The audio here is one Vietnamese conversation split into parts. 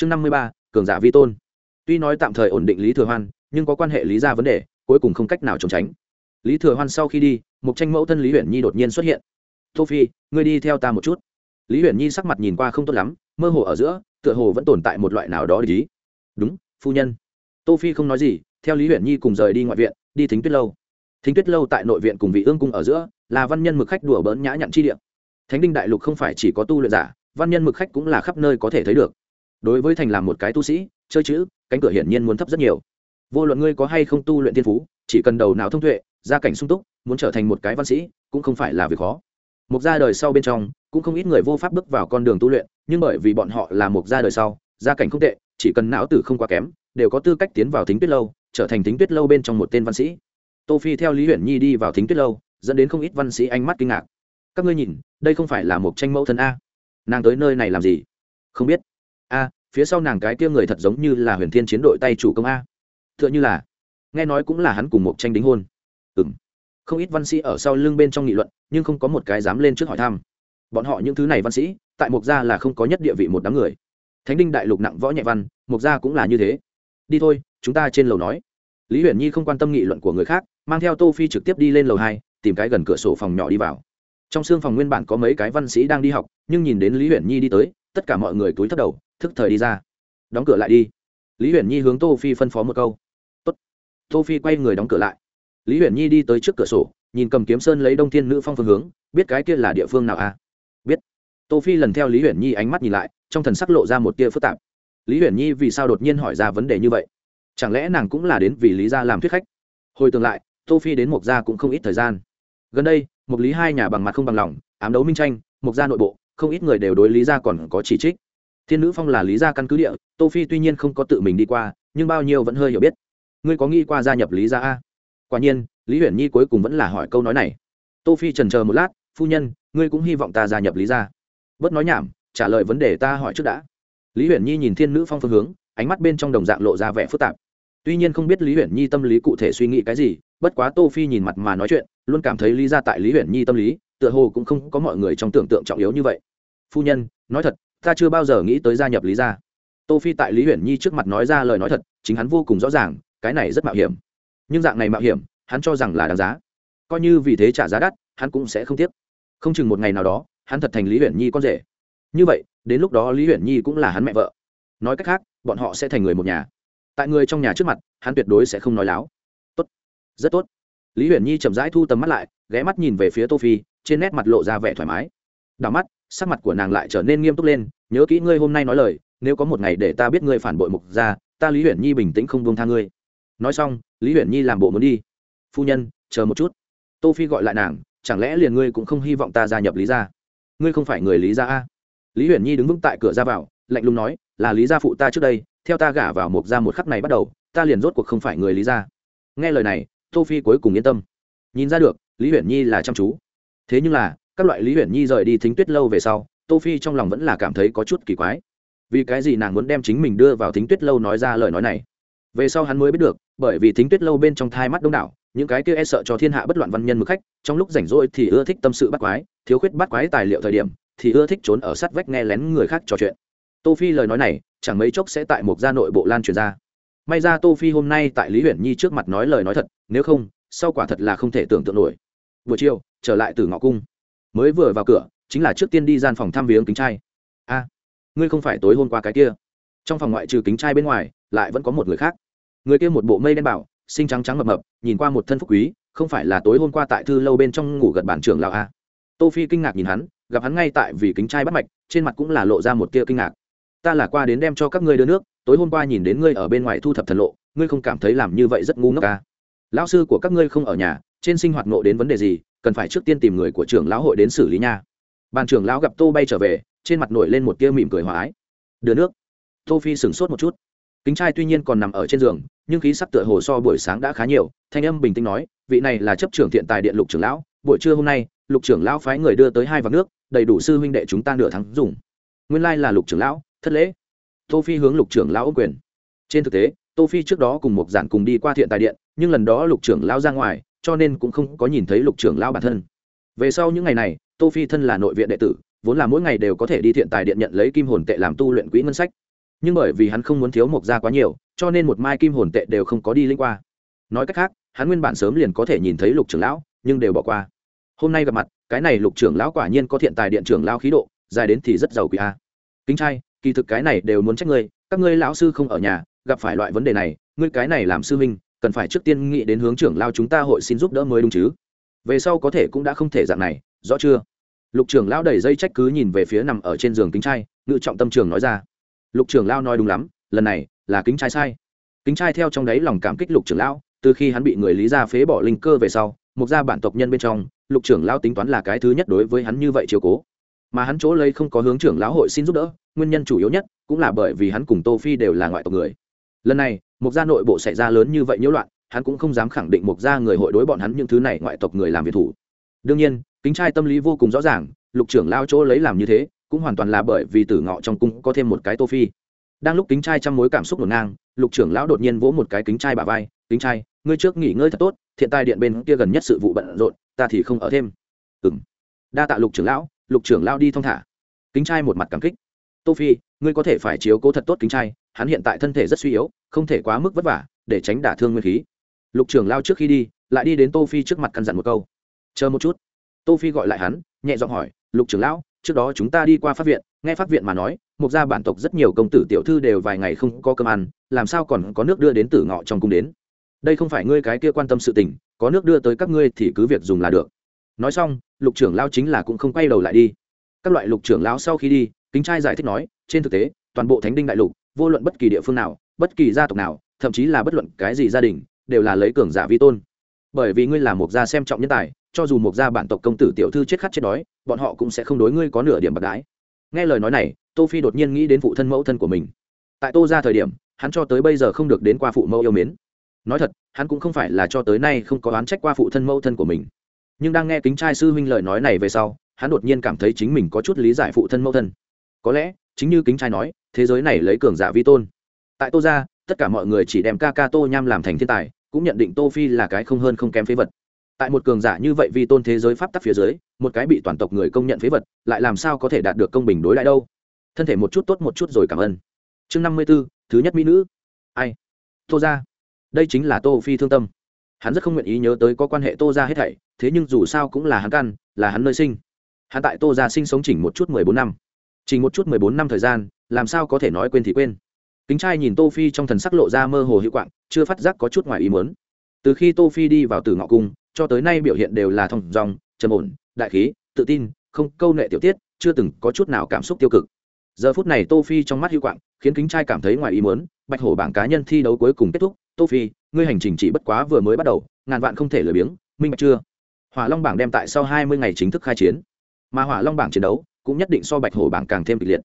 chương năm mươi ba, cường giả vi tôn. Tuy nói tạm thời ổn định lý thừa hoan, nhưng có quan hệ lý ra vấn đề, cuối cùng không cách nào trốn tránh. Lý thừa hoan sau khi đi, một tranh mẫu thân lý huyện nhi đột nhiên xuất hiện. Tô phi, ngươi đi theo ta một chút. Lý huyện nhi sắc mặt nhìn qua không tốt lắm, mơ hồ ở giữa, tựa hồ vẫn tồn tại một loại nào đó lý đúng, phu nhân. Tô phi không nói gì, theo lý huyện nhi cùng rời đi ngoại viện, đi thính tuyết lâu. Thính tuyết lâu tại nội viện cùng vị ương cung ở giữa, là văn nhân mực khách đùa bỡn nhã nhặn chi địa. Thánh đinh đại lục không phải chỉ có tu luyện giả, văn nhân mực khách cũng là khắp nơi có thể thấy được đối với thành làm một cái tu sĩ, chơi chữ, cánh cửa hiển nhiên muốn thấp rất nhiều. Vô luận ngươi có hay không tu luyện tiên phú, chỉ cần đầu não thông tuệ, gia cảnh sung túc, muốn trở thành một cái văn sĩ, cũng không phải là việc khó. Một gia đời sau bên trong, cũng không ít người vô pháp bước vào con đường tu luyện, nhưng bởi vì bọn họ là một gia đời sau, gia cảnh không tệ, chỉ cần não tử không quá kém, đều có tư cách tiến vào thính tuyết lâu, trở thành thính tuyết lâu bên trong một tên văn sĩ. Tô phi theo lý huyền nhi đi vào thính tuyết lâu, dẫn đến không ít văn sĩ ánh mắt kinh ngạc. Các ngươi nhìn, đây không phải là một tranh mẫu thân a. Nàng tới nơi này làm gì? Không biết a, phía sau nàng cái kia người thật giống như là huyền thiên chiến đội tay chủ công a. T h ư ợ n h ư là, nghe nói cũng là hắn cùng một tranh đính hôn. Ừ m không ít văn sĩ ở sau lưng bên trong nghị luận, nhưng không có một cái dám lên trước hỏi thăm. Bọn họ những thứ này văn sĩ, tại mục gia là không có nhất địa vị một đám người. Thánh đinh đại lục nặng võ nhẹ văn mục gia cũng là như thế. Đi thôi, chúng ta trên lầu nói. Lý huyền nhi không quan tâm nghị luận của người khác, mang theo tô phi trực tiếp đi lên lầu hai, tìm cái gần cửa sổ phòng nhỏ đi vào. Trong xương phòng nguyên bản có mấy cái văn sĩ đang đi học, nhưng nhìn đến lý huyền nhi đi tới, tất cả mọi người túi thất đầu thức thời đi ra. Đóng cửa lại đi. Lý huyền nhi hướng tô phi phân phó một câu. Tốt. tô phi quay người đóng cửa lại. Lý huyền nhi đi tới trước cửa sổ, nhìn cầm kiếm sơn lấy đông thiên nữ phong phương hướng, biết cái kia là địa phương nào à? Biết. Tô phi lần theo lý huyền nhi ánh mắt nhìn lại, trong thần sắc lộ ra một tia phức tạp. Lý huyền nhi vì sao đột nhiên hỏi ra vấn đề như vậy? Chẳng lẽ nàng cũng là đến vì lý gia làm thuyết khách? Hồi tương lại, tô phi đến mộc gia cũng không ít thời gian. Gần đây, mộc lý hai nhà bằng mặt không bằng lòng, ám đấu minh tranh, mộc gia nội bộ, không ít người đều đối lý gia còn có chỉ trích thiên nữ phong là lý gia căn cứ địa, tô phi tuy nhiên không có tự mình đi qua, nhưng bao nhiêu vẫn hơi hiểu biết. Ngươi có nghĩ qua gia nhập lý gia a? Quả nhiên, lý huyền nhi cuối cùng vẫn là hỏi câu nói này. Tô phi trần chờ một lát, phu nhân, ngươi cũng hy vọng ta gia nhập lý gia. Bớt nói nhảm, trả lời vấn đề ta hỏi trước đã. Lý huyền nhi nhìn thiên nữ phong phương hướng, ánh mắt bên trong đồng dạng lộ ra vẻ phức tạp. Tuy nhiên không biết lý huyền nhi tâm lý cụ thể suy nghĩ cái gì, bất quá tô phi nhìn mặt mà nói chuyện, luôn cảm thấy lý gia tại lý huyền nhi tâm lý, tựa hồ cũng không có mọi người trong tưởng tượng trọng yếu như vậy. Phu nhân, nói thật ta chưa bao giờ nghĩ tới gia nhập lý gia. Tô phi tại lý huyền nhi trước mặt nói ra lời nói thật, chính hắn vô cùng rõ ràng, cái này rất mạo hiểm. Nhưng dạng này mạo hiểm, hắn cho rằng là đáng giá. Coi như vì thế trả giá đắt, hắn cũng sẽ không tiếc. Không chừng một ngày nào đó, hắn thật thành lý huyền nhi con rể. Như vậy, đến lúc đó lý huyền nhi cũng là hắn mẹ vợ. Nói cách khác, bọn họ sẽ thành người một nhà. Tại người trong nhà trước mặt, hắn tuyệt đối sẽ không nói láo. Tốt. Rất tốt. Lý huyền nhi chậm rãi thu tầm mắt lại, ghé mắt nhìn về phía tô phi, trên nét mặt lộ ra vẻ thoải mái. Đảo mắt sắc mặt của nàng lại trở nên nghiêm túc lên, nhớ kỹ ngươi hôm nay nói lời, nếu có một ngày để ta biết ngươi phản bội mục ra ta lý huyền nhi bình tĩnh không buông tha ngươi. Nói xong, lý huyền nhi làm bộ muốn đi. Phu nhân, chờ một chút. Tô phi gọi lại nàng, chẳng lẽ liền ngươi cũng không hy vọng ta gia nhập lý gia? Ngươi không phải người lý gia a? Lý huyền nhi đứng vững tại cửa ra vào, lạnh lùng nói, là lý gia phụ ta trước đây, theo ta gả vào mục gia một khắc này bắt đầu, ta liền rốt cuộc không phải người lý gia. Nghe lời này, tô phi cuối cùng yên tâm. Nhìn ra được, lý huyền nhi là chăm chú. Thế nhưng là các loại lý huyền nhi rời đi thính tuyết lâu về sau, tô phi trong lòng vẫn là cảm thấy có chút kỳ quái. Vì cái gì nàng muốn đem chính mình đưa vào thính tuyết lâu nói ra lời nói này? Về sau hắn mới biết được, bởi vì thính tuyết lâu bên trong thai mắt đông đảo, những cái kia e sợ cho thiên hạ bất loạn văn nhân mực khách, trong lúc rảnh rỗi thì ưa thích tâm sự bắt quái, thiếu khuyết bắt quái tài liệu thời điểm, thì ưa thích trốn ở sát vách nghe lén người khác trò chuyện. Tô phi lời nói này, chẳng mấy chốc sẽ tại một gia nội bộ lan truyền ra. May ra tô phi hôm nay tại lý huyền nhi trước mặt nói lời nói thật, nếu không, sau quả thật là không thể tưởng tượng nổi. Buổi chiều, trở lại từ ngõ cung mới vừa vào cửa, chính là trước tiên đi gian phòng thăm viếng kính trai. A, ngươi không phải tối hôm qua cái kia. Trong phòng ngoại trừ kính trai bên ngoài, lại vẫn có một người khác. Người kia một bộ mây đen bảo, xinh trắng trắng mập mập, nhìn qua một thân phúc quý, không phải là tối hôm qua tại thư lâu bên trong ngủ gật bản trưởng lào a. Tô phi kinh ngạc nhìn hắn, gặp hắn ngay tại vì kính trai bắt mạch, trên mặt cũng là lộ ra một tia kinh ngạc. Ta là qua đến đem cho các ngươi đưa nước, tối hôm qua nhìn đến ngươi ở bên ngoài thu thập thần lộ, ngươi không cảm thấy làm như vậy rất ngu ngốc à? lão sư của các ngươi không ở nhà, trên sinh hoạt ngộ đến vấn đề gì cần phải trước tiên tìm người của trưởng lão hội đến xử lý nha. Bàn trưởng lão gặp tô bay trở về, trên mặt nổi lên một tia mỉm cười hòa ái. Đưa nước. Tô phi sửng sốt một chút. Kính trai tuy nhiên còn nằm ở trên giường, nhưng khí sắc tựa hồ so buổi sáng đã khá nhiều, thanh âm bình tĩnh nói, vị này là chấp trưởng thiện tài điện lục trưởng lão, buổi trưa hôm nay, lục trưởng lão phái người đưa tới hai vạc nước, đầy đủ sư huynh đệ chúng ta nửa tháng dùng. Nguyên lai là lục trưởng lão, thất lễ. Tô phi hướng lục trưởng lão quyền. Trên thực tế, tô phi trước đó cùng một giản cùng đi qua thiện tài điện, nhưng lần đó lục trưởng lão ra ngoài cho nên cũng không có nhìn thấy lục trưởng lão bản thân. Về sau những ngày này, tô phi thân là nội viện đệ tử, vốn là mỗi ngày đều có thể đi thiện tài điện nhận lấy kim hồn tệ làm tu luyện quỹ ngân sách. Nhưng bởi vì hắn không muốn thiếu mộc ra quá nhiều, cho nên một mai kim hồn tệ đều không có đi linh qua. Nói cách khác, hắn nguyên bản sớm liền có thể nhìn thấy lục trưởng lão, nhưng đều bỏ qua. Hôm nay gặp mặt, cái này lục trưởng lão quả nhiên có thiện tài điện trưởng lão khí độ, dài đến thì rất giàu quý a. Kính trai, kỳ thực cái này đều muốn trách ngươi, các ngươi lão sư không ở nhà, gặp phải loại vấn đề này, ngươi cái này làm sư minh cần phải trước tiên nghĩ đến hướng trưởng lao chúng ta hội xin giúp đỡ mới đúng chứ. Về sau có thể cũng đã không thể dạng này, rõ chưa? Lục trưởng lao đẩy dây trách cứ nhìn về phía nằm ở trên giường kính trai, ngự trọng tâm trường nói ra. Lục trưởng lao nói đúng lắm, lần này là kính trai sai. Kính trai theo trong đấy lòng cảm kích lục trưởng lão, từ khi hắn bị người lý gia phế bỏ linh cơ về sau, một gia bản tộc nhân bên trong, lục trưởng lão tính toán là cái thứ nhất đối với hắn như vậy chiều cố. Mà hắn chỗ lấy không có hướng trưởng lão hội xin giúp đỡ, nguyên nhân chủ yếu nhất cũng là bởi vì hắn cùng tô phi đều là ngoại tộc người. Lần này mục gia nội bộ xảy ra lớn như vậy nhiễu loạn, hắn cũng không dám khẳng định mục gia người hội đối bọn hắn những thứ này ngoại tộc người làm việc thủ. Đương nhiên, kính trai tâm lý vô cùng rõ ràng, lục trưởng lao chỗ lấy làm như thế, cũng hoàn toàn là bởi vì tử ngọ trong cung có thêm một cái tô phi. Đang lúc kính trai trong mối cảm xúc ngổn ngang, lục trưởng lão đột nhiên vỗ một cái kính trai bà vai, kính trai, ngươi trước nghỉ ngơi thật tốt, thiện tai điện bên kia gần nhất sự vụ bận rộn, ta thì không ở thêm. Ừng đa tạ lục trưởng lão, lục trưởng lão đi thong thả. Kính trai một mặt cảm kích. Tô phi, ngươi có thể phải chiếu cố thật tốt kính trai hắn hiện tại thân thể rất suy yếu, không thể quá mức vất vả để tránh đả thương nguyên khí. Lục trưởng lao trước khi đi, lại đi đến tô phi trước mặt căn dặn một câu. Chờ một chút. Tô phi gọi lại hắn, nhẹ giọng hỏi, lục trưởng lão, trước đó chúng ta đi qua pháp viện, nghe pháp viện mà nói, một gia bản tộc rất nhiều công tử tiểu thư đều vài ngày không có cơm ăn, làm sao còn có nước đưa đến tử ngọ trong cung đến? Đây không phải ngươi cái kia quan tâm sự tình, có nước đưa tới các ngươi thì cứ việc dùng là được. Nói xong, lục trưởng lao chính là cũng không quay đầu lại đi. Các loại lục trưởng lão sau khi đi, kính trai giải thích nói, trên thực tế, toàn bộ thánh đinh đại lục vô luận bất kỳ địa phương nào, bất kỳ gia tộc nào, thậm chí là bất luận cái gì gia đình, đều là lấy cường giả vi tôn. Bởi vì ngươi là một gia xem trọng nhân tài, cho dù một gia bản tộc công tử tiểu thư chết khát chết đói, bọn họ cũng sẽ không đối ngươi có nửa điểm bạc đái nghe lời nói này, tô phi đột nhiên nghĩ đến phụ thân mẫu thân của mình. Tại tô ra thời điểm, hắn cho tới bây giờ không được đến qua phụ mẫu yêu mến. Nói thật, hắn cũng không phải là cho tới nay không có oán trách qua phụ thân mẫu thân của mình. Nhưng đang nghe kính trai sư huynh lời nói này về sau, hắn đột nhiên cảm thấy chính mình có chút lý giải phụ thân mẫu thân. Có lẽ, chính như kính trai nói thế giới này lấy cường giả vi tôn. Tại tô ra tất cả mọi người chỉ đem ca ca tô nham làm thành thiên tài, cũng nhận định tô phi là cái không hơn không kém phế vật. Tại một cường giả như vậy vi tôn thế giới pháp tắc phía dưới, một cái bị toàn tộc người công nhận phế vật, lại làm sao có thể đạt được công bình đối lại đâu? Thân thể một chút tốt một chút rồi cảm ơn. Chương năm mươi b ố thứ nhất mỹ nữ. Ai? Tô ra đây chính là tô phi thương tâm. Hắn rất không nguyện ý nhớ tới có quan hệ tô ra hết thảy, thế nhưng dù sao cũng là hắn căn, là hắn nơi sinh. Hắn tại tô ra sinh sống chỉnh một chút mười bốn năm. Chỉ một chút mười bốn năm thời gian làm sao có thể nói quên thì quên. Kính trai nhìn tô phi trong thần sắc lộ ra mơ hồ hữu quạng chưa phát giác có chút ngoài ý muốn. Từ khi tô phi đi vào tử ngọ cung cho tới nay biểu hiện đều là thông dong, trầm ổn đại khí tự tin không câu nệ tiểu tiết chưa từng có chút nào cảm xúc tiêu cực. Giờ phút này tô phi trong mắt hữu quạng khiến kính trai cảm thấy ngoài ý muốn bạch hổ bảng cá nhân thi đấu cuối cùng kết thúc tô phi ngươi hành trình chỉ bất quá vừa mới bắt đầu ngàn vạn không thể lười biếng minh bạch chưa? Hỏa long bảng đem tại sau 20 ngày chính thức khai chiến. Mà hỏa long bảng chiến đấu cũng nhất định so bạch hổ bảng càng thêm kịch liệt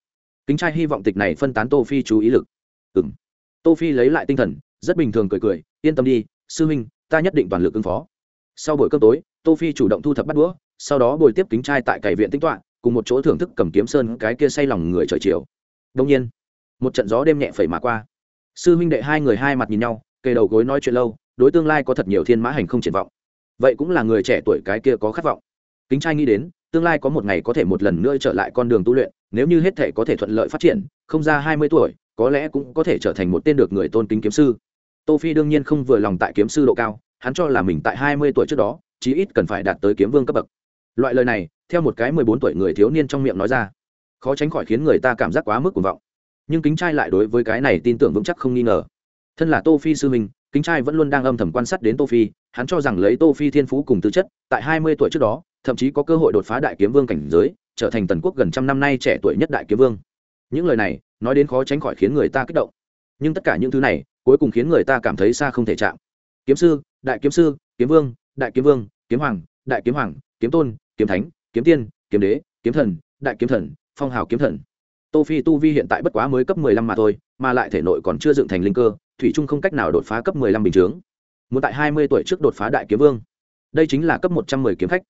kính trai hy vọng tịch này phân tán tô phi chú ý lực. Ừ m tô phi lấy lại tinh thần, rất bình thường cười cười, yên tâm đi, sư huynh, ta nhất định toàn lực ứng phó. Sau buổi cơm tối, tô phi chủ động thu thập bắt đũa, sau đó bồi tiếp kính trai tại cày viện tính toạ cùng một chỗ thưởng thức cầm kiếm sơn cái kia say lòng người trời chiều. Đông nhiên, một trận gió đêm nhẹ phẩy mà qua. Sư huynh đệ hai người hai mặt nhìn nhau, kề đầu gối nói chuyện lâu, đối tương lai có thật nhiều thiên mã hành không triển vọng. Vậy cũng là người trẻ tuổi cái kia có khát vọng. Kính trai nghĩ đến, tương lai có một ngày có thể một lần nữa trở lại con đường tu luyện nếu như hết thể có thể thuận lợi phát triển không ra hai mươi tuổi có lẽ cũng có thể trở thành một tên được người tôn kính kiếm sư. Tô phi đương nhiên không vừa lòng tại kiếm sư độ cao hắn cho là mình tại hai mươi tuổi trước đó chí ít cần phải đạt tới kiếm vương cấp bậc. Loại lời này theo một cái mười bốn tuổi người thiếu niên trong miệng nói ra. Khó tránh khỏi khiến người ta cảm giác quá mức cuồng vọng. Nhưng kính trai lại đối với cái này tin tưởng vững chắc không nghi ngờ. Thân là tô phi sư huynh, kính trai vẫn luôn đang âm thầm quan sát đến tô phi hắn cho rằng lấy tô phi thiên phú cùng tư chất tại hai mươi tuổi trước đó thậm chí có cơ hội đột phá đại kiếm vương cảnh giới trở thành tần quốc gần trăm năm nay trẻ tuổi nhất đại kiếm vương. Những lời này, nói đến khó tránh khỏi khiến người ta kích động. Nhưng tất cả những thứ này, cuối cùng khiến người ta cảm thấy xa không thể chạm. Kiếm sư, đại kiếm sư, kiếm vương, đại kiếm vương, kiếm hoàng, đại kiếm hoàng, kiếm tôn, kiếm thánh, kiếm tiên, kiếm đế, kiếm thần, đại kiếm thần, phong hào kiếm thần. Tô phi tu vi hiện tại bất quá mới cấp mười lăm mà thôi, mà lại thể nội còn chưa dựng thành linh cơ, thủy trung không cách nào đột phá cấp mười lăm bình chướng. Muốn tại hai mươi tuổi trước đột phá đại kiếm vương. Đây chính là cấp một trăm mười kiếm khách.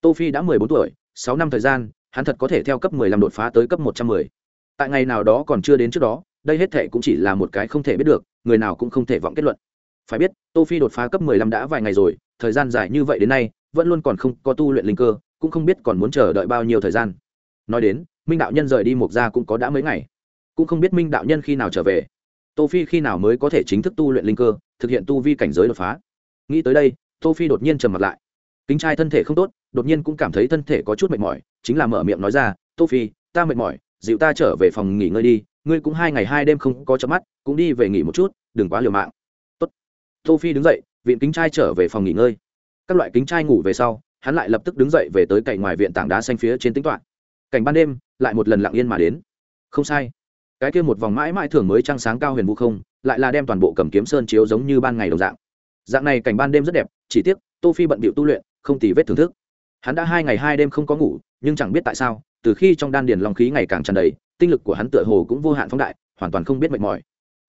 Tô phi đã mười bốn tuổi, sáu năm thời gian hắn thật có thể theo cấp mười lăm đột phá tới cấp một trăm mười. Tại ngày nào đó còn chưa đến trước đó, đây hết thể cũng chỉ là một cái không thể biết được, người nào cũng không thể vọng kết luận. Phải biết, tô phi đột phá cấp mười lăm đã vài ngày rồi, thời gian dài như vậy đến nay, vẫn luôn còn không có tu luyện linh cơ, cũng không biết còn muốn chờ đợi bao nhiêu thời gian. Nói đến, minh đạo nhân rời đi một gia cũng có đã mấy ngày. Cũng không biết minh đạo nhân khi nào trở về. Tô phi khi nào mới có thể chính thức tu luyện linh cơ, thực hiện tu vi cảnh giới đột phá. Nghĩ tới đây, tô phi đột nhiên trầm mặt lại. Kính trai thân thể không tốt đột nhiên cũng cảm thấy thân thể có chút mệt mỏi, chính là mở miệng nói ra, tô phi, ta mệt mỏi, dịu ta trở về phòng nghỉ ngơi đi, ngươi cũng hai ngày hai đêm không có chớp mắt, cũng đi về nghỉ một chút, đừng quá liều mạng. Tốt. Tô phi đứng dậy, viện kính trai trở về phòng nghỉ ngơi. Các loại kính trai ngủ về sau, hắn lại lập tức đứng dậy về tới cạnh ngoài viện tảng đá xanh phía trên tính toán cảnh ban đêm, lại một lần lặng yên mà đến. Không sai. Cái kia một vòng mãi mãi thường mới trăng sáng cao huyền vũ không, lại là đem toàn bộ cầm kiếm sơn chiếu giống như ban ngày đồng dạng. Dạng này cảnh ban đêm rất đẹp, chỉ tiếc tô phi bận bịu tu luyện, không tì vết thưởng thức hắn đã hai ngày hai đêm không có ngủ, nhưng chẳng biết tại sao, từ khi trong đan điền long khí ngày càng tràn đầy, tinh lực của hắn tựa hồ cũng vô hạn phóng đại, hoàn toàn không biết mệt mỏi.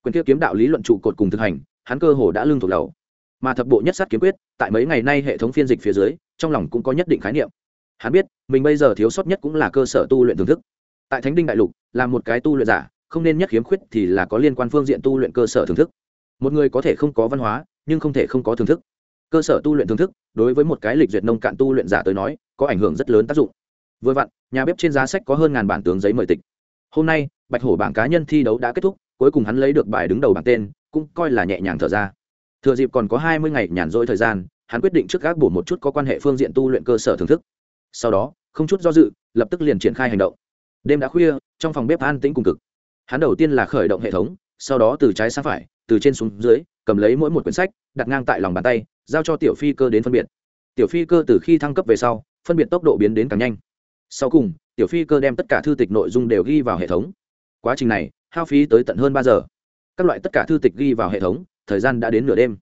Quyền kia kiếm đạo lý luận trụ cột cùng thực hành, hắn cơ hồ đã lương thuộc đầu. Mà thập bộ nhất sát kiếm quyết, tại mấy ngày nay hệ thống phiên dịch phía dưới, trong lòng cũng có nhất định khái niệm. Hắn biết, mình bây giờ thiếu sót nhất cũng là cơ sở tu luyện thưởng thức. Tại thánh đinh đại lục, là một cái tu luyện giả, không nên nhất khiếm khuyết thì là có liên quan phương diện tu luyện cơ sở thưởng thức. Một người có thể không có văn hóa, nhưng không thể không có thưởng thức cơ sở tu luyện thưởng thức, đối với một cái lịch duyệt nông cạn tu luyện giả tới nói, có ảnh hưởng rất lớn tác dụng. Vừa vặn, nhà bếp trên giá sách có hơn ngàn bản tướng giấy mời tịch. Hôm nay, bạch hổ bảng cá nhân thi đấu đã kết thúc, cuối cùng hắn lấy được bài đứng đầu bảng tên, cũng coi là nhẹ nhàng thở ra. Thừa dịp còn có hai mươi ngày nhàn rỗi thời gian, hắn quyết định trước gác bổ một chút có quan hệ phương diện tu luyện cơ sở thưởng thức. Sau đó, không chút do dự, lập tức liền triển khai hành động. Đêm đã khuya, trong phòng bếp an tĩnh cùng cực. Hắn đầu tiên là khởi động hệ thống sau đó từ trái sang phải, từ trên xuống dưới, cầm lấy mỗi một quyển sách, đặt ngang tại lòng bàn tay, giao cho tiểu phi cơ đến phân biệt. Tiểu phi cơ từ khi thăng cấp về sau, phân biệt tốc độ biến đến càng nhanh. Sau cùng, tiểu phi cơ đem tất cả thư tịch nội dung đều ghi vào hệ thống. Quá trình này, hao phí tới tận hơn ba giờ. Các loại tất cả thư tịch ghi vào hệ thống, thời gian đã đến nửa đêm.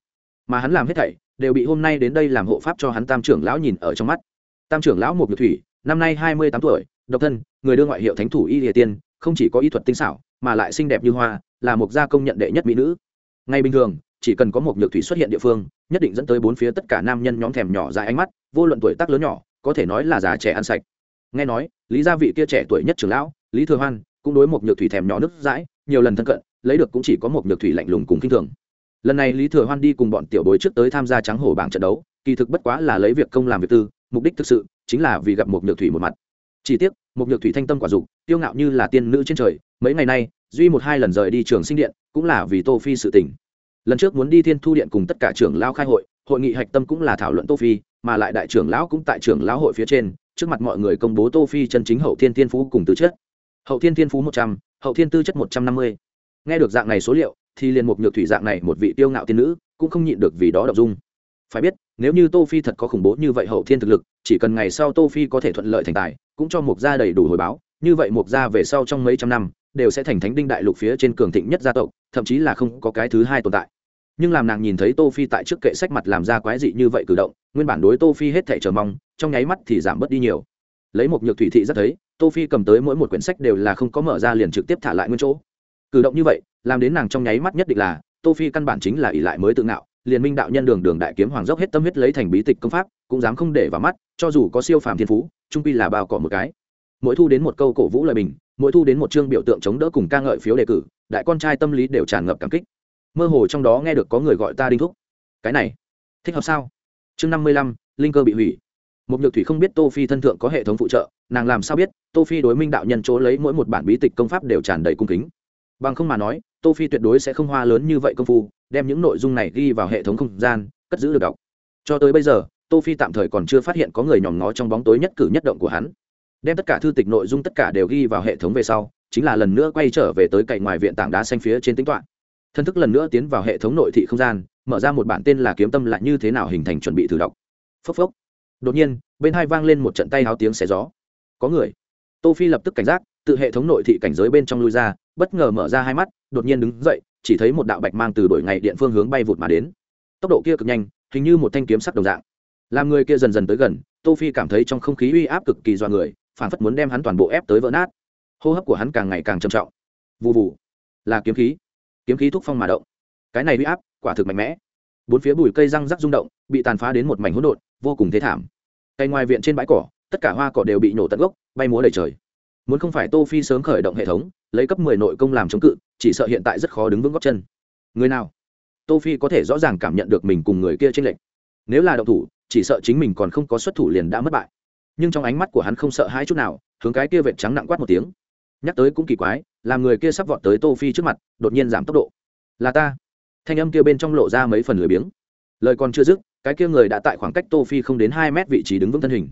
Mà hắn làm hết thảy, đều bị hôm nay đến đây làm hộ pháp cho hắn tam trưởng lão nhìn ở trong mắt. Tam trưởng lão một nhược thủy, năm nay hai mươi tám tuổi, độc thân, người đưa ngoại hiệu thánh thủ y địa tiên, không chỉ có y thuật tinh xảo mà lại xinh đẹp như hoa, là một gia công nhận đệ nhất mỹ nữ. Ngay bình thường, chỉ cần có một nhược thủy xuất hiện địa phương, nhất định dẫn tới bốn phía tất cả nam nhân nhóm thèm nhỏ dài ánh mắt, vô luận tuổi tác lớn nhỏ, có thể nói là già trẻ ăn sạch. Nghe nói, lý gia vị kia trẻ tuổi nhất trưởng lão, lý thừa hoan, cũng đối một nhược thủy thèm nhỏ nước dãi, nhiều lần thân cận, lấy được cũng chỉ có một nhược thủy lạnh lùng cùng kinh thường. Lần này lý thừa hoan đi cùng bọn tiểu bối trước tới tham gia trắng hổ bảng trận đấu, kỳ thực bất quá là lấy việc công làm việc tư, mục đích thực sự chính là vì gặp một nhược thủy một mặt chỉ tiếc, một nhược thủy thanh tâm quả dục tiêu ngạo như là tiên nữ trên trời, mấy ngày nay, duy một hai lần rời đi trường sinh điện, cũng là vì tô phi sự tình. Lần trước muốn đi thiên thu điện cùng tất cả trưởng lao khai hội hội nghị hạch tâm cũng là thảo luận tô phi, mà lại đại trưởng lão cũng tại trưởng lão hội phía trên, trước mặt mọi người công bố tô phi chân chính hậu thiên thiên phú cùng tư chất. Hậu thiên thiên phú một trăm, hậu thiên tư chất một trăm năm mươi. Nghe được dạng này số liệu, thì liền một nhược thủy dạng này một vị tiêu ngạo tiên nữ, cũng không nhịn được vì đó đọc dung phải biết, nếu như tô phi thật có khủng bố như vậy hậu thiên thực lực, chỉ cần ngày sau tô phi có thể thuận lợi thành tài, cũng cho mục gia đầy đủ hồi báo. Như vậy mục gia về sau trong mấy trăm năm, đều sẽ thành thánh đinh đại lục phía trên cường thịnh nhất gia tộc, thậm chí là không có cái thứ hai tồn tại. Nhưng làm nàng nhìn thấy tô phi tại trước kệ sách mặt làm ra quái dị như vậy cử động, nguyên bản đối tô phi hết thảy chờ mong, trong nháy mắt thì giảm bớt đi nhiều. Lấy một nhược thủy thị rất thấy, tô phi cầm tới mỗi một quyển sách đều là không có mở ra liền trực tiếp thả lại nguyên chỗ. Cử động như vậy, làm đến nàng trong nháy mắt nhất định là, tô phi căn bản chính là ỷ lại mới tự ngạo liền minh đạo nhân đường đường đại kiếm hoàng dốc hết tâm huyết lấy thành bí tịch công pháp, cũng dám không để vào mắt, cho dù có siêu phàm thiên phú, trung pi là bao cỏ một cái. Mỗi thu đến một câu cổ vũ lời bình, mỗi thu đến một chương biểu tượng chống đỡ cùng ca ngợi phiếu đề cử, đại con trai tâm lý đều tràn ngập cảm kích. Mơ hồ trong đó nghe được có người gọi ta đinh thúc. Cái này, thích hợp sao? Chương năm mươi lăm, linh cơ bị hủy. Một nhược thủy không biết tô phi thân thượng có hệ thống phụ trợ, nàng làm sao biết, tô phi đối minh đạo nhân chỗ lấy mỗi một bản bí tịch công pháp đều tràn đầy cung kính. Bằng không mà nói, tô phi tuyệt đối sẽ không hoa lớn như vậy công phu đem những nội dung này ghi vào hệ thống không gian, cất giữ được đọc. Cho tới bây giờ, tô phi tạm thời còn chưa phát hiện có người nhòm ngó trong bóng tối nhất cử nhất động của hắn. Đem tất cả thư tịch nội dung tất cả đều ghi vào hệ thống về sau, chính là lần nữa quay trở về tới cạnh ngoài viện tảng đá xanh phía trên tính toán. Thân thức lần nữa tiến vào hệ thống nội thị không gian, mở ra một bản tên là kiếm tâm lại như thế nào hình thành chuẩn bị thử đọc. Phốc phốc. Đột nhiên, bên hai vang lên một trận tay háo tiếng xé gió. Có người. Tô phi lập tức cảnh giác, tự hệ thống nội thị cảnh giới bên trong lui ra, bất ngờ mở ra hai mắt, đột nhiên đứng dậy chỉ thấy một đạo bạch mang từ đổi ngày điện phương hướng bay vụt mà đến. Tốc độ kia cực nhanh, hình như một thanh kiếm sắc đồng dạng. Làm người kia dần dần tới gần, tô phi cảm thấy trong không khí uy áp cực kỳ do người phản phất muốn đem hắn toàn bộ ép tới vỡ nát. Hô hấp của hắn càng ngày càng trầm trọng. Vụ vụ là kiếm khí. Kiếm khí thúc phong mà động. Cái này uy áp, quả thực mạnh mẽ. Bốn phía bụi cây răng rắc rung động, bị tàn phá đến một mảnh hỗn độn, vô cùng thế thảm. Cây ngoài viện trên bãi cỏ, tất cả hoa cỏ đều bị nổ tận gốc, bay múa đầy trời. Muốn không phải tô phi sớm khởi động hệ thống lấy cấp mười nội công làm chống cự, chỉ sợ hiện tại rất khó đứng vững góc chân. Người nào? Tô phi có thể rõ ràng cảm nhận được mình cùng người kia trên lệnh nếu là động thủ, chỉ sợ chính mình còn không có xuất thủ liền đã mất bại. Nhưng trong ánh mắt của hắn không sợ hai chút nào, hướng cái kia vệt trắng nặng quát một tiếng. Nhắc tới cũng kỳ quái, làm người kia sắp vọt tới tô phi trước mặt, đột nhiên giảm tốc độ. Là ta. Thanh âm kia bên trong lộ ra mấy phần lười biếng. Lời còn chưa dứt, cái kia người đã tại khoảng cách tô phi không đến hai mét vị trí đứng vững thân hình.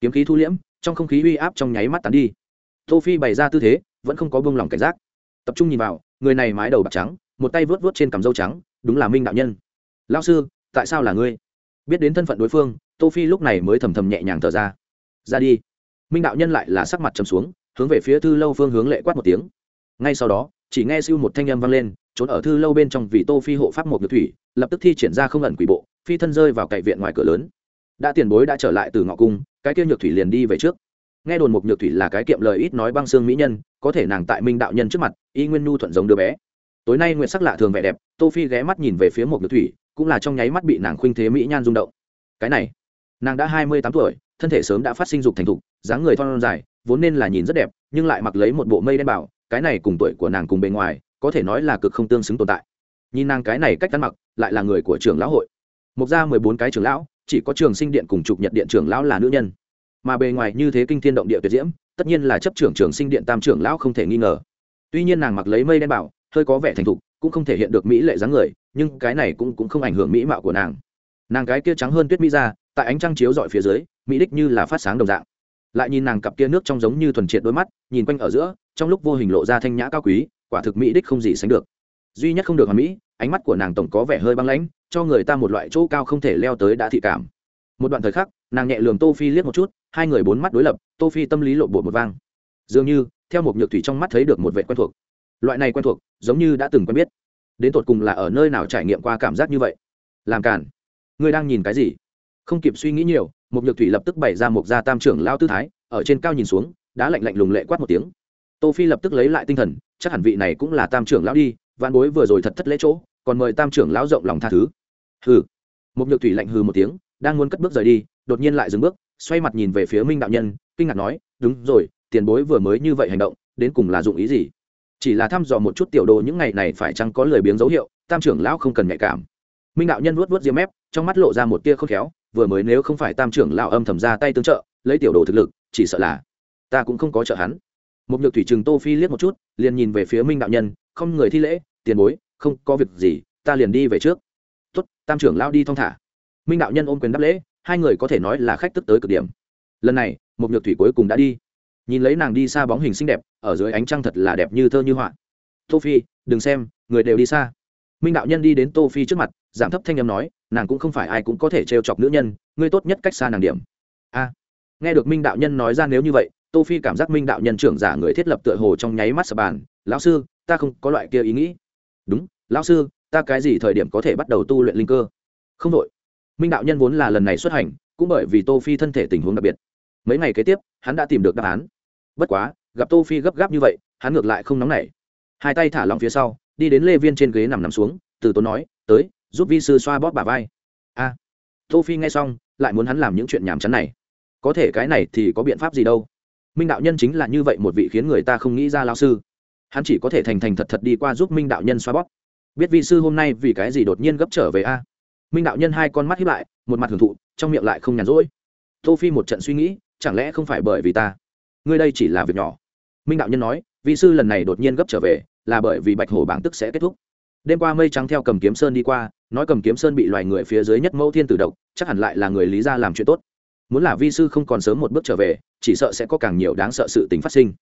Kiếm khí thu liễm, trong không khí uy áp trong nháy mắt tán đi. Tô phi bày ra tư thế vẫn không có buông lỏng cảnh giác. Tập trung nhìn vào, người này mái đầu bạc trắng, một tay vớt vớt trên cằm râu trắng, đúng là minh đạo nhân. Lão sư, tại sao là ngươi? Biết đến thân phận đối phương, tô phi lúc này mới thầm thầm nhẹ nhàng thở ra. Ra đi. Minh đạo nhân lại là sắc mặt trầm xuống, hướng về phía thư lâu phương hướng lệ quát một tiếng. Ngay sau đó, chỉ nghe siêu một thanh âm vang lên, trốn ở thư lâu bên trong vì tô phi hộ pháp một nhược thủy, lập tức thi triển ra không ẩn quỷ bộ, phi thân rơi vào cậy viện ngoài cửa lớn. Đã tiền bối đã trở lại từ ngọ cung, cái kia nhược thủy liền đi về trước nghe đồn mục nhược thủy là cái kiệm lời ít nói băng xương mỹ nhân, có thể nàng tại minh đạo nhân trước mặt, y nguyên nhu thuận giống đứa bé. Tối nay nguyện sắc lạ thường vẻ đẹp, tô phi ghé mắt nhìn về phía mục nhược thủy, cũng là trong nháy mắt bị nàng khuynh thế mỹ nhan rung động. Cái này, nàng đã hai mươi tám tuổi, thân thể sớm đã phát sinh dục thành thục, dáng người thon dài, vốn nên là nhìn rất đẹp, nhưng lại mặc lấy một bộ mây đen bảo, cái này cùng tuổi của nàng cùng bề ngoài, có thể nói là cực không tương xứng tồn tại. Nhìn nàng cái này cách ăn mặc, lại là người của trường lão hội. Mục ra mười bốn cái trường lão, chỉ có trường sinh điện cùng trục nhật điện trưởng lão là nữ nhân mà bề ngoài như thế kinh thiên động địa tuyệt diễm tất nhiên là chấp trưởng trường sinh điện tam trưởng lão không thể nghi ngờ. Tuy nhiên nàng mặc lấy mây đen bảo hơi có vẻ thành thục cũng không thể hiện được mỹ lệ dáng người nhưng cái này cũng, cũng không ảnh hưởng mỹ mạo của nàng. Nàng cái kia trắng hơn tuyết mỹ ra tại ánh trăng chiếu dọi phía dưới mỹ đích như là phát sáng đồng dạng. Lại nhìn nàng cặp kia nước trong giống như thuần triệt đôi mắt nhìn quanh ở giữa trong lúc vô hình lộ ra thanh nhã cao quý quả thực mỹ đích không gì sánh được. Duy nhất không được hoàn mỹ ánh mắt của nàng tổng có vẻ hơi băng lãnh cho người ta một loại chỗ cao không thể leo tới đã thị cảm. Một đoạn thời khắc nàng nhẹ lường tô phi liếc một chút, hai người bốn mắt đối lập, tô phi tâm lý lộn bột một vang. Dường như, theo một nhược thủy trong mắt thấy được một vệ quen thuộc. Loại này quen thuộc, giống như đã từng quen biết. Đến tột cùng là ở nơi nào trải nghiệm qua cảm giác như vậy? Làm cản ngươi đang nhìn cái gì? Không kịp suy nghĩ nhiều, một nhược thủy lập tức bày ra một gia tam trưởng lao tư thái, ở trên cao nhìn xuống, đã lạnh lạnh lùng lệ quát một tiếng. Tô phi lập tức lấy lại tinh thần, chắc hẳn vị này cũng là tam trưởng lão đi văn bối vừa rồi thật thất lễ chỗ, còn mời tam trưởng lão rộng lòng tha thứ. Hừ. Một nhược thủy lạnh hừ một tiếng, đang muốn cất bước rời đi đột nhiên lại dừng bước, xoay mặt nhìn về phía minh đạo nhân, kinh ngạc nói, đúng rồi, tiền bối vừa mới như vậy hành động, đến cùng là dụng ý gì? Chỉ là thăm dò một chút tiểu đồ những ngày này phải chăng có lời biếng dấu hiệu, tam trưởng lão không cần nhạy cảm. Minh đạo nhân vuốt vuốt diêm mép, trong mắt lộ ra một tia khôn khéo, vừa mới nếu không phải tam trưởng lão âm thầm ra tay tương trợ, lấy tiểu đồ thực lực, chỉ sợ là ta cũng không có trợ hắn. Một nhược thủy trừng tô phi liếc một chút, liền nhìn về phía minh đạo nhân, không người thi lễ, tiền bối, không có việc gì, ta liền đi về trước. Tốt, tam trưởng lão đi thong thả. Minh đạo nhân ôm quyền đáp lễ hai người có thể nói là khách tức tới cực điểm. Lần này, một nhược thủy cuối cùng đã đi. Nhìn lấy nàng đi xa bóng hình xinh đẹp, ở dưới ánh trăng thật là đẹp như thơ như họa. Tô phi đừng xem, người đều đi xa. Minh đạo nhân đi đến tô phi trước mặt, giảm thấp thanh âm nói, nàng cũng không phải ai cũng có thể trêu chọc nữ nhân, ngươi tốt nhất cách xa nàng điểm. A. Nghe được minh đạo nhân nói ra nếu như vậy tô phi cảm giác minh đạo nhân trưởng giả người thiết lập tựa hồ trong nháy mắt sập bàn. Lão sư, ta không có loại kia ý nghĩ. Đúng, lão sư, ta cái gì thời điểm có thể bắt đầu tu luyện linh cơ? Không đội minh đạo nhân vốn là lần này xuất hành, cũng bởi vì tô phi thân thể tình huống đặc biệt. Mấy ngày kế tiếp, hắn đã tìm được đáp án. Bất quá, gặp tô phi gấp gáp như vậy, hắn ngược lại không nóng nảy. Hai tay thả lỏng phía sau, đi đến lê viên trên ghế nằm nằm xuống, từ tốn nói, tới, giúp vi sư xoa bóp bà vai. A. Tô phi nghe xong, lại muốn hắn làm những chuyện nhảm chán này. Có thể cái này thì có biện pháp gì đâu. Minh đạo nhân chính là như vậy một vị khiến người ta không nghĩ ra lao sư. Hắn chỉ có thể thành thành thật thật đi qua giúp minh đạo nhân xoa bóp. Biết Vi sư hôm nay vì cái gì đột nhiên gấp trở về a? Minh đạo nhân hai con mắt hiếp lại, một mặt hưởng thụ, trong miệng lại không nhàn rỗi. Tô phi một trận suy nghĩ, chẳng lẽ không phải bởi vì ta? Ngươi đây chỉ là việc nhỏ. Minh đạo nhân nói, vị sư lần này đột nhiên gấp trở về, là bởi vì bạch hổ bảng tức sẽ kết thúc. Đêm qua mây trắng theo cầm kiếm sơn đi qua, nói cầm kiếm sơn bị loài người phía dưới nhất mẫu thiên tử độc, chắc hẳn lại là người lý gia làm chuyện tốt. Muốn là vi sư không còn sớm một bước trở về, chỉ sợ sẽ có càng nhiều đáng sợ sự tình phát sinh.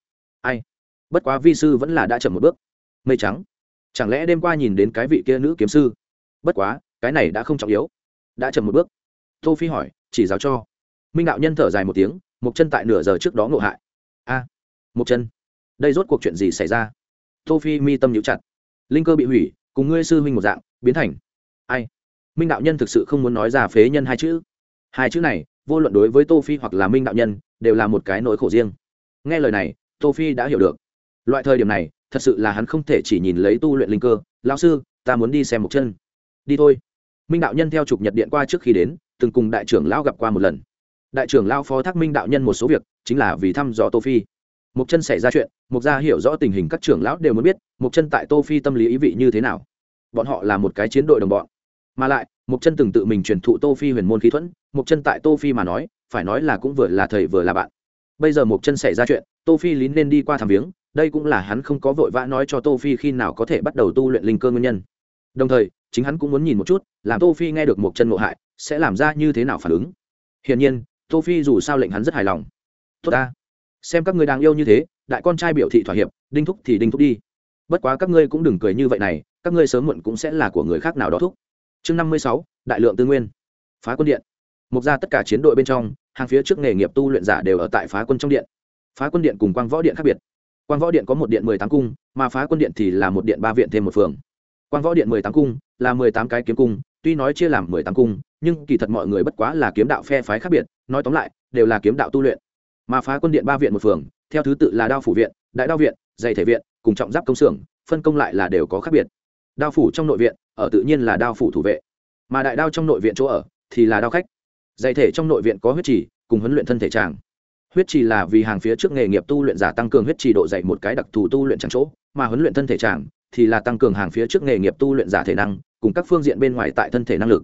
Ai? Bất quá vi sư vẫn là đã chậm một bước. Mây trắng. Chẳng lẽ đêm qua nhìn đến cái vị kia nữ kiếm sư? Bất quá cái này đã không trọng yếu. Đã chậm một bước. Tô phi hỏi, chỉ giáo cho. Minh đạo nhân thở dài một tiếng, một chân tại nửa giờ trước đó ngộ hại. A, một chân. Đây rốt cuộc chuyện gì xảy ra? Tô phi mi tâm nhíu chặt. Linh cơ bị hủy, cùng ngươi sư huynh một dạng, biến thành. Ai? Minh đạo nhân thực sự không muốn nói ra phế nhân hai chữ. Hai chữ này, vô luận đối với tô phi hoặc là minh đạo nhân, đều là một cái nỗi khổ riêng. Nghe lời này, tô phi đã hiểu được. Loại thời điểm này, thật sự là hắn không thể chỉ nhìn lấy tu luyện linh cơ. Lão sư, ta muốn đi xem một chân. Đi thôi minh đạo nhân theo trục nhật điện qua trước khi đến, từng cùng đại trưởng lão gặp qua một lần. Đại trưởng lão phó thác minh đạo nhân một số việc, chính là vì thăm dò tô phi. Mục chân xảy ra chuyện mục gia hiểu rõ tình hình các trưởng lão đều muốn biết Mục chân tại tô phi tâm lý ý vị như thế nào. Bọn họ là một cái chiến đội đồng bọn. Mà lại Mục chân từng tự mình truyền thụ tô phi huyền môn khí thuẫn Mục chân tại tô phi mà nói, phải nói là cũng vừa là thầy vừa là bạn. Bây giờ Mục chân xảy ra chuyện, tô phi lín nên đi qua thăm viếng, đây cũng là hắn không có vội vã nói cho tô phi khi nào có thể bắt đầu tu luyện linh cơ nguyên nhân. Đồng thời chính hắn cũng muốn nhìn một chút, làm tô phi nghe được một chân ngộ hại, sẽ làm ra như thế nào phản ứng. Hiển nhiên, tô phi dù sao lệnh hắn rất hài lòng. Tốt ta. Xem các ngươi đang yêu như thế, đại con trai biểu thị thỏa hiệp, đinh thúc thì đinh thúc đi. Bất quá các ngươi cũng đừng cười như vậy này, các ngươi sớm muộn cũng sẽ là của người khác nào đó thúc. Chương năm mươi sáu, đại lượng tư nguyên. Phá quân điện. Mục ra tất cả chiến đội bên trong, hàng phía trước nghề nghiệp tu luyện giả đều ở tại phá quân trong điện. Phá quân điện cùng quang võ điện khác biệt. Quang võ điện có một điện mười tám cung, mà phá quân điện thì là một điện ba viện thêm một phường quang võ điện mười tám cung là mười tám cái kiếm cung, tuy nói chia làm mười tám cung, nhưng kỳ thật mọi người bất quá là kiếm đạo phe phái khác biệt, nói tóm lại, đều là kiếm đạo tu luyện. Mà phá quân điện ba viện một phường, theo thứ tự là đao phủ viện, đại đao viện dày thể viện, cùng trọng giáp công xưởng, phân công lại là đều có khác biệt. Đao phủ trong nội viện, ở tự nhiên là đao phủ thủ vệ. Mà đại đao trong nội viện chỗ ở thì là đao khách. Dày thể trong nội viện có huyết trì, cùng huấn luyện thân thể tràng huyết trì là vì hàng phía trước nghề nghiệp tu luyện giả tăng cường huyết trì độ dày một cái đặc thù tu luyện chẳng chỗ, mà huấn luyện thân thể chàng thì là tăng cường hàng phía trước nghề nghiệp tu luyện giả thể năng, cùng các phương diện bên ngoài tại thân thể năng lực.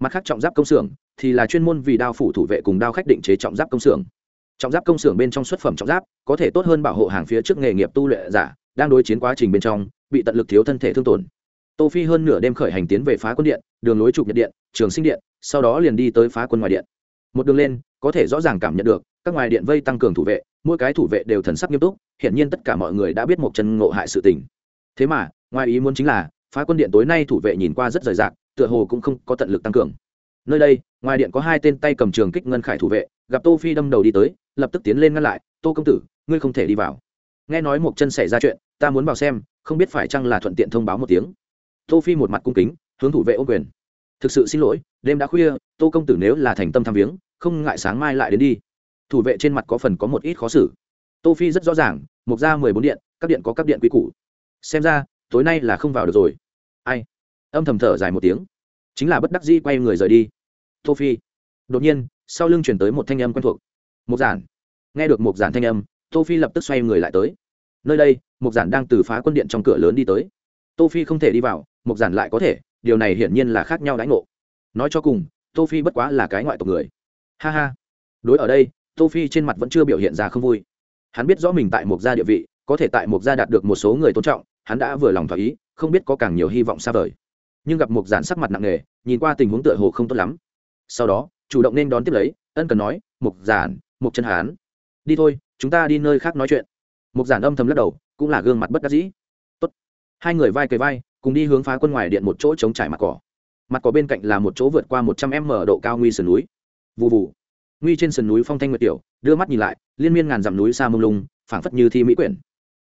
Mặt khác trọng giáp công xưởng thì là chuyên môn vì đao phủ thủ vệ cùng đao khách định chế trọng giáp công xưởng. Trọng giáp công xưởng bên trong xuất phẩm trọng giáp có thể tốt hơn bảo hộ hàng phía trước nghề nghiệp tu luyện giả đang đối chiến quá trình bên trong, bị tận lực thiếu thân thể thương tổn. Tô phi hơn nửa đêm khởi hành tiến về phá quân điện, đường lối trục nhật điện, trường sinh điện, sau đó liền đi tới phá quân ngoài điện. Một đường lên, có thể rõ ràng cảm nhận được các ngoài điện vây tăng cường thủ vệ, mỗi cái thủ vệ đều thần sắc nghiêm túc hiện nhiên tất cả mọi người đã biết một chân ngộ hại sự tình. Thế mà, ngoài ý muốn chính là, phá quân điện tối nay thủ vệ nhìn qua rất rời rạc, tựa hồ cũng không có tận lực tăng cường. Nơi đây, ngoài điện có hai tên tay cầm trường kích ngân khải thủ vệ, gặp tô phi đâm đầu đi tới, lập tức tiến lên ngăn lại, tô công tử, ngươi không thể đi vào. Nghe nói một chân xảy ra chuyện, ta muốn vào xem, không biết phải chăng là thuận tiện thông báo một tiếng. Tô phi một mặt cung kính, hướng thủ vệ ô quyền. Thực sự xin lỗi, đêm đã khuya, tô công tử nếu là thành tâm tham viếng, không ngại sáng mai lại đến đi thủ vệ trên mặt có phần có một ít khó xử. Tô phi rất rõ ràng mục ra mười bốn điện, các điện có các điện quý củ. Xem ra, tối nay là không vào được rồi. Ai? Âm thầm thở dài một tiếng. Chính là bất đắc dĩ quay người rời đi. Tô phi. Đột nhiên, sau lưng chuyển tới một thanh âm quen thuộc. Mục giản. Nghe được mục giản thanh âm, tô phi lập tức xoay người lại tới. Nơi đây mục giản đang từ phá quân điện trong cửa lớn đi tới. Tô phi không thể đi vào mục giản lại có thể, điều này hiển nhiên là khác nhau đãi ngộ. Nói cho cùng, tô phi bất quá là cái ngoại tộc người. Ha ha. Đối ở đây tô phi trên mặt vẫn chưa biểu hiện ra không vui. Hắn biết rõ mình tại một gia địa vị, có thể tại một gia đạt được một số người tôn trọng, hắn đã vừa lòng thỏa ý, không biết có càng nhiều hy vọng xa vời. Nhưng gặp mục giản sắc mặt nặng nề, nhìn qua tình huống tựa hồ không tốt lắm. Sau đó, chủ động nên đón tiếp lấy, ân cần nói, mục giản, mục chân hán, đi thôi, chúng ta đi nơi khác nói chuyện. Mục giản âm thầm lắc đầu, cũng là gương mặt bất đắc dĩ. Tốt. hai người vai kề vai, cùng đi hướng phá quân ngoài điện một chỗ chống trải mặt cỏ. Mặt cỏ bên cạnh là một chỗ vượt qua một trăm m độ cao nguy sườn núi. Vụ vụ nguy trên sườn núi phong thanh nguyệt tiểu, đưa mắt nhìn lại, liên miên ngàn dặm núi xa mông lung, phảng phất như thi mỹ quyển.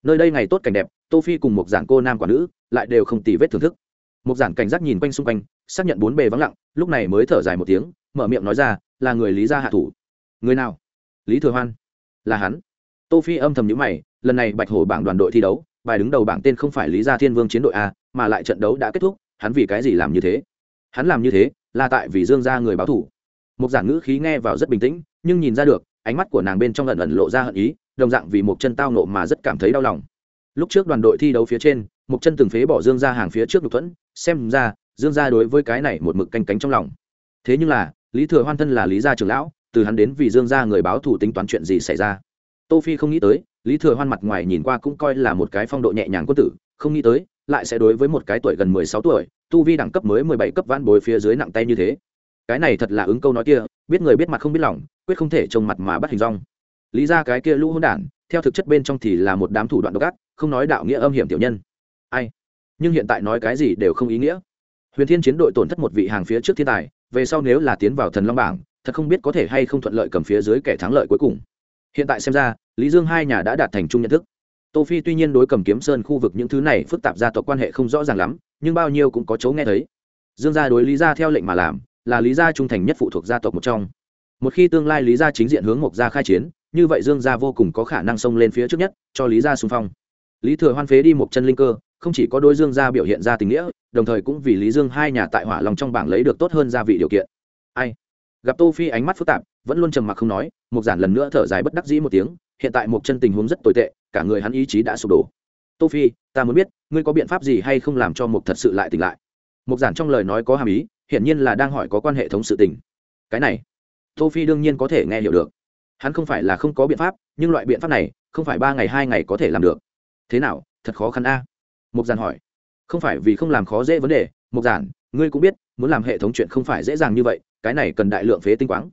Nơi đây ngày tốt cảnh đẹp, tô phi cùng một giản cô nam quả nữ, lại đều không tì vết thưởng thức. Một giản cảnh giác nhìn quanh xung quanh, xác nhận bốn bề vắng lặng, lúc này mới thở dài một tiếng, mở miệng nói ra, là người lý gia hạ thủ. Người nào? Lý thừa hoan. Là hắn. Tô phi âm thầm nhíu mày, lần này bạch hổ bảng đoàn đội thi đấu, bài đứng đầu bảng tên không phải lý gia thiên vương chiến đội a, mà lại trận đấu đã kết thúc, hắn vì cái gì làm như thế? Hắn làm như thế là tại vì dương gia người báo thủ một giản ngữ khí nghe vào rất bình tĩnh, nhưng nhìn ra được, ánh mắt của nàng bên trong ẩn ẩn lộ ra hận ý, đồng dạng vì một chân tao nộ mà rất cảm thấy đau lòng. Lúc trước đoàn đội thi đấu phía trên một chân từng phế bỏ dương ra hàng phía trước đục thuẫn, xem ra, dương gia đối với cái này một mực canh cánh trong lòng. Thế nhưng là, lý thừa hoan thân là lý gia trưởng lão, từ hắn đến vì dương gia người báo thủ tính toán chuyện gì xảy ra? Tô phi không nghĩ tới, lý thừa hoan mặt ngoài nhìn qua cũng coi là một cái phong độ nhẹ nhàng quân tử, không nghĩ tới, lại sẽ đối với một cái tuổi gần mười sáu tuổi, tu vi đẳng cấp mới mười bảy cấp vãn bối phía dưới nặng tay như thế cái này thật là ứng câu nói kia, biết người biết mặt không biết lòng, quyết không thể trông mặt mà bắt hình rong. Lý ra cái kia lũ hỗn đản, theo thực chất bên trong thì là một đám thủ đoạn độc ác, không nói đạo nghĩa âm hiểm tiểu nhân. Ai? Nhưng hiện tại nói cái gì đều không ý nghĩa. Huyền thiên chiến đội tổn thất một vị hàng phía trước thiên tài, về sau nếu là tiến vào thần long bảng, thật không biết có thể hay không thuận lợi cầm phía dưới kẻ thắng lợi cuối cùng. Hiện tại xem ra, lý dương hai nhà đã đạt thành chung nhận thức. Tô phi tuy nhiên đối cầm kiếm sơn khu vực những thứ này phức tạp gia tộc quan hệ không rõ ràng lắm, nhưng bao nhiêu cũng có chỗ nghe thấy. Dương gia đối lý gia theo lệnh mà làm là lý gia trung thành nhất phụ thuộc gia tộc một trong. Một khi tương lai lý gia chính diện hướng mộc gia khai chiến, như vậy dương gia vô cùng có khả năng xông lên phía trước nhất, cho lý gia xung phong. Lý thừa hoan phế đi một chân linh cơ, không chỉ có đôi dương gia biểu hiện ra tình nghĩa, đồng thời cũng vì lý dương hai nhà tại hỏa lòng trong bảng lấy được tốt hơn gia vị điều kiện. Ai? Gặp tô phi ánh mắt phức tạp, vẫn luôn trầm mặc không nói một giản lần nữa thở dài bất đắc dĩ một tiếng, hiện tại một chân tình huống rất tồi tệ, cả người hắn ý chí đã sụp đổ. Tô phi, ta muốn biết, ngươi có biện pháp gì hay không làm cho một thật sự lại tỉnh lại? Một giản trong lời nói có hàm ý hiển nhiên là đang hỏi có quan hệ thống sự tình. Cái này, tô phi đương nhiên có thể nghe hiểu được. Hắn không phải là không có biện pháp, nhưng loại biện pháp này, không phải ba ngày, hai ngày có thể làm được. Thế nào, thật khó khăn a? Mục giản hỏi. Không phải vì không làm khó dễ vấn đề, mục giản, ngươi cũng biết, muốn làm hệ thống chuyện không phải dễ dàng như vậy, cái này cần đại lượng phế tinh quáng.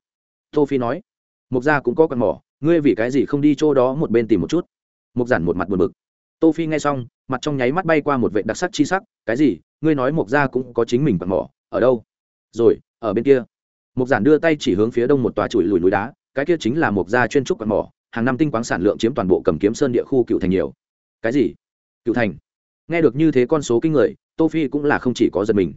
Tô phi nói. Mục gia cũng có con mỏ ngươi vì cái gì không đi chỗ đó một bên tìm một chút? Mục giản một mặt buồn bực. Tô phi nghe xong, mặt trong nháy mắt bay qua một vệ đặc sắc chi sắc, cái gì, ngươi nói mục gia cũng có chính mình con mỏ ở đâu? Rồi, ở bên kia. Mục giản đưa tay chỉ hướng phía đông một tòa chuỗi lùi núi đá, cái kia chính là mục gia chuyên trúc quạt mỏ, hàng năm tinh quáng sản lượng chiếm toàn bộ cầm kiếm sơn địa khu cựu thành nhiều. Cái gì? Cựu thành. Nghe được như thế con số kinh người, tô phi cũng là không chỉ có giật mình.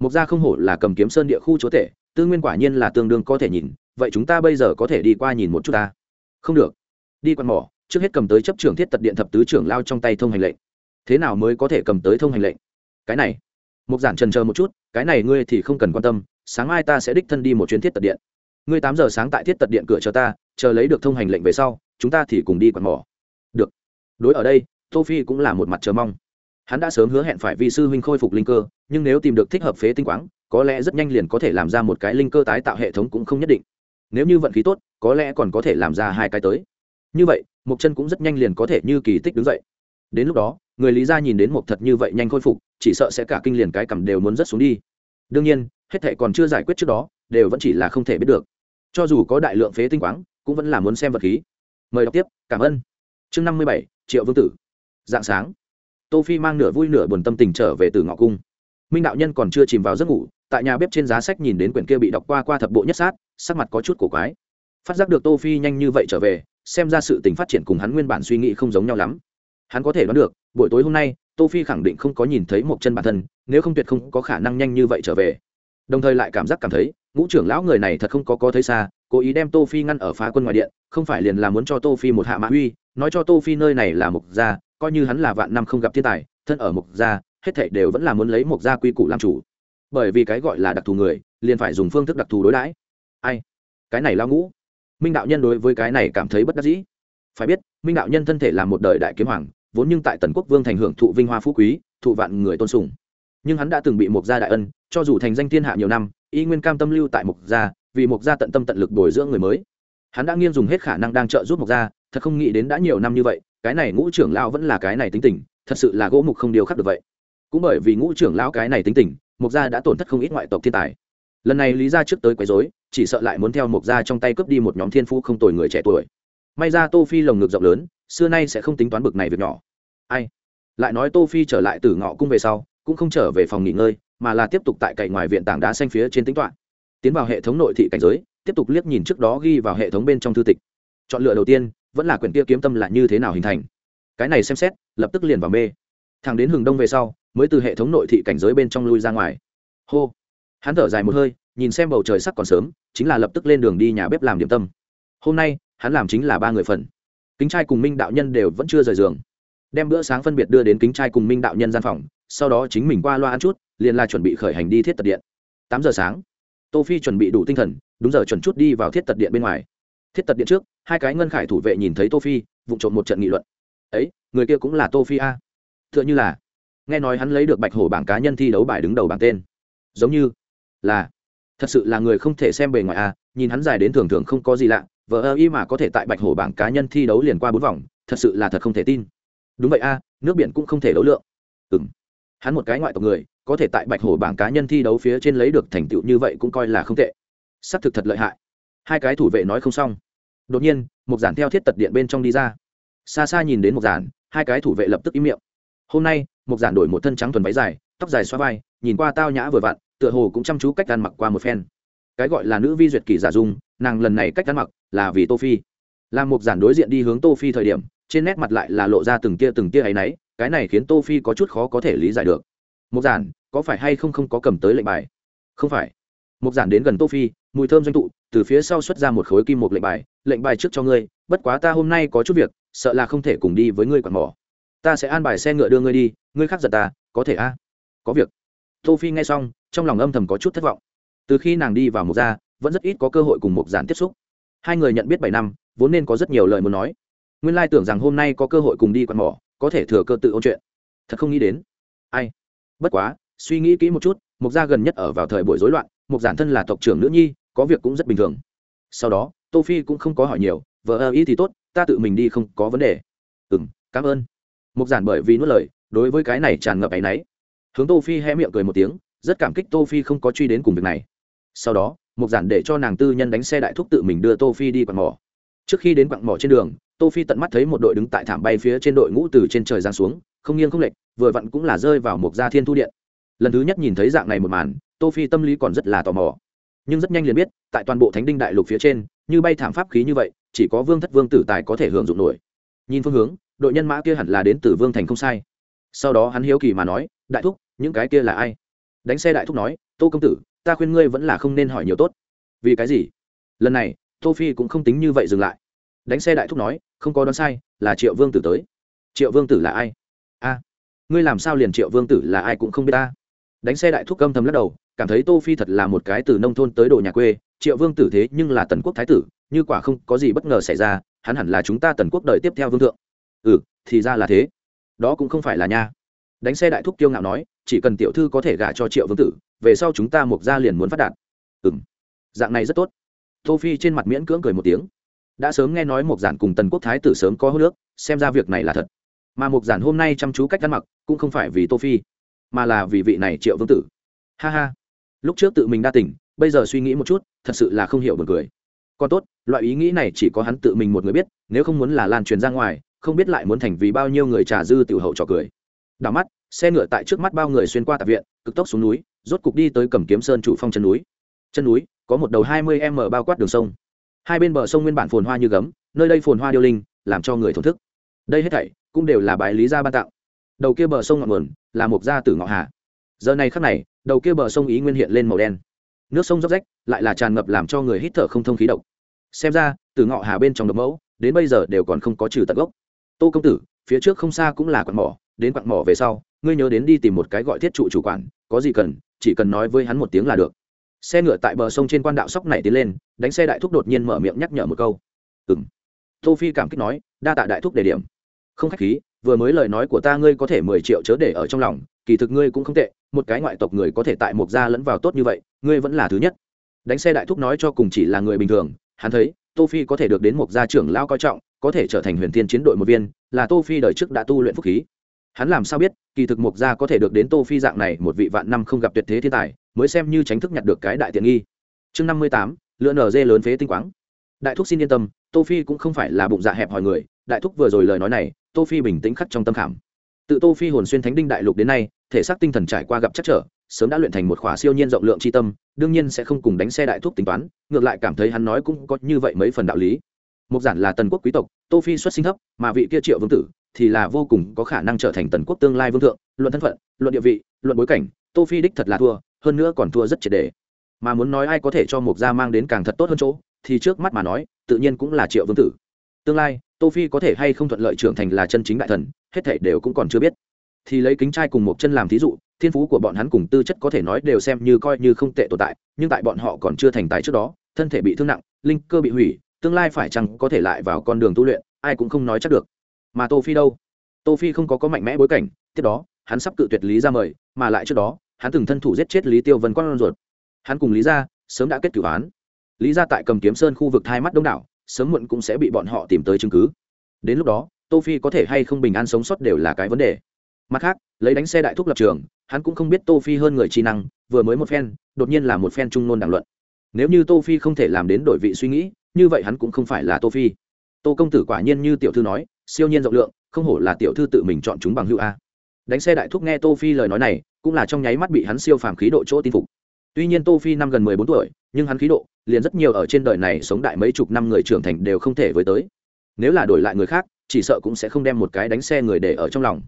Mục gia không hổ là cầm kiếm sơn địa khu chúa tể, tư nguyên quả nhiên là tương đương có thể nhìn, vậy chúng ta bây giờ có thể đi qua nhìn một chút ta? Không được. Đi quan mỏ, trước hết cầm tới chấp trưởng thiết tật điện thập tứ trưởng lao trong tay thông hành lệnh. Thế nào mới có thể cầm tới thông hành lệnh? Cái này mục giản trần chờ một chút, cái này ngươi thì không cần quan tâm, sáng mai ta sẽ đích thân đi một chuyến thiết tật điện. Ngươi tám giờ sáng tại thiết tật điện cửa chờ ta, chờ lấy được thông hành lệnh về sau, chúng ta thì cùng đi quan mỏ. Được. Đối ở đây, tô phi cũng là một mặt chờ mong. Hắn đã sớm hứa hẹn phải Vi sư huynh khôi phục linh cơ, nhưng nếu tìm được thích hợp phế tinh quáng, có lẽ rất nhanh liền có thể làm ra một cái linh cơ tái tạo hệ thống cũng không nhất định. Nếu như vận khí tốt, có lẽ còn có thể làm ra hai cái tới. Như vậy, Mục chân cũng rất nhanh liền có thể như kỳ tích đứng dậy. Đến lúc đó người lý gia nhìn đến một thật như vậy nhanh khôi phục, chỉ sợ sẽ cả kinh liền cái cầm đều muốn rất xuống đi. Đương nhiên, hết thệ còn chưa giải quyết trước đó, đều vẫn chỉ là không thể biết được. Cho dù có đại lượng phế tinh quáng, cũng vẫn là muốn xem vật khí. Mời đọc tiếp, cảm ơn. Chương năm mươi bảy, triệu vương tử. Dạng sáng. Tô phi mang nửa vui nửa buồn tâm tình trở về từ ngọ cung. Minh đạo nhân còn chưa chìm vào giấc ngủ, tại nhà bếp trên giá sách nhìn đến quyển kia bị đọc qua qua thập bộ nhất sát, sắc mặt có chút cổ quái. Phát giác được tô phi nhanh như vậy trở về, xem ra sự tình phát triển cùng hắn nguyên bản suy nghĩ không giống nhau lắm. Hắn có thể đoán được buổi tối hôm nay, tô phi khẳng định không có nhìn thấy một chân bản thân, nếu không tuyệt không có khả năng nhanh như vậy trở về. Đồng thời lại cảm giác cảm thấy, ngũ trưởng lão người này thật không có có thấy xa, cố ý đem tô phi ngăn ở phá quân ngoài điện, không phải liền là muốn cho tô phi một hạ mã uy, nói cho tô phi nơi này là mục gia, coi như hắn là vạn năm không gặp thiên tài, thân ở mục gia, hết thảy đều vẫn là muốn lấy mục gia quy củ làm chủ. Bởi vì cái gọi là đặc thù người, liền phải dùng phương thức đặc thù đối đãi. Ai? Cái này lao ngũ. Minh đạo nhân đối với cái này cảm thấy bất đắc dĩ. Phải biết, minh đạo nhân thân thể là một đời đại kiếm hoàng vốn nhưng tại tần quốc vương thành hưởng thụ vinh hoa phú quý, thụ vạn người tôn sùng. Nhưng hắn đã từng bị mục gia đại ân, cho dù thành danh thiên hạ nhiều năm, y nguyên cam tâm lưu tại mục gia, vì mục gia tận tâm tận lực bồi dưỡng người mới. Hắn đã nghiêng dùng hết khả năng đang trợ giúp mục gia, thật không nghĩ đến đã nhiều năm như vậy, cái này ngũ trưởng lão vẫn là cái này tính tình, thật sự là gỗ mục không điều khắc được vậy. Cũng bởi vì ngũ trưởng lão cái này tính tình mục gia đã tổn thất không ít ngoại tộc thiên tài. Lần này lý gia trước tới quấy rối, chỉ sợ lại muốn theo mục gia trong tay cướp đi một nhóm thiên phú không tồi người trẻ tuổi may ra tô phi lồng ngực rộng lớn, xưa nay sẽ không tính toán bực này việc nhỏ. Ai? Lại nói tô phi trở lại từ ngọ cung về sau, cũng không trở về phòng nghỉ ngơi, mà là tiếp tục tại cạnh ngoài viện tảng đá xanh phía trên tính toán tiến vào hệ thống nội thị cảnh giới, tiếp tục liếc nhìn trước đó ghi vào hệ thống bên trong thư tịch. Chọn lựa đầu tiên, vẫn là quyển kia kiếm tâm là như thế nào hình thành. Cái này xem xét, lập tức liền vào mê. Thằng đến hừng đông về sau, mới từ hệ thống nội thị cảnh giới bên trong lui ra ngoài. Hô. Hắn thở dài một hơi, nhìn xem bầu trời sắc còn sớm, chính là lập tức lên đường đi nhà bếp làm điểm tâm. Hôm nay hắn làm chính là ba người phần. Kính trai cùng minh đạo nhân đều vẫn chưa rời giường. Đem bữa sáng phân biệt đưa đến kính trai cùng minh đạo nhân gian phòng, sau đó chính mình qua loa ăn chút, liền là chuẩn bị khởi hành đi thiết tật điện. Tám giờ sáng, tô phi chuẩn bị đủ tinh thần, đúng giờ chuẩn chút đi vào thiết tật điện bên ngoài. Thiết tật điện trước, hai cái ngân khải thủ vệ nhìn thấy tô phi vụ trộm một trận nghị luận. Ấy, người kia cũng là tô phi a? Tựa như là. Nghe nói hắn lấy được bạch hổ bảng cá nhân thi đấu bài đứng đầu bảng tên. Giống như là, thật sự là người không thể xem bề ngoài a, nhìn hắn dài đến thường thường không có gì lạ vờ ơ y mà có thể tại bạch hổ bảng cá nhân thi đấu liền qua bốn vòng, thật sự là thật không thể tin. Đúng vậy a, nước biển cũng không thể đấu lượng. Ừ m hắn một cái ngoại tộc người, có thể tại bạch hổ bảng cá nhân thi đấu phía trên lấy được thành tựu như vậy cũng coi là không tệ. S ắ c thực thật lợi hại. Hai cái thủ vệ nói không xong. Đột nhiên, một giản theo thiết tật điện bên trong đi ra. Xa xa nhìn đến một giản, hai cái thủ vệ lập tức im miệng. Hôm nay, một giản đổi một thân trắng thuần váy dài, tóc dài xoa vai, nhìn qua tao nhã vừa vặn, tựa hồ cũng chăm chú cách ăn mặc qua một phen. Cái gọi là nữ vi duyệt kỳ giả dung nàng lần này cách ăn mặc là vì tô phi. Làm một giản đối diện đi hướng tô phi thời điểm, trên nét mặt lại là lộ ra từng tia từng tia ấy nấy cái này khiến tô phi có chút khó có thể lý giải được. Một giản, có phải hay không không có cầm tới lệnh bài? Không phải. Một giản đến gần tô phi, mùi thơm doanh tụ, từ phía sau xuất ra một khối kim một lệnh bài lệnh bài trước cho ngươi, bất quá ta hôm nay có chút việc, sợ là không thể cùng đi với ngươi quản mỏ. Ta sẽ an bài xe ngựa đưa ngươi đi, ngươi khác giật ta, có thể a? Có việc. Tô phi nghe xong, trong lòng âm thầm có chút thất vọng. Từ khi nàng đi vào một gia vẫn rất ít có cơ hội cùng một giản tiếp xúc. Hai người nhận biết bảy năm, vốn nên có rất nhiều lời muốn nói. Nguyên lai tưởng rằng hôm nay có cơ hội cùng đi quạt mỏ, có thể thừa cơ tự ôn chuyện. Thật không nghĩ đến. Ai? Bất quá, suy nghĩ kỹ một chút, mục gia gần nhất ở vào thời buổi rối loạn, mục giản thân là tộc trưởng nữ nhi, có việc cũng rất bình thường. Sau đó, tô phi cũng không có hỏi nhiều, vợ ơ, ý thì tốt, ta tự mình đi không có vấn đề. Ừ m cảm ơn. Mục giản bởi vì nuốt lời, đối với cái này tràn ngập áy náy. Hướng tô phi hé miệng cười một tiếng, rất cảm kích tô phi không có truy đến cùng việc này. Sau đó mục giản để cho nàng tư nhân đánh xe đại thúc tự mình đưa tô phi đi quặng mỏ. Trước khi đến quặng mỏ trên đường, tô phi tận mắt thấy một đội đứng tại thảm bay phía trên đội ngũ từ trên trời giáng xuống, không nghiêng không lệch, vừa vặn cũng là rơi vào một gia thiên thu điện. Lần thứ nhất nhìn thấy dạng này một màn, tô phi tâm lý còn rất là tò mò. Nhưng rất nhanh liền biết, tại toàn bộ thánh đinh đại lục phía trên, như bay thảm pháp khí như vậy, chỉ có vương thất vương tử tài có thể hưởng dụng nổi. Nhìn phương hướng, đội nhân mã kia hẳn là đến từ vương thành không sai. Sau đó hắn hiếu kỳ mà nói, đại thúc, những cái kia là ai? Đánh xe đại thúc nói, tô công tử ta khuyên ngươi vẫn là không nên hỏi nhiều tốt. Vì cái gì? Lần này, tô phi cũng không tính như vậy dừng lại. Đánh xe đại thúc nói, không có đoán sai, là triệu vương tử tới. Triệu vương tử là ai? A, ngươi làm sao liền triệu vương tử là ai cũng không biết ta. Đánh xe đại thúc âm thầm lắc đầu, cảm thấy tô phi thật là một cái từ nông thôn tới đồ nhà quê, triệu vương tử thế nhưng là tần quốc thái tử, như quả không có gì bất ngờ xảy ra, hắn hẳn là chúng ta tần quốc đợi tiếp theo vương thượng. Ừ thì ra là thế. Đó cũng không phải là nha. Đánh xe đại thúc kiêu ngạo nói, chỉ cần tiểu thư có thể gả cho triệu vương tử về sau chúng ta mục gia liền muốn phát đạt. Ừ m dạng này rất tốt. Tô phi trên mặt miễn cưỡng cười một tiếng. Đã sớm nghe nói mục giản cùng tần quốc thái tử sớm có hô nước xem ra việc này là thật. Mà mục giản hôm nay chăm chú cách ăn mặc, cũng không phải vì tô phi mà là vì vị này triệu vương tử. Ha ha. Lúc trước tự mình đa tỉnh bây giờ suy nghĩ một chút, thật sự là không hiểu buồn cười. Còn tốt, loại ý nghĩ này chỉ có hắn tự mình một người biết, nếu không muốn là lan truyền ra ngoài, không biết lại muốn thành vì bao nhiêu người trà dư tiểu hậu trò cười. Đảo mắt, xe ngựa tại trước mắt bao người xuyên qua tạp viện, cực tốc xuống núi rốt cục đi tới cầm kiếm sơn chủ phong chân núi. Chân núi, có một đầu hai mươi m bao quát đường sông. Hai bên bờ sông nguyên bản phồn hoa như gấm, nơi đây phồn hoa điêu linh, làm cho người thổn thức. Đây hết thảy cũng đều là bài lý gia ban tặng. Đầu kia bờ sông ngọn nguồn là một gia tử ngọ hà. Giờ này khắc này, đầu kia bờ sông ý nguyên hiện lên màu đen. Nước sông dốc rách, lại là tràn ngập làm cho người hít thở không thông khí độc. Xem ra, từ ngọ hà bên trong độc mẫu, đến bây giờ đều còn không có trừ tận gốc. Tô công tử, phía trước không xa cũng là quặng mỏ, đến quặng mỏ về sau, ngươi nhớ đến đi tìm một cái gọi thiết trụ chủ quản, có gì cần chỉ cần nói với hắn một tiếng là được. Xe ngựa tại bờ sông trên quan đạo sóc này tiến lên, đánh xe đại thúc đột nhiên mở miệng nhắc nhở một câu. Ừ m tô phi cảm kích nói, đa tạ đại thúc đề điểm. Không khách khí, vừa mới lời nói của ta ngươi có thể mười triệu chớ để ở trong lòng, kỳ thực ngươi cũng không tệ, một cái ngoại tộc người có thể tại một gia lẫn vào tốt như vậy, ngươi vẫn là thứ nhất. Đánh xe đại thúc nói cho cùng chỉ là người bình thường, hắn thấy, tô phi có thể được đến một gia trưởng lao coi trọng, có thể trở thành huyền thiên chiến đội một viên, là tô phi đời trước đã tu luyện phúc khí hắn làm sao biết, kỳ thực mục gia có thể được đến tô phi dạng này một vị vạn năm không gặp tuyệt thế thiên tài, mới xem như tránh thức nhặt được cái đại tiện nghi. Chương năm mươi tám, lựa nở dê lớn phế tinh quáng. Đại thúc xin yên tâm, tô phi cũng không phải là bụng dạ hẹp hòi người, đại thúc vừa rồi lời nói này, tô phi bình tĩnh khắc trong tâm khảm. Tự tô phi hồn xuyên thánh đinh đại lục đến nay, thể xác tinh thần trải qua gặp chắc trở, sớm đã luyện thành một khỏa siêu nhiên rộng lượng chi tâm, đương nhiên sẽ không cùng đánh xe đại thúc tính toán, ngược lại cảm thấy hắn nói cũng có như vậy mấy phần đạo lý. Mục giản là tần quốc quý tộc, tô phi xuất sinh thấp, mà vị kia triệu vương tử thì là vô cùng có khả năng trở thành tần quốc tương lai vương thượng, luận thân phận, luận địa vị, luận bối cảnh, tô phi đích thật là thua, hơn nữa còn thua rất triệt đề. Mà muốn nói ai có thể cho mục gia mang đến càng thật tốt hơn chỗ, thì trước mắt mà nói, tự nhiên cũng là triệu vương tử. Tương lai, tô phi có thể hay không thuận lợi trưởng thành là chân chính đại thần, hết thảy đều cũng còn chưa biết. Thì lấy kính trai cùng một chân làm thí dụ, thiên phú của bọn hắn cùng tư chất có thể nói đều xem như coi như không tệ tồn tại, nhưng tại bọn họ còn chưa thành tài trước đó, thân thể bị thương nặng, linh cơ bị hủy, tương lai phải chăng có thể lại vào con đường tu luyện, ai cũng không nói chắc được mà tô phi đâu? Tô phi không có có mạnh mẽ bối cảnh, tiếp đó, hắn sắp cự tuyệt lý ra mời, mà lại trước đó, hắn từng thân thủ giết chết lý tiêu vân quan ruột. Hắn cùng lý gia sớm đã kết cửu án. Lý gia tại cầm kiếm sơn khu vực hai mắt đông đảo, sớm muộn cũng sẽ bị bọn họ tìm tới chứng cứ. Đến lúc đó, tô phi có thể hay không bình an sống sót đều là cái vấn đề. Mặt khác, lấy đánh xe đại thúc lập trường, hắn cũng không biết tô phi hơn người trí năng, vừa mới một phen, đột nhiên là một phen trung nôn đảng luận. Nếu như tô phi không thể làm đến đổi vị suy nghĩ, như vậy hắn cũng không phải là tô phi. Tô công tử quả nhiên như tiểu thư nói siêu nhiên rộng lượng, không hổ là tiểu thư tự mình chọn chúng bằng hữu a. Đánh xe đại thúc nghe tô phi lời nói này, cũng là trong nháy mắt bị hắn siêu phàm khí độ chỗ tin phục. Tuy nhiên tô phi năm gần mười bốn tuổi, nhưng hắn khí độ, liền rất nhiều ở trên đời này sống đại mấy chục năm người trưởng thành đều không thể với tới. Nếu là đổi lại người khác, chỉ sợ cũng sẽ không đem một cái đánh xe người để ở trong lòng.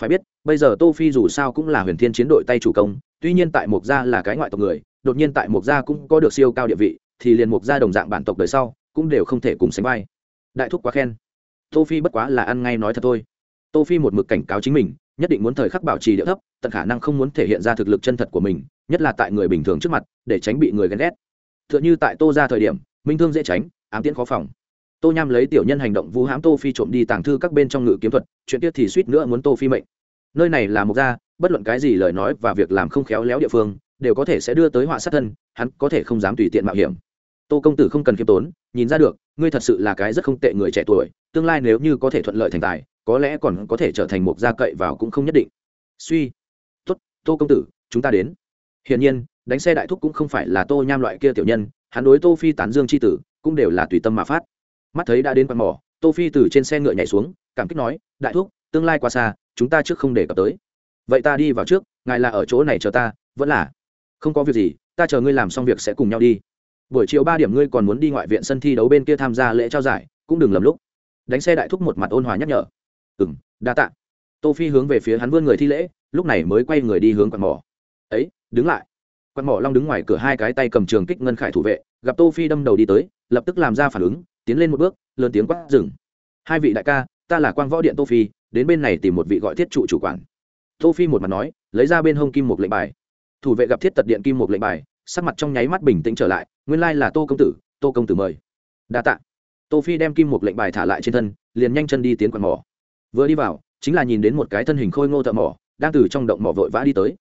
Phải biết, bây giờ tô phi dù sao cũng là huyền thiên chiến đội tay chủ công, tuy nhiên tại mục gia là cái ngoại tộc người, đột nhiên tại mục gia cũng có được siêu cao địa vị, thì liền mục gia đồng dạng bản tộc đời sau, cũng đều không thể cùng sánh vai. Đại thúc quá khen tô phi bất quá là ăn ngay nói thật thôi. Tô phi một mực cảnh cáo chính mình, nhất định muốn thời khắc bảo trì địa thấp, tận khả năng không muốn thể hiện ra thực lực chân thật của mình, nhất là tại người bình thường trước mặt, để tránh bị người ghen ghét. Tựa như tại tô ra thời điểm, minh thương dễ tránh, ám tiễn khó phòng. Tô nham lấy tiểu nhân hành động vu hãm tô phi trộm đi tàng thư các bên trong ngự kiếm thuật, chuyện tiết thì suýt nữa muốn tô phi mệnh. Nơi này là một gia, bất luận cái gì lời nói và việc làm không khéo léo địa phương, đều có thể sẽ đưa tới họa sát thân, hắn có thể không dám tùy tiện mạo hiểm tô công tử không cần khiêm tốn, nhìn ra được, ngươi thật sự là cái rất không tệ người trẻ tuổi, tương lai nếu như có thể thuận lợi thành tài, có lẽ còn có thể trở thành một gia cậy vào cũng không nhất định. Suy. Tốt, tô công tử, chúng ta đến. Hiển nhiên, đánh xe đại thúc cũng không phải là tô nham loại kia tiểu nhân, hắn đối tô phi tán dương c h i tử, cũng đều là tùy tâm mà phát. Mắt thấy đã đến quạt mỏ, tô phi từ trên xe ngựa nhảy xuống, cảm kích nói, đại thúc, tương lai quá xa, chúng ta trước không để cập tới. Vậy ta đi vào trước, ngài là ở chỗ này chờ ta, vẫn là. Không có việc gì, ta chờ ngươi làm xong việc sẽ cùng nhau đi buổi chiều ba điểm ngươi còn muốn đi ngoại viện sân thi đấu bên kia tham gia lễ trao giải, cũng đừng lầm lúc. Đánh xe đại thúc một mặt ôn hòa nhắc nhở. Ừ m đa t ạ tô phi hướng về phía hắn vươn người thi lễ, lúc này mới quay người đi hướng quạt mỏ. Ấy, đứng lại. Quạt mỏ long đứng ngoài cửa hai cái tay cầm trường kích ngân khải thủ vệ, gặp tô phi đâm đầu đi tới, lập tức làm ra phản ứng, tiến lên một bước, lớn tiếng quát dừng. Hai vị đại ca, ta là quang võ điện tô phi, đến bên này tìm một vị gọi thiết trụ chủ quản. Tô phi một mặt nói, lấy ra bên hông kim một lệnh bài. Thủ vệ gặp thiết tật điện kim một lệnh bài sắc mặt trong nháy mắt bình tĩnh trở lại, nguyên lai là tô công tử, tô công tử mời. Đa tạ. Tô phi đem kim một lệnh bài thả lại trên thân, liền nhanh chân đi tiến quạt mỏ. Vừa đi vào, chính là nhìn đến một cái thân hình khôi ngô thợ mỏ, đang từ trong động mỏ vội vã đi tới.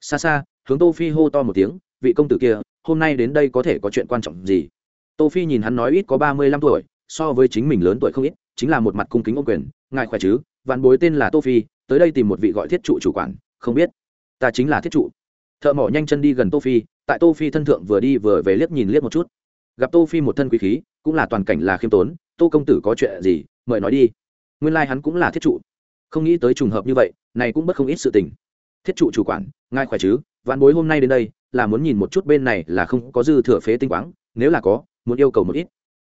Xa xa, hướng tô phi hô to một tiếng, vị công tử kia, hôm nay đến đây có thể có chuyện quan trọng gì? Tô phi nhìn hắn nói ít có ba mươi lăm tuổi, so với chính mình lớn tuổi không ít, chính là một mặt cung kính ô quyền, ngài khỏe chứ? Vạn bối tên là tô phi, tới đây tìm một vị gọi thiết trụ chủ quản, không biết ta chính là thiết trụ. Thợ mỏ nhanh chân đi gần tô phi tại tô phi thân thượng vừa đi vừa về liếc nhìn liếc một chút. Gặp tô phi một thân quý khí, cũng là toàn cảnh là khiêm tốn, tô công tử có chuyện gì, mời nói đi. Nguyên lai like hắn cũng là thiết trụ. Không nghĩ tới trùng hợp như vậy, này cũng bất không ít sự tình. Thiết trụ chủ quản, ngài khỏe chứ? Vạn bối hôm nay đến đây, là muốn nhìn một chút bên này là không có dư thừa phế tinh quáng, nếu là có, muốn yêu cầu một ít.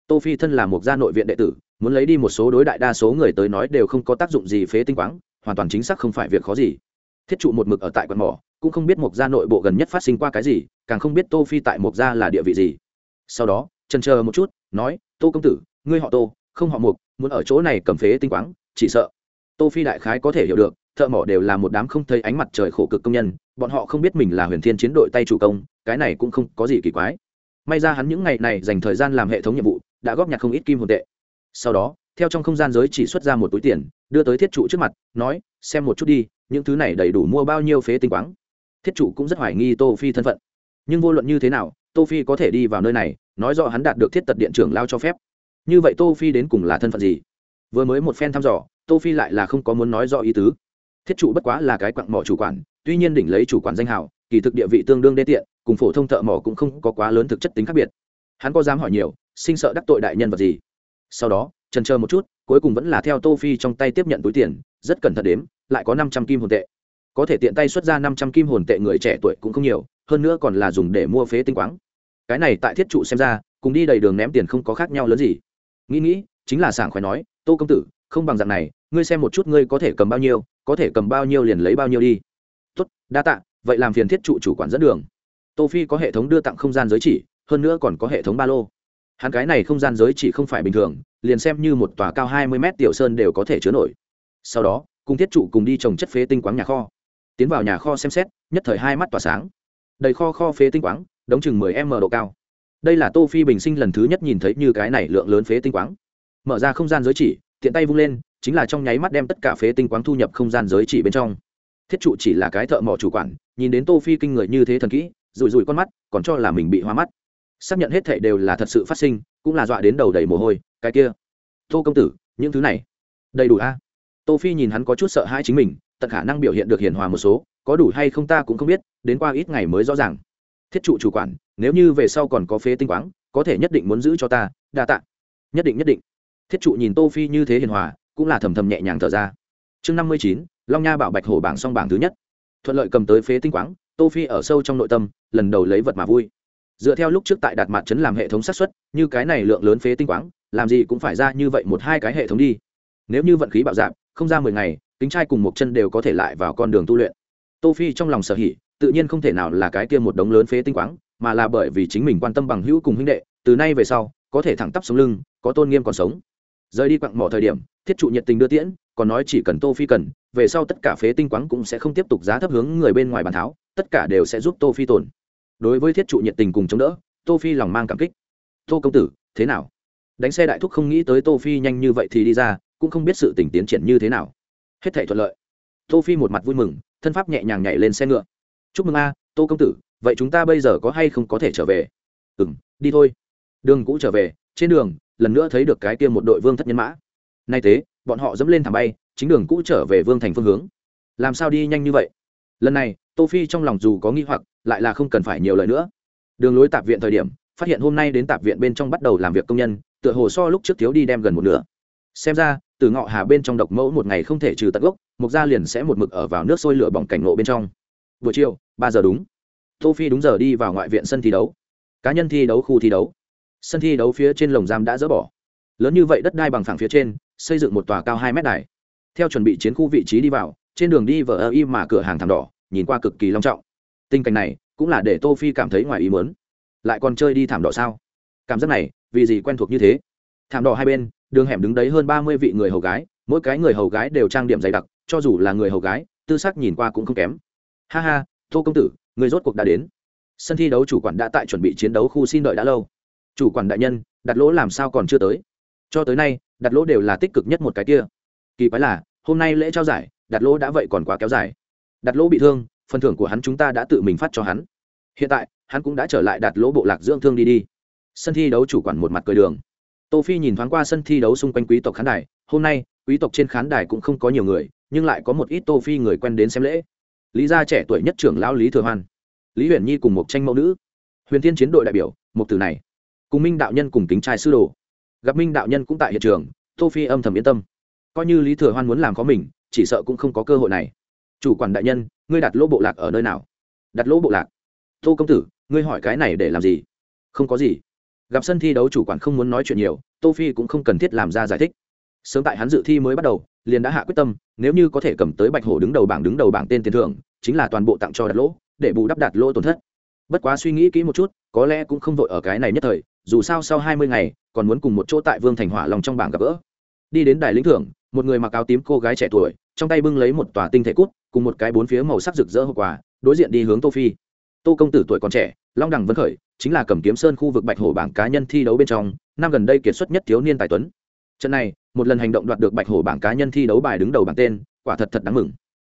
Tô phi thân là một gia nội viện đệ tử, muốn lấy đi một số đối đại đa số người tới nói đều không có tác dụng gì phế tinh quáng, hoàn toàn chính xác không phải việc khó gì thiết trụ một mực ở tại quận mỏ, cũng không biết mộc gia nội bộ gần nhất phát sinh qua cái gì, càng không biết tô phi tại mộc gia là địa vị gì. Sau đó chần chờ một chút, nói, tô công tử, ngươi họ tô, không họ mục muốn ở chỗ này cầm phế tinh quáng, chỉ sợ. Tô phi đại khái có thể hiểu được, thợ mỏ đều là một đám không thấy ánh mặt trời khổ cực công nhân, bọn họ không biết mình là huyền thiên chiến đội tay chủ công, cái này cũng không có gì kỳ quái. May ra hắn những ngày này dành thời gian làm hệ thống nhiệm vụ, đã góp nhặt không ít kim hồn tệ. Sau đó, theo trong không gian giới chỉ xuất ra một túi tiền, đưa tới thiết trụ trước mặt, nói, xem một chút đi những thứ này đầy đủ mua bao nhiêu phế tinh quáng. Thiết trụ cũng rất hoài nghi tô phi thân phận. Nhưng vô luận như thế nào, tô phi có thể đi vào nơi này, nói rõ hắn đạt được thiết tật điện trưởng lao cho phép. Như vậy tô phi đến cùng là thân phận gì? Vừa mới một phen thăm dò, tô phi lại là không có muốn nói rõ ý tứ. Thiết trụ bất quá là cái quặng mỏ chủ quản, tuy nhiên đỉnh lấy chủ quản danh hào, kỳ thực địa vị tương đương đê tiện, cùng phổ thông thợ mỏ cũng không có quá lớn thực chất tính khác biệt. Hắn có dám hỏi nhiều, sinh sợ đắc tội đại nhân vật gì? Sau đó, trần chờ một chút, cuối cùng vẫn là theo tô phi trong tay tiếp nhận túi tiền, rất cẩn thận đếm lại có năm trăm kim hồn tệ. Có thể tiện tay xuất ra năm trăm kim hồn tệ người trẻ tuổi cũng không nhiều, hơn nữa còn là dùng để mua phế tinh quáng. Cái này tại thiết trụ xem ra, cùng đi đầy đường ném tiền không có khác nhau lớn gì. Nghĩ nghĩ, chính là sảng khoái nói, tô công tử, không bằng dạng này, ngươi xem một chút ngươi có thể cầm bao nhiêu, có thể cầm bao nhiêu liền lấy bao nhiêu đi. Tốt, đa tạ, vậy làm phiền thiết trụ chủ quản dẫn đường. Tô phi có hệ thống đưa tặng không gian giới chỉ, hơn nữa còn có hệ thống ba lô. Hắn cái này không gian giới chỉ không phải bình thường, liền xem như một tòa cao hai mươi mét tiểu sơn đều có thể chứa nổi. Sau đó cùng thiết trụ cùng đi trồng chất phế tinh quáng nhà kho. Tiến vào nhà kho xem xét, nhất thời hai mắt tỏa sáng. Đầy kho kho phế tinh quáng đống chừng mười m độ cao. Đây là tô phi bình sinh lần thứ nhất nhìn thấy như cái này lượng lớn phế tinh quáng. Mở ra không gian giới chỉ, tiện tay vung lên, chính là trong nháy mắt đem tất cả phế tinh quáng thu nhập không gian giới chỉ bên trong. Thiết trụ chỉ là cái thợ mỏ chủ quản, nhìn đến tô phi kinh người như thế thần kỹ, rủi rủi con mắt, còn cho là mình bị hoa mắt. Xác nhận hết thảy đều là thật sự phát sinh, cũng là dọa đến đầu đầy mồ hôi, cái kia, tô công tử, những thứ này, đầy đủ a? Tô phi nhìn hắn có chút sợ hãi chính mình, tận khả năng biểu hiện được hiền hòa một số, có đủ hay không ta cũng không biết, đến qua ít ngày mới rõ ràng. Thiết trụ chủ quản, nếu như về sau còn có phế tinh quáng, có thể nhất định muốn giữ cho ta, đa tạ. Nhất định nhất định. Thiết trụ nhìn tô phi như thế hiền hòa, cũng là thầm thầm nhẹ nhàng thở ra. Chương năm mươi chín, long nha bảo bạch hổ bảng song bảng thứ nhất. Thuận lợi cầm tới phế tinh quáng, tô phi ở sâu trong nội tâm, lần đầu lấy vật mà vui. Dựa theo lúc trước tại đạt mặt chấn làm hệ thống sát xuất như cái này lượng lớn phế tinh quáng, làm gì cũng phải ra như vậy một hai cái hệ thống đi. Nếu như vận khí bạo dạp không ra mười ngày, kính trai cùng một chân đều có thể lại vào con đường tu luyện. Tô phi trong lòng sở hỉ, tự nhiên không thể nào là cái kia một đống lớn phế tinh quáng, mà là bởi vì chính mình quan tâm bằng hữu cùng huynh đệ, từ nay về sau, có thể thẳng tắp sống lưng, có tôn nghiêm còn sống. Rời đi quặng mỏ thời điểm, thiết trụ nhiệt tình đưa tiễn, còn nói chỉ cần tô phi cần, về sau tất cả phế tinh quáng cũng sẽ không tiếp tục giá thấp hướng người bên ngoài bàn tháo, tất cả đều sẽ giúp tô phi tồn. Đối với thiết trụ nhiệt tình cùng chống đỡ, tô phi lòng mang cảm kích. Tô công tử, thế nào? Đánh xe đại thúc không nghĩ tới tô phi nhanh như vậy thì đi ra cũng không biết sự tình tiến triển như thế nào. Hết thảy thuận lợi. Tô phi một mặt vui mừng, thân pháp nhẹ nhàng nhảy lên xe ngựa. Chúc mừng a, tô công tử, vậy chúng ta bây giờ có hay không có thể trở về? Ừm, đi thôi. Đường cũ trở về, trên đường, lần nữa thấy được cái kia một đội vương thất nhân mã. Nay thế, bọn họ dẫm lên thảm bay, chính đường cũ trở về vương thành phương hướng. Làm sao đi nhanh như vậy? Lần này, tô phi trong lòng dù có nghi hoặc, lại là không cần phải nhiều lời nữa. Đường lối tạp viện thời điểm, phát hiện hôm nay đến tạp viện bên trong bắt đầu làm việc công nhân, tựa hồ so lúc trước thiếu đi đem gần một nửa. Xem ra từ ngọ hà bên trong độc mẫu một ngày không thể trừ tận gốc, mục gia liền sẽ một mực ở vào nước sôi lửa bỏng cảnh ngộ bên trong. Buổi chiều, ba giờ đúng. Tô phi đúng giờ đi vào ngoại viện sân thi đấu. Cá nhân thi đấu khu thi đấu. Sân thi đấu phía trên lồng giam đã dỡ bỏ. Lớn như vậy đất đai bằng phẳng phía trên, xây dựng một tòa cao hai mét đài. Theo chuẩn bị chiến khu vị trí đi vào, trên đường đi vờ ơ y mà cửa hàng thảm đỏ, nhìn qua cực kỳ long trọng. Tình cảnh này cũng là để tô phi cảm thấy ngoài ý muốn. Lại còn chơi đi thảm đỏ sao? Cảm giác này, vì gì quen thuộc như thế? Thảm đỏ hai bên đường hẻm đứng đấy hơn ba mươi vị người hầu gái, mỗi cái người hầu gái đều trang điểm dày đặc, cho dù là người hầu gái, tư sắc nhìn qua cũng không kém. Ha ha, tô công tử, người rốt cuộc đã đến. Sân thi đấu chủ quản đã tại chuẩn bị chiến đấu khu xin đợi đã lâu. Chủ quản đại nhân, đặt lỗ làm sao còn chưa tới? Cho tới nay, đặt lỗ đều là tích cực nhất một cái kia. Kỳ quái là, hôm nay lễ trao giải, đặt lỗ đã vậy còn quá kéo dài. Đặt lỗ bị thương, phần thưởng của hắn chúng ta đã tự mình phát cho hắn. Hiện tại, hắn cũng đã trở lại đặt lỗ bộ lạc dưỡng thương đi đi. Sân thi đấu chủ quản một mặt cười đường tô phi nhìn thoáng qua sân thi đấu xung quanh quý tộc khán đài, hôm nay, quý tộc trên khán đài cũng không có nhiều người, nhưng lại có một ít tô phi người quen đến xem lễ. Lý gia trẻ tuổi nhất trưởng lão lý thừa hoan, lý huyền nhi cùng một tranh mẫu nữ, huyền thiên chiến đội đại biểu một từ này, cùng minh đạo nhân cùng kính trai sư đồ. Gặp minh đạo nhân cũng tại hiện trường, tô phi âm thầm yên tâm. Coi như lý thừa hoan muốn làm có mình, chỉ sợ cũng không có cơ hội này. Chủ quản đại nhân, ngươi đặt lỗ bộ lạc ở nơi nào? Đặt lỗ bộ lạc? Tô công tử, ngươi hỏi cái này để làm gì? Không có gì gặp sân thi đấu chủ quản không muốn nói chuyện nhiều, tô phi cũng không cần thiết làm ra giải thích. Sớm tại hắn dự thi mới bắt đầu, liền đã hạ quyết tâm, nếu như có thể cầm tới bạch hổ đứng đầu bảng đứng đầu bảng tên tiền thưởng, chính là toàn bộ tặng cho đặt lỗ, để bù đắp đặt lỗ tổn thất. Bất quá suy nghĩ kỹ một chút, có lẽ cũng không vội ở cái này nhất thời, dù sao sau hai mươi ngày, còn muốn cùng một chỗ tại vương thành hỏa lòng trong bảng gặp gỡ. Đi đến đài lĩnh thưởng, một người mặc áo tím cô gái trẻ tuổi, trong tay bưng lấy một tòa tinh thể cút, cùng một cái bốn phía màu sắc rực rỡ hậu quả đối diện đi hướng tô phi. Tô công tử tuổi còn trẻ long đẳng vân khởi chính là cầm kiếm sơn khu vực bạch hổ bảng cá nhân thi đấu bên trong, năm gần đây kiệt xuất nhất thiếu niên tài tuấn. Trận này, một lần hành động đoạt được bạch hổ bảng cá nhân thi đấu bài đứng đầu bảng tên, quả thật thật đáng mừng.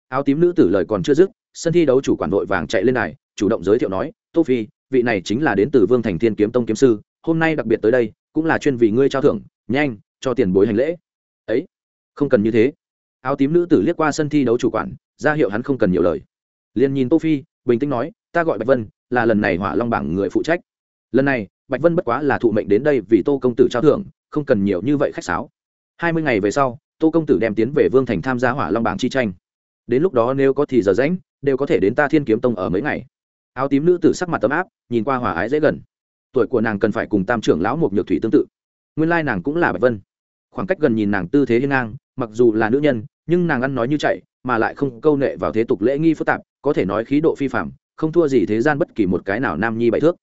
Áo tím nữ tử lời còn chưa dứt, sân thi đấu chủ quản đội vàng chạy lên này chủ động giới thiệu nói, tô phi, vị này chính là đến từ vương thành thiên kiếm tông kiếm sư, hôm nay đặc biệt tới đây, cũng là chuyên vì ngươi trao thưởng, nhanh, cho tiền bối hành lễ. Ấy, không cần như thế. Áo tím nữ tử liếc qua sân thi đấu chủ quản, ra hiệu hắn không cần nhiều lời. Liền nhìn tô phi, bình tĩnh nói, ta gọi bạch vân là lần này hỏa long bảng người phụ trách. Lần này, bạch vân bất quá là thụ mệnh đến đây vì tô công tử trao thưởng, không cần nhiều như vậy khách sáo. Hai mươi ngày về sau, tô công tử đem tiến về vương thành tham gia hỏa long bảng chi tranh. Đến lúc đó nếu có thì giờ rãnh đều có thể đến ta thiên kiếm tông ở mấy ngày. Áo tím nữ tử sắc mặt tấm áp, nhìn qua hỏa ái dễ gần. Tuổi của nàng cần phải cùng tam trưởng lão một nhược thủy tương tự. Nguyên lai nàng cũng là bạch vân. Khoảng cách gần nhìn nàng tư thế hiên ngang, mặc dù là nữ nhân, nhưng nàng ăn nói như chạy, mà lại không câu nệ vào thế tục lễ nghi phức tạp, có thể nói khí độ phi phạm không thua gì thế gian bất kỳ một cái nào nam nhi bảy thước.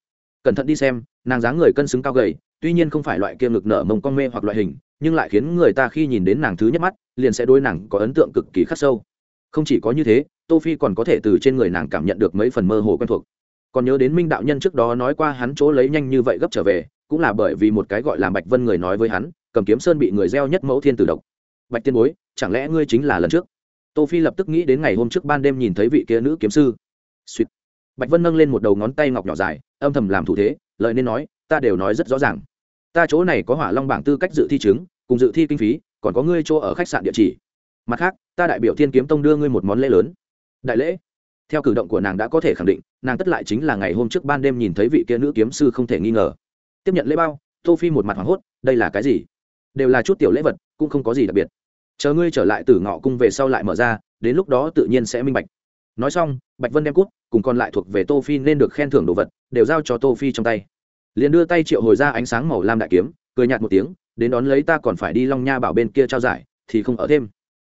Cẩn thận đi xem, nàng dáng người cân xứng cao gầy, tuy nhiên không phải loại kia ngực nở mông con mê hoặc loại hình, nhưng lại khiến người ta khi nhìn đến nàng thứ nhất mắt, liền sẽ đối nàng có ấn tượng cực kỳ khắc sâu. Không chỉ có như thế, tô phi còn có thể từ trên người nàng cảm nhận được mấy phần mơ hồ quen thuộc. Còn nhớ đến minh đạo nhân trước đó nói qua hắn chỗ lấy nhanh như vậy gấp trở về, cũng là bởi vì một cái gọi là bạch vân người nói với hắn, cầm kiếm sơn bị người gieo nhất mẫu thiên tử độc. Bạch tiên bối, chẳng lẽ ngươi chính là lần trước? Tô phi lập tức nghĩ đến ngày hôm trước ban đêm nhìn thấy vị kia nữ kiếm sư. Sweet bạch vân nâng lên một đầu ngón tay ngọc nhỏ dài, âm thầm làm thủ thế lợi nên nói, ta đều nói rất rõ ràng. Ta chỗ này có hỏa long bảng tư cách dự thi chứng, cùng dự thi kinh phí, còn có ngươi chỗ ở khách sạn địa chỉ. Mặt khác, ta đại biểu thiên kiếm tông đưa ngươi một món lễ lớn. Đại lễ? Theo cử động của nàng đã có thể khẳng định, nàng tất lại chính là ngày hôm trước ban đêm nhìn thấy vị kia nữ kiếm sư không thể nghi ngờ. Tiếp nhận lễ bao, tô phi một mặt hoảng hốt, đây là cái gì? Đều là chút tiểu lễ vật, cũng không có gì đặc biệt. Chờ ngươi trở lại từ ngọ cung về sau lại mở ra, đến lúc đó tự nhiên sẽ minh bạch nói xong, bạch vân đem cút, cùng còn lại thuộc về tô phi nên được khen thưởng đồ vật, đều giao cho tô phi trong tay. Liền đưa tay triệu hồi ra ánh sáng màu lam đại kiếm, cười nhạt một tiếng, đến đón lấy ta còn phải đi long nha bảo bên kia trao giải, thì không ở thêm.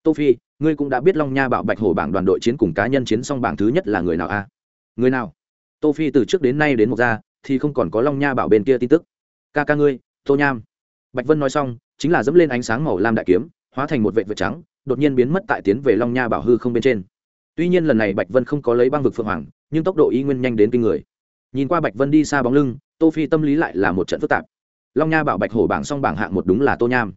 Tô phi, ngươi cũng đã biết long nha bảo bạch hổ bảng đoàn đội chiến cùng cá nhân chiến song bảng thứ nhất là người nào a người nào? Tô phi từ trước đến nay đến một gia thì không còn có long nha bảo bên kia tin tức. Ca ca ngươi, tô nham. Bạch vân nói xong, chính là dẫm lên ánh sáng màu lam đại kiếm, hóa thành một vệt vệt trắng, đột nhiên biến mất tại tiến về long nha bảo hư không bên trên tuy nhiên lần này bạch vân không có lấy băng vực phượng hoàng, nhưng tốc độ y nguyên nhanh đến kinh người. Nhìn qua bạch vân đi xa bóng lưng, tô phi tâm lý lại là một trận phức tạp. Long nha bảo bạch hổ bảng song bảng hạng một đúng là tô nham.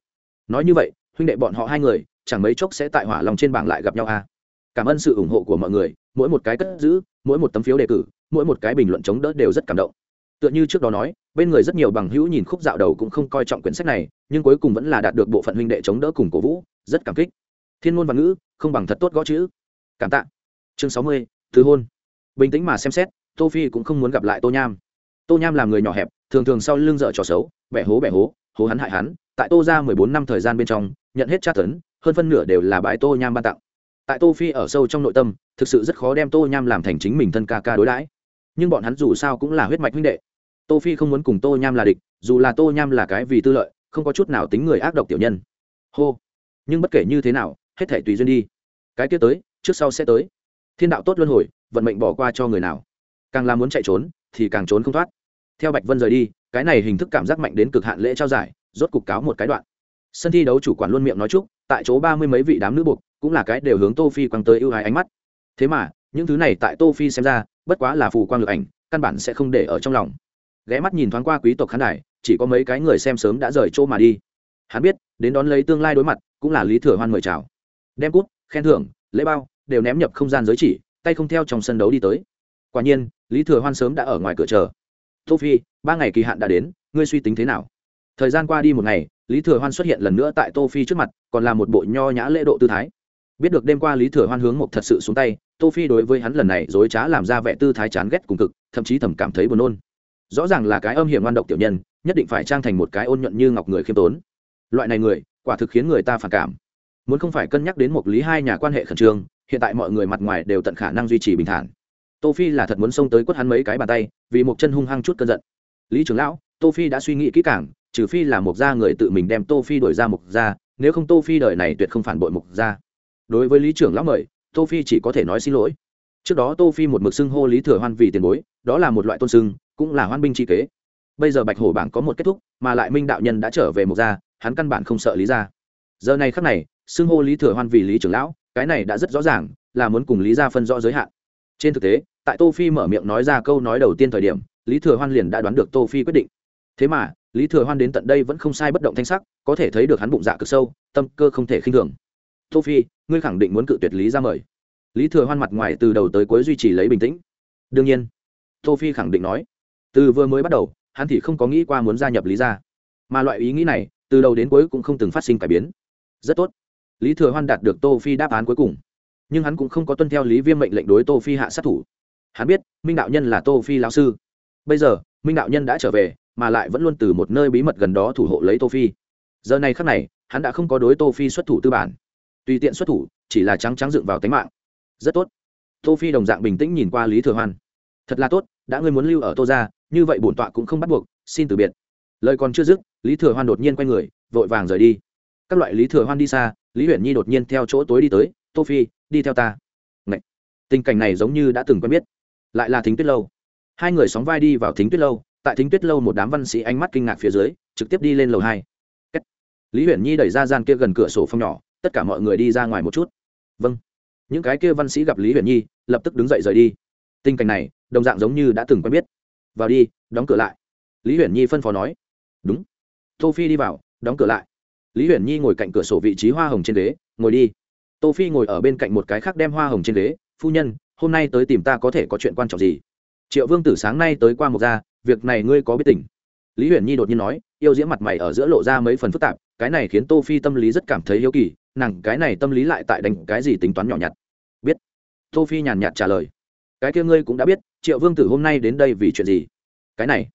Nói như vậy, huynh đệ bọn họ hai người, chẳng mấy chốc sẽ tại hỏa lòng trên bảng lại gặp nhau a à. cảm ơn sự ủng hộ của mọi người, mỗi một cái cất giữ, mỗi một tấm phiếu đề cử, mỗi một cái bình luận chống đỡ đều rất cảm động. Tựa như trước đó nói, bên người rất nhiều bằng hữu nhìn khúc dạo đầu cũng không coi trọng quyển sách này, nhưng cuối cùng vẫn là đạt được bộ phận huynh đệ chống đỡ cùng cổ vũ, rất cảm kích. Thiên ngôn văn ngữ, không bằng thật tốt gõ chữ cảm tạ. Chương sáu mươi thứ hôn. Bình tĩnh mà xem xét, tô phi cũng không muốn gặp lại tô nham. Tô nham là người nhỏ hẹp, thường thường sau lưng dợ trò xấu, bẻ hố bẻ hố hố hắn hại hắn. Tại tô ra mười bốn năm thời gian bên trong, nhận hết tra tấn, hơn phân nửa đều là bãi tô nham ban tặng. Tại tô phi ở sâu trong nội tâm, thực sự rất khó đem tô nham làm thành chính mình thân ca ca đối đãi. Nhưng bọn hắn dù sao cũng là huyết mạch huynh đệ. Tô phi không muốn cùng tô nham là địch, dù là tô nham là cái vì tư lợi, không có chút nào tính người ác độc tiểu nhân. Hô. Nhưng bất kể như thế nào, hết thể tùy duyên đi. Cái kia tới trước sau sẽ tới. Thiên đạo tốt luân hồi, vận mệnh bỏ qua cho người nào. Càng là muốn chạy trốn, thì càng trốn không thoát. Theo bạch vân rời đi, cái này hình thức cảm giác mạnh đến cực hạn lễ trao giải, rốt cục cáo một cái đoạn. Sân thi đấu chủ quản luôn miệng nói chúc, tại chỗ ba mươi mấy vị đám nữ buộc, cũng là cái đều hướng tô phi quăng tới ưu ái ánh mắt. Thế mà, những thứ này tại tô phi xem ra, bất quá là phù quang lực ảnh, căn bản sẽ không để ở trong lòng. Ghé mắt nhìn thoáng qua quý tộc khán đài, chỉ có mấy cái người xem sớm đã rời chỗ mà đi. Hắn biết, đến đón lấy tương lai đối mặt, cũng là lý thừa hoan mời chào. Đem cút khen thưởng lễ bao, đều ném nhập không gian giới chỉ, tay không theo trong sân đấu đi tới. Quả nhiên, lý thừa hoan sớm đã ở ngoài cửa chờ. Tô phi ba ngày kỳ hạn đã đến, ngươi suy tính thế nào? Thời gian qua đi một ngày, lý thừa hoan xuất hiện lần nữa tại tô phi trước mặt, còn là một bộ nho nhã lễ độ tư thái. Biết được đêm qua lý thừa hoan hướng một thật sự xuống tay tô phi đối với hắn lần này dối trá làm ra vẻ tư thái chán ghét cùng cực, thậm chí thầm cảm thấy buồn nôn. Rõ ràng là cái âm hiểm ngoan độc tiểu nhân, nhất định phải trang thành một cái ôn nhuận như ngọc người khiêm tốn. Loại này người, quả thực khiến người ta phản cảm muốn không phải cân nhắc đến một lý hai nhà quan hệ khẩn trương, hiện tại mọi người mặt ngoài đều tận khả năng duy trì bình thản. Tô phi là thật muốn xông tới quất hắn mấy cái bàn tay, vì một chân hung hăng chút cơn giận. Lý trưởng lão, tô phi đã suy nghĩ kỹ càng, trừ phi là một gia người tự mình đem tô phi đuổi ra mục gia, nếu không tô phi đời này tuyệt không phản bội mục gia. Đối với lý trưởng lão mời, tô phi chỉ có thể nói xin lỗi. Trước đó tô phi một mực xưng hô lý thừa hoan vì tiền bối, đó là một loại tôn xưng, cũng là hoan binh chi kế. Bây giờ bạch hổ bảng có một kết thúc, mà lại minh đạo nhân đã trở về mục gia, hắn căn bản không sợ lý gia. Giờ này khắc này xưng hô lý thừa hoan vì lý trưởng lão, cái này đã rất rõ ràng, là muốn cùng lý gia phân rõ giới hạn. Trên thực tế, tại tô phi mở miệng nói ra câu nói đầu tiên thời điểm, lý thừa hoan liền đã đoán được tô phi quyết định. Thế mà, lý thừa hoan đến tận đây vẫn không sai bất động thanh sắc, có thể thấy được hắn bụng dạ cực sâu, tâm cơ không thể khinh thường. Tô phi, ngươi khẳng định muốn cự tuyệt lý ra mời. Lý thừa hoan mặt ngoài từ đầu tới cuối duy trì lấy bình tĩnh. Đương nhiên. Tô phi khẳng định nói. Từ vừa mới bắt đầu, hắn thì không có nghĩ qua muốn gia nhập lý gia. Mà loại ý nghĩ này, từ đầu đến cuối cũng không từng phát sinh cải biến. Rất tốt lý thừa hoan đạt được tô phi đáp án cuối cùng. Nhưng hắn cũng không có tuân theo lý viêm mệnh lệnh đối tô phi hạ sát thủ. Hắn biết, minh đạo nhân là tô phi lão sư. Bây giờ, minh đạo nhân đã trở về, mà lại vẫn luôn từ một nơi bí mật gần đó thủ hộ lấy tô phi. Giờ này khắc này, hắn đã không có đối tô phi xuất thủ tư bản. Tùy tiện xuất thủ, chỉ là trắng trắng dựng vào tính mạng. Rất tốt. Tô phi đồng dạng bình tĩnh nhìn qua lý thừa hoan. Thật là tốt, đã ngươi muốn lưu ở tô gia, như vậy bổn tọa cũng không bắt buộc, xin từ biệt. Lời còn chưa dứt, lý thừa hoan đột nhiên quay người, vội vàng rời đi. Các loại lý thừa hoan đi xa lý huyền nhi đột nhiên theo chỗ tối đi tới, tô phi, đi theo ta. Ngậy! tình cảnh này giống như đã từng quen biết, lại là thính tuyết lâu. Hai người sóng vai đi vào thính tuyết lâu, tại thính tuyết lâu một đám văn sĩ ánh mắt kinh ngạc phía dưới, trực tiếp đi lên lầu hai. Lý huyền nhi đẩy ra gian kia gần cửa sổ phòng nhỏ, tất cả mọi người đi ra ngoài một chút. Vâng. Những cái kia văn sĩ gặp lý huyền nhi, lập tức đứng dậy rời đi. Tình cảnh này, đồng dạng giống như đã từng quen biết. Vào đi, đóng cửa lại. Lý huyền nhi phân phó nói. Đúng. Tô phi đi vào, đóng cửa lại lý huyền nhi ngồi cạnh cửa sổ vị trí hoa hồng trên ghế, ngồi đi. Tô phi ngồi ở bên cạnh một cái khác đem hoa hồng trên ghế, phu nhân, hôm nay tới tìm ta có thể có chuyện quan trọng gì? Triệu vương tử sáng nay tới qua một gia, việc này ngươi có biết tình? Lý huyền nhi đột nhiên nói, yêu diễm mặt mày ở giữa lộ ra mấy phần phức tạp, cái này khiến tô phi tâm lý rất cảm thấy hiếu kỳ, nàng cái này tâm lý lại tại đánh cái gì tính toán nhỏ nhặt? Biết. Tô phi nhàn nhạt trả lời, cái kia ngươi cũng đã biết, triệu vương tử hôm nay đến đây vì chuyện gì? Cái này,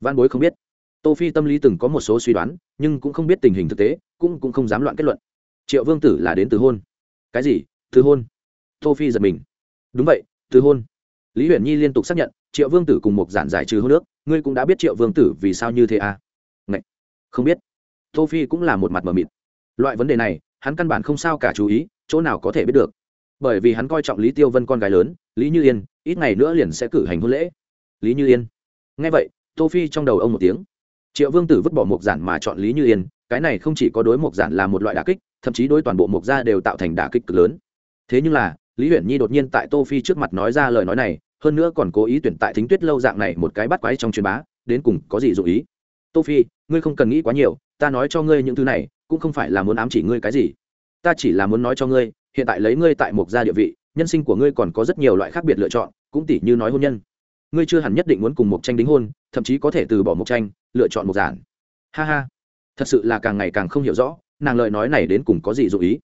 văn bối không biết. Tô phi tâm lý từng có một số suy đoán, nhưng cũng không biết tình hình thực tế cũng cũng không dám loạn kết luận. Triệu vương tử là đến từ hôn. Cái gì? Từ hôn? Tô phi giật mình. Đúng vậy, từ hôn. Lý huyền nhi liên tục xác nhận, triệu vương tử cùng một giản giải trừ hôn nước ngươi cũng đã biết triệu vương tử vì sao như thế à? Ngậy! không biết. Tô phi cũng là một mặt mờ mịt. Loại vấn đề này, hắn căn bản không sao cả chú ý, chỗ nào có thể biết được. Bởi vì hắn coi trọng lý tiêu vân con gái lớn, lý như yên, ít ngày nữa liền sẽ cử hành hôn lễ. Lý như yên. Nghe vậy, tô phi trong đầu ông một tiếng. Triệu vương tử vứt bỏ một giản mà chọn lý như yên cái này không chỉ có đối một giản là một loại đả kích, thậm chí đối toàn bộ mộc gia đều tạo thành đả kích cực lớn. Thế nhưng là, lý huyền nhi đột nhiên tại tô phi trước mặt nói ra lời nói này, hơn nữa còn cố ý tuyển tại thính tuyết lâu dạng này một cái bắt quái trong truyền bá, đến cùng có gì dụ ý? Tô phi, ngươi không cần nghĩ quá nhiều, ta nói cho ngươi những thứ này, cũng không phải là muốn ám chỉ ngươi cái gì. Ta chỉ là muốn nói cho ngươi, hiện tại lấy ngươi tại mộc gia địa vị, nhân sinh của ngươi còn có rất nhiều loại khác biệt lựa chọn, cũng tỷ như nói hôn nhân. Ngươi chưa hẳn nhất định muốn cùng mộc tranh đính hôn, thậm chí có thể từ bỏ mộc tranh, lựa chọn một giản. Ha ha thật sự là càng ngày càng không hiểu rõ, nàng lời nói này đến cùng có gì dụ ý.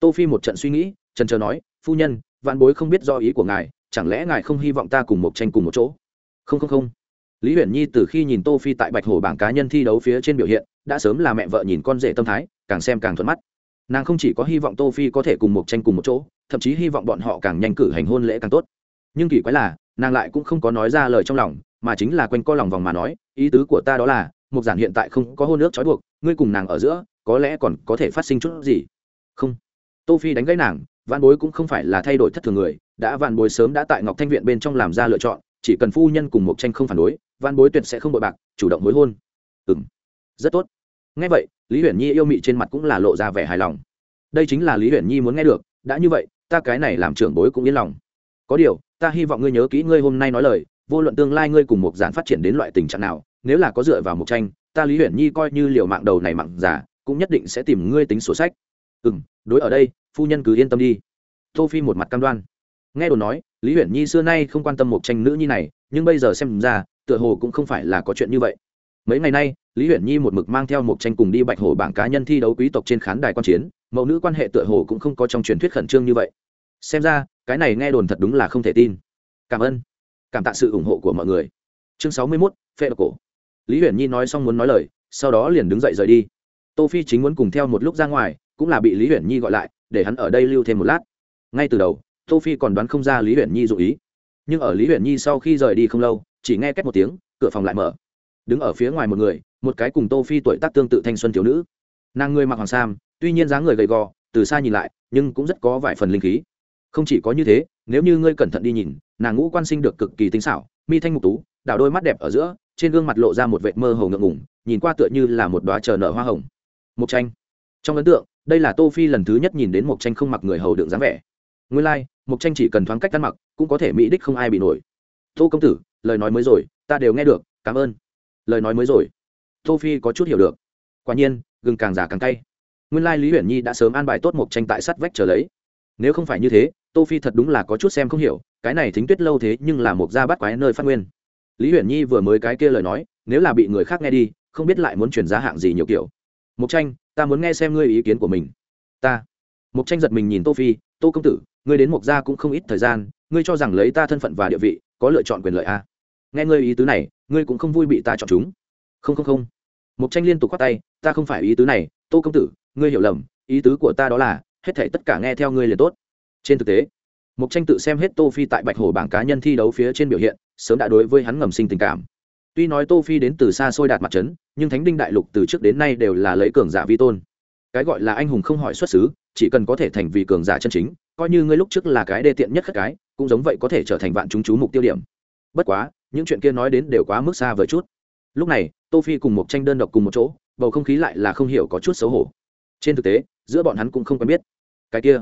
Tô phi một trận suy nghĩ, trần trờ nói, phu nhân, vạn bối không biết do ý của ngài, chẳng lẽ ngài không hy vọng ta cùng một tranh cùng một chỗ? Không không không. Lý huyền nhi từ khi nhìn tô phi tại bạch hồ bảng cá nhân thi đấu phía trên biểu hiện, đã sớm là mẹ vợ nhìn con rể tâm thái, càng xem càng thuận mắt. Nàng không chỉ có hy vọng tô phi có thể cùng một tranh cùng một chỗ, thậm chí hy vọng bọn họ càng nhanh cử hành hôn lễ càng tốt. Nhưng kỳ quái là, nàng lại cũng không có nói ra lời trong lòng, mà chính là quanh co lòng vòng mà nói, ý tứ của ta đó là một giản hiện tại không có hôn ước trói buộc ngươi cùng nàng ở giữa, có lẽ còn có thể phát sinh chút gì. Không. Tô phi đánh gãy nàng vạn bối cũng không phải là thay đổi thất thường người, đã vạn bối sớm đã tại ngọc thanh viện bên trong làm ra lựa chọn, chỉ cần phu nhân cùng một tranh không phản đối vạn bối tuyệt sẽ không bội bạc, chủ động mối hôn. Ừ rất tốt. Nghe vậy, lý huyền nhi yêu mị trên mặt cũng là lộ ra vẻ hài lòng. Đây chính là lý huyền nhi muốn nghe được, đã như vậy, ta cái này làm trưởng bối cũng yên lòng. Có điều, ta hy vọng ngươi nhớ kỹ ngươi hôm nay nói lời, vô luận tương lai ngươi cùng một giản phát triển đến loại tình trạng nào, nếu là có dựa vào một tranh ta lý huyền nhi coi như liều mạng đầu này mặn giả cũng nhất định sẽ tìm ngươi tính sổ sách. Ừ m đối ở đây phu nhân cứ yên tâm đi. Tô phi một mặt cam đoan. Nghe đồn nói lý huyền nhi xưa nay không quan tâm một tranh nữ nhi này nhưng bây giờ xem ra tựa hồ cũng không phải là có chuyện như vậy. Mấy ngày nay lý huyền nhi một mực mang theo một tranh cùng đi bạch hổ bảng cá nhân thi đấu quý tộc trên khán đài quan chiến mẫu nữ quan hệ tựa hồ cũng không có trong truyền thuyết khẩn trương như vậy. Xem ra cái này nghe đồn thật đúng là không thể tin. Cảm ơn. Cảm tạ sự ủng hộ của mọi người. Chương sáu mươi 61, phê độc cổ lý huyền nhi nói xong muốn nói lời, sau đó liền đứng dậy rời đi. Tô phi chính muốn cùng theo một lúc ra ngoài, cũng là bị lý huyền nhi gọi lại, để hắn ở đây lưu thêm một lát. Ngay từ đầu, tô phi còn đoán không ra lý huyền nhi dụ ý. Nhưng ở lý huyền nhi sau khi rời đi không lâu, chỉ nghe két một tiếng, cửa phòng lại mở. Đứng ở phía ngoài một người, một cái cùng tô phi tuổi tác tương tự thanh xuân thiếu nữ. Nàng người mặc hoàng sam, tuy nhiên dáng người gầy gò, từ xa nhìn lại, nhưng cũng rất có vài phần linh khí. Không chỉ có như thế, nếu như ngươi cẩn thận đi nhìn, nàng ngũ quan sinh được cực kỳ tinh xảo, mi thanh mục tú đảo đôi mắt đẹp ở giữa trên gương mặt lộ ra một vệt mơ hồ ngượng ngùng nhìn qua tựa như là một đoá chờ nở hoa hồng. Mộc tranh trong ấn tượng đây là tô phi lần thứ nhất nhìn đến mộc tranh không mặc người hầu đựng dáng vẻ. Nguyên lai like, mộc tranh chỉ cần thoáng cách ăn mặc cũng có thể mỹ đích không ai bị nổi. Tô công tử lời nói mới rồi ta đều nghe được cảm ơn. Lời nói mới rồi. Tô phi có chút hiểu được. Quả nhiên gừng càng già càng cay. Nguyên lai lý huyền nhi đã sớm an bài tốt mộc tranh tại sắt vách chờ lấy. Nếu không phải như thế tô phi thật đúng là có chút xem không hiểu cái này thính tuyết lâu thế nhưng là một gia bắt quái nơi phát nguyên lý huyền nhi vừa mới cái kia lời nói, nếu là bị người khác nghe đi, không biết lại muốn chuyển giá hạng gì nhiều kiểu. Mục tranh, ta muốn nghe xem ngươi ý kiến của mình. Ta. Mục tranh giật mình nhìn tô phi, tô công tử, ngươi đến Mộc gia cũng không ít thời gian, ngươi cho rằng lấy ta thân phận và địa vị, có lựa chọn quyền lợi a à? nghe ngươi ý tứ này, ngươi cũng không vui bị ta chọn chúng. Không không không. Mục tranh liên tục quát tay, ta không phải ý tứ này, tô công tử, ngươi hiểu lầm, ý tứ của ta đó là, hết thảy tất cả nghe theo ngươi liền tốt. Trên thực tế mục tranh tự xem hết tô phi tại bạch hồ bảng cá nhân thi đấu phía trên biểu hiện sớm đã đối với hắn ngầm sinh tình cảm. Tuy nói tô phi đến từ xa xôi đạt mặt trấn, nhưng thánh đinh đại lục từ trước đến nay đều là lấy cường giả vi tôn. Cái gọi là anh hùng không hỏi xuất xứ, chỉ cần có thể thành vì cường giả chân chính, coi như ngươi lúc trước là cái đê tiện nhất khất cái, cũng giống vậy có thể trở thành vạn chúng chú mục tiêu điểm. Bất quá, những chuyện kia nói đến đều quá mức xa vời chút. Lúc này, tô phi cùng một tranh đơn độc cùng một chỗ, bầu không khí lại là không hiểu có chút xấu hổ. Trên thực tế, giữa bọn hắn cũng không quen biết. Cái kia,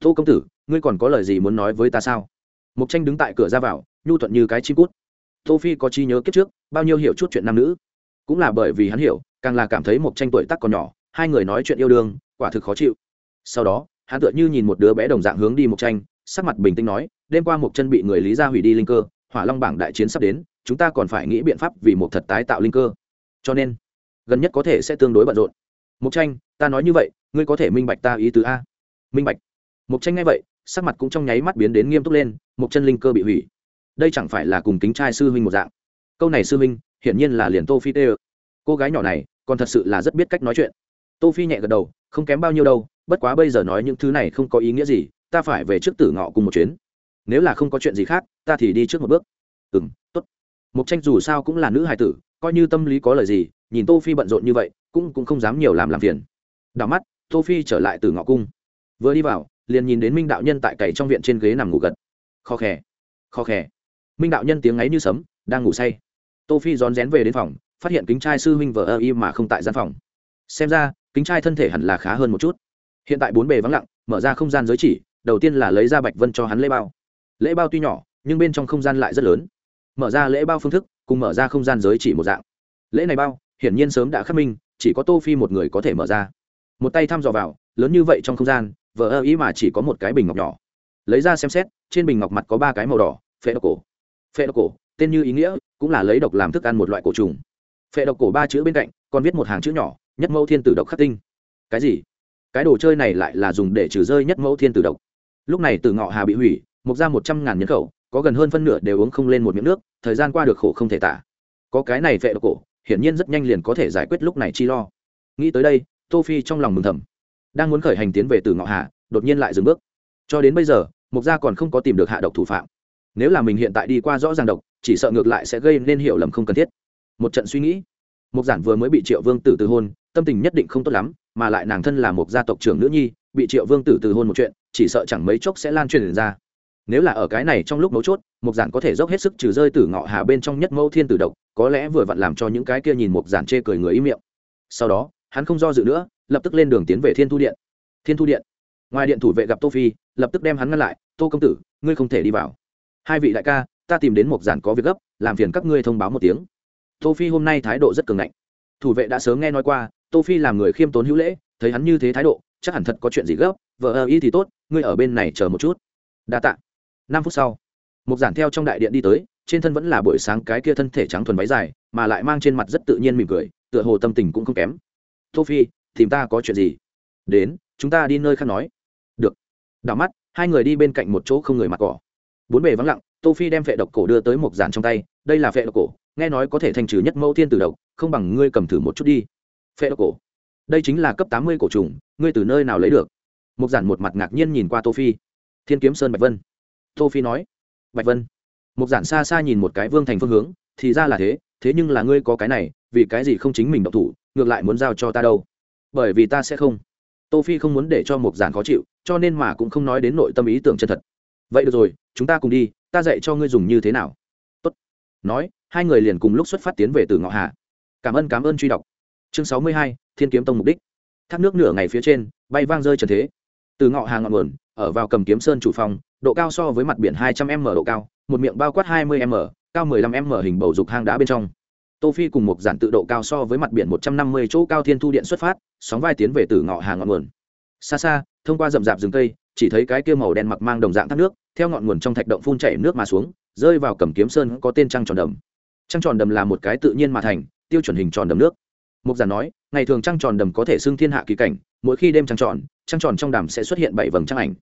tô công tử, ngươi còn có lời gì muốn nói với ta sao? Mục tranh đứng tại cửa ra vào nhu thuận như cái chim cút. Tô phi có chi nhớ kiếp trước, bao nhiêu hiểu chút chuyện nam nữ. Cũng là bởi vì hắn hiểu, càng là cảm thấy mục tranh tuổi tác còn nhỏ, hai người nói chuyện yêu đương, quả thực khó chịu. Sau đó, hắn tựa như nhìn một đứa bé đồng dạng hướng đi mục tranh, sắc mặt bình tĩnh nói, đêm qua mục chân bị người lý gia hủy đi linh cơ, hỏa long bảng đại chiến sắp đến, chúng ta còn phải nghĩ biện pháp vì một thật tái tạo linh cơ. Cho nên, gần nhất có thể sẽ tương đối bận rộn. Mục tranh, ta nói như vậy, ngươi có thể minh bạch ta ý tứ a. Minh bạch. Mục tranh ngay vậy, sắc mặt cũng trong nháy mắt biến đến nghiêm túc lên mục chân linh cơ bị hủy đây chẳng phải là cùng kính trai sư huynh một dạng. Câu này sư huynh, hiển nhiên là liền tô phi tê cô gái nhỏ này, còn thật sự là rất biết cách nói chuyện. Tô phi nhẹ gật đầu, không kém bao nhiêu đâu, bất quá bây giờ nói những thứ này không có ý nghĩa gì, ta phải về trước tử ngọ cùng một chuyến. Nếu là không có chuyện gì khác, ta thì đi trước một bước. Ừm, tốt. Mục tranh dù sao cũng là nữ hài tử, coi như tâm lý có lời gì, nhìn tô phi bận rộn như vậy, cũng cũng không dám nhiều làm làm phiền. Đảo mắt, tô phi trở lại từ ngọ cung. Vừa đi vào, liền nhìn đến minh đạo nhân tại cày trong viện trên ghế nằm ngủ gật. Khó khè khó khè minh đạo nhân tiếng ngáy như sấm, đang ngủ say. Tô phi rón rén về đến phòng, phát hiện kính trai sư huynh vợ ơ y mà không tại gian phòng. Xem ra, kính trai thân thể hẳn là khá hơn một chút. Hiện tại bốn bề vắng lặng, mở ra không gian giới chỉ, đầu tiên là lấy ra bạch vân cho hắn lễ bao. Lễ bao tuy nhỏ, nhưng bên trong không gian lại rất lớn. Mở ra lễ bao phương thức, cùng mở ra không gian giới chỉ một dạng. Lễ này bao, hiển nhiên sớm đã khắc minh, chỉ có tô phi một người có thể mở ra. Một tay thăm dò vào, lớn như vậy trong không gian vợ ơ ý mà chỉ có một cái bình ngọc nhỏ. Lấy ra xem xét, trên bình ngọc mặt có ba cái màu đỏ, phệ độc cổ phệ độc cổ, tên như ý nghĩa, cũng là lấy độc làm thức ăn một loại cổ trùng. Phệ độc cổ ba chữ bên cạnh, còn viết một hàng chữ nhỏ, nhất mẫu thiên tử độc khắc tinh. Cái gì? Cái đồ chơi này lại là dùng để trừ rơi nhất mẫu thiên tử độc. Lúc này từ ngọ hà bị hủy mục ra một trăm ngàn nhân khẩu, có gần hơn phân nửa đều uống không lên một miếng nước, thời gian qua được khổ không thể tả. Có cái này Phệ độc cổ, hiển nhiên rất nhanh liền có thể giải quyết lúc này chi lo. Nghĩ tới đây, tô phi trong lòng mừng thầm. Đang muốn khởi hành tiến về từ ngọ hà, đột nhiên lại dừng bước. Cho đến bây giờ mục gia còn không có tìm được hạ độc thủ phạm nếu là mình hiện tại đi qua rõ ràng độc, chỉ sợ ngược lại sẽ gây nên hiểu lầm không cần thiết. Một trận suy nghĩ. Mục giản vừa mới bị triệu vương tử từ hôn, tâm tình nhất định không tốt lắm, mà lại nàng thân là một gia tộc trưởng nữ nhi, bị triệu vương tử từ hôn một chuyện, chỉ sợ chẳng mấy chốc sẽ lan truyền ra. Nếu là ở cái này trong lúc mấu chốt, mục giản có thể dốc hết sức trừ rơi từ ngọ hà bên trong nhất mẫu thiên tử độc, có lẽ vừa vặn làm cho những cái kia nhìn mục giản chê cười người ý miệng. Sau đó, hắn không do dự nữa, lập tức lên đường tiến về thiên thu điện. Thiên thu điện. Ngoài điện thủ vệ gặp tô phi, lập tức đem hắn ngăn lại, tô công tử, ngươi không thể đi vào hai vị đại ca, ta tìm đến một giản có việc gấp, làm phiền các ngươi thông báo một tiếng. Tô phi hôm nay thái độ rất cường ngạnh. Thủ vệ đã sớm nghe nói qua, tô phi làm người khiêm tốn hữu lễ, thấy hắn như thế thái độ, chắc hẳn thật có chuyện gì gấp, vợ ơ ý thì tốt, ngươi ở bên này chờ một chút. Đa tạ. Năm phút sau, một giản theo trong đại điện đi tới, trên thân vẫn là buổi sáng cái kia thân thể trắng thuần váy dài, mà lại mang trên mặt rất tự nhiên mỉm cười, tựa hồ tâm tình cũng không kém. Tô phi, tìm ta có chuyện gì? Đến, chúng ta đi nơi khác nói. Được. Đảo mắt, hai người đi bên cạnh một chỗ không người mặc cỏ bốn bề vắng lặng, tô phi đem vệ độc cổ đưa tới một giản trong tay, đây là vệ độc cổ, nghe nói có thể thành trừ nhất mẫu thiên tử độc, không bằng ngươi cầm thử một chút đi. Phệ độc cổ, đây chính là cấp tám mươi cổ trùng, ngươi từ nơi nào lấy được? Một giản một mặt ngạc nhiên nhìn qua tô phi. Thiên kiếm sơn bạch vân. Tô phi nói, bạch vân. Một giản xa xa nhìn một cái vương thành phương hướng, thì ra là thế thế nhưng là ngươi có cái này, vì cái gì không chính mình động thủ, ngược lại muốn giao cho ta đâu? Bởi vì ta sẽ không. Tô phi không muốn để cho một giản khó chịu, cho nên mà cũng không nói đến nội tâm ý tưởng chân thật vậy được rồi, chúng ta cùng đi, ta dạy cho ngươi dùng như thế nào. Tốt. Nói, hai người liền cùng lúc xuất phát tiến về từ ngọ hạ cảm ơn cảm ơn truy đọc. Chương sáu mươi hai, thiên kiếm tông mục đích. Thác nước nửa ngày phía trên, bay vang rơi trần thế. Từ ngọ hà ngọn nguồn, ở vào cầm kiếm sơn chủ phòng, độ cao so với mặt biển hai trăm m độ cao, một miệng bao quát hai mươi m, cao mười lăm m hình bầu dục hang đá bên trong. Tô phi cùng một giản tự độ cao so với mặt biển một trăm năm mươi chỗ cao thiên thu điện xuất phát, sóng vai tiến về từ ngọ hà ngọn nguồn. Xa xa, thông qua rậm rạp rừng cây chỉ thấy cái kia màu đen mặc mang đồng dạng thác nước, theo ngọn nguồn trong thạch động phun chảy nước mà xuống, rơi vào cầm kiếm sơn có tên trăng tròn đầm. Trăng tròn đầm là một cái tự nhiên mà thành, tiêu chuẩn hình tròn đầm nước. Mục giản nói, ngày thường trăng tròn đầm có thể xưng thiên hạ kỳ cảnh, mỗi khi đêm trăng tròn trăng tròn trong đàm sẽ xuất hiện bảy vầng trăng ảnh.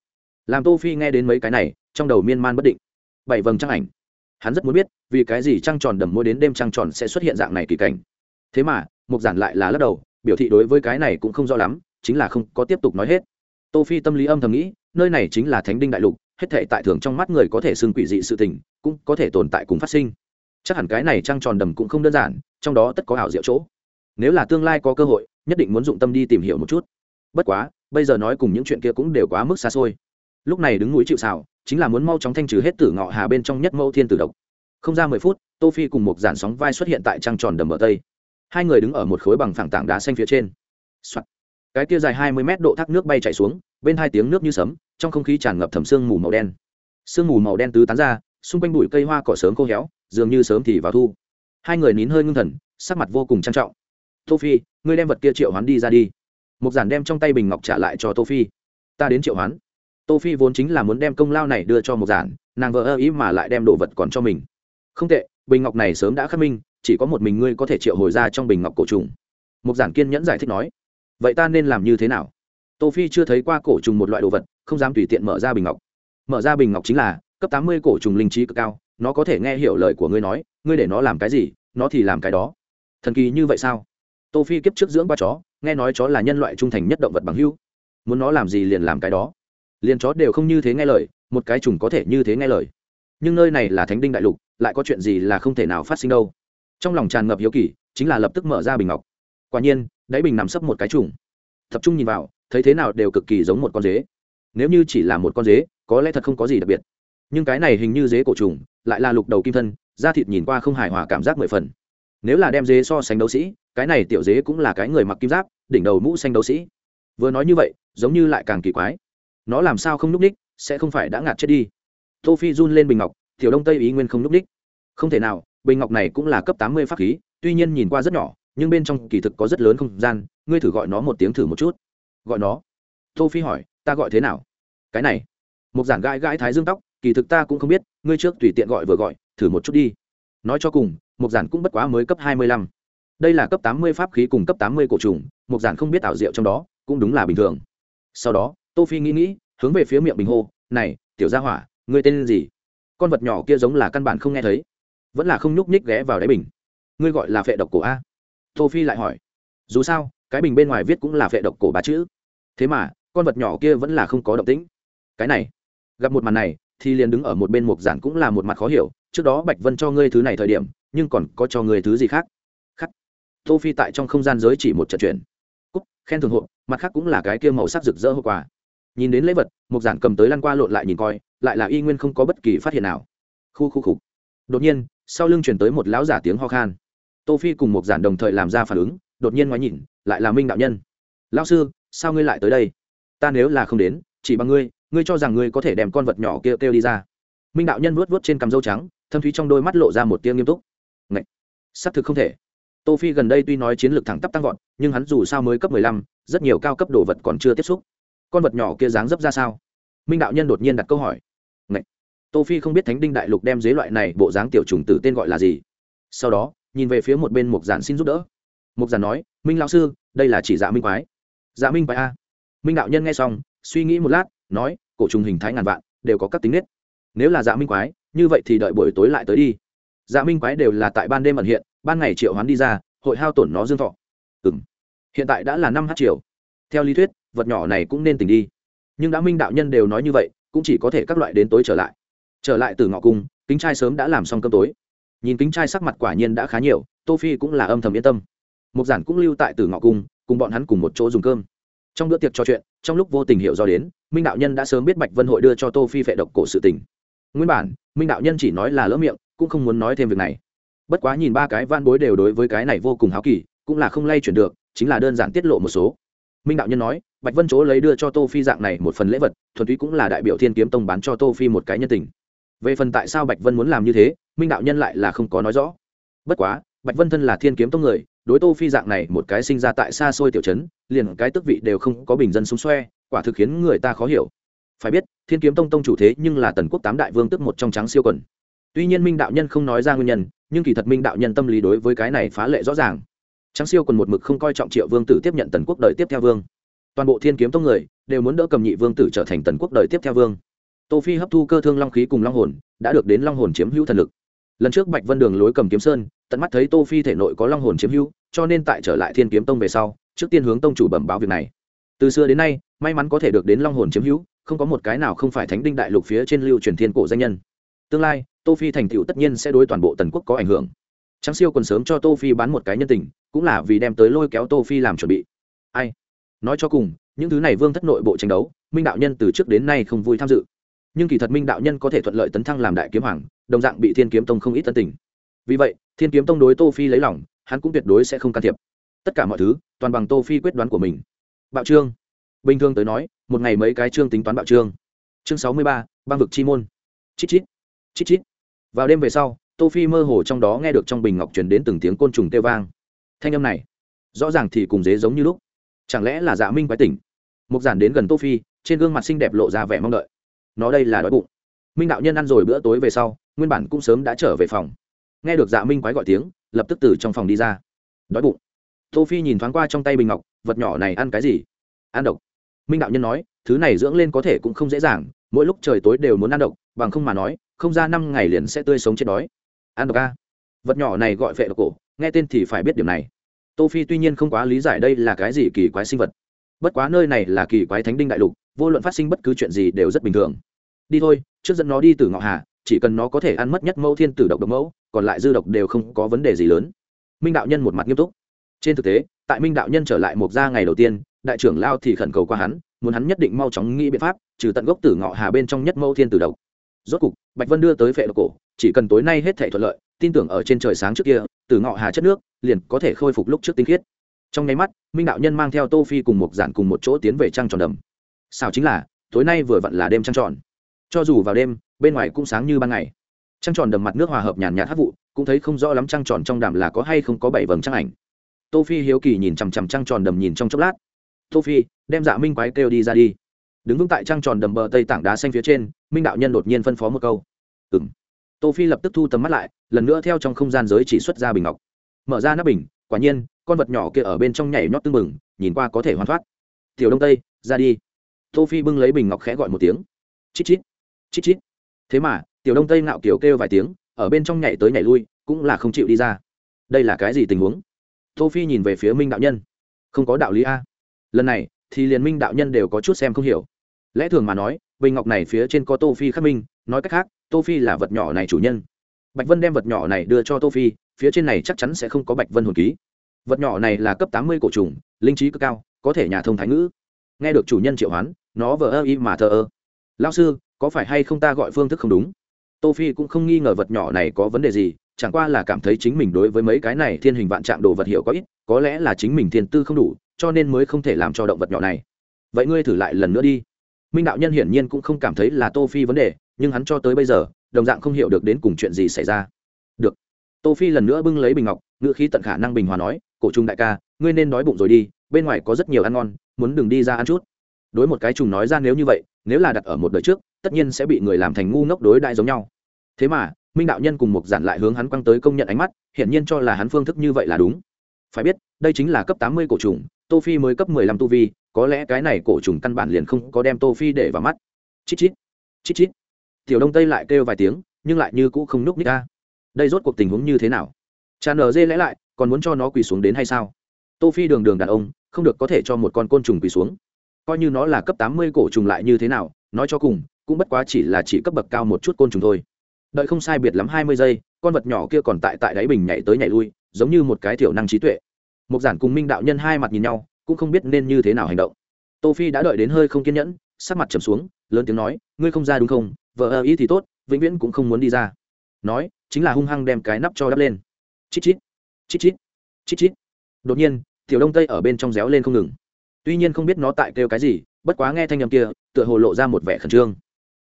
Làm tô phi nghe đến mấy cái này, trong đầu miên man bất định. Bảy vầng trăng ảnh. Hắn rất muốn biết, vì cái gì trăng tròn đầm mỗi đến đêm trăng tròn sẽ xuất hiện dạng này kỳ cảnh. Thế mà, mục giản lại là lắc đầu, biểu thị đối với cái này cũng không rõ lắm, chính là không có tiếp tục nói hết tô phi tâm lý âm thầm nghĩ, nơi này chính là thánh đinh đại lục, hết thảy tại thường trong mắt người có thể xưng quỷ dị sự tình, cũng có thể tồn tại cùng phát sinh. Chắc hẳn cái này trăng tròn đầm cũng không đơn giản, trong đó tất có ảo diệu chỗ. Nếu là tương lai có cơ hội, nhất định muốn dụng tâm đi tìm hiểu một chút. Bất quá, bây giờ nói cùng những chuyện kia cũng đều quá mức xa xôi. Lúc này đứng núi chịu xào chính là muốn mau chóng thanh trừ hết tử ngọ hà bên trong nhất mẫu thiên tử độc. Không ra mười phút, tô phi cùng một dàn sóng vai xuất hiện tại trăng tròn đầm bờ tây. Hai người đứng ở một khối bằng phẳng tảng đá xanh phía trên、Soạn cái kia dài hai mươi mét độ thác nước bay chảy xuống, bên hai tiếng nước như sấm, trong không khí tràn ngập thầm sương mù màu đen. Sương mù màu đen tứ tán ra, xung quanh bụi cây hoa cỏ sớm khô héo, dường như sớm thì vào thu. Hai người nín hơi ngưng thần, sắc mặt vô cùng trang trọng. Tô phi ngươi đem vật kia triệu hoán đi ra đi. Một giản đem trong tay bình ngọc trả lại cho tô phi ta đến triệu hoán. Tô phi vốn chính là muốn đem công lao này đưa cho một giản, nàng vợ ơ ý mà lại đem đồ vật còn cho mình. Không tệ, bình ngọc này sớm đã khắc minh, chỉ có một mình ngươi có thể triệu hồi ra trong bình ngọc cổ trùng. Một giản kiên nhẫn giải thích nói vậy ta nên làm như thế nào? Tô phi chưa thấy qua cổ trùng một loại đồ vật, không dám tùy tiện mở ra bình ngọc. Mở ra bình ngọc chính là, cấp tám mươi cổ trùng linh trí cực cao, nó có thể nghe hiểu lời của ngươi nói, ngươi để nó làm cái gì, nó thì làm cái đó. Thần kỳ như vậy sao? Tô phi kiếp trước dưỡng ba chó, nghe nói chó là nhân loại trung thành nhất động vật bằng hữu. Muốn nó làm gì liền làm cái đó. Liền chó đều không như thế nghe lời, một cái trùng có thể như thế nghe lời. Nhưng nơi này là thánh đinh đại lục, lại có chuyện gì là không thể nào phát sinh đâu. Trong lòng tràn ngập hiếu kỳ, chính là lập tức mở ra bình ngọc. Quả nhiên đáy bình nằm sấp một cái trùng. Tập trung nhìn vào, thấy thế nào đều cực kỳ giống một con dế. Nếu như chỉ là một con dế, có lẽ thật không có gì đặc biệt. Nhưng cái này hình như dế cổ trùng, lại là lục đầu kim thân, da thịt nhìn qua không hài hòa cảm giác mười phần. Nếu là đem dế so sánh đấu sĩ, cái này tiểu dế cũng là cái người mặc kim giáp, đỉnh đầu mũ xanh đấu sĩ. Vừa nói như vậy, giống như lại càng kỳ quái. Nó làm sao không n ú c ních sẽ không phải đã ngạt chết đi. Tô phi run lên bình ngọc, tiểu đông tây ý nguyên không n ú c ních không thể nào, bình ngọc này cũng là cấp tám mươi pháp khí, tuy nhiên nhìn qua rất nhỏ nhưng bên trong kỳ thực có rất lớn không gian, ngươi thử gọi nó một tiếng thử một chút. Gọi nó. Tô phi hỏi, ta gọi thế nào? Cái này. Một giản gãi gãi thái dương tóc, kỳ thực ta cũng không biết, ngươi trước tùy tiện gọi vừa gọi, thử một chút đi. Nói cho cùng một giản cũng bất quá mới cấp hai mươi lăm. Đây là cấp tám mươi pháp khí cùng cấp tám mươi cổ trùng một giản không biết ảo diệu trong đó, cũng đúng là bình thường. Sau đó, tô phi nghĩ nghĩ, hướng về phía miệng bình hô, này, tiểu gia hỏa, ngươi tên gì? Con vật nhỏ kia giống là căn bản không nghe thấy, vẫn là không nhúc nhích ghé vào đáy bình. Ngươi gọi là phệ độc cổ a tô phi lại hỏi, dù sao, cái bình bên ngoài viết cũng là vệ độc cổ ba chữ. Thế mà, con vật nhỏ kia vẫn là không có động tĩnh. Cái này, gặp một màn này, thì liền đứng ở một bên mục giản cũng là một mặt khó hiểu, trước đó bạch vân cho ngươi thứ này thời điểm, nhưng còn có cho ngươi thứ gì khác? Khắc. Tô phi tại trong không gian giới chỉ một trận chuyện. Cúc, khen thường hộ mặt khác cũng là cái kia màu sắc rực rỡ hậu quả nhìn đến lễ vật mục giản cầm tới lăn qua lộn lại nhìn coi, lại là y nguyên không có bất kỳ phát hiện nào. Khu khu khục. Đột nhiên, sau lưng chuyển tới một lão giả tiếng ho khan tô phi cùng một giản đồng thời làm ra phản ứng đột nhiên ngoái nhìn lại là minh đạo nhân. Lão sư sao ngươi lại tới đây? Ta nếu là không đến chỉ bằng ngươi ngươi cho rằng ngươi có thể đem con vật nhỏ kia kêu, kêu đi ra. Minh đạo nhân vuốt vuốt trên cằm râu trắng thâm thúy trong đôi mắt lộ ra một tia nghiêm túc. Ngậy! xác thực không thể. Tô phi gần đây tuy nói chiến lược thẳng tắp tăng vọt nhưng hắn dù sao mới cấp 15, rất nhiều cao cấp đồ vật còn chưa tiếp xúc. Con vật nhỏ kia dáng dấp ra sao? Minh đạo nhân đột nhiên đặt câu hỏi. Ngậy! tô phi không biết thánh đinh đại lục đem dế loại này bộ dáng tiểu trùng tử tên gọi là gì. Sau đó nhìn về phía một bên mục giản xin giúp đỡ. Mục giản nói, minh lão sư, đây là chỉ dạ minh quái. Dạ minh quái a? Minh đạo nhân nghe xong, suy nghĩ một lát, nói, cổ trùng hình thái ngàn vạn, đều có các tính nết. Nếu là dạ minh quái, như vậy thì đợi buổi tối lại tới đi. Dạ minh quái đều là tại ban đêm ẩn hiện, ban ngày triệu hoán đi ra, hội hao tổn nó dương thọ. Ừng hiện tại đã là năm h triệu theo lý thuyết, vật nhỏ này cũng nên tỉnh đi. Nhưng đã minh đạo nhân đều nói như vậy, cũng chỉ có thể các loại đến tối trở lại. Trở lại từ ngọ cung, kính trai sớm đã làm xong cơm tối nhìn kính trai sắc mặt quả nhiên đã khá nhiều, tô phi cũng là âm thầm yên tâm. Mục giản cũng lưu tại từ ngọ cung, cùng bọn hắn cùng một chỗ dùng cơm. Trong bữa tiệc trò chuyện, trong lúc vô tình hiểu do đến, minh đạo nhân đã sớm biết bạch vân hội đưa cho tô phi phệ độc cổ sự tình. Nguyên bản, minh đạo nhân chỉ nói là lỡ miệng, cũng không muốn nói thêm việc này. Bất quá nhìn ba cái van bối đều đối với cái này vô cùng háo kỳ, cũng là không lay chuyển được, chính là đơn giản tiết lộ một số. Minh đạo nhân nói, bạch vân chỗ lấy đưa cho tô phi dạng này một phần lễ vật, thuần túy cũng là đại biểu thiên kiếm tông bán cho tô phi một cái nhân tình về phần tại sao bạch vân muốn làm như thế, minh đạo nhân lại là không có nói rõ. Bất quá, bạch vân thân là thiên kiếm tông người, đối tô phi dạng này một cái sinh ra tại xa xôi tiểu trấn, liền cái tước vị đều không có bình dân xung xoe, quả thực khiến người ta khó hiểu. Phải biết, thiên kiếm tông tông chủ thế nhưng là tần quốc tám đại vương tức một trong trắng siêu quần. Tuy nhiên minh đạo nhân không nói ra nguyên nhân, nhưng kỳ thật minh đạo nhân tâm lý đối với cái này phá lệ rõ ràng. Trắng siêu quần một mực không coi trọng triệu vương tử tiếp nhận tần quốc đời tiếp theo vương. Toàn bộ thiên kiếm tông người đều muốn đỡ cầm nhị vương tử trở thành tần quốc đời tiếp theo vương tô phi hấp thu cơ thương long khí cùng long hồn, đã được đến long hồn chiếm hữu thần lực. Lần trước bạch vân đường lối cầm kiếm sơn, tận mắt thấy tô phi thể nội có long hồn chiếm hữu, cho nên tại trở lại thiên kiếm tông về sau, trước tiên hướng tông chủ bẩm báo việc này. Từ xưa đến nay, may mắn có thể được đến long hồn chiếm hữu, không có một cái nào không phải thánh đinh đại lục phía trên lưu truyền thiên cổ danh nhân. Tương lai, tô phi thành tựu tất nhiên sẽ đối toàn bộ tần quốc có ảnh hưởng. Trắng siêu còn sớm cho tô phi bán một cái nhân tình, cũng là vì đem tới lôi kéo tô phi làm chuẩn bị. Ai? Nói cho cùng, những thứ này vương thất nội bộ tranh đấu, minh đạo nhân từ trước đến nay không vui tham dự nhưng kỳ thật minh đạo nhân có thể thuận lợi tấn thăng làm đại kiếm hoàng, đồng dạng bị thiên kiếm tông không ít tân tình. Vì vậy, thiên kiếm tông đối tô phi lấy lòng, hắn cũng tuyệt đối sẽ không can thiệp. Tất cả mọi thứ, toàn bằng tô phi quyết đoán của mình. Bạo trương. Bình thường tới nói, một ngày mấy cái chương tính toán bạo trương. Chương sáu mươi ba, băng vực chi môn. Chít chít chít chít. Vào đêm về sau, tô phi mơ hồ trong đó nghe được trong bình ngọc truyền đến từng tiếng côn trùng kêu vang. Thanh âm này, rõ ràng thì cùng dế giống như lúc. Chẳng lẽ là dạ minh quái tỉnh? Mục giản đến gần tô phi, trên gương mặt xinh đẹp lộ ra vẻ mong đợi nó đây là đói bụng. Minh đạo nhân ăn rồi bữa tối về sau, nguyên bản cũng sớm đã trở về phòng. Nghe được dạ minh quái gọi tiếng, lập tức từ trong phòng đi ra. Đói bụng. Tô phi nhìn thoáng qua trong tay bình ngọc, vật nhỏ này ăn cái gì? Ăn độc. Minh đạo nhân nói, thứ này dưỡng lên có thể cũng không dễ dàng, mỗi lúc trời tối đều muốn ăn độc, bằng không mà nói, không ra năm ngày liền sẽ tươi sống chết đói. Ăn độc a. Vật nhỏ này gọi vệ độc cổ, nghe tên thì phải biết điểm này. Tô phi tuy nhiên không quá lý giải đây là cái gì kỳ quái sinh vật. Bất quá nơi này là kỳ quái thánh đinh đại lục vô luận phát sinh bất cứ chuyện gì đều rất bình thường. Đi thôi, trước dẫn nó đi từ ngọ hà, chỉ cần nó có thể ăn mất nhất mẫu thiên tử độc độc mẫu, còn lại dư độc đều không có vấn đề gì lớn. Minh đạo nhân một mặt nghiêm túc. Trên thực tế, tại minh đạo nhân trở lại một gia ngày đầu tiên, đại trưởng lao thì khẩn cầu qua hắn, muốn hắn nhất định mau chóng nghĩ biện pháp, trừ tận gốc tử ngọ hà bên trong nhất mẫu thiên tử độc. Rốt cục, bạch vân đưa tới phệ độc cổ, chỉ cần tối nay hết thể thuận lợi, tin tưởng ở trên trời sáng trước kia tử ngọ hà chất nước, liền có thể khôi phục lúc trước tinh khiết. Trong nháy mắt, minh đạo nhân mang theo tô phi cùng một giản cùng một chỗ tiến về trăng tròn đầm sao chính là, tối nay vừa vặn là đêm trăng tròn. Cho dù vào đêm, bên ngoài cũng sáng như ban ngày. Trăng tròn đầm mặt nước hòa hợp nhàn nhạt hát vụ, cũng thấy không rõ lắm trăng tròn trong đàm là có hay không có bảy vầng trăng ảnh. Tô phi hiếu kỳ nhìn chằm chằm trăng tròn đầm nhìn trong chốc lát. Tô phi, đem dạ minh quái kêu đi ra đi. Đứng vững tại trăng tròn đầm bờ tây tảng đá xanh phía trên, minh đạo nhân đột nhiên phân phó một câu. Ừng tô phi lập tức thu tầm mắt lại, lần nữa theo trong không gian giới chỉ xuất ra bình ngọc. Mở ra nắp bình, quả nhiên, con vật nhỏ kia ở bên trong nhảy nhót tưng bừng, nhìn qua có thể hoàn thoát. Tiểu đông tây, ra đi tô phi bưng lấy bình ngọc khẽ gọi một tiếng. Chít chít chít chít. Thế mà, tiểu đông tây ngạo kiểu kêu vài tiếng, ở bên trong nhảy tới nhảy lui, cũng là không chịu đi ra. Đây là cái gì tình huống? Tô phi nhìn về phía minh đạo nhân. Không có đạo lý a. Lần này, thì liền minh đạo nhân đều có chút xem không hiểu. Lẽ thường mà nói, bình ngọc này phía trên có tô phi khắc minh, nói cách khác, tô phi là vật nhỏ này chủ nhân. Bạch vân đem vật nhỏ này đưa cho tô phi, phía trên này chắc chắn sẽ không có bạch vân hồn ký. Vật nhỏ này là cấp tám mươi cổ trùng, linh trí cực cao, có thể nhà thông thái ngữ. Nghe được chủ nhân triệu hoán nó vờ ơ y mà thờ ơ. Lao sư, có phải hay không ta gọi phương thức không đúng? Tô phi cũng không nghi ngờ vật nhỏ này có vấn đề gì, chẳng qua là cảm thấy chính mình đối với mấy cái này thiên hình vạn trạng đồ vật hiểu có ít, có lẽ là chính mình thiên tư không đủ, cho nên mới không thể làm cho động vật nhỏ này. Vậy ngươi thử lại lần nữa đi. Minh đạo nhân hiển nhiên cũng không cảm thấy là tô phi vấn đề, nhưng hắn cho tới bây giờ, đồng dạng không hiểu được đến cùng chuyện gì xảy ra. Được. Tô phi lần nữa bưng lấy bình ngọc, ngữ khí tận khả năng bình hòa nói, cổ trung đại ca, ngươi nên đói bụng rồi đi, bên ngoài có rất nhiều ăn ngon, muốn đừng đi ra ăn chút đối một cái trùng nói ra nếu như vậy, nếu là đặt ở một đời trước, tất nhiên sẽ bị người làm thành ngu ngốc đối đại giống nhau. Thế mà, minh đạo nhân cùng một giản lại hướng hắn quăng tới công nhận ánh mắt, hiển nhiên cho là hắn phương thức như vậy là đúng. Phải biết, đây chính là cấp tám mươi cổ trùng, tô phi mới cấp mười lăm tu vi, có lẽ cái này cổ trùng căn bản liền không có đem tô phi để vào mắt. Chít chít chít chít. Tiểu đông tây lại kêu vài tiếng, nhưng lại như cũ không núc ních ca đây rốt cuộc tình huống như thế nào? Cha nở dê lẽ lại, còn muốn cho nó quỳ xuống đến hay sao? Tô phi đường đường đàn ông, không được có thể cho một con côn trùng quỳ xuống coi như nó là cấp tám mươi cổ trùng lại như thế nào, nói cho cùng, cũng bất quá chỉ là chỉ cấp bậc cao một chút côn trùng thôi. Đợi không sai biệt lắm hai mươi giây, con vật nhỏ kia còn tại tại đáy bình nhảy tới nhảy lui, giống như một cái thiểu năng trí tuệ. Một giản cùng minh đạo nhân hai mặt nhìn nhau, cũng không biết nên như thế nào hành động. Tô phi đã đợi đến hơi không kiên nhẫn, sắc mặt trầm xuống, lớn tiếng nói, ngươi không ra đúng không? Vợ ơ ý thì tốt, vĩnh viễn cũng không muốn đi ra. Nói, chính là hung hăng đem cái nắp cho đắp lên. Chít chít chít chít chít chít. Đột nhiên, tiểu đông tây ở bên trong réo lên không ngừng tuy nhiên không biết nó tại kêu cái gì, bất quá nghe thanh â m kia, tựa hồ lộ ra một vẻ khẩn trương.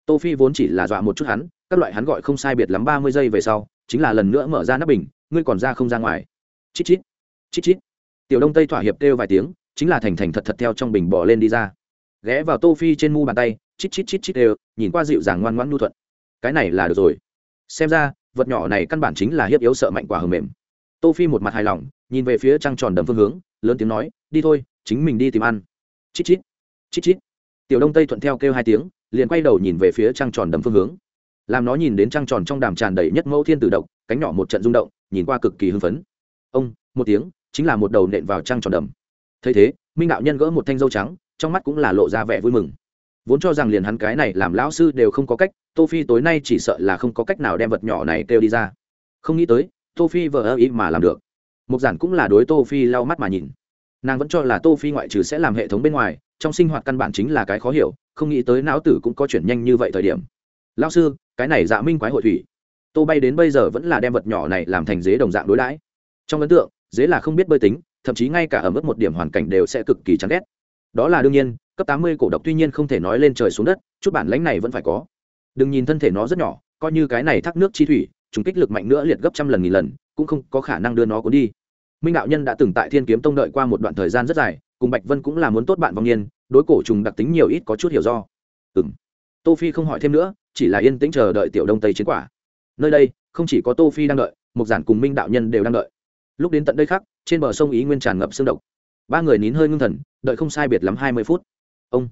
Tô phi vốn chỉ là dọa một chút hắn, các loại hắn gọi không sai biệt lắm ba mươi giây về sau, chính là lần nữa mở ra nắp bình, ngươi còn ra không ra ngoài. Chít chít chít chít. Tiểu đông tây thỏa hiệp kêu vài tiếng, chính là thành thành thật thật theo trong bình bỏ lên đi ra. Ghé vào tô phi trên mu bàn tay, chít chít chít chít đều, nhìn qua dịu dàng ngoan ngoãn nhu thuận. Cái này là được rồi. Xem ra, vật nhỏ này căn bản chính là hiếp yếu sợ mạnh quả hờ mềm. Tô phi một mặt hài lòng, nhìn về phía trăng tròn đầm phương hướng, lớn tiếng nói, đi thôi chính mình đi tìm ăn. Chít chít chít chít. Tiểu đông tây thuận theo kêu hai tiếng liền quay đầu nhìn về phía trăng tròn đầm phương hướng. Làm nó nhìn đến trăng tròn trong đàm tràn đầy nhất mẫu thiên tử động, cánh nhỏ một trận rung động nhìn qua cực kỳ hưng phấn. Ông một tiếng chính là một đầu nện vào trăng tròn đầm. Thấy thế minh đạo nhân gỡ một thanh dâu trắng trong mắt cũng là lộ ra vẻ vui mừng. Vốn cho rằng liền hắn cái này làm lão sư đều không có cách tô phi tối nay chỉ sợ là không có cách nào đem vật nhỏ này kêu đi ra. Không nghĩ tới tô phi vờ ơ ý mà làm được. Mục giản cũng là đối tô phi lau mắt mà nhìn nàng vẫn cho là tô phi ngoại trừ sẽ làm hệ thống bên ngoài, trong sinh hoạt căn bản chính là cái khó hiểu, không nghĩ tới não tử cũng có chuyển nhanh như vậy thời điểm. Lão sư, cái này dạ minh quái hội thủy. Tô bay đến bây giờ vẫn là đem vật nhỏ này làm thành dế đồng dạng đối đãi. Trong ấn tượng, dế là không biết bơi tính, thậm chí ngay cả ở mức một điểm hoàn cảnh đều sẽ cực kỳ chán ghét. Đó là đương nhiên, cấp tám mươi cổ độc tuy nhiên không thể nói lên trời xuống đất, chút bản lãnh này vẫn phải có. Đừng nhìn thân thể nó rất nhỏ, coi như cái này thác nước chi thủy chúng kích lực mạnh nữa liệt gấp trăm lần nghìn lần, cũng không có khả năng đưa nó cuốn đi minh đạo nhân đã từng tại thiên kiếm tông đợi qua một đoạn thời gian rất dài, cùng bạch vân cũng là muốn tốt bạn vong niên, đối cổ trùng đặc tính nhiều ít có chút hiểu do. Ừ m tô phi không hỏi thêm nữa, chỉ là yên tĩnh chờ đợi tiểu đông tây chiến quả. Nơi đây, không chỉ có tô phi đang đợi một giản cùng minh đạo nhân đều đang đợi. Lúc đến tận đây khác trên bờ sông ý nguyên tràn ngập xương độc. Ba người nín hơi ngưng thần, đợi không sai biệt lắm hai mươi phút. Ông.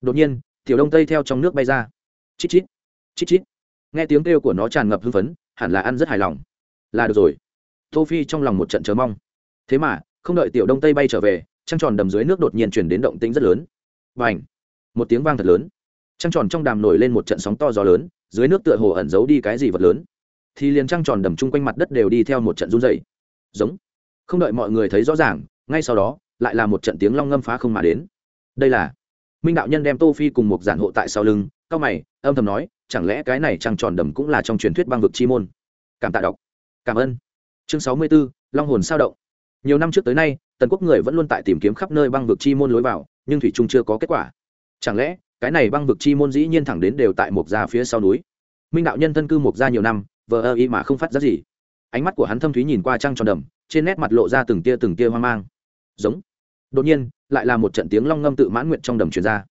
Đột nhiên, tiểu đông tây theo trong nước bay ra. Chít chít. Chít chít. Nghe tiếng kêu của nó tràn ngập hưng phấn, hẳn là ăn rất hài lòng. Là được rồi. Tô phi trong lòng một trận chờ mong thế mà không đợi tiểu đông tây bay trở về trăng tròn đầm dưới nước đột nhiên chuyển đến động tĩnh rất lớn. Và ảnh một tiếng vang thật lớn. Trăng tròn trong đàm nổi lên một trận sóng to gió lớn dưới nước tựa hồ ẩn giấu đi cái gì vật lớn. Thì liền trăng tròn đầm chung quanh mặt đất đều đi theo một trận run dày giống! Không đợi mọi người thấy rõ ràng ngay sau đó lại là một trận tiếng long ngâm phá không mà đến. Đây là minh đạo nhân đem tô phi cùng một giản hộ tại sau lưng cao mày âm thầm nói chẳng lẽ cái này trăng tròn đầm cũng là trong truyền thuyết băng vực chi môn? Cảm tạ đọc. Cảm ơn. Chương sáu mươi 64, long hồn sao động nhiều năm trước tới nay, tần quốc người vẫn luôn tại tìm kiếm khắp nơi băng vực chi môn lối vào, nhưng thủy trung chưa có kết quả. Chẳng lẽ, cái này băng vực chi môn dĩ nhiên thẳng đến đều tại một gia phía sau núi? Minh đạo nhân thân cư một gia nhiều năm, vờ ơ y mà không phát ra gì. Ánh mắt của hắn thâm thúy nhìn qua trăng tròn đầm, trên nét mặt lộ ra từng tia từng tia hoang mang. Giống. Đột nhiên, lại là một trận tiếng long ngâm tự mãn nguyện trong đầm truyền ra.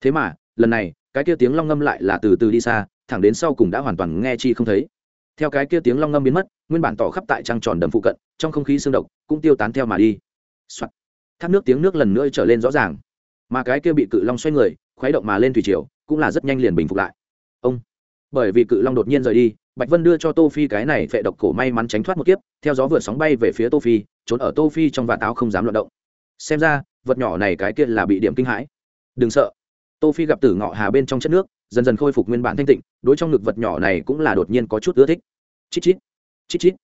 Thế mà, lần này, cái kia tiếng long ngâm lại là từ từ đi xa, thẳng đến sau cùng đã hoàn toàn nghe chi không thấy. Theo cái kia tiếng long ngâm biến mất, nguyên bản tỏ khắp tại trăng tròn đầm phụ cận trong không khí xương độc cũng tiêu tán theo mà đi. Soạn. thác nước tiếng nước lần nữa trở lên rõ ràng. Mà cái kia bị cự long xoay người, khuấy động mà lên thủy triều, cũng là rất nhanh liền bình phục lại. Ông. Bởi vì cự long đột nhiên rời đi, bạch vân đưa cho tô phi cái này phệ độc cổ may mắn tránh thoát một kiếp, theo gió vượt sóng bay về phía tô phi, trốn ở tô phi trong vạt áo không dám loạn động. Xem ra, vật nhỏ này cái kia là bị điểm kinh hãi. Đừng sợ. Tô phi gặp tử ngọ hà bên trong chất nước, dần dần khôi phục nguyên bản thanh tịnh, đối trong ngực vật nhỏ này cũng là đột nhiên có chút ưa thích. Chít chít. Chít chít.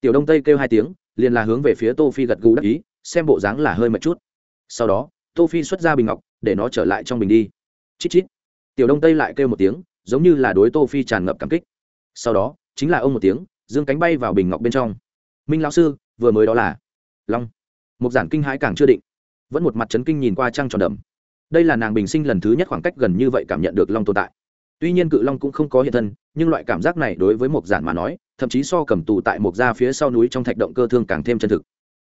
Tiểu đông tây kêu hai tiếng liền là hướng về phía tô phi gật gù đắc ý, xem bộ dáng là hơi mệt chút. Sau đó, tô phi xuất ra bình ngọc, để nó trở lại trong bình đi. Chít chít. Tiểu đông tây lại kêu một tiếng, giống như là đối tô phi tràn ngập cảm kích. Sau đó, chính là ông một tiếng, dương cánh bay vào bình ngọc bên trong. Minh lão sư, vừa mới đó là long. Một giản kinh hãi càng chưa định. Vẫn một mặt chấn kinh nhìn qua trăng tròn đậm. đây là nàng bình sinh lần thứ nhất khoảng cách gần như vậy cảm nhận được long tồn tại tuy nhiên cự long cũng không có hiện thân, nhưng loại cảm giác này đối với một giản mà nói, thậm chí so cầm tù tại một gia phía sau núi trong thạch động cơ thương càng thêm chân thực.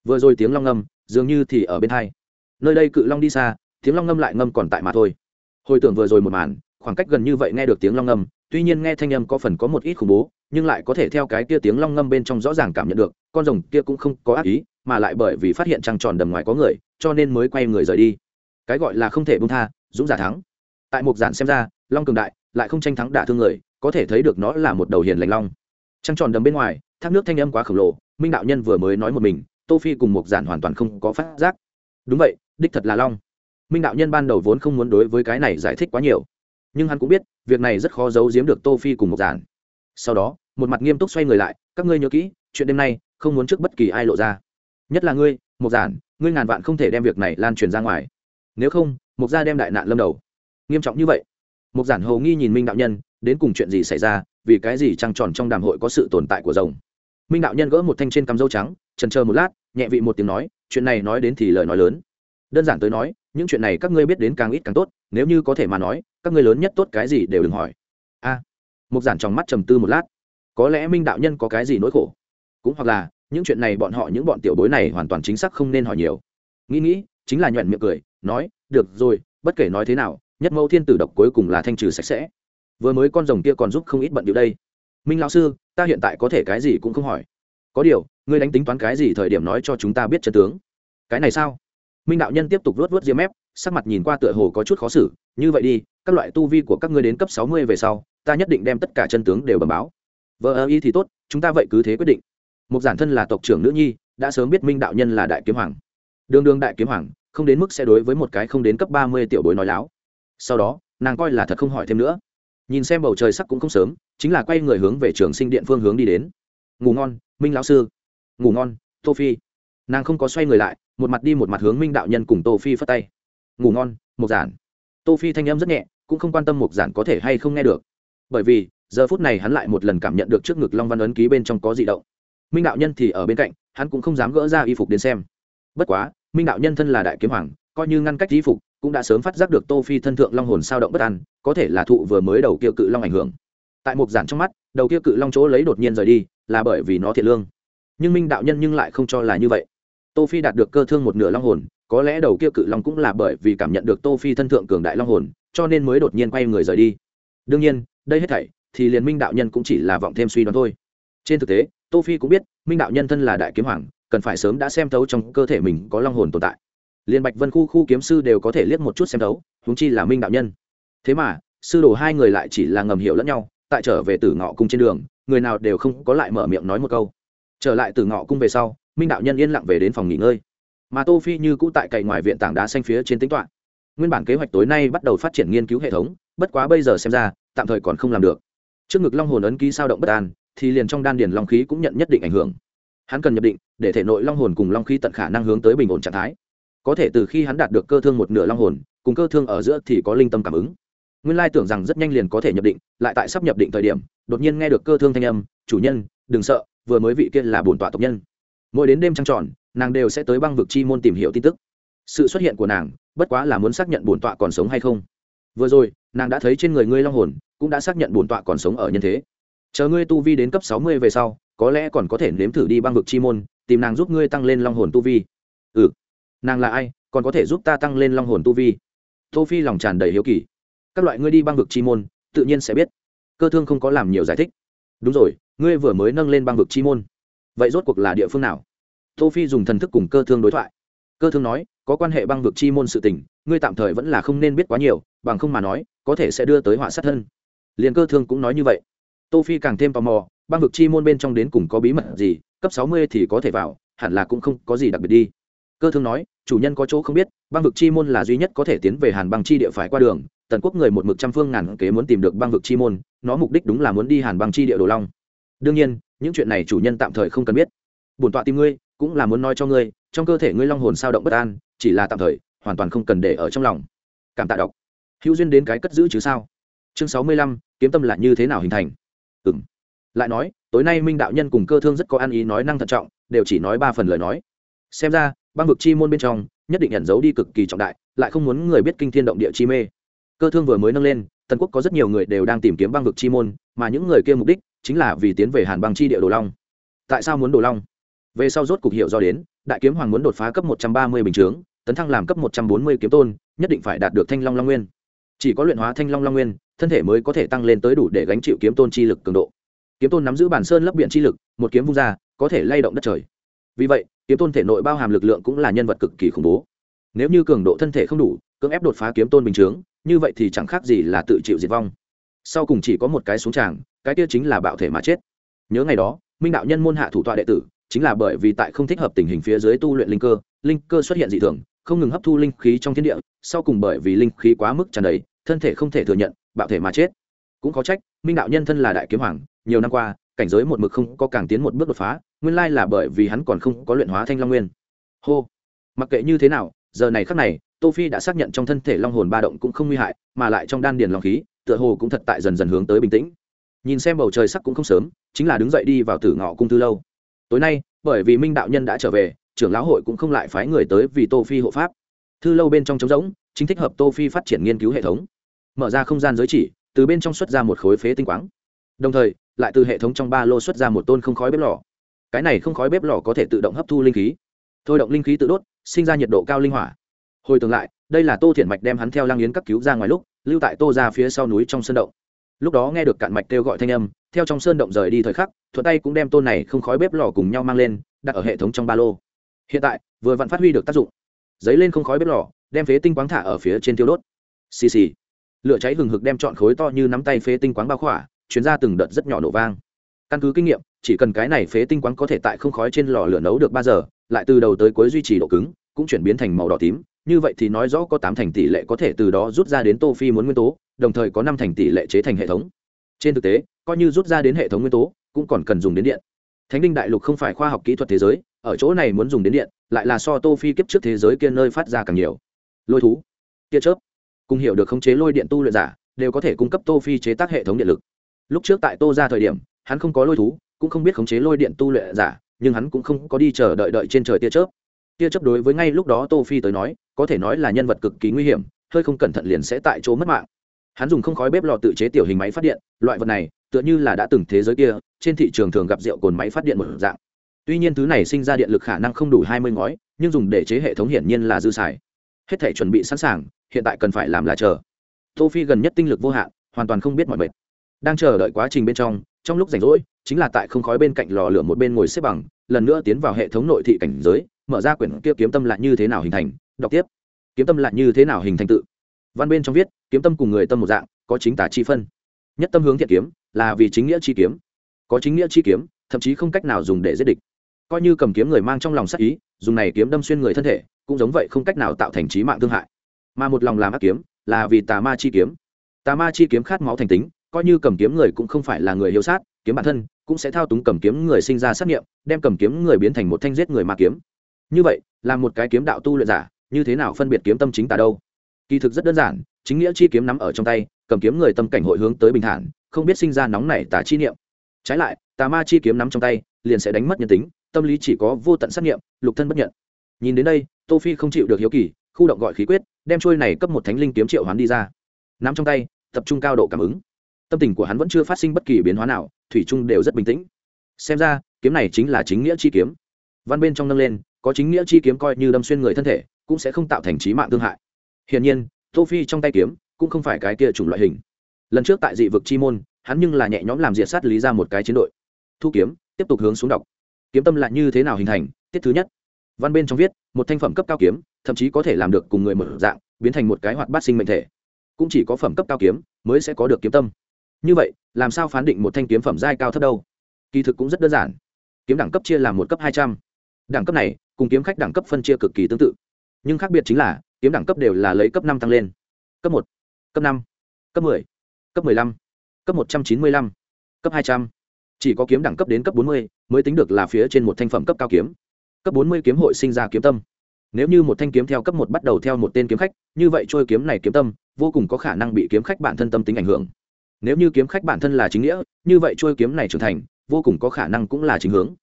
Vừa rồi tiếng long ngâm, dường như thì ở bên hai. Nơi đây cự long đi xa, tiếng long ngâm lại ngâm còn tại mà thôi. Hồi tưởng vừa rồi một màn, khoảng cách gần như vậy nghe được tiếng long ngâm, tuy nhiên nghe thanh âm có phần có một ít khủng bố, nhưng lại có thể theo cái kia tiếng long ngâm bên trong rõ ràng cảm nhận được, con rồng kia cũng không có ác ý, mà lại bởi vì phát hiện trăng tròn đầm ngoài có người, cho nên mới quay người rời đi. Cái gọi là không thể bung tha, dũng giả thắng. Tại một giản xem ra, long cường đại lại không tranh thắng đả thương người, có thể thấy được nó là một đầu hiền lành long. Trăng tròn đầm bên ngoài, thác nước thanh âm quá khổng lồ, minh đạo nhân vừa mới nói một mình, tô phi cùng một giản hoàn toàn không có phát giác. Đúng vậy, đích thật là long. Minh đạo nhân ban đầu vốn không muốn đối với cái này giải thích quá nhiều. Nhưng hắn cũng biết, việc này rất khó giấu giếm được tô phi cùng một giản. Sau đó, một mặt nghiêm túc xoay người lại, các ngươi nhớ kỹ, chuyện đêm nay không muốn trước bất kỳ ai lộ ra. Nhất là ngươi một giản, ngươi ngàn vạn không thể đem việc này lan truyền ra ngoài. Nếu không, mục gia đem đại nạn lâm đầu. Nghiêm trọng như vậy mục giản hầu nghi nhìn minh đạo nhân đến cùng chuyện gì xảy ra vì cái gì trăng tròn trong đàm hội có sự tồn tại của rồng? Minh đạo nhân gỡ một thanh trên cằm dâu trắng trần chờ một lát nhẹ vị một tiếng nói chuyện này nói đến thì lời nói lớn. Đơn giản tới nói những chuyện này các ngươi biết đến càng ít càng tốt nếu như có thể mà nói các ngươi lớn nhất tốt cái gì đều đừng hỏi. A. À, mục giản trong mắt trầm tư một lát. Có lẽ minh đạo nhân có cái gì nỗi khổ? Cũng hoặc là những chuyện này bọn họ những bọn tiểu bối này hoàn toàn chính xác không nên hỏi nhiều. Nghĩ nghĩ chính là nhoẹn miệng cười nói được rồi bất kể nói thế nào nhất mẫu thiên tử độc cuối cùng là thanh trừ sạch sẽ. Vừa mới con rồng kia còn giúp không ít bận điệu đây. Minh lão sư, ta hiện tại có thể cái gì cũng không hỏi. Có điều, ngươi đánh tính toán cái gì thời điểm nói cho chúng ta biết chân tướng. Cái này sao? Minh đạo nhân tiếp tục luốt vớt diêm mép, sắc mặt nhìn qua tựa hồ có chút khó xử. Như vậy đi, các loại tu vi của các ngươi đến cấp sáu mươi về sau, ta nhất định đem tất cả chân tướng đều bẩm báo. Vợ ơ y thì tốt, chúng ta vậy cứ thế quyết định. Một giản thân là tộc trưởng nữ nhi, đã sớm biết minh đạo nhân là đại kiếm hoàng. Đường đường đại kiếm hoàng, không đến mức sẽ đối với một cái không đến cấp ba mươi tiểu bối nói láo sau đó, nàng coi là thật không hỏi thêm nữa. Nhìn xem bầu trời sắc cũng không sớm, chính là quay người hướng về trường sinh điện phương hướng đi đến. Ngủ ngon, minh lão sư. Ngủ ngon, tô phi. Nàng không có xoay người lại, một mặt đi một mặt hướng minh đạo nhân cùng tô phi phất tay. Ngủ ngon mục giản. Tô phi thanh âm rất nhẹ, cũng không quan tâm mục giản có thể hay không nghe được. Bởi vì, giờ phút này hắn lại một lần cảm nhận được trước ngực long văn ấn ký bên trong có dị động. Minh đạo nhân thì ở bên cạnh, hắn cũng không dám gỡ ra y phục đến xem. Bất quá, minh đạo nhân thân là đại kiếm hoàng, coi như ngăn cách y phục cũng đã sớm phát giác được tô phi thân thượng long hồn sao động bất an, có thể là thụ vừa mới đầu kia cự long ảnh hưởng. Tại một giản trong mắt, đầu kia cự long chỗ lấy đột nhiên rời đi, là bởi vì nó thiệt lương. Nhưng minh đạo nhân nhưng lại không cho là như vậy. Tô phi đạt được cơ thương một nửa long hồn, có lẽ đầu kia cự long cũng là bởi vì cảm nhận được tô phi thân thượng cường đại long hồn, cho nên mới đột nhiên quay người rời đi. Đương nhiên, đây hết thảy thì liền minh đạo nhân cũng chỉ là vọng thêm suy đoán thôi. Trên thực tế, tô phi cũng biết, minh đạo nhân thân là đại kiếm hoàng, cần phải sớm đã xem thấu trong cơ thể mình có long hồn tồn tại liên bạch vân khu khu kiếm sư đều có thể liếc một chút xem đấu húng chi là minh đạo nhân. Thế mà, sư đồ hai người lại chỉ là ngầm hiểu lẫn nhau, tại trở về tử ngọ cung trên đường, người nào đều không có lại mở miệng nói một câu. Trở lại tử ngọ cung về sau, minh đạo nhân yên lặng về đến phòng nghỉ ngơi. Mà tô phi như cũ tại cậy ngoài viện tảng đá xanh phía trên tính toạn. nguyên bản kế hoạch tối nay bắt đầu phát triển nghiên cứu hệ thống, bất quá bây giờ xem ra, tạm thời còn không làm được. Trước ngực long hồn ấn ký sao động bất an, thì liền trong đan điền long khí cũng nhận nhất định ảnh hưởng. Hắn cần nhập định, để thể nội long hồn cùng long khí tận khả năng hướng tới bình ổn trạng thái có thể từ khi hắn đạt được cơ thương một nửa long hồn, cùng cơ thương ở giữa thì có linh tâm cảm ứng. Nguyên lai tưởng rằng rất nhanh liền có thể nhập định, lại tại sắp nhập định thời điểm, đột nhiên nghe được cơ thương thanh âm, chủ nhân, đừng sợ, vừa mới vị kia là bổn tọa tộc nhân. Mỗi đến đêm trăng tròn, nàng đều sẽ tới băng vực chi môn tìm hiểu tin tức. Sự xuất hiện của nàng, bất quá là muốn xác nhận bổn tọa còn sống hay không. Vừa rồi, nàng đã thấy trên người ngươi long hồn, cũng đã xác nhận bổn tọa còn sống ở nhân thế. Chờ ngươi tu vi đến cấp sáu mươi về sau, có lẽ còn có thể nếm thử đi băng vực chi môn, tìm nàng giúp ngươi tăng lên long hồn tu vi. Ừ nàng là ai, còn có thể giúp ta tăng lên long hồn tu vi? Tô phi lòng tràn đầy hiếu kỳ. Các loại ngươi đi băng vực chi môn, tự nhiên sẽ biết. Cơ thương không có làm nhiều giải thích. Đúng rồi, ngươi vừa mới nâng lên băng vực chi môn. Vậy rốt cuộc là địa phương nào? Tô phi dùng thần thức cùng cơ thương đối thoại. Cơ thương nói, có quan hệ băng vực chi môn sự tình, ngươi tạm thời vẫn là không nên biết quá nhiều, bằng không mà nói, có thể sẽ đưa tới họa sát thân. Liền cơ thương cũng nói như vậy. Tô phi càng thêm tò mò, băng vực chi môn bên trong đến cùng có bí mật gì, cấp sáu mươi thì có thể vào, hẳn là cũng không có gì đặc biệt đi cơ thương nói, chủ nhân có chỗ không biết, băng vực chi môn là duy nhất có thể tiến về hàn băng chi địa phải qua đường, tần quốc người một mực trăm phương ngàn kế muốn tìm được băng vực chi môn, nó mục đích đúng là muốn đi hàn băng chi địa đồ long. Đương nhiên, những chuyện này chủ nhân tạm thời không cần biết. Bổn tọa tìm ngươi, cũng là muốn nói cho ngươi, trong cơ thể ngươi long hồn sao động bất an, chỉ là tạm thời, hoàn toàn không cần để ở trong lòng. Cảm tạ đọc. Hữu duyên đến cái cất giữ chứ sao? Chương sáu mươi lăm, kiếm tâm là như thế nào hình thành? Ừ m lại nói, tối nay minh đạo nhân cùng cơ thương rất có ăn ý nói năng thận trọng, đều chỉ nói ba phần lời nói xem ra, băng vực chi môn bên trong, nhất định nhận dấu đi cực kỳ trọng đại, lại không muốn người biết kinh thiên động địa chi mê. Cơ thương vừa mới nâng lên, tần quốc có rất nhiều người đều đang tìm kiếm băng vực chi môn, mà những người kia mục đích chính là vì tiến về hàn băng chi địa đồ long. Tại sao muốn đồ long? Về sau rốt cục hiệu do đến, đại kiếm hoàng muốn đột phá cấp một trăm ba mươi bình chướng, tấn thăng làm cấp một trăm bốn mươi kiếm tôn, nhất định phải đạt được thanh long long nguyên. Chỉ có luyện hóa thanh long long nguyên, thân thể mới có thể tăng lên tới đủ để gánh chịu kiếm tôn chi lực cường độ. Kiếm tôn nắm giữ bản sơn lấp biện chi lực, một kiếm vung ra, có thể lay động đất trời. Vì vậy kiếm tôn thể nội bao hàm lực lượng cũng là nhân vật cực kỳ khủng bố. Nếu như cường độ thân thể không đủ, cưỡng ép đột phá kiếm tôn bình chướng, như vậy thì chẳng khác gì là tự chịu diệt vong. Sau cùng chỉ có một cái xuống tràng, cái kia chính là bạo thể mà chết. Nhớ ngày đó, minh đạo nhân môn hạ thủ tọa đệ tử, chính là bởi vì tại không thích hợp tình hình phía dưới tu luyện linh cơ linh cơ xuất hiện dị thường, không ngừng hấp thu linh khí trong thiên địa, sau cùng bởi vì linh khí quá mức tràn đầy, thân thể không thể thừa nhận, bạo thể mà chết. Cũng có trách, minh đạo nhân thân là đại kiếm hoàng, nhiều năm qua cảnh giới một mực không có càng tiến một bước đột phá, nguyên lai là bởi vì hắn còn không có luyện hóa thanh long nguyên. Hô! Mặc kệ như thế nào, giờ này khắc này, tô phi đã xác nhận trong thân thể long hồn ba động cũng không nguy hại, mà lại trong đan điền long khí, tựa hồ cũng thật tại dần dần hướng tới bình tĩnh. Nhìn xem bầu trời sắc cũng không sớm, chính là đứng dậy đi vào tử ngọ cung tư lâu. Tối nay, bởi vì minh đạo nhân đã trở về, trưởng lão hội cũng không lại phái người tới vì tô phi hộ pháp. Thư lâu bên trong trống rỗng, chính thích hợp tô phi phát triển nghiên cứu hệ thống. Mở ra không gian giới chỉ, từ bên trong xuất ra một khối phế tinh quáng. Đồng thời lại từ hệ thống trong ba lô xuất ra một tôn không khói bếp lò. Cái này không khói bếp lò có thể tự động hấp thu linh khí. Thôi động linh khí tự đốt, sinh ra nhiệt độ cao linh hỏa. Hồi tương lại, đây là tô thiển mạch đem hắn theo lang yến cấp cứu ra ngoài lúc, lưu tại tô ra phía sau núi trong sơn động. Lúc đó nghe được cạn mạch kêu gọi thanh âm, theo trong sơn động rời đi thời khắc, thuận tay cũng đem tôn này không khói bếp lò cùng nhau mang lên, đặt ở hệ thống trong ba lô. Hiện tại, vừa vặn phát huy được tác dụng. Giấy lên không khói bếp lò, đem phế tinh quáng thả ở phía trên tiêu đốt. Xì xì. Lửa cháy hừng hực đem chọn khối to như nắm tay phế tinh quáng bao khỏa chuyến ra từng đợt rất nhỏ nổ vang. Căn cứ kinh nghiệm, chỉ cần cái này phế tinh quáng có thể tại không khói trên lò lửa nấu được ba giờ, lại từ đầu tới cuối duy trì độ cứng, cũng chuyển biến thành màu đỏ tím. Như vậy thì nói rõ có tám thành tỷ lệ có thể từ đó rút ra đến tô phi muốn nguyên tố, đồng thời có năm thành tỷ lệ chế thành hệ thống. Trên thực tế, coi như rút ra đến hệ thống nguyên tố, cũng còn cần dùng đến điện. Thánh đinh đại lục không phải khoa học kỹ thuật thế giới, ở chỗ này muốn dùng đến điện, lại là so tô phi kiếp trước thế giới kia nơi phát ra càng nhiều. Lôi thú, tia chớp, cùng hiểu được khống chế lôi điện tu luyện giả, đều có thể cung cấp tô phi chế tác hệ thống điện lực lúc trước tại tô ra thời điểm, hắn không có lôi thú, cũng không biết khống chế lôi điện tu luyện giả, nhưng hắn cũng không có đi chờ đợi đợi trên trời tia chớp. Tia chớp đối với ngay lúc đó tô phi tới nói, có thể nói là nhân vật cực kỳ nguy hiểm, hơi không cẩn thận liền sẽ tại chỗ mất mạng. Hắn dùng không khói bếp lò tự chế tiểu hình máy phát điện, loại vật này, tựa như là đã từng thế giới kia, trên thị trường thường gặp rượu cồn máy phát điện một dạng. Tuy nhiên thứ này sinh ra điện lực khả năng không đủ hai mươi ngói, nhưng dùng để chế hệ thống hiển nhiên là dư xài. Hết thể chuẩn bị sẵn sàng, hiện tại cần phải làm là chờ. Tô phi gần nhất tinh lực vô hạn, hoàn toàn không biết mọi mệt đang chờ đợi quá trình bên trong trong lúc rảnh rỗi, chính là tại không khói bên cạnh lò lửa một bên ngồi xếp bằng, lần nữa tiến vào hệ thống nội thị cảnh giới, mở ra quyển kia kiếm tâm lại như thế nào hình thành, đọc tiếp. Kiếm tâm lại như thế nào hình thành tự? Văn bên trong viết, kiếm tâm cùng người tâm một dạng, có chính tả chi phân. Nhất tâm hướng thiện kiếm, là vì chính nghĩa chi kiếm. Có chính nghĩa chi kiếm, thậm chí không cách nào dùng để giết địch. Coi như cầm kiếm người mang trong lòng sắc ý, dùng này kiếm đâm xuyên người thân thể, cũng giống vậy không cách nào tạo thành trí mạng thương hại. Mà một lòng làm ác kiếm, là vì tà ma chi kiếm. Tà ma chi kiếm khát máu thành tính coi như cầm kiếm người cũng không phải là người hiếu sát, kiếm bản thân cũng sẽ thao túng cầm kiếm người sinh ra sát nghiệm đem cầm kiếm người biến thành một thanh giết người mà kiếm. Như vậy, là một cái kiếm đạo tu luyện giả, như thế nào phân biệt kiếm tâm chính tà đâu? Kỳ thực rất đơn giản, chính nghĩa chi kiếm nắm ở trong tay, cầm kiếm người tâm cảnh hội hướng tới bình thản, không biết sinh ra nóng này tà chi niệm. Trái lại, tà ma chi kiếm nắm trong tay, liền sẽ đánh mất nhân tính, tâm lý chỉ có vô tận sát nghiệm lục thân bất nhận. Nhìn đến đây, tô phi không chịu được hiếu kỳ, khu động gọi khí quyết, đem trôi này cấp một thánh linh kiếm triệu hoán đi ra. Nắm trong tay, tập trung cao độ cảm ứng tâm tình của hắn vẫn chưa phát sinh bất kỳ biến hóa nào, thủy trung đều rất bình tĩnh. Xem ra, kiếm này chính là chính nghĩa chi kiếm. Văn bên trong nâng lên, có chính nghĩa chi kiếm coi như đâm xuyên người thân thể, cũng sẽ không tạo thành trí mạng thương hại. Hiển nhiên, tô phi trong tay kiếm cũng không phải cái kia chủng loại hình. Lần trước tại dị vực chi môn, hắn nhưng là nhẹ nhõm làm diệt sát lý ra một cái chiến đội. Thu kiếm, tiếp tục hướng xuống đọc. Kiếm tâm lại như thế nào hình thành? Tiết thứ nhất. Văn bên trong viết, một thanh phẩm cấp cao kiếm, thậm chí có thể làm được cùng người một dạng, biến thành một cái hoạt bát sinh mệnh thể. Cũng chỉ có phẩm cấp cao kiếm mới sẽ có được kiếm tâm như vậy, làm sao phán định một thanh kiếm phẩm giai cao thấp đâu? Kỳ thực cũng rất đơn giản. Kiếm đẳng cấp chia làm một cấp hai trăm. Đẳng cấp này, cùng kiếm khách đẳng cấp phân chia cực kỳ tương tự. Nhưng khác biệt chính là, kiếm đẳng cấp đều là lấy cấp năm tăng lên. Cấp một, cấp năm, cấp mười cấp mười lăm, cấp một trăm chín mươi lăm, cấp hai trăm. Chỉ có kiếm đẳng cấp đến cấp bốn mươi mới tính được là phía trên một thanh phẩm cấp cao kiếm. Cấp bốn mươi kiếm hội sinh ra kiếm tâm. Nếu như một thanh kiếm theo cấp một bắt đầu theo một tên kiếm khách, như vậy trôi kiếm này kiếm tâm vô cùng có khả năng bị kiếm khách bản thân tâm tính ảnh hưởng nếu như kiếm khách bản thân là chính nghĩa, như vậy trôi kiếm này trưởng thành, vô cùng có khả năng cũng là chính hướng.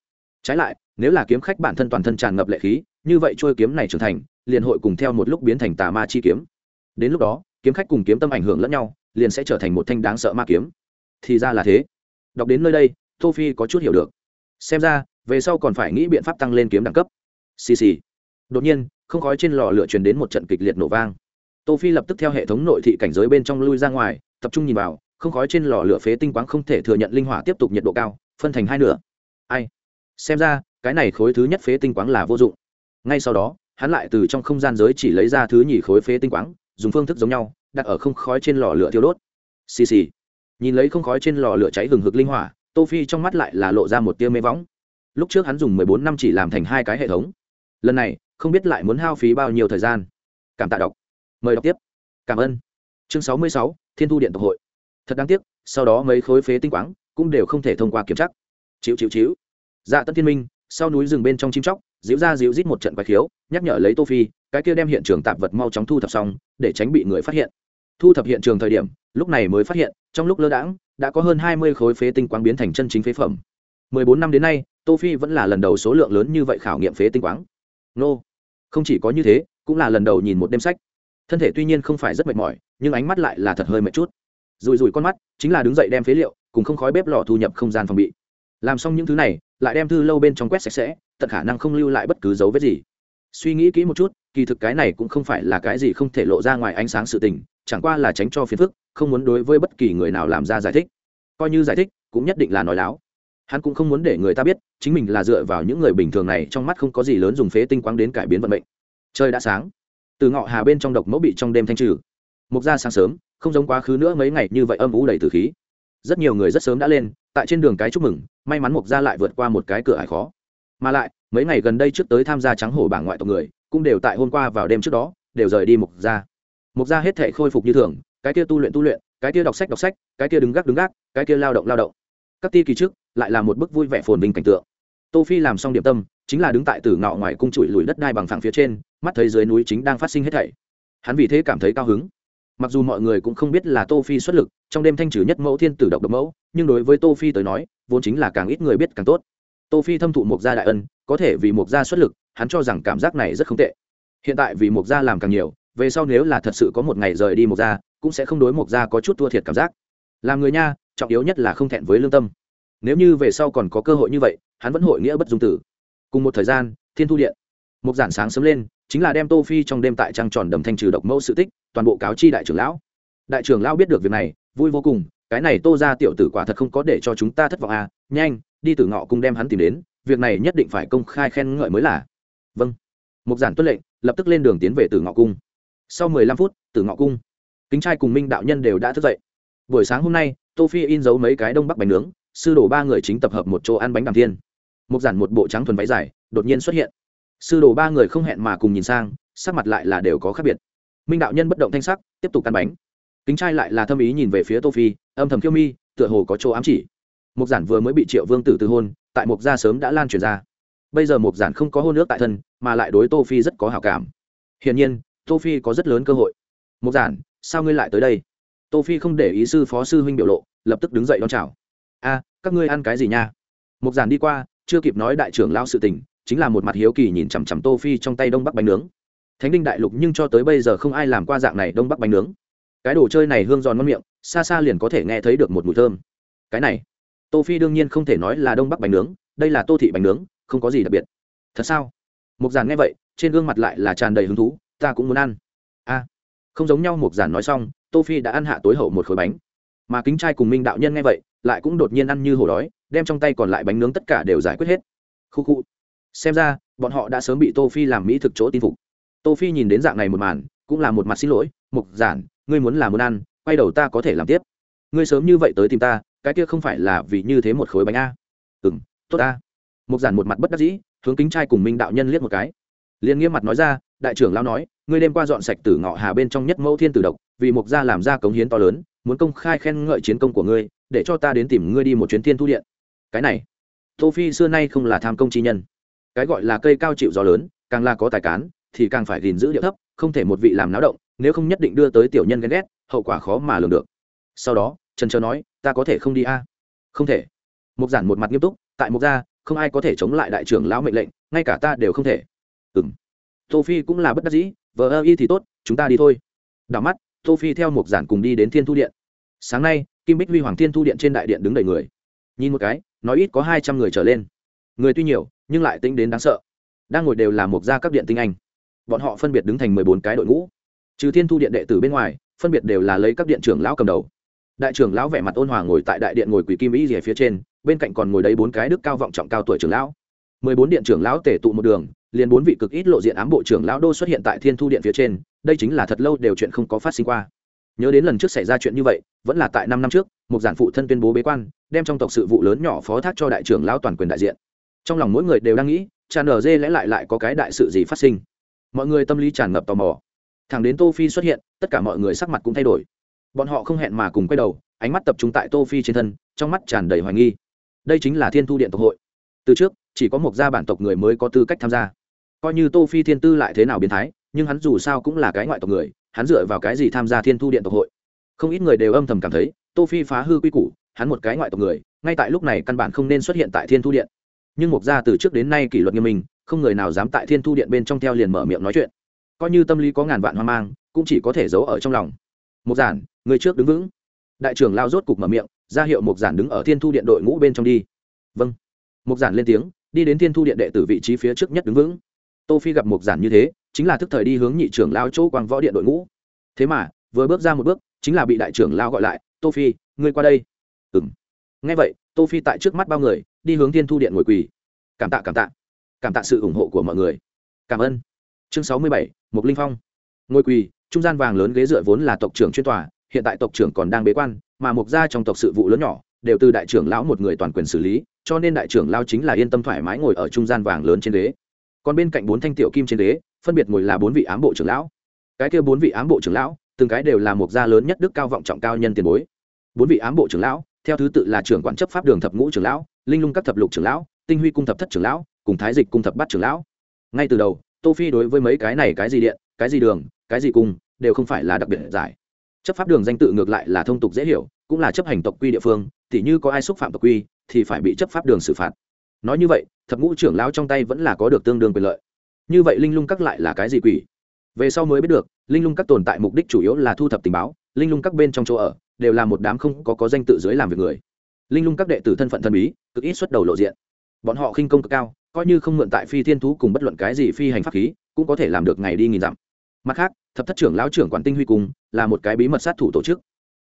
Trái lại, nếu là kiếm khách bản thân toàn thân tràn ngập lệ khí, như vậy trôi kiếm này trưởng thành, liền hội cùng theo một lúc biến thành tà ma chi kiếm. Đến lúc đó, kiếm khách cùng kiếm tâm ảnh hưởng lẫn nhau, liền sẽ trở thành một thanh đáng sợ ma kiếm. Thì ra là thế. Đọc đến nơi đây, tô phi có chút hiểu được. Xem ra, về sau còn phải nghĩ biện pháp tăng lên kiếm đẳng cấp. Xì xì. Đột nhiên, không khói trên lò lửa truyền đến một trận kịch liệt nổ vang. Tô phi lập tức theo hệ thống nội thị cảnh giới bên trong lui ra ngoài, tập trung nhìn vào không khói trên lò lửa phế tinh quáng không thể thừa nhận linh hỏa tiếp tục nhiệt độ cao, phân thành hai nửa. Ai? Xem ra, cái này khối thứ nhất phế tinh quáng là vô dụng. Ngay sau đó, hắn lại từ trong không gian giới chỉ lấy ra thứ nhì khối phế tinh quáng, dùng phương thức giống nhau, đặt ở không khói trên lò lửa thiêu đốt. Xì xì. Nhìn lấy không khói trên lò lửa cháy hừng hực linh hỏa, tô phi trong mắt lại là lộ ra một tia mê võng. Lúc trước hắn dùng mười bốn năm chỉ làm thành hai cái hệ thống. Lần này, không biết lại muốn hao phí bao nhiêu thời gian. Cảm tạ đọc. Mời đọc tiếp. Cảm ơn. Chương sáu mươi sáu, thiên thu điện tộc hội thật đáng tiếc, sau đó mấy khối phế tinh quáng cũng đều không thể thông qua kiểm chắc chịu chịu chịu dạ tân thiên minh, sau núi rừng bên trong chim chóc diễu ra diễu rít một trận quái khiếu, nhắc nhở lấy tô phi, cái kia đem hiện trường tạp vật mau chóng thu thập xong, để tránh bị người phát hiện. Thu thập hiện trường thời điểm, lúc này mới phát hiện, trong lúc lơ đãng, đã có hơn hai mươi khối phế tinh quáng biến thành chân chính phế phẩm. Mười bốn năm đến nay, tô phi vẫn là lần đầu số lượng lớn như vậy khảo nghiệm phế tinh quáng. Nô, không chỉ có như thế, cũng là lần đầu nhìn một đêm sách. Thân thể tuy nhiên không phải rất mệt mỏi, nhưng ánh mắt lại là thật hơi mệt chút rùi rùi con mắt, chính là đứng dậy đem phế liệu, cùng không khói bếp lò thu nhập không gian phòng bị. Làm xong những thứ này, lại đem thư lâu bên trong quét sạch sẽ, tận khả năng không lưu lại bất cứ dấu vết gì. Suy nghĩ kỹ một chút, kỳ thực cái này cũng không phải là cái gì không thể lộ ra ngoài ánh sáng sự tình, chẳng qua là tránh cho phiền phức, không muốn đối với bất kỳ người nào làm ra giải thích. Coi như giải thích, cũng nhất định là nói láo. Hắn cũng không muốn để người ta biết, chính mình là dựa vào những người bình thường này, trong mắt không có gì lớn dùng phế tinh quang đến cải biến vận mệnh. Trời đã sáng. Từ ngọ hà bên trong độc mẫu bị trong đêm thanh trừ. Mục ra sáng sớm không giống quá khứ nữa mấy ngày như vậy âm ủ đầy từ khí. Rất nhiều người rất sớm đã lên, tại trên đường cái chúc mừng, may mắn mục ra lại vượt qua một cái cửa ải khó. Mà lại, mấy ngày gần đây trước tới tham gia trắng hổ bảng ngoại tộc người, cũng đều tại hôm qua vào đêm trước đó, đều rời đi mục ra mục ra hết thể khôi phục như thường, cái kia tu luyện tu luyện, cái kia đọc sách đọc sách, cái kia đứng gác đứng gác, cái kia lao động lao động. Các ti kỳ trước, lại là một bức vui vẻ phồn vinh cảnh tượng. Tô phi làm xong điểm tâm, chính là đứng tại tử ngọ ngoài cung trụi lùi đất đai bằng phẳng phía trên, mắt thấy dưới núi chính đang phát sinh hết thảy. Hắn vì thế cảm thấy cao hứng mặc dù mọi người cũng không biết là tô phi xuất lực, trong đêm thanh trừ nhất mẫu thiên tử độc độc mẫu, nhưng đối với tô phi tới nói, vốn chính là càng ít người biết càng tốt. Tô phi thâm thụ một gia đại ân, có thể vì một gia xuất lực, hắn cho rằng cảm giác này rất không tệ. Hiện tại vì một gia làm càng nhiều, về sau nếu là thật sự có một ngày rời đi một gia, cũng sẽ không đối một gia có chút thua thiệt cảm giác. Làm người nha, trọng yếu nhất là không thẹn với lương tâm. Nếu như về sau còn có cơ hội như vậy, hắn vẫn hội nghĩa bất dung tử. Cùng một thời gian, thiên thu điện. Một giản sáng sớm lên, chính là đem tô phi trong đêm tại trăng tròn đầm thanh trừ độc mẫu sự tích toàn bộ cáo chi đại trưởng lão. Đại trưởng lão biết được việc này, vui vô cùng, cái này tô ra tiểu tử quả thật không có để cho chúng ta thất vọng à nhanh, đi từ ngọ cùng đem hắn tìm đến, việc này nhất định phải công khai khen ngợi mới là. Vâng. Mục giản tuân lệnh, lập tức lên đường tiến về từ ngọ cung. Sau mười lăm phút từ ngọ cung, kính trai cùng minh đạo nhân đều đã thức dậy. Buổi sáng hôm nay, tô phi in dấu mấy cái đông bắc bánh nướng, sư đồ ba người chính tập hợp một chỗ ăn bánh đàm thiên. Mục giản một bộ trắng thuần váy dài, đột nhiên xuất hiện. Sư đồ ba người không hẹn mà cùng nhìn sang, sắc mặt lại là đều có khác biệt minh đạo nhân bất động thanh sắc, tiếp tục căn bánh. Kính trai lại là thâm ý nhìn về phía tô phi, âm thầm khiêu mi, tựa hồ có chỗ ám chỉ. Mục giản vừa mới bị triệu vương tử từ hôn, tại mục gia sớm đã lan truyền ra. Bây giờ mục giản không có hôn nước tại thân, mà lại đối tô phi rất có hảo cảm. Hiển nhiên, tô phi có rất lớn cơ hội. Mục giản, sao ngươi lại tới đây? Tô phi không để ý sư phó sư huynh biểu lộ, lập tức đứng dậy đón chào. A, các ngươi ăn cái gì nha? Mục giản đi qua, chưa kịp nói đại trưởng lao sự tình, chính là một mặt hiếu kỳ nhìn chằm chằm tô phi trong tay đông bắc bánh nướng thánh đinh đại lục nhưng cho tới bây giờ không ai làm qua dạng này đông bắc bánh nướng. Cái đồ chơi này hương giòn ngon miệng, xa xa liền có thể nghe thấy được một mùi thơm. Cái này, tô phi đương nhiên không thể nói là đông bắc bánh nướng, đây là tô thị bánh nướng, không có gì đặc biệt. Thật sao? Mục giản nghe vậy, trên gương mặt lại là tràn đầy hứng thú, ta cũng muốn ăn. A, không giống nhau, mục giản nói xong, tô phi đã ăn hạ tối hậu một khối bánh. Mà kính trai cùng minh đạo nhân nghe vậy, lại cũng đột nhiên ăn như hổ đói, đem trong tay còn lại bánh nướng tất cả đều giải quyết hết. Khu khu. Xem ra, bọn họ đã sớm bị tô phi làm mỹ thực chỗ tin phục tô phi nhìn đến dạng này một màn, cũng là một mặt xin lỗi, mục giản, ngươi muốn làm muốn ăn, quay đầu ta có thể làm tiếp. Ngươi sớm như vậy tới tìm ta, cái kia không phải là vì như thế một khối bánh a? Ừm, tốt ta. Mục giản một mặt bất đắc dĩ, hướng kính trai cùng minh đạo nhân liếc một cái. Liền nghiêm mặt nói ra, đại trưởng lao nói, ngươi đêm qua dọn sạch tử ngọ hà bên trong nhất mẫu thiên tử độc, vì mục gia làm ra cống hiến to lớn, muốn công khai khen ngợi chiến công của ngươi, để cho ta đến tìm ngươi đi một chuyến thiên thu điện. Cái này, tô phi xưa nay không là tham công chi nhân. Cái gọi là cây cao chịu gió lớn, càng là có tài cán thì càng phải gìn giữ điệu thấp, không thể một vị làm náo động, nếu không nhất định đưa tới tiểu nhân ghen ghét, hậu quả khó mà lường được. Sau đó, trần trờ nói, ta có thể không đi a? À? không thể. Mục giản một mặt nghiêm túc, tại mục gia, không ai có thể chống lại đại trưởng lão mệnh lệnh, ngay cả ta đều không thể. Ừng tô phi cũng là bất đắc dĩ vợ ơ y thì tốt, chúng ta đi thôi. Đảo mắt, tô phi theo mục giản cùng đi đến thiên thu điện. Sáng nay, kim bích huy hoàng thiên thu điện trên đại điện đứng đầy người. Nhìn một cái, nói ít có hai trăm người trở lên. Người tuy nhiều, nhưng lại tính đến đáng sợ. Đang ngồi đều là Mục gia các điện tinh anh bọn họ phân biệt đứng thành mười bốn cái đội ngũ. Trừ thiên thu điện đệ tử bên ngoài, phân biệt đều là lấy các điện trưởng lão cầm đầu. Đại trưởng lão vẻ mặt ôn hòa ngồi tại đại điện ngồi quỳ kim ý rìa phía trên, bên cạnh còn ngồi đấy bốn cái đức cao vọng trọng cao tuổi trưởng lão. Mười bốn điện trưởng lão tể tụ một đường, liền bốn vị cực ít lộ diện ám bộ trưởng lão đô xuất hiện tại thiên thu điện phía trên, đây chính là thật lâu đều chuyện không có phát sinh qua. Nhớ đến lần trước xảy ra chuyện như vậy, vẫn là tại năm năm trước, một giản phụ thân tuyên bố bế quan, đem trong tộc sự vụ lớn nhỏ phó thác cho đại trưởng lão toàn quyền đại diện. Trong lòng mỗi người đều đang nghĩ cha ở dê lẽ lại lại có cái đại sự gì phát sinh mọi người tâm lý tràn ngập tò mò. Thằng đến tô phi xuất hiện, tất cả mọi người sắc mặt cũng thay đổi. Bọn họ không hẹn mà cùng quay đầu, ánh mắt tập trung tại tô phi trên thân, trong mắt tràn đầy hoài nghi. Đây chính là thiên thu điện tộc hội. Từ trước, chỉ có một gia bản tộc người mới có tư cách tham gia. Coi như tô phi thiên tư lại thế nào biến thái, nhưng hắn dù sao cũng là cái ngoại tộc người, hắn dựa vào cái gì tham gia thiên thu điện tộc hội? Không ít người đều âm thầm cảm thấy, tô phi phá hư quy củ, hắn một cái ngoại tộc người, ngay tại lúc này căn bản không nên xuất hiện tại thiên thu điện. Nhưng mục gia từ trước đến nay kỷ luật nghiêm minh không người nào dám tại thiên thu điện bên trong theo liền mở miệng nói chuyện. Coi như tâm lý có ngàn vạn hoang mang, cũng chỉ có thể giấu ở trong lòng. Mục giản, người trước đứng vững. Đại trưởng lao rốt cục mở miệng, ra hiệu mục giản đứng ở thiên thu điện đội ngũ bên trong đi. Vâng. Mục giản lên tiếng, đi đến thiên thu điện đệ tử vị trí phía trước nhất đứng vững. Tô phi gặp mục giản như thế, chính là thức thời đi hướng nhị trưởng lao chỗ quang võ điện đội ngũ. Thế mà, vừa bước ra một bước, chính là bị đại trưởng lao gọi lại, tô phi, ngươi qua đây. Ừm. Nghe vậy, tô phi tại trước mắt bao người, đi hướng thiên thu điện ngồi quỳ. Cảm tạ cảm tạ cảm tạ sự ủng hộ của mọi người. Cảm ơn. Chương sáu mươi bảy mục linh phong. Ngôi quỳ, trung gian vàng lớn ghế dựa vốn là tộc trưởng chuyên tòa, hiện tại tộc trưởng còn đang bế quan, mà mục gia trong tộc sự vụ lớn nhỏ, đều từ đại trưởng lão một người toàn quyền xử lý, cho nên đại trưởng lao chính là yên tâm thoải mái ngồi ở trung gian vàng lớn trên ghế. Còn bên cạnh bốn thanh tiểu kim trên ghế, phân biệt ngồi là bốn vị ám bộ trưởng lão. Cái kia bốn vị ám bộ trưởng lão, từng cái đều là một gia lớn nhất đức cao vọng trọng cao nhân tiền bối. Bốn vị ám bộ trưởng lão, theo thứ tự là trưởng quản chấp pháp đường thập ngũ trưởng lão, linh lung các thập lục trưởng lão, tinh huy cung thập thất trưởng lão cùng thái dịch cung thập bát trưởng lão. Ngay từ đầu, tô phi đối với mấy cái này cái gì điện, cái gì đường, cái gì cung đều không phải là đặc biệt giải. Chấp pháp đường danh tự ngược lại là thông tục dễ hiểu, cũng là chấp hành tộc quy địa phương thì như có ai xúc phạm tộc quy thì phải bị chấp pháp đường xử phạt. Nói như vậy, thập ngũ trưởng lão trong tay vẫn là có được tương đương quyền lợi. Như vậy linh lung các lại là cái gì quỷ? Về sau mới biết được, linh lung các tồn tại mục đích chủ yếu là thu thập tình báo, linh lung các bên trong chỗ ở đều là một đám không có có danh tự dưới làm việc người. Linh lung các đệ tử thân phận thân bí, cực ít xuất đầu lộ diện. Bọn họ khinh công cực cao coi như không mượn tại phi thiên thú cùng bất luận cái gì phi hành pháp khí, cũng có thể làm được ngày đi nghìn dặm. Mặt khác, thập thất trưởng lão trưởng quản tinh huy cung là một cái bí mật sát thủ tổ chức.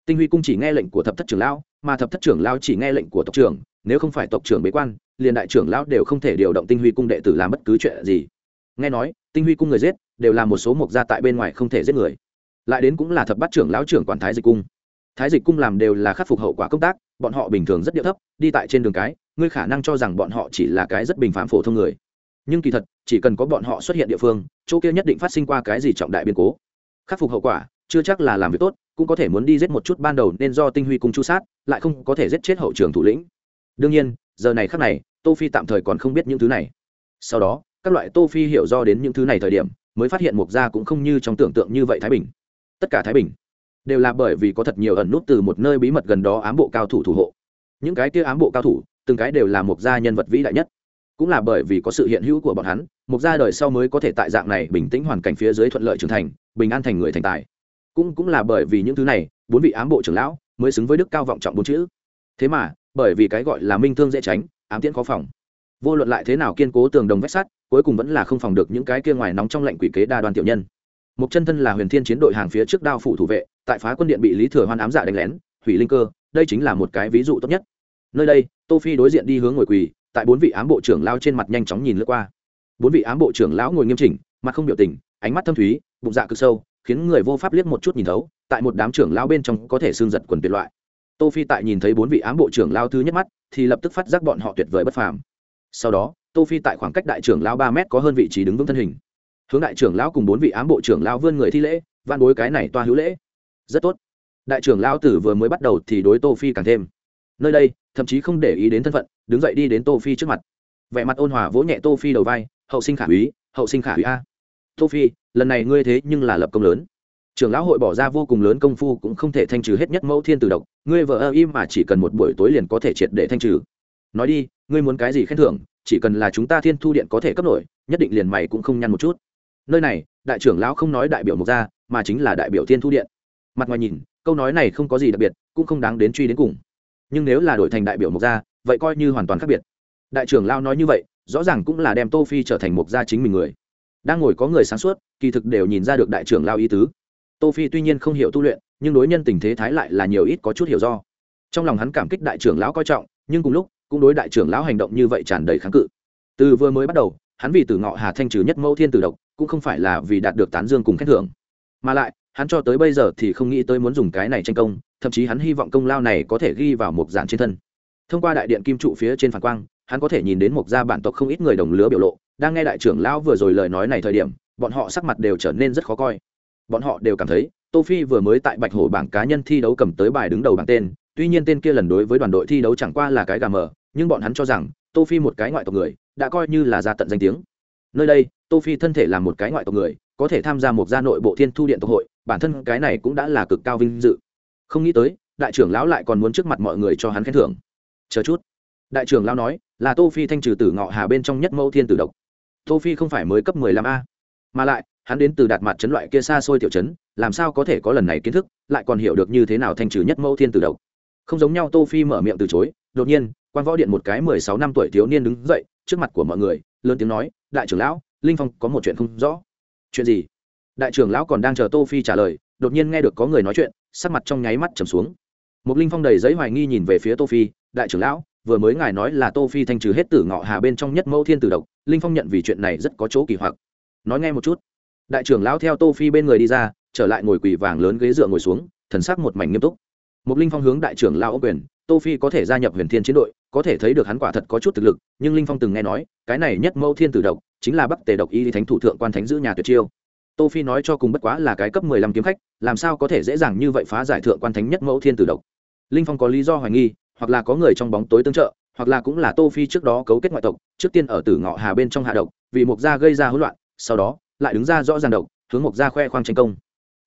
Tinh huy cung chỉ nghe lệnh của thập thất trưởng lão, mà thập thất trưởng lão chỉ nghe lệnh của tộc trưởng, nếu không phải tộc trưởng bế quan, liền đại trưởng lão đều không thể điều động tinh huy cung đệ tử làm bất cứ chuyện gì. Nghe nói, tinh huy cung người giết đều là một số mục gia tại bên ngoài không thể giết người. Lại đến cũng là thập bát trưởng lão trưởng quản thái dịch cung thái dịch cung làm đều là khắc phục hậu quả công tác, bọn họ bình thường rất điệu thấp, đi tại trên đường cái, ngươi khả năng cho rằng bọn họ chỉ là cái rất bình phạm phổ thông người. Nhưng kỳ thật, chỉ cần có bọn họ xuất hiện địa phương, chỗ kia nhất định phát sinh qua cái gì trọng đại biến cố. Khắc phục hậu quả, chưa chắc là làm việc tốt, cũng có thể muốn đi giết một chút ban đầu nên do tinh huy cung chu sát, lại không có thể giết chết hậu trường thủ lĩnh. Đương nhiên, giờ này khắc này, tô phi tạm thời còn không biết những thứ này. Sau đó, các loại tô phi hiểu do đến những thứ này thời điểm, mới phát hiện mục gia cũng không như trong tưởng tượng như vậy thái bình. Tất cả thái bình đều là bởi vì có thật nhiều ẩn nút từ một nơi bí mật gần đó ám bộ cao thủ thủ hộ. Những cái kia ám bộ cao thủ, từng cái đều là một gia nhân vật vĩ đại nhất. Cũng là bởi vì có sự hiện hữu của bọn hắn, một gia đời sau mới có thể tại dạng này bình tĩnh hoàn cảnh phía dưới thuận lợi trưởng thành, bình an thành người thành tài. Cũng cũng là bởi vì những thứ này, bốn vị ám bộ trưởng lão mới xứng với đức cao vọng trọng bốn chữ. Thế mà, bởi vì cái gọi là minh thương dễ tránh, ám tiễn khó phòng. Vô luận lại thế nào kiên cố tường đồng vách sắt, cuối cùng vẫn là không phòng được những cái kia ngoài nóng trong lạnh quỷ kế đa đoàn tiểu nhân. Một chân thân là huyền thiên chiến đội hàng phía trước đao phủ thủ vệ tại phá quân điện bị lý thừa hoan ám dạ đánh lén, hủy linh cơ, đây chính là một cái ví dụ tốt nhất. Nơi đây, tô phi đối diện đi hướng ngồi quỳ, tại bốn vị ám bộ trưởng lao trên mặt nhanh chóng nhìn lướt qua. Bốn vị ám bộ trưởng lão ngồi nghiêm chỉnh, mặt không biểu tình, ánh mắt thâm thúy, bụng dạ cực sâu, khiến người vô pháp liếc một chút nhìn thấu, tại một đám trưởng lao bên trong có thể xương giật quần tuyệt loại. Tô phi tại nhìn thấy bốn vị ám bộ trưởng lao thứ nhất mắt, thì lập tức phát giác bọn họ tuyệt vời bất phàm. Sau đó, tô phi tại khoảng cách đại trưởng lao ba mét có hơn vị trí đứng vững thân hình. Hướng đại trưởng lão cùng bốn vị ám bộ trưởng lao vươn người thi lễ van bối cái này toa hữu lễ rất tốt. Đại trưởng lao tử vừa mới bắt đầu thì đối tô phi càng thêm. Nơi đây, thậm chí không để ý đến thân phận, đứng dậy đi đến tô phi trước mặt. Vẻ mặt ôn hòa vỗ nhẹ tô phi đầu vai, hậu sinh khả úy, hậu sinh khả úy a. Tô phi, lần này ngươi thế nhưng là lập công lớn. Trưởng lão hội bỏ ra vô cùng lớn công phu cũng không thể thanh trừ hết nhất mẫu thiên tử độc, ngươi vợ ơ im mà chỉ cần một buổi tối liền có thể triệt để thanh trừ. Nói đi, ngươi muốn cái gì khen thưởng, chỉ cần là chúng ta thiên thu điện có thể cấp nổi, nhất định liền mày cũng không nhăn một chút. Nơi này, đại trưởng lão không nói đại biểu mục gia, mà chính là đại biểu thiên thu điện mặt ngoài nhìn, câu nói này không có gì đặc biệt, cũng không đáng đến truy đến cùng. Nhưng nếu là đổi thành đại biểu mục gia, vậy coi như hoàn toàn khác biệt. Đại trưởng lão nói như vậy, rõ ràng cũng là đem tô phi trở thành mục gia chính mình người. Đang ngồi có người sáng suốt, kỳ thực đều nhìn ra được đại trưởng lão ý tứ. Tô phi tuy nhiên không hiểu tu luyện, nhưng đối nhân tình thế thái lại là nhiều ít có chút hiểu do. Trong lòng hắn cảm kích đại trưởng lão coi trọng, nhưng cùng lúc, cũng đối đại trưởng lão hành động như vậy tràn đầy kháng cự. Từ vừa mới bắt đầu, hắn vì từ ngọ hà thanh trừ nhất mẫu thiên tử độc, cũng không phải là vì đạt được tán dương cùng khen thưởng. Mà lại hắn cho tới bây giờ thì không nghĩ tới muốn dùng cái này tranh công, thậm chí hắn hy vọng công lao này có thể ghi vào một dạng trên thân. Thông qua đại điện kim trụ phía trên phản quang, hắn có thể nhìn đến một gia bản tộc không ít người đồng lứa biểu lộ, đang nghe đại trưởng lão vừa rồi lời nói này thời điểm, bọn họ sắc mặt đều trở nên rất khó coi. Bọn họ đều cảm thấy, tô phi vừa mới tại bạch hổ bảng cá nhân thi đấu cầm tới bài đứng đầu bảng tên, tuy nhiên tên kia lần đối với đoàn đội thi đấu chẳng qua là cái gà mờ, nhưng bọn hắn cho rằng, tô phi một cái ngoại tộc người, đã coi như là ra tận danh tiếng. Nơi đây, tô phi thân thể là một cái ngoại tộc người có thể tham gia một gia nội bộ thiên thu điện tộc hội, bản thân cái này cũng đã là cực cao vinh dự. Không nghĩ tới, đại trưởng lão lại còn muốn trước mặt mọi người cho hắn khen thưởng. Chờ chút. Đại trưởng lão nói, là tô phi thanh trừ tử ngọ hà bên trong nhất mẫu thiên tử độc. Tô phi không phải mới cấp 15 a. Mà lại, hắn đến từ đạt mặt chấn loại kia xa xôi tiểu chấn làm sao có thể có lần này kiến thức, lại còn hiểu được như thế nào thanh trừ nhất mẫu thiên tử độc. Không giống nhau, tô phi mở miệng từ chối, đột nhiên, quan võ điện một cái mười sáu năm tuổi thiếu niên đứng dậy, trước mặt của mọi người, lớn tiếng nói, đại trưởng lão, linh phong có một chuyện không rõ chuyện gì? Đại trưởng lão còn đang chờ tô phi trả lời, đột nhiên nghe được có người nói chuyện, sắc mặt trong nháy mắt trầm xuống. Một linh phong đầy giấy hoài nghi nhìn về phía tô phi, đại trưởng lão, vừa mới ngài nói là tô phi thanh trừ hết tử ngọ hà bên trong nhất mẫu thiên tử độc, linh phong nhận vì chuyện này rất có chỗ kỳ hoặc. Nói nghe một chút. Đại trưởng lão theo tô phi bên người đi ra, trở lại ngồi quỳ vàng lớn ghế dựa ngồi xuống, thần sắc một mảnh nghiêm túc. Một linh phong hướng đại trưởng lão quyền, tô phi có thể gia nhập huyền thiên chiến đội, có thể thấy được hắn quả thật có chút thực lực, nhưng linh phong từng nghe nói, cái này nhất mẫu thiên tử độc chính là bắc tề độc y thánh thủ thượng quan thánh giữ nhà tuyệt chiêu. Tô phi nói cho cùng bất quá là cái cấp mười lăm kiếm khách, làm sao có thể dễ dàng như vậy phá giải thượng quan thánh nhất mẫu thiên tử độc? Linh phong có lý do hoài nghi, hoặc là có người trong bóng tối tương trợ, hoặc là cũng là tô phi trước đó cấu kết ngoại tộc, trước tiên ở tử ngọ hà bên trong hạ độc, vì mục gia gây ra hỗn loạn, sau đó lại đứng ra rõ ràng độc, hướng mục gia khoe khoang tranh công.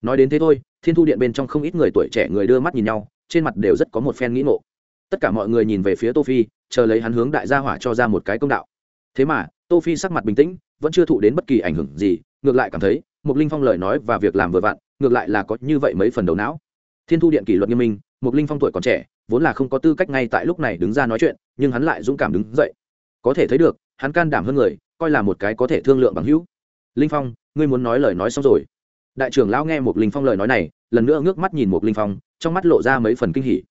Nói đến thế thôi, thiên thu điện bên trong không ít người tuổi trẻ người đưa mắt nhìn nhau, trên mặt đều rất có một phen nghĩ ngộ. Tất cả mọi người nhìn về phía tô phi, chờ lấy hắn hướng đại gia hỏa cho ra một cái công đạo. Thế mà tô phi sắc mặt bình tĩnh, vẫn chưa thụ đến bất kỳ ảnh hưởng gì, ngược lại cảm thấy Mục linh phong lời nói và việc làm vừa vặn, ngược lại là có như vậy mấy phần đầu não. Thiên thu điện kỷ luật nghiêm minh Mục linh phong tuổi còn trẻ, vốn là không có tư cách ngay tại lúc này đứng ra nói chuyện, nhưng hắn lại dũng cảm đứng dậy. Có thể thấy được, hắn can đảm hơn người, coi là một cái có thể thương lượng bằng hữu. Linh phong, ngươi muốn nói lời nói xong rồi. Đại trưởng lão nghe một linh phong lời nói này, lần nữa ngước mắt nhìn một linh phong, trong mắt lộ ra mấy phần kinh hỉ.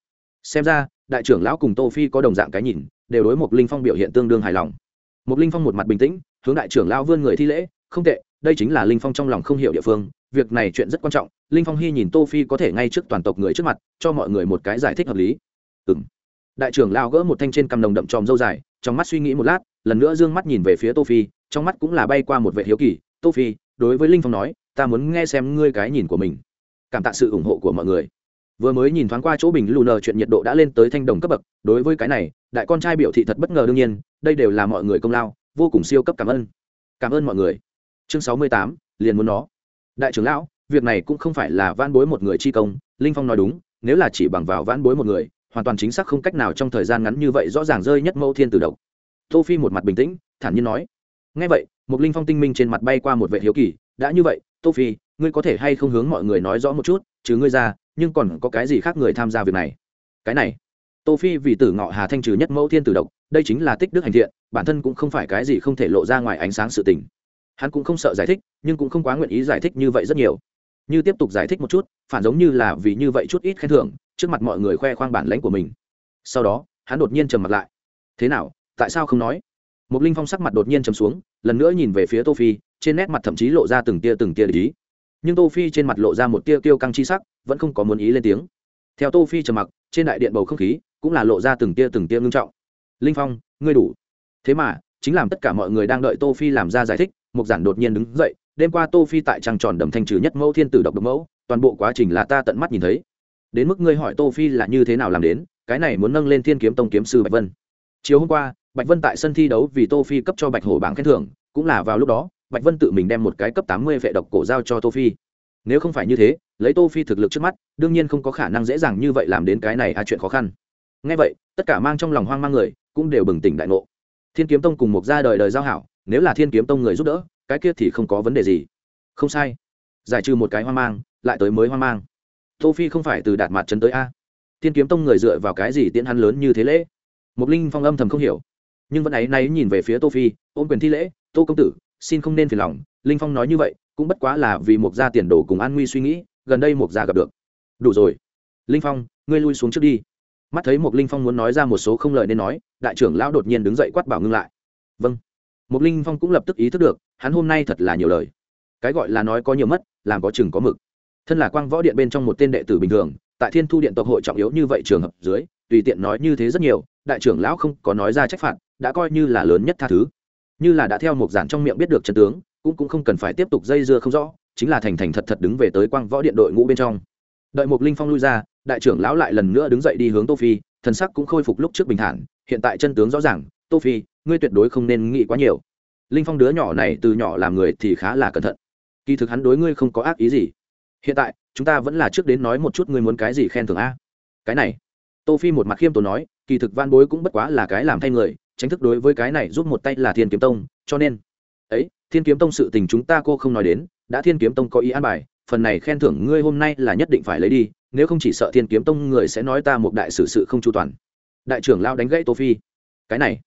Xem ra, đại trưởng lão cùng tô phi có đồng dạng cái nhìn, đều đối một linh phong biểu hiện tương đương hài lòng một linh phong một mặt bình tĩnh, hướng đại trưởng lão vươn người thi lễ, không tệ, đây chính là linh phong trong lòng không hiểu địa phương, việc này chuyện rất quan trọng, linh phong hy nhìn tô phi có thể ngay trước toàn tộc người trước mặt, cho mọi người một cái giải thích hợp lý. Ừ đại trưởng lão gỡ một thanh trên cằm nồng đậm tròm dâu dài, trong mắt suy nghĩ một lát, lần nữa dương mắt nhìn về phía tô phi, trong mắt cũng là bay qua một vệ hiếu kỳ, tô phi, đối với linh phong nói, ta muốn nghe xem ngươi cái nhìn của mình. Cảm tạ sự ủng hộ của mọi người vừa mới nhìn thoáng qua chỗ bình lù nờ chuyện nhiệt độ đã lên tới thanh đồng cấp bậc, đối với cái này, đại con trai biểu thị thật bất ngờ đương nhiên, đây đều là mọi người công lao, vô cùng siêu cấp cảm ơn. Cảm ơn mọi người. Chương sáu mươi tám, liền muốn nó. Đại trưởng lão, việc này cũng không phải là van bối một người chi công, linh phong nói đúng, nếu là chỉ bằng vào van bối một người, hoàn toàn chính xác không cách nào trong thời gian ngắn như vậy rõ ràng rơi nhất mẫu thiên từ độc. Tô phi một mặt bình tĩnh, thản nhiên nói. Ngay vậy một linh phong tinh minh trên mặt bay qua một vệ hiếu kỳ, đã như vậy, tô phi, ngươi có thể hay không hướng mọi người nói rõ một chút chứ ngươi ra nhưng còn có cái gì khác người tham gia việc này? Cái này, tô phi vì tử ngọ hà thanh trừ nhất mẫu thiên tử độc, đây chính là tích đức hành thiện, bản thân cũng không phải cái gì không thể lộ ra ngoài ánh sáng sự tình. Hắn cũng không sợ giải thích, nhưng cũng không quá nguyện ý giải thích như vậy rất nhiều. Như tiếp tục giải thích một chút, phản giống như là vì như vậy chút ít khen thưởng, trước mặt mọi người khoe khoang bản lãnh của mình. Sau đó, hắn đột nhiên trầm mặt lại. Thế nào, tại sao không nói? Một linh phong sắc mặt đột nhiên trầm xuống, lần nữa nhìn về phía tô phi, trên nét mặt thậm chí lộ ra từng tia từng tia lý ý nhưng tô phi trên mặt lộ ra một tia tiêu căng chi sắc, vẫn không có muốn ý lên tiếng. Theo tô phi trầm mặc, trên đại điện bầu không khí cũng là lộ ra từng tia từng tia ngưng trọng. Linh phong, ngươi đủ. Thế mà, chính làm tất cả mọi người đang đợi tô phi làm ra giải thích, mục giản đột nhiên đứng dậy, đêm qua tô phi tại trăng tròn đầm thanh trừ nhất mẫu thiên tử độc độc mẫu, toàn bộ quá trình là ta tận mắt nhìn thấy. Đến mức ngươi hỏi tô phi là như thế nào làm đến, cái này muốn nâng lên thiên kiếm tông kiếm sư bạch vân. Chiều hôm qua, bạch vân tại sân thi đấu vì tô phi cấp cho bạch hổ bảng khen thưởng, cũng là vào lúc đó bạch vân tự mình đem một cái cấp tám mươi vệ độc cổ giao cho tô phi. Nếu không phải như thế, lấy tô phi thực lực trước mắt, đương nhiên không có khả năng dễ dàng như vậy làm đến cái này a chuyện khó khăn. Ngay vậy, tất cả mang trong lòng hoang mang người, cũng đều bừng tỉnh đại ngộ. Thiên kiếm tông cùng một gia đời đời giao hảo, nếu là thiên kiếm tông người giúp đỡ, cái kia thì không có vấn đề gì. Không sai. Giải trừ một cái hoang mang, lại tới mới hoang mang. Tô phi không phải từ đạt mặt trấn tới a. Thiên kiếm tông người dựa vào cái gì tiễn hắn lớn như thế lễ? Một linh phong âm thầm không hiểu. Nhưng vẫn ấy nay nhìn về phía tô phi, ôm quyền thi lễ, tô công tử xin không nên phiền lòng, linh phong nói như vậy, cũng bất quá là vì mục gia tiền đồ cùng an nguy suy nghĩ, gần đây mục gia gặp được. Đủ rồi. Linh phong, ngươi lui xuống trước đi. Mắt thấy mục linh phong muốn nói ra một số không lời nên nói, đại trưởng lão đột nhiên đứng dậy quát bảo ngưng lại. Vâng. Mục linh phong cũng lập tức ý thức được, hắn hôm nay thật là nhiều lời. Cái gọi là nói có nhiều mất, làm có chừng có mực. Thân là quang võ điện bên trong một tên đệ tử bình thường, tại thiên thu điện tộc hội trọng yếu như vậy trường hợp dưới, tùy tiện nói như thế rất nhiều, đại trưởng lão không có nói ra trách phạt, đã coi như là lớn nhất tha thứ như là đã theo một giản trong miệng biết được chân tướng, cũng cũng không cần phải tiếp tục dây dưa không rõ, chính là thành thành thật thật đứng về tới quang võ điện đội ngũ bên trong. Đợi một linh phong lui ra, đại trưởng lão lại lần nữa đứng dậy đi hướng tô phi, thần sắc cũng khôi phục lúc trước bình thản, hiện tại chân tướng rõ ràng, tô phi, ngươi tuyệt đối không nên nghĩ quá nhiều. Linh phong đứa nhỏ này từ nhỏ làm người thì khá là cẩn thận. Kỳ thực hắn đối ngươi không có ác ý gì. Hiện tại, chúng ta vẫn là trước đến nói một chút ngươi muốn cái gì khen thưởng a. Cái này, tô phi một mặt khiêm tốn nói, kỳ thực van bối cũng bất quá là cái làm thay người tránh thức đối với cái này giúp một tay là thiên kiếm tông, cho nên, ấy, thiên kiếm tông sự tình chúng ta cô không nói đến, đã thiên kiếm tông có ý an bài, phần này khen thưởng ngươi hôm nay là nhất định phải lấy đi, nếu không chỉ sợ thiên kiếm tông người sẽ nói ta một đại sử sự không chu toàn. Đại trưởng lao đánh gãy tô phi. Cái này,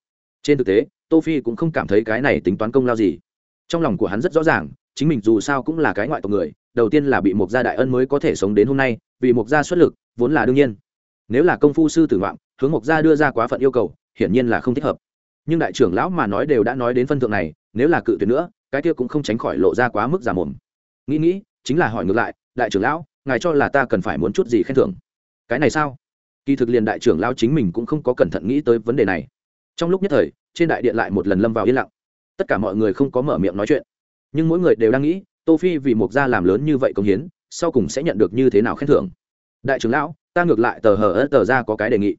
trên thực tế, tô phi cũng không cảm thấy cái này tính toán công lao gì. Trong lòng của hắn rất rõ ràng, chính mình dù sao cũng là cái ngoại tộc người, đầu tiên là bị một gia đại ân mới có thể sống đến hôm nay, vì một gia xuất lực, vốn là đương nhiên. Nếu là công phu sư tử vọng hướng một gia đưa ra quá phận yêu cầu hiển nhiên là không thích hợp. Nhưng đại trưởng lão mà nói đều đã nói đến phân thượng này, nếu là cự tuyệt nữa, cái kia cũng không tránh khỏi lộ ra quá mức giả mồm. Nghĩ nghĩ, chính là hỏi ngược lại, đại trưởng lão, ngài cho là ta cần phải muốn chút gì khen thưởng? Cái này sao? Kỳ thực liền đại trưởng lão chính mình cũng không có cẩn thận nghĩ tới vấn đề này. Trong lúc nhất thời, trên đại điện lại một lần lâm vào yên lặng. Tất cả mọi người không có mở miệng nói chuyện. Nhưng mỗi người đều đang nghĩ, tô phi vì mục gia làm lớn như vậy công hiến, sau cùng sẽ nhận được như thế nào khen thưởng? Đại trưởng lão, ta ngược lại tờ hờ ớt tờ ra có cái đề nghị.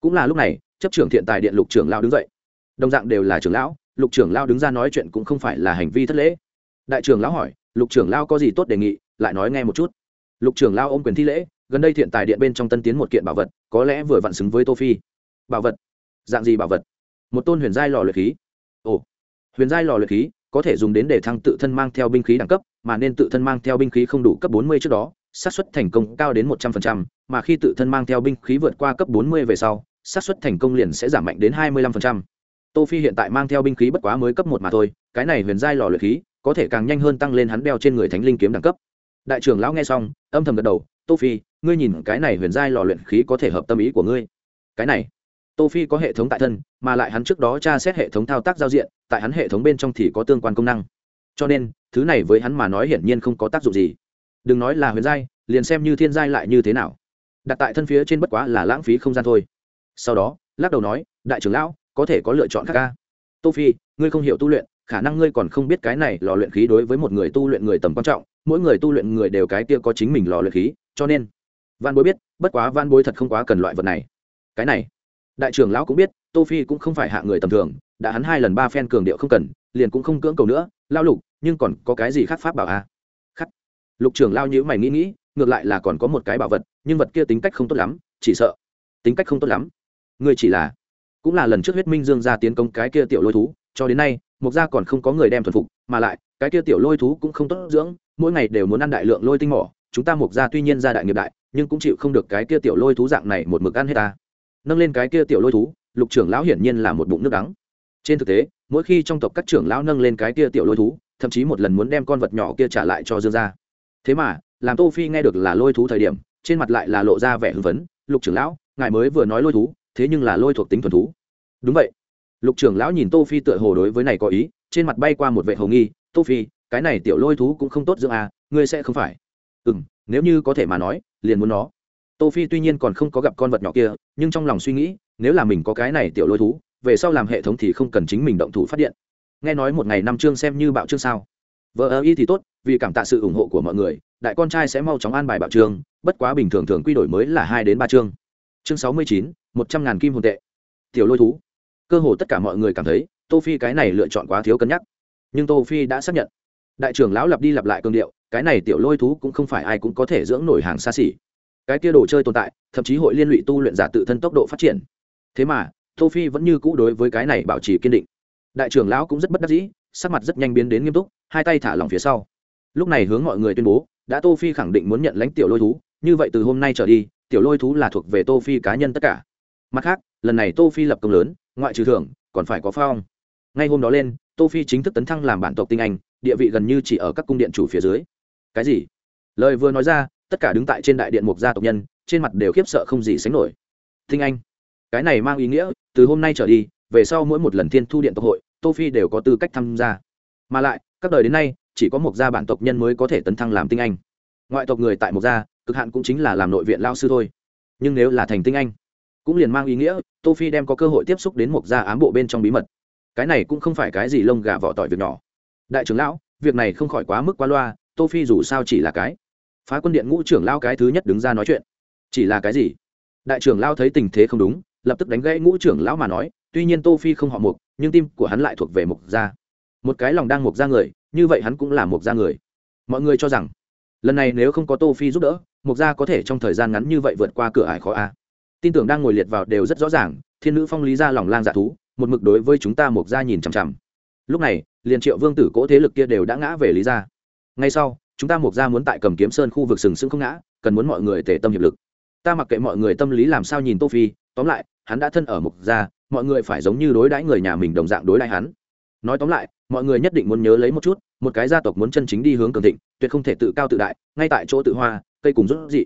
Cũng là lúc này chấp trưởng thiện tài điện lục trưởng lão đứng dậy. Đồng dạng đều là trưởng lão lục trưởng lão đứng ra nói chuyện cũng không phải là hành vi thất lễ. Đại trưởng lão hỏi lục trưởng lão có gì tốt đề nghị lại nói nghe một chút. Lục trưởng lão ôm quyền thi lễ gần đây thiện tài điện bên trong tân tiến một kiện bảo vật có lẽ vừa vặn xứng với tô phi. Bảo vật? Dạng gì bảo vật? Một tôn huyền giai lò luyện khí. Ồ huyền giai lò luyện khí có thể dùng đến để thăng tự thân mang theo binh khí đẳng cấp mà nên tự thân mang theo binh khí không đủ cấp 40 trước đó xác suất thành công cao đến 100%, mà khi tự thân mang theo binh khí vượt qua cấp 40 về sau xác suất thành công liền sẽ giảm mạnh đến 25%. tô phi hiện tại mang theo binh khí bất quá mới cấp một mà thôi, cái này huyền giai lò luyện khí, có thể càng nhanh hơn tăng lên hắn đeo trên người thánh linh kiếm đẳng cấp. Đại trưởng lão nghe xong, âm thầm gật đầu, tô phi, ngươi nhìn cái này huyền giai lò luyện khí có thể hợp tâm ý của ngươi. Cái này, tô phi có hệ thống tại thân, mà lại hắn trước đó tra xét hệ thống thao tác giao diện, tại hắn hệ thống bên trong thì có tương quan công năng. Cho nên, thứ này với hắn mà nói hiển nhiên không có tác dụng gì. Đừng nói là huyền giai, liền xem như thiên giai lại như thế nào. Đặt tại thân phía trên bất quá là lãng phí không gian thôi sau đó, lắc đầu nói, đại trưởng lão, có thể có lựa chọn khác ca. Tô phi, ngươi không hiểu tu luyện, khả năng ngươi còn không biết cái này lò luyện khí đối với một người tu luyện người tầm quan trọng, mỗi người tu luyện người đều cái kia có chính mình lò luyện khí, cho nên văn bối biết, bất quá văn bối thật không quá cần loại vật này. Cái này? Đại trưởng lão cũng biết, tô phi cũng không phải hạ người tầm thường, đã hắn hai lần ba phen cường điệu không cần, liền cũng không cưỡng cầu nữa lao lục, nhưng còn có cái gì khác pháp bảo a à? khắc. Lục trưởng lao nhữ mày nghĩ nghĩ, ngược lại là còn có một cái bảo vật, nhưng vật kia tính cách không tốt lắm, chỉ sợ tính cách không tốt lắm người chỉ là cũng là lần trước huyết minh dương ra tiến công cái kia tiểu lôi thú, cho đến nay, mục gia còn không có người đem thuần phục, mà lại, cái kia tiểu lôi thú cũng không tốt dưỡng, mỗi ngày đều muốn ăn đại lượng lôi tinh mỏ, chúng ta mục gia tuy nhiên ra đại nghiệp đại, nhưng cũng chịu không được cái kia tiểu lôi thú dạng này một mực ăn hết ta. Nâng lên cái kia tiểu lôi thú, lục trưởng lão hiển nhiên là một bụng nước đắng. Trên thực tế, mỗi khi trong tộc các trưởng lão nâng lên cái kia tiểu lôi thú, thậm chí một lần muốn đem con vật nhỏ kia trả lại cho dương gia. Thế mà, làm tô phi nghe được là lôi thú thời điểm, trên mặt lại là lộ ra vẻ hưng phấn, lục trưởng lão, ngài mới vừa nói lôi thú thế nhưng là lôi thuộc tính thuần thú. Đúng vậy. Lục trưởng lão nhìn tô phi tựa hồ đối với này có ý, trên mặt bay qua một vệ hồ nghi, tô phi, cái này tiểu lôi thú cũng không tốt dưỡng à ngươi sẽ không phải. Ừ nếu như có thể mà nói, liền muốn nó. Tô phi tuy nhiên còn không có gặp con vật nhỏ kia, nhưng trong lòng suy nghĩ, nếu là mình có cái này tiểu lôi thú, về sau làm hệ thống thì không cần chính mình động thủ phát điện. Nghe nói một ngày năm chương xem như bạo chương sao. Vợ ơ y thì tốt, vì cảm tạ sự ủng hộ của mọi người, đại con trai sẽ mau chóng an bài bạo chương, bất quá bình thường thường quy đổi mới là hai đến ba chương chương sáu mươi chín, một trăm ngàn kim hồn tệ. Tiểu lôi thú. Cơ hồ tất cả mọi người cảm thấy, tô phi cái này lựa chọn quá thiếu cân nhắc. Nhưng tô phi đã xác nhận. Đại trưởng lão lặp đi lặp lại cương điệu, cái này tiểu lôi thú cũng không phải ai cũng có thể dưỡng nổi hàng xa xỉ. Cái kia đồ chơi tồn tại, thậm chí hội liên lụy tu luyện giả tự thân tốc độ phát triển. Thế mà, tô phi vẫn như cũ đối với cái này bảo trì kiên định. Đại trưởng lão cũng rất bất đắc dĩ, sắc mặt rất nhanh biến đến nghiêm túc, hai tay thả lỏng phía sau. Lúc này hướng mọi người tuyên bố, đã tô phi khẳng định muốn nhận lãnh tiểu lôi thú, như vậy từ hôm nay trở đi tiểu lôi thú là thuộc về tô phi cá nhân tất cả. Mặt khác, lần này tô phi lập công lớn, ngoại trừ thưởng, còn phải có phong. Ngay hôm đó lên, tô phi chính thức tấn thăng làm bản tộc tinh anh, địa vị gần như chỉ ở các cung điện chủ phía dưới. Cái gì? Lời vừa nói ra, tất cả đứng tại trên đại điện mục gia tộc nhân, trên mặt đều khiếp sợ không gì sánh nổi. Tinh anh. Cái này mang ý nghĩa, từ hôm nay trở đi, về sau mỗi một lần thiên thu điện tộc hội, tô phi đều có tư cách tham gia. Mà lại, các đời đến nay, chỉ có một gia bản tộc nhân mới có thể tấn thăng làm tinh anh. Ngoại tộc người tại một gia cực hạn cũng chính là làm nội viện lao sư thôi. Nhưng nếu là thành tinh anh, cũng liền mang ý nghĩa, tô phi đem có cơ hội tiếp xúc đến một gia ám bộ bên trong bí mật. Cái này cũng không phải cái gì lông gà vỏ tỏi việc nhỏ. Đại trưởng lão, việc này không khỏi quá mức quá loa, tô phi dù sao chỉ là cái phá quân điện ngũ trưởng lão cái thứ nhất đứng ra nói chuyện. Chỉ là cái gì? Đại trưởng lão thấy tình thế không đúng, lập tức đánh gãy ngũ trưởng lão mà nói, tuy nhiên tô phi không họ mục, nhưng tim của hắn lại thuộc về mục gia. Một cái lòng đang mục gia người, như vậy hắn cũng là mục gia người. Mọi người cho rằng, lần này nếu không có tô phi giúp đỡ mục gia có thể trong thời gian ngắn như vậy vượt qua cửa ải khó a. Tin tưởng đang ngồi liệt vào đều rất rõ ràng, thiên nữ phong lý gia lòng lang dạ thú, một mực đối với chúng ta mục gia nhìn chằm chằm. Lúc này, liền triệu vương tử cỗ thế lực kia đều đã ngã về lý gia. Ngay sau, chúng ta mục gia muốn tại cầm kiếm sơn khu vực sừng sững không ngã, cần muốn mọi người tề tâm hiệp lực. Ta mặc kệ mọi người tâm lý làm sao nhìn tô phi, tóm lại, hắn đã thân ở mục gia, mọi người phải giống như đối đãi người nhà mình đồng dạng đối đãi hắn. Nói tóm lại, mọi người nhất định muốn nhớ lấy một chút, một cái gia tộc muốn chân chính đi hướng cường thịnh, tuyệt không thể tự cao tự đại, ngay tại chỗ tự hoa cây cùng rút dị.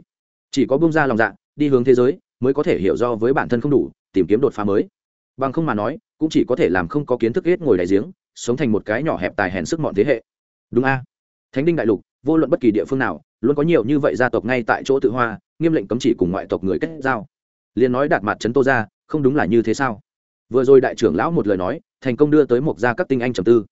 Chỉ có bông ra lòng dạ đi hướng thế giới, mới có thể hiểu do với bản thân không đủ, tìm kiếm đột phá mới. Bằng không mà nói, cũng chỉ có thể làm không có kiến thức hết ngồi đại giếng, sống thành một cái nhỏ hẹp tài hèn sức mọn thế hệ. Đúng a? Thánh đinh đại lục, vô luận bất kỳ địa phương nào, luôn có nhiều như vậy gia tộc ngay tại chỗ tự hoa, nghiêm lệnh cấm chỉ cùng ngoại tộc người kết giao. Liền nói đạt mặt trấn tô ra không đúng là như thế sao? Vừa rồi đại trưởng lão một lời nói, thành công đưa tới một gia các tinh anh trầm tư.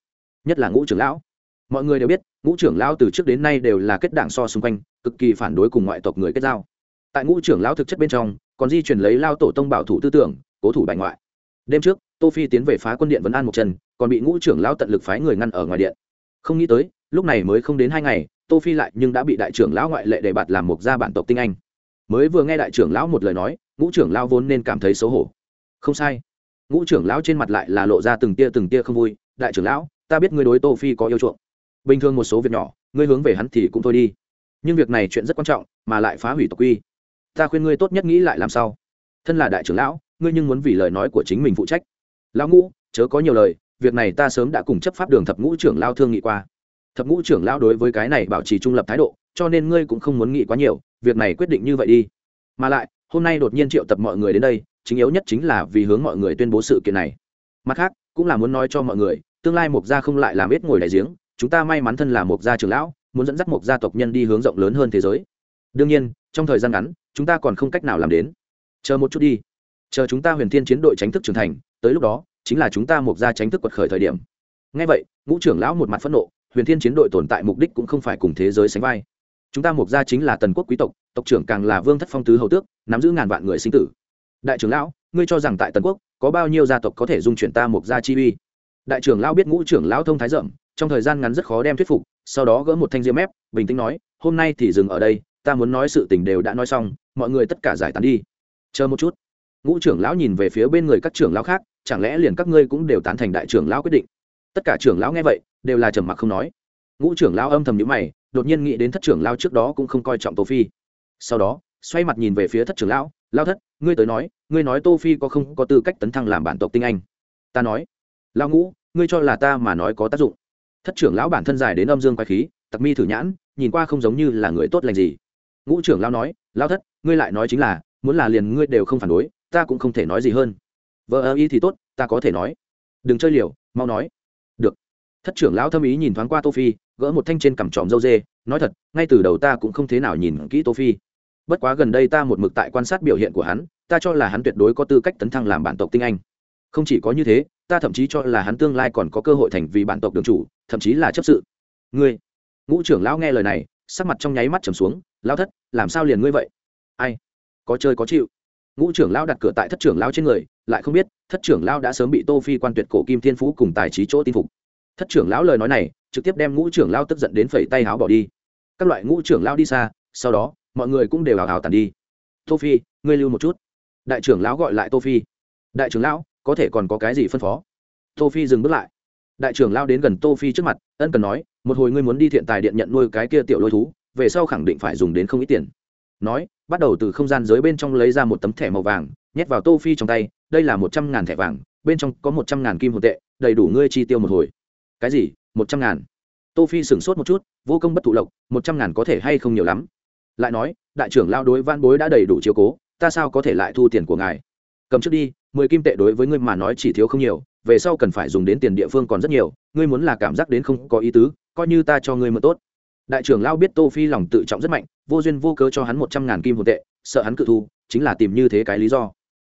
Nhất là ngũ trưởng lão. Mọi người đều biết, ngũ trưởng lão từ trước đến nay đều là kết đảng so xung quanh cực kỳ phản đối cùng ngoại tộc người kết giao. Tại ngũ trưởng lão thực chất bên trong, còn di chuyển lấy lao tổ tông bảo thủ tư tưởng, cố thủ bài ngoại. Đêm trước, tô phi tiến về phá quân điện vấn an một chân, còn bị ngũ trưởng lão tận lực phái người ngăn ở ngoài điện. Không nghĩ tới, lúc này mới không đến hai ngày, tô phi lại nhưng đã bị đại trưởng lão ngoại lệ đề bạt làm một gia bản tộc tinh anh. Mới vừa nghe đại trưởng lão một lời nói, ngũ trưởng lão vốn nên cảm thấy xấu hổ. Không sai. Ngũ trưởng lão trên mặt lại là lộ ra từng tia từng tia không vui, đại trưởng lão, ta biết ngươi đối tô phi có yêu chuộng. Bình thường một số việc nhỏ, ngươi hướng về hắn thì cũng thôi đi nhưng việc này chuyện rất quan trọng, mà lại phá hủy tộc quy. Ta khuyên ngươi tốt nhất nghĩ lại làm sao. Thân là đại trưởng lão, ngươi nhưng muốn vì lời nói của chính mình phụ trách. Lão ngũ, chớ có nhiều lời, việc này ta sớm đã cùng chấp pháp đường thập ngũ trưởng lao thương nghị qua. Thập ngũ trưởng lao đối với cái này bảo trì trung lập thái độ, cho nên ngươi cũng không muốn nghĩ quá nhiều, việc này quyết định như vậy đi. Mà lại, hôm nay đột nhiên triệu tập mọi người đến đây, chính yếu nhất chính là vì hướng mọi người tuyên bố sự kiện này. Mặt khác, cũng là muốn nói cho mọi người, tương lai mục gia không lại làm ít ngồi đại giếng, chúng ta may mắn thân là mục gia trưởng lão muốn dẫn dắt một gia tộc nhân đi hướng rộng lớn hơn thế giới. Đương nhiên, trong thời gian ngắn, chúng ta còn không cách nào làm đến. Chờ một chút đi. Chờ chúng ta huyền thiên chiến đội tránh thức trưởng thành, tới lúc đó, chính là chúng ta mục gia tránh thức quật khởi thời điểm. Ngay vậy, ngũ trưởng lão một mặt phẫn nộ, huyền thiên chiến đội tồn tại mục đích cũng không phải cùng thế giới sánh vai. Chúng ta mục gia chính là tần quốc quý tộc tộc trưởng càng là vương thất phong tứ hầu tước, nắm giữ ngàn vạn người sinh tử. Đại trưởng lão, ngươi cho rằng tại tần quốc, có bao nhiêu gia tộc có thể dung chuyển ta mục gia chi uy? Đại trưởng lão biết ngũ trưởng lão thông thái rộng trong thời gian ngắn rất khó đem thuyết phục, sau đó gỡ một thanh diêm mép, bình tĩnh nói, hôm nay thì dừng ở đây, ta muốn nói sự tình đều đã nói xong, mọi người tất cả giải tán đi. Chờ một chút. Ngũ trưởng lão nhìn về phía bên người các trưởng lão khác, chẳng lẽ liền các ngươi cũng đều tán thành đại trưởng lão quyết định? Tất cả trưởng lão nghe vậy, đều là trầm mặc không nói. Ngũ trưởng lão âm thầm nhíu mày, đột nhiên nghĩ đến thất trưởng lão trước đó cũng không coi trọng tô phi. Sau đó, xoay mặt nhìn về phía thất trưởng lão lao thất, ngươi tới nói, ngươi nói tô phi có không có tư cách tấn thăng làm bản tộc tinh anh? Ta nói. Lão ngũ, ngươi cho là ta mà nói có tác dụng thất trưởng lão bản thân dài đến âm dương quái khí, tặc mi thử nhãn, nhìn qua không giống như là người tốt lành gì. Ngũ trưởng lão nói, lão thất, ngươi lại nói chính là, muốn là liền ngươi đều không phản đối, ta cũng không thể nói gì hơn. Vợ ơ y thì tốt, ta có thể nói. Đừng chơi liều, mau nói. Được. Thất trưởng lão thâm ý nhìn thoáng qua tô phi, gỡ một thanh trên cằm tròm dâu dê, nói thật, ngay từ đầu ta cũng không thế nào nhìn kỹ tô phi. Bất quá gần đây ta một mực tại quan sát biểu hiện của hắn, ta cho là hắn tuyệt đối có tư cách tấn thăng làm bản tộc tinh anh không chỉ có như thế, ta thậm chí cho là hắn tương lai còn có cơ hội thành vì bản tộc đường chủ, thậm chí là chấp sự. Ngươi, ngũ trưởng lão nghe lời này, sắc mặt trong nháy mắt trầm xuống, lão thất, làm sao liền ngươi vậy? Ai, có chơi có chịu. Ngũ trưởng lão đặt cửa tại thất trưởng lão trên người, lại không biết, thất trưởng lão đã sớm bị tô phi quan tuyệt cổ kim thiên phú cùng tài trí chỗ tin phục. Thất trưởng lão lời nói này, trực tiếp đem ngũ trưởng lão tức giận đến phẩy tay háo bỏ đi. Các loại ngũ trưởng lão đi xa, sau đó, mọi người cũng đều hào hào tàn đi. Tô phi, ngươi lưu một chút. Đại trưởng lão gọi lại tô phi. Đại trưởng lão có thể còn có cái gì phân phó? Tô phi dừng bước lại. Đại trưởng lao đến gần tô phi trước mặt, ân cần nói, một hồi ngươi muốn đi thiện tài điện nhận nuôi cái kia tiểu lôi thú, về sau khẳng định phải dùng đến không ít tiền. Nói, bắt đầu từ không gian giới bên trong lấy ra một tấm thẻ màu vàng, nhét vào tô phi trong tay, đây là một trăm ngàn thẻ vàng, bên trong có một trăm ngàn kim hồn tệ, đầy đủ ngươi chi tiêu một hồi. Cái gì? Một trăm ngàn? Tô phi sửng sốt một chút, vô công bất thụ lộc, một trăm ngàn có thể hay không nhiều lắm? Lại nói, đại trưởng lao đối văn bối đã đầy đủ chiếu cố, ta sao có thể lại thu tiền của ngài? Cầm trước đi mười kim tệ đối với ngươi mà nói chỉ thiếu không nhiều, về sau cần phải dùng đến tiền địa phương còn rất nhiều, ngươi muốn là cảm giác đến không có ý tứ, coi như ta cho ngươi mượn tốt. Đại trưởng lao biết tô phi lòng tự trọng rất mạnh, vô duyên vô cớ cho hắn một trăm ngàn kim hồn tệ, sợ hắn cự thu, chính là tìm như thế cái lý do.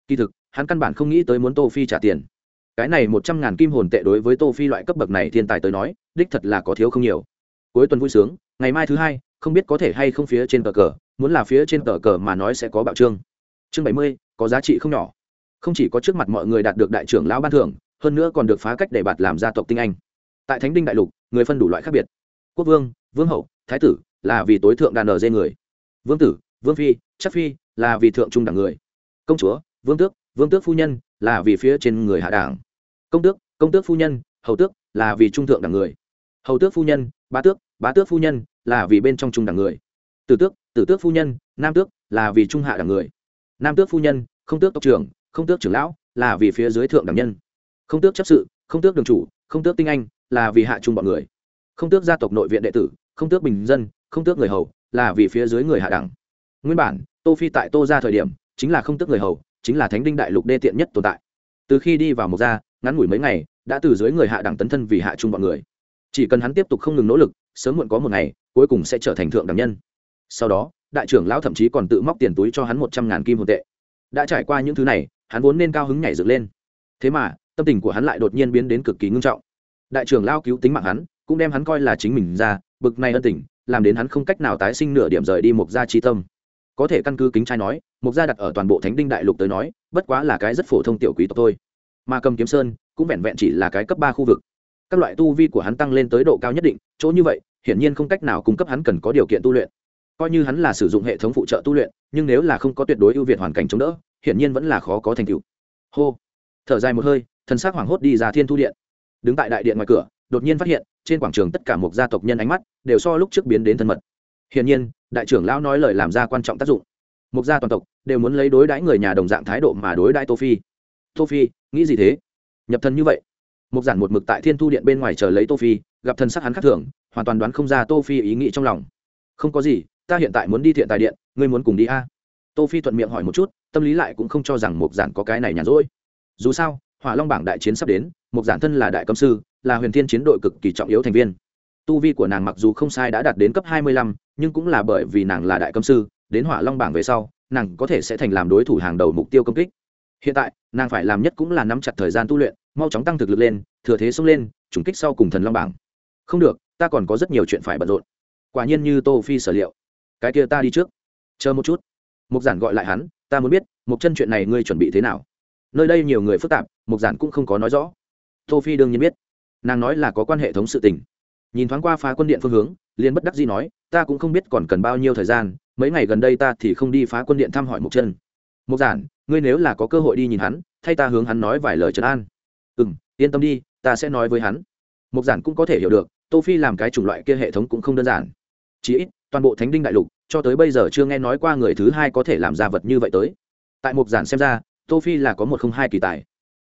Kỳ thực, hắn căn bản không nghĩ tới muốn tô phi trả tiền. Cái này một trăm ngàn kim hồn tệ đối với tô phi loại cấp bậc này thiên tài tới nói, đích thật là có thiếu không nhiều. Cuối tuần vui sướng, ngày mai thứ hai, không biết có thể hay không phía trên tờ cờ, muốn là phía trên tờ cờ mà nói sẽ có bạo trương. Chương bảy mươi, có giá trị không nhỏ không chỉ có trước mặt mọi người đạt được đại trưởng lão ban thưởng, hơn nữa còn được phá cách để bạt làm gia tộc tinh anh. Tại thánh đinh đại lục, người phân đủ loại khác biệt. Quốc vương vương hậu, thái tử là vì tối thượng đàn ở dê người. Vương tử, vương phi, chắc phi là vì thượng trung đẳng người. Công chúa, vương tước vương tước phu nhân là vì phía trên người hạ đảng. Công tước công tước phu nhân, hầu tước là vì trung thượng đẳng người. Hầu tước phu nhân, bá tước bá tước phu nhân là vì bên trong trung đẳng người. Tử tước tử tước phu nhân, nam tước là vì trung hạ đẳng người. Nam tước phu nhân, không tước tộc trưởng không tước trưởng lão, là vì phía dưới thượng đẳng nhân. Không tước chấp sự, không tước đường chủ, không tước tinh anh, là vì hạ trung bọn người. Không tước gia tộc nội viện đệ tử, không tước bình dân, không tước người hầu, là vì phía dưới người hạ đẳng. Nguyên bản, tô phi tại tô ra thời điểm, chính là không tước người hầu, chính là thánh đinh đại lục đê tiện nhất tồn tại. Từ khi đi vào một gia, ngắn ngủi mấy ngày, đã từ dưới người hạ đẳng tấn thân vì hạ trung bọn người. Chỉ cần hắn tiếp tục không ngừng nỗ lực, sớm muộn có một ngày, cuối cùng sẽ trở thành thượng đẳng nhân. Sau đó, đại trưởng lão thậm chí còn tự móc tiền túi cho hắn một trăm ngàn kim hồn tệ. Đã trải qua những thứ này hắn vốn nên cao hứng nhảy dựng lên. Thế mà, tâm tình của hắn lại đột nhiên biến đến cực kỳ ngưng trọng. Đại trưởng lao cứu tính mạng hắn, cũng đem hắn coi là chính mình ra, bực này ân tình, làm đến hắn không cách nào tái sinh nửa điểm rời đi một gia chi tâm. Có thể căn cứ kính trai nói một gia đặt ở toàn bộ thánh đinh đại lục tới nói, bất quá là cái rất phổ thông tiểu quý tộc thôi. Mà cầm kiếm sơn, cũng vẹn vẹn chỉ là cái cấp ba khu vực. Các loại tu vi của hắn tăng lên tới độ cao nhất định, chỗ như vậy, hiển nhiên không cách nào cung cấp hắn cần có điều kiện tu luyện. Coi như hắn là sử dụng hệ thống phụ trợ tu luyện, nhưng nếu là không có tuyệt đối ưu việt hoàn cảnh chống đỡ hiển nhiên vẫn là khó có thành tựu. Hô. Thở dài một hơi, thần s ắ c hoảng hốt đi ra thiên thu điện. Đứng tại đại điện ngoài cửa, đột nhiên phát hiện, trên quảng trường tất cả một gia tộc nhân ánh mắt đều so lúc trước biến đến thân mật. Hiển nhiên, đại trưởng lão nói lời làm ra quan trọng tác dụng. Một gia toàn tộc đều muốn lấy đối đãi người nhà đồng dạng thái độ mà đối đãi tô phi. Tô phi, nghĩ gì thế? Nhập thân như vậy. Một giản một mực tại thiên thu điện bên ngoài chờ lấy tô phi, gặp thần sắc hắn khác thường, hoàn toàn đoán không ra tô phi ý nghĩ trong lòng. Không có gì, ta hiện tại muốn đi thiện tài điện, ngươi muốn cùng đi a. Tô phi thuận miệng hỏi một chút tâm lý lại cũng không cho rằng mục giản có cái này nhàn rỗi. Dù sao hỏa long bảng đại chiến sắp đến mục giản thân là đại cấm sư là huyền thiên chiến đội cực kỳ trọng yếu thành viên. Tu vi của nàng mặc dù không sai đã đạt đến cấp hai mươi lăm, nhưng cũng là bởi vì nàng là đại cấm sư đến hỏa long bảng về sau nàng có thể sẽ thành làm đối thủ hàng đầu mục tiêu công kích. Hiện tại nàng phải làm nhất cũng là nắm chặt thời gian tu luyện mau chóng tăng thực lực lên thừa thế xông lên chủng kích sau cùng thần long bảng. Không được ta còn có rất nhiều chuyện phải bận rộn. Quả nhiên như tô phi sở liệu. Cái kia ta đi trước. Chờ một chút. Mục giản gọi lại hắn ta muốn biết một chân chuyện này ngươi chuẩn bị thế nào? Nơi đây nhiều người phức tạp mục giản cũng không có nói rõ. Tô phi đương nhiên biết. Nàng nói là có quan hệ thống sự tình. Nhìn thoáng qua phá quân điện phương hướng, liền bất đắc dĩ nói, ta cũng không biết còn cần bao nhiêu thời gian, mấy ngày gần đây ta thì không đi phá quân điện thăm hỏi mục chân. Mục giản, ngươi nếu là có cơ hội đi nhìn hắn, thay ta hướng hắn nói vài lời trấn an. Ừ m yên tâm đi, ta sẽ nói với hắn. Mục giản cũng có thể hiểu được, tô phi làm cái chủng loại kia hệ thống cũng không đơn giản. Chỉ ít, toàn bộ thánh đinh đại lục cho tới bây giờ chưa nghe nói qua người thứ hai có thể làm ra vật như vậy tới. Tại mục giản xem ra, tô phi là có một không hai kỳ tài.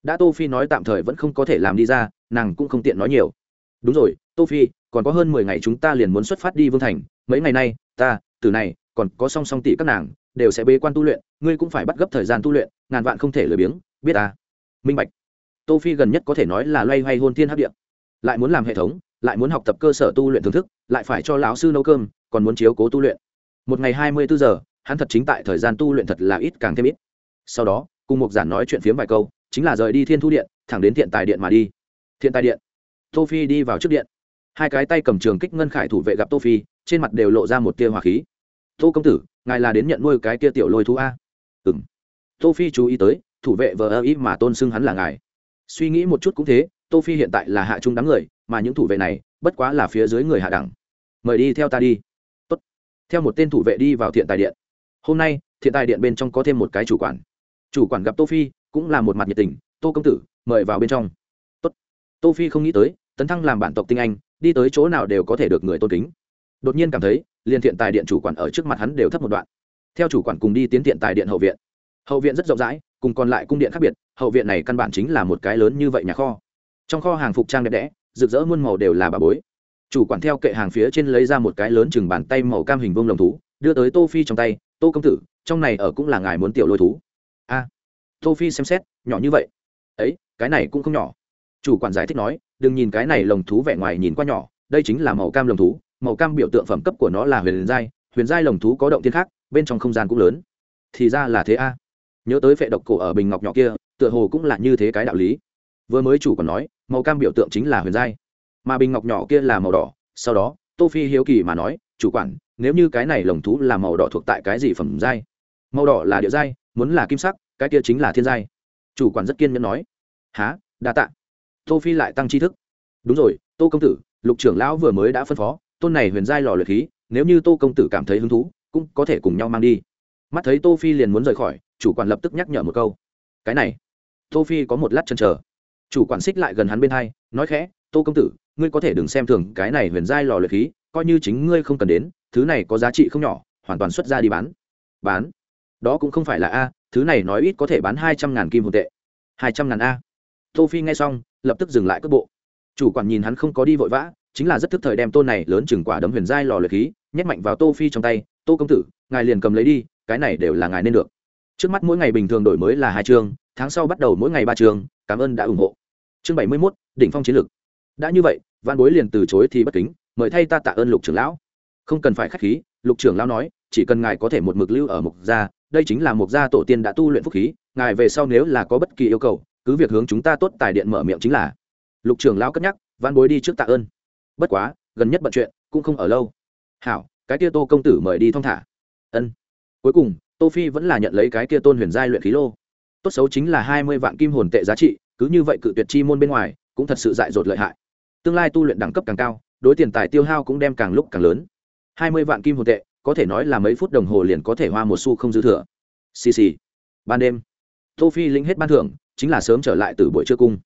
Đã tô phi nói tạm thời vẫn không có thể làm đi ra, nàng cũng không tiện nói nhiều. Đúng rồi, tô phi, còn có hơn mười ngày chúng ta liền muốn xuất phát đi vương thành. Mấy ngày nay, ta, từ này, còn có song song tỷ các nàng, đều sẽ bế quan tu luyện. Ngươi cũng phải bắt gấp thời gian tu luyện, ngàn vạn không thể lười biếng, biết ta? Minh bạch. Tô phi gần nhất có thể nói là loay hoay hôn thiên hấp điện lại muốn làm hệ thống, lại muốn học tập cơ sở tu luyện thưởng thức, lại phải cho lão sư nấu cơm, còn muốn chiếu cố tu luyện một ngày hai mươi bốn giờ, hắn thật chính tại thời gian tu luyện thật là ít càng thêm ít. Sau đó, cùng một giản nói chuyện phiếm vài câu, chính là rời đi thiên thu điện, thẳng đến thiện tài điện mà đi. Thiện tài điện. Tô phi đi vào trước điện. Hai cái tay cầm trường kích ngân khải thủ vệ gặp tô phi, trên mặt đều lộ ra một tia hỏa khí. Tô công tử, ngài là đến nhận nuôi cái kia tiểu lôi thú a? Ừ m tô phi chú ý tới, thủ vệ vờ ơ ý mà tôn xưng hắn là ngài. Suy nghĩ một chút cũng thế, tô phi hiện tại là hạ trung đám người, mà những thủ vệ này, bất quá là phía dưới người hạ đẳng. Mời đi theo ta đi theo một tên thủ vệ đi vào thiện tài điện. Hôm nay, thiện tài điện bên trong có thêm một cái chủ quản. Chủ quản gặp tô phi, cũng là một mặt nhiệt tình, tô công tử, mời vào bên trong. Tốt. tô phi không nghĩ tới, tấn thăng làm bản tộc tinh anh, đi tới chỗ nào đều có thể được người tôn kính. Đột nhiên cảm thấy liên thiện tài điện chủ quản ở trước mặt hắn đều thấp một đoạn. Theo chủ quản cùng đi tiến thiện tài điện hậu viện. Hậu viện rất rộng rãi, cùng còn lại cung điện khác biệt, hậu viện này căn bản chính là một cái lớn như vậy nhà kho. Trong kho hàng phục trang đẹp đẽ, rực rỡ muôn màu đều là bà bối chủ quản theo kệ hàng phía trên lấy ra một cái lớn chừng bàn tay màu cam hình vông lồng thú, đưa tới tô phi trong tay, tô công tử, trong này ở cũng là ngài muốn tiểu lôi thú. A. Tô phi xem xét, nhỏ như vậy? Ấy, cái này cũng không nhỏ. Chủ quản giải thích nói, đừng nhìn cái này lồng thú vẻ ngoài nhìn qua nhỏ, đây chính là màu cam lồng thú, màu cam biểu tượng phẩm cấp của nó là huyền giai huyền giai lồng thú có động thiên khác, bên trong không gian cũng lớn. Thì ra là thế a. Nhớ tới phệ độc cổ ở bình ngọc nhỏ kia, tựa hồ cũng là như thế cái đạo lý. Vừa mới chủ còn nói, màu cam biểu tượng chính là huyền giai mà bình ngọc nhỏ kia là màu đỏ, sau đó, tô phi hiếu kỳ mà nói, chủ quản, nếu như cái này lồng thú là màu đỏ thuộc tại cái gì phẩm giai? Màu đỏ là địa giai, muốn là kim sắc, cái kia chính là thiên giai. Chủ quản rất kiên nhẫn nói. Há đa tạ. Tô phi lại tăng tri thức. Đúng rồi, tô công tử, lục trưởng lão vừa mới đã phân phó, tôn này huyền giai lò luyện khí, nếu như tô công tử cảm thấy hứng thú, cũng có thể cùng nhau mang đi. Mắt thấy tô phi liền muốn rời khỏi, chủ quản lập tức nhắc nhở một câu. Cái này. Tô phi có một lát chần chờ. Chủ quản xích lại gần hắn bên hai, nói khẽ, tô công tử ngươi có thể đừng xem thường cái này huyền giai lò luyện khí coi như chính ngươi không cần đến thứ này có giá trị không nhỏ hoàn toàn xuất ra đi bán. Bán? Đó cũng không phải là a thứ này nói ít có thể bán hai trăm ngàn kim hồn tệ. hai trăm ngàn a. Tô phi nghe xong lập tức dừng lại cước bộ. Chủ quản nhìn hắn không có đi vội vã chính là rất thức thời đem tôn này lớn chừng quả đấm huyền giai lò luyện khí nhét mạnh vào tô phi trong tay tô công tử ngài liền cầm lấy đi cái này đều là ngài nên được. Trước mắt mỗi ngày bình thường đổi mới là hai chương tháng sau bắt đầu mỗi ngày ba chương cảm ơn đã ủng hộ. Chương bảy mươi 71, đỉnh phong chiến lược đã như vậy văn bối liền từ chối thì bất kính, mời thay ta tạ ơn lục trưởng lão. Không cần phải khách khí, lục trưởng lão nói, chỉ cần ngài có thể một mực lưu ở mục gia, đây chính là mục gia tổ tiên đã tu luyện phúc khí, ngài về sau nếu là có bất kỳ yêu cầu, cứ việc hướng chúng ta tốt tài điện mở miệng chính là. Lục trưởng lão cất nhắc văn bối đi trước tạ ơn. Bất quá, gần nhất bận chuyện, cũng không ở lâu. Hảo, cái kia tô công tử mời đi thong thả. Ân. Cuối cùng, tô phi vẫn là nhận lấy cái kia tôn huyền giai luyện khí lô. Tốt xấu chính là hai mươi vạn kim hồn tệ giá trị, cứ như vậy cự tuyệt chi môn bên ngoài, cũng thật sự dại dột lợi hại tương lai tu luyện đẳng cấp càng cao, đối tiền tài tiêu hao cũng đem càng lúc càng lớn. Hai mươi vạn kim hồn tệ, có thể nói là mấy phút đồng hồ liền có thể hoa một xu không dư thừa. Xì xì. Ban đêm, tô phi lĩnh hết ban thưởng, chính là sớm trở lại từ buổi trưa cung.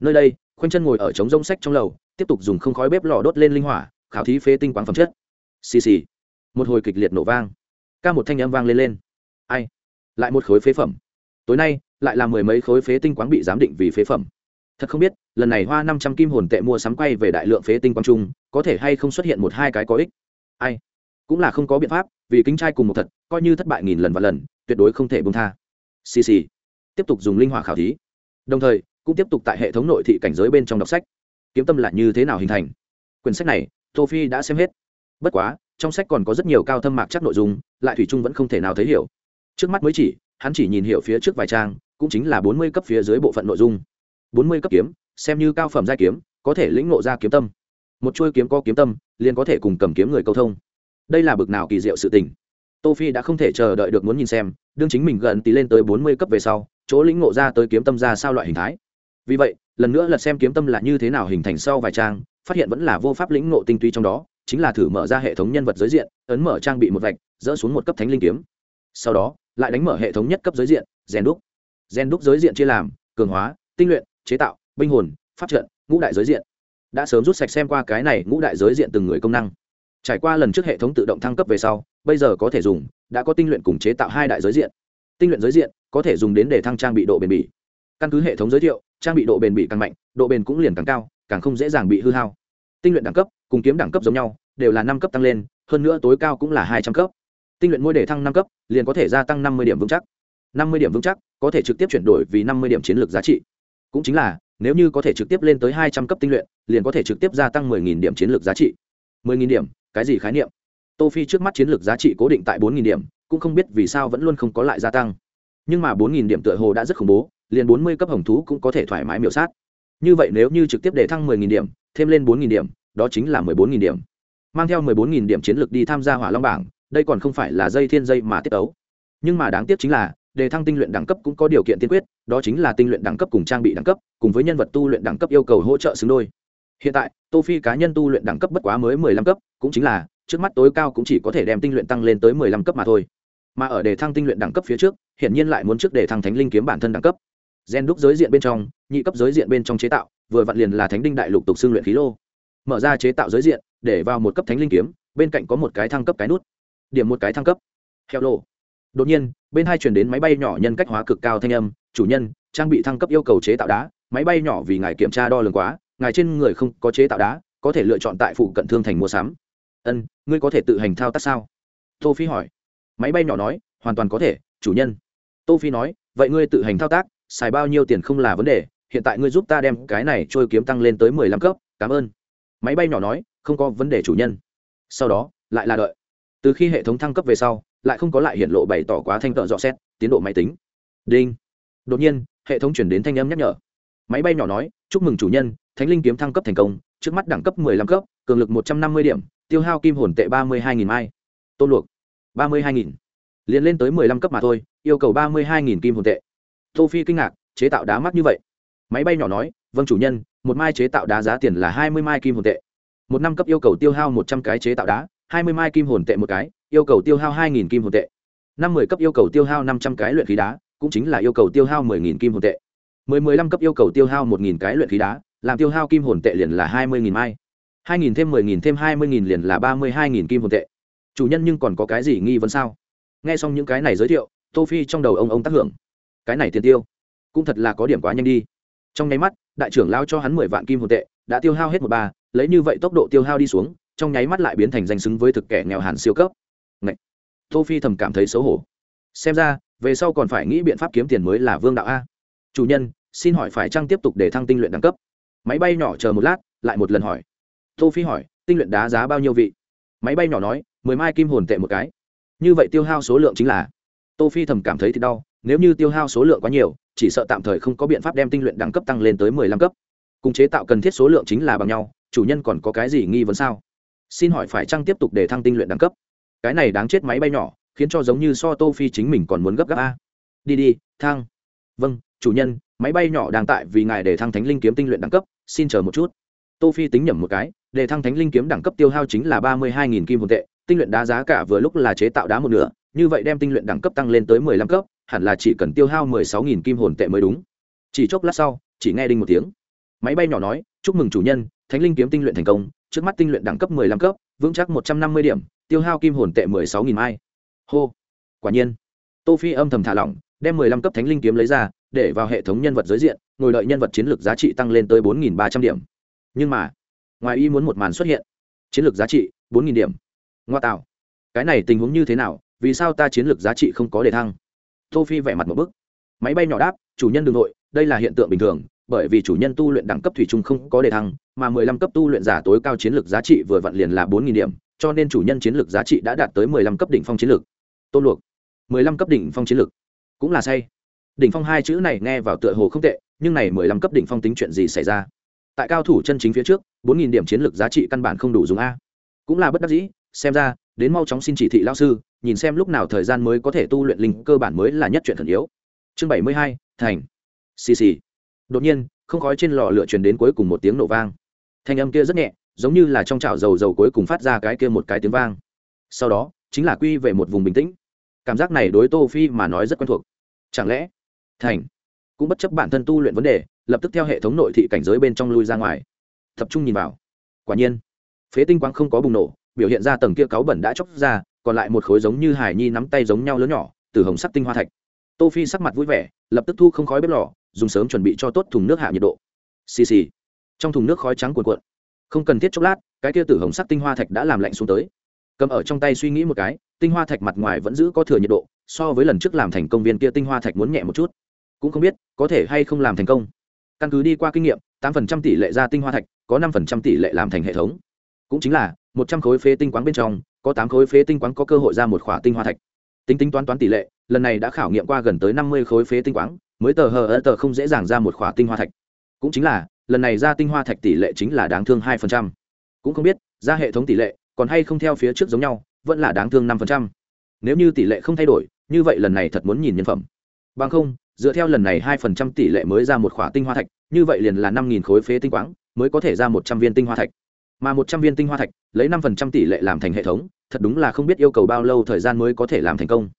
Nơi đây, khoanh chân ngồi ở trống rông sách trong lầu, tiếp tục dùng không khói bếp lò đốt lên linh hỏa, khảo thí phế tinh quán phẩm chất. Xì xì. Một hồi kịch liệt nổ vang. Ca một thanh âm vang lên lên. Ai? Lại một khối phế phẩm. Tối nay, lại là mười mấy khối phế tinh quán bị giám định vì phế phẩm. Thật không biết lần này hoa năm trăm kim hồn tệ mua sắm quay về đại lượng phế tinh quang trung, có thể hay không xuất hiện một hai cái có ích? Ai? Cũng là không có biện pháp, vì kính trai cùng một thật, coi như thất bại nghìn lần và lần, tuyệt đối không thể bông tha. Xì xì. Tiếp tục dùng linh hỏa khảo thí. Đồng thời, cũng tiếp tục tại hệ thống nội thị cảnh giới bên trong đọc sách. Kiếm tâm là như thế nào hình thành? Quyển sách này tô phi đã xem hết. Bất quá, trong sách còn có rất nhiều cao thâm mạc chắc nội dung, lại thủy trung vẫn không thể nào thấy hiểu. Trước mắt mới chỉ, hắn chỉ nhìn hiểu phía trước vài trang, cũng chính là bốn mươi cấp phía dưới bộ phận nội dung bốn mươi cấp kiếm, xem như cao phẩm giai kiếm, có thể lĩnh ngộ ra kiếm tâm. Một chuôi kiếm có kiếm tâm, liền có thể cùng cầm kiếm người câu thông. Đây là bực nào kỳ diệu sự tình. Tô phi đã không thể chờ đợi được muốn nhìn xem, đương chính mình gần tí lên tới bốn mươi cấp về sau, chỗ lĩnh ngộ ra tới kiếm tâm ra sao loại hình thái. Vì vậy, lần nữa lật xem kiếm tâm là như thế nào hình thành sau vài trang, phát hiện vẫn là vô pháp lĩnh ngộ tinh túy trong đó, chính là thử mở ra hệ thống nhân vật giới diện, ấn mở trang bị một vạch, dỡ xuống một cấp thánh linh kiếm. Sau đó, lại đánh mở hệ thống nhất cấp giới diện, rèn đúc. Rèn đúc giới diện chia làm, cường hóa, tinh luyện chế tạo, binh hồn phát trận, ngũ đại giới diện. Đã sớm rút sạch xem qua cái này ngũ đại giới diện từng người công năng. Trải qua lần trước hệ thống tự động thăng cấp về sau, bây giờ có thể dùng, đã có tinh luyện cùng chế tạo hai đại giới diện. Tinh luyện giới diện có thể dùng đến để thăng trang bị độ bền bỉ. Căn cứ hệ thống giới thiệu, trang bị độ bền bỉ càng mạnh, độ bền cũng liền càng cao, càng không dễ dàng bị hư hao. Tinh luyện đẳng cấp cùng kiếm đẳng cấp giống nhau, đều là năm cấp tăng lên, hơn nữa tối cao cũng là hai trăm cấp. Tinh luyện mỗi để thăng năm cấp, liền có thể gia tăng năm mươi điểm vững chắc. Năm mươi điểm vững chắc có thể trực tiếp chuyển đổi vì năm mươi điểm chiến lược giá trị cũng chính là, nếu như có thể trực tiếp lên tới hai trăm cấp tinh luyện, liền có thể trực tiếp gia tăng mười nghìn điểm chiến lược giá trị. Mười nghìn điểm, cái gì khái niệm? Tô phi trước mắt chiến lược giá trị cố định tại bốn nghìn điểm, cũng không biết vì sao vẫn luôn không có lại gia tăng. Nhưng mà bốn nghìn điểm tựa hồ đã rất khủng bố, liền bốn mươi cấp hồng thú cũng có thể thoải mái miểu sát. Như vậy nếu như trực tiếp để thăng mười nghìn điểm, thêm lên bốn nghìn điểm, đó chính là mười bốn nghìn điểm. Mang theo mười bốn nghìn điểm chiến lược đi tham gia hỏa long bảng, đây còn không phải là dây thiên dây mà tiết ấu nhưng mà đáng tiếc chính là đề thăng tinh luyện đẳng cấp cũng có điều kiện tiên quyết, đó chính là tinh luyện đẳng cấp cùng trang bị đẳng cấp, cùng với nhân vật tu luyện đẳng cấp yêu cầu hỗ trợ xứng đôi. Hiện tại, tô phi cá nhân tu luyện đẳng cấp bất quá mới mười lăm cấp, cũng chính là, trước mắt tối cao cũng chỉ có thể đem tinh luyện tăng lên tới mười lăm cấp mà thôi. Mà ở đề thăng tinh luyện đẳng cấp phía trước hiện nhiên lại muốn trước đề thăng thánh linh kiếm bản thân đẳng cấp. Gen đúc giới diện bên trong, nhị cấp giới diện bên trong chế tạo, vừa vặn liền là thánh đinh đại lục tục xương luyện khí lô. Mở ra chế tạo giới diện, để vào một cấp thánh linh kiếm, bên cạnh có một cái thăng cấp cái nút. Điểm một cái thăng cấp. Heo lô đột nhiên, bên hai chuyển đến máy bay nhỏ nhân cách hóa cực cao thanh âm, chủ nhân, trang bị thăng cấp yêu cầu chế tạo đá, máy bay nhỏ vì ngài kiểm tra đo lường quá, ngài trên người không có chế tạo đá, có thể lựa chọn tại phụ cận thương thành mua sắm. Ân, ngươi có thể tự hành thao tác sao? Tô phi hỏi. Máy bay nhỏ nói, hoàn toàn có thể, chủ nhân. Tô phi nói, vậy ngươi tự hành thao tác, xài bao nhiêu tiền không là vấn đề, hiện tại ngươi giúp ta đem cái này trôi kiếm tăng lên tới mười lăm cấp, cảm ơn. Máy bay nhỏ nói, không có vấn đề, chủ nhân. Sau đó, lại là đợi. Từ khi hệ thống thăng cấp về sau lại không có lại hiện lộ bày tỏ quá thanh tợ rõ xét, tiến độ máy tính. Đinh. Đột nhiên, hệ thống chuyển đến thanh âm nhắc nhở. Máy bay nhỏ nói, chúc mừng chủ nhân, thánh linh kiếm thăng cấp thành công, trước mắt đẳng cấp mười lăm cấp, cường lực một trăm năm mươi điểm, tiêu hao kim hồn tệ ba mươi hai nghìn mai. Tôn luộc. ba mươi hai nghìn. Liền lên tới mười lăm cấp mà thôi, yêu cầu ba mươi hai nghìn kim hồn tệ. Tô phi kinh ngạc, chế tạo đá mắc như vậy. Máy bay nhỏ nói vâng chủ nhân, một mai chế tạo đá giá tiền là hai mươi mai kim hồn tệ. Một năm cấp yêu cầu tiêu hao một trăm cái chế tạo đá, hai mươi mai kim hồn tệ một cái yêu cầu tiêu hao hai nghìn kim hồn tệ. Năm mươi cấp yêu cầu tiêu hao năm trăm cái luyện khí đá, cũng chính là yêu cầu tiêu hao mười nghìn kim hồn tệ. Mười mười lăm cấp yêu cầu tiêu hao một nghìn cái luyện khí đá, làm tiêu hao kim hồn tệ liền là hai mươi nghìn mai. Hai nghìn thêm mười nghìn thêm hai mươi nghìn liền là ba mươi hai nghìn kim hồn tệ. Chủ nhân nhưng còn có cái gì nghi vấn sao? Nghe xong những cái này giới thiệu, tô phi trong đầu ông ông tác hưởng. Cái này tiền tiêu, cũng thật là có điểm quá nhanh đi. Trong nháy mắt, đại trưởng lao cho hắn mười vạn kim hồn tệ, đã tiêu hao hết một ba, lấy như vậy tốc độ tiêu hao đi xuống, trong nháy mắt lại biến thành danh xứng với thực kẻ nghèo hàn siêu cấp tô phi thầm cảm thấy xấu hổ. Xem ra, về sau còn phải nghĩ biện pháp kiếm tiền mới là vương đạo a. Chủ nhân, xin hỏi phải chăng tiếp tục để thăng tinh luyện đẳng cấp? Máy bay nhỏ chờ một lát, lại một lần hỏi. Tô phi hỏi, tinh luyện đá giá bao nhiêu vị? Máy bay nhỏ nói, mười mai kim hồn tệ một cái. Như vậy tiêu hao số lượng chính là. Tô phi thầm cảm thấy thì đau, nếu như tiêu hao số lượng quá nhiều, chỉ sợ tạm thời không có biện pháp đem tinh luyện đẳng cấp tăng lên tới mười lăm cấp. Cùng chế tạo cần thiết số lượng chính là bằng nhau, chủ nhân còn có cái gì nghi vấn sao? Xin hỏi phải chăng tiếp tục để thăng tinh luyện đẳng cấp? Cái này đáng chết máy bay nhỏ, khiến cho giống như so tô phi chính mình còn muốn gấp gáp a. Đi đi, thang. Vâng chủ nhân, máy bay nhỏ đang tại vì ngài để thăng thánh linh kiếm tinh luyện đẳng cấp, xin chờ một chút. Tô phi tính nhẩm một cái, để thăng thánh linh kiếm đẳng cấp tiêu hao chính là ba mươi hai nghìn kim hồn tệ, tinh luyện đá giá cả vừa lúc là chế tạo đá một nửa, như vậy đem tinh luyện đẳng cấp tăng lên tới mười lăm cấp, hẳn là chỉ cần tiêu hao mười sáu nghìn kim hồn tệ mới đúng. Chỉ chốc lát sau, chỉ nghe đinh một tiếng. Máy bay nhỏ nói, chúc mừng chủ nhân, thánh linh kiếm tinh luyện thành công, trước mắt tinh luyện đẳng cấp mười lăm cấp, vững chắc một trăm năm mươi điểm tiêu hao kim hồn tệ mười sáu nghìn mai. Hô. Quả nhiên. Tô phi âm thầm thả lỏng, đem mười lăm cấp thánh linh kiếm lấy ra, để vào hệ thống nhân vật giới diện, ngồi đợi nhân vật chiến lược giá trị tăng lên tới bốn nghìn ba trăm điểm. Nhưng mà, ngoài ý muốn một màn xuất hiện. Chiến lược giá trị, bốn nghìn điểm. Ngoa tạo. Cái này tình huống như thế nào, vì sao ta chiến lược giá trị không có đề thăng? Tô phi vẻ mặt một bức. Máy bay nhỏ đáp, chủ nhân đ ư n g nội, đây là hiện tượng bình thường, bởi vì chủ nhân tu luyện đẳng cấp thủy chung không có đề thăng, mà mười lăm cấp tu luyện giả tối cao chiến lược giá trị vừa vặn liền là bốn nghìn điểm cho nên chủ nhân chiến lược giá trị đã đạt tới mười lăm cấp đỉnh phong chiến lược. Tôn luộc, mười lăm cấp đỉnh phong chiến lược. Cũng là say. Đỉnh phong hai chữ này nghe vào tựa hồ không tệ, nhưng này mười lăm cấp đỉnh phong tính chuyện gì xảy ra? Tại cao thủ chân chính phía trước, bốn nghìn điểm chiến lược giá trị căn bản không đủ dùng a. Cũng là bất đắc dĩ, xem ra, đến mau chóng xin chỉ thị lao sư, nhìn xem lúc nào thời gian mới có thể tu luyện linh cơ bản mới là nhất chuyện thần yếu. Chương bảy mươi hai, thành. Xì xì. Đột nhiên, không khói trên lò lửa truyền đến cuối cùng một tiếng nổ vang. Thanh âm kia rất nhẹ giống như là trong chảo dầu dầu cuối cùng phát ra cái kia một cái tiếng vang. Sau đó, chính là quy về một vùng bình tĩnh. Cảm giác này đối tô phi mà nói rất quen thuộc. Chẳng lẽ, thành cũng bất chấp bản thân tu luyện vấn đề, lập tức theo hệ thống nội thị cảnh giới bên trong lui ra ngoài? Tập trung nhìn vào. Quả nhiên, phế tinh quang không có bùng nổ, biểu hiện ra tầng kia cáu bẩn đã chóc ra, còn lại một khối giống như hải nhi nắm tay giống nhau lớn nhỏ, từ hồng sắc tinh hoa thạch. Tô phi sắc mặt vui vẻ, lập tức thu không khói bếp lò, dùng sớm chuẩn bị cho tốt thùng nước hạ nhiệt độ. Xì xì. Trong thùng nước khói trắng cuồn cuộn không cần thiết chốc lát, cái kia tử hồng sắc tinh hoa thạch đã làm lạnh xuống tới. Cầm ở trong tay suy nghĩ một cái, tinh hoa thạch mặt ngoài vẫn giữ có thừa nhiệt độ, so với lần trước làm thành công viên kia tinh hoa thạch muốn nhẹ một chút. Cũng không biết, có thể hay không làm thành công. Căn cứ đi qua kinh nghiệm, tám phần trăm tỷ lệ ra tinh hoa thạch, có năm phần trăm tỷ lệ làm thành hệ thống. Cũng chính là, một trăm khối phế tinh quáng bên trong, có tám khối phế tinh quáng có cơ hội ra một khỏa tinh hoa thạch. Tính tính toán toán tỷ lệ, lần này đã khảo nghiệm qua gần tới năm mươi khối phế tinh quáng, mới tờ hờ ơ tờ không dễ dàng ra một khỏa tinh hoa thạch. Cũng chính là lần này ra tinh hoa thạch tỷ lệ chính là đáng thương hai phần trăm. Cũng không biết, ra hệ thống tỷ lệ còn hay không theo phía trước giống nhau, vẫn là đáng thương năm phần trăm. Nếu như tỷ lệ không thay đổi, như vậy lần này thật muốn nhìn nhân phẩm. Bằng không, dựa theo lần này hai phần trăm tỷ lệ mới ra một khỏa tinh hoa thạch, như vậy liền là năm nghìn khối phế tinh quáng, mới có thể ra một trăm viên tinh hoa thạch. Mà một trăm viên tinh hoa thạch, lấy năm phần trăm tỷ lệ làm thành hệ thống, thật đúng là không biết yêu cầu bao lâu thời gian mới có thể làm thành công.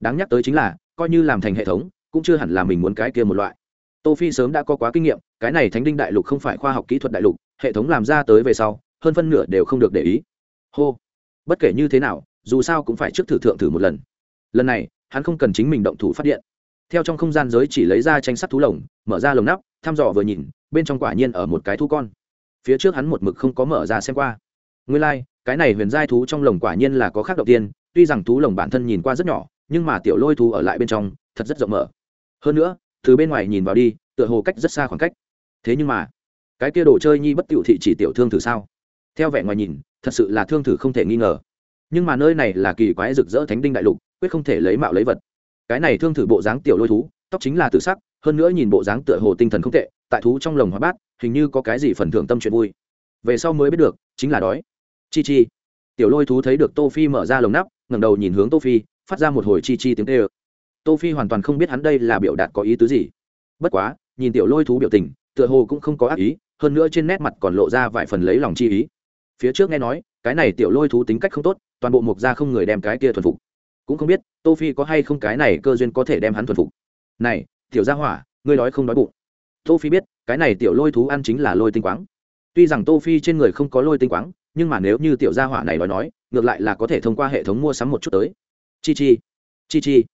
Đáng nhắc tới chính là, coi như làm thành hệ thống, cũng chưa hẳn là mình muốn cái kia một loại tô phi sớm đã có quá kinh nghiệm cái này thánh đinh đại lục không phải khoa học kỹ thuật đại lục hệ thống làm ra tới về sau hơn phân nửa đều không được để ý. Hô! Bất kể như thế nào dù sao cũng phải trước thử thượng thử một lần. Lần này hắn không cần chính mình động thủ phát điện. Theo trong không gian giới chỉ lấy ra tranh sắt thú lồng mở ra lồng nắp thăm dò vừa nhìn bên trong quả nhiên ở một cái thú con. Phía trước hắn một mực không có mở ra xem qua. Nguyên lai、like, cái này huyền giai thú trong lồng quả nhiên là có khác đầu tiên tuy rằng thú lồng bản thân nhìn qua rất nhỏ nhưng mà tiểu lôi thú ở lại bên trong thật rất rộng mở. Hơn nữa từ bên ngoài nhìn vào đi, tựa hồ cách rất xa khoảng cách. Thế nhưng mà, cái kia đồ chơi nhi bất tiểu thị chỉ tiểu thương thử sao? Theo vẻ ngoài nhìn, thật sự là thương thử không thể nghi ngờ. Nhưng mà nơi này là kỳ quái rực rỡ thánh đinh đại lục, quyết không thể lấy mạo lấy vật. Cái này thương thử bộ dáng tiểu lôi thú, tóc chính là tự sắc, hơn nữa nhìn bộ dáng tựa hồ tinh thần không tệ, tại thú trong lồng hóa bát, hình như có cái gì phần thưởng tâm chuyện vui. Về sau mới biết được, chính là đói. Chi chi. Tiểu lôi thú thấy được tô phi mở ra lồng nắp, ngẩng đầu nhìn hướng tô phi, phát ra một hồi chi chi tiếng tê ơ tô phi hoàn toàn không biết hắn đây là biểu đạt có ý tứ gì. Bất quá, nhìn tiểu lôi thú biểu tình, tựa hồ cũng không có ác ý, hơn nữa trên nét mặt còn lộ ra vài phần lấy lòng chi ý. Phía trước nghe nói, cái này tiểu lôi thú tính cách không tốt, toàn bộ mục gia không người đem cái kia thuần phục. Cũng không biết, tô phi có hay không cái này cơ duyên có thể đem hắn thuần phục. Này, tiểu gia hỏa, ngươi nói không nói bụng. Tô phi biết, cái này tiểu lôi thú ăn chính là lôi tinh quáng. Tuy rằng tô phi trên người không có lôi tinh quáng, nhưng mà nếu như tiểu gia hỏa này nói nói, ngược lại là có thể thông qua hệ thống mua sắm một chút tới. Chi chi chi chi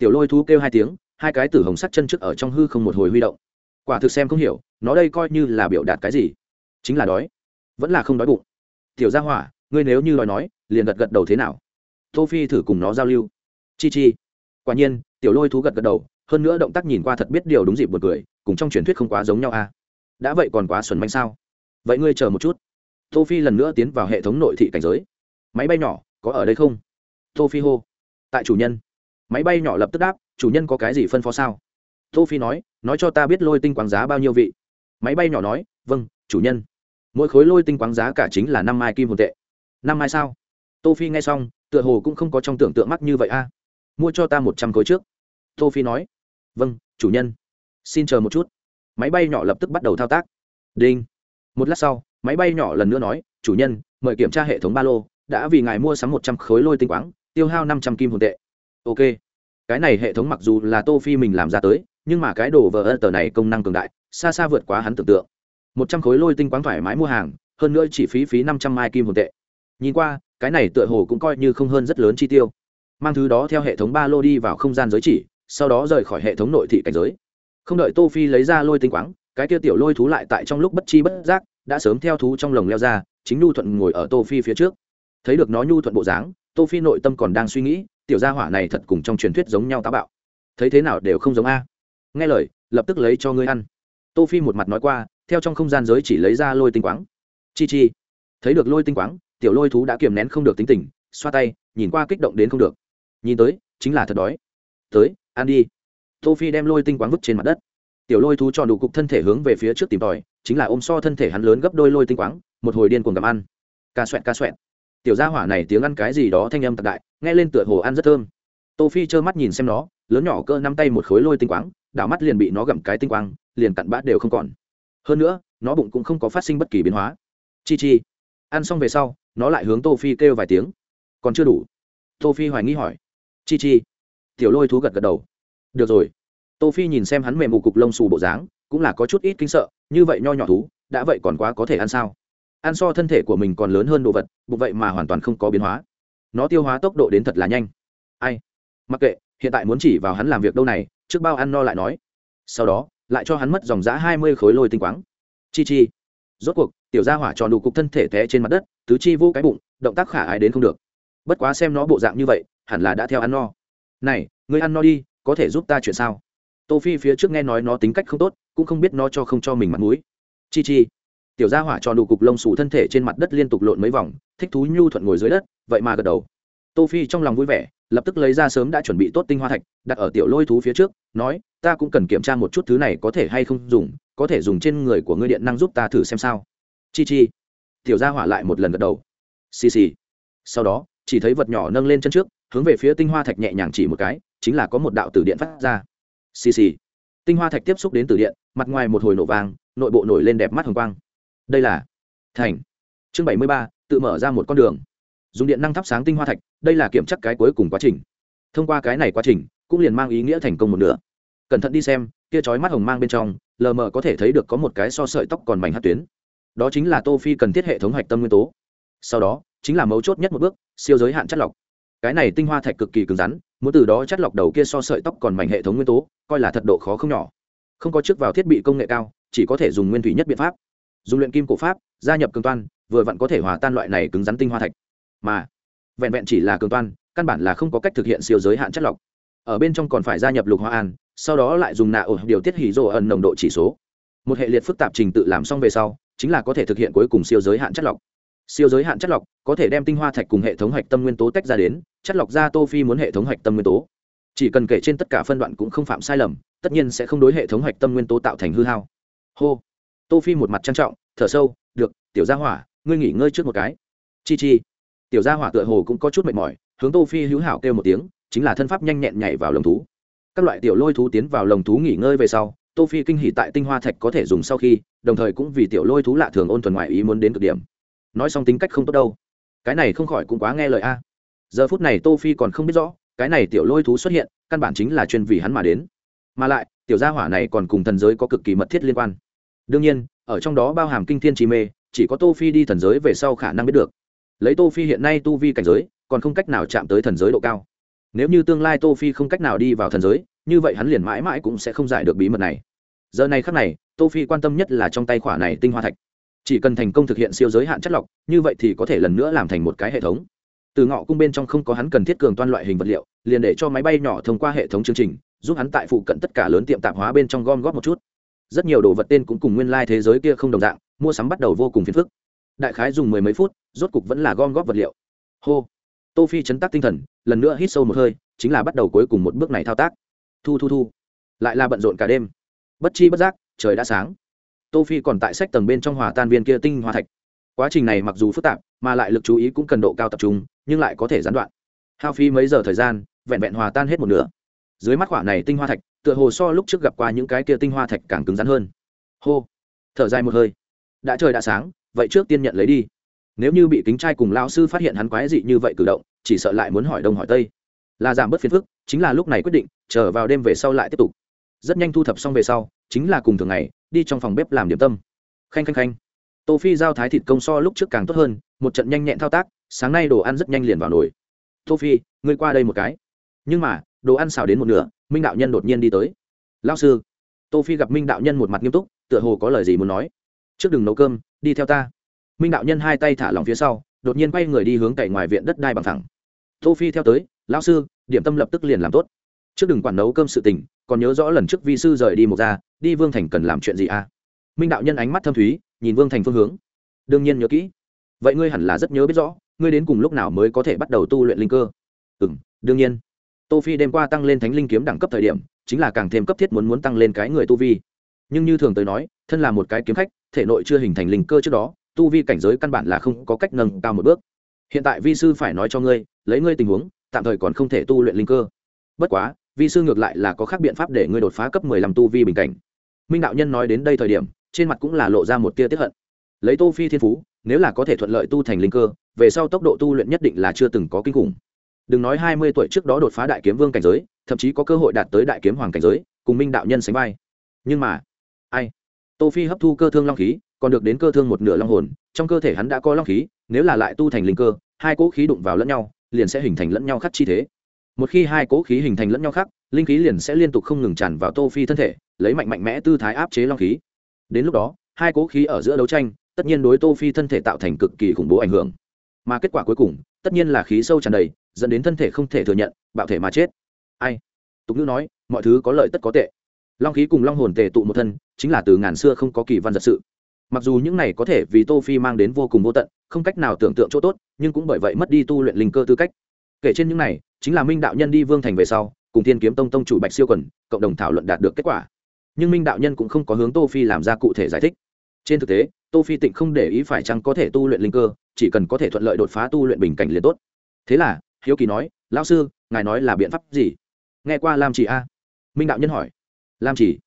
tiểu lôi thú kêu hai tiếng, hai cái tử hồng sắt chân trước ở trong hư không một hồi huy động. Quả thực xem không hiểu, nó đây coi như là biểu đạt cái gì? Chính là đói, vẫn là không đói bụng. Tiểu gia hỏa, ngươi nếu như đòi nói, liền gật gật đầu thế nào? Tô phi thử cùng nó giao lưu. Chi chi. Quả nhiên, tiểu lôi thú gật gật đầu, hơn nữa động tác nhìn qua thật biết điều đúng dịp một cười, cùng trong truyền thuyết không quá giống nhau à? Đã vậy còn quá xuẩn manh sao? Vậy ngươi chờ một chút. Tô phi lần nữa tiến vào hệ thống nội thị cảnh giới. Máy bay nhỏ, có ở đây không? Tô phi hô. Tại chủ nhân máy bay nhỏ lập tức đáp, chủ nhân có cái gì phân phó sao? Tô phi nói nói cho ta biết lôi tinh quáng giá bao nhiêu vị. Máy bay nhỏ nói vâng chủ nhân. Mỗi khối lôi tinh quáng giá cả chính là năm mai kim hồn tệ. Năm mai sao? Tô phi nghe xong, tựa hồ cũng không có trong tưởng tượng mắc như vậy a. Mua cho ta một trăm khối trước. Tô phi nói vâng chủ nhân. Xin chờ một chút. Máy bay nhỏ lập tức bắt đầu thao tác. Đinh. Một lát sau, máy bay nhỏ lần nữa nói, chủ nhân, mời kiểm tra hệ thống ba lô. Đã vì ngài mua sắm một trăm khối lôi tinh quáng, tiêu hao năm trăm kim hồn tệ ok. Cái này hệ thống mặc dù là tô phi mình làm ra tới, nhưng mà cái đồ vờ ơ tờ này công năng cường đại, xa xa vượt quá hắn tưởng tượng. Một trăm khối lôi tinh quáng thoải mái mua hàng, hơn nữa chỉ phí phí năm trăm mai kim hồn tệ. Nhìn qua, cái này tựa hồ cũng coi như không hơn rất lớn chi tiêu. Mang thứ đó theo hệ thống ba lô đi vào không gian giới chỉ, sau đó rời khỏi hệ thống nội thị cảnh giới. Không đợi tô phi lấy ra lôi tinh quáng cái kia tiểu lôi thú lại tại trong lúc bất chi bất giác, đã sớm theo thú trong lồng leo ra, chính nhu thuận ngồi ở tô phi phía trước. Thấy được nó nhu thuận bộ dáng tô phi nội tâm còn đang suy nghĩ tiểu gia hỏa này thật cùng trong truyền thuyết giống nhau táo bạo. Thấy thế nào đều không giống a. Nghe lời, lập tức lấy cho ngươi ăn. Tô phi một mặt nói qua, theo trong không gian giới chỉ lấy ra lôi tinh quáng. Chi chi. Thấy được lôi tinh quáng, tiểu lôi thú đã kiềm nén không được tính tình, xoa tay, nhìn qua kích động đến không được. Nhìn tới, chính là thật đói. Tới, ăn đi. Tô phi đem lôi tinh quáng vứt trên mặt đất. Tiểu lôi thú tròn đủ cục thân thể hướng về phía trước tìm tòi, chính là ôm so thân thể hắn lớn gấp đôi lôi tinh quáng, một hồi điên cuồng gặm ăn. Ca xoẹt ca xoẹt. Tiểu gia hỏa này tiếng ăn cái gì đó thanh âm tạc đại nghe lên tựa hồ ăn rất thơm. Tô phi trơ mắt nhìn xem nó, lớn nhỏ cơ năm tay một khối lôi tinh quáng, đảo mắt liền bị nó gặm cái tinh quang, liền cặn bã đều không còn. Hơn nữa, nó bụng cũng không có phát sinh bất kỳ biến hóa. Chi chi. Ăn xong về sau, nó lại hướng tô phi kêu vài tiếng. Còn chưa đủ. Tô phi hoài nghi hỏi. Chi chi. Tiểu lôi thú gật gật đầu. Được rồi. Tô phi nhìn xem hắn mềm mù cục lông xù bộ dáng, cũng là có chút ít kinh sợ, như vậy nho nhỏ thú, đã vậy còn quá có thể ăn sao? Ăn so thân thể của mình còn lớn hơn đồ vật, bụng vậy mà hoàn toàn không có biến hóa nó tiêu hóa tốc độ đến thật là nhanh. Ai? Mặc kệ, hiện tại muốn chỉ vào hắn làm việc đâu này, trước bao ăn no lại nói. Sau đó, lại cho hắn mất dòng giã hai mươi khối lôi tinh quáng. Chi chi. Rốt cuộc, tiểu gia hỏa tròn đủ cục thân thể té trên mặt đất, tứ chi vô cái bụng, động tác khả ái đến không được. Bất quá xem nó bộ dạng như vậy, hẳn là đã theo ăn no. Này, ngươi ăn no đi, có thể giúp ta chuyện sao? Tô phi phía trước nghe nói nó tính cách không tốt, cũng không biết nó cho không cho mình mặt mũi. Chi chi. Tiểu gia hỏa tròn đủ cục lông xù thân thể trên mặt đất liên tục lộn mấy vòng thích thú nhu thuận ngồi dưới đất, vậy mà gật đầu. Tô phi trong lòng vui vẻ, lập tức lấy ra sớm đã chuẩn bị tốt tinh hoa thạch, đặt ở tiểu lôi thú phía trước, nói, ta cũng cần kiểm tra một chút thứ này có thể hay không dùng, có thể dùng trên người của ngươi điện năng giúp ta thử xem sao. Chi chi. Tiểu gia hỏa lại một lần gật đầu. Xì xì. Sau đó, chỉ thấy vật nhỏ nâng lên chân trước, hướng về phía tinh hoa thạch nhẹ nhàng chỉ một cái, chính là có một đạo tử điện phát ra. Xì xì. Tinh hoa thạch tiếp xúc đến tử điện, mặt ngoài một hồi nổ vàng nội bộ nổi lên đẹp mắt hồng quang. Đây là thành. Chương bảy mươi ba tự mở ra một con đường. Dùng điện năng thắp sáng tinh hoa thạch, đây là kiểm tra cái cuối cùng quá trình. Thông qua cái này quá trình, cũng liền mang ý nghĩa thành công một nửa. Cẩn thận đi xem, kia chói mắt hồng mang bên trong, lờ mờ có thể thấy được có một cái so sợi tóc còn mảnh hát tuyến. Đó chính là tô phi cần thiết hệ thống hạch tâm nguyên tố. Sau đó, chính là mấu chốt nhất một bước, siêu giới hạn chất lọc. Cái này tinh hoa thạch cực kỳ cứng rắn, muốn từ đó chất lọc đầu kia so sợi tóc còn mảnh hệ thống nguyên tố, coi là thật độ khó không nhỏ. Không có trước vào thiết bị công nghệ cao, chỉ có thể dùng nguyên thủy nhất biện pháp. Dùng luyện kim cổ pháp, gia nhập cường toan vừa vặn có thể hòa tan loại này cứng rắn tinh hoa thạch. Mà, vẹn vẹn chỉ là cường toan, căn bản là không có cách thực hiện siêu giới hạn chất lọc. Ở bên trong còn phải gia nhập lục hoa an, sau đó lại dùng nạ ổ điều tiết hỉ rộ ẩn nồng độ chỉ số. Một hệ liệt phức tạp trình tự làm xong về sau, chính là có thể thực hiện cuối cùng siêu giới hạn chất lọc. Siêu giới hạn chất lọc có thể đem tinh hoa thạch cùng hệ thống hạch tâm nguyên tố tách ra đến, chất lọc ra tô phi muốn hệ thống hạch tâm nguyên tố. Chỉ cần kể trên tất cả phân đoạn cũng không phạm sai lầm, tất nhiên sẽ không đối hệ thống hạch tâm nguyên tố tạo thành hư hao. Hô. Tô phi một mặt trang trọng, thở sâu, được, tiểu gia hỏa ngươi nghỉ ngơi trước một cái. Chi chi. Tiểu gia hỏa tựa hồ cũng có chút mệt mỏi, hướng tô phi hữu hảo kêu một tiếng, chính là thân pháp nhanh nhẹn nhảy vào lồng thú. Các loại tiểu lôi thú tiến vào lồng thú nghỉ ngơi về sau, tô phi kinh hỉ tại tinh hoa thạch có thể dùng sau khi, đồng thời cũng vì tiểu lôi thú lạ thường ôn thuần ngoại ý muốn đến cực điểm. Nói xong tính cách không tốt đâu. Cái này không khỏi cũng quá nghe lời a. Giờ phút này tô phi còn không biết rõ, cái này tiểu lôi thú xuất hiện, căn bản chính là chuyên vì hắn mà đến. Mà lại, tiểu gia hỏa này còn cùng thần giới có cực kỳ mật thiết liên quan. Đương nhiên, ở trong đó bao hàm kinh thiên trí mê chỉ có tô phi đi thần giới về sau khả năng biết được. Lấy tô phi hiện nay tu vi cảnh giới, còn không cách nào chạm tới thần giới độ cao. Nếu như tương lai tô phi không cách nào đi vào thần giới, như vậy hắn liền mãi mãi cũng sẽ không giải được bí mật này. Giờ này khắc này, tô phi quan tâm nhất là trong tay khỏa này tinh hoa thạch. Chỉ cần thành công thực hiện siêu giới hạn chất lọc, như vậy thì có thể lần nữa làm thành một cái hệ thống. Từ ngọ cung bên trong không có hắn cần thiết cường toan loại hình vật liệu, liền để cho máy bay nhỏ thông qua hệ thống chương trình, giúp hắn tại phụ cận tất cả lớn tiệm tạp hóa bên trong gom góp một chút. Rất nhiều đồ vật tên cũng cùng nguyên lai thế giới kia không đồng dạng mua sắm bắt đầu vô cùng phiền phức. Đại khái dùng mười mấy phút, rốt cục vẫn là gom góp vật liệu. Hô. Tô phi chấn tác tinh thần, lần nữa hít sâu một hơi, chính là bắt đầu cuối cùng một bước này thao tác. Thu thu thu. Lại là bận rộn cả đêm. Bất chi bất giác, trời đã sáng. Tô phi còn tại sách tầng bên trong hòa tan viên kia tinh hoa thạch. Quá trình này mặc dù phức tạp, mà lại lực chú ý cũng cần độ cao tập trung, nhưng lại có thể gián đoạn. Hao Phi mấy giờ thời gian, vẹn vẹn hòa tan hết một nửa. Dưới mắt quả này tinh hoa thạch, tựa hồ so lúc trước gặp qua những cái kia tinh hoa thạch càng cứng rắn hơn. Hô. Thở dài một hơi đã trời đã sáng, vậy trước tiên nhận lấy đi. Nếu như bị kính trai cùng lao sư phát hiện hắn quái dị như vậy cử động, chỉ sợ lại muốn hỏi đông hỏi tây. Là giảm bớt phiền phức, chính là lúc này quyết định, chờ vào đêm về sau lại tiếp tục. Rất nhanh thu thập xong về sau, chính là cùng thường ngày, đi trong phòng bếp làm điểm tâm. Khanh khanh khanh. Tô phi giao thái thịt công so lúc trước càng tốt hơn, một trận nhanh nhẹn thao tác, sáng nay đồ ăn rất nhanh liền vào nồi. Tô phi, ngươi qua đây một cái. Nhưng mà, đồ ăn xào đến một nửa, minh đạo nhân đột nhiên đi tới. Lao sư. Tô phi gặp minh đạo nhân một mặt nghiêm túc, tựa hồ có lời gì muốn nói trước đừng nấu cơm, đi theo ta. Minh đạo nhân hai tay thả lỏng phía sau, đột nhiên quay người đi hướng cậy ngoài viện đất đai bằng thẳng. Tô phi theo tới, lão sư, điểm tâm lập tức liền làm tốt. Trước đừng quản nấu cơm sự tình, còn nhớ rõ lần trước vi sư rời đi một ra, đi vương thành cần làm chuyện gì à? Minh đạo nhân ánh mắt thâm thúy, nhìn vương thành phương hướng. Đương nhiên nhớ kỹ. Vậy ngươi hẳn là rất nhớ biết rõ, ngươi đến cùng lúc nào mới có thể bắt đầu tu luyện linh cơ? Ừ m đương nhiên. Tô phi đêm qua tăng lên thánh linh kiếm đẳng cấp thời điểm, chính là càng thêm cấp thiết muốn muốn tăng lên cái người tu vi. Nhưng như thường tới nói, thân là một cái kiếm khách thể nội chưa hình thành linh cơ trước đó, tu vi cảnh giới căn bản là không có cách nâng cao một bước. Hiện tại vi sư phải nói cho ngươi, lấy ngươi tình huống, tạm thời còn không thể tu luyện linh cơ. Bất quá, vi sư ngược lại là có khác biện pháp để ngươi đột phá cấp mười lăm tu vi bình cảnh. Minh đạo nhân nói đến đây thời điểm, trên mặt cũng là lộ ra một tia tiếp hận. Lấy tô phi thiên phú, nếu là có thể thuận lợi tu thành linh cơ, về sau tốc độ tu luyện nhất định là chưa từng có kinh khủng. Đừng nói hai mươi tuổi trước đó đột phá đại kiếm vương cảnh giới, thậm chí có cơ hội đạt tới đại kiếm hoàng cảnh giới, cùng minh đạo nhân sánh vai. Nhưng mà, ai? Tô phi hấp thu cơ thương long khí, còn được đến cơ thương một nửa long hồn, trong cơ thể hắn đã có long khí, nếu là lại tu thành linh cơ, hai cỗ khí đụng vào lẫn nhau, liền sẽ hình thành lẫn nhau khắc chi thế. Một khi hai cỗ khí hình thành lẫn nhau khắc, linh khí liền sẽ liên tục không ngừng tràn vào tô phi thân thể, lấy mạnh mạnh mẽ tư thái áp chế long khí. Đến lúc đó, hai cỗ khí ở giữa đấu tranh, tất nhiên đối tô phi thân thể tạo thành cực kỳ khủng bố ảnh hưởng. Mà kết quả cuối cùng, tất nhiên là khí sâu tràn đầy, dẫn đến thân thể không thể thừa nhận, bạo thể mà chết. Ai? Tục ngữ nói, mọi thứ có lợi tất có tệ long khí cùng long hồn tề tụ một thân, chính là từ ngàn xưa không có kỳ văn giật sự. Mặc dù những này có thể vì tô phi mang đến vô cùng vô tận, không cách nào tưởng tượng chỗ tốt, nhưng cũng bởi vậy mất đi tu luyện linh cơ tư cách. Kể trên những này, chính là minh đạo nhân đi vương thành về sau, cùng thiên kiếm tông tông chủ bạch siêu quần, cộng đồng thảo luận đạt được kết quả. Nhưng minh đạo nhân cũng không có hướng tô phi làm ra cụ thể giải thích. Trên thực tế, tô phi tịnh không để ý phải chăng có thể tu luyện linh cơ, chỉ cần có thể thuận lợi đột phá tu luyện bình cảnh liền tốt. Thế là, hiếu kỳ nói, lão sư, ngài nói là biện pháp gì? Nghe qua làm chỉ a. Minh đạo nhân hỏi lam chỉ.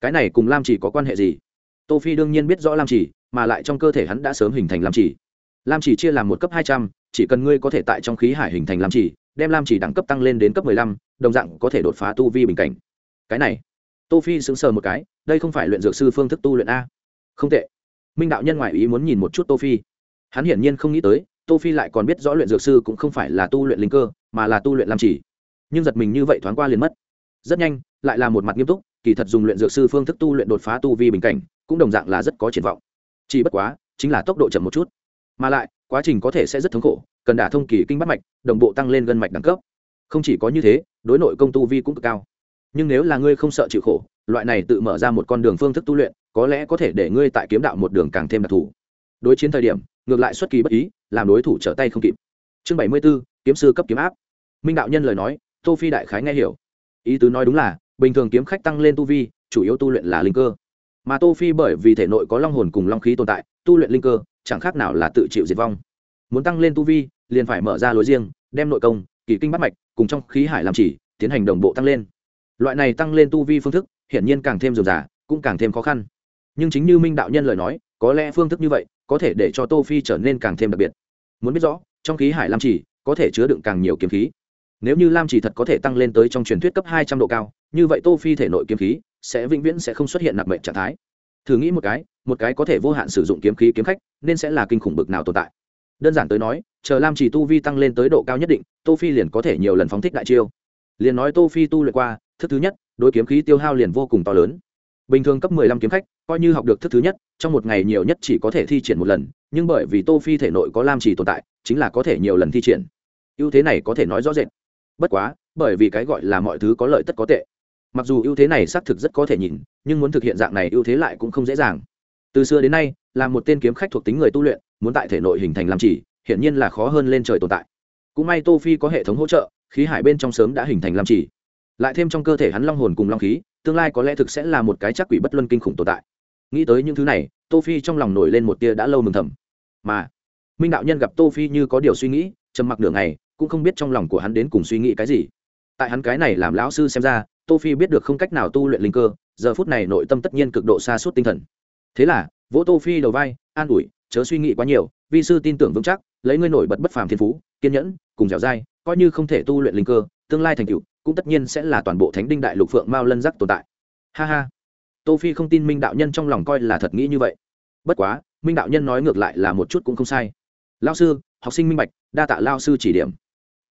Cái này cùng lam chỉ có quan hệ gì? Tô phi đương nhiên biết rõ lam chỉ, mà lại trong cơ thể hắn đã sớm hình thành lam chỉ. Lam chỉ chia làm một cấp hai trăm, chỉ cần ngươi có thể tại trong khí hải hình thành lam chỉ, đem lam chỉ đẳng cấp tăng lên đến cấp mười lăm, đồng dạng có thể đột phá tu vi bình cảnh. Cái này, tô phi sững sờ một cái, đây không phải luyện dược sư phương thức tu luyện a? Không tệ. Minh đạo nhân ngoại ý muốn nhìn một chút tô phi. Hắn hiển nhiên không nghĩ tới, tô phi lại còn biết rõ luyện dược sư cũng không phải là tu luyện linh cơ, mà là tu luyện lam chỉ. Nhưng giật mình như vậy thoáng qua liền mất. Rất nhanh, lại là một mặt nghiêm túc kỳ thật dùng luyện dược sư phương thức tu luyện đột phá tu vi bình cảnh, cũng đồng dạng là rất có triển vọng. Chỉ bất quá, chính là tốc độ chậm một chút. Mà lại, quá trình có thể sẽ rất thống khổ, cần đả thông kỳ kinh bắt mạch, đồng bộ tăng lên gân mạch đẳng cấp. Không chỉ có như thế, đối nội công tu vi cũng cực cao. Nhưng nếu là ngươi không sợ chịu khổ, loại này tự mở ra một con đường phương thức tu luyện, có lẽ có thể để ngươi tại kiếm đạo một đường càng thêm đặc thù. Đối chiến thời điểm, ngược lại xuất kỳ bất ý, làm đối thủ trở tay không kịp. Chương bảy mươi b ố kiếm sư cấp kiếm áp. Minh đạo nhân lời nói, tô phi đại khái nghe hiểu. Ý tứ nói đúng là bình thường kiếm khách tăng lên tu vi, chủ yếu tu luyện là linh cơ. Mà tô phi bởi vì thể nội có long hồn cùng long khí tồn tại, tu luyện linh cơ, chẳng khác nào là tự chịu diệt vong. Muốn tăng lên tu vi, liền phải mở ra lối riêng, đem nội công, kỳ kinh bắt mạch, cùng trong khí hải làm chỉ, tiến hành đồng bộ tăng lên. Loại này tăng lên tu vi phương thức, hiển nhiên càng thêm dườm giả cũng càng thêm khó khăn. Nhưng chính như minh đạo nhân lời nói, có lẽ phương thức như vậy, có thể để cho tô phi trở nên càng thêm đặc biệt. Muốn biết rõ, trong khí hải làm chỉ, có thể chứa đựng càng nhiều kiếm khí nếu như lam chỉ thật có thể tăng lên tới trong truyền thuyết cấp hai trăm độ cao, như vậy tô phi thể nội kiếm khí sẽ vĩnh viễn sẽ không xuất hiện nặc mệnh trạng thái. Thử nghĩ một cái một cái có thể vô hạn sử dụng kiếm khí kiếm khách, nên sẽ là kinh khủng bực nào tồn tại. Đơn giản tới nói, chờ lam chỉ tu vi tăng lên tới độ cao nhất định, tô phi liền có thể nhiều lần phóng thích đại chiêu. Liền nói tô phi tu luyện qua, thức thứ nhất, đối kiếm khí tiêu hao liền vô cùng to lớn. Bình thường cấp 15 kiếm khách, coi như học được thức thứ nhất, trong một ngày nhiều nhất chỉ có thể thi triển một lần, nhưng bởi vì tô phi thể nội có lam chỉ tồn tại, chính là có thể nhiều lần thi triển. Ưu thế này có thể nói rõ rệt bất quá, bởi vì cái gọi là mọi thứ có lợi tất có tệ. Mặc dù ưu thế này xác thực rất có thể nhìn, nhưng muốn thực hiện dạng này ưu thế lại cũng không dễ dàng. Từ xưa đến nay, là một tên kiếm khách thuộc tính người tu luyện, muốn tại thể nội hình thành làm chỉ, hiển nhiên là khó hơn lên trời tồn tại. Cũng may tô phi có hệ thống hỗ trợ, khí hải bên trong sớm đã hình thành làm chỉ. Lại thêm trong cơ thể hắn long hồn cùng long khí, tương lai có lẽ thực sẽ là một cái chắc quỷ bất luân kinh khủng tồn tại. Nghĩ tới những thứ này, tô phi trong lòng nổi lên một tia đã lâu mừng thầm. Mà, minh đạo nhân gặp tô phi như có điều suy nghĩ, trầm mặc nửa ngày cũng không biết trong lòng của hắn đến cùng suy nghĩ cái gì. Tại hắn cái này làm lão sư xem ra, tô phi biết được không cách nào tu luyện linh cơ, giờ phút này nội tâm tất nhiên cực độ xa suốt tinh thần. Thế là, vỗ tô phi đầu vai, an ủi, chớ suy nghĩ quá nhiều, vi sư tin tưởng vững chắc, lấy ngươi nổi bật bất phàm thiên phú, kiên nhẫn, cùng dẻo dai, coi như không thể tu luyện linh cơ, tương lai thành tựu, cũng tất nhiên sẽ là toàn bộ thánh đinh đại lục phượng mao lân giác tồn tại. Ha ha. Tô phi không tin minh đạo nhân trong lòng coi là thật nghĩ như vậy. Bất quá, minh đạo nhân nói ngược lại là một chút cũng không sai. Lao sư, học sinh minh bạch, đa tạ lao sư chỉ điểm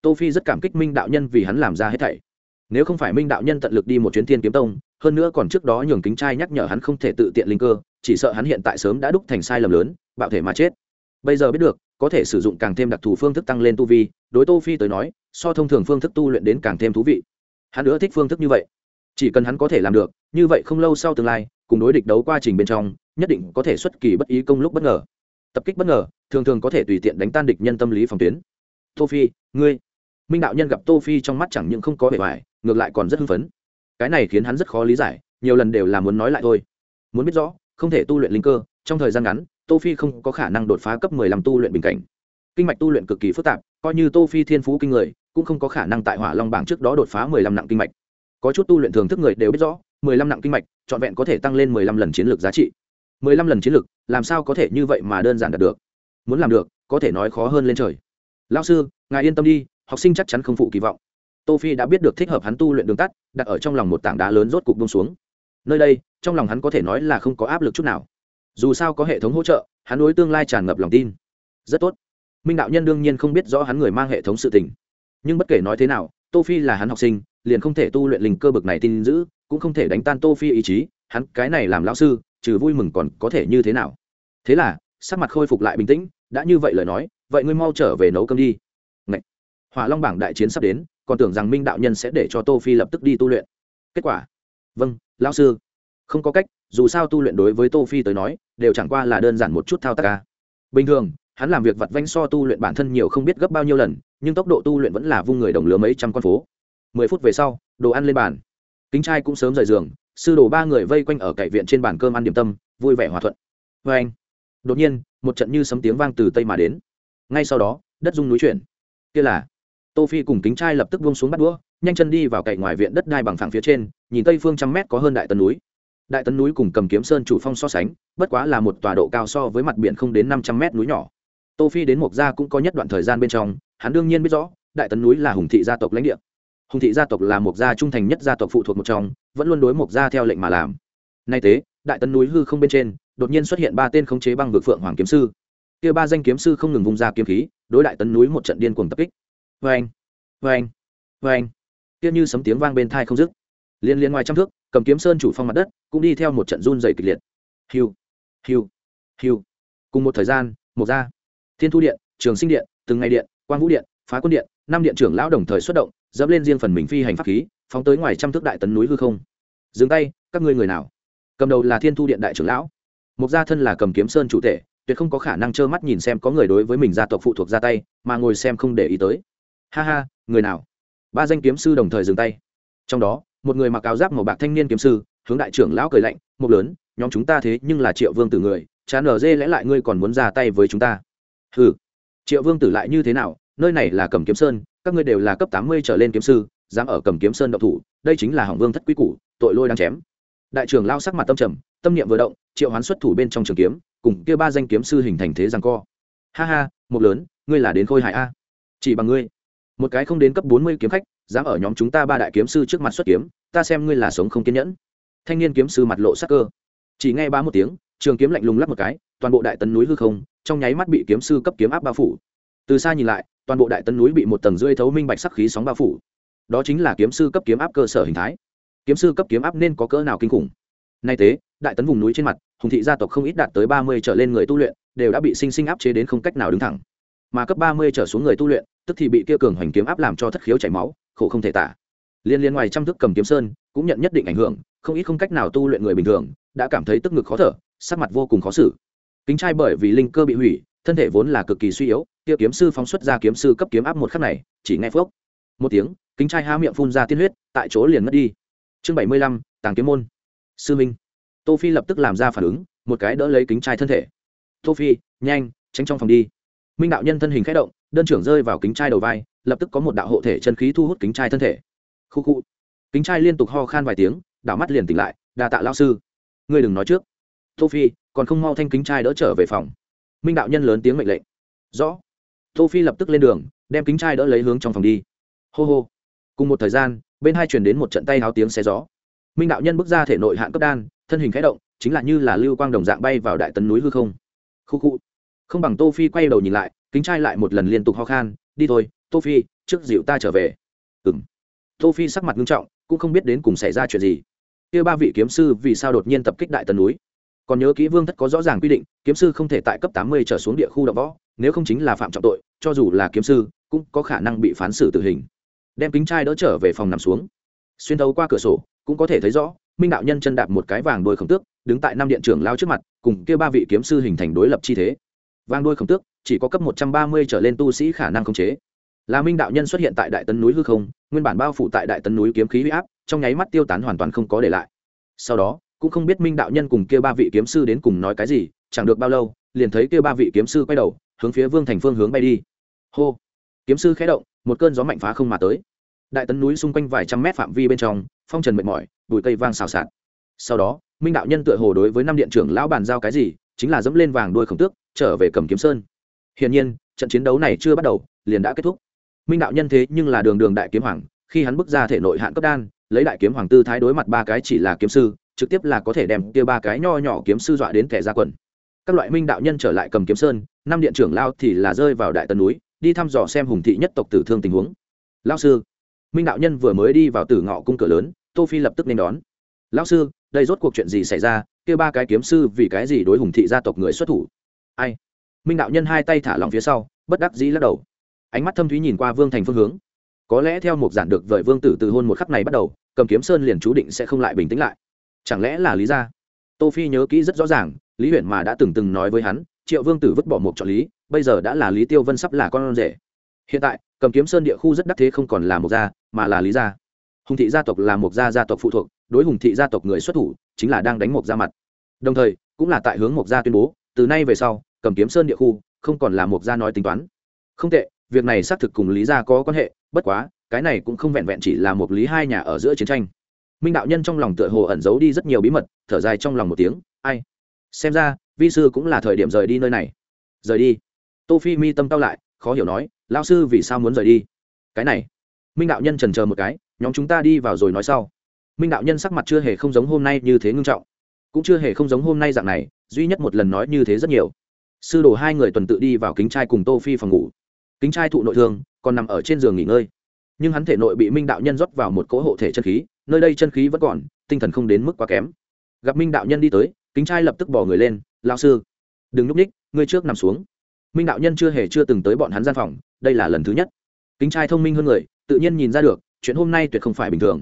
tô phi rất cảm kích minh đạo nhân vì hắn làm ra hết thảy. Nếu không phải minh đạo nhân tận lực đi một chuyến thiên kiếm tông, hơn nữa còn trước đó nhường kính trai nhắc nhở hắn không thể tự tiện linh cơ, chỉ sợ hắn hiện tại sớm đã đúc thành sai lầm lớn, bạo thể mà chết. Bây giờ biết được, có thể sử dụng càng thêm đặc thù phương thức tăng lên tu vi, đối tô phi tới nói, so thông thường phương thức tu luyện đến càng thêm thú vị. Hắn nữa thích phương thức như vậy. Chỉ cần hắn có thể làm được, như vậy không lâu sau tương lai, cùng đối địch đấu quá trình bên trong, nhất định có thể xuất kỳ bất ý công lúc bất ngờ. Tập kích bất ngờ, thường thường có thể tùy tiện đánh tan địch nhân tâm lý phòng tuyến. Tô phi, ngươi minh đạo nhân gặp tô phi trong mắt chẳng những không có vẻ vải ngược lại còn rất hưng phấn. Cái này khiến hắn rất khó lý giải, nhiều lần đều là muốn nói lại thôi. Muốn biết rõ, không thể tu luyện linh cơ, trong thời gian ngắn, tô phi không có khả năng đột phá cấp 15 tu luyện bình cảnh. Kinh mạch tu luyện cực kỳ phức tạp, coi như tô phi thiên phú kinh người, cũng không có khả năng tại hỏa long bảng trước đó đột phá 15 nặng kinh mạch. Có chút tu luyện thường thức người đều biết rõ 15 nặng kinh mạch, trọn vẹn có thể tăng lên 15 lần chiến lược giá trị. 15 lần chiến lược, làm sao có thể như vậy mà đơn giản đạt được? Muốn làm được, có thể nói khó hơn lên trời. Lão sư, ngài yên tâm đi học sinh chắc chắn không phụ kỳ vọng. Tô phi đã biết được thích hợp hắn tu luyện đường tắt, đặt ở trong lòng một tảng đá lớn rốt cục bông xuống. Nơi đây, trong lòng hắn có thể nói là không có áp lực chút nào. Dù sao có hệ thống hỗ trợ, hắn đối tương lai tràn ngập lòng tin. Rất tốt. Minh đạo nhân đương nhiên không biết rõ hắn người mang hệ thống sự tình. Nhưng bất kể nói thế nào, tô phi là hắn học sinh, liền không thể tu luyện linh cơ bực này tin giữ, cũng không thể đánh tan tô phi ý chí, hắn cái này làm lão sư, trừ vui mừng còn có thể như thế nào? Thế là, sắc mặt khôi phục lại bình tĩnh, đã như vậy lời nói, vậy ngươi mau trở về nấu cơm đi hỏa long bảng đại chiến sắp đến, còn tưởng rằng minh đạo nhân sẽ để cho tô phi lập tức đi tu luyện. Kết quả? Vâng lão sư. Không có cách, dù sao tu luyện đối với tô phi tới nói, đều chẳng qua là đơn giản một chút thao tác ca bình thường, hắn làm việc vặt vanh so tu luyện bản thân nhiều không biết gấp bao nhiêu lần, nhưng tốc độ tu luyện vẫn là vung người đồng lứa mấy trăm con phố. Mười phút về sau, đồ ăn lên bàn. Kính trai cũng sớm rời giường, sư đồ ba người vây quanh ở cậy viện trên bàn cơm ăn điểm tâm, vui vẻ hòa thuận. Vê anh. Đột nhiên, một trận như sấm tiếng vang từ tây mà đến. Ngay sau đó, đất rung núi chuyển. Kia là tô phi cùng kính trai lập tức buông xuống bắt đũa, nhanh chân đi vào cậy ngoài viện đất đai bằng phẳng phía trên, nhìn tây phương trăm mét có hơn đại tân núi. Đại tân núi cùng cầm kiếm sơn chủ phong so sánh, bất quá là một tòa độ cao so với mặt biển không đến năm trăm mét núi nhỏ. Tô phi đến mộc gia cũng có nhất đoạn thời gian bên trong, hắn đương nhiên biết rõ, đại tấn núi là hùng thị gia tộc lãnh địa. Hùng thị gia tộc là một gia trung thành nhất gia tộc phụ thuộc một trong, vẫn luôn đối một gia theo lệnh mà làm. Nay tế đại tấn núi hư không bên trên, đột nhiên xuất hiện ba tên khống chế băng vực phượng hoàng kiếm sư. Kia ba danh kiếm sư không ngừng vung ra kiếm khí, đối đại tấn núi một trận điên cuồng tập kích vê anh vê anh vê anh kia như sấm tiếng vang bên thai không dứt. Liên liên ngoài trăm thước, cầm kiếm sơn chủ phong mặt đất, cũng đi theo một trận run dày kịch liệt. Hiu hiu hiu. Cùng một thời gian, một gia thiên thu điện, trường sinh điện, từng ngày điện, quang vũ điện, phá quân điện, năm điện trưởng lão đồng thời xuất động, dẫm lên riêng phần mình phi hành pháp khí, phóng tới ngoài trăm thước đại tấn núi hư không. Dừng tay, các ngươi người nào? Cầm đầu là thiên thu điện đại trưởng lão. Một gia thân là cầm kiếm sơn chủ tể, tuyệt không có khả năng trơ mắt nhìn xem có người đối với mình gia tộc phụ thuộc ra tay, mà ngồi xem không để ý tới ha ha, người nào? Ba danh kiếm sư đồng thời dừng tay. Trong đó, một người mặc áo giáp màu bạc thanh niên kiếm sư, hướng đại trưởng lão cười lạnh một lớn, nhóm chúng ta thế nhưng là triệu vương tử người, chán ở dê lẽ lại ngươi còn muốn ra tay với chúng ta? Hừ, triệu vương tử lại như thế nào? Nơi này là cầm kiếm sơn, các ngươi đều là cấp tám mươi trở lên kiếm sư, dám ở cầm kiếm sơn độc thủ, đây chính là hỏng vương thất quý củ, tội lôi đang chém. Đại trưởng lao sắc mặt tâm trầm, tâm niệm vừa động, triệu hoán xuất thủ bên trong trường kiếm, cùng kia ba danh kiếm sư hình thành thế rằng co. Ha ha một lớn, ngươi là đến khôi hại a. Chỉ bằng ngươi một cái không đến cấp bốn mươi kiếm khách, dám ở nhóm chúng ta ba đại kiếm sư trước mặt xuất kiếm, ta xem ngươi là sống không kiên nhẫn. Thanh niên kiếm sư mặt lộ sắc cơ. Chỉ nghe ba một tiếng, trường kiếm lạnh lùng lắp một cái, toàn bộ đại tấn núi hư không, trong nháy mắt bị kiếm sư cấp kiếm áp bao phủ. Từ xa nhìn lại, toàn bộ đại tấn núi bị một tầng rưỡi thấu minh bạch sắc khí sóng bao phủ. Đó chính là kiếm sư cấp kiếm áp cơ sở hình thái. Kiếm sư cấp kiếm áp nên có cỡ nào kinh khủng? Nay tế đại tấn vùng núi trên mặt, hùng thị gia tộc không ít đạt tới ba mươi trở lên người tu luyện, đều đã bị sinh sinh áp chế đến không cách nào đứng thẳng. Mà cấp ba mươi trở xuống người tu luyện tức thì bị kia cường hoành kiếm áp làm cho thất khiếu chảy máu, khổ không thể tả. Liên liên ngoài trăm thức cầm kiếm sơn, cũng nhận nhất định ảnh hưởng, không ít không cách nào tu luyện người bình thường, đã cảm thấy tức ngực khó thở, sắc mặt vô cùng khó xử. Kính trai bởi vì linh cơ bị hủy, thân thể vốn là cực kỳ suy yếu, kia kiếm sư phóng xuất ra kiếm sư cấp kiếm áp một khắc này, chỉ nghe phước một tiếng, kính trai há miệng phun ra tiên huyết, tại chỗ liền mất đi. Chương bảy mươi lăm, tàng kiếm môn. Sư minh. Tô phi lập tức làm ra phản ứng, một cái đỡ lấy kính trai thân thể. Tô phi, nhanh, tránh trong phòng đi minh đạo nhân thân hình khẽ động, đơn trưởng rơi vào kính trai đầu vai, lập tức có một đạo hộ thể chân khí thu hút kính trai thân thể. Khu khu. Kính trai liên tục ho khan vài tiếng, đảo mắt liền tỉnh lại, đa tạ lao sư. Ngươi đừng nói trước. Tô phi còn không mau thanh kính trai đỡ trở về phòng. Minh đạo nhân lớn tiếng mệnh lệnh. Rõ. Tô phi lập tức lên đường, đem kính trai đỡ lấy hướng trong phòng đi. Hô hô. Cùng một thời gian, bên hai truyền đến một trận tay háo tiếng xe gió. Minh đạo nhân bước ra thể nội hạn cấp đan, thân hình khẽ động, chính là như là lưu quang đồng dạng bay vào đại tấn núi hư không. Khu khu không bằng tô phi quay đầu nhìn lại, kính trai lại một lần liên tục ho khan, đi thôi, tô phi, trước dịu ta trở về. Ừm. Tô phi sắc mặt nghiêm trọng, cũng không biết đến cùng xảy ra chuyện gì. Kia ba vị kiếm sư vì sao đột nhiên tập kích đại tần núi? Còn nhớ kỹ vương thất có rõ ràng quy định, kiếm sư không thể tại cấp tám mươi trở xuống địa khu đ võ, nếu không chính là phạm trọng tội, cho dù là kiếm sư, cũng có khả năng bị phán xử tử hình. Đem kính trai đỡ trở về phòng nằm xuống. Xuyên thấu qua cửa sổ, cũng có thể thấy rõ, minh đạo nhân chân đạp một cái vàng đôi khổng tước, đứng tại năm điện trưởng lao trước mặt, cùng kia ba vị kiếm sư hình thành đối lập chi thế vàng đôi khổng tước, chỉ có cấp một trăm ba mươi trở lên tu sĩ khả năng khống chế. Là minh đạo nhân xuất hiện tại đại tấn núi hư không, nguyên bản bao phủ tại đại tấn núi kiếm khí huy áp, trong nháy mắt tiêu tán hoàn toàn không có để lại. Sau đó, cũng không biết minh đạo nhân cùng kia ba vị kiếm sư đến cùng nói cái gì, chẳng được bao lâu, liền thấy kia ba vị kiếm sư quay đầu, hướng phía vương thành phương hướng bay đi. Hô! Kiếm sư khé động, một cơn gió mạnh phá không mà tới. Đại tấn núi xung quanh vài trăm mét phạm vi bên trong, phong trần mệt mỏi, bụi cây vang xào xạc. Sau đó, minh đạo nhân tựa hồ đối với năm điện trưởng lão bàn giao cái gì, chính là dẫm lên vàng đuôi khổng tước trở về cầm kiếm sơn. Hiển nhiên, trận chiến đấu này chưa bắt đầu, liền đã kết thúc. Minh đạo nhân thế nhưng là đường đường đại kiếm hoàng, khi hắn bước ra thể nội hạn cấp đan, lấy đại kiếm hoàng tư thái đối mặt ba cái chỉ là kiếm sư, trực tiếp là có thể đem kia ba cái nho nhỏ kiếm sư dọa đến kẻ ra quần. Các loại minh đạo nhân trở lại cầm kiếm sơn, năm điện trưởng lao thì là rơi vào đại tân núi, đi thăm dò xem hùng thị nhất tộc tử thương tình huống. Lao sư, minh đạo nhân vừa mới đi vào tử ngọ cung cửa lớn, tô phi lập tức nên đón. Lao sư, đây rốt cuộc chuyện gì xảy ra? Kia ba cái kiếm sư vì cái gì đối hùng thị gia tộc người xuất thủ? Ai? Minh đạo nhân hai tay thả lòng phía sau, bất đắc dĩ lắc đầu. Ánh mắt thâm thúy nhìn qua vương thành phương hướng. Có lẽ theo một giản được vợi vương tử từ hôn một khắc này bắt đầu, cầm kiếm sơn liền chú định sẽ không lại bình tĩnh lại. Chẳng lẽ là lý gia? Tô phi nhớ kỹ rất rõ ràng, lý huyện mà đã từng từng nói với hắn, triệu vương tử vứt bỏ một trợ lý, bây giờ đã là lý tiêu vân sắp là con rể. Hiện tại, cầm kiếm sơn địa khu rất đắc thế không còn là một gia, mà là lý gia. Hùng thị gia tộc là một gia gia tộc phụ thuộc, đối hùng thị gia tộc người xuất thủ, chính là đang đánh một gia mặt. Đồng thời, cũng là tại hướng một gia tuyên bố từ nay về sau, cầm kiếm sơn địa khu, không còn là một gia nói tính toán. Không tệ, việc này xác thực cùng lý gia có quan hệ, bất quá, cái này cũng không vẹn vẹn chỉ là một lý hai nhà ở giữa chiến tranh. Minh đạo nhân trong lòng tựa hồ ẩn giấu đi rất nhiều bí mật, thở dài trong lòng một tiếng, ai? Xem ra, vi sư cũng là thời điểm rời đi nơi này. Rời đi? Tô phi mi tâm cao lại, khó hiểu nói lao sư vì sao muốn rời đi? Cái này. Minh đạo nhân trần chờ một cái, nhóm chúng ta đi vào rồi nói sau. Minh đạo nhân sắc mặt chưa hề không giống hôm nay như thế ngưng trọng. Cũng chưa hề không giống hôm nay dạng này duy nhất một lần nói như thế rất nhiều. Sư đồ hai người tuần tự đi vào kính trai cùng tô phi phòng ngủ. Kính trai thụ nội thương, còn nằm ở trên giường nghỉ ngơi. Nhưng hắn thể nội bị minh đạo nhân rót vào một cỗ hộ thể chân khí, nơi đây chân khí vẫn còn, tinh thần không đến mức quá kém. Gặp minh đạo nhân đi tới, kính trai lập tức bỏ người lên lao sư, đừng núp ních ngươi trước nằm xuống. Minh đạo nhân chưa hề chưa từng tới bọn hắn gian phòng, đây là lần thứ nhất. Kính trai thông minh hơn người, tự nhiên nhìn ra được, chuyện hôm nay tuyệt không phải bình thường.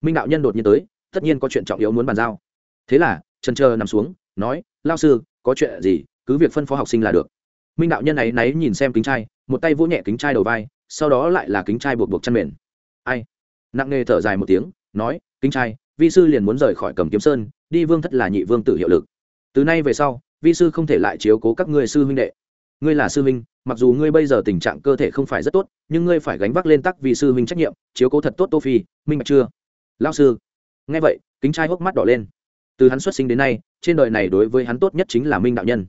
Minh đạo nhân đột nhiên tới, tất nhiên có chuyện trọng yếu muốn bàn giao. Thế là, trần trơ nằm xuống nói, lao sư, có chuyện gì, cứ việc phân phó học sinh là được. Minh đạo nhân ấy náy nhìn xem kính trai, một tay vỗ nhẹ kính trai đầu vai, sau đó lại là kính trai buộc buộc chăn mền. Ai? Nặng nề thở dài một tiếng, nói, kính trai, vi sư liền muốn rời khỏi cầm kiếm sơn, đi vương thất là nhị vương tử hiệu lực. Từ nay về sau, vi sư không thể lại chiếu cố các ngươi sư huynh đệ. Ngươi là sư huynh, mặc dù ngươi bây giờ tình trạng cơ thể không phải rất tốt, nhưng ngươi phải gánh vác lên tắc vì sư huynh trách nhiệm, chiếu cố thật tốt tô phi, minh bạch chưa? Lao sư. Nghe vậy, kính trai hốc mắt đỏ lên. Từ hắn xuất sinh đến nay trên đời này đối với hắn tốt nhất chính là minh đạo nhân.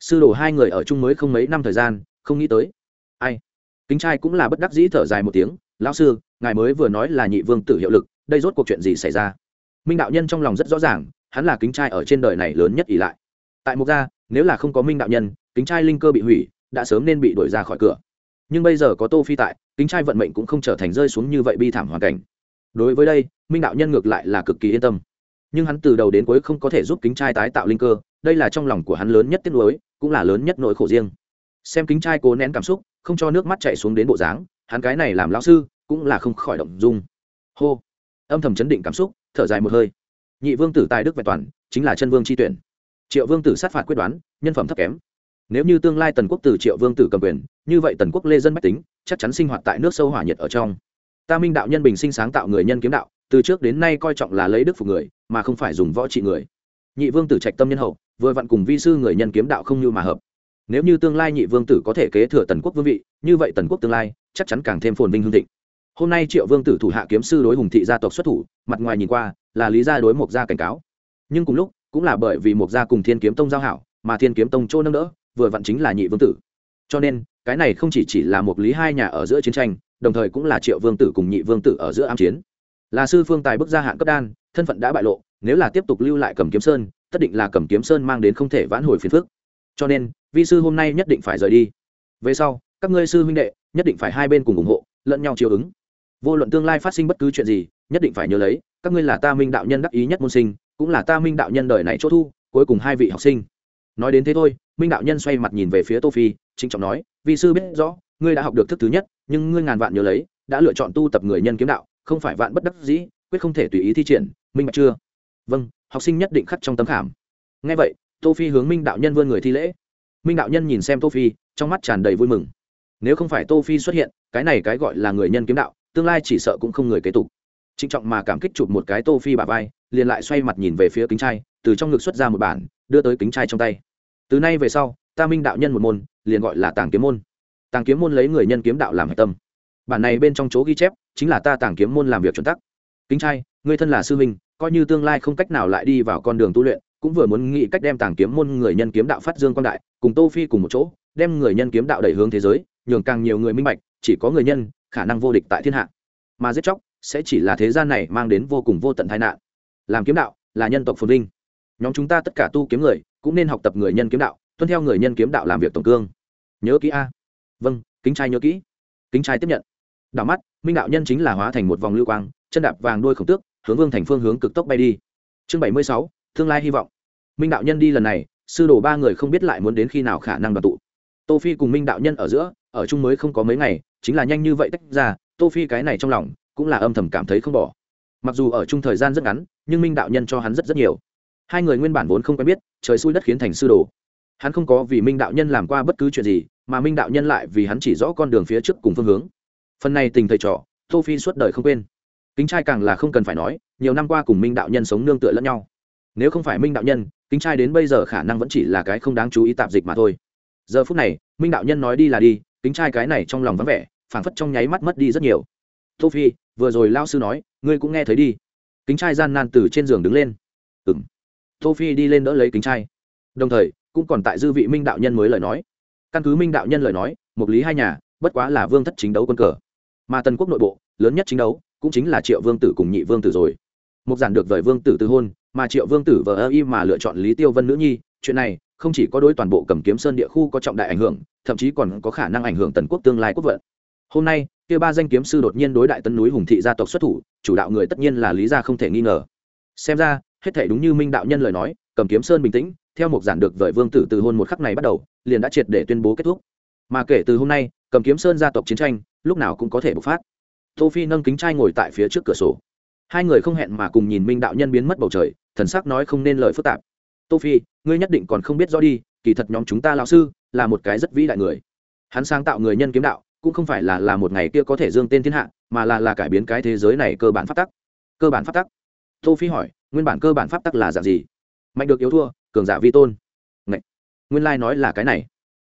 Sư đồ hai người ở chung mới không mấy năm thời gian, không nghĩ tới. Ai? Kính trai cũng là bất đắc dĩ thở dài một tiếng, lão sư, ngài mới vừa nói là nhị vương tử hiệu lực, đây rốt cuộc chuyện gì xảy ra? Minh đạo nhân trong lòng rất rõ ràng, hắn là kính trai ở trên đời này lớn nhất ỷ lại. Tại mục gia, nếu là không có minh đạo nhân, kính trai linh cơ bị hủy, đã sớm nên bị đuổi ra khỏi cửa. Nhưng bây giờ có tô phi tại, kính trai vận mệnh cũng không trở thành rơi xuống như vậy bi thảm hoàn cảnh. Đối với đây, minh đạo nhân ngược lại là cực kỳ yên tâm nhưng hắn từ đầu đến cuối không có thể giúp kính trai tái tạo linh cơ, đây là trong lòng của hắn lớn nhất tiếc nuối, cũng là lớn nhất nỗi khổ riêng. Xem kính trai cố nén cảm xúc, không cho nước mắt chạy xuống đến bộ dáng, hắn cái này làm lão sư, cũng là không khỏi động dung. Hô. Âm thầm chấn định cảm xúc, thở dài một hơi. Nhị vương tử tài đức vẹn toàn, chính là chân vương tri tuyển. Triệu vương tử sát phạt quyết đoán, nhân phẩm thấp kém. Nếu như tương lai tần quốc từ triệu vương tử cầm quyền, như vậy tần quốc lê dân bách tính, chắc chắn sinh hoạt tại nước sâu hỏa nhiệt ở trong. Ta minh đạo nhân bình sinh sáng tạo người nhân kiếm đạo, từ trước đến nay coi trọng là lấy đức phục người mà không phải dùng võ trị người. Nhị vương tử trạch tâm nhân hậu, vừa vặn cùng vi sư người nhân kiếm đạo không như mà hợp. Nếu như tương lai nhị vương tử có thể kế thừa tần quốc vương vị, như vậy tần quốc tương lai chắc chắn càng thêm phồn vinh hương thịnh. Hôm nay triệu vương tử thủ hạ kiếm sư đối hùng thị gia tộc xuất thủ, mặt ngoài nhìn qua là lý gia đối mộc gia cảnh cáo. Nhưng cùng lúc, cũng là bởi vì mộc gia cùng thiên kiếm tông giao hảo, mà thiên kiếm tông chỗ nâng đỡ, vừa vặn chính là nhị vương tử. Cho nên, cái này không chỉ chỉ là một lý hai nhà ở giữa chiến tranh, đồng thời cũng là triệu vương tử cùng nhị vương tử ở giữa ám chiến. Là sư phương tài bức gia hạn cấp đan thân phận đã bại lộ, nếu là tiếp tục lưu lại cầm kiếm sơn, tất định là cầm kiếm sơn mang đến không thể vãn hồi phiền phức. Cho nên, vi sư hôm nay nhất định phải rời đi. Về sau, các ngươi sư huynh đệ, nhất định phải hai bên cùng ủng hộ, lẫn nhau chiều ứng. Vô luận tương lai phát sinh bất cứ chuyện gì, nhất định phải nhớ lấy, các ngươi là ta minh đạo nhân đắc ý nhất môn sinh, cũng là ta minh đạo nhân đời này chỗ thu, cuối cùng hai vị học sinh. Nói đến thế thôi, minh đạo nhân xoay mặt nhìn về phía tô phi, trịnh trọng nói, vi sư biết rõ, ngươi đã học được thức thứ nhất, nhưng ngươi ngàn vạn nhớ lấy, đã lựa chọn tu tập người nhân kiếm đạo, không phải vạn bất đắc dĩ, quyết không thể tùy ý thi triển minh bạch chưa? Vâng học sinh nhất định khắc trong tấm khảm. Nghe vậy, tô phi hướng minh đạo nhân vươn người thi lễ. Minh đạo nhân nhìn xem tô phi, trong mắt tràn đầy vui mừng. Nếu không phải tô phi xuất hiện, cái này cái gọi là người nhân kiếm đạo, tương lai chỉ sợ cũng không người kế tục. Trịnh trọng mà cảm kích chụp một cái tô phi bả vai, liền lại xoay mặt nhìn về phía kính trai, từ trong ngực xuất ra một bản, đưa tới kính trai trong tay. Từ nay về sau, ta minh đạo nhân một môn, liền gọi là tàng kiếm môn. Tàng kiếm môn lấy người nhân kiếm đạo làm hạch tâm. Bản này bên trong chỗ ghi chép, chính là ta tàng kiếm môn làm việc chuẩn tắc. Kính trai người thân là sư huynh coi như tương lai không cách nào lại đi vào con đường tu luyện, cũng vừa muốn nghĩ cách đem tàng kiếm môn người nhân kiếm đạo phát dương quan đại, cùng tô phi cùng một chỗ, đem người nhân kiếm đạo đẩy hướng thế giới, nhường càng nhiều người minh bạch, chỉ có người nhân, khả năng vô địch tại thiên hạ. Mà giết chóc, sẽ chỉ là thế gian này mang đến vô cùng vô tận tai nạn. Làm kiếm đạo, là nhân tộc phồn vinh. Nhóm chúng ta tất cả tu kiếm người, cũng nên học tập người nhân kiếm đạo, tuân theo người nhân kiếm đạo làm việc tổng cương. Nhớ kỹ a. Vâng kính trai nhớ kỹ. Kính trai tiếp nhận. Đảo mắt, minh đạo nhân chính là hóa thành một vòng lưu quang, chân đạp vàng đuôi khổng tước hướng vương thành phương hướng cực tốc bay đi. Chương bảy mươi sáu, tương lai hy vọng. Minh đạo nhân đi lần này, sư đồ ba người không biết lại muốn đến khi nào khả năng đoàn tụ. Tô phi cùng minh đạo nhân ở giữa, ở chung mới không có mấy ngày, chính là nhanh như vậy tách ra, tô phi cái này trong lòng, cũng là âm thầm cảm thấy không bỏ. Mặc dù ở chung thời gian rất ngắn, nhưng minh đạo nhân cho hắn rất rất nhiều. Hai người nguyên bản vốn không quen biết, trời xui đất khiến thành sư đồ. Hắn không có vì minh đạo nhân làm qua bất cứ chuyện gì, mà minh đạo nhân lại vì hắn chỉ rõ con đường phía trước cùng phương hướng. Phần này tình thầy trò, tô phi suốt đời không quên kính trai càng là không cần phải nói, nhiều năm qua cùng minh đạo nhân sống nương tựa lẫn nhau. Nếu không phải minh đạo nhân, kính trai đến bây giờ khả năng vẫn chỉ là cái không đáng chú ý tạp dịch mà thôi. Giờ phút này, minh đạo nhân nói đi là đi, kính trai cái này trong lòng vắng vẻ, phảng phất trong nháy mắt mất đi rất nhiều. Tô phi, vừa rồi lao sư nói, ngươi cũng nghe thấy đi. Kính trai gian nan từ trên giường đứng lên. Ừng tô phi đi lên đỡ lấy kính trai. Đồng thời, cũng còn tại dư vị minh đạo nhân mới lời nói. Căn cứ minh đạo nhân lời nói, một lý hai nhà, bất quá là vương thất chính đấu quân cờ. Mà tần quốc nội bộ, lớn nhất chính đấu cũng chính là triệu vương tử cùng nhị vương tử rồi. Mục giản được vời vương tử từ hôn, mà triệu vương tử vờ ơ y mà lựa chọn lý tiêu vân nữ nhi. Chuyện này không chỉ có đối toàn bộ cầm kiếm sơn địa khu có trọng đại ảnh hưởng, thậm chí còn có khả năng ảnh hưởng tần quốc tương lai quốc vận. Hôm nay, kia ba danh kiếm sư đột nhiên đối đại tân núi hùng thị gia tộc xuất thủ, chủ đạo người tất nhiên là lý gia không thể nghi ngờ. Xem ra, hết thể đúng như minh đạo nhân lời nói cầm kiếm sơn bình tĩnh, theo một giản được vợi vương tử từ hôn một khắc này bắt đầu, liền đã triệt để tuyên bố kết thúc. Mà kể từ hôm nay cầm kiếm sơn gia tộc chiến tranh, lúc nào cũng có thể bộc phát tô phi nâng kính trai ngồi tại phía trước cửa sổ. Hai người không hẹn mà cùng nhìn minh đạo nhân biến mất bầu trời, thần sắc nói không nên lời phức tạp. Tô phi ngươi nhất định còn không biết rõ đi, kỳ thật nhóm chúng ta lão sư là một cái rất vĩ đại người. Hắn sáng tạo người nhân kiếm đạo, cũng không phải là là một ngày kia có thể dương tên thiên hạ, mà là là cải biến cái thế giới này cơ bản pháp tắc. Cơ bản pháp tắc? Tô phi hỏi, nguyên bản cơ bản pháp tắc là dạng gì? Mạnh được yếu thua, cường giả vi tôn. Ngậy. nguyên lai nói là cái này.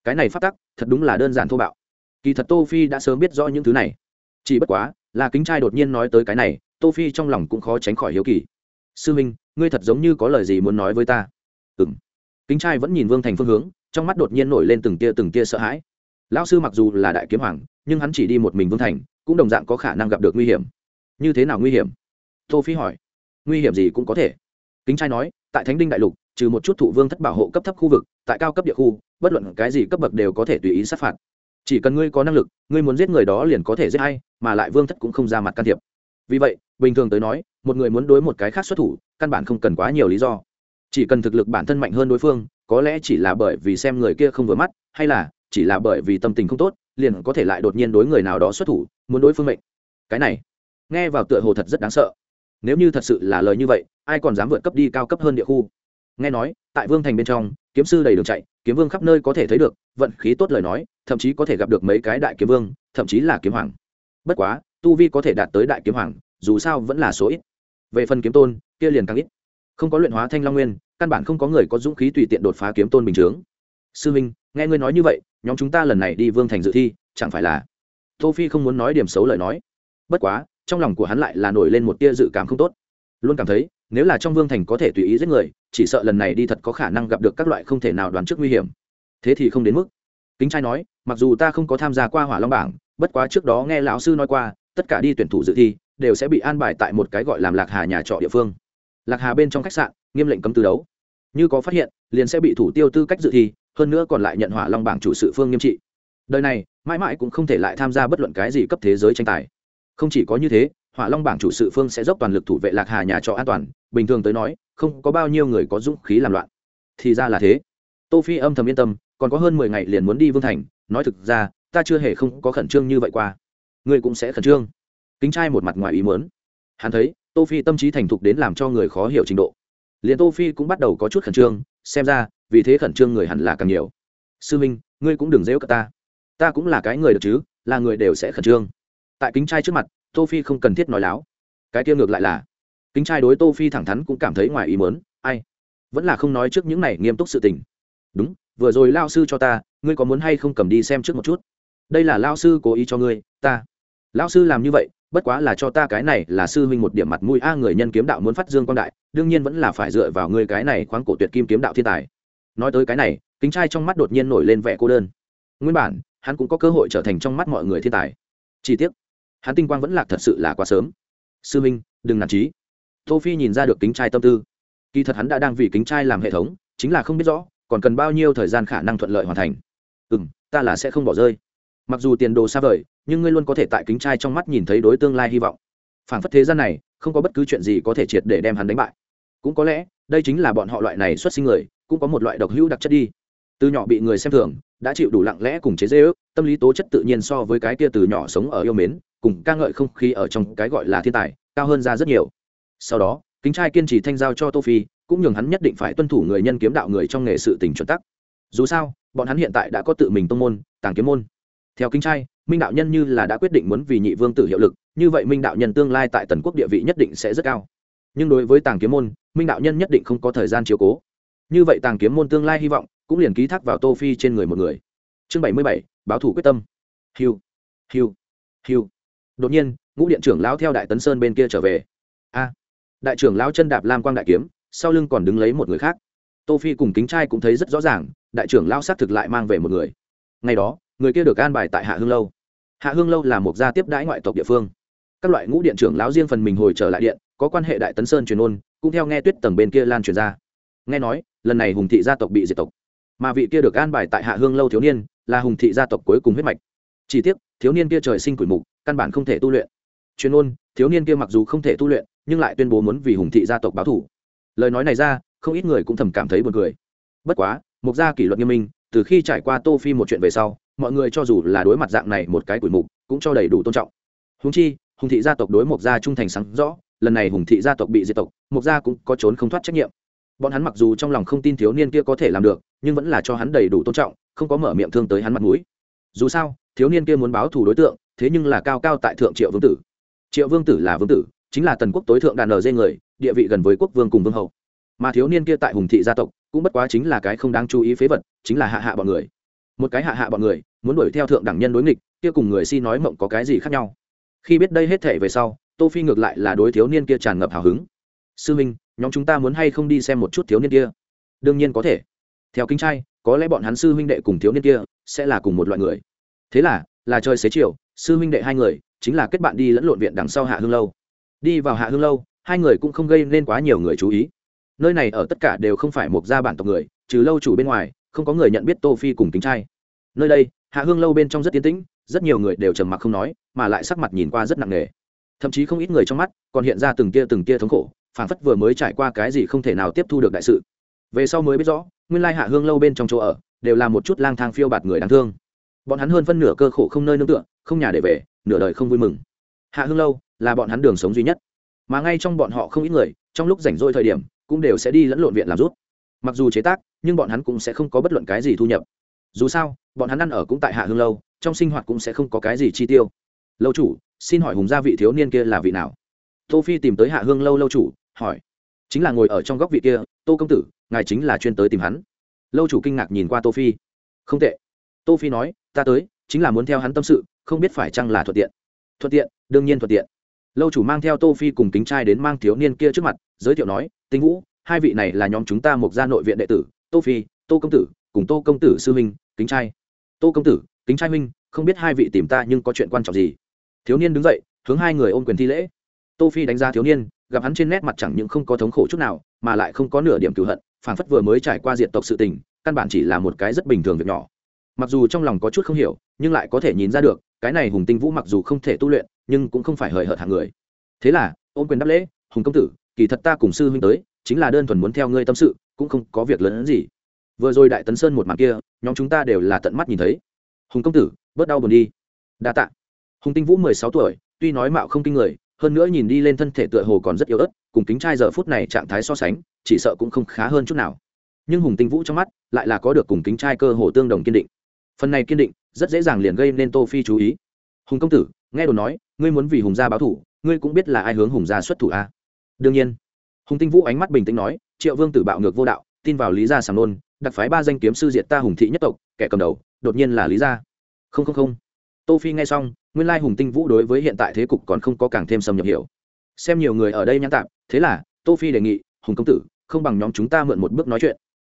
Cái này pháp tắc, thật đúng là đơn giản thô bạo. Kỳ thật tô phi đã sớm biết rõ những thứ này chỉ bất quá, là kính trai đột nhiên nói tới cái này, tô phi trong lòng cũng khó tránh khỏi hiếu kỳ. Sư minh, ngươi thật giống như có lời gì muốn nói với ta. Ừm. Kính trai vẫn nhìn vương thành phương hướng, trong mắt đột nhiên nổi lên từng tia từng tia sợ hãi. Lão sư mặc dù là đại kiếm hoàng, nhưng hắn chỉ đi một mình vương thành, cũng đồng dạng có khả năng gặp được nguy hiểm. Như thế nào nguy hiểm? Tô phi hỏi. Nguy hiểm gì cũng có thể. Kính trai nói, tại thánh đinh đại lục, trừ một chút thụ vương thất bảo hộ cấp thấp khu vực, tại cao cấp địa khu, bất luận cái gì cấp bậc đều có thể tùy ý sát phạt. Chỉ cần ngươi có năng lực, ngươi muốn giết người đó liền có thể giết hay mà lại vương thất cũng không ra mặt can thiệp. Vì vậy, bình thường tới nói, một người muốn đối một cái khác xuất thủ, căn bản không cần quá nhiều lý do. Chỉ cần thực lực bản thân mạnh hơn đối phương, có lẽ chỉ là bởi vì xem người kia không vừa mắt, hay là chỉ là bởi vì tâm tình không tốt, liền có thể lại đột nhiên đối người nào đó xuất thủ, muốn đối phương mệnh. Cái này, nghe vào tựa hồ thật rất đáng sợ. Nếu như thật sự là lời như vậy, ai còn dám vượt cấp đi cao cấp hơn địa khu? Nghe nói, tại vương thành bên trong, kiếm sư đầy đường chạy, kiếm vương khắp nơi có thể thấy được, vận khí tốt lời nói, thậm chí có thể gặp được mấy cái đại kiếm vương, thậm chí là kiếm hoàng bất quá, tu vi có thể đạt tới đại kiếm hoàng, dù sao vẫn là số ít. Về phần kiếm tôn, kia liền càng ít. Không có luyện hóa thanh long nguyên, căn bản không có người có dũng khí tùy tiện đột phá kiếm tôn bình chướng. Sư minh, nghe ngươi nói như vậy, nhóm chúng ta lần này đi vương thành dự thi, chẳng phải là? Tô phi không muốn nói điểm xấu lời nói. Bất quá, trong lòng của hắn lại là nổi lên một tia dự cảm không tốt. Luôn cảm thấy, nếu là trong vương thành có thể tùy ý giết người, chỉ sợ lần này đi thật có khả năng gặp được các loại không thể nào đoán trước nguy hiểm. Thế thì không đến mức. Kính trai nói, mặc dù ta không có tham gia qua hỏa long bảng bất quá trước đó nghe lão sư nói qua, tất cả đi tuyển thủ dự thi, đều sẽ bị an bài tại một cái gọi làm lạc hà nhà trọ địa phương. Lạc hà bên trong khách sạn, nghiêm lệnh cấm từ đấu. Như có phát hiện, liền sẽ bị thủ tiêu tư cách dự thi, hơn nữa còn lại nhận hỏa long bảng chủ sự phương nghiêm trị. Đời này, mãi mãi cũng không thể lại tham gia bất luận cái gì cấp thế giới tranh tài. Không chỉ có như thế, hỏa long bảng chủ sự phương sẽ dốc toàn lực thủ vệ lạc hà nhà trọ an toàn, bình thường tới nói, không có bao nhiêu người có dũng khí làm loạn. Thì ra là thế. Tô phi âm thầm yên tâm, còn có hơn mười ngày liền muốn đi vương thành, nói thực ra ta chưa hề không có khẩn trương như vậy qua. Ngươi cũng sẽ khẩn trương. Kính trai một mặt ngoài ý muốn. Hắn thấy, tô phi tâm trí thành thục đến làm cho người khó hiểu trình độ. Liền tô phi cũng bắt đầu có chút khẩn trương, xem ra, vì thế khẩn trương người hẳn là càng nhiều. Sư minh, ngươi cũng đừng dễ cả ta. Ta cũng là cái người được chứ, là người đều sẽ khẩn trương. Tại kính trai trước mặt, tô phi không cần thiết nói láo. Cái kia ngược lại là, kính trai đối tô phi thẳng thắn cũng cảm thấy ngoài ý muốn, ai? Vẫn là không nói trước những này nghiêm túc sự tình. Đúng, vừa rồi lao sư cho ta, ngươi có muốn hay không cầm đi xem trước một chút? Đây là lao sư cố ý cho ngươi, ta. Lao sư làm như vậy, bất quá là cho ta cái này là sư huynh một điểm mặt mũi a, người nhân kiếm đạo muốn phát dương quan đại, đương nhiên vẫn là phải dựa vào ngươi cái này khoáng cổ tuyệt kim kiếm đạo thiên tài. Nói tới cái này, kính trai trong mắt đột nhiên nổi lên vẻ cô đơn. Nguyên bản, hắn cũng có cơ hội trở thành trong mắt mọi người thiên tài. Chi tiết hắn tinh quang vẫn lạc thật sự là quá sớm. Sư minh đừng nản trí tô phi nhìn ra được kính trai tâm tư. Kỳ thật hắn đã đang vì kính trai làm hệ thống, chính là không biết rõ, còn cần bao nhiêu thời gian khả năng thuận lợi hoàn thành. Ừ m ta là sẽ không bỏ rơi mặc dù tiền đồ xa vời, nhưng ngươi luôn có thể tại kính trai trong mắt nhìn thấy đối tương lai hy vọng. Phản phất thế gian này, không có bất cứ chuyện gì có thể triệt để đem hắn đánh bại. Cũng có lẽ, đây chính là bọn họ loại này xuất sinh người, cũng có một loại độc hữu đặc chất đi. Từ nhỏ bị người xem thường, đã chịu đủ lặng lẽ cùng chế dễ ước, tâm lý tố chất tự nhiên so với cái kia từ nhỏ sống ở yêu mến, cùng ca ngợi không khí ở trong cái gọi là thiên tài, cao hơn ra rất nhiều. Sau đó, kính trai kiên trì thanh giao cho tô phi, cũng nhường hắn nhất định phải tuân thủ người nhân kiếm đạo người trong nghề sự tình chuẩn tắc. Dù sao, bọn hắn hiện tại đã có tự mình tông môn, tàng kiếm môn theo kinh trai, minh đạo nhân như là đã quyết định muốn vì nhị vương tử hiệu lực, như vậy minh đạo nhân tương lai tại tần quốc địa vị nhất định sẽ rất cao. Nhưng đối với tàng kiếm môn, minh đạo nhân nhất định không có thời gian chiếu cố. Như vậy tàng kiếm môn tương lai hy vọng cũng liền ký thác vào tô phi trên người một người. Chương bảy mươi bảy, báo thủ quyết tâm. Hiu hiu hiu. Đột nhiên, ngũ điện trưởng lão theo đại tấn sơn bên kia trở về. A, đại trưởng lão chân đạp lam quang đại kiếm, sau lưng còn đứng lấy một người khác. Tô phi cùng kính trai cũng thấy rất rõ ràng, đại trưởng lão xác thực lại mang về một người. Ngày đó người kia được an bài tại hạ hương lâu. Hạ hương lâu là một gia tiếp đãi ngoại tộc địa phương. Các loại ngũ điện trưởng lão riêng phần mình hồi trở lại điện, có quan hệ đại tấn sơn truyền ôn, cũng theo nghe tuyết tầng bên kia lan truyền ra. Nghe nói, lần này hùng thị gia tộc bị diệt tộc. Mà vị kia được an bài tại hạ hương lâu thiếu niên, là hùng thị gia tộc cuối cùng huyết mạch. Chỉ tiếc, thiếu niên kia trời sinh quỷ mục, căn bản không thể tu luyện. Chuyên ôn, thiếu niên kia mặc dù không thể tu luyện, nhưng lại tuyên bố muốn vì hùng thị gia tộc báo thủ. Lời nói này ra, không ít người cũng thầm cảm thấy buồn cười. Bất quá mục gia kỷ luật nghiêm minh, từ khi trải qua tô phi một chuyện về sau mọi người cho dù là đối mặt dạng này một cái quỷ mục, cũng cho đầy đủ tôn trọng. Húng chi, hùng thị gia tộc đối mộc gia trung thành sáng rõ, lần này hùng thị gia tộc bị diệt tộc, mộc gia cũng có trốn không thoát trách nhiệm. Bọn hắn mặc dù trong lòng không tin thiếu niên kia có thể làm được, nhưng vẫn là cho hắn đầy đủ tôn trọng, không có mở miệng thương tới hắn mặt mũi. Dù sao, thiếu niên kia muốn báo thù đối tượng, thế nhưng là cao cao tại thượng triệu vương tử. Triệu vương tử là vương tử, chính là tần quốc tối thượng đàn ở dê người, địa vị gần với quốc vương cùng vương hậu mà thiếu niên kia tại hùng thị gia tộc, cũng bất quá chính là cái không đáng chú ý phế vật, chính là hạ hạ bọn người một cái hạ hạ bọn người, muốn đuổi theo thượng đẳng nhân đối nghịch, kia cùng người si nói mộng có cái gì khác nhau? Khi biết đây hết thể về sau, tô phi ngược lại là đối thiếu niên kia tràn ngập hào hứng. Sư minh, nhóm chúng ta muốn hay không đi xem một chút thiếu niên kia? Đương nhiên có thể. Theo kinh trai, có lẽ bọn hắn sư huynh đệ cùng thiếu niên kia sẽ là cùng một loại người. Thế là là chơi xế chiều, sư huynh đệ hai người chính là kết bạn đi lẫn lộn viện đằng sau hạ hương lâu. Đi vào hạ hương lâu, hai người cũng không gây nên quá nhiều người chú ý. Nơi này ở tất cả đều không phải một gia bản tộc người, trừ lâu chủ bên ngoài không có người nhận biết tô phi cùng kính trai. Nơi đây, hạ hương lâu bên trong rất tiến tĩnh, rất nhiều người đều trầm mặc không nói, mà lại sắc mặt nhìn qua rất nặng nề. Thậm chí không ít người trong mắt còn hiện ra từng tia từng tia thống khổ, phảng phất vừa mới trải qua cái gì không thể nào tiếp thu được đại sự. Về sau mới biết rõ, nguyên lai hạ hương lâu bên trong chỗ ở đều là một chút lang thang phiêu bạt người đáng thương. Bọn hắn hơn phân nửa cơ khổ không nơi nương tựa, không nhà để về, nửa đời không vui mừng. Hạ hương lâu là bọn hắn đường sống duy nhất. Mà ngay trong bọn họ không ít người, trong lúc rảnh rỗi thời điểm, cũng đều sẽ đi lẫn lộn viện làm rút mặc dù chế tác, nhưng bọn hắn cũng sẽ không có bất luận cái gì thu nhập. Dù sao, bọn hắn ăn ở cũng tại hạ hương lâu, trong sinh hoạt cũng sẽ không có cái gì chi tiêu. Lâu chủ, xin hỏi hùng gia vị thiếu niên kia là vị nào? Tô phi tìm tới hạ hương lâu lâu chủ, hỏi. Chính là ngồi ở trong góc vị kia, tô công tử, ngài chính là chuyên tới tìm hắn. Lâu chủ kinh ngạc nhìn qua tô phi. Không tệ. Tô phi nói, ta tới, chính là muốn theo hắn tâm sự, không biết phải chăng là thuận tiện. Thuận tiện, đương nhiên thuận tiện. Lâu chủ mang theo tô phi cùng kính trai đến mang thiếu niên kia trước mặt, giới thiệu nói, tinh vũ hai vị này là nhóm chúng ta một gia nội viện đệ tử, tô phi, tô công tử, cùng tô công tử sư huynh, kính trai. Tô công tử, kính trai huynh, không biết hai vị tìm ta nhưng có chuyện quan trọng gì? Thiếu niên đứng dậy, hướng hai người ôm quyền thi lễ. Tô phi đánh giá thiếu niên, gặp hắn trên nét mặt chẳng những không có thống khổ chút nào, mà lại không có nửa điểm cử hận phản phất vừa mới trải qua diện tộc sự tình, căn bản chỉ là một cái rất bình thường việc nhỏ. Mặc dù trong lòng có chút không hiểu, nhưng lại có thể nhìn ra được, cái này hùng tinh vũ mặc dù không thể tu luyện, nhưng cũng không phải hời hợt hạng người. Thế là, ôm quyền đáp lễ, hùng công tử, kỳ thật ta cùng sư huynh tới chính là đơn thuần muốn theo ngươi tâm sự, cũng không có việc lớn hơn gì. Vừa rồi đại tấn sơn một màn kia, nhóm chúng ta đều là tận mắt nhìn thấy. Hùng công tử, bớt đau buồn đi. Đa tạ. Hùng tinh vũ mười sáu tuổi, tuy nói mạo không kinh người, hơn nữa nhìn đi lên thân thể tựa hồ còn rất yếu ớt, cùng kính trai giờ phút này trạng thái so sánh, chỉ sợ cũng không khá hơn chút nào. Nhưng hùng tinh vũ trong mắt lại là có được cùng kính trai cơ hồ tương đồng kiên định. Phần này kiên định rất dễ dàng liền gây nên tô phi chú ý. Hùng công tử, nghe đồn nói, ngươi muốn vì hùng gia báo thủ, ngươi cũng biết là ai hướng hùng gia xuất thủ a à? đương nhiên hùng tinh vũ ánh mắt bình tĩnh nói, triệu vương tử bạo ngược vô đạo, tin vào lý gia sàng nôn, đặc phái ba danh kiếm sư diệt ta hùng thị nhất tộc, kẻ cầm đầu, đột nhiên là lý gia. Không không không. Tô phi nghe xong, nguyên lai hùng tinh vũ đối với hiện tại thế cục còn không có càng thêm xâm nhập hiểu. Xem nhiều người ở đây nhãn tạm, thế là, tô phi đề nghị, hùng công tử, không bằng nhóm chúng ta mượn một bước nói chuyện.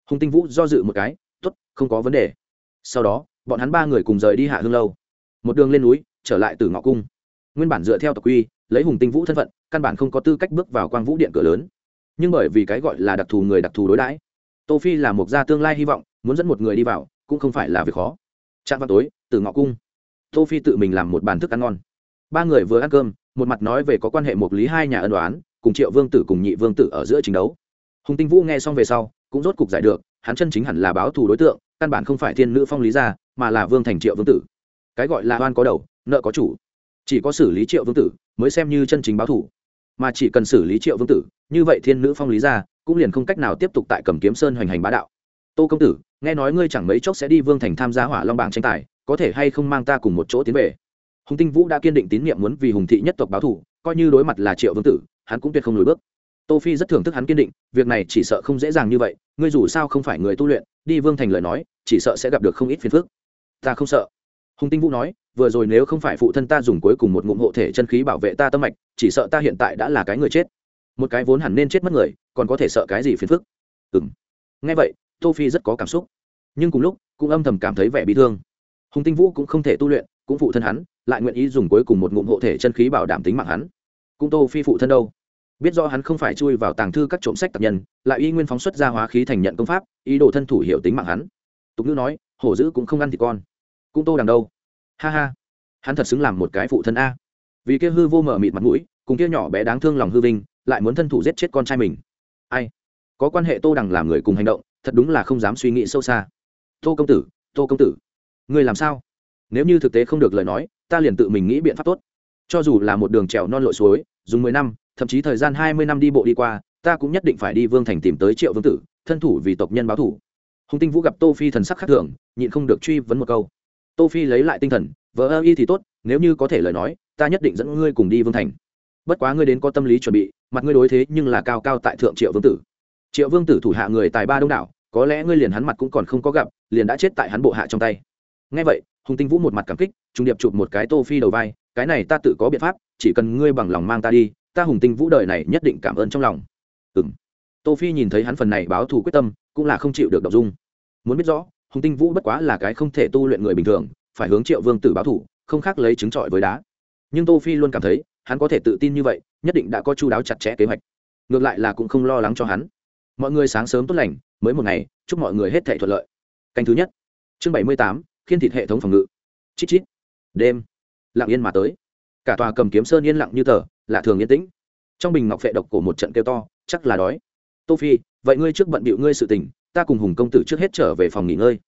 Hùng tinh vũ do dự một cái, tốt, không có vấn đề. Sau đó, bọn hắn ba người cùng rời đi hạ hương lâu. Một đường lên núi, trở lại từ ngõ cung. Nguyên bản dựa theo tộc quy, lấy hùng tinh vũ thân phận, căn bản không có tư cách bước vào quang vũ điện cửa lớn nhưng bởi vì cái gọi là đặc thù người đặc thù đối đãi, tô phi là một gia tương lai hy vọng, muốn dẫn một người đi vào, cũng không phải là việc khó. Trạng vào tối từ ngõ cung. Tô phi tự mình làm một bàn thức ăn ngon. Ba người vừa ăn cơm, một mặt nói về có quan hệ một lý hai nhà ân đoán cùng triệu vương tử cùng nhị vương tử ở giữa chiến đấu. Hùng tinh vũ nghe xong về sau, cũng rốt cục giải được, hắn chân chính hẳn là báo thù đối tượng, căn bản không phải thiên nữ phong lý gia, mà là vương thành triệu vương tử. Cái gọi là oan có đầu, nợ có chủ. Chỉ có xử lý triệu vương tử, mới xem như chân chính báo thủ mà chỉ cần xử lý triệu vương tử, như vậy thiên nữ phong lý ra cũng liền không cách nào tiếp tục tại cầm kiếm sơn hoành hành bá đạo. Tô công tử, nghe nói ngươi chẳng mấy chốc sẽ đi vương thành tham gia hỏa long bảng tranh tài, có thể hay không mang ta cùng một chỗ tiến về? Hùng tinh vũ đã kiên định tín nhiệm muốn vì hùng thị nhất tộc báo thủ coi như đối mặt là triệu vương tử, hắn cũng tuyệt không lùi bước. Tô phi rất thưởng thức hắn kiên định, việc này chỉ sợ không dễ dàng như vậy, ngươi dù sao không phải người tu luyện, đi vương thành lời nói, chỉ sợ sẽ gặp được không ít phiền phức. Ta không sợ hùng tinh vũ nói, vừa rồi nếu không phải phụ thân ta dùng cuối cùng một ngụm hộ thể chân khí bảo vệ ta tâm mạch, chỉ sợ ta hiện tại đã là cái người chết. Một cái vốn hẳn nên chết mất người, còn có thể sợ cái gì phiền phức? Ừm. Nghe vậy, tô phi rất có cảm xúc. Nhưng cùng lúc, cũng âm thầm cảm thấy vẻ bị thương. Hùng tinh vũ cũng không thể tu luyện, cũng phụ thân hắn, lại nguyện ý dùng cuối cùng một ngụm hộ thể chân khí bảo đảm tính mạng hắn. Cũng tô phi phụ thân đâu? Biết do hắn không phải chui vào tàng thư các trộm sách tập nhân, lại y nguyên phóng xuất ra hóa khí thành nhận công pháp, ý đồ thân thủ hiểu tính mạng hắn. Tục ngữ nói, hổ dữ cũng không ăn thịt con cũng tô đằng đâu. Ha ha. Hắn thật xứng làm một cái phụ thân a. Vì kia hư vô mở mịt mặt mũi, cùng kia nhỏ bé đáng thương lòng hư vinh, lại muốn thân thủ giết chết con trai mình. Ai? Có quan hệ tô đằng làm người cùng hành động, thật đúng là không dám suy nghĩ sâu xa. Tô công tử, tô công tử. Người làm sao? Nếu như thực tế không được lời nói, ta liền tự mình nghĩ biện pháp tốt. Cho dù là một đường trèo non lội suối, dùng mười năm, thậm chí thời gian hai mươi năm đi bộ đi qua, ta cũng nhất định phải đi vương thành tìm tới triệu vương tử, thân thủ vì tộc nhân báo thủ. Hùng tinh vũ gặp tô phi thần sắc khác thường, nhịn không được truy vấn một câu tô phi lấy lại tinh thần, vợ ơ y thì tốt, nếu như có thể lời nói, ta nhất định dẫn ngươi cùng đi vương thành. Bất quá ngươi đến có tâm lý chuẩn bị, mặt ngươi đối thế nhưng là cao cao tại thượng triệu vương tử. Triệu vương tử thủ hạ người tài ba đông đảo, có lẽ ngươi liền hắn mặt cũng còn không có gặp, liền đã chết tại hắn bộ hạ trong tay. Ngay vậy, hùng tinh vũ một mặt cảm kích trung điệp chụp một cái tô phi đầu vai, cái này ta tự có biện pháp, chỉ cần ngươi bằng lòng mang ta đi, ta hùng tinh vũ đời này nhất định cảm ơn trong lòng. Ừm. Tô phi nhìn thấy hắn phần này báo thù quyết tâm, cũng là không chịu được đọc dung. Muốn biết rõ hùng tinh vũ bất quá là cái không thể tu luyện người bình thường phải hướng triệu vương tử báo thủ, không khác lấy trứng trọi với đá. Nhưng tô phi luôn cảm thấy hắn có thể tự tin như vậy nhất định đã có chu đáo chặt chẽ kế hoạch. Ngược lại là cũng không lo lắng cho hắn. Mọi người sáng sớm tốt lành mới một ngày chúc mọi người hết thảy thuận lợi. Canh thứ nhất. Chương bảy mươi tám khiên thịt hệ thống phòng ngự. Chít chít. Đêm. Lặng yên mà tới. Cả tòa cầm kiếm sơn yên lặng như tờ lạ thường yên tĩnh. Trong bình ngọc phệ độc cổ một trận kêu to chắc là đói. Tô phi vậy ngươi trước bận bịu ngươi sự tình ta cùng hùng công tử trước hết trở về phòng nghỉ ngơi.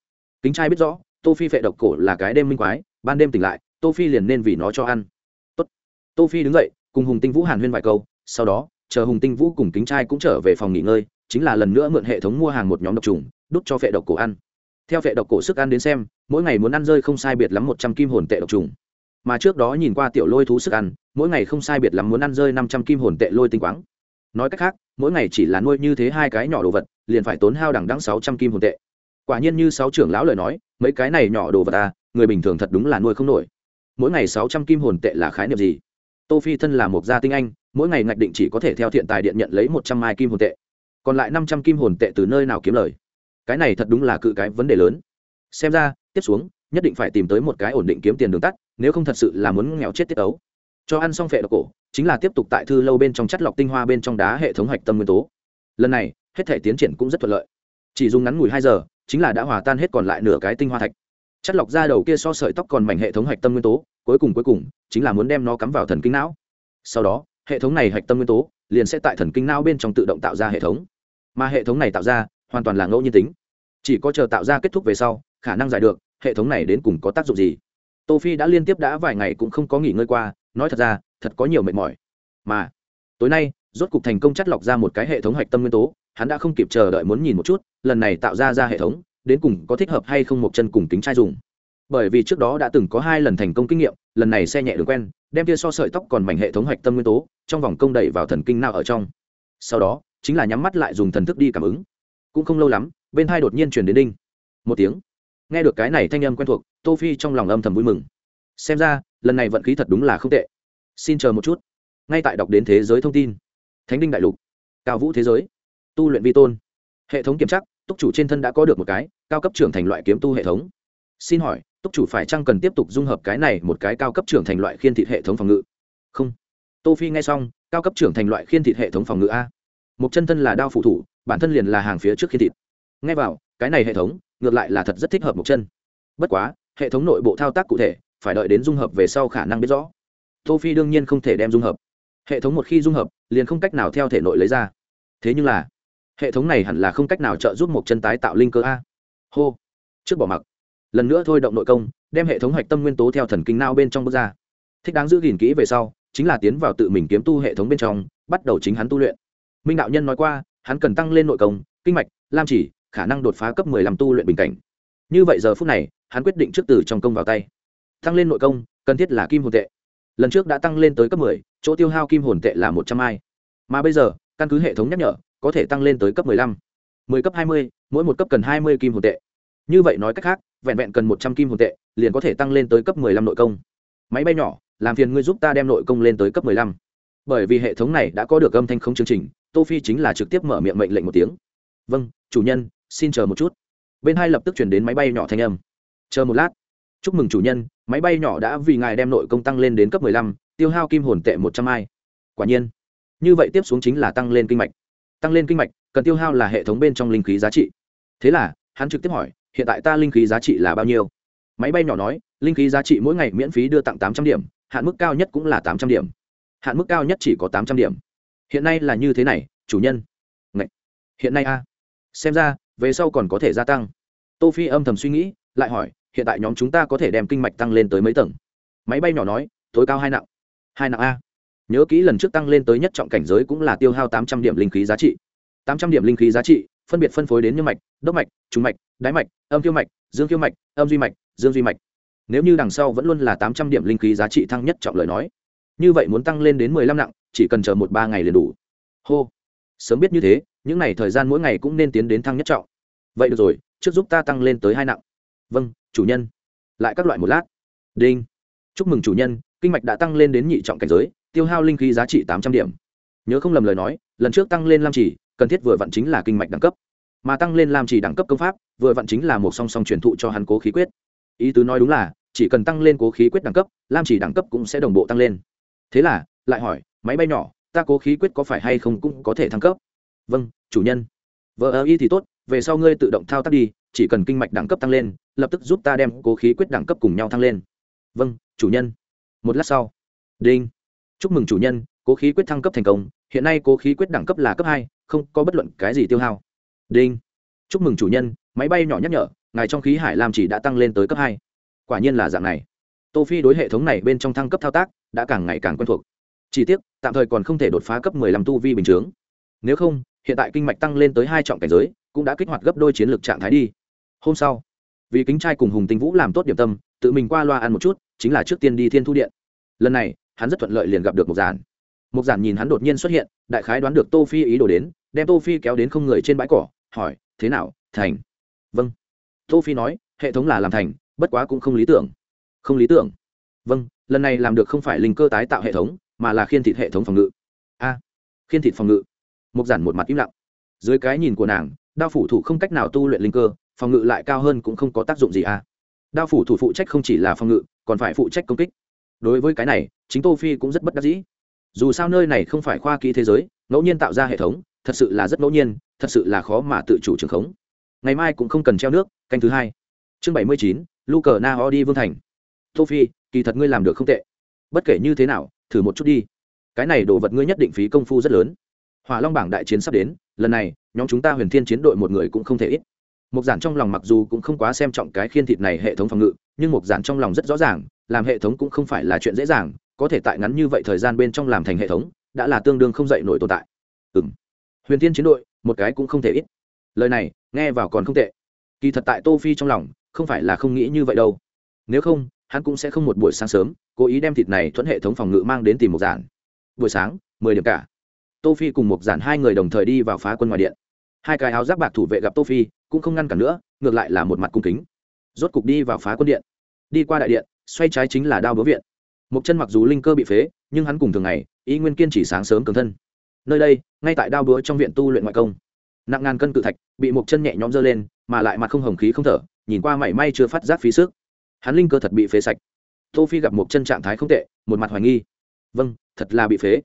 Kính trai biết rõ, tô phi phệ độc cổ là cái đêm minh quái, ban đêm tỉnh lại, tô phi liền nên vì nó cho ăn. Tốt. tô phi đứng dậy, cùng hùng tinh vũ hàn huyên vài câu, sau đó, chờ hùng tinh vũ cùng kính trai cũng trở về phòng nghỉ ngơi, chính là lần nữa mượn hệ thống mua hàng một nhóm độc trùng, đút cho phệ độc cổ ăn. Theo phệ độc cổ sức ăn đến xem, mỗi ngày muốn ăn rơi không sai biệt lắm một trăm kim hồn tệ độc trùng. Mà trước đó nhìn qua tiểu lôi thú sức ăn, mỗi ngày không sai biệt lắm muốn ăn rơi năm trăm kim hồn tệ lôi tinh quáng nói cách khác, mỗi ngày chỉ là nuôi như thế hai cái nhỏ đồ vật, liền phải tốn hao đằng đẵng sáu trăm kim hồn tệ. Quả nhiên như sáu trưởng lão lời nói, mấy cái này nhỏ đồ vật à người bình thường thật đúng là nuôi không nổi. Mỗi ngày sáu trăm kim hồn tệ là khái niệm gì? Tô phi thân là một gia tinh anh, mỗi ngày ngạch định chỉ có thể theo thiện tài điện nhận lấy một trăm mai kim hồn tệ. Còn lại năm trăm kim hồn tệ từ nơi nào kiếm lời? Cái này thật đúng là cự cái vấn đề lớn. Xem ra, tiếp xuống, nhất định phải tìm tới một cái ổn định kiếm tiền đường tắt, nếu không thật sự là muốn nghèo chết tiết ấu cho ăn xong phệ độc cổ, chính là tiếp tục tại thư lâu bên trong chất lọc tinh hoa bên trong đá hệ thống hạch tâm nguyên tố. Lần này, hết thể tiến triển cũng rất thuận lợi. Chỉ dùng ngắn ngủi hai giờ, chính là đã hòa tan hết còn lại nửa cái tinh hoa thạch. Chất lọc ra đầu kia so sợi tóc còn mảnh hệ thống hạch tâm nguyên tố, cuối cùng cuối cùng, chính là muốn đem nó cắm vào thần kinh não. Sau đó, hệ thống này hạch tâm nguyên tố liền sẽ tại thần kinh não bên trong tự động tạo ra hệ thống. Mà hệ thống này tạo ra, hoàn toàn là ngẫu nhiên tính. Chỉ có chờ tạo ra kết thúc về sau, khả năng giải được, hệ thống này đến cùng có tác dụng gì. Tô phi đã liên tiếp đã vài ngày cũng không có nghỉ ngơi qua nói thật ra, thật có nhiều mệt mỏi. Mà, tối nay, rốt cục thành công chắt lọc ra một cái hệ thống hạch tâm nguyên tố, hắn đã không kịp chờ đợi muốn nhìn một chút, lần này tạo ra ra hệ thống, đến cùng có thích hợp hay không một chân cùng tính trai dùng. Bởi vì trước đó đã từng có hai lần thành công kinh nghiệm, lần này xe nhẹ đường quen, đem tia so sợi tóc còn mảnh hệ thống hạch tâm nguyên tố, trong vòng công đẩy vào thần kinh nào ở trong. Sau đó, chính là nhắm mắt lại dùng thần thức đi cảm ứng. Cũng không lâu lắm, bên hai đột nhiên chuyển đến đinh. Một tiếng. Nghe được cái này thanh âm quen thuộc, tô phi trong lòng âm thầm vui mừng. Xem ra lần này vận khí thật đúng là không tệ. Xin chờ một chút. Ngay tại đọc đến thế giới thông tin. Thánh đinh đại lục. Cao vũ thế giới. Tu luyện vi tôn. Hệ thống kiểm tra, túc chủ trên thân đã có được một cái, cao cấp trưởng thành loại kiếm tu hệ thống. Xin hỏi, túc chủ phải chăng cần tiếp tục dung hợp cái này một cái cao cấp trưởng thành loại khiên thịt hệ thống phòng ngự? Không. Tô phi nghe xong, cao cấp trưởng thành loại khiên thịt hệ thống phòng ngự a. Một chân thân là đao phụ thủ, bản thân liền là hàng phía trước khiên thịt. Nghe vào, cái này hệ thống, ngược lại là thật rất thích hợp một chân. Bất quá, hệ thống nội bộ thao tác cụ thể phải đợi đến dung hợp về sau khả năng biết rõ. Tô phi đương nhiên không thể đem dung hợp. Hệ thống một khi dung hợp, liền không cách nào theo thể nội lấy ra. Thế nhưng là, hệ thống này hẳn là không cách nào trợ giúp một chân tái tạo linh cơ a. Hô. Trước bỏ mặc. Lần nữa thôi động nội công, đem hệ thống hạch tâm nguyên tố theo thần kinh nao bên trong bước ra. Thích đáng giữ gìn kỹ về sau, chính là tiến vào tự mình kiếm tu hệ thống bên trong, bắt đầu chính hắn tu luyện. Minh đạo nhân nói qua, hắn cần tăng lên nội công, kinh mạch, lam chỉ, khả năng đột phá cấp mười lăm tu luyện bình cảnh. Như vậy giờ phút này, hắn quyết định trước từ trong công vào tay tăng lên nội công, cần thiết là kim hồn tệ. Lần trước đã tăng lên tới cấp mười, chỗ tiêu hao kim hồn tệ là một trăm ai mà bây giờ, căn cứ hệ thống nhắc nhở, có thể tăng lên tới cấp mười lăm. Mười cấp hai mươi, mỗi một cấp cần hai mươi kim hồn tệ. Như vậy nói cách khác, vẹn vẹn cần một trăm kim hồn tệ, liền có thể tăng lên tới cấp mười lăm nội công. Máy bay nhỏ, làm phiền ngươi giúp ta đem nội công lên tới cấp mười lăm. Bởi vì hệ thống này đã có được âm thanh không chương trình, tô phi chính là trực tiếp mở miệng mệnh lệnh một tiếng. Vâng chủ nhân, xin chờ một chút. Bên hai lập tức chuyển đến máy bay nhỏ thanh âm. Chờ một lát chúc mừng chủ nhân, máy bay nhỏ đã vì ngài đem nội công tăng lên đến cấp mười lăm, tiêu hao kim hồn tệ một trăm ai. Quả nhiên, như vậy tiếp xuống chính là tăng lên kinh mạch. Tăng lên kinh mạch, cần tiêu hao là hệ thống bên trong linh khí giá trị. Thế là, hắn trực tiếp hỏi, hiện tại ta linh khí giá trị là bao nhiêu? Máy bay nhỏ nói, linh khí giá trị mỗi ngày miễn phí đưa tặng tám trăm điểm, hạn mức cao nhất cũng là tám trăm điểm. Hạn mức cao nhất chỉ có tám trăm điểm. Hiện nay là như thế này, chủ nhân. Ngậy. hiện nay a. Xem ra, về sau còn có thể gia tăng. Tô phi âm thầm suy nghĩ lại hỏi, hiện tại nhóm chúng ta có thể đem kinh mạch tăng lên tới mấy tầng? Máy bay nhỏ nói, tối cao hai nặng. Hai nặng a. Nhớ kỹ lần trước tăng lên tới nhất trọng cảnh giới cũng là tiêu hao tám trăm điểm linh khí giá trị. Tám trăm điểm linh khí giá trị, phân biệt phân phối đến như mạch, đốc mạch, trùng mạch đáy mạch, âm kiêu mạch, dương kiêu mạch, âm duy mạch, dương duy mạch. Nếu như đằng sau vẫn luôn là tám trăm điểm linh khí giá trị thăng nhất trọng lời nói, như vậy muốn tăng lên đến mười lăm nặng, chỉ cần chờ một ba ngày liền đủ. Hô. Sớm biết như thế, những n à y thời gian mỗi ngày cũng nên tiến đến thăng nhất trọng. Vậy được rồi, trước giúp ta tăng lên tới hai nặng vâng chủ nhân. Lại các loại một lát. Đinh. Chúc mừng chủ nhân, kinh mạch đã tăng lên đến nhị trọng cảnh giới, tiêu hao linh khí giá trị tám trăm điểm. Nhớ không lầm lời nói, lần trước tăng lên lam chỉ, cần thiết vừa vặn chính là kinh mạch đẳng cấp. Mà tăng lên lam chỉ đẳng cấp công pháp, vừa vặn chính là một song song truyền thụ cho hắn cố khí quyết. Ý tứ nói đúng là, chỉ cần tăng lên cố khí quyết đẳng cấp, lam chỉ đẳng cấp cũng sẽ đồng bộ tăng lên. Thế là, lại hỏi, máy bay nhỏ, ta cố khí quyết có phải hay không cũng có thể thăng cấp? Vâng chủ nhân. Vợ ơ y thì tốt về sau ngươi tự động thao tác đi, chỉ cần kinh mạch đẳng cấp tăng lên, lập tức giúp ta đem cố khí quyết đẳng cấp cùng nhau thăng lên. Vâng chủ nhân. Một lát sau. Đinh. Chúc mừng chủ nhân, cố khí quyết thăng cấp thành công, hiện nay cố khí quyết đẳng cấp là cấp hai, không có bất luận cái gì tiêu hao. Đinh. Chúc mừng chủ nhân, máy bay nhỏ nhắc nhở, ngài trong khí hải làm chỉ đã tăng lên tới cấp hai. Quả nhiên là dạng này. Tô phi đối hệ thống này bên trong thăng cấp thao tác, đã càng ngày càng quen thuộc. Chỉ tiếc, tạm thời còn không thể đột phá cấp 15 tu vi bình thường nếu không, hiện tại kinh mạch tăng lên tới hai trọng cảnh giới cũng đã kích hoạt gấp đôi chiến lược trạng thái đi. Hôm sau, vì kính trai cùng hùng tinh vũ làm tốt điểm tâm, tự mình qua loa ăn một chút, chính là trước tiên đi thiên thu điện. Lần này, hắn rất thuận lợi liền gặp được một giản. Một giản nhìn hắn đột nhiên xuất hiện, đại khái đoán được tô phi ý đồ đến, đem tô phi kéo đến không người trên bãi cỏ, hỏi, thế nào, thành? Vâng. Tô phi nói, hệ thống là làm thành, bất quá cũng không lý tưởng. Không lý tưởng? Vâng lần này làm được không phải linh cơ tái tạo hệ thống, mà là khiên thịt hệ thống phòng ngự. A, khiên thịt phòng ngự. Mục giản một mặt im lặng. Dưới cái nhìn của nàng đao phủ thủ không cách nào tu luyện linh cơ, phòng ngự lại cao hơn cũng không có tác dụng gì à? đao phủ thủ phụ trách không chỉ là phòng ngự, còn phải phụ trách công kích. Đối với cái này, chính tô phi cũng rất bất đắc dĩ. Dù sao nơi này không phải khoa kỹ thế giới, ngẫu nhiên tạo ra hệ thống, thật sự là rất ngẫu nhiên, thật sự là khó mà tự chủ trường khống. Ngày mai cũng không cần treo nước, canh thứ hai. Chương bảy mươi chín lu cờ na ho đi vương thành. Tô phi, kỳ thật ngươi làm được không tệ. Bất kể như thế nào, thử một chút đi. Cái này đồ vật ngươi nhất định phí công phu rất lớn. Hỏa long bảng đại chiến sắp đến lần này, nhóm chúng ta huyền thiên chiến đội một người cũng không thể ít. Mục giản trong lòng mặc dù cũng không quá xem trọng cái khiên thịt này hệ thống phòng ngự, nhưng mục giản trong lòng rất rõ ràng, làm hệ thống cũng không phải là chuyện dễ dàng, có thể tại ngắn như vậy thời gian bên trong làm thành hệ thống, đã là tương đương không dậy nổi tồn tại. Ừm. Huyền thiên chiến đội, một cái cũng không thể ít. Lời này, nghe vào còn không tệ. Kỳ thật tại tô phi trong lòng, không phải là không nghĩ như vậy đâu. Nếu không, hắn cũng sẽ không một buổi sáng sớm, cố ý đem thịt này thuận hệ thống phòng ngự mang đến tìm một giản. Buổi sáng, mười điểm cả tô phi cùng một giản hai người đồng thời đi vào phá quân ngoài điện. Hai cái áo giáp bạc thủ vệ gặp tô phi, cũng không ngăn cản nữa, ngược lại là một mặt cung kính. Rốt cục đi vào phá quân điện. Đi qua đại điện, xoay trái chính là đao búa viện. Một chân mặc dù linh cơ bị phế, nhưng hắn cùng thường ngày, ý nguyên kiên chỉ sáng sớm cường thân. Nơi đây, ngay tại đao búa trong viện tu luyện ngoại công. Nặng ngàn cân cự thạch, bị một chân nhẹ nhõm dơ lên, mà lại mặt không hồng khí không thở, nhìn qua mảy may chưa phát giác phí sức. Hắn linh cơ thật bị phế sạch. Tô phi gặp một chân trạng thái không tệ, một mặt hoài nghi. Vâng thật là bị phế.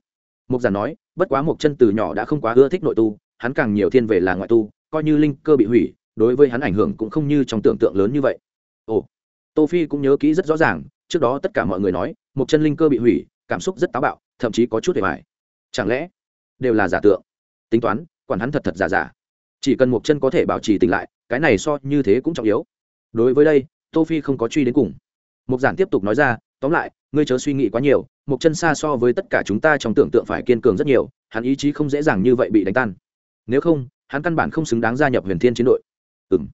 Mục giản nói bất quá một chân từ nhỏ đã không quá ưa thích nội tu, hắn càng nhiều thiên về là ngoại tu, coi như linh cơ bị hủy, đối với hắn ảnh hưởng cũng không như trong tưởng tượng lớn như vậy. Ồ, tô phi cũng nhớ kỹ rất rõ ràng, trước đó tất cả mọi người nói một chân linh cơ bị hủy, cảm xúc rất táo bạo, thậm chí có chút hề hoài. Chẳng lẽ đều là giả tượng? Tính toán, quản hắn thật thật giả giả. Chỉ cần một chân có thể bảo trì tỉnh lại, cái này so như thế cũng trọng yếu. Đối với đây, tô phi không có truy đến cùng. Mục giản tiếp tục nói ra, tóm lại, ngươi chớ suy nghĩ quá nhiều một chân xa so với tất cả chúng ta trong tưởng tượng phải kiên cường rất nhiều, hắn ý chí không dễ dàng như vậy bị đánh tan. Nếu không, hắn căn bản không xứng đáng gia nhập huyền thiên chiến đội. Ừ m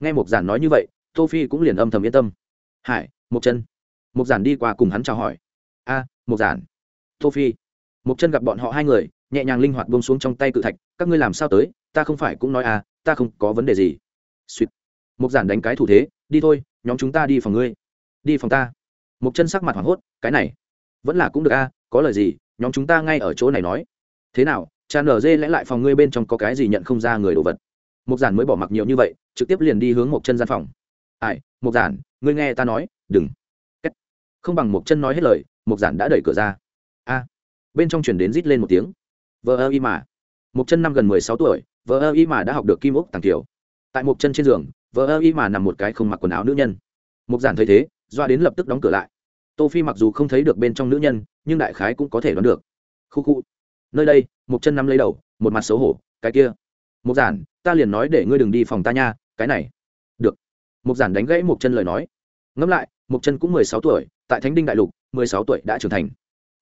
nghe một giản nói như vậy, tô phi cũng liền âm thầm yên tâm. Hải một chân. Một giản đi qua cùng hắn chào hỏi. A một giản. Tô phi. Một chân gặp bọn họ hai người, nhẹ nhàng linh hoạt buông xuống trong tay cự thạch, các ngươi làm sao tới? Ta không phải cũng nói à ta không có vấn đề gì. Suýt một giản đánh cái thủ thế, đi thôi, nhóm chúng ta đi phòng ngươi. Đi phòng ta. Một chân sắc mặt hoảng hốt, cái này vẫn là cũng được a, có lời gì, nhóm chúng ta ngay ở chỗ này nói. Thế nào cha nở dê lẽ lại phòng ngươi bên trong có cái gì nhận không ra người đồ vật? Mục giản mới bỏ mặc nhiều như vậy, trực tiếp liền đi hướng một chân gian phòng. Ai, mục giản, ngươi nghe ta nói, đừng. Không bằng một chân nói hết lời, mục giản đã đẩy cửa ra. A. Bên trong chuyển đến rít lên một tiếng. Vợ ơ y mà. Một chân năm gần mười sáu tuổi vợ ơ y mà đã học được kim ốc tàng tiểu tại một chân trên giường vợ ơ y mà nằm một cái không mặc quần áo nữ nhân. Mục giản thấy thế, doa đến lập tức đóng cửa lại tô phi mặc dù không thấy được bên trong nữ nhân, nhưng đại khái cũng có thể đoán được. Khu khu. Nơi đây một chân nắm lấy đầu, một mặt xấu hổ, cái kia một giản, ta liền nói để ngươi đừng đi phòng ta nha, cái này. Được. Một giản đánh gãy một chân lời nói. Ngẫm lại một chân cũng mười sáu tuổi, tại thánh đinh đại lục, mười sáu tuổi đã trưởng thành.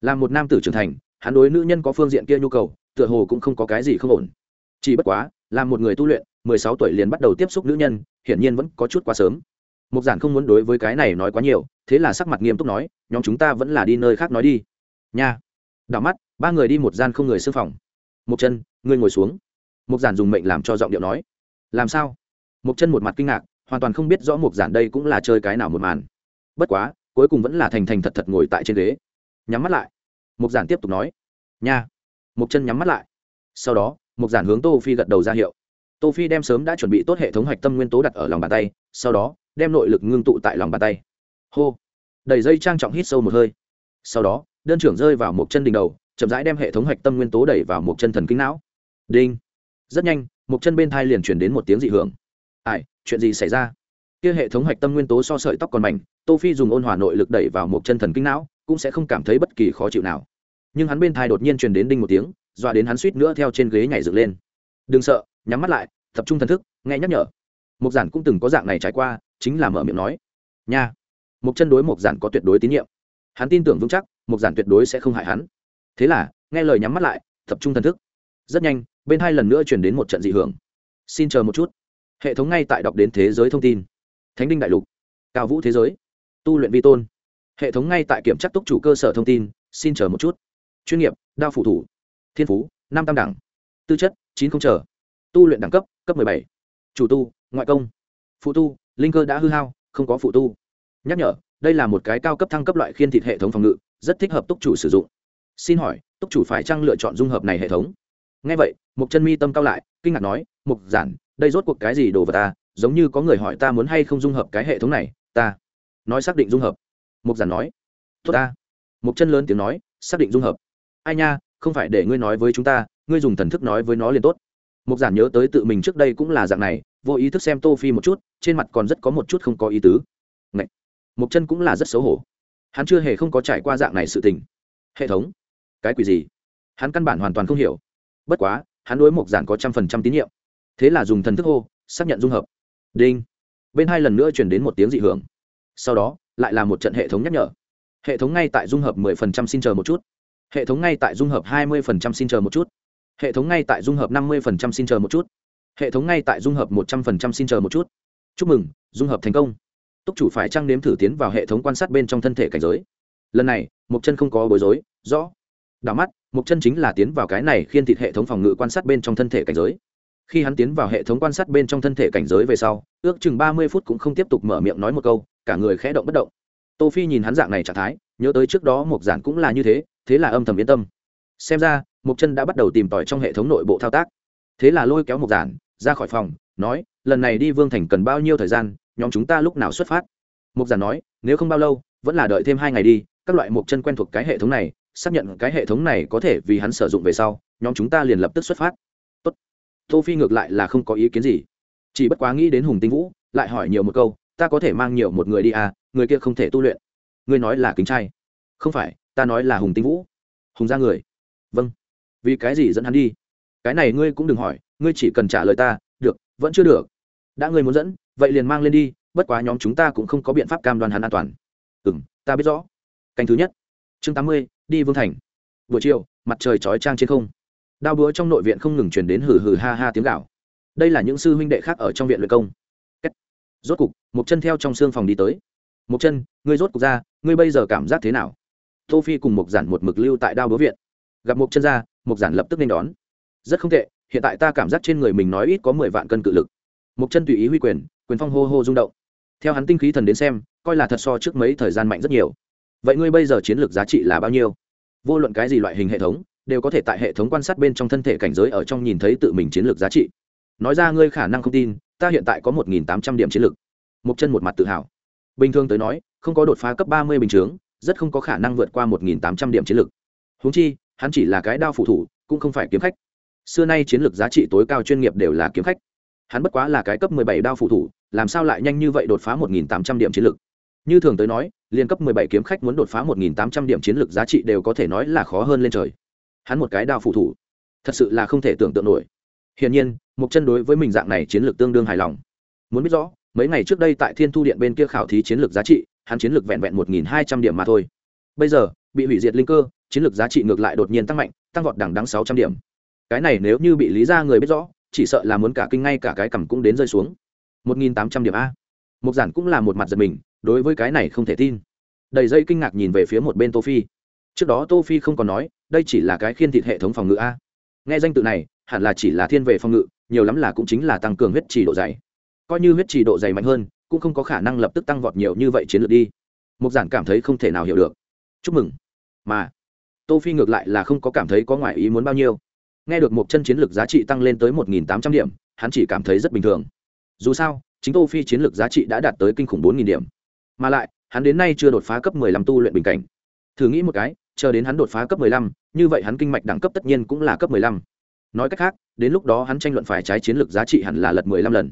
Là một nam tử trưởng thành, hắn đối nữ nhân có phương diện kia nhu cầu, tựa hồ cũng không có cái gì không ổn. Chỉ bất quá, là một người tu luyện, mười sáu tuổi liền bắt đầu tiếp xúc nữ nhân, hiển nhiên vẫn có chút quá sớm mục giản không muốn đối với cái này nói quá nhiều, thế là sắc mặt nghiêm túc nói, nhóm chúng ta vẫn là đi nơi khác nói đi. Nha. Đảo mắt, ba người đi một gian không người sư phòng. Mục chân, ngươi ngồi xuống. Mục giản dùng mệnh làm cho giọng điệu nói. Làm sao? Mục chân một mặt kinh ngạc, hoàn toàn không biết rõ mục giản đây cũng là chơi cái nào một màn. Bất quá, cuối cùng vẫn là thành thành thật thật ngồi tại trên ghế. Nhắm mắt lại. Mục giản tiếp tục nói. Nha. Mục chân nhắm mắt lại. Sau đó, mục giản hướng tô phi gật đầu ra hiệu tô phi đem sớm đã chuẩn bị tốt hệ thống hạch tâm nguyên tố đặt ở lòng bàn tay, sau đó, đem nội lực ngưng tụ tại lòng bàn tay. Hô. Đẩy dây trang trọng hít sâu một hơi. Sau đó, đơn trưởng rơi vào một chân đỉnh đầu, chậm rãi đem hệ thống hạch tâm nguyên tố đẩy vào một chân thần kinh não. Đinh. Rất nhanh, một chân bên thai liền chuyển đến một tiếng dị hưởng. Ai, chuyện gì xảy ra? Kia hệ thống hạch tâm nguyên tố so sợi tóc còn mảnh, tô phi dùng ôn hòa nội lực đẩy vào một chân thần kinh não, cũng sẽ không cảm thấy bất kỳ khó chịu nào. Nhưng hắn bên thai đột nhiên truyền đến đinh một tiếng, dọa đến hắn suýt nữa theo trên ghế nhảy dựng lên đừng sợ, nhắm mắt lại, tập trung thần thức, nghe nhắc nhở. Mục giản cũng từng có dạng này trải qua, chính là mở miệng nói. Nha. Mục chân đối mục giản có tuyệt đối tín nhiệm. Hắn tin tưởng vững chắc, mục giản tuyệt đối sẽ không hại hắn. Thế là, nghe lời nhắm mắt lại, tập trung thần thức. Rất nhanh, bên hai lần nữa chuyển đến một trận dị hưởng. Xin chờ một chút. Hệ thống ngay tại đọc đến thế giới thông tin. Thánh đinh đại lục. Cao vũ thế giới. Tu luyện vi tôn. Hệ thống ngay tại kiểm tra túc chủ cơ sở thông tin, xin chờ một chút. Chuyên nghiệp, đao phủ thủ. Thiên phú nam tam đẳng. Tư chất chín không chờ. Tu luyện đẳng cấp cấp bảy. Chủ tu, ngoại công. Phụ tu, linh cơ đã hư hao, không có phụ tu. Nhắc nhở, đây là một cái cao cấp thăng cấp loại khiên thịt hệ thống phòng ngự, rất thích hợp túc chủ sử dụng. Xin hỏi, túc chủ phải chăng lựa chọn dung hợp này hệ thống? Ngay vậy, mục chân mi tâm cao lại, kinh ngạc nói, mục giản, đây rốt cuộc cái gì đồ vật ta giống như có người hỏi ta muốn hay không dung hợp cái hệ thống này, ta nói xác định dung hợp. Mục giản nói, tốt ta. Mục chân lớn tiếng nói, xác định dung hợp. Ai nha, không phải để ngươi nói với chúng ta ngươi dùng thần thức nói với nó liền tốt. Mục giản nhớ tới tự mình trước đây cũng là dạng này, vô ý thức xem tô phi một chút, trên mặt còn rất có một chút không có ý tứ. Ngậy! mục chân cũng là rất xấu hổ. Hắn chưa hề không có trải qua dạng này sự tình. Hệ thống! Cái quỷ gì? Hắn căn bản hoàn toàn không hiểu. Bất quá, hắn đối mục giản có trăm phần trăm tín nhiệm. Thế là dùng thần thức hô, xác nhận dung hợp. Đinh! Bên hai lần nữa chuyển đến một tiếng dị hưởng. Sau đó, lại là một trận hệ thống nhắc nhở. Hệ thống ngay tại dung hợp 10% xin chờ một chút. Hệ thống ngay tại dung hợp 20% xin chờ một chút hệ thống ngay tại dung hợp 50% xin chờ một chút. Hệ thống ngay tại dung hợp 100% xin chờ một chút. Chúc mừng, dung hợp thành công. Túc chủ phải trang nếm thử tiến vào hệ thống quan sát bên trong thân thể cảnh giới? Lần này, mộc chân không có bối rối, rõ. Đảo mắt, mộc chân chính là tiến vào cái này khiên thịt hệ thống phòng ngự quan sát bên trong thân thể cảnh giới. Khi hắn tiến vào hệ thống quan sát bên trong thân thể cảnh giới về sau, ước chừng ba mươi phút cũng không tiếp tục mở miệng nói một câu, cả người khẽ động bất động. Tô phi nhìn hắn dạng này trạng thái, nhớ tới trước đó mộc giản cũng là như thế thế là âm thầm yên tâm. Xem ra Mục chân đã bắt đầu tìm tòi trong hệ thống nội bộ thao tác. Thế là lôi kéo Mục giản ra khỏi phòng, nói, lần này đi vương thành cần bao nhiêu thời gian, nhóm chúng ta lúc nào xuất phát? Mục giản nói, nếu không bao lâu, vẫn là đợi thêm hai ngày đi, các loại Mục chân quen thuộc cái hệ thống này, xác nhận cái hệ thống này có thể vì hắn sử dụng về sau, nhóm chúng ta liền lập tức xuất phát. Tốt. tô phi ngược lại là không có ý kiến gì. Chỉ bất quá nghĩ đến hùng tinh vũ, lại hỏi nhiều một câu, ta có thể mang nhiều một người đi à người kia không thể tu luyện. Ngươi nói là kính trai. Không phải, ta nói là hùng tinh vũ. Hùng ra người. Vâng vì cái gì dẫn hắn đi? Cái này ngươi cũng đừng hỏi, ngươi chỉ cần trả lời ta, được, vẫn chưa được. Đã ngươi muốn dẫn, vậy liền mang lên đi, bất quá nhóm chúng ta cũng không có biện pháp cam đoan hắn an toàn. Ừ m ta biết rõ. Canh thứ nhất. Chương tám mươi, đi vương thành. Buổi chiều, mặt trời chói trang trên không. Đao búa trong nội viện không ngừng chuyển đến hừ hừ ha ha tiếng gạo đây là những sư huynh đệ khác ở trong viện luyện công. Rốt cục một chân theo trong xương phòng đi tới. Một chân, ngươi rốt cục ra, ngươi bây giờ cảm giác thế nào? Tô phi cùng một giản một mực lưu tại đao búa viện gặp một chân ra, một giản lập tức nên đón. Rất không tệ, hiện tại ta cảm giác trên người mình nói ít có mười vạn cân cự lực. Một chân tùy ý huy quyền quyền phong hô hô rung động. Theo hắn tinh khí thần đến xem, coi là thật so trước mấy thời gian mạnh rất nhiều. Vậy ngươi bây giờ chiến lược giá trị là bao nhiêu? Vô luận cái gì loại hình hệ thống, đều có thể tại hệ thống quan sát bên trong thân thể cảnh giới ở trong nhìn thấy tự mình chiến lược giá trị. Nói ra ngươi khả năng không tin, ta hiện tại có một nghìn tám trăm điểm chiến lược. Một chân một mặt tự hào. Bình thường tới nói, không có đột phá cấp ba mươi bình chướng, rất không có khả năng vượt qua một nghìn tám trăm điểm chiến lược. Húng chi hắn chỉ là cái đao phụ thủ, cũng không phải kiếm khách. Xưa nay chiến lược giá trị tối cao chuyên nghiệp đều là kiếm khách. Hắn bất quá là cái cấp mười bảy đao phụ thủ, làm sao lại nhanh như vậy đột phá một nghìn tám trăm điểm chiến lược? Như thường tới nói liên cấp mười bảy kiếm khách muốn đột phá một nghìn tám trăm điểm chiến lược giá trị đều có thể nói là khó hơn lên trời. Hắn một cái đao phụ thủ, thật sự là không thể tưởng tượng nổi. Hiển nhiên mục chân đối với mình dạng này chiến lược tương đương hài lòng. Muốn biết rõ, mấy ngày trước đây tại thiên thu điện bên kia khảo thí chiến lược giá trị, hắn chiến lược vẹn vẹn một nghìn hai trăm điểm mà thôi. Bây giờ, bị hủy diệt linh cơ chiến lược giá trị ngược lại đột nhiên tăng mạnh, tăng vọt đẳng đắng sáu trăm điểm. Cái này nếu như bị lý ra người biết rõ, chỉ sợ là muốn cả kinh ngay cả cái cằm cũng đến rơi xuống. Một nghìn tám trăm điểm a. Mục giản cũng là một mặt giật mình, đối với cái này không thể tin. Đầy dây kinh ngạc nhìn về phía một bên tô phi. Trước đó tô phi không còn nói, đây chỉ là cái khiên thịt hệ thống phòng ngự a. Nghe danh tự này, hẳn là chỉ là thiên về phòng ngự, nhiều lắm là cũng chính là tăng cường huyết trì độ dày. Coi như huyết trì độ dày mạnh hơn, cũng không có khả năng lập tức tăng vọt nhiều như vậy chiến lược đi. Mục giản cảm thấy không thể nào hiểu được. Chúc mừng. Mà tô phi ngược lại là không có cảm thấy có ngoại ý muốn bao nhiêu. Nghe được một chân chiến lược giá trị tăng lên tới một nghìn tám trăm điểm, hắn chỉ cảm thấy rất bình thường. Dù sao, chính tô phi chiến lược giá trị đã đạt tới kinh khủng bốn nghìn điểm. Mà lại, hắn đến nay chưa đột phá cấp mười lăm tu luyện bình cảnh. Thử nghĩ một cái, chờ đến hắn đột phá cấp mười lăm, như vậy hắn kinh mạch đẳng cấp tất nhiên cũng là cấp mười lăm. Nói cách khác, đến lúc đó hắn tranh luận phải trái chiến lược giá trị hẳn là lật mười lăm lần.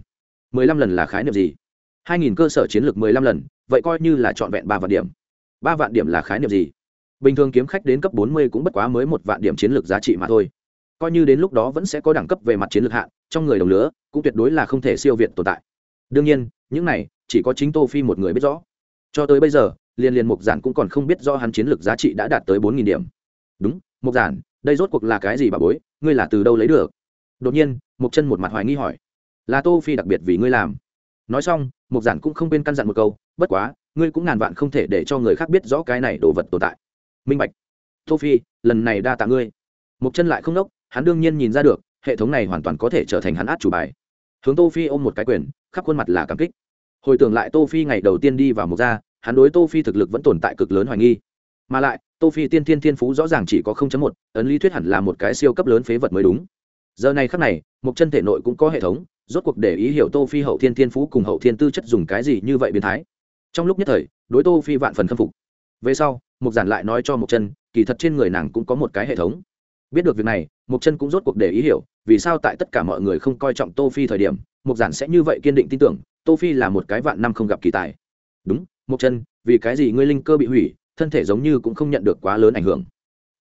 mười lăm lần là khái niệm gì? hai nghìn cơ sở chiến lược mười lăm lần, vậy coi như là trọn vẹn ba vạn điểm. Ba vạn điểm là khái niệm gì? Bình thường kiếm khách đến cấp bốn mươi cũng bất quá mới một vạn điểm chiến lược giá trị mà thôi. Coi như đến lúc đó vẫn sẽ có đẳng cấp về mặt chiến lược hạn, trong người đồng lứa cũng tuyệt đối là không thể siêu việt tồn tại. Đương nhiên, những này, chỉ có chính tô phi một người biết rõ. Cho tới bây giờ, liên liên mục giản cũng còn không biết do hắn chiến lược giá trị đã đạt tới bốn nghìn điểm. Đúng mục giản, đây rốt cuộc là cái gì bà bối, ngươi là từ đâu lấy được? Đột nhiên mục chân một mặt hoài nghi hỏi. Là tô phi đặc biệt vì ngươi làm. Nói xong mục giản cũng không quên căn dặn một câu, bất quá, ngươi cũng ngàn vạn không thể để cho người khác biết rõ cái này đồ vật tồn tại minh bạch. Tô phi lần này đa tạ ngươi. Mục chân lại không nốc hắn đương nhiên nhìn ra được hệ thống này hoàn toàn có thể trở thành hắn át chủ bài. Hướng tô phi ôm một cái quyền khắp khuôn mặt là cảm kích. Hồi tưởng lại tô phi ngày đầu tiên đi vào một gia hắn đối tô phi thực lực vẫn tồn tại cực lớn hoài nghi. Mà lại tô phi tiên thiên thiên phú rõ ràng chỉ có 0.1, ấn lý thuyết hẳn là một cái siêu cấp lớn phế vật mới đúng. Giờ này khắc này một chân thể nội cũng có hệ thống rốt cuộc để ý hiểu tô phi hậu thiên thiên phú cùng hậu thiên tư chất dùng cái gì như vậy biến thái. Trong lúc nhất thời đối tô phi vạn phần khâm phục. Về sau Mục giản lại nói cho Mục chân, kỳ thật trên người nàng cũng có một cái hệ thống. Biết được việc này, mục chân cũng rốt cuộc để ý hiểu, vì sao tại tất cả mọi người không coi trọng tô phi thời điểm, mục giản sẽ như vậy kiên định tin tưởng, tô phi là một cái vạn năm không gặp kỳ tài. Đúng, mục chân, vì cái gì ngươi linh cơ bị hủy, thân thể giống như cũng không nhận được quá lớn ảnh hưởng.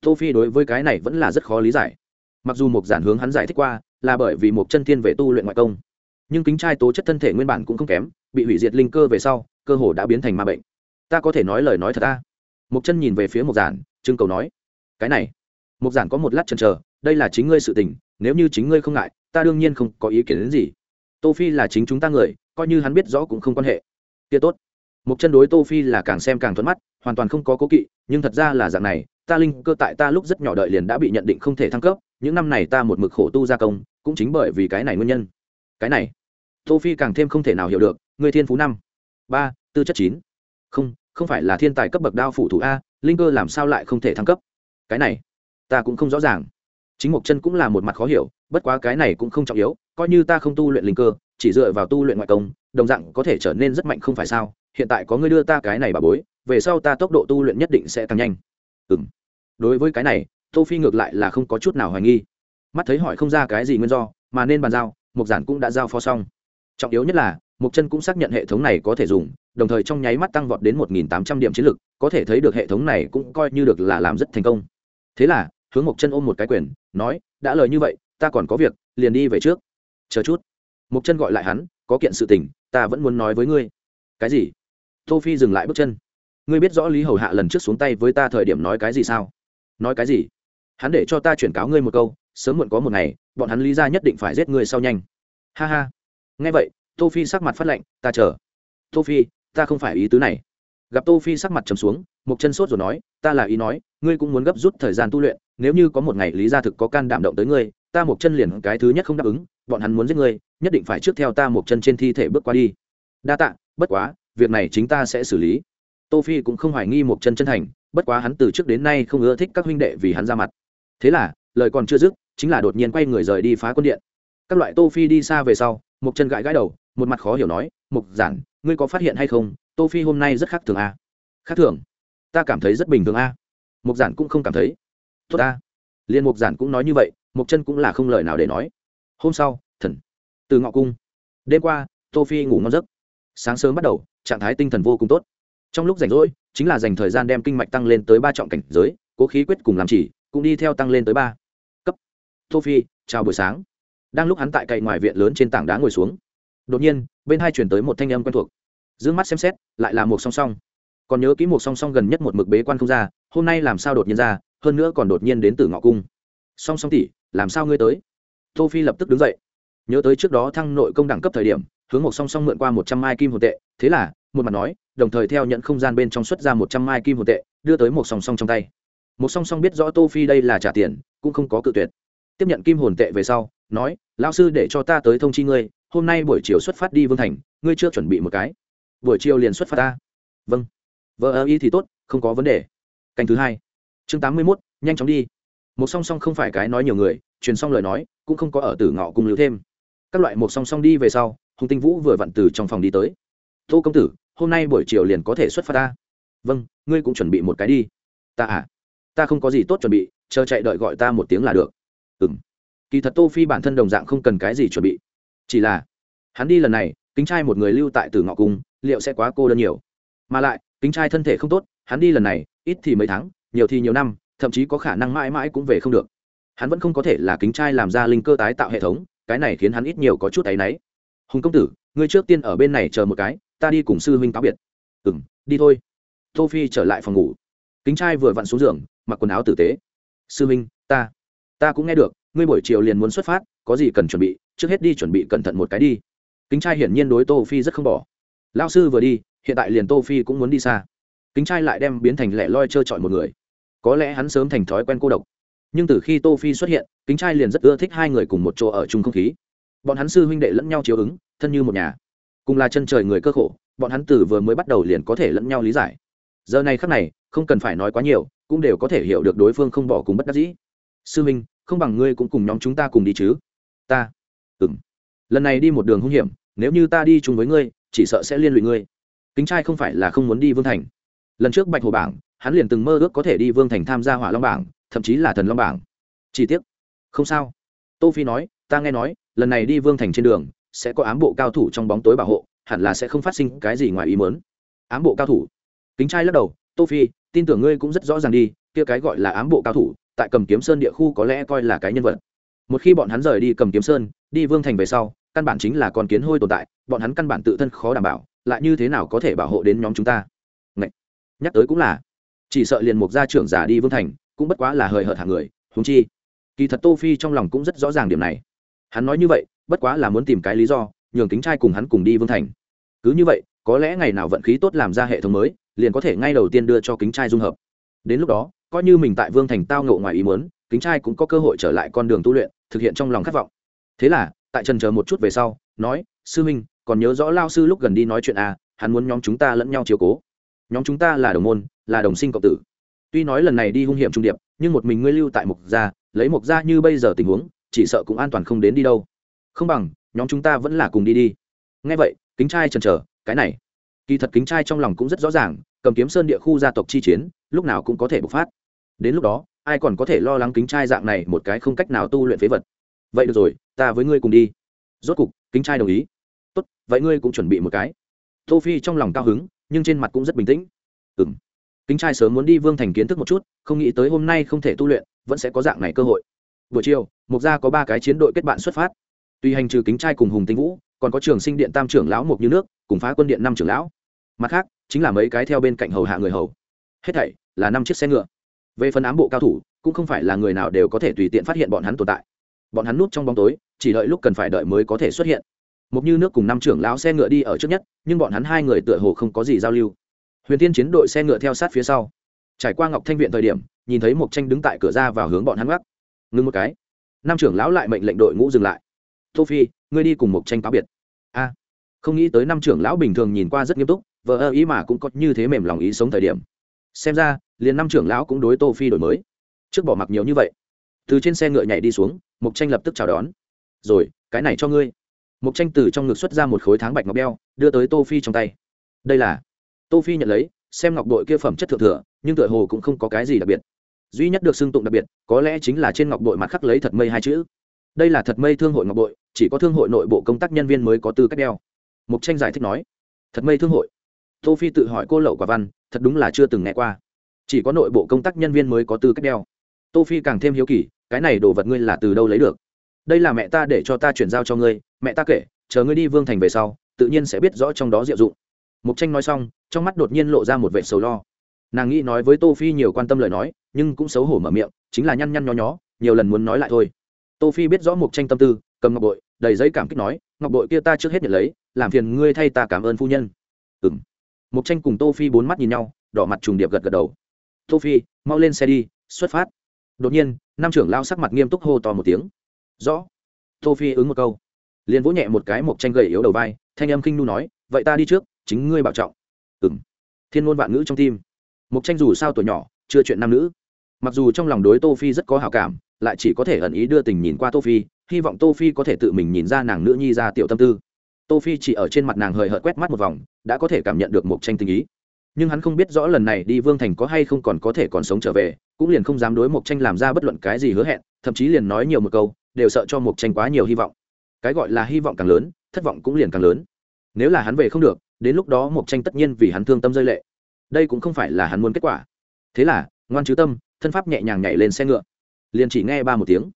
Tô phi đối với cái này vẫn là rất khó lý giải. Mặc dù mục giản hướng hắn giải thích qua, là bởi vì mục chân thiên về tu luyện ngoại công. Nhưng kính trai tố chất thân thể nguyên bản cũng không kém, bị hủy diệt linh cơ về sau, cơ hồ đã biến thành ma bệnh. Ta có thể nói lời nói thật ta mục chân nhìn về phía mục giản, trưng cầu nói, cái này mục giản có một lát chần chờ, đây là chính ngươi sự tình, nếu như chính ngươi không ngại, ta đương nhiên không có ý kiến đến gì. Tô phi là chính chúng ta người, coi như hắn biết rõ cũng không quan hệ. Kia tốt. Một chân đối tô phi là càng xem càng thuận mắt, hoàn toàn không có cố kỵ, nhưng thật ra là dạng này, ta linh cơ tại ta lúc rất nhỏ đợi liền đã bị nhận định không thể thăng cấp, những năm này ta một mực khổ tu gia công, cũng chính bởi vì cái này nguyên nhân. Cái này. Tô phi càng thêm không thể nào hiểu được người thiên phú năm, ba, tư chất chín. Không không phải là thiên tài cấp bậc đao phủ thủ a, linh cơ làm sao lại không thể thăng cấp? Cái này, ta cũng không rõ ràng. Chính mộc chân cũng là một mặt khó hiểu, bất quá cái này cũng không trọng yếu, coi như ta không tu luyện linh cơ, chỉ dựa vào tu luyện ngoại công, đồng dạng có thể trở nên rất mạnh không phải sao? Hiện tại có người đưa ta cái này bà bối, về sau ta tốc độ tu luyện nhất định sẽ tăng nhanh. Ừ m đối với cái này, tô phi ngược lại là không có chút nào hoài nghi. Mắt thấy hỏi không ra cái gì nguyên do, mà nên bàn giao mục giản cũng đã giao phó xong trọng yếu nhất là mục chân cũng xác nhận hệ thống này có thể dùng, đồng thời trong nháy mắt tăng vọt đến 1.800 điểm chiến lược có thể thấy được hệ thống này cũng coi như được là làm rất thành công. Thế là, hướng mục chân ôm một cái quyền, nói, đã lời như vậy, ta còn có việc, liền đi về trước. Chờ chút. Mục chân gọi lại hắn, có kiện sự tình, ta vẫn muốn nói với ngươi. Cái gì? Tô phi dừng lại bước chân. Ngươi biết rõ lý hầu hạ lần trước xuống tay với ta thời điểm nói cái gì sao? Nói cái gì? Hắn để cho ta chuyển cáo ngươi một câu, sớm muộn có một ngày, bọn hắn lý ra nhất định phải giết ngươi sau nhanh. Ha ha nghe vậy, tô phi sắc mặt phát lạnh, ta chờ. Tô phi, ta không phải ý tứ này. Gặp tô phi sắc mặt trầm xuống một chân sốt rồi nói, ta là ý nói, ngươi cũng muốn gấp rút thời gian tu luyện, nếu như có một ngày lý gia thực có can đảm động tới ngươi, ta một chân liền cái thứ nhất không đáp ứng, bọn hắn muốn giết ngươi, nhất định phải trước theo ta một chân trên thi thể bước qua đi. Đa tạ, bất quá, việc này chính ta sẽ xử lý. Tô phi cũng không hoài nghi một chân chân thành, bất quá hắn từ trước đến nay không ưa thích các huynh đệ vì hắn ra mặt. Thế là, lời còn chưa dứt, chính là đột nhiên quay người rời đi phá quân điện. Các loại tô phi đi xa về sau một chân gãi gãi đầu một mặt khó hiểu nói mục giản ngươi có phát hiện hay không? Tô phi hôm nay rất khác thường à? khác thường? Ta cảm thấy rất bình thường à? mục giản cũng không cảm thấy. Tốt à, liên mục giản cũng nói như vậy mục chân cũng là không lời nào để nói. Hôm sau thần. Từ ngọ cung. Đêm qua tô phi ngủ ngon giấc. Sáng sớm bắt đầu trạng thái tinh thần vô cùng tốt. Trong lúc rảnh rỗi chính là dành thời gian đem kinh mạch tăng lên tới ba trọng cảnh giới cố khí quyết cùng làm chỉ cũng đi theo tăng lên tới ba. Cấp. Tô phi chào buổi sáng đang lúc hắn tại cậy ngoài viện lớn trên tảng đá ngồi xuống. Đột nhiên, bên hai chuyển tới một thanh âm quen thuộc. D mắt xem xét, lại là một song song. Còn nhớ kỹ một song song gần nhất một mực bế quan không ra, hôm nay làm sao đột nhiên ra, hơn nữa còn đột nhiên đến từ ngọ cung. Song song tỷ, làm sao ngươi tới? Tô phi lập tức đứng dậy. Nhớ tới trước đó thăng nội công đẳng cấp thời điểm, hướng một song song mượn qua một trăm mai kim hồn tệ, thế là, một mặt nói, đồng thời theo nhận không gian bên trong xuất ra một trăm mai kim hồn tệ, đưa tới một song song trong tay. Một song song biết rõ tô phi đây là trả tiền, cũng không có cự tuyệt. Tiếp nhận kim hồn tệ về sau nói, lão sư để cho ta tới thông chi ngươi, hôm nay buổi chiều xuất phát đi vương thành, ngươi chưa chuẩn bị một cái. Buổi chiều liền xuất phát ta. Vâng. Vợ ơ y thì tốt, không có vấn đề. Canh thứ hai. Chương tám mươi mốt, nhanh chóng đi. Một song song không phải cái nói nhiều người, truyền xong lời nói, cũng không có ở tử ngọ cùng lưu thêm. Các loại một song song đi về sau, hùng tinh vũ vừa vặn từ trong phòng đi tới. Tô công tử, hôm nay buổi chiều liền có thể xuất phát ta. Vâng ngươi cũng chuẩn bị một cái đi. Ta à ta không có gì tốt chuẩn bị, chờ chạy đợi gọi ta một tiếng là được. Ừ m kỳ thật tô phi bản thân đồng dạng không cần cái gì chuẩn bị. Chỉ là, hắn đi lần này, kính trai một người lưu tại tử ngọ cung, liệu sẽ quá cô đơn nhiều. Mà lại, kính trai thân thể không tốt, hắn đi lần này, ít thì mấy tháng, nhiều thì nhiều năm, thậm chí có khả năng mãi mãi cũng về không được. Hắn vẫn không có thể là kính trai làm ra linh cơ tái tạo hệ thống, cái này khiến hắn ít nhiều có chút áy náy. Hùng công tử, ngươi trước tiên ở bên này chờ một cái, ta đi cùng sư huynh cáo biệt. Ừ m đi thôi. Tô phi trở lại phòng ngủ. Kính trai vừa vặn xuống giường, mặc quần áo tử tế. Sư huynh, ta ta cũng nghe được ngươi buổi chiều liền muốn xuất phát, có gì cần chuẩn bị, trước hết đi chuẩn bị cẩn thận một cái đi. Kính trai hiển nhiên đối tô phi rất không bỏ. Lao sư vừa đi, hiện tại liền tô phi cũng muốn đi xa. Kính trai lại đem biến thành lẻ loi trơ trọi một người. Có lẽ hắn sớm thành thói quen cô độc. Nhưng từ khi tô phi xuất hiện, kính trai liền rất ưa thích hai người cùng một chỗ ở chung không khí. Bọn hắn sư huynh đệ lẫn nhau chiếu ứng, thân như một nhà. Cùng là chân trời người cơ khổ, bọn hắn từ vừa mới bắt đầu liền có thể lẫn nhau lý giải. Giờ này khắc này, không cần phải nói quá nhiều, cũng đều có thể hiểu được đối phương không bỏ cùng bất đắc dĩ. Sư huynh không bằng ngươi cũng cùng nhóm chúng ta cùng đi chứ. Ta. Ừng lần này đi một đường hung hiểm, nếu như ta đi chung với ngươi, chỉ sợ sẽ liên lụy ngươi. Kính trai không phải là không muốn đi vương thành. Lần trước bạch hồ bảng, hắn liền từng mơ ước có thể đi vương thành tham gia hỏa long bảng, thậm chí là thần long bảng. Chi tiết không sao. Tô phi nói, ta nghe nói, lần này đi vương thành trên đường, sẽ có ám bộ cao thủ trong bóng tối bảo hộ, hẳn là sẽ không phát sinh cái gì ngoài ý muốn. Ám bộ cao thủ. Kính trai lắc đầu, tô phi, tin tưởng ngươi cũng rất rõ ràng đi, kia cái gọi là ám bộ cao thủ tại cầm kiếm sơn địa khu có lẽ coi là cái nhân vật. Một khi bọn hắn rời đi cầm kiếm sơn, đi vương thành về sau, căn bản chính là con kiến hôi tồn tại, bọn hắn căn bản tự thân khó đảm bảo, lại như thế nào có thể bảo hộ đến nhóm chúng ta? Ngậy! nhắc tới cũng là, chỉ sợ liền một gia trưởng giả đi vương thành, cũng bất quá là hời hợt hàng người húng chi, kỳ thật tô phi trong lòng cũng rất rõ ràng điểm này. Hắn nói như vậy, bất quá là muốn tìm cái lý do, nhường kính trai cùng hắn cùng đi vương thành. Cứ như vậy, có lẽ ngày nào vận khí tốt làm ra hệ thống mới, liền có thể ngay đầu tiên đưa cho kính trai dung hợp. Đến lúc đó coi như mình tại vương thành tao ngộ ngoài ý muốn, kính trai cũng có cơ hội trở lại con đường tu luyện, thực hiện trong lòng khát vọng. Thế là, tại trần chờ một chút về sau, nói, sư minh, còn nhớ rõ lao sư lúc gần đi nói chuyện à hắn muốn nhóm chúng ta lẫn nhau chiếu cố. Nhóm chúng ta là đồng môn, là đồng sinh cộng tử. Tuy nói lần này đi hung hiểm trung điệp, nhưng một mình ngươi lưu tại mục gia, lấy mục gia như bây giờ tình huống, chỉ sợ cũng an toàn không đến đi đâu. Không bằng, nhóm chúng ta vẫn là cùng đi đi. Ngay vậy, kính trai chần chờ, cái này, kỳ thật kính trai trong lòng cũng rất rõ ràng, cầm kiếm sơn địa khu gia tộc chi chiến, lúc nào cũng có thể bộc phát đến lúc đó, ai còn có thể lo lắng kính trai dạng này một cái không cách nào tu luyện phế vật? Vậy được rồi, ta với ngươi cùng đi. Rốt cục, kính trai đồng ý. Tốt, vậy ngươi cũng chuẩn bị một cái. Tô phi trong lòng cao hứng, nhưng trên mặt cũng rất bình tĩnh. Ừm. Kính trai sớm muốn đi vương thành kiến thức một chút, không nghĩ tới hôm nay không thể tu luyện, vẫn sẽ có dạng này cơ hội. Buổi chiều mục gia có ba cái chiến đội kết bạn xuất phát. Tuy hành trừ kính trai cùng hùng tinh vũ, còn có trường sinh điện tam trưởng lão mục như nước, cùng phá quân điện năm trưởng lão. Mặt khác, chính là mấy cái theo bên cạnh hầu hạ người hầu. Hết thảy là năm chiếc xe ngựa về phần ám bộ cao thủ, cũng không phải là người nào đều có thể tùy tiện phát hiện bọn hắn tồn tại. Bọn hắn núp trong bóng tối, chỉ đợi lúc cần phải đợi mới có thể xuất hiện. Một như nước cùng năm trưởng lão xe ngựa đi ở trước nhất, nhưng bọn hắn hai người tựa hồ không có gì giao lưu. Huyền tiên chiến đội xe ngựa theo sát phía sau. Trải qua ngọc thanh viện thời điểm, nhìn thấy một tranh đứng tại cửa ra vào hướng bọn hắn gác. Ngưng một cái. Năm trưởng lão lại mệnh lệnh đội ngũ dừng lại. Tô phi, ngươi đi cùng một tranh cáo biệt. A. Không nghĩ tới năm trưởng lão bình thường nhìn qua rất nghiêm túc vợ ơ ý mà cũng có như thế mềm lòng ý sống thời điểm. Xem ra liền năm trưởng lão cũng đối tô phi đổi mới. Trước bỏ mặc nhiều như vậy, từ trên xe ngựa nhảy đi xuống mục tranh lập tức chào đón. Rồi, cái này cho ngươi. Mục tranh từ trong ngực xuất ra một khối tháng bạch ngọc đeo đưa tới tô phi trong tay. Đây là. Tô phi nhận lấy, xem ngọc bội kia phẩm chất thượng thừa, nhưng tựa hồ cũng không có cái gì đặc biệt. Duy nhất được xưng tụng đặc biệt, có lẽ chính là trên ngọc bội mặt khắc lấy thật mây hai chữ. Đây là thật mây thương hội ngọc bội, chỉ có thương hội nội bộ công tác nhân viên mới có tư cách đeo. Mục tranh giải thích nói, thật mây thương hội? Tô phi tự hỏi cô lậu quả văn, thật đúng là chưa từng nghe qua chỉ có nội bộ công tác nhân viên mới có tư cách đeo. Tô phi càng thêm hiếu kỳ, cái này đồ vật ngươi là từ đâu lấy được? Đây là mẹ ta để cho ta chuyển giao cho ngươi, mẹ ta kể, chờ ngươi đi vương thành về sau, tự nhiên sẽ biết rõ trong đó diệu dụng. Mục tranh nói xong, trong mắt đột nhiên lộ ra một vẻ sầu lo. Nàng nghĩ nói với tô phi nhiều quan tâm lời nói, nhưng cũng xấu hổ mở miệng, chính là nhăn nhăn nhó nhó, nhiều lần muốn nói lại thôi. Tô phi biết rõ mục tranh tâm tư, cầm ngọc bội, đầy giấy cảm kích nói, ngọc bội kia ta trước hết nhận lấy, làm phiền ngươi thay ta cảm ơn phu nhân. Ừm. Mục tranh cùng tô phi bốn mắt nhìn nhau, đỏ mặt trùng điệp gật gật đầu tô phi mau lên xe đi, xuất phát. Đột nhiên, Nam trưởng lao sắc mặt nghiêm túc hô to một tiếng. Rõ. Tô phi ứng một câu. Liền vỗ nhẹ một cái một tranh gậy yếu đầu vai, thanh âm khinh nu nói, vậy ta đi trước, chính ngươi bảo trọng. Ừm. Thiên ngôn vạn ngữ trong tim. Một tranh dù sao tuổi nhỏ, chưa chuyện nam nữ. Mặc dù trong lòng đối tô phi rất có hảo cảm, lại chỉ có thể ẩn ý đưa tình nhìn qua tô phi hy vọng tô phi có thể tự mình nhìn ra nàng nữ nhi ra tiểu tâm tư. Tô phi chỉ ở trên mặt nàng hời hợt quét mắt một vòng, đã có thể cảm nhận được một tranh tình ý nhưng hắn không biết rõ lần này đi vương thành có hay không còn có thể còn sống trở về, cũng liền không dám đối mộc tranh làm ra bất luận cái gì hứa hẹn, thậm chí liền nói nhiều một câu, đều sợ cho mộc tranh quá nhiều hy vọng. Cái gọi là hy vọng càng lớn, thất vọng cũng liền càng lớn. Nếu là hắn về không được, đến lúc đó mộc tranh tất nhiên vì hắn thương tâm rơi lệ. Đây cũng không phải là hắn muốn kết quả. Thế là, ngoan chứ tâm, thân pháp nhẹ nhàng nhảy lên xe ngựa. Liền chỉ nghe ba một tiếng.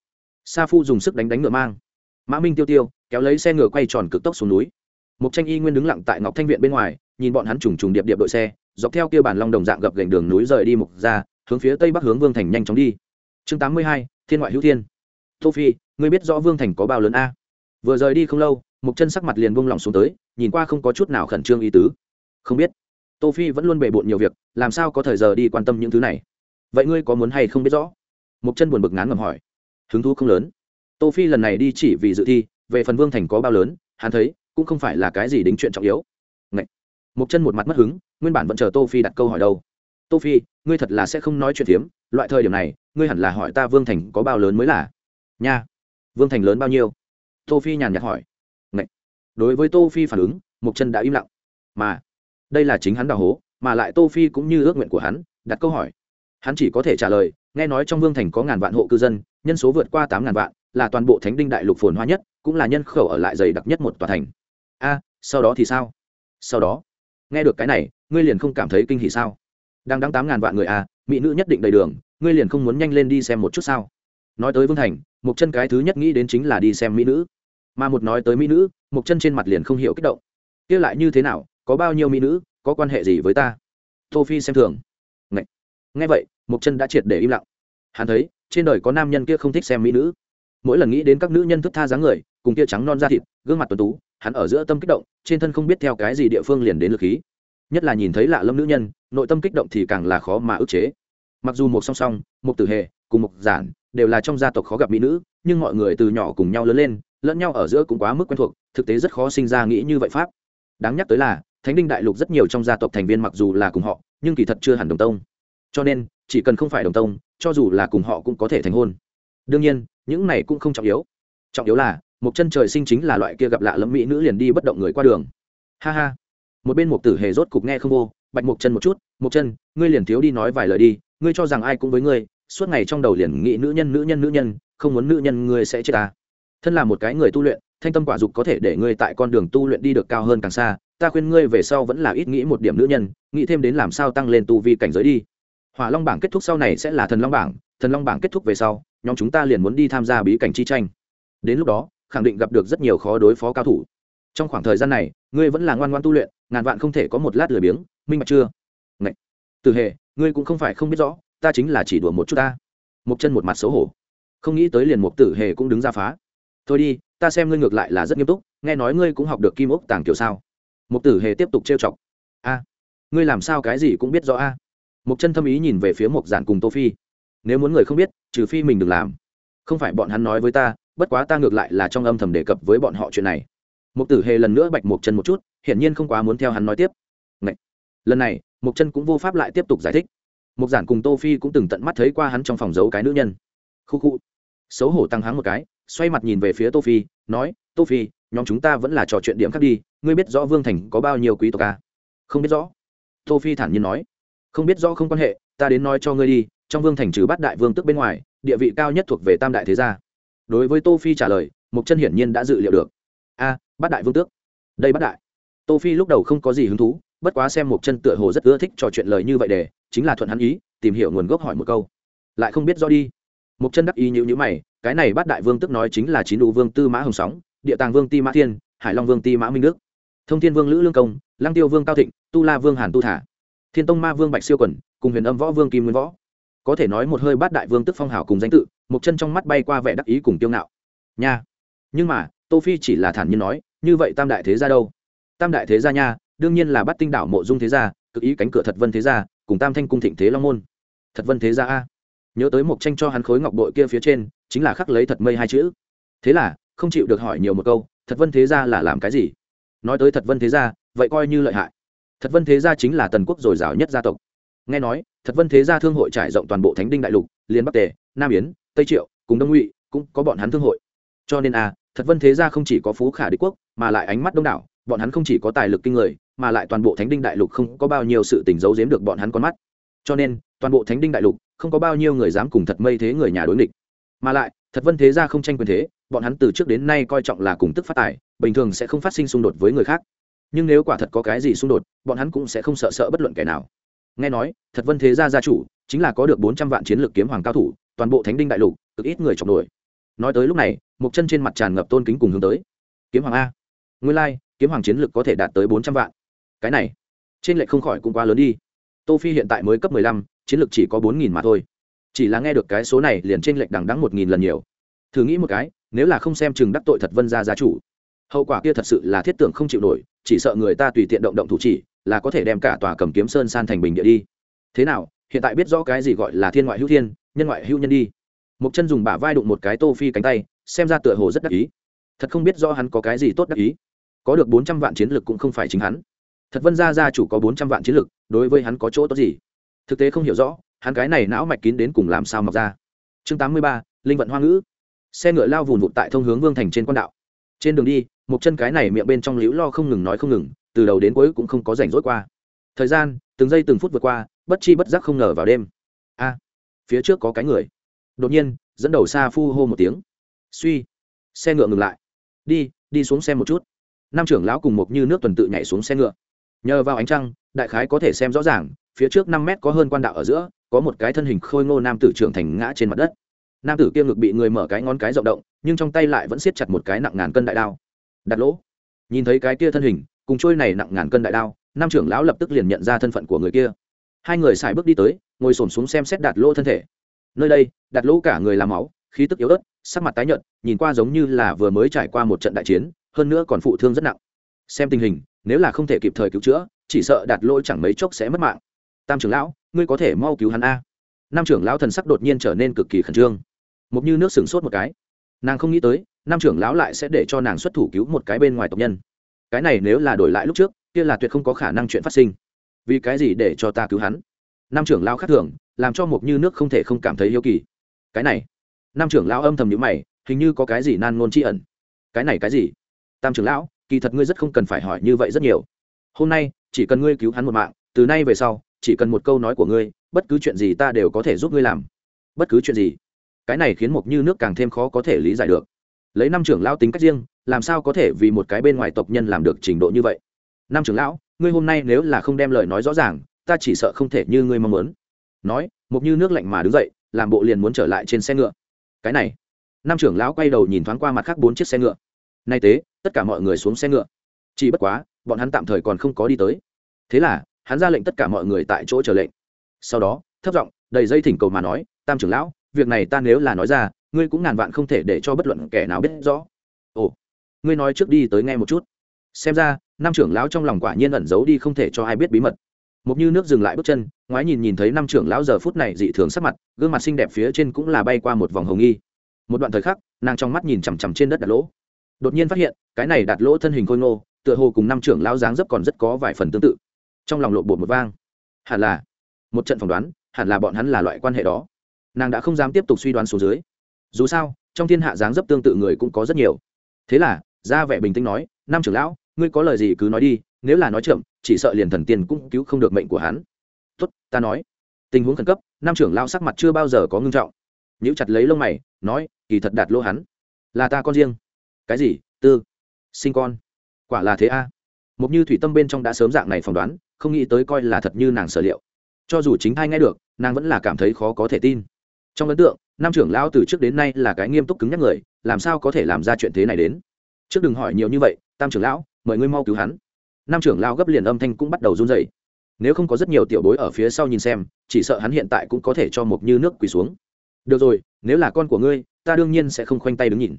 Sa phu dùng sức đánh đánh ngựa mang. Mã minh tiêu tiêu, kéo lấy xe ngựa quay tròn cực tốc xuống núi. Mục tranh y nguyên đứng lặng tại ngọc thanh viện bên ngoài, nhìn bọn hắn trùng trùng điệp điệp đội xe, dọc theo kia bản long đồng dạng gập gành đường núi rời đi mục ra, hướng phía tây bắc hướng vương thành nhanh chóng đi. Chương tám mươi hai, thiên ngoại hữu thiên. Tô phi, ngươi biết rõ vương thành có bao lớn a? Vừa rời đi không lâu Mục chân sắc mặt liền buông lỏng xuống tới, nhìn qua không có chút nào khẩn trương ý tứ. Không biết. Tô phi vẫn luôn bề bộn nhiều việc, làm sao có thời giờ đi quan tâm những thứ này? Vậy ngươi có muốn hay không biết rõ? Mục chân buồn bực ngán ngẩm hỏi. Hứng thú không lớn. Tô phi lần này đi chỉ vì dự thi, về phần vương thành có bao lớn, hắn thấy cũng không phải là cái gì đính chuyện trọng yếu. Ngậy. một chân một mặt mất hứng, nguyên bản vẫn chờ tô phi đặt câu hỏi đâu. Tô phi, ngươi thật là sẽ không nói chuyện phiếm, loại thời điểm này, ngươi hẳn là hỏi ta vương thành có bao lớn mới là? Nha, vương thành lớn bao nhiêu? Tô phi nhàn nhạt hỏi. Ngậy. đối với tô phi phản ứng một chân đã im lặng. Mà, đây là chính hắn đào hố, mà lại tô phi cũng như ước nguyện của hắn, đặt câu hỏi. Hắn chỉ có thể trả lời, nghe nói trong vương thành có ngàn vạn hộ cư dân, nhân số vượt qua tám ngàn vạn, là toàn bộ thánh đinh đại lục phồn hoa nhất, cũng là nhân khẩu ở lại dày đặc nhất một tòa thành a, sau đó thì sao? Sau đó? Nghe được cái này, ngươi liền không cảm thấy kinh hỉ sao? Đang đăng tám ngàn vạn người à mỹ nữ nhất định đầy đường, ngươi liền không muốn nhanh lên đi xem một chút sao? Nói tới vương thành một chân cái thứ nhất nghĩ đến chính là đi xem mỹ nữ. Mà một nói tới mỹ nữ một chân trên mặt liền không hiểu kích động. Kia lại như thế nào, có bao nhiêu mỹ nữ, có quan hệ gì với ta? Tô phi xem thường. Ngậy. nghe vậy một chân đã triệt để im lặng. Hắn thấy, trên đời có nam nhân kia không thích xem mỹ nữ. Mỗi lần nghĩ đến các nữ nhân thức tha dáng người, cùng kia trắng non da thịt, gương mặt tuấn tú hắn ở giữa tâm kích động, trên thân không biết theo cái gì địa phương liền đến lực khí. Nhất là nhìn thấy lạ lâm nữ nhân, nội tâm kích động thì càng là khó mà ức chế. Mặc dù một song song, một tử hề, cùng một giản, đều là trong gia tộc khó gặp mỹ nữ, nhưng mọi người từ nhỏ cùng nhau lớn lên, lẫn nhau ở giữa cũng quá mức quen thuộc, thực tế rất khó sinh ra nghĩ như vậy pháp. Đáng nhắc tới là, thánh đinh đại lục rất nhiều trong gia tộc thành viên mặc dù là cùng họ, nhưng kỳ thật chưa hẳn đồng tông. Cho nên, chỉ cần không phải đồng tông, cho dù là cùng họ cũng có thể thành hôn. Đương nhiên, những này cũng không trọng yếu. Trọng yếu là một chân trời sinh chính là loại kia gặp lạ lẫm mỹ nữ liền đi bất động người qua đường. Ha ha. Một bên một tử hề rốt cục nghe không vô, bạch một chân một chút một chân, ngươi liền thiếu đi nói vài lời đi, ngươi cho rằng ai cũng với ngươi, suốt ngày trong đầu liền nghĩ nữ nhân nữ nhân nữ nhân, không muốn nữ nhân ngươi sẽ chết ta. Thân là một cái người tu luyện, thanh tâm quả dục có thể để ngươi tại con đường tu luyện đi được cao hơn càng xa, ta khuyên ngươi về sau vẫn là ít nghĩ một điểm nữ nhân, nghĩ thêm đến làm sao tăng lên tu vi cảnh giới đi. Hỏa long bảng kết thúc sau này sẽ là thần long bảng, thần long bảng kết thúc về sau, nhóm chúng ta liền muốn đi tham gia bí cảnh chi tranh. Đến lúc đó khẳng định gặp được rất nhiều khó đối phó cao thủ. Trong khoảng thời gian này, ngươi vẫn là ngoan ngoan tu luyện, ngàn vạn không thể có một lát lười biếng, minh bạch chưa? Ngậy. từ hề, ngươi cũng không phải không biết rõ, ta chính là chỉ đùa một chút ta. Một chân một mặt xấu hổ. Không nghĩ tới liền một tử hề cũng đứng ra phá. Thôi đi, ta xem ngươi ngược lại là rất nghiêm túc, nghe nói ngươi cũng học được kim ốc tàng kiểu sao? Một tử hề tiếp tục trêu chọc. A, ngươi làm sao cái gì cũng biết rõ a? Một chân thâm ý nhìn về phía một giản cùng tô phi. Nếu muốn người không biết, trừ phi mình đừng làm. Không phải bọn hắn nói với ta bất quá ta ngược lại là trong âm thầm đề cập với bọn họ chuyện này. Mục tử hề lần nữa bạch một chân một chút, hiển nhiên không quá muốn theo hắn nói tiếp. Ngậy. lần này, mục chân cũng vô pháp lại tiếp tục giải thích. Mục giản cùng tô phi cũng từng tận mắt thấy qua hắn trong phòng giấu cái nữ nhân. Khu khu! Xấu hổ tăng háng một cái, xoay mặt nhìn về phía tô phi, nói, tô phi, nhóm chúng ta vẫn là trò chuyện điểm khác đi, ngươi biết rõ vương thành có bao nhiêu quý tộc à? không biết rõ. Tô phi thản nhiên nói. Không biết rõ không quan hệ, ta đến nói cho ngươi đi, trong vương thành trừ bát đại vương tức bên ngoài, địa vị cao nhất thuộc về tam đại thế gia đối với tô phi trả lời mục chân hiển nhiên đã dự liệu được. A, bát đại vương tước. Đây bát đại. Tô phi lúc đầu không có gì hứng thú, bất quá xem mục chân tựa hồ rất ưa thích trò chuyện lời như vậy để, chính là thuận hắn ý, tìm hiểu nguồn gốc hỏi một câu. Lại không biết do đi. Mục chân đắc ý nhữ nhữ mày, cái này bát đại vương tức nói chính là chín đủ vương tư mã hồng sóng, địa tàng vương ti mã thiên, hải long vương ti mã minh đức. Thông thiên vương lữ lương công lang tiêu vương cao thịnh, tu la vương hàn tu thả. Thiên tông ma vương bạch siêu quẩn cùng huyền âm võ vương kim nguyên võ có thể nói một hơi bát đại vương tức phong hào cùng danh tự, một chân trong mắt bay qua vẻ đắc ý cùng tiêu ngạo. Nha. Nhưng mà, tô phi chỉ là thản nhiên nói, như vậy tam đại thế gia đâu? Tam đại thế gia nha, đương nhiên là bắt tinh đảo mộ dung thế gia, cực ý cánh cửa thật vân thế gia, cùng tam thanh cung thịnh thế long môn. Thật vân thế gia a? Nhớ tới một tranh cho hắn khối ngọc bội kia phía trên, chính là khắc lấy thật mây hai chữ. Thế là, không chịu được hỏi nhiều một câu, thật vân thế gia là làm cái gì? Nói tới thật vân thế gia, vậy coi như lợi hại. Thật vân thế gia chính là tần quốc dồi dào nhất gia tộc. Nghe nói thật vân thế gia thương hội trải rộng toàn bộ thánh đinh đại lục, liên bắc tề, nam yến, tây triệu, cùng đông ngụy, cũng có bọn hắn thương hội. Cho nên a thật vân thế gia không chỉ có phú khả đế quốc, mà lại ánh mắt đông đảo, bọn hắn không chỉ có tài lực kinh người, mà lại toàn bộ thánh đinh đại lục không có bao nhiêu sự tình giấu giếm được bọn hắn con mắt. Cho nên, toàn bộ thánh đinh đại lục không có bao nhiêu người dám cùng thật mây thế người nhà đối nghịch. Mà lại, thật vân thế gia không tranh quyền thế, bọn hắn từ trước đến nay coi trọng là cùng tức phát tài, bình thường sẽ không phát sinh xung đột với người khác. Nhưng nếu quả thật có cái gì xung đột, bọn hắn cũng sẽ không sợ sợ bất luận kẻ nào nghe nói thật vân thế gia gia chủ chính là có được bốn trăm vạn chiến lược kiếm hoàng cao thủ toàn bộ thánh đinh đại lục cực ít người chọc nổi. Nói tới lúc này một chân trên mặt tràn ngập tôn kính cùng hướng tới. Kiếm hoàng a. Nguyên lai、like, kiếm hoàng chiến lược có thể đạt tới bốn trăm vạn. Cái này trên lệch không khỏi cũng quá lớn đi. Tô phi hiện tại mới cấp mười lăm chiến lược chỉ có bốn nghìn mà thôi. Chỉ là nghe được cái số này liền trên lệch đằng đắng một nghìn lần nhiều. Thử nghĩ một cái nếu là không xem chừng đắc tội thật vân gia gia chủ hậu quả kia thật sự là thiết tưởng không chịu nổi chỉ sợ người ta tùy tiện động động thủ chỉ là có thể đem cả tòa cầm kiếm sơn san thành bình địa đi. Thế nào, hiện tại biết rõ cái gì gọi là thiên ngoại hữu thiên, nhân ngoại hữu nhân đi. Một chân dùng bả vai đụng một cái tô phi cánh tay, xem ra tựa hồ rất đắc ý. Thật không biết rõ hắn có cái gì tốt đắc ý. Có được bốn trăm vạn chiến lực cũng không phải chính hắn. Thật vân gia gia chủ có bốn trăm vạn chiến lực, đối với hắn có chỗ tốt gì? Thực tế không hiểu rõ, hắn cái này não mạch kín đến cùng làm sao mọc ra. Chương tám mươi ba, linh vận hoa ngữ. Xe ngựa lao vùn vụt tại thông hướng vương thành trên quan đạo. Trên đường đi một chân cái này miệng bên trong liễu lo không ngừng nói không ngừng từ đầu đến cuối cũng không có rảnh rỗi qua. Thời gian, từng giây từng phút vượt qua, bất chi bất giác không ngờ vào đêm. A, phía trước có cái người. Đột nhiên, dẫn đầu xa phu hô một tiếng. Suy, xe ngựa ngừng lại. Đi đi xuống xe một chút. Nam trưởng lão cùng một như nước tuần tự nhảy xuống xe ngựa. Nhờ vào ánh trăng, đại khái có thể xem rõ ràng, phía trước năm mét có hơn quan đạo ở giữa, có một cái thân hình khôi ngô nam tử trưởng thành ngã trên mặt đất. Nam tử kia ngực bị người mở cái ngón cái rộng động, nhưng trong tay lại vẫn siết chặt một cái nặng ngàn cân đại đao. Đặt lỗ. Nhìn thấy cái kia thân hình cùng trôi này nặng ngàn cân đại đao nam trưởng lão lập tức liền nhận ra thân phận của người kia. Hai người xài bước đi tới, ngồi xổm xuống xem xét đạt lỗ thân thể. Nơi đây, đạt lỗ cả người làm máu, khí tức yếu ớt, sắc mặt tái nhợt, nhìn qua giống như là vừa mới trải qua một trận đại chiến, hơn nữa còn phụ thương rất nặng. Xem tình hình, nếu là không thể kịp thời cứu chữa, chỉ sợ đạt lỗ chẳng mấy chốc sẽ mất mạng. Tam trưởng lão, ngươi có thể mau cứu hắn a. Nam trưởng lão thần sắc đột nhiên trở nên cực kỳ khẩn trương. Một như nước sừng sốt một cái. Nàng không nghĩ tới nam trưởng lão lại sẽ để cho nàng xuất thủ cứu một cái bên ngoài tộc nhân cái này nếu là đổi lại lúc trước, kia là tuyệt không có khả năng chuyện phát sinh. Vì cái gì để cho ta cứu hắn? Nam trưởng lão khác thường, làm cho một như nước không thể không cảm thấy yêu kỳ. Cái này. Nam trưởng lão âm thầm nhữ mày, hình như có cái gì nan ngôn tri ẩn. Cái này cái gì? Tam trưởng lão, kỳ thật ngươi rất không cần phải hỏi như vậy rất nhiều. Hôm nay, chỉ cần ngươi cứu hắn một mạng, từ nay về sau, chỉ cần một câu nói của ngươi, bất cứ chuyện gì ta đều có thể giúp ngươi làm. Bất cứ chuyện gì. Cái này khiến mục như nước càng thêm khó có thể lý giải được. Lấy năm trưởng lão tính cách riêng làm sao có thể vì một cái bên ngoài tộc nhân làm được trình độ như vậy? Năm trưởng lão, ngươi hôm nay nếu là không đem lời nói rõ ràng, ta chỉ sợ không thể như ngươi mong muốn. Nói mục như nước lạnh mà đứng dậy, làm bộ liền muốn trở lại trên xe ngựa. Cái này năm trưởng lão quay đầu nhìn thoáng qua mặt khác bốn chiếc xe ngựa. Nay tế, tất cả mọi người xuống xe ngựa. Chỉ bất quá, bọn hắn tạm thời còn không có đi tới. Thế là, hắn ra lệnh tất cả mọi người tại chỗ chờ lệnh. Sau đó, thấp giọng, đầy dây thỉnh cầu mà nói, tam trưởng lão, việc này ta nếu là nói ra, ngươi cũng ngàn vạn không thể để cho bất luận kẻ nào biết rõ. Ồ ngươi nói trước đi tới nghe một chút. Xem ra, năm trưởng lão trong lòng quả nhiên ẩn giấu đi không thể cho ai biết bí mật. Một như nước dừng lại bước chân, ngoái nhìn nhìn thấy năm trưởng lão giờ phút này dị thường sắc mặt, gương mặt xinh đẹp phía trên cũng là bay qua một vòng hồng nghi một đoạn thời khắc, nàng trong mắt nhìn chằm chằm trên đất đặt lỗ. Đột nhiên phát hiện, cái này đặt lỗ thân hình khôi ngô, tựa hồ cùng năm trưởng lão dáng dấp còn rất có vài phần tương tự. Trong lòng lộ bột một vang. Hẳn là, một trận phỏng đoán, hẳn là bọn hắn là loại quan hệ đó. Nàng đã không dám tiếp tục suy đoán số dưới. Dù sao, trong thiên hạ dáng dấp tương tự người cũng có rất nhiều. Thế là ra vẻ bình tĩnh nói, nam trưởng lão, ngươi có lời gì cứ nói đi, nếu là nói chậm, chỉ sợ liền thần tiên cũng cứu không được mệnh của hắn. Tốt, ta nói. Tình huống khẩn cấp, nam trưởng lao sắc mặt chưa bao giờ có ngưng trọng. Nhữ chặt lấy lông mày, nói, kỳ thật đạt lỗ hắn. Là ta con riêng. Cái gì? Tư? Sinh con? Quả là thế a. À. một như thủy tâm bên trong đã sớm dạng này phỏng đoán, không nghĩ tới coi là thật như nàng sở liệu. Cho dù chính thai nghe được, nàng vẫn là cảm thấy khó có thể tin. Trong ấn tượng, nam trưởng lão từ trước đến nay là cái nghiêm túc cứng nhắc người, làm sao có thể làm ra chuyện thế này đến? Trước đừng hỏi nhiều như vậy, tam trưởng lão, mời ngươi mau cứu hắn. Nam trưởng lão gấp liền âm thanh cũng bắt đầu run dậy nếu không có rất nhiều tiểu bối ở phía sau nhìn xem, chỉ sợ hắn hiện tại cũng có thể cho Mục như nước quỳ xuống. Được rồi, nếu là con của ngươi, ta đương nhiên sẽ không khoanh tay đứng nhìn.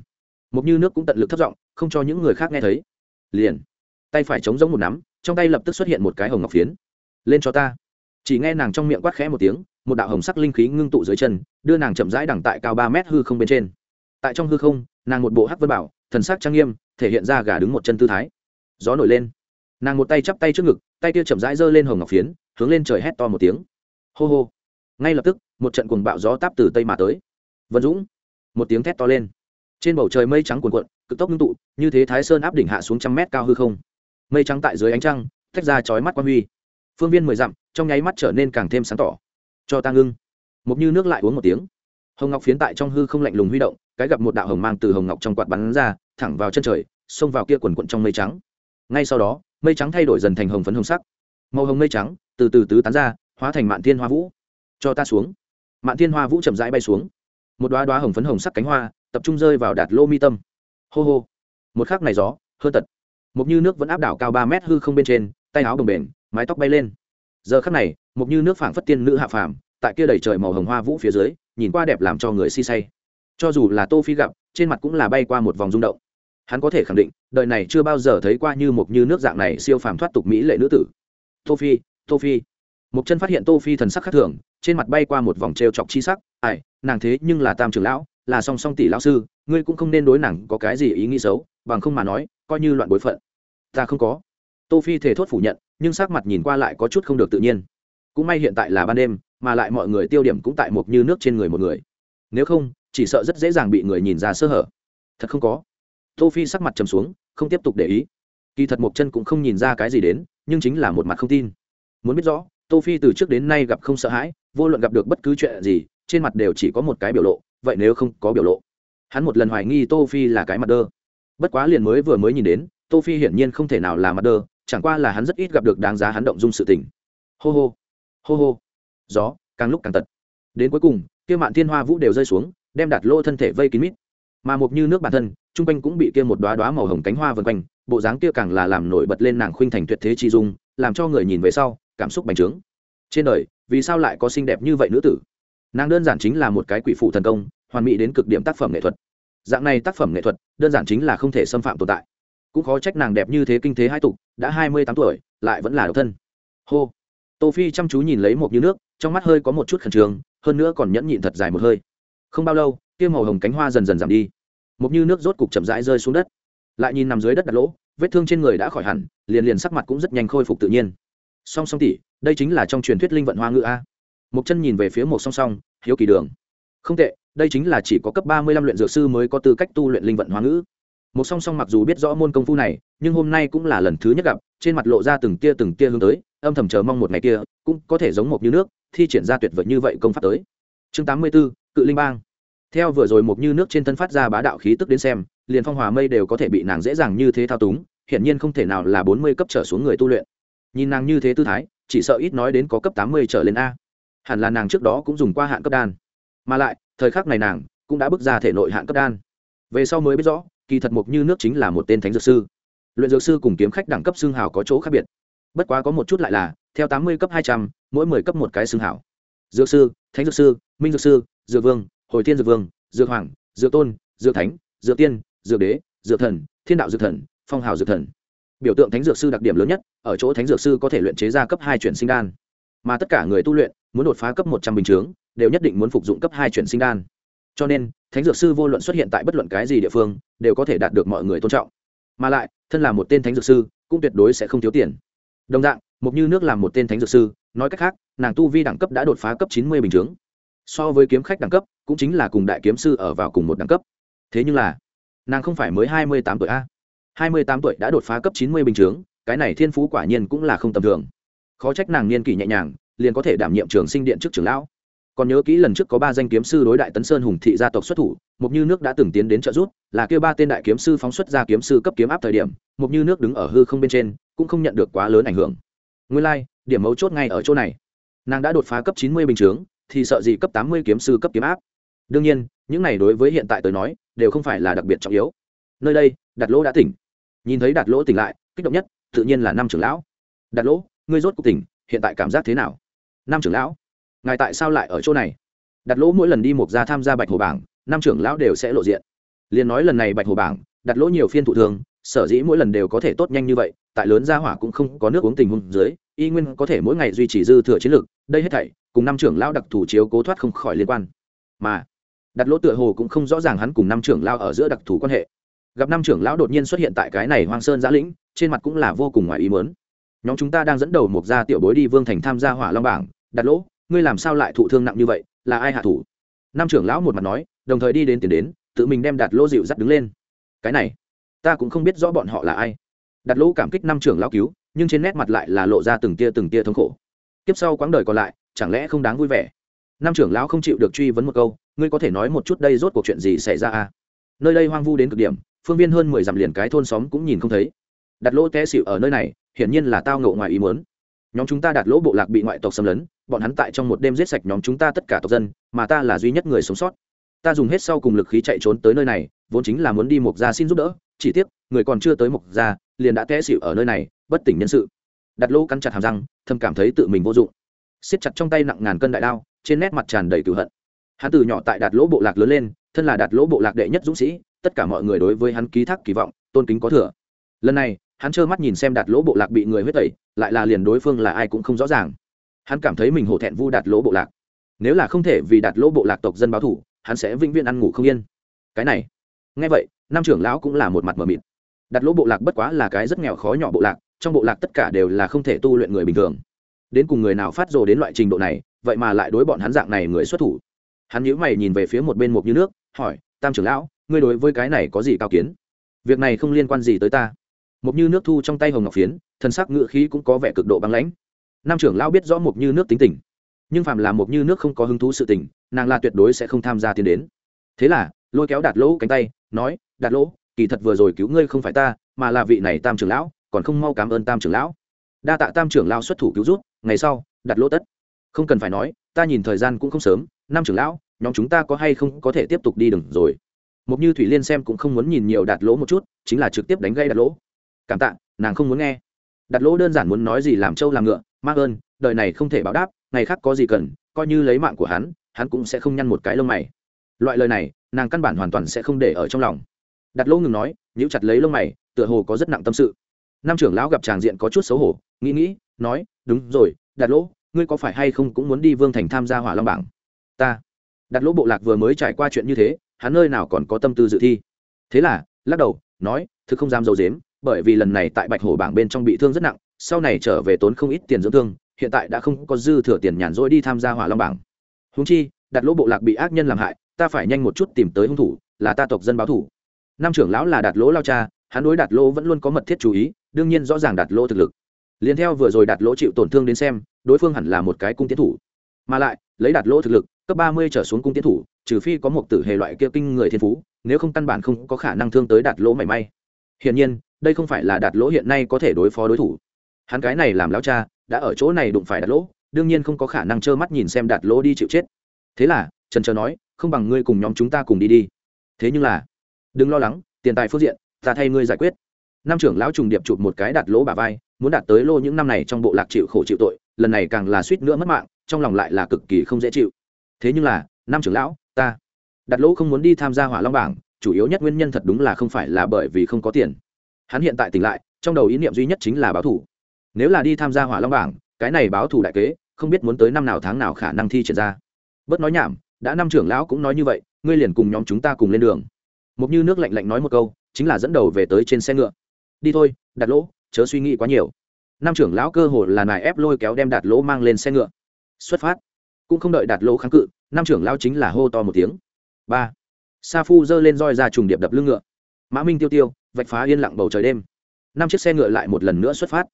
Mục như nước cũng tận lực thất giọng, không cho những người khác nghe thấy. Liền, tay phải chống giống một nắm, trong tay lập tức xuất hiện một cái hồng ngọc phiến. Lên cho ta. Chỉ nghe nàng trong miệng quát khẽ một tiếng, một đạo hồng sắc linh khí ngưng tụ dưới chân, đưa nàng chậm rãi đằng tại cao ba mét hư không bên trên. Tại trong hư không, nàng một bộ hắc vân bảo thần sắc trang nghiêm, thể hiện ra gà đứng một chân tư thái. Gió nổi lên. Nàng một tay chắp tay trước ngực, tay kia chậm rãi giơ lên hồng ngọc phiến, hướng lên trời hét to một tiếng. Hô hô. Ngay lập tức, một trận cuồng bạo gió táp từ tây mà tới. Vân dũng. Một tiếng thét to lên. Trên bầu trời mây trắng cuồn cuộn, cực tốc ngưng tụ, như thế thái sơn áp đỉnh hạ xuống trăm mét cao hư không. Mây trắng tại dưới ánh trăng, tách ra chói mắt quan huy. Phương viên mười dặm, trong nháy mắt trở nên càng thêm sáng tỏ. Cho ta ngưng. Một như nước lại uống một tiếng. Hồng ngọc phiến tại trong hư không lạnh lùng huy động cái gặp một đạo hồng mang từ hồng ngọc trong quạt bắn ra thẳng vào chân trời xông vào kia quần quận trong mây trắng. Ngay sau đó mây trắng thay đổi dần thành hồng phấn hồng sắc. Màu hồng mây trắng từ từ tứ tán ra hóa thành mạn thiên hoa vũ. Cho ta xuống. Mạn thiên hoa vũ chậm rãi bay xuống. Một đoá đoá hồng phấn hồng sắc cánh hoa tập trung rơi vào đạt lô mi tâm. Hô hô. Một khắc này gió hơ tật. Mục như nước vẫn áp đảo cao ba mét hư không bên trên tay áo bồng bền, mái tóc bay lên. Giờ khắc này mục như nước phảng phất tiên nữ hạ phàm tại kia đầy trời màu hồng hoa vũ phía dưới nhìn qua đẹp làm cho người si say cho dù là tô phi gặp, trên mặt cũng là bay qua một vòng rung động. Hắn có thể khẳng định, đời này chưa bao giờ thấy qua như một như nước dạng này siêu phàm thoát tục mỹ lệ nữ tử. Tô phi tô phi. Một chân phát hiện tô phi thần sắc khác thường, trên mặt bay qua một vòng trêu chọc chi sắc. Ai, nàng thế nhưng là tam trưởng lão, là song song tỷ lão sư, ngươi cũng không nên đối nàng có cái gì ý nghĩ xấu, bằng không mà nói, coi như loạn bối phận. Ta không có. Tô phi thể thốt phủ nhận, nhưng sắc mặt nhìn qua lại có chút không được tự nhiên. Cũng may hiện tại là ban đêm, mà lại mọi người tiêu điểm cũng tại một như nước trên người một người. Nếu không chỉ sợ rất dễ dàng bị người nhìn ra sơ hở. Thật không có. Tô phi sắc mặt trầm xuống, không tiếp tục để ý. Kỳ thật một chân cũng không nhìn ra cái gì đến, nhưng chính là một mặt không tin. Muốn biết rõ, tô phi từ trước đến nay gặp không sợ hãi, vô luận gặp được bất cứ chuyện gì, trên mặt đều chỉ có một cái biểu lộ, vậy nếu không có biểu lộ? Hắn một lần hoài nghi tô phi là cái mặt đơ. Bất quá liền mới vừa mới nhìn đến, tô phi hiển nhiên không thể nào là mặt đơ, chẳng qua là hắn rất ít gặp được đáng giá hắn động dung sự tình. Hô hô. Hô hô. Gió, càng lúc càng tật. Đến cuối cùng, kia mạn thiên hoa vũ đều rơi xuống đem đặt lô thân thể vây kín mít. Mà một như nước bản thân trung quanh cũng bị kia một đóa đóa màu hồng cánh hoa vân quanh, bộ dáng kia càng là làm nổi bật lên nàng khuynh thành tuyệt thế chi dung, làm cho người nhìn về sau, cảm xúc bành trướng. Trên đời, vì sao lại có xinh đẹp như vậy nữ tử? Nàng đơn giản chính là một cái quỷ phụ thần công, hoàn mỹ đến cực điểm tác phẩm nghệ thuật. Dạng này tác phẩm nghệ thuật, đơn giản chính là không thể xâm phạm tồn tại. Cũng khó trách nàng đẹp như thế kinh thế hai tục, đã hai mươi tám tuổi, lại vẫn là độc thân. Hô. Tô phi chăm chú nhìn lấy một như nước, trong mắt hơi có một chút khẩn trương, hơn nữa còn nhẫn nhịn thật dài một hơi không bao lâu kia màu hồng cánh hoa dần dần giảm đi. Một như nước rốt cục chậm rãi rơi xuống đất. Lại nhìn nằm dưới đất đặt lỗ vết thương trên người đã khỏi hẳn liền liền sắc mặt cũng rất nhanh khôi phục tự nhiên. Song song tỷ đây chính là trong truyền thuyết linh vận hoa ngữ a. Một chân nhìn về phía một song song hiếu kỳ đường. Không tệ đây chính là chỉ có cấp ba mươi lăm luyện dược sư mới có tư cách tu luyện linh vận hoa ngữ. Một song song mặc dù biết rõ môn công phu này nhưng hôm nay cũng là lần thứ nhất gặp trên mặt lộ ra từng tia từng tia hướng tới âm thầm chờ mong một ngày kia cũng có thể giống một như nước thi triển ra tuyệt vời như vậy công pháp tới. Chương tám mươi 84, cự linh bang. Theo vừa rồi một như nước trên thân phát ra bá đạo khí tức đến xem, liền phong hòa mây đều có thể bị nàng dễ dàng như thế thao túng, hiển nhiên không thể nào là bốn mươi cấp trở xuống người tu luyện. Nhìn nàng như thế tư thái, chỉ sợ ít nói đến có cấp tám mươi trở lên a. Hẳn là nàng trước đó cũng dùng qua hạn cấp đan. Mà lại, thời khắc này nàng cũng đã bước ra thể nội hạn cấp đan. Về sau mới biết rõ, kỳ thật mục như nước chính là một tên thánh dược sư. Luyện dược sư cùng kiếm khách đẳng cấp xương hào có chỗ khác biệt. Bất quá có một chút lại là, theo tám mươi cấp hai trăm, mỗi mười cấp một cái xương hào. dược sư, thánh dược sư, minh dược sư dược vương, hồi thiên dược vương, dược hoàng, dược tôn, dược thánh, dược tiên, dược đế, dược thần, thiên đạo dược thần, phong hào dược thần. Biểu tượng thánh dược sư đặc điểm lớn nhất, ở chỗ thánh dược sư có thể luyện chế ra cấp hai chuyển sinh đan. Mà tất cả người tu luyện, muốn đột phá cấp một trăm bình chướng, đều nhất định muốn phục dụng cấp hai chuyển sinh đan. Cho nên, thánh dược sư vô luận xuất hiện tại bất luận cái gì địa phương, đều có thể đạt được mọi người tôn trọng. Mà lại, thân là một tên thánh dược sư, cũng tuyệt đối sẽ không thiếu tiền. Đồng dạng mục như nước làm một tên thánh dược sư, nói cách khác, nàng tu vi đẳng cấp đã đột phá cấp chín mươi bình chướng so với kiếm khách đẳng cấp cũng chính là cùng đại kiếm sư ở vào cùng một đẳng cấp. Thế nhưng là nàng không phải mới hai mươi tám tuổi a? hai mươi tám tuổi đã đột phá cấp chín mươi bình chướng cái này thiên phú quả nhiên cũng là không tầm thường. Khó trách nàng niên kỷ nhẹ nhàng liền có thể đảm nhiệm trường sinh điện trước trưởng lão. Còn nhớ kỹ lần trước có ba danh kiếm sư đối đại tấn sơn hùng thị gia tộc xuất thủ mục như nước đã từng tiến đến trợ giúp là kêu ba tên đại kiếm sư phóng xuất ra kiếm sư cấp kiếm áp thời điểm mục như nước đứng ở hư không bên trên cũng không nhận được quá lớn ảnh hưởng. Nguyên lai、like, điểm mấu chốt ngay ở chỗ này. Nàng đã đột phá cấp chín mươi bình chướng thì sợ gì cấp tám mươi kiếm sư cấp kiếm áp. Đương nhiên, những này đối với hiện tại tới nói, đều không phải là đặc biệt trọng yếu. Nơi đây, đạt lỗ đã tỉnh. Nhìn thấy đạt lỗ tỉnh lại, kích động nhất, tự nhiên là năm trưởng lão. Đạt lỗ, ngươi rốt cuộc tỉnh, hiện tại cảm giác thế nào? Năm trưởng lão, ngài tại sao lại ở chỗ này? Đặt lỗ mỗi lần đi mục gia tham gia bạch hồ bảng, năm trưởng lão đều sẽ lộ diện. Liền nói lần này bạch hồ bảng đặt lỗ nhiều phiên thụ thường sở dĩ mỗi lần đều có thể tốt nhanh như vậy, tại lớn gia hỏa cũng không có nước uống tình huống dưới, y nguyên có thể mỗi ngày duy trì dư thừa chiến lược đây hết thảy, cùng năm trưởng lão đặc thù chiếu cố thoát không khỏi liên quan. Mà, đặt lỗ tựa hồ cũng không rõ ràng hắn cùng năm trưởng lão ở giữa đặc thù quan hệ. Gặp năm trưởng lão đột nhiên xuất hiện tại cái này hoang sơn giã lĩnh, trên mặt cũng là vô cùng ngoài ý mớn nhóm chúng ta đang dẫn đầu một gia tiểu bối đi vương thành tham gia hỏa long bảng, đặt lỗ, ngươi làm sao lại thụ thương nặng như vậy, là ai hạ thủ? Năm trưởng lão một mặt nói, đồng thời đi đến tiền đến, tự mình đem đặt lỗ dịu dắt đứng lên. Cái này ta cũng không biết rõ bọn họ là ai. Đặt lỗ cảm kích năm trưởng lão cứu, nhưng trên nét mặt lại là lộ ra từng tia từng tia thống khổ. Tiếp sau quãng đời còn lại, chẳng lẽ không đáng vui vẻ? Năm trưởng lão không chịu được truy vấn một câu, ngươi có thể nói một chút đây rốt cuộc chuyện gì xảy ra à? Nơi đây hoang vu đến cực điểm, phương viên hơn mười dặm liền cái thôn xóm cũng nhìn không thấy. Đặt lỗ té xịu ở nơi này, hiển nhiên là tao ngộ ngoài ý muốn. Nhóm chúng ta đặt lỗ bộ lạc bị ngoại tộc xâm lấn, bọn hắn tại trong một đêm giết sạch nhóm chúng ta tất cả tộc dân, mà ta là duy nhất người sống sót. Ta dùng hết sau cùng lực khí chạy trốn tới nơi này, vốn chính là muốn đi mục gia xin giúp đỡ chỉ tiếc, người còn chưa tới mộc gia, liền đã té xịu ở nơi này, bất tỉnh nhân sự. Đặt lỗ cắn chặt hàm răng, thầm cảm thấy tự mình vô dụng. Siết chặt trong tay nặng ngàn cân đại đao, trên nét mặt tràn đầy cửu hận. Hắn từ nhỏ tại đạt lỗ bộ lạc lớn lên, thân là đạt lỗ bộ lạc đệ nhất dũng sĩ, tất cả mọi người đối với hắn ký thác kỳ vọng, tôn kính có thừa. Lần này, hắn trơ mắt nhìn xem đạt lỗ bộ lạc bị người huyết tẩy, lại là liền đối phương là ai cũng không rõ ràng. Hắn cảm thấy mình hổ thẹn vu đạt lỗ bộ lạc. Nếu là không thể vì đạt lỗ bộ lạc tộc dân báo thủ, hắn sẽ vĩnh viễn ăn ngủ không yên. Cái này. Nghe vậy nam trưởng lão cũng là một mặt mờ mịt. Đặt lỗ bộ lạc bất quá là cái rất nghèo khó nhỏ bộ lạc, trong bộ lạc tất cả đều là không thể tu luyện người bình thường. Đến cùng người nào phát rồ đến loại trình độ này, vậy mà lại đối bọn hắn dạng này người xuất thủ. Hắn nhíu mày nhìn về phía một bên mục như nước, hỏi, tam trưởng lão, ngươi đối với cái này có gì cao kiến? Việc này không liên quan gì tới ta. Mục như nước thu trong tay hồng ngọc phiến thân sắc ngự khí cũng có vẻ cực độ băng lãnh. Nam trưởng lão biết rõ mục như nước tính tình, nhưng phàm là mục như nước không có hứng thú sự tình, nàng là tuyệt đối sẽ không tham gia tiến đến. Thế là lôi kéo đạt lỗ cánh tay, nói, đạt lỗ, kỳ thật vừa rồi cứu ngươi không phải ta, mà là vị này tam trưởng lão, còn không mau cảm ơn tam trưởng lão. Đa tạ tam trưởng lão xuất thủ cứu rút ngày sau đặt lỗ tất. Không cần phải nói, ta nhìn thời gian cũng không sớm, năm trưởng lão, nhóm chúng ta có hay không có thể tiếp tục đi đừng rồi. Một như thủy liên xem cũng không muốn nhìn nhiều đạt lỗ một chút, chính là trực tiếp đánh gây đạt lỗ. Cảm tạ, nàng không muốn nghe. Đạt lỗ đơn giản muốn nói gì làm trâu làm ngựa, mang ơn, đời này không thể báo đáp, ngày khác có gì cần, coi như lấy mạng của hắn hắn cũng sẽ không nhăn một cái lông mày. Loại lời này nàng căn bản hoàn toàn sẽ không để ở trong lòng. Đặt lỗ ngừng nói nhữ chặt lấy lông mày, tựa hồ có rất nặng tâm sự. Nam trưởng lão gặp tràng diện có chút xấu hổ, nghĩ nghĩ, nói, đúng rồi đặt lỗ, ngươi có phải hay không cũng muốn đi vương thành tham gia hỏa long bảng? Ta. Đặt lỗ bộ lạc vừa mới trải qua chuyện như thế, hắn nơi nào còn có tâm tư dự thi. Thế là, lắc đầu, nói, thực không dám dầu dếm, bởi vì lần này tại bạch hổ bảng bên trong bị thương rất nặng, sau này trở về tốn không ít tiền dưỡng thương, hiện tại đã không có dư thừa tiền nhàn rỗi đi tham gia hỏa long bảng. Húng chi đặt lỗ bộ lạc bị ác nhân làm hại ta phải nhanh một chút tìm tới hung thủ, là ta tộc dân báo thủ. Nam trưởng lão là đạt lỗ lao cha, hắn đối đạt lỗ vẫn luôn có mật thiết chú ý, đương nhiên rõ ràng đạt lỗ thực lực. Liền theo vừa rồi đạt lỗ chịu tổn thương đến xem, đối phương hẳn là một cái cung tiến thủ. Mà lại, lấy đạt lỗ thực lực, cấp ba mươi trở xuống cung tiến thủ, trừ phi có một tử hề loại kia kinh người thiên phú, nếu không căn bản không có khả năng thương tới đạt lỗ mảy may. Hiển nhiên, đây không phải là đạt lỗ hiện nay có thể đối phó đối thủ. Hắn cái này làm lão cha, đã ở chỗ này đụng phải đạt lỗ, đương nhiên không có khả năng trơ mắt nhìn xem đạt lỗ đi chịu chết. Thế là, trần trờ nói không bằng ngươi cùng nhóm chúng ta cùng đi đi. Thế nhưng là, đừng lo lắng, tiền tài phương diện, ta thay ngươi giải quyết. Năm trưởng lão trùng điệp chụp một cái đặt lỗ bà vai, muốn đạt tới lô những năm này trong bộ lạc chịu khổ chịu tội, lần này càng là suýt nữa mất mạng, trong lòng lại là cực kỳ không dễ chịu. Thế nhưng là năm trưởng lão, ta đặt lỗ không muốn đi tham gia hỏa long bảng, chủ yếu nhất nguyên nhân thật đúng là không phải là bởi vì không có tiền. Hắn hiện tại tỉnh lại, trong đầu ý niệm duy nhất chính là báo thủ nếu là đi tham gia hỏa long bảng, cái này báo thủ đại kế, không biết muốn tới năm nào tháng nào khả năng thi triển ra. Bớt nói nhảm đã năm trưởng lão cũng nói như vậy, ngươi liền cùng nhóm chúng ta cùng lên đường. Mục như nước lạnh lạnh nói một câu, chính là dẫn đầu về tới trên xe ngựa. Đi thôi, đặt lỗ, chớ suy nghĩ quá nhiều. Năm trưởng lão cơ hồ là nài ép lôi kéo đem đạt lỗ mang lên xe ngựa. Xuất phát. Cũng không đợi đạt lỗ kháng cự, năm trưởng lão chính là hô to một tiếng. Ba. Sa phu giơ lên roi ra trùng điệp đập lưng ngựa. Mã minh tiêu tiêu, vạch phá yên lặng bầu trời đêm. Năm chiếc xe ngựa lại một lần nữa xuất phát.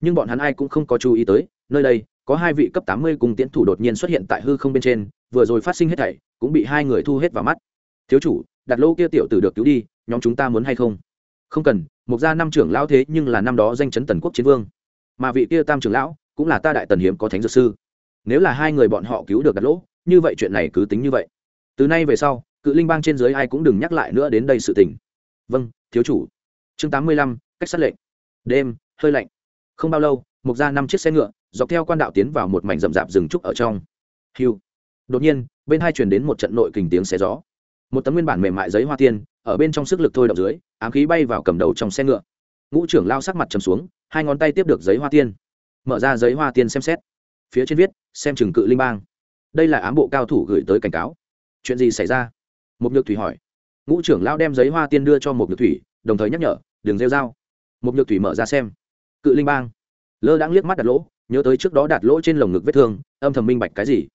Nhưng bọn hắn ai cũng không có chú ý tới, nơi đây, có hai vị cấp tám mươi cùng tiến thủ đột nhiên xuất hiện tại hư không bên trên vừa rồi phát sinh hết thảy, cũng bị hai người thu hết vào mắt. Thiếu chủ, đặt lô kia tiểu tử được cứu đi, nhóm chúng ta muốn hay không? Không cần, mục gia năm trưởng lão thế nhưng là năm đó danh chấn tần quốc chiến vương. Mà vị kia tam trưởng lão, cũng là ta đại tần hiếm có thánh dược sư. Nếu là hai người bọn họ cứu được đặt lỗ, như vậy chuyện này cứ tính như vậy. Từ nay về sau, cự linh bang trên dưới ai cũng đừng nhắc lại nữa đến đây sự tình. Vâng thiếu chủ. Chương tám mươi lăm, cách sát lệnh. Đêm, hơi lạnh. Không bao lâu, mục ra năm chiếc xe ngựa, dọc theo quan đạo tiến vào một mảnh rậm rạp rừng trúc ở trong. Hiu đột nhiên, bên hai truyền đến một trận nội kình tiếng xé gió. Một tấm nguyên bản mềm mại giấy hoa tiên, ở bên trong sức lực thôi động dưới, ám khí bay vào cầm đầu trong xe ngựa. Ngũ trưởng lao sắc mặt trầm xuống, hai ngón tay tiếp được giấy hoa tiên. Mở ra giấy hoa tiên xem xét. Phía trên viết, xem chừng cự linh bang. Đây là ám bộ cao thủ gửi tới cảnh cáo. Chuyện gì xảy ra? Một nhược thủy hỏi. Ngũ trưởng lao đem giấy hoa tiên đưa cho một nhược thủy, đồng thời nhắc nhở, đừng rêu dao một nhược thủy mở ra xem. Cự linh bang. Lơ đãng liếc mắt đặt lỗ, nhớ tới trước đó đặt lỗ trên lồng ngực vết thương, âm thầm minh bạch cái gì?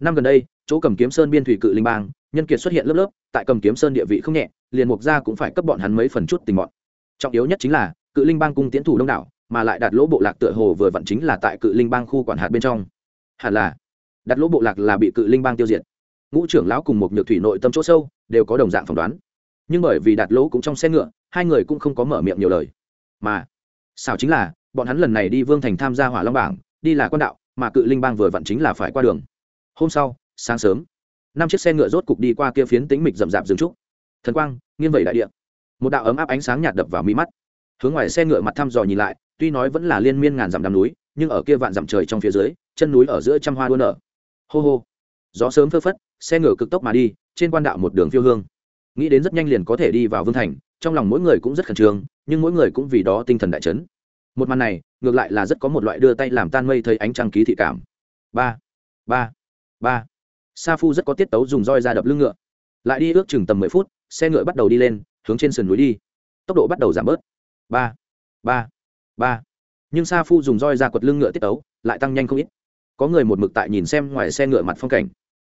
Năm gần đây, chỗ cầm kiếm sơn biên thủy cự linh bang, nhân kiệt xuất hiện lớp lớp, tại cầm kiếm sơn địa vị không nhẹ, liền mục gia cũng phải cấp bọn hắn mấy phần chút tình bọn trọng yếu nhất chính là, cự linh bang cung tiến thủ đông đảo, mà lại đặt lỗ bộ lạc tựa hồ vừa vặn chính là tại cự linh bang khu quản hạt bên trong. Hẳn là, đặt lỗ bộ lạc là bị cự linh bang tiêu diệt. Ngũ trưởng lão cùng một nhược thủy nội tâm chỗ sâu, đều có đồng dạng phỏng đoán. Nhưng bởi vì đặt lỗ cũng trong xe ngựa, hai người cũng không có mở miệng nhiều lời. Mà sao chính là, bọn hắn lần này đi vương thành tham gia hỏa long bảng, đi là quan đạo, mà cự linh bang vừa vặn chính là phải qua đường hôm sau, sáng sớm, năm chiếc xe ngựa rốt cục đi qua kia phiến tính mịch rậm rạp dừng trúc. Thần quang, nghiêng vẩy đại địa. Một đạo ấm áp ánh sáng nhạt đập vào mi mắt. Hướng ngoài xe ngựa mặt thăm dò nhìn lại, tuy nói vẫn là liên miên ngàn dặm đám núi, nhưng ở kia vạn dặm trời trong phía dưới, chân núi ở giữa trăm hoa đua nở. Hô hô. Gió sớm phơ phất, xe ngựa cực tốc mà đi, trên quan đạo một đường phiêu hương. Nghĩ đến rất nhanh liền có thể đi vào vương thành, trong lòng mỗi người cũng rất khẩn trương, nhưng mỗi người cũng vì đó tinh thần đại chấn. Một màn này, ngược lại là rất có một loại đưa tay làm tan mây thấy ánh trăng ký thị cảm. Ba ba ba. Sa phu rất có tiết tấu dùng roi ra đập lưng ngựa. Lại đi ước chừng tầm mười phút, xe ngựa bắt đầu đi lên, hướng trên sườn núi đi. Tốc độ bắt đầu giảm bớt. Ba. Ba. Ba. Nhưng sa phu dùng roi ra quật lưng ngựa tiết tấu, lại tăng nhanh không ít. Có người một mực tại nhìn xem ngoài xe ngựa mặt phong cảnh.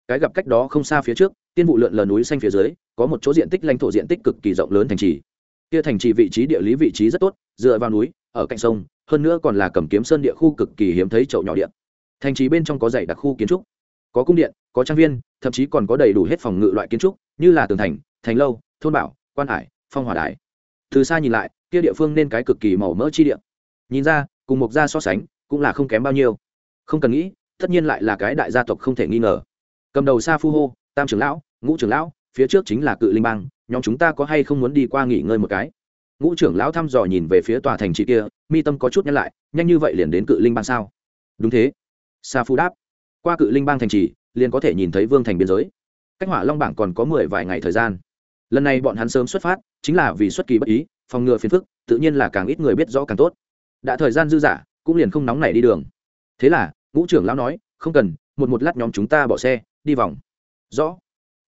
Cái gặp cách đó không xa phía trước, tiên vụ lượn lờ núi xanh phía dưới, có một chỗ diện tích lãnh thổ diện tích cực kỳ rộng lớn thành trì. Kia thành trì vị trí địa lý vị trí rất tốt, dựa vào núi, ở cạnh sông, hơn nữa còn là cầm kiếm sơn địa khu cực kỳ hiếm thấy chậu nhỏ điện thành trì bên trong có dãy đặc khu kiến trúc có cung điện, có trang viên, thậm chí còn có đầy đủ hết phòng ngự loại kiến trúc, như là tường thành thành lâu, thôn bảo, quan hải, phong hỏa đài. Từ xa nhìn lại, kia địa phương nên cái cực kỳ màu mỡ chi địa. Nhìn ra, cùng một gia so sánh, cũng là không kém bao nhiêu. Không cần nghĩ, tất nhiên lại là cái đại gia tộc không thể nghi ngờ. Cầm đầu xa phu hô, tam trưởng lão, ngũ trưởng lão, phía trước chính là cự linh bang, nhóm chúng ta có hay không muốn đi qua nghỉ ngơi một cái? Ngũ trưởng lão thăm dò nhìn về phía tòa thành trị kia, mi tâm có chút nhắc lại, nhanh như vậy liền đến cự linh bang sao? Đúng thế. Sa phu đáp qua cự linh bang thành trì, liền có thể nhìn thấy vương thành biên giới. Cách hỏa long bảng còn có mười vài ngày thời gian. Lần này bọn hắn sớm xuất phát, chính là vì xuất kỳ bất ý, phòng ngừa phiền phức, tự nhiên là càng ít người biết rõ càng tốt. Đã thời gian dư dả, cũng liền không nóng nảy đi đường. Thế là, ngũ trưởng lão nói, không cần, một một lát nhóm chúng ta bỏ xe, đi vòng. Rõ.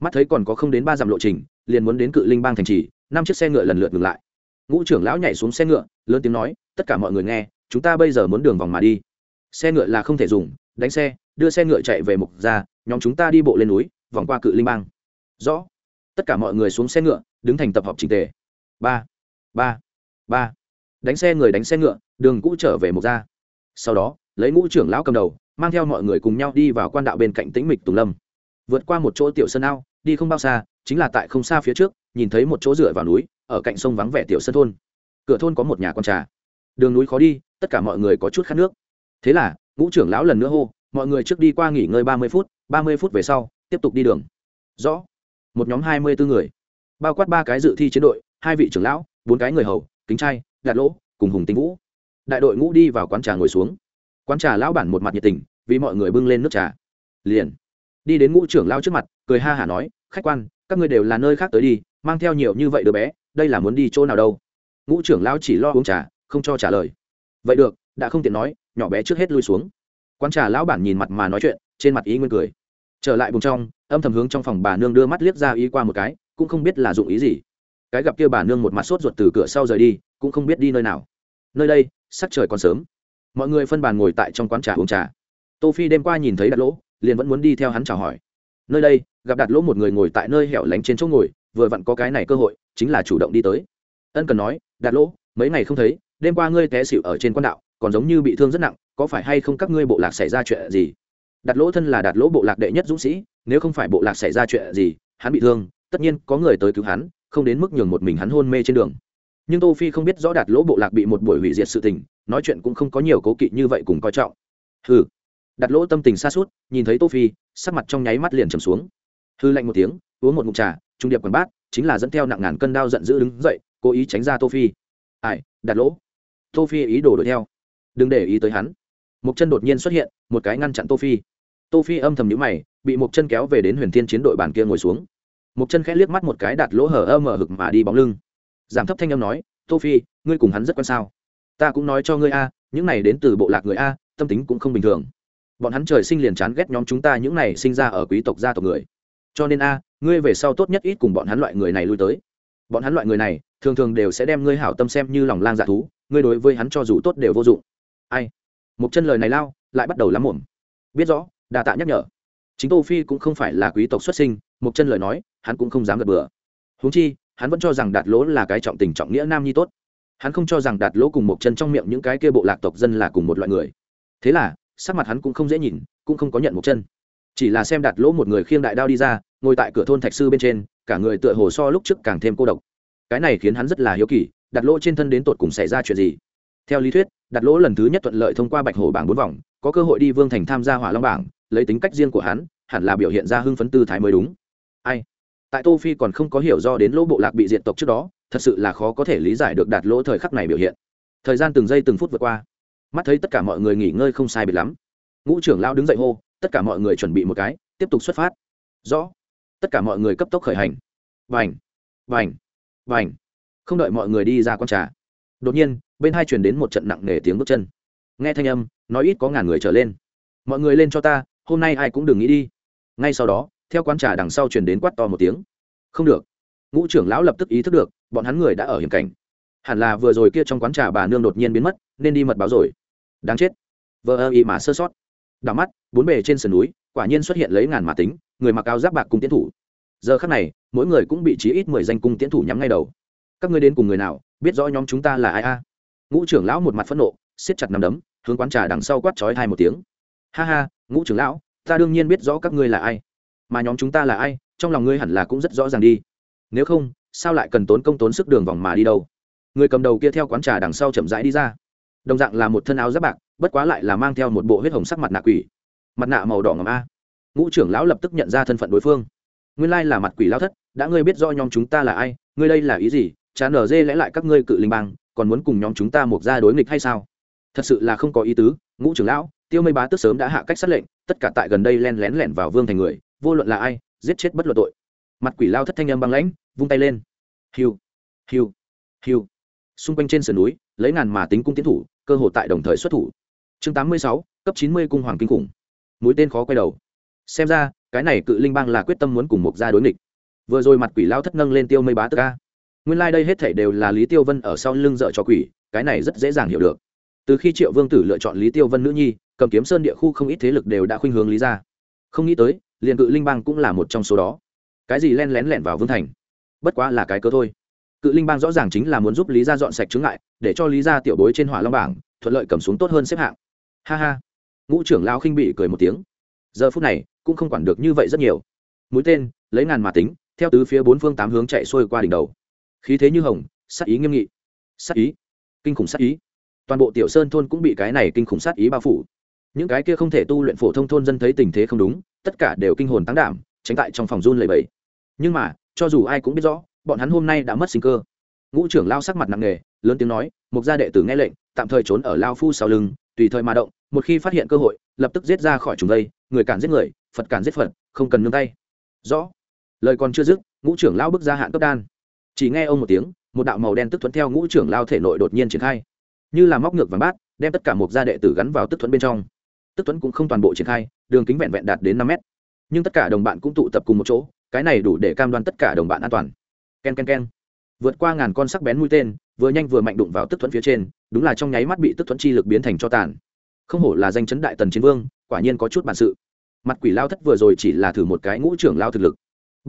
Mắt thấy còn có không đến ba dặm lộ trình, liền muốn đến cự linh bang thành trì, năm chiếc xe ngựa lần lượt ngừng lại. Ngũ trưởng lão nhảy xuống xe ngựa, lớn tiếng nói, tất cả mọi người nghe, chúng ta bây giờ muốn đường vòng mà đi. Xe ngựa là không thể dùng đánh xe, đưa xe ngựa chạy về mục ra nhóm chúng ta đi bộ lên núi, vòng qua cự linh bang. Rõ. Tất cả mọi người xuống xe ngựa, đứng thành tập hợp trình tề. Ba. Ba. Ba. Đánh xe người đánh xe ngựa, đường cũ trở về mục ra sau đó, lấy ngũ trưởng lão cầm đầu, mang theo mọi người cùng nhau đi vào quan đạo bên cạnh tĩnh mịch tùng lâm. Vượt qua một chỗ tiểu sân ao, đi không bao xa, chính là tại không xa phía trước, nhìn thấy một chỗ dựa vào núi, ở cạnh sông vắng vẻ tiểu sân thôn. Cửa thôn có một nhà con trà. Đường núi khó đi, tất cả mọi người có chút khát nước. Thế là ngũ trưởng lão lần nữa hô, mọi người trước đi qua nghỉ ngơi ba mươi phút, ba mươi phút về sau, tiếp tục đi đường. Rõ. Một nhóm hai mươi bốn người, bao quát ba cái dự thi chiến đội, hai vị trưởng lão, bốn cái người hầu, kính trai đạt lỗ, cùng hùng tinh vũ. Đại đội ngũ đi vào quán trà ngồi xuống. Quán trà lão bản một mặt nhiệt tình, vì mọi người bưng lên nước trà. Liền, đi đến ngũ trưởng lao trước mặt, cười ha hả nói, khách quan, các ngươi đều là nơi khác tới đi, mang theo nhiều như vậy đứa bé, đây là muốn đi chỗ nào đâu? Ngũ trưởng lao chỉ lo uống trà, không cho trả lời. Vậy được, đã không tiện nói nhỏ bé trước hết lui xuống. Quán trà lão bản nhìn mặt mà nói chuyện, trên mặt ý nguyên cười. Trở lại vùng trong, âm thầm hướng trong phòng bà nương đưa mắt liếc ra ý qua một cái, cũng không biết là dụng ý gì. Cái gặp kia bà nương một mặt sốt ruột từ cửa sau rời đi, cũng không biết đi nơi nào. Nơi đây, sắc trời còn sớm. Mọi người phân bàn ngồi tại trong quán trà uống trà. Tô phi đêm qua nhìn thấy đặt lỗ, liền vẫn muốn đi theo hắn chào hỏi. Nơi đây, gặp đặt lỗ một người ngồi tại nơi hẻo lánh trên chỗ ngồi, vừa vặn có cái này cơ hội, chính là chủ động đi tới. Ân cần nói, đặt lỗ, mấy ngày không thấy, đêm qua ngươi té xỉu ở trên quan đạo còn giống như bị thương rất nặng, có phải hay không các ngươi bộ lạc xảy ra chuyện gì? Đặt lỗ thân là đặt lỗ bộ lạc đệ nhất dũng sĩ, nếu không phải bộ lạc xảy ra chuyện gì, hắn bị thương, tất nhiên có người tới cứu hắn, không đến mức nhường một mình hắn hôn mê trên đường. Nhưng tô phi không biết rõ đạt lỗ bộ lạc bị một buổi hủy diệt sự tình, nói chuyện cũng không có nhiều cố kỵ như vậy cùng coi trọng. Hừ. Đặt lỗ tâm tình xa suốt nhìn thấy tô phi, sắc mặt trong nháy mắt liền trầm xuống. Hư lạnh một tiếng, uống một ngụm trà, trung điệp quần bát, chính là dẫn theo nặng ngàn cân đao giận dữ đứng dậy, cố ý tránh ra tô phi. Ai đặt lỗ? Tô phi ý đồ đuổi theo đừng để ý tới hắn. Một chân đột nhiên xuất hiện, một cái ngăn chặn tô phi. Tô phi âm thầm nhíu mày, bị một chân kéo về đến huyền thiên chiến đội bàn kia ngồi xuống. Một chân khẽ liếc mắt một cái đặt lỗ hở âm mở hực mà đi bóng lưng. Giảm thấp thanh âm nói, tô phi, ngươi cùng hắn rất quan sao? Ta cũng nói cho ngươi a, những này đến từ bộ lạc người a, tâm tính cũng không bình thường. Bọn hắn trời sinh liền chán ghét nhóm chúng ta những này sinh ra ở quý tộc gia tộc người. Cho nên a, ngươi về sau tốt nhất ít cùng bọn hắn loại người này lui tới. Bọn hắn loại người này, thường thường đều sẽ đem ngươi hảo tâm xem như lòng lang dạ thú, ngươi đối với hắn cho dù tốt đều vô dụng ai? Một chân lời này lao, lại bắt đầu lắm mồm biết rõ đà tạ nhắc nhở. Chính tô phi cũng không phải là quý tộc xuất sinh một chân lời nói, hắn cũng không dám gật bừa. Huống chi, hắn vẫn cho rằng đạt lỗ là cái trọng tình trọng nghĩa nam nhi tốt. Hắn không cho rằng đạt lỗ cùng một chân trong miệng những cái kia bộ lạc tộc dân là cùng một loại người. Thế là, sắc mặt hắn cũng không dễ nhìn, cũng không có nhận một chân. Chỉ là xem đạt lỗ một người khiêng đại đao đi ra, ngồi tại cửa thôn thạch sư bên trên, cả người tựa hồ so lúc trước càng thêm cô độc. Cái này khiến hắn rất là hiếu kỳ đặt lỗ trên thân đến tột cùng xảy ra chuyện gì? Theo lý thuyết đặt lỗ lần thứ nhất thuận lợi thông qua bạch hổ bảng bốn vòng, có cơ hội đi vương thành tham gia hỏa long bảng, lấy tính cách riêng của hắn, hẳn là biểu hiện ra hưng phấn tư thái mới đúng. Ai? Tại tô phi còn không có hiểu do đến lỗ bộ lạc bị diệt tộc trước đó, thật sự là khó có thể lý giải được đạt lỗ thời khắc này biểu hiện. Thời gian từng giây từng phút vượt qua. Mắt thấy tất cả mọi người nghỉ ngơi không sai biệt lắm. Ngũ trưởng lao đứng dậy hô, tất cả mọi người chuẩn bị một cái, tiếp tục xuất phát. Rõ. Tất cả mọi người cấp tốc khởi hành. Vành. Vành. Vành. Không đợi mọi người đi ra con trà đột nhiên, bên hai truyền đến một trận nặng nề tiếng bước chân. Nghe thanh âm, nói ít có ngàn người trở lên. Mọi người lên cho ta, hôm nay ai cũng đừng nghĩ đi. Ngay sau đó, theo quán trà đằng sau truyền đến quát to một tiếng. Không được. Ngũ trưởng lão lập tức ý thức được, bọn hắn người đã ở hiểm cảnh. Hẳn là vừa rồi kia trong quán trà bà nương đột nhiên biến mất, nên đi mật báo rồi. Đáng chết. Vờ ơ y mà sơ sót. Đảo mắt, bốn bề trên sườn núi, quả nhiên xuất hiện lấy ngàn mã tính, người mặc áo giáp bạc cung tiến thủ. Giờ khắc này, mỗi người cũng bị chí ít mười danh cung tiến thủ nhắm ngay đầu. Các ngươi đến cùng người nào biết rõ nhóm chúng ta là ai a? Ngũ trưởng lão một mặt phẫn nộ, siết chặt nằm đấm, hướng quán trà đằng sau quát chói hai một tiếng. Ha ha, ngũ trưởng lão, ta đương nhiên biết rõ các ngươi là ai. Mà nhóm chúng ta là ai, trong lòng ngươi hẳn là cũng rất rõ ràng đi. Nếu không, sao lại cần tốn công tốn sức đường vòng mà đi đâu? Người cầm đầu kia theo quán trà đằng sau chậm rãi đi ra. Đồng dạng là một thân áo giáp bạc, bất quá lại là mang theo một bộ huyết hồng sắc mặt nạ quỷ. Mặt nạ màu đỏ ngầm a. Ngũ trưởng lão lập tức nhận ra thân phận đối phương. Nguyên lai là mặt quỷ lao thất, đã ngươi biết do nhóm chúng ta là ai, ngươi đây là ý gì chán ở dê lẽ lại các ngươi cự linh bang, còn muốn cùng nhóm chúng ta mục ra đối nghịch hay sao? Thật sự là không có ý tứ, ngũ trưởng lão, tiêu mây bá tức sớm đã hạ cách sát lệnh, tất cả tại gần đây len lén lẻn vào vương thành người, vô luận là ai, giết chết bất luận tội. Mặt quỷ lao thất thanh âm băng lãnh, vung tay lên. Hiu hiu hiu. Xung quanh trên sườn núi, lấy ngàn mà tính cung tiến thủ, cơ hội tại đồng thời xuất thủ. Chương tám mươi sáu, cấp chín mươi cung hoàng kinh khủng. Mũi tên khó quay đầu. Xem ra, cái này cự linh bang là quyết tâm muốn cùng một gia đối nghịch. Vừa rồi mặt quỷ lao thất nâng lên tiêu mây bá tức ca nguyên lai、like、đây hết thể đều là lý tiêu vân ở sau lưng dợ cho quỷ, cái này rất dễ dàng hiểu được. Từ khi triệu vương tử lựa chọn lý tiêu vân nữ nhi, cầm kiếm sơn địa khu không ít thế lực đều đã khuynh hướng lý ra không nghĩ tới, liền cự linh bang cũng là một trong số đó. Cái gì len lén lẻn vào vương thành? Bất quá là cái cơ thôi. Cự linh bang rõ ràng chính là muốn giúp lý gia dọn sạch chướng ngại, để cho lý gia tiểu bối trên hỏa long bảng, thuận lợi cầm xuống tốt hơn xếp hạng. Ha ha. Ngũ trưởng lao khinh bị cười một tiếng. Giờ phút này, cũng không quản được như vậy rất nhiều. Mũi tên, lấy ngàn mà tính, theo tứ phía bốn phương tám hướng chạy xuôi qua đỉnh đầu khí thế như hồng, sát ý nghiêm nghị. Sát ý? Kinh khủng sát ý. Toàn bộ tiểu sơn thôn cũng bị cái này kinh khủng sát ý bao phủ. Những cái kia không thể tu luyện phổ thông thôn dân thấy tình thế không đúng, tất cả đều kinh hồn tăng đảm, tránh tại trong phòng run lầy bẫy nhưng mà, cho dù ai cũng biết rõ, bọn hắn hôm nay đã mất sinh cơ. Ngũ trưởng lao sắc mặt nặng nề, lớn tiếng nói một gia đệ tử nghe lệnh, tạm thời trốn ở lao phu sau lưng, tùy thời mà động, một khi phát hiện cơ hội, lập tức giết ra khỏi chúng đây, người cản giết người, phật cản giết phật, không cần nương tay. Rõ. Lời còn chưa dứt, ngũ trưởng lao bước ra hạn cấp đan chỉ nghe ông một tiếng, một đạo màu đen tức thuẫn theo ngũ trưởng lao thể nội đột nhiên triển khai. Như là móc ngược vàng bát, đem tất cả một gia đệ tử gắn vào tức thuẫn bên trong. Tức thuẫn cũng không toàn bộ triển khai, đường kính vẹn vẹn đạt đến năm mét. Nhưng tất cả đồng bạn cũng tụ tập cùng một chỗ, cái này đủ để cam đoan tất cả đồng bạn an toàn. K e n k e n k e n vượt qua ngàn con sắc bén mũi tên, vừa nhanh vừa mạnh đụng vào tức thuẫn phía trên, đúng là trong nháy mắt bị tức thuẫn chi lực biến thành cho tàn. Không hổ là danh chấn đại tần chiến vương, quả nhiên có chút bản sự. Mặt quỷ lao thất vừa rồi chỉ là thử một cái ngũ trưởng lao thực lực.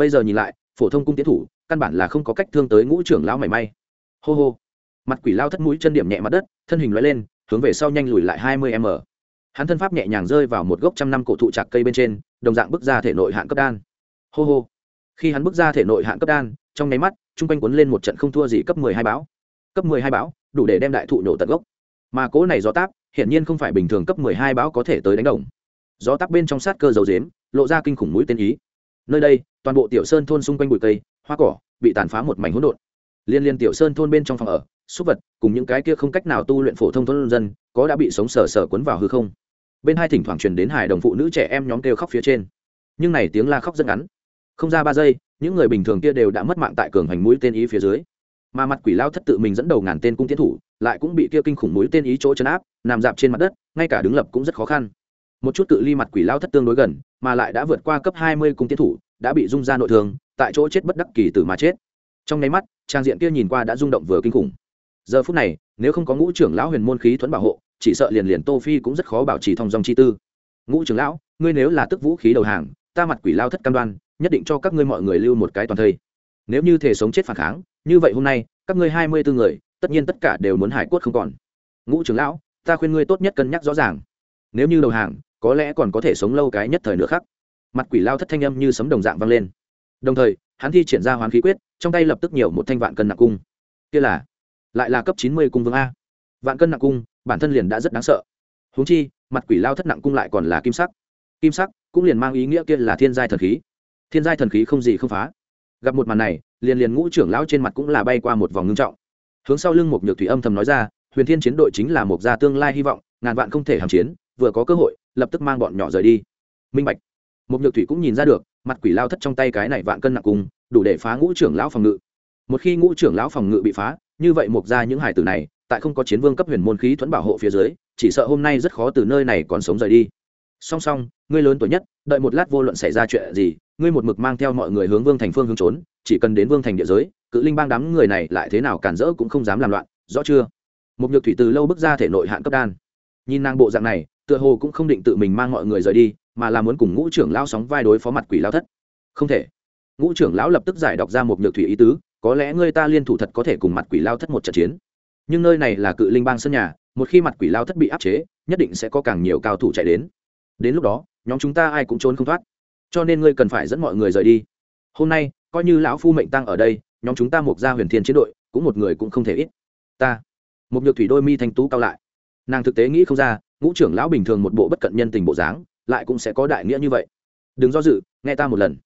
Bây giờ nhìn lại, phổ thông cung tiến thủ căn bản là không có cách thương tới ngũ trưởng lao mảy may. Hô hô. Mặt quỷ lao thất mũi chân điểm nhẹ mặt đất, thân hình loại lên, hướng về sau nhanh lùi lại hai mươi m. Hắn thân pháp nhẹ nhàng rơi vào một gốc trăm năm cổ thụ trạc cây bên trên, đồng dạng bước ra thể nội hạn cấp đan. Hô hô. Khi hắn bước ra thể nội hạn cấp đan, trong nháy mắt, chung quanh quấn lên một trận không thua gì cấp mười hai bão. Cấp mười hai bão, đủ để đem đại thụ nổ tận gốc. Mà cố này gió táp, hiển nhiên không phải bình thường cấp mười hai bão có thể tới đánh đồng. Gió táp bên trong sát cơ dầu dếm, lộ ra kinh khủng mũi tên ý. Nơi đây, toàn bộ tiểu sơn thôn xung quanh bụi cây hoa cỏ, bị tàn phá một mảnh hỗn độn. Liên liên tiểu sơn thôn bên trong phòng ở, súc vật cùng những cái kia không cách nào tu luyện phổ thông thôn dân, có đã bị sống sờ sờ cuốn vào hư không. Bên hai thỉnh thoảng truyền đến hài đồng phụ nữ trẻ em nhóm kêu khóc phía trên. Nhưng này tiếng la khóc rất ngắn. Không ra ba giây, những người bình thường kia đều đã mất mạng tại cường hành mũi tên ý phía dưới. Mà mặt quỷ lao thất tự mình dẫn đầu ngàn tên cung tiến thủ, lại cũng bị kia kinh khủng mũi tên ý chỗ chấn áp, nằm dạp trên mặt đất, ngay cả đứng lập cũng rất khó khăn. Một chút cự ly mặt quỷ lao thất tương đối gần, mà lại đã vượt qua cấp hai mươi cung tiến thủ, đã bị rung ra nội thương tại chỗ chết bất đắc kỳ tử mà chết. Trong nháy mắt, trang diện kia nhìn qua đã rung động vừa kinh khủng. Giờ phút này, nếu không có ngũ trưởng lão huyền môn khí thuẫn bảo hộ, chỉ sợ liền liền tô phi cũng rất khó bảo trì thông dòng chi tư. Ngũ trưởng lão, ngươi nếu là tức vũ khí đầu hàng, ta mặt quỷ lao thất cam đoan, nhất định cho các ngươi mọi người lưu một cái toàn thây. Nếu như thể sống chết phản kháng, như vậy hôm nay, các ngươi hai mươi bốn người, tất nhiên tất cả đều muốn hải quất không còn. Ngũ trưởng lão, ta khuyên ngươi tốt nhất cân nhắc rõ ràng. Nếu như đầu hàng, có lẽ còn có thể sống lâu cái nhất thời nữa khác. Mặt quỷ lao thất thanh âm như sấm đồng dạng vang lên đồng thời, hắn thi triển ra hoán khí quyết, trong tay lập tức nhiều một thanh vạn cân nặng cung. Kia là, lại là cấp chín mươi cung vương a. Vạn cân nặng cung, bản thân liền đã rất đáng sợ. Huống chi, mặt quỷ lao thất nặng cung lại còn là kim sắc. Kim sắc cũng liền mang ý nghĩa kia là thiên giai thần khí. Thiên giai thần khí không gì không phá. Gặp một màn này, liền liền ngũ trưởng lão trên mặt cũng là bay qua một vòng ngưng trọng. Hướng sau lưng một nhược thủy âm thầm nói ra, huyền thiên chiến đội chính là một gia tương lai hy vọng, ngàn vạn không thể hàm chiến, vừa có cơ hội, lập tức mang bọn nhỏ rời đi. Minh bạch. Một nhược thủy cũng nhìn ra được mặt quỷ lao thất trong tay cái này vạn cân nặng cùng, đủ để phá ngũ trưởng lão phòng ngự. Một khi ngũ trưởng lão phòng ngự bị phá, như vậy mục ra những hải tử này, tại không có chiến vương cấp huyền môn khí thuẫn bảo hộ phía dưới, chỉ sợ hôm nay rất khó từ nơi này còn sống rời đi. Song song, ngươi lớn tuổi nhất, đợi một lát vô luận xảy ra chuyện gì, ngươi một mực mang theo mọi người hướng vương thành phương hướng trốn, chỉ cần đến vương thành địa giới, cự linh bang đám người này lại thế nào cản rỡ cũng không dám làm loạn, rõ chưa? Một nhược thủy từ lâu bước ra thể nội hạn cấp đan. Nhìn nàng bộ dạng này, tựa hồ cũng không định tự mình mang mọi người rời đi mà là muốn cùng ngũ trưởng lão sóng vai đối phó mặt quỷ lao thất. Không thể. Ngũ trưởng lão lập tức giải đọc ra một nhược thủy ý tứ, có lẽ ngươi ta liên thủ thật có thể cùng mặt quỷ lao thất một trận chiến. Nhưng nơi này là cự linh bang sân nhà, một khi mặt quỷ lao thất bị áp chế, nhất định sẽ có càng nhiều cao thủ chạy đến. Đến lúc đó, nhóm chúng ta ai cũng trốn không thoát. Cho nên ngươi cần phải dẫn mọi người rời đi. Hôm nay, coi như lão phu mệnh tăng ở đây, nhóm chúng ta mục ra huyền thiên chiến đội, cũng một người cũng không thể ít. Ta. Một nhược thủy đôi mi thanh tú cao lại. Nàng thực tế nghĩ không ra, ngũ trưởng lão bình thường một bộ bất cận nhân tình bộ dáng lại cũng sẽ có đại nghĩa như vậy. Đừng do dự, nghe ta một lần.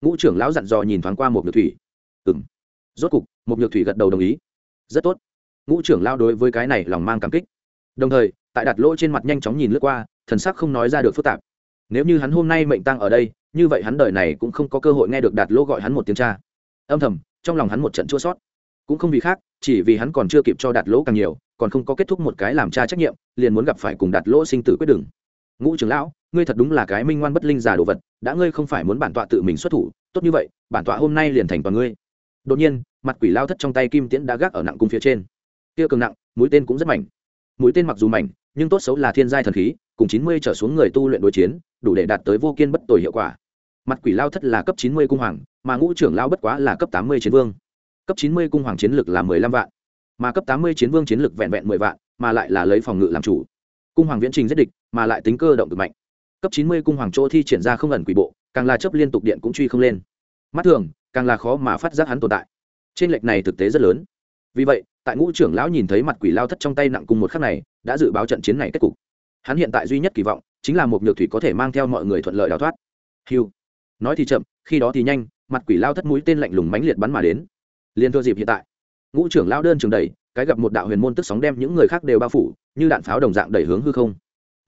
Ngũ trưởng lão dặn dò nhìn thoáng qua một nhược thủy. Ừ m rốt cục một nhược thủy gật đầu đồng ý. Rất tốt. Ngũ trưởng lão đối với cái này lòng mang cảm kích. Đồng thời, tại đặt lỗ trên mặt nhanh chóng nhìn lướt qua, thần sắc không nói ra được phức tạp. Nếu như hắn hôm nay mệnh tăng ở đây, như vậy hắn đời này cũng không có cơ hội nghe được đạt lỗ gọi hắn một tiếng cha. Âm thầm, trong lòng hắn một trận chua sót. Cũng không vì khác, chỉ vì hắn còn chưa kịp cho đạt lỗ càng nhiều, còn không có kết thúc một cái làm cha trách nhiệm, liền muốn gặp phải cùng đạt lỗ sinh tử quyết đừng ngũ trưởng lão, ngươi thật đúng là cái minh ngoan bất linh giả đồ vật, đã ngươi không phải muốn bản tọa tự mình xuất thủ, tốt như vậy, bản tọa hôm nay liền thành toàn ngươi. Đột nhiên, mặt quỷ lao thất trong tay kim tiễn đã gác ở nặng cung phía trên. Kia cường nặng, mũi tên cũng rất mảnh. Mũi tên mặc dù mảnh, nhưng tốt xấu là thiên giai thần khí, cùng chín mươi trở xuống người tu luyện đối chiến, đủ để đạt tới vô kiên bất tồi hiệu quả. Mặt quỷ lao thất là cấp chín mươi cung hoàng, mà ngũ trưởng lao bất quá là cấp tám mươi chiến vương. Cấp chín mươi cung hoàng chiến lực là mười lăm vạn, mà cấp tám mươi chiến vương chiến lực vẹn vẹn mười vạn, mà lại là lấy phòng ngự làm chủ. Cung hoàng viễn trình giết địch mà lại tính cơ động cực mạnh. Cấp chín mươi cung hoàng chỗ thi triển ra không ẩn quỷ bộ, càng là chấp liên tục điện cũng truy không lên. Mắt thường, càng là khó mà phát giác hắn tồn tại. Trên lệch này thực tế rất lớn. Vì vậy, tại ngũ trưởng lão nhìn thấy mặt quỷ lao thất trong tay nặng cung một khắc này, đã dự báo trận chiến này kết cục. Hắn hiện tại duy nhất kỳ vọng, chính là một nhược thủy có thể mang theo mọi người thuận lợi đào thoát. Hiu nói thì chậm, khi đó thì nhanh, mặt quỷ lao thất mũi tên lạnh lùng mãnh liệt bắn mà đến. Liên thua dịp hiện tại. Ngũ trưởng lao đơn trường đẩy, cái gặp một đạo huyền môn tức sóng đem những người khác đều bao phủ, như đạn pháo đồng dạng đẩy hướng hư không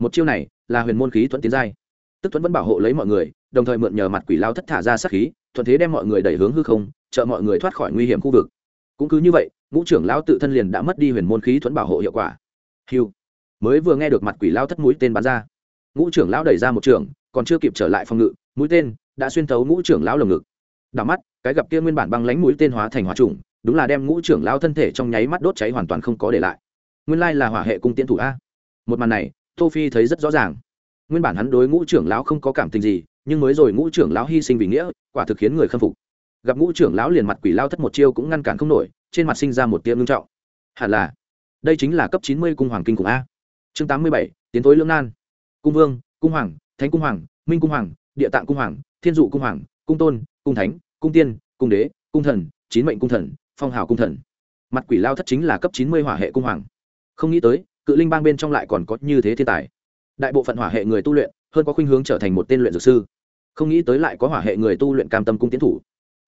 một chiêu này là huyền môn khí thuẫn tiến giai. Tức thuẫn vẫn bảo hộ lấy mọi người, đồng thời mượn nhờ mặt quỷ lao thất thả ra sát khí, thuận thế đem mọi người đẩy hướng hư không, trợ mọi người thoát khỏi nguy hiểm khu vực. Cũng cứ như vậy, ngũ trưởng lão tự thân liền đã mất đi huyền môn khí thuẫn bảo hộ hiệu quả. Hiu mới vừa nghe được mặt quỷ lao thất mũi tên bắn ra. Ngũ trưởng lão đẩy ra một trường, còn chưa kịp trở lại phòng ngự, mũi tên đã xuyên thấu ngũ trưởng lão lồng ngực. Đảo mắt, cái gặp kia nguyên bản băng lánh mũi tên hóa thành hỏa trùng, đúng là đem ngũ trưởng lão thân thể trong nháy mắt đốt cháy hoàn toàn không có để lại. Nguyên lai là hỏa hệ cung tiễn thủ a. Một màn này tô phi thấy rất rõ ràng. Nguyên bản hắn đối ngũ trưởng lão không có cảm tình gì, nhưng mới rồi ngũ trưởng lão hy sinh vì nghĩa, quả thực khiến người khâm phục. Gặp ngũ trưởng lão liền mặt quỷ lao thất một chiêu cũng ngăn cản không nổi, trên mặt sinh ra một tia ngưng trọng. Hẳn là, đây chính là cấp chín mươi cung hoàng kinh cùng a. Chương tám mươi bảy, tiến tối lưỡng nan. Cung vương, cung hoàng, thánh cung hoàng, minh cung hoàng, địa tạng cung hoàng, thiên dụ cung hoàng, cung tôn, cung thánh, cung tiên, cung đế, cung thần, chín mệnh cung thần, phong hào cung thần. Mặt quỷ lao thất chính là cấp chín mươi hỏa hệ cung hoàng. Không nghĩ tới cự linh bang bên trong lại còn có như thế thiên tài. Đại bộ phận hỏa hệ người tu luyện, hơn có khuynh hướng trở thành một tên luyện dược sư. Không nghĩ tới lại có hỏa hệ người tu luyện cam tâm cung tiến thủ.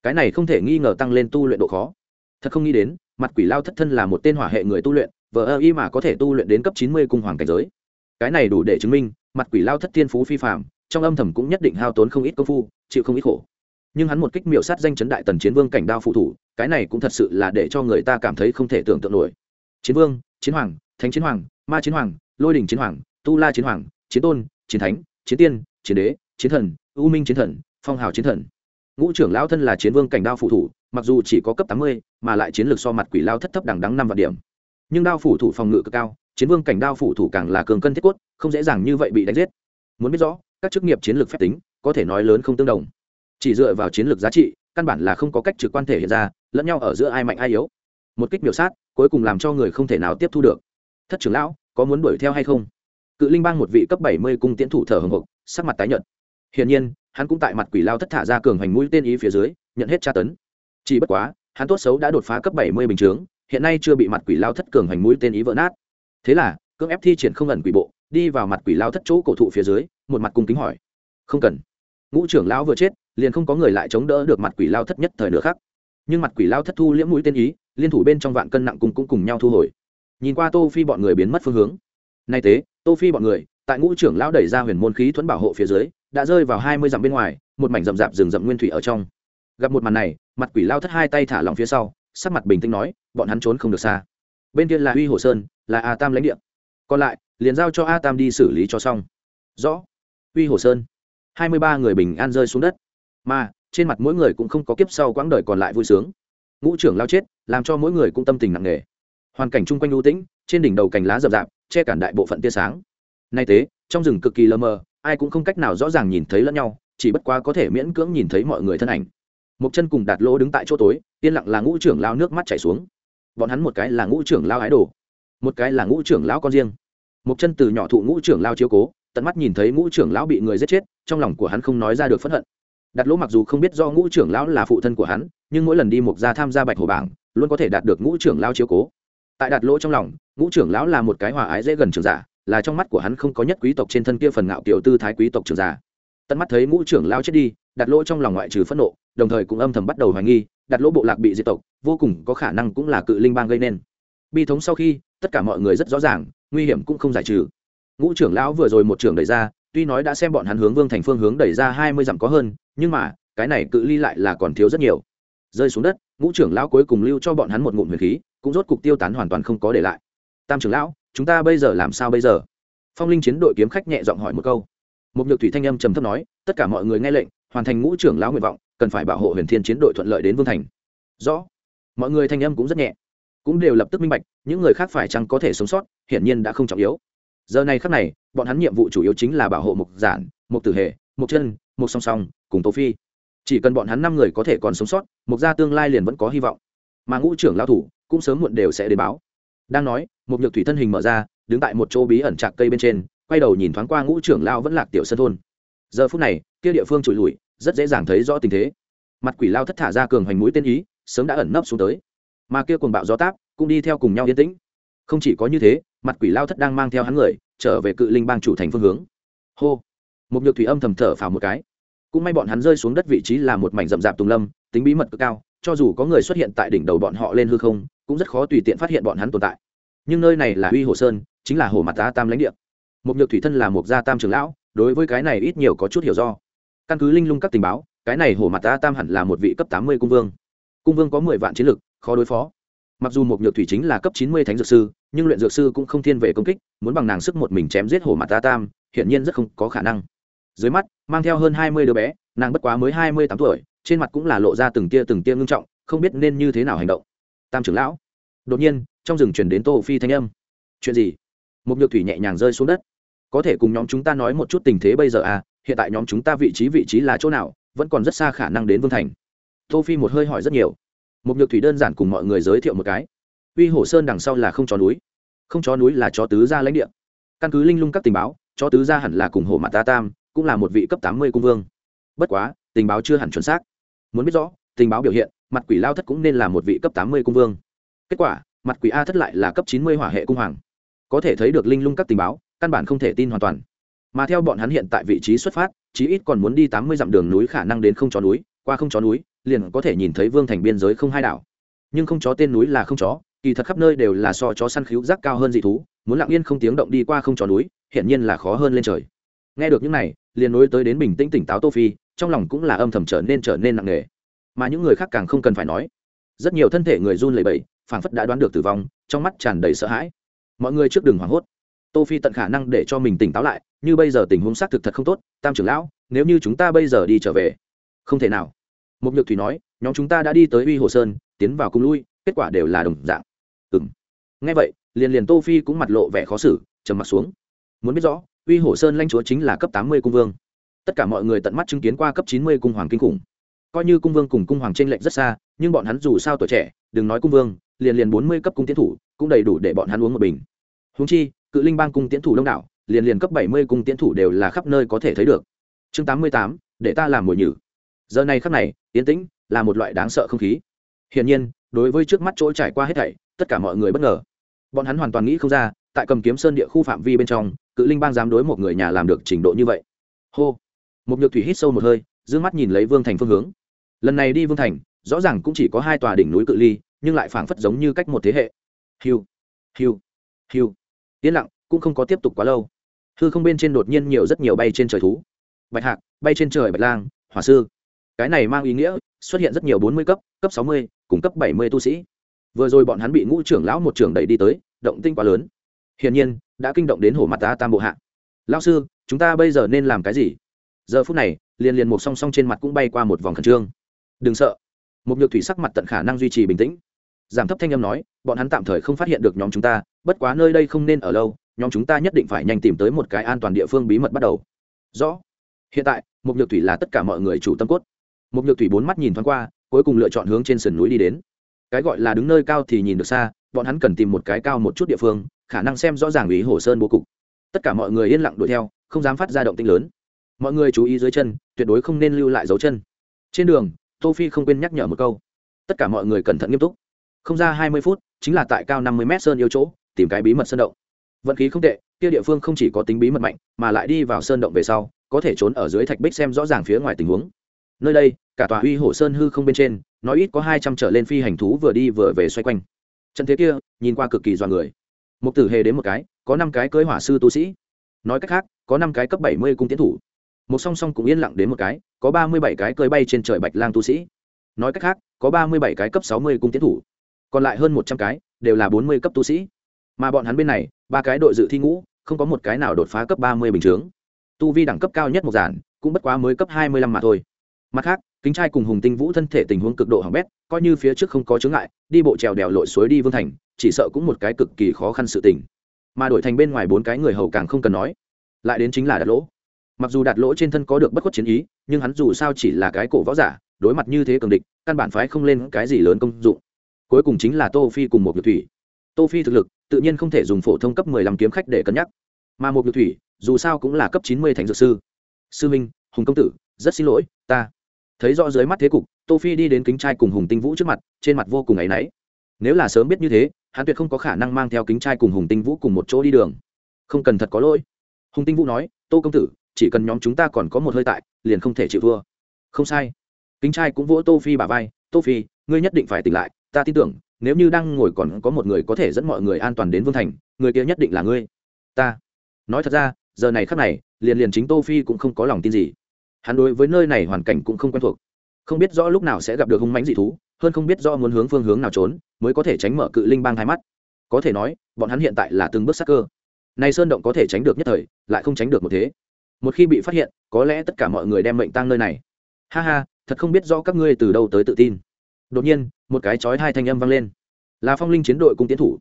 Cái này không thể nghi ngờ tăng lên tu luyện độ khó. Thật không nghĩ đến, mặt quỷ lao thất thân là một tên hỏa hệ người tu luyện, vờ ơ y mà có thể tu luyện đến cấp chín mươi cung hoàng cảnh giới. Cái này đủ để chứng minh, mặt quỷ lao thất thiên phú phi phạm trong âm thầm cũng nhất định hao tốn không ít công phu, chịu không ít khổ. Nhưng hắn một kích miểu sát danh chấn đại tần chiến vương cảnh đao phụ thủ, cái này cũng thật sự là để cho người ta cảm thấy không thể tưởng tượng nổi. Chiến vương, chiến hoàng thánh chiến hoàng, ma chiến hoàng, lôi đình chiến hoàng, tu la chiến hoàng, chiến tôn, chiến thánh, chiến tiên, chiến đế, chiến thần, u minh chiến thần, phong hào chiến thần. Ngũ trưởng lão thân là chiến vương cảnh đao phụ thủ, mặc dù chỉ có cấp tám mươi, mà lại chiến lược so mặt quỷ lao thất thấp đẳng đắng năm vạn điểm. Nhưng đao phủ thủ phòng ngự cực cao, chiến vương cảnh đao phủ thủ càng là cường cân thiết quất không dễ dàng như vậy bị đánh giết. Muốn biết rõ, các chức nghiệp chiến lược phép tính, có thể nói lớn không tương đồng. Chỉ dựa vào chiến lược giá trị, căn bản là không có cách trực quan thể hiện ra, lẫn nhau ở giữa ai mạnh ai yếu. Một kích biểu sát, cuối cùng làm cho người không thể nào tiếp thu được thất trưởng lão, có muốn đuổi theo hay không? Cự linh bang một vị cấp bảy mươi cung tiễn thủ thở hồng hộc, sắc mặt tái nhợt. Hiển nhiên, hắn cũng tại mặt quỷ lao thất thả ra cường hành mũi tên ý phía dưới, nhận hết tra tấn. Chỉ bất quá, hắn tốt xấu đã đột phá cấp bảy mươi bình chướng, hiện nay chưa bị mặt quỷ lao thất cường hành mũi tên ý vỡ nát. Thế là, cưỡng ép thi triển không ẩn quỷ bộ, đi vào mặt quỷ lao thất chỗ cổ thụ phía dưới, một mặt cung kính hỏi. Không cần. Ngũ trưởng lão vừa chết, liền không có người lại chống đỡ được mặt quỷ lao thất nhất thời nữa khác nhưng mặt quỷ lao thất thu liễm mũi tên ý, liên thủ bên trong vạn cân nặng cùng cũng cùng nhau thu hồi nhìn qua tô phi bọn người biến mất phương hướng. Nay tế, tô phi bọn người, tại ngũ trưởng lão đẩy ra huyền môn khí thuẫn bảo hộ phía dưới, đã rơi vào hai mươi dặm bên ngoài, một mảnh rậm rạp rừng rậm nguyên thủy ở trong. Gặp một màn này, mặt quỷ lao thất hai tay thả lòng phía sau, sắc mặt bình tĩnh nói, bọn hắn trốn không được xa. Bên kia là huy hồ sơn, là a tam lãnh địa. Còn lại, liền giao cho a tam đi xử lý cho xong. Rõ. Huy hồ sơn. Hai mươi ba người bình an rơi xuống đất. Mà, trên mặt mỗi người cũng không có kiếp sau quãng đời còn lại vui sướng. Ngũ trưởng lao chết, làm cho mỗi người cũng tâm tình nặng nề hoàn cảnh chung quanh u tĩnh, trên đỉnh đầu cành lá rậm rạp, che cản đại bộ phận tia sáng. Nay thế, trong rừng cực kỳ lơ mờ, ai cũng không cách nào rõ ràng nhìn thấy lẫn nhau, chỉ bất quá có thể miễn cưỡng nhìn thấy mọi người thân ảnh. Một chân cùng đạt lỗ đứng tại chỗ tối, yên lặng là ngũ trưởng lao nước mắt chảy xuống. Bọn hắn một cái là ngũ trưởng lao ái đồ, một cái là ngũ trưởng lão con riêng. Một chân từ nhỏ thụ ngũ trưởng lao chiếu cố, tận mắt nhìn thấy ngũ trưởng lão bị người giết chết, trong lòng của hắn không nói ra được phẫn hận. Đạt lỗ mặc dù không biết do ngũ trưởng lão là phụ thân của hắn, nhưng mỗi lần đi mục gia tham gia bạch hồ bảng, luôn có thể đạt được ngũ trưởng lao chiếu cố tại đạt lỗ trong lòng, ngũ trưởng lão là một cái hòa ái dễ gần trưởng giả, là trong mắt của hắn không có nhất quý tộc trên thân kia phần ngạo kiểu tư thái quý tộc trưởng giả. Tận mắt thấy ngũ trưởng lão chết đi, đặt lỗ trong lòng ngoại trừ phẫn nộ, đồng thời cũng âm thầm bắt đầu hoài nghi, đặt lỗ bộ lạc bị diệt tộc, vô cùng có khả năng cũng là cự linh bang gây nên. Bi thống sau khi, tất cả mọi người rất rõ ràng, nguy hiểm cũng không giải trừ. Ngũ trưởng lão vừa rồi một trưởng đẩy ra, tuy nói đã xem bọn hắn hướng vương thành phương hướng đẩy ra hai mươi dặm có hơn, nhưng mà, cái này cự ly lại là còn thiếu rất nhiều rơi xuống đất, ngũ trưởng lão cuối cùng lưu cho bọn hắn một ngụm huyền khí, cũng rốt cục tiêu tán hoàn toàn không có để lại. Tam trưởng lão, chúng ta bây giờ làm sao bây giờ? Phong linh chiến đội kiếm khách nhẹ giọng hỏi một câu. Một nhược thủy thanh âm trầm thấp nói, tất cả mọi người nghe lệnh, hoàn thành ngũ trưởng lão nguyện vọng, cần phải bảo hộ huyền thiên chiến đội thuận lợi đến vương thành. Rõ. Mọi người thanh âm cũng rất nhẹ. Cũng đều lập tức minh bạch, những người khác phải chăng có thể sống sót, hiển nhiên đã không trọng yếu. Giờ này khác này, bọn hắn nhiệm vụ chủ yếu chính là bảo hộ mục giản, mục tử hệ mục chân, mục song song, cùng tô phi chỉ cần bọn hắn năm người có thể còn sống sót mục gia tương lai liền vẫn có hy vọng. Mà ngũ trưởng lao thủ cũng sớm muộn đều sẽ đến báo. Đang nói một nhược thủy thân hình mở ra, đứng tại một chỗ bí ẩn trạc cây bên trên, quay đầu nhìn thoáng qua ngũ trưởng lao vẫn lạc tiểu sân thôn. Giờ phút này, kia địa phương trụi lùi, rất dễ dàng thấy rõ tình thế. Mặt quỷ lao thất thả ra cường hoành mũi tên ý, sớm đã ẩn nấp xuống tới. Mà kia cùng bạo gió táp cũng đi theo cùng nhau yên tĩnh. Không chỉ có như thế, mặt quỷ lao thất đang mang theo hắn người, trở về cự linh bang chủ thành phương hướng. Hô! Một nhược thủy âm thầm thở phào một cái cũng may bọn hắn rơi xuống đất vị trí là một mảnh rậm rạp tùng lâm, tính bí mật cực cao, cho dù có người xuất hiện tại đỉnh đầu bọn họ lên hư không, cũng rất khó tùy tiện phát hiện bọn hắn tồn tại. Nhưng nơi này là uy hồ sơn, chính là hồ mặt ta tam lãnh địa. Một nhược thủy thân là một gia tam trưởng lão, đối với cái này ít nhiều có chút hiểu do. Căn cứ linh lung các tình báo, cái này hồ mặt ta tam hẳn là một vị cấp tám mươi cung vương. Cung vương có mười vạn chiến lực, khó đối phó. Mặc dù một nhược thủy chính là cấp chín mươi thánh dược sư, nhưng luyện dược sư cũng không thiên về công kích, muốn bằng nàng sức một mình chém giết hồ mặt ta tam, hiển nhiên rất không có khả năng dưới mắt, mang theo hơn hai mươi đứa bé, nàng bất quá mới hai mươi tám tuổi, trên mặt cũng là lộ ra từng tia từng tia ngưng trọng, không biết nên như thế nào hành động. Tam trưởng lão. Đột nhiên, trong rừng chuyển đến tô phi thanh âm. Chuyện gì? Một nhược thủy nhẹ nhàng rơi xuống đất. Có thể cùng nhóm chúng ta nói một chút tình thế bây giờ à hiện tại nhóm chúng ta vị trí vị trí là chỗ nào, vẫn còn rất xa khả năng đến vương thành. Tô phi một hơi hỏi rất nhiều. Một nhược thủy đơn giản cùng mọi người giới thiệu một cái. Uy hổ sơn đằng sau là không chó núi. Không chó núi là chó tứ gia lãnh địa. Căn cứ linh lung các tình báo, chó tứ gia hẳn là cùng hổ mặt ta tam cũng là một vị cấp tám mươi cung vương. Bất quá, tình báo chưa hẳn chuẩn xác. Muốn biết rõ, tình báo biểu hiện, mặt quỷ lao thất cũng nên là một vị cấp tám mươi cung vương. Kết quả, mặt quỷ a thất lại là cấp chín mươi hỏa hệ cung hoàng. Có thể thấy được linh lung các tình báo, căn bản không thể tin hoàn toàn. Mà theo bọn hắn hiện tại vị trí xuất phát, chí ít còn muốn đi tám mươi dặm đường núi khả năng đến không chó núi, qua không chó núi, liền có thể nhìn thấy vương thành biên giới không hai đảo. Nhưng không chó tên núi là không chó, kỳ thật khắp nơi đều là so chó săn khíu rác cao hơn dị thú, muốn lặng yên không tiếng động đi qua không chó núi, hiển nhiên là khó hơn lên trời nghe được những này, liền nối tới đến bình tĩnh tỉnh táo tô phi, trong lòng cũng là âm thầm trở nên trở nên nặng nề. Mà những người khác càng không cần phải nói. Rất nhiều thân thể người run lẩy bẩy, phảng phất đã đoán được tử vong, trong mắt tràn đầy sợ hãi. Mọi người trước đừng hoảng hốt. Tô phi tận khả năng để cho mình tỉnh táo lại, như bây giờ tình huống xác thực thật không tốt, tam trưởng lão, nếu như chúng ta bây giờ đi trở về. Không thể nào. Một nhược thủy nói, nhóm chúng ta đã đi tới uy hồ sơn, tiến vào cung lui, kết quả đều là đồng dạng. Ừm. Nghe vậy, liền liền tô phi cũng mặt lộ vẻ khó xử, trầm mặt xuống. Muốn biết rõ uy Hổ sơn lãnh chúa chính là cấp tám mươi cung vương. Tất cả mọi người tận mắt chứng kiến qua cấp chín mươi cung hoàng kinh khủng. Coi như cung vương cùng cung hoàng tranh lệch rất xa, nhưng bọn hắn dù sao tuổi trẻ, đừng nói cung vương, liền liền bốn mươi cấp cung tiến thủ, cũng đầy đủ để bọn hắn uống một bình. Húng chi, cự linh bang cung tiến thủ đông đảo, liền liền cấp bảy mươi cung tiến thủ đều là khắp nơi có thể thấy được. Chương tám mươi tám, để ta làm mồi nhử. Giờ này khắc này Yến tĩnh là một loại đáng sợ không khí. Hiển nhiên, đối với trước mắt chỗ trải qua hết thảy, tất cả mọi người bất ngờ. Bọn hắn hoàn toàn nghĩ không ra, tại cầm kiếm sơn địa khu phạm vi bên trong cự linh bang dám đối một người nhà làm được trình độ như vậy. Hô. Một nhược thủy hít sâu một hơi d mắt nhìn lấy vương thành phương hướng. Lần này đi vương thành, rõ ràng cũng chỉ có hai tòa đỉnh núi cự ly, nhưng lại phảng phất giống như cách một thế hệ. Hiu hiu hiu. Yên lặng, cũng không có tiếp tục quá lâu. Hư không bên trên đột nhiên nhiều rất nhiều bay trên trời thú. Bạch hạc, bay trên trời bạch lang, hỏa sư. Cái này mang ý nghĩa, xuất hiện rất nhiều bốn mươi cấp cấp sáu mươi, cùng cấp bảy mươi tu sĩ. Vừa rồi bọn hắn bị ngũ trưởng lão một trưởng đẩy đi tới, động tinh quá lớn hiển nhiên, đã kinh động đến hổ mặt ta tam bộ hạ. Lão sư, chúng ta bây giờ nên làm cái gì? Giờ phút này, liền liền một song song trên mặt cũng bay qua một vòng khẩn trương. Đừng sợ. Một nhược thủy sắc mặt tận khả năng duy trì bình tĩnh. Giảm thấp thanh âm nói, bọn hắn tạm thời không phát hiện được nhóm chúng ta, bất quá nơi đây không nên ở lâu, nhóm chúng ta nhất định phải nhanh tìm tới một cái an toàn địa phương bí mật bắt đầu. Rõ. Hiện tại một nhược thủy là tất cả mọi người chủ tâm cốt. Một nhược thủy bốn mắt nhìn thoáng qua, cuối cùng lựa chọn hướng trên sườn núi đi đến. Cái gọi là đứng nơi cao thì nhìn được xa, bọn hắn cần tìm một cái cao một chút địa phương khả năng xem rõ ràng ý hồ sơn bố cục. Tất cả mọi người yên lặng đuổi theo, không dám phát ra động tinh lớn. Mọi người chú ý dưới chân, tuyệt đối không nên lưu lại dấu chân. Trên đường, tô phi không quên nhắc nhở một câu. Tất cả mọi người cẩn thận nghiêm túc. Không ra hai mươi phút, chính là tại cao năm mươi mét sơn yêu chỗ, tìm cái bí mật sơn động. Vận khí không tệ, kia địa phương không chỉ có tính bí mật mạnh, mà lại đi vào sơn động về sau, có thể trốn ở dưới thạch bích xem rõ ràng phía ngoài tình huống. Nơi đây, cả tòa uy hổ sơn hư không bên trên, nói ít có hai trăm trở lên phi hành thú vừa đi vừa về xoay quanh. Trận thế kia, nhìn qua cực kỳ dọa người một tử hề đến một cái, có năm cái cưới hỏa sư tu sĩ. Nói cách khác, có năm cái cấp bảy mươi cung tiến thủ. Một song song cũng yên lặng đến một cái, có ba mươi bảy cái cơi bay trên trời bạch lang tu sĩ. Nói cách khác, có ba mươi bảy cái cấp sáu mươi cung tiến thủ. Còn lại hơn một trăm cái, đều là bốn mươi cấp tu sĩ. Mà bọn hắn bên này, ba cái đội dự thi ngũ, không có một cái nào đột phá cấp ba mươi bình chướng. Tu vi đẳng cấp cao nhất một giản, cũng bất quá mới cấp hai mươi lăm mà thôi. Mặt khác, kính trai cùng hùng tinh vũ thân thể tình huống cực độ hỏng bét, coi như phía trước không có chướng ngại, đi bộ trèo đèo lội suối đi vương thành chỉ sợ cũng một cái cực kỳ khó khăn sự tình. Mà đổi thành bên ngoài bốn cái người hầu càng không cần nói. Lại đến chính là đạt lỗ. Mặc dù đạt lỗ trên thân có được bất khuất chiến ý, nhưng hắn dù sao chỉ là cái cổ võ giả, đối mặt như thế cường địch, căn bản phái không lên cái gì lớn công dụng. Cuối cùng chính là tô phi cùng một nhược thủy. Tô phi thực lực, tự nhiên không thể dùng phổ thông cấp mười lăm kiếm khách để cân nhắc. Mà một nhược thủy, dù sao cũng là cấp chín mươi thành dược sư. Sư minh, hùng công tử, rất xin lỗi, ta. Thấy rõ dưới mắt thế cục, tô phi đi đến kính trai cùng hùng tinh vũ trước mặt, trên mặt vô cùng áy náy. Nếu là sớm biết như thế hắn tuyệt không có khả năng mang theo kính trai cùng hùng tinh vũ cùng một chỗ đi đường. Không cần thật có lỗi. Hùng tinh vũ nói, tô công tử, chỉ cần nhóm chúng ta còn có một hơi tại, liền không thể chịu thua. Không sai. Kính trai cũng vỗ tô phi bà vai, tô phi, ngươi nhất định phải tỉnh lại, ta tin tưởng, nếu như đang ngồi còn có một người có thể dẫn mọi người an toàn đến vương thành, người kia nhất định là ngươi. Ta. Nói thật ra, giờ này khắc này, liền liền chính tô phi cũng không có lòng tin gì. Hắn đối với nơi này hoàn cảnh cũng không quen thuộc. Không biết rõ lúc nào sẽ gặp được hung mãnh dị thú hơn không biết do muốn hướng phương hướng nào trốn, mới có thể tránh mở cự linh bang hai mắt. Có thể nói, bọn hắn hiện tại là từng bước sắc cơ. Này sơn động có thể tránh được nhất thời, lại không tránh được một thế. Một khi bị phát hiện, có lẽ tất cả mọi người đem mệnh tang nơi này. Ha ha, thật không biết do các ngươi từ đâu tới tự tin. Đột nhiên, một cái chói hai thanh âm vang lên. Là phong linh chiến đội cung tiến thủ.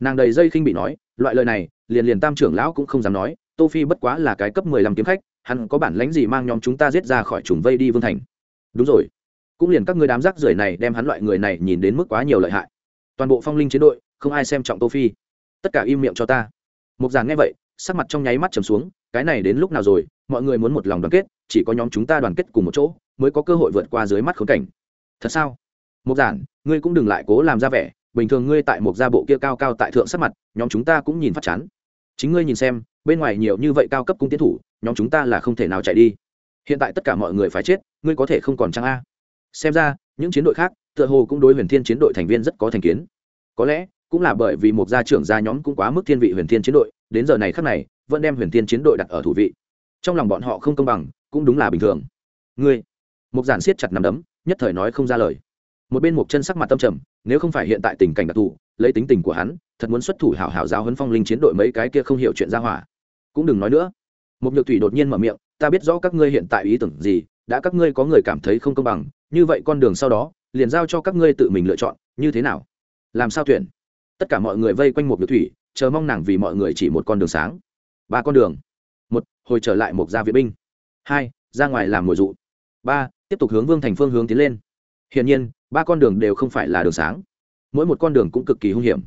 Nàng đầy dây khinh bị nói, loại lời này, liền liền tam trưởng lão cũng không dám nói, tô phi bất quá là cái cấp mười lăm kiếm khách, hắn có bản lãnh gì mang nhóm chúng ta giết ra khỏi trùng vây đi vương thành. Đúng rồi cũng liền các ngươi đám rác rưởi này đem hắn loại người này nhìn đến mức quá nhiều lợi hại. Toàn bộ phong linh chiến đội, không ai xem trọng tô phi. Tất cả im miệng cho ta. Mục giản nghe vậy, sắc mặt trong nháy mắt trầm xuống, cái này đến lúc nào rồi, mọi người muốn một lòng đoàn kết, chỉ có nhóm chúng ta đoàn kết cùng một chỗ, mới có cơ hội vượt qua dưới mắt khốn cảnh. Thật sao? Mục giản, ngươi cũng đừng lại cố làm ra vẻ, bình thường ngươi tại một gia bộ kia cao cao tại thượng sắc mặt, nhóm chúng ta cũng nhìn phát chán. Chính ngươi nhìn xem, bên ngoài nhiều như vậy cao cấp cung tiến thủ, nhóm chúng ta là không thể nào chạy đi. Hiện tại tất cả mọi người phải chết, ngươi có thể không còn trang a? Xem ra, những chiến đội khác, tựa hồ cũng đối huyền thiên chiến đội thành viên rất có thành kiến. Có lẽ, cũng là bởi vì một gia trưởng gia nhóm cũng quá mức thiên vị huyền thiên chiến đội, đến giờ này khác này, vẫn đem huyền thiên chiến đội đặt ở thủ vị. Trong lòng bọn họ không công bằng, cũng đúng là bình thường. Ngươi một giản siết chặt nằm đấm, nhất thời nói không ra lời. Một bên một chân sắc mặt tâm trầm, nếu không phải hiện tại tình cảnh đặc thù, lấy tính tình của hắn, thật muốn xuất thủ hảo hảo giáo huấn phong linh chiến đội mấy cái kia không hiểu chuyện ra hỏa. Cũng đừng nói nữa. Một nhược thủy đột nhiên mở miệng, ta biết rõ các ngươi hiện tại ý tưởng gì đã các ngươi có người cảm thấy không công bằng, như vậy con đường sau đó, liền giao cho các ngươi tự mình lựa chọn, như thế nào? Làm sao tuyển? Tất cả mọi người vây quanh một nhược thủy, chờ mong nàng vì mọi người chỉ một con đường sáng. Ba con đường. Một, hồi trở lại một gia viện binh. Hai, ra ngoài làm mồi dụ. Ba, tiếp tục hướng vương thành phương hướng tiến lên. Hiển nhiên, ba con đường đều không phải là đường sáng. Mỗi một con đường cũng cực kỳ hung hiểm.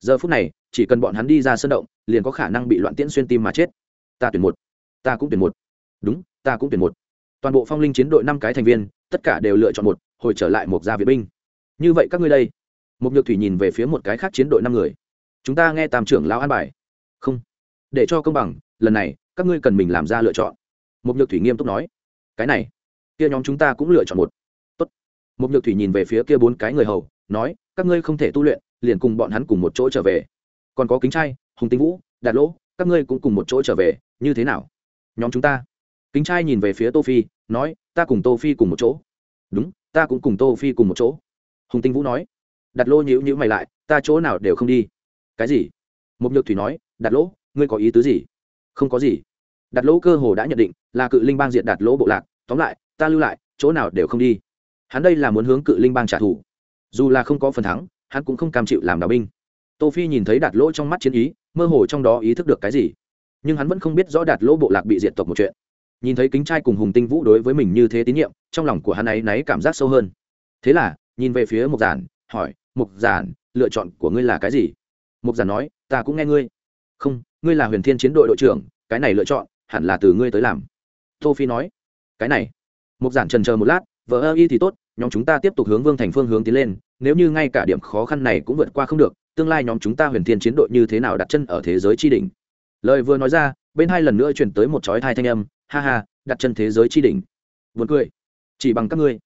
Giờ phút này, chỉ cần bọn hắn đi ra sân động, liền có khả năng bị loạn tiễn xuyên tim mà chết. Ta tuyển một. Ta cũng tuyển một. Đúng, ta cũng tuyển một toàn bộ phong linh chiến đội năm cái thành viên, tất cả đều lựa chọn một, hồi trở lại một gia viện binh. Như vậy các ngươi đây. Một nhược thủy nhìn về phía một cái khác chiến đội năm người. Chúng ta nghe tam trưởng lão an bài. Không. Để cho công bằng, lần này, các ngươi cần mình làm ra lựa chọn. Một nhược thủy nghiêm túc nói. Cái này. Kia nhóm chúng ta cũng lựa chọn một. Tốt. một nhược thủy nhìn về phía kia bốn cái người hầu, nói, các ngươi không thể tu luyện, liền cùng bọn hắn cùng một chỗ trở về. Còn có kính trai, hùng tinh vũ, đạt lỗ, các ngươi cũng cùng một chỗ trở về, như thế nào? Nhóm chúng ta kính trai nhìn về phía tô phi, nói, ta cùng tô phi cùng một chỗ. Đúng, ta cũng cùng tô phi cùng một chỗ. Hùng tinh vũ nói, đặt lô nhữ nhữ mày lại, ta chỗ nào đều không đi. Cái gì? Một nhược thủy nói, đặt lỗ, ngươi có ý tứ gì? Không có gì. Đặt lỗ cơ hồ đã nhận định, là cự linh bang diệt đặt lỗ bộ lạc, tóm lại, ta lưu lại, chỗ nào đều không đi. Hắn đây là muốn hướng cự linh bang trả thù. Dù là không có phần thắng, hắn cũng không cam chịu làm đạo binh. Tô phi nhìn thấy đạt lỗ trong mắt chiến ý, mơ hồ trong đó ý thức được cái gì. Nhưng hắn vẫn không biết rõ đạt lỗ bộ lạc bị diệt tộc một chuyện nhìn thấy kính trai cùng hùng tinh vũ đối với mình như thế tín nhiệm, trong lòng của hắn ấy náy cảm giác sâu hơn. Thế là, nhìn về phía mục giản, hỏi mục giản, lựa chọn của ngươi là cái gì? Mục giản nói, ta cũng nghe ngươi. Không, ngươi là huyền thiên chiến đội đội trưởng, cái này lựa chọn, hẳn là từ ngươi tới làm. Tô phi nói, cái này. Mục giản trần chờ một lát vợ ơ y thì tốt, nhóm chúng ta tiếp tục hướng vương thành phương hướng tiến lên, nếu như ngay cả điểm khó khăn này cũng vượt qua không được, tương lai nhóm chúng ta huyền thiên chiến đội như thế nào đặt chân ở thế giới tri đỉnh? Lời vừa nói ra, bên hai lần nữa truyền tới một chói thai thanh âm ha ha, đặt chân thế giới tri đỉnh. Buồn cười. Chỉ bằng các ngươi.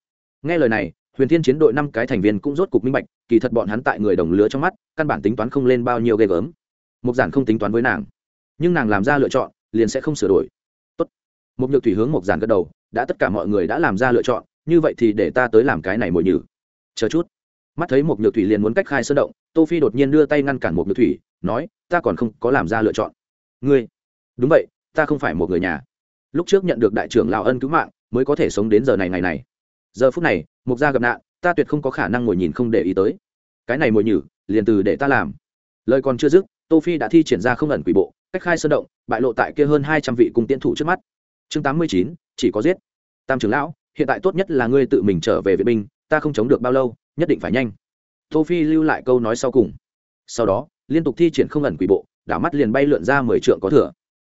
Nghe lời này, huyền thiên chiến đội năm cái thành viên cũng rốt cục minh bạch, kỳ thật bọn hắn tại người đồng lứa trong mắt, căn bản tính toán không lên bao nhiêu ghê gớm. Mục giản không tính toán với nàng. Nhưng nàng làm ra lựa chọn, liền sẽ không sửa đổi. Tốt. Một nhược thủy hướng mục giản gật đầu, đã tất cả mọi người đã làm ra lựa chọn, như vậy thì để ta tới làm cái này mồi nhử. Chờ chút. Mắt thấy một nhược thủy liền muốn cách khai sơn động, tô phi đột nhiên đưa tay ngăn cản một nhược thủy, nói, ta còn không có làm ra lựa chọn. Ngươi. Đúng vậy, ta không phải một người nhà lúc trước nhận được đại trưởng lão ân cứu mạng, mới có thể sống đến giờ này ngày này. Giờ phút này, mục gia gặp nạn, ta tuyệt không có khả năng ngồi nhìn không để ý tới. Cái này mồi nhử, liền từ để ta làm. Lời còn chưa dứt, tô phi đã thi triển ra không ẩn quỷ bộ, cách khai sơn động, bại lộ tại kia hơn hai trăm vị cung tiến thủ trước mắt. Chương tám mươi chín, chỉ có giết. Tam trưởng lão, hiện tại tốt nhất là ngươi tự mình trở về viện binh, ta không chống được bao lâu, nhất định phải nhanh. Tô phi lưu lại câu nói sau cùng. Sau đó, liên tục thi triển không ẩn quỷ bộ, đảo mắt liền bay lượn ra mười trượng có thừa.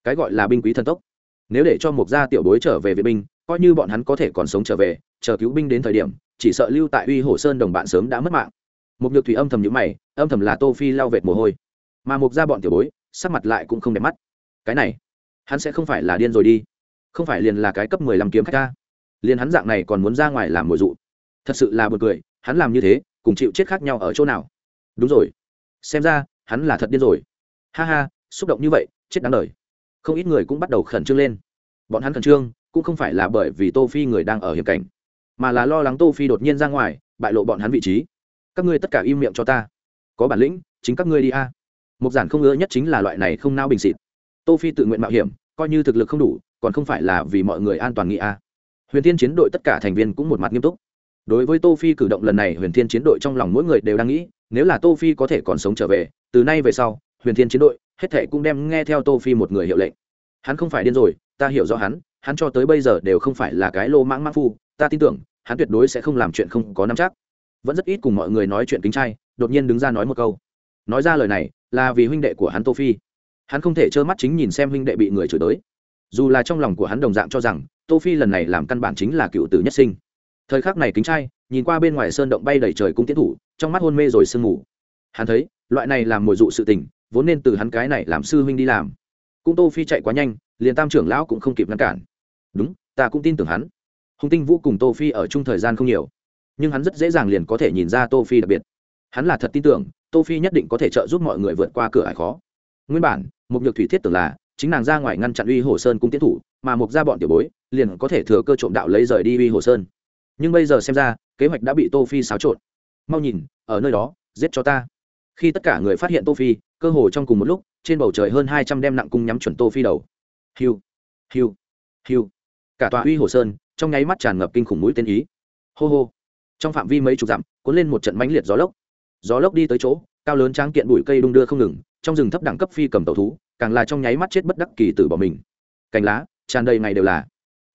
Cái gọi là binh quý thần tốc nếu để cho một gia tiểu bối trở về vệ binh, coi như bọn hắn có thể còn sống trở về, chờ cứu binh đến thời điểm, chỉ sợ lưu tại uy hồ sơn đồng bạn sớm đã mất mạng. Một nhược thủy âm thầm nhữ mày, âm thầm là tô phi lao vệt mồ hôi. Mà một gia bọn tiểu bối, sắc mặt lại cũng không đẹp mắt. Cái này, hắn sẽ không phải là điên rồi đi. Không phải liền là cái cấp mười lăm kiếm khách ta. Liền hắn dạng này còn muốn ra ngoài làm mồi dụ. Thật sự là buồn cười, hắn làm như thế, cùng chịu chết khác nhau ở chỗ nào? Đúng rồi. Xem ra, hắn là thật điên rồi. Ha ha, xúc động như vậy, chết đáng đời không ít người cũng bắt đầu khẩn trương lên. Bọn hắn khẩn trương, cũng không phải là bởi vì tô phi người đang ở hiểm cảnh, mà là lo lắng tô phi đột nhiên ra ngoài, bại lộ bọn hắn vị trí. Các ngươi tất cả im miệng cho ta. Có bản lĩnh, chính các ngươi đi a. Mục giản không ngứa nhất chính là loại này không nao bình xịt. Tô phi tự nguyện mạo hiểm, coi như thực lực không đủ, còn không phải là vì mọi người an toàn nghĩ a. Huyền thiên chiến đội tất cả thành viên cũng một mặt nghiêm túc. Đối với tô phi cử động lần này, huyền thiên chiến đội trong lòng mỗi người đều đang nghĩ, nếu là tô phi có thể còn sống trở về, từ nay về sau, huyền thiên chiến đội hết thệ cũng đem nghe theo tô phi một người hiệu lệnh. Hắn không phải điên rồi, ta hiểu rõ hắn hắn cho tới bây giờ đều không phải là cái lô mãng mãng phu, ta tin tưởng, hắn tuyệt đối sẽ không làm chuyện không có nắm chắc. Vẫn rất ít cùng mọi người nói chuyện kính trai, đột nhiên đứng ra nói một câu. Nói ra lời này, là vì huynh đệ của hắn tô phi. Hắn không thể trơ mắt chính nhìn xem huynh đệ bị người chửi tới. Dù là trong lòng của hắn đồng dạng cho rằng, tô phi lần này làm căn bản chính là cựu tử nhất sinh. Thời khắc này kính trai, nhìn qua bên ngoài sơn động bay đầy trời cung tiến thủ, trong mắt hôn mê rồi sương ngủ hắn thấy, loại này làm mồi dụ sự tình vốn nên từ hắn cái này làm sư huynh đi làm. Cũng tô phi chạy quá nhanh, liền tam trưởng lão cũng không kịp ngăn cản. Đúng, ta cũng tin tưởng hắn. Hùng tinh vũ cùng tô phi ở chung thời gian không nhiều, nhưng hắn rất dễ dàng liền có thể nhìn ra tô phi đặc biệt. Hắn là thật tin tưởng, tô phi nhất định có thể trợ giúp mọi người vượt qua cửa ải khó. Nguyên bản, mục nhược thủy thiết tưởng là, chính nàng ra ngoài ngăn chặn uy hồ sơn cung tiến thủ, mà mục ra bọn tiểu bối, liền có thể thừa cơ trộm đạo lấy rời đi uy hồ sơn. Nhưng bây giờ xem ra, kế hoạch đã bị tô phi xáo trộn. Mau nhìn, ở nơi đó, giết cho ta. Khi tất cả người phát hiện tô phi cơ hồ trong cùng một lúc, trên bầu trời hơn hai trăm đem nặng cung nhắm chuẩn tô phi đầu. Hiu hiu hiu. Cả tòa uy hồ sơn, trong nháy mắt tràn ngập kinh khủng mũi tên ý. Hô hô. Trong phạm vi mấy chục dặm, cuốn lên một trận mãnh liệt gió lốc. Gió lốc đi tới chỗ, cao lớn tráng kiện bụi cây đung đưa không ngừng, trong rừng thấp đẳng cấp phi cầm tàu thú, càng là trong nháy mắt chết bất đắc kỳ tử bỏ mình. Cành lá, tràn đầy ngày đều là.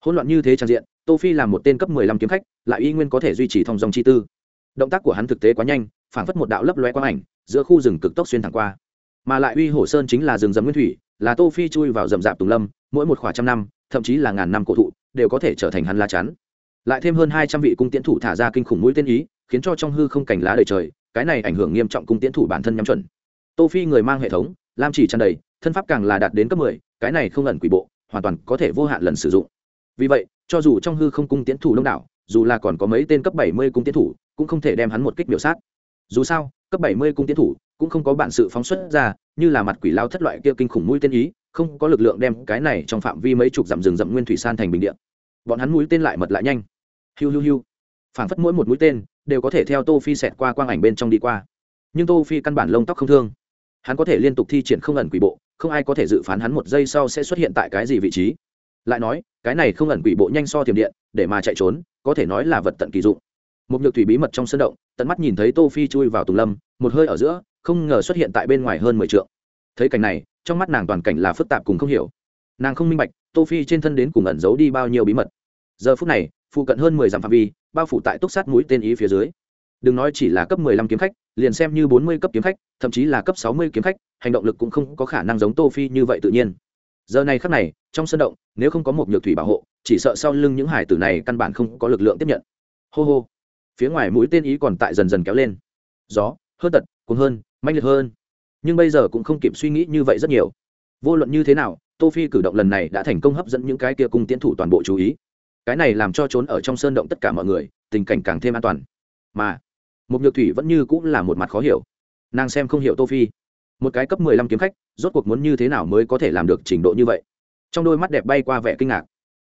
Hỗn loạn như thế tràn diện, tô phi là một tên cấp mười lăm kiếm khách, lại y nguyên có thể duy trì thông dòng chi tư. Động tác của hắn thực tế quá nhanh, phảng phất một đạo lấp loe quang ảnh, giữa khu rừng cực tốc xuyên thẳng qua mà lại uy hổ sơn chính là rừng rậm nguyên thủy là tô phi chui vào rậm rạp tùng lâm mỗi một khoảng trăm năm thậm chí là ngàn năm cổ thụ đều có thể trở thành hắn la chắn. Lại thêm hơn hai trăm vị cung tiễn thủ thả ra kinh khủng mũi tên ý khiến cho trong hư không cảnh lá đầy trời cái này ảnh hưởng nghiêm trọng cung tiễn thủ bản thân nhắm chuẩn. Tô phi người mang hệ thống lam chỉ tràn đầy thân pháp càng là đạt đến cấp mười, cái này không ẩn quỷ bộ hoàn toàn có thể vô hạn lần sử dụng. Vì vậy cho dù trong hư không cung tiễn thủ đông đảo dù là còn có mấy tên cấp bảy mươi cung tiễn thủ cũng không thể đem hắn một kích biểu sát. Dù sao cấp bảy mươi cung tiễn thủ cũng không có bản sự phóng xuất ra, như là mặt quỷ lao thất loại kia kinh khủng mũi tên ý, không có lực lượng đem cái này trong phạm vi mấy chục dặm rừng rậm nguyên thủy san thành bình điện bọn hắn mũi tên lại mật lại nhanh. Hiu hiu hiu. Phảng phất mỗi một mũi tên đều có thể theo tô phi xẹt qua quang ảnh bên trong đi qua. Nhưng tô phi căn bản lông tóc không thương. Hắn có thể liên tục thi triển không ẩn quỷ bộ, không ai có thể dự phán hắn một giây sau sẽ xuất hiện tại cái gì vị trí. Lại nói, cái này không ẩn quỷ bộ nhanh so thiểm điện, để mà chạy trốn, có thể nói là vật tận kỳ dụng. Một nhược thủy bí mật trong sân động, tận mắt nhìn thấy tô phi chui vào tùng lâm, một hơi ở giữa không ngờ xuất hiện tại bên ngoài hơn mười trượng. Thấy cảnh này, trong mắt nàng toàn cảnh là phức tạp cùng không hiểu. Nàng không minh bạch, tô phi trên thân đến cùng ẩn giấu đi bao nhiêu bí mật. Giờ phút này, phụ cận hơn mười dặm phạm vi, bao phủ tại túc sát mũi tên ý phía dưới. Đừng nói chỉ là cấp mười lăm kiếm khách, liền xem như bốn mươi cấp kiếm khách, thậm chí là cấp sáu mươi kiếm khách, hành động lực cũng không có khả năng giống tô phi như vậy tự nhiên. Giờ này khắc này, trong sân động, nếu không có một nhược thủy bảo hộ, chỉ sợ sau lưng những hải tử này căn bản không có lực lượng tiếp nhận. Hô hô. Phía ngoài mũi tên ý còn tại dần dần kéo lên. Gió hơn tật cuốn hơn mạnh liệt hơn. Nhưng bây giờ cũng không kịp suy nghĩ như vậy rất nhiều. Vô luận như thế nào, tô phi cử động lần này đã thành công hấp dẫn những cái kia cung tiến thủ toàn bộ chú ý. Cái này làm cho trốn ở trong sơn động tất cả mọi người, tình cảnh càng thêm an toàn. Mà một nhược thủy vẫn như cũng là một mặt khó hiểu. Nàng xem không hiểu tô phi. Một cái cấp mười lăm kiếm khách, rốt cuộc muốn như thế nào mới có thể làm được trình độ như vậy? Trong đôi mắt đẹp bay qua vẻ kinh ngạc.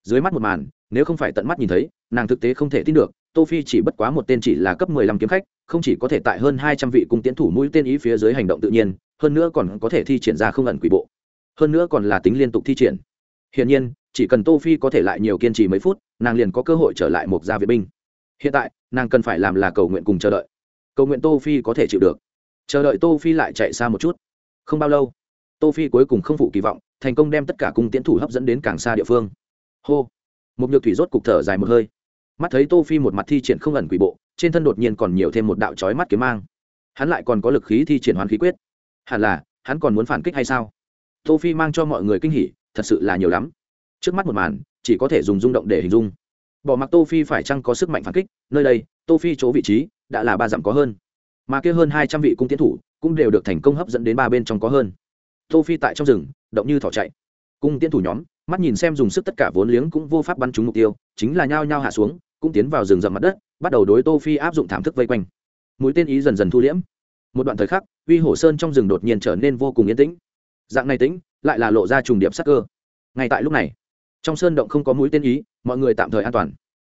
Dưới mắt một màn, nếu không phải tận mắt nhìn thấy, nàng thực tế không thể tin được, tô phi chỉ bất quá một tên chỉ là cấp mười lăm kiếm khách không chỉ có thể tại hơn hai trăm vị cung tiến thủ mũi tên ý phía dưới hành động tự nhiên, hơn nữa còn có thể thi triển ra không ẩn quỷ bộ. Hơn nữa còn là tính liên tục thi triển. Hiển nhiên, chỉ cần tô phi có thể lại nhiều kiên trì mấy phút, nàng liền có cơ hội trở lại một gia viện binh. Hiện tại, nàng cần phải làm là cầu nguyện cùng chờ đợi. Cầu nguyện tô phi có thể chịu được. Chờ đợi tô phi lại chạy xa một chút. Không bao lâu, tô phi cuối cùng không phụ kỳ vọng, thành công đem tất cả cung tiến thủ hấp dẫn đến càng xa địa phương. Hô! Một nhược thủy rốt cục thở dài một hơi. Mắt thấy tô phi một mặt thi triển không ẩn quỷ bộ trên thân đột nhiên còn nhiều thêm một đạo chói mắt kiếm mang. Hắn lại còn có lực khí thi triển hoàn khí quyết. Hẳn là, hắn còn muốn phản kích hay sao? Tô phi mang cho mọi người kinh hỉ, thật sự là nhiều lắm. Trước mắt một màn, chỉ có thể dùng rung động để hình dung. Bỏ mặc tô phi phải chăng có sức mạnh phản kích, nơi đây, tô phi chỗ vị trí, đã là ba dặm có hơn. Mà kia hơn hai trăm vị cung tiến thủ, cũng đều được thành công hấp dẫn đến ba bên trong có hơn. Tô phi tại trong rừng, động như thỏ chạy. Cung tiến thủ nhóm, mắt nhìn xem dùng sức tất cả vốn liếng cũng vô pháp bắn trúng mục tiêu, chính là nhao nhao hạ xuống, cũng tiến vào rừng rậm mặt đất bắt đầu đối tô phi áp dụng thảm thức vây quanh. Mũi tên ý dần dần thu liễm. Một đoạn thời khắc, uy hổ sơn trong rừng đột nhiên trở nên vô cùng yên tĩnh. Dạng này tĩnh, lại là lộ ra trùng điệp sắc cơ. Ngay tại lúc này, trong sơn động không có mũi tên ý, mọi người tạm thời an toàn.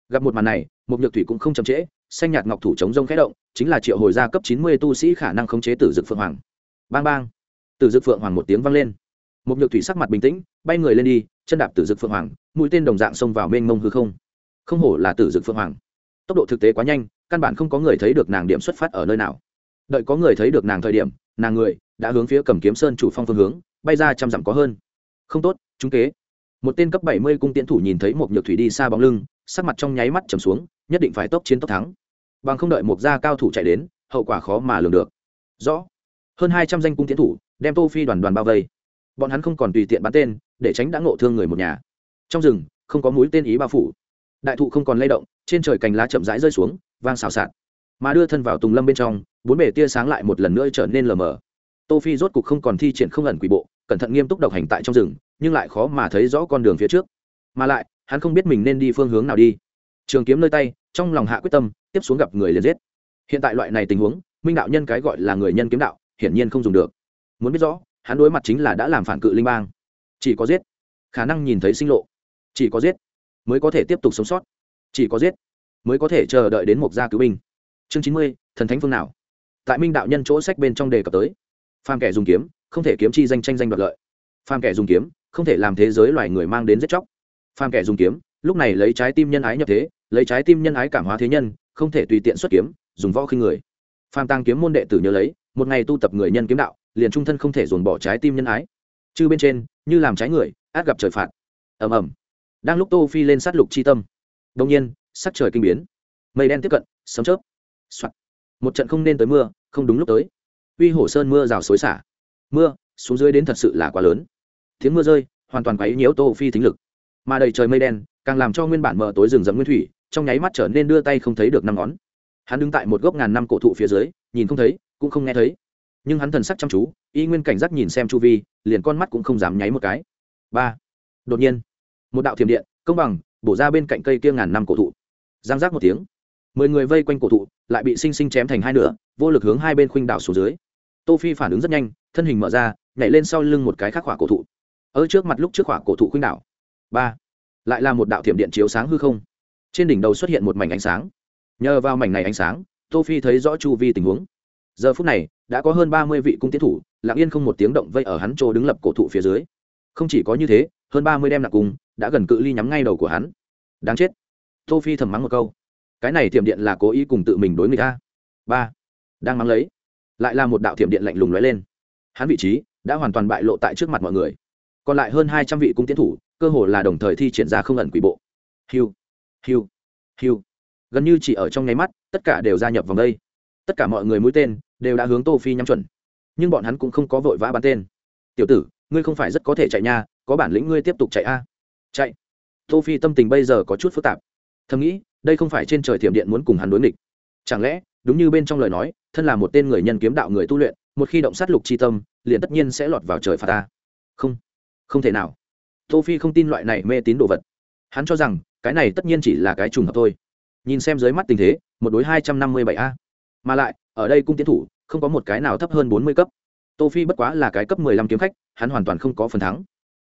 Gặp một màn này một nhược thủy cũng không chậm trễ, xanh nhạt ngọc thủ chống rông khẽ động, chính là triệu hồi gia cấp chín mươi tu sĩ khả năng khống chế tử dực phượng hoàng. Bang bang! Tử dực phượng hoàng một tiếng vang lên. Một nhược thủy sắc mặt bình tĩnh, bay người lên đi, chân đạp tử dực phượng hoàng, mũi tên đồng dạng xông vào mênh mông hư không. Không hổ là tử dực phượng hoàng tốc độ thực tế quá nhanh, căn bản không có người thấy được nàng điểm xuất phát ở nơi nào. Đợi có người thấy được nàng thời điểm, nàng người đã hướng phía cầm kiếm sơn chủ phong phương hướng, bay ra trăm dặm có hơn. Không tốt, chúng kế. Một tên cấp bảy mươi cung tiễn thủ nhìn thấy một nhược thủy đi xa bóng lưng, sắc mặt trong nháy mắt trầm xuống, nhất định phải tốc chiến tốc thắng. Bằng không đợi một gia cao thủ chạy đến, hậu quả khó mà lường được. Rõ. Hơn hai trăm danh cung tiến thủ đem tô phi đoàn đoàn bao vây. Bọn hắn không còn tùy tiện bắn tên, để tránh đã ngộ thương người một nhà. Trong rừng, không có mũi tên ý bao phủ đại thụ không còn lay động, trên trời cành lá chậm rãi rơi xuống, vang xào xạc. Mà đưa thân vào tùng lâm bên trong, bốn bể tia sáng lại một lần nữa trở nên lờ mờ. Tô phi rốt cục không còn thi triển không ẩn quỷ bộ, cẩn thận nghiêm túc độc hành tại trong rừng, nhưng lại khó mà thấy rõ con đường phía trước. Mà lại, hắn không biết mình nên đi phương hướng nào đi. Trường kiếm nơi tay, trong lòng hạ quyết tâm, tiếp xuống gặp người liền giết. Hiện tại loại này tình huống, minh đạo nhân cái gọi là người nhân kiếm đạo, hiển nhiên không dùng được. Muốn biết rõ, hắn đối mặt chính là đã làm phản cự linh bang. Chỉ có giết. Khả năng nhìn thấy sinh lộ. Chỉ có giết mới có thể tiếp tục sống sót. Chỉ có giết, mới có thể chờ đợi đến một gia cứu binh. Chương chín mươi, thần thánh phương nào? Tại minh đạo nhân chỗ sách bên trong đề cập tới. Phàm kẻ dùng kiếm, không thể kiếm chi danh tranh danh đoạt lợi. Phàm kẻ dùng kiếm, không thể làm thế giới loài người mang đến giết chóc. Phàm kẻ dùng kiếm, lúc này lấy trái tim nhân ái nhập thế, lấy trái tim nhân ái cảm hóa thế nhân, không thể tùy tiện xuất kiếm, dùng võ khinh người. Phàm tăng kiếm môn đệ tử nhớ lấy, một ngày tu tập người nhân kiếm đạo, liền trung thân không thể dồn bỏ trái tim nhân ái. Chứ bên trên, như làm trái người, át gặp trời phạt. Ầm ầm đang lúc tô phi lên sát lục chi tâm. Đông nhiên, sắc trời kinh biến. Mây đen tiếp cận, sấm chớp. Soạn. một trận không nên tới mưa, không đúng lúc tới. Uy hổ sơn mưa rào xối xả. Mưa, xuống dưới đến thật sự là quá lớn. Tiếng mưa rơi, hoàn toàn quấy nhiễu tô phi thính lực. Mà đầy trời mây đen, càng làm cho nguyên bản mờ tối rừng rậm nguyên thủy, trong nháy mắt trở nên đưa tay không thấy được năm ngón. Hắn đứng tại một gốc ngàn năm cổ thụ phía dưới, nhìn không thấy, cũng không nghe thấy. Nhưng hắn thần sắc chăm chú, y nguyên cảnh giác nhìn xem chu vi, liền con mắt cũng không dám nháy một cái. Ba. Đột nhiên một đạo thiểm điện, công bằng, bổ ra bên cạnh cây kia ngàn năm cổ thụ. Giang giác một tiếng, mười người vây quanh cổ thụ, lại bị sinh sinh chém thành hai nửa, vô lực hướng hai bên khuynh đảo xuống dưới. Tô phi phản ứng rất nhanh, thân hình mở ra, nhảy lên sau lưng một cái khắc khỏa cổ thụ. Ở trước mặt lúc trước khỏa cổ thụ khuynh đảo. Ba, lại là một đạo thiểm điện chiếu sáng hư không. Trên đỉnh đầu xuất hiện một mảnh ánh sáng. Nhờ vào mảnh này ánh sáng, tô phi thấy rõ chu vi tình huống. Giờ phút này, đã có hơn ba mươi vị cung tiến thủ, lặng yên không một tiếng động vây ở hắn chỗ đứng lập cổ thụ phía dưới. Không chỉ có như thế, hơn ba mươi đem nặng cung đã gần cự ly nhắm ngay đầu của hắn. Đáng chết. Tô phi thầm mắng một câu. Cái này thiểm điện là cố ý cùng tự mình đối người ta ba. Đang mắng lấy, lại là một đạo thiểm điện lạnh lùng lóe lên. Hắn vị trí đã hoàn toàn bại lộ tại trước mặt mọi người. Còn lại hơn hai trăm vị cung tiến thủ, cơ hồ là đồng thời thi triển ra không ẩn quỷ bộ. Hiu hiu hiu. Gần như chỉ ở trong nháy mắt, tất cả đều gia nhập vòng đây. Tất cả mọi người mũi tên đều đã hướng tô phi nhắm chuẩn. Nhưng bọn hắn cũng không có vội vã bắn tên. Tiểu tử, ngươi không phải rất có thể chạy nha, có bản lĩnh ngươi tiếp tục chạy a chạy. Tô phi tâm tình bây giờ có chút phức tạp. Thầm nghĩ, đây không phải trên trời thiểm điện muốn cùng hắn đối nghịch. Chẳng lẽ, đúng như bên trong lời nói, thân là một tên người nhân kiếm đạo người tu luyện, một khi động sát lục chi tâm, liền tất nhiên sẽ lọt vào trời phạt ta. Không. Không thể nào. Tô phi không tin loại này mê tín đồ vật. Hắn cho rằng, cái này tất nhiên chỉ là cái trùng hợp thôi. Nhìn xem dưới mắt tình thế, một đối hai trăm năm mươi bảy a. Mà lại, ở đây cung tiến thủ, không có một cái nào thấp hơn bốn mươi cấp. Tô phi bất quá là cái cấp mười lăm kiếm khách, hắn hoàn toàn không có phần thắng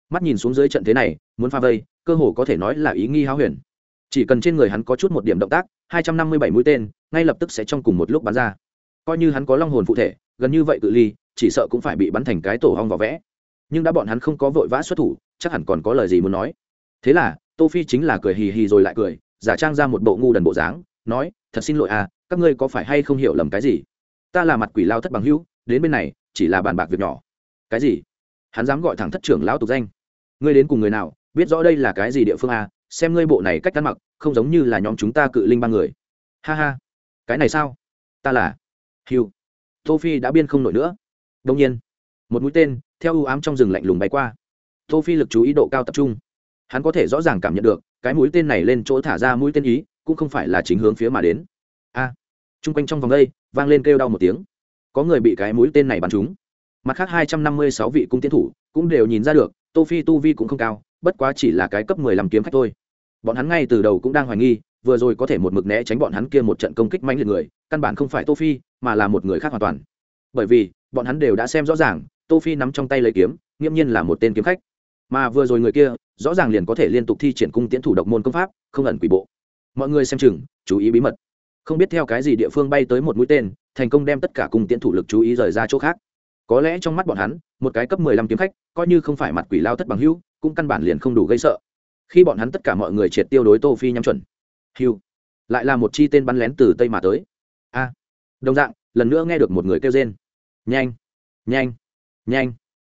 mắt nhìn xuống dưới trận thế này, muốn pha vây, cơ hồ có thể nói là ý nghi háo huyền. Chỉ cần trên người hắn có chút một điểm động tác, hai trăm năm mươi bảy mũi tên, ngay lập tức sẽ trong cùng một lúc bắn ra. Coi như hắn có long hồn phụ thể, gần như vậy cự ly, chỉ sợ cũng phải bị bắn thành cái tổ hong vỏ vẽ. Nhưng đã bọn hắn không có vội vã xuất thủ, chắc hẳn còn có lời gì muốn nói. Thế là, tô phi chính là cười hì hì rồi lại cười, giả trang ra một bộ ngu đần bộ dáng, nói, thật xin lỗi à các ngươi có phải hay không hiểu lầm cái gì? Ta là mặt quỷ lao thất bằng hữu, đến bên này, chỉ là bàn bạc việc nhỏ. Cái gì? Hắn dám gọi thẳng thất trưởng lão tục danh ngươi đến cùng người nào biết rõ đây là cái gì địa phương à xem ngươi bộ này cách ăn mặc không giống như là nhóm chúng ta cự linh ba người. Ha ha. Cái này sao? Ta là hiu tô phi đã biên không nổi nữa. Đông nhiên một mũi tên theo ưu ám trong rừng lạnh lùng bay qua. Tô phi lực chú ý độ cao tập trung. Hắn có thể rõ ràng cảm nhận được cái mũi tên này lên chỗ thả ra mũi tên ý cũng không phải là chính hướng phía mà đến. A. À, chung quanh trong vòng đây vang lên kêu đau một tiếng. Có người bị cái mũi tên này bắn trúng. Mặt khác hai trăm năm mươi sáu vị cung tiến thủ cũng đều nhìn ra được tô phi tu vi cũng không cao, bất quá chỉ là cái cấp mười lăm kiếm khách thôi. Bọn hắn ngay từ đầu cũng đang hoài nghi, vừa rồi có thể một mực né tránh bọn hắn kia một trận công kích mãnh liệt người, căn bản không phải tô phi, mà là một người khác hoàn toàn. Bởi vì, bọn hắn đều đã xem rõ ràng, tô phi nắm trong tay lấy kiếm, nghiễm nhiên là một tên kiếm khách. Mà vừa rồi người kia, rõ ràng liền có thể liên tục thi triển cung tiễn thủ độc môn công pháp, không ẩn quỷ bộ. Mọi người xem chừng, chú ý bí mật. Không biết theo cái gì địa phương bay tới một mũi tên, thành công đem tất cả cung tiễn thủ lực chú ý rời ra chỗ khác có lẽ trong mắt bọn hắn, một cái cấp mười lăm kiếm khách, coi như không phải mặt quỷ lao thất bằng hữu, cũng căn bản liền không đủ gây sợ. Khi bọn hắn tất cả mọi người triệt tiêu đối tô phi nhắm chuẩn. Hưu. Lại là một chi tên bắn lén từ tây mà tới. A. Đồng dạng, lần nữa nghe được một người kêu rên. Nhanh. Nhanh. Nhanh.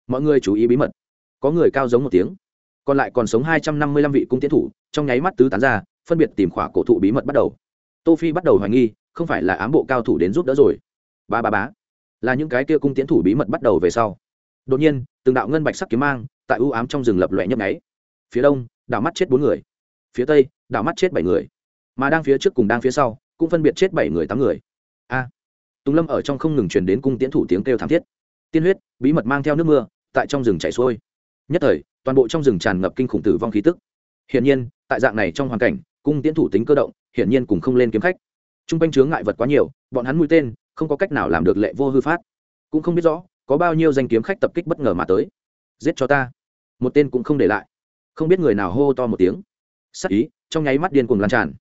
Mọi người chú ý bí mật. Có người cao giống một tiếng. Còn lại còn sống hai trăm năm mươi lăm vị cung tiến thủ, trong nháy mắt tứ tán ra, phân biệt tìm khỏa cổ thụ bí mật bắt đầu. Tô phi bắt đầu hoài nghi, không phải là ám bộ cao thủ đến giúp đỡ rồi. Ba ba bá là những cái kia cung tiến thủ bí mật bắt đầu về sau. Đột nhiên, từng đạo ngân bạch sắc kiếm mang tại ưu ám trong rừng lập loẹ nhấp nháy. Phía đông, đảo mắt chết bốn người. Phía tây, đảo mắt chết bảy người. Mà đang phía trước cùng đang phía sau, cũng phân biệt chết bảy người tám người. A! Tùng lâm ở trong không ngừng truyền đến cung tiễn thủ tiếng kêu thảm thiết. Tiên huyết, bí mật mang theo nước mưa, tại trong rừng chảy xuôi. Nhất thời, toàn bộ trong rừng tràn ngập kinh khủng tử vong khí tức. Hiển nhiên, tại dạng này trong hoàn cảnh, cung tiễn thủ tính cơ động, hiển nhiên cùng không lên kiếm khách. T r u n g quanh chướng ngại vật quá nhiều, bọn hắn mũi tên không có cách nào làm được lệ vô hư phát. Cũng không biết rõ, có bao nhiêu danh kiếm khách tập kích bất ngờ mà tới. Giết cho ta. Một tên cũng không để lại. Không biết người nào hô to một tiếng. Sắc ý, trong nháy mắt điên cuồng lan tràn.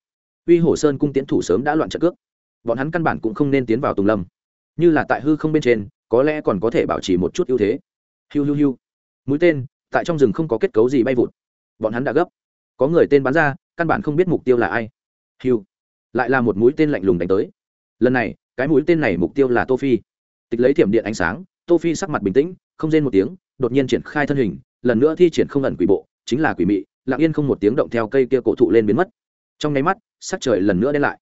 Uy hổ sơn cung tiễn thủ sớm đã loạn trận cước. Bọn hắn căn bản cũng không nên tiến vào tùng lâm. Như là tại hư không bên trên, có lẽ còn có thể bảo trì một chút ưu thế. Hiu hiu hiu. Mũi tên, tại trong rừng không có kết cấu gì bay vụt. Bọn hắn đã gấp. Có người tên bắn ra, căn bản không biết mục tiêu là ai. Hiu. Lại là một mũi tên lạnh lùng đánh tới. Lần này cái mũi tên này mục tiêu là tô phi. Tịch lấy thiểm điện ánh sáng, tô phi sắc mặt bình tĩnh, không rên một tiếng, đột nhiên triển khai thân hình, lần nữa thi triển không ẩn quỷ bộ, chính là quỷ mị, lặng yên không một tiếng động theo cây kia cổ thụ lên biến mất. Trong nháy mắt, sắc trời lần nữa đen lại.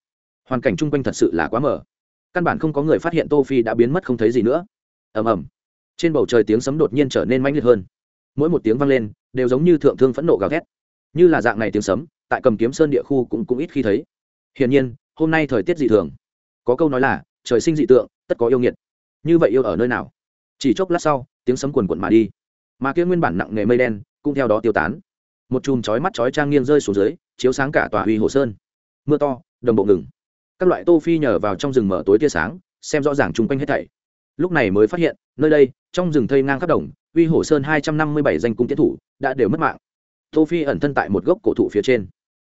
Hoàn cảnh chung quanh thật sự là quá mở căn bản không có người phát hiện tô phi đã biến mất không thấy gì nữa. Ầm ầm. Trên bầu trời tiếng sấm đột nhiên trở nên mãnh liệt hơn. Mỗi một tiếng vang lên, đều giống như thượng thương phẫn nộ gào thét. Như là dạng này tiếng sấm, tại cầm kiếm sơn địa khu cũng cũng ít khi thấy. Hiển nhiên, hôm nay thời tiết dị thường. Có câu nói là trời sinh dị tượng, tất có yêu nghiệt. Như vậy yêu ở nơi nào? Chỉ chốc lát sau, tiếng sấm quần quận mà đi. Mà kia nguyên bản nặng nghề mây đen, cũng theo đó tiêu tán. Một chùm chói mắt chói trang nghiêng rơi xuống dưới, chiếu sáng cả tòa huy hồ sơn. Mưa to, đồng bộ ngừng. Các loại tô phi nhờ vào trong rừng mở tối tia sáng, xem rõ ràng chung quanh hết thảy. Lúc này mới phát hiện, nơi đây, trong rừng thây ngang khắp đồng, uy hồ sơn hai trăm năm mươi bảy danh cung tiến thủ, đã đều mất mạng. Tô phi ẩn thân tại một gốc cổ thụ phía trên.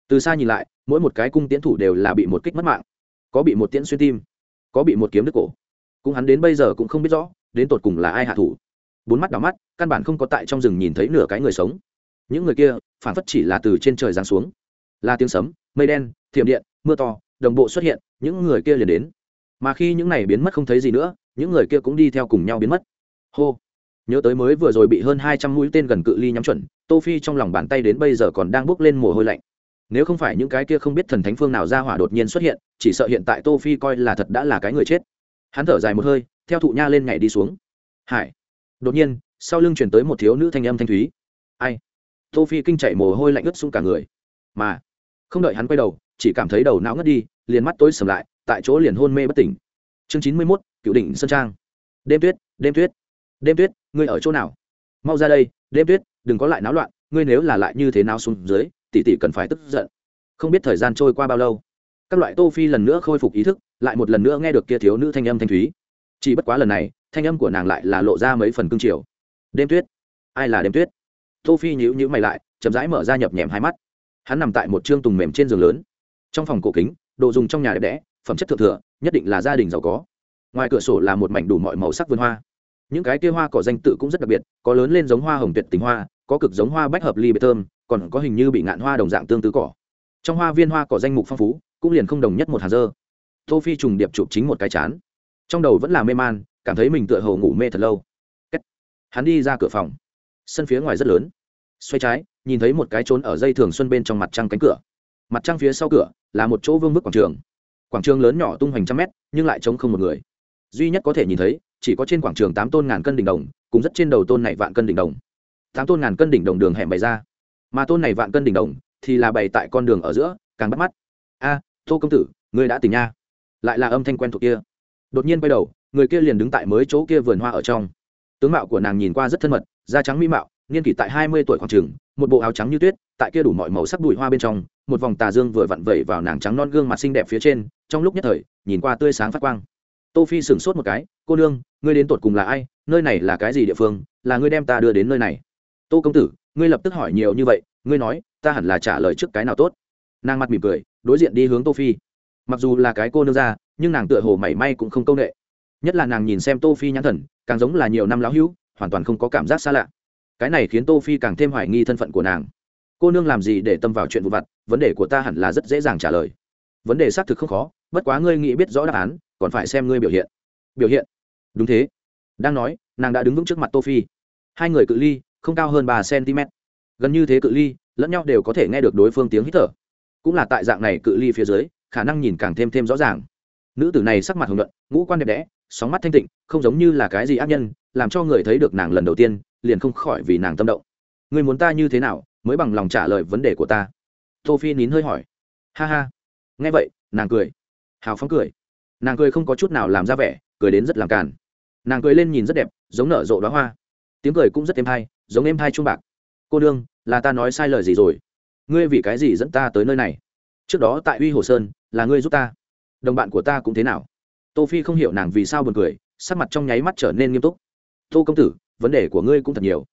Từ xa nhìn lại, mỗi một cái cung tiến thủ đều là bị một kích mất mạng. Có bị một tiễn xuyên tim có bị một kiếm đứt cổ. Cũng hắn đến bây giờ cũng không biết rõ, đến tột cùng là ai hạ thủ. Bốn mắt đỏ mắt, căn bản không có tại trong rừng nhìn thấy nửa cái người sống. Những người kia, phản phất chỉ là từ trên trời giáng xuống. Là tiếng sấm, mây đen, thiểm điện, mưa to, đồng bộ xuất hiện, những người kia liền đến. Mà khi những này biến mất không thấy gì nữa, những người kia cũng đi theo cùng nhau biến mất. Hô! Nhớ tới mới vừa rồi bị hơn hai trăm mũi tên gần cự ly nhắm chuẩn, tô phi trong lòng bàn tay đến bây giờ còn đang bước lên mồ hôi lạnh nếu không phải những cái kia không biết thần thánh phương nào ra hỏa đột nhiên xuất hiện chỉ sợ hiện tại tô phi coi là thật đã là cái người chết. Hắn thở dài một hơi theo thụ nha lên nhảy đi xuống. Hải. Đột nhiên sau lưng chuyển tới một thiếu nữ thanh âm thanh thúy. Ai? Tô phi kinh chạy mồ hôi lạnh ướt xuống cả người. Mà không đợi hắn quay đầu chỉ cảm thấy đầu não ngất đi liền mắt tối sầm lại tại chỗ liền hôn mê bất tỉnh. Chương chín mươi 91, cựu đỉnh sơn trang. Đêm tuyết đêm tuyết. Đêm tuyết ngươi ở chỗ nào? Mau ra đây đêm tuyết đừng có lại náo loạn ngươi nếu là lại như thế nào xuống dưới tỷ tỷ cần phải tức giận. Không biết thời gian trôi qua bao lâu, các loại tô phi lần nữa khôi phục ý thức, lại một lần nữa nghe được kia thiếu nữ thanh âm thanh thúy. Chỉ bất quá lần này, thanh âm của nàng lại là lộ ra mấy phần cương triều. Đêm tuyết. Ai là đêm tuyết? Tô phi nhíu nhíu mày lại, chậm rãi mở ra nhập nhèm hai mắt. Hắn nằm tại một trương tùng mềm trên giường lớn. Trong phòng cổ kính, đồ dùng trong nhà đẹp đẽ, phẩm chất thượng thừa, nhất định là gia đình giàu có. Ngoài cửa sổ là một mảnh đủ mọi màu sắc vườn hoa. Những cái kia hoa cỏ danh tự cũng rất đặc biệt, có lớn lên giống hoa hồng tuyệt tình hoa, có cực giống hoa bách hợp ly bê thơm còn có hình như bị ngạn hoa đồng dạng tương tự cỏ. Trong hoa viên hoa cỏ danh mục phong phú, cũng liền không đồng nhất một hạt dơ. Tô phi trùng điệp chụp chính một cái chán. Trong đầu vẫn là mê man, cảm thấy mình tựa hồ ngủ mê thật lâu. Hắn đi ra cửa phòng. Sân phía ngoài rất lớn. Xoay trái, nhìn thấy một cái trốn ở dây thường xuân bên trong mặt trăng cánh cửa. Mặt trăng phía sau cửa là một chỗ vương bức quảng trường. Quảng trường lớn nhỏ tung hoành trăm mét, nhưng lại trống không một người. Duy nhất có thể nhìn thấy, chỉ có trên quảng trường tám tôn ngàn cân đỉnh đồng, cùng rất trên đầu tôn này vạn cân đỉnh đồng. Tám tôn ngàn cân đỉnh đồng đường hẻm bày ra mà tôn này vạn cân đỉnh đồng thì là bày tại con đường ở giữa, càng bắt mắt. A, tô công tử người đã tỉnh nha. Lại là âm thanh quen thuộc kia. Đột nhiên quay đầu, người kia liền đứng tại mới chỗ kia vườn hoa ở trong. Tướng mạo của nàng nhìn qua rất thân mật, da trắng mỹ mạo, niên kỷ tại hai mươi tuổi khoảng trường một bộ áo trắng như tuyết, tại kia đủ mọi màu sắc bụi hoa bên trong, một vòng tà dương vừa vặn vẩy vào nàng trắng non gương mặt xinh đẹp phía trên, trong lúc nhất thời, nhìn qua tươi sáng phát quang. Tô phi sửng sốt một cái, cô nương, ngươi đến tột cùng là ai? Nơi này là cái gì địa phương? Là ngươi đem ta đưa đến nơi này? Tô công tử ngươi lập tức hỏi nhiều như vậy, ngươi nói, ta hẳn là trả lời trước cái nào tốt. Nàng mặt mỉm cười, đối diện đi hướng tô phi. Mặc dù là cái cô nương ra, nhưng nàng tựa hồ mảy may cũng không công nghệ nhất là nàng nhìn xem tô phi nhãn thần, càng giống là nhiều năm lão hữu, hoàn toàn không có cảm giác xa lạ. Cái này khiến tô phi càng thêm hoài nghi thân phận của nàng. Cô nương làm gì để tâm vào chuyện vụ vặt, vấn đề của ta hẳn là rất dễ dàng trả lời. Vấn đề xác thực không khó, bất quá ngươi nghĩ biết rõ đáp án, còn phải xem ngươi biểu hiện. Biểu hiện? Đúng thế. Đang nói, nàng đã đứng vững trước mặt tô phi. Hai người cự ly không cao hơn ba cm. Gần như thế cự ly lẫn nhau đều có thể nghe được đối phương tiếng hít thở. Cũng là tại dạng này cự ly phía dưới khả năng nhìn càng thêm thêm rõ ràng. Nữ tử này sắc mặt hồng luận, ngũ quan đẹp đẽ sóng mắt thanh tịnh không giống như là cái gì ác nhân làm cho người thấy được nàng lần đầu tiên liền không khỏi vì nàng tâm động. Người muốn ta như thế nào mới bằng lòng trả lời vấn đề của ta? Tô phi nín hơi hỏi. Ha ha. Nghe vậy nàng cười. Hào phóng cười. Nàng cười không có chút nào làm ra vẻ cười đến rất làm càn. Nàng cười lên nhìn rất đẹp giống nở rộ đóa hoa tiếng cười cũng rất êm hay giống êm hay trung bạc. Cô đương là ta nói sai lời gì rồi? Ngươi vì cái gì dẫn ta tới nơi này? Trước đó tại uy hồ sơn, là ngươi giúp ta. Đồng bạn của ta cũng thế nào? Tô phi không hiểu nàng vì sao buồn cười, sắc mặt trong nháy mắt trở nên nghiêm túc. Tô công tử, vấn đề của ngươi cũng thật nhiều.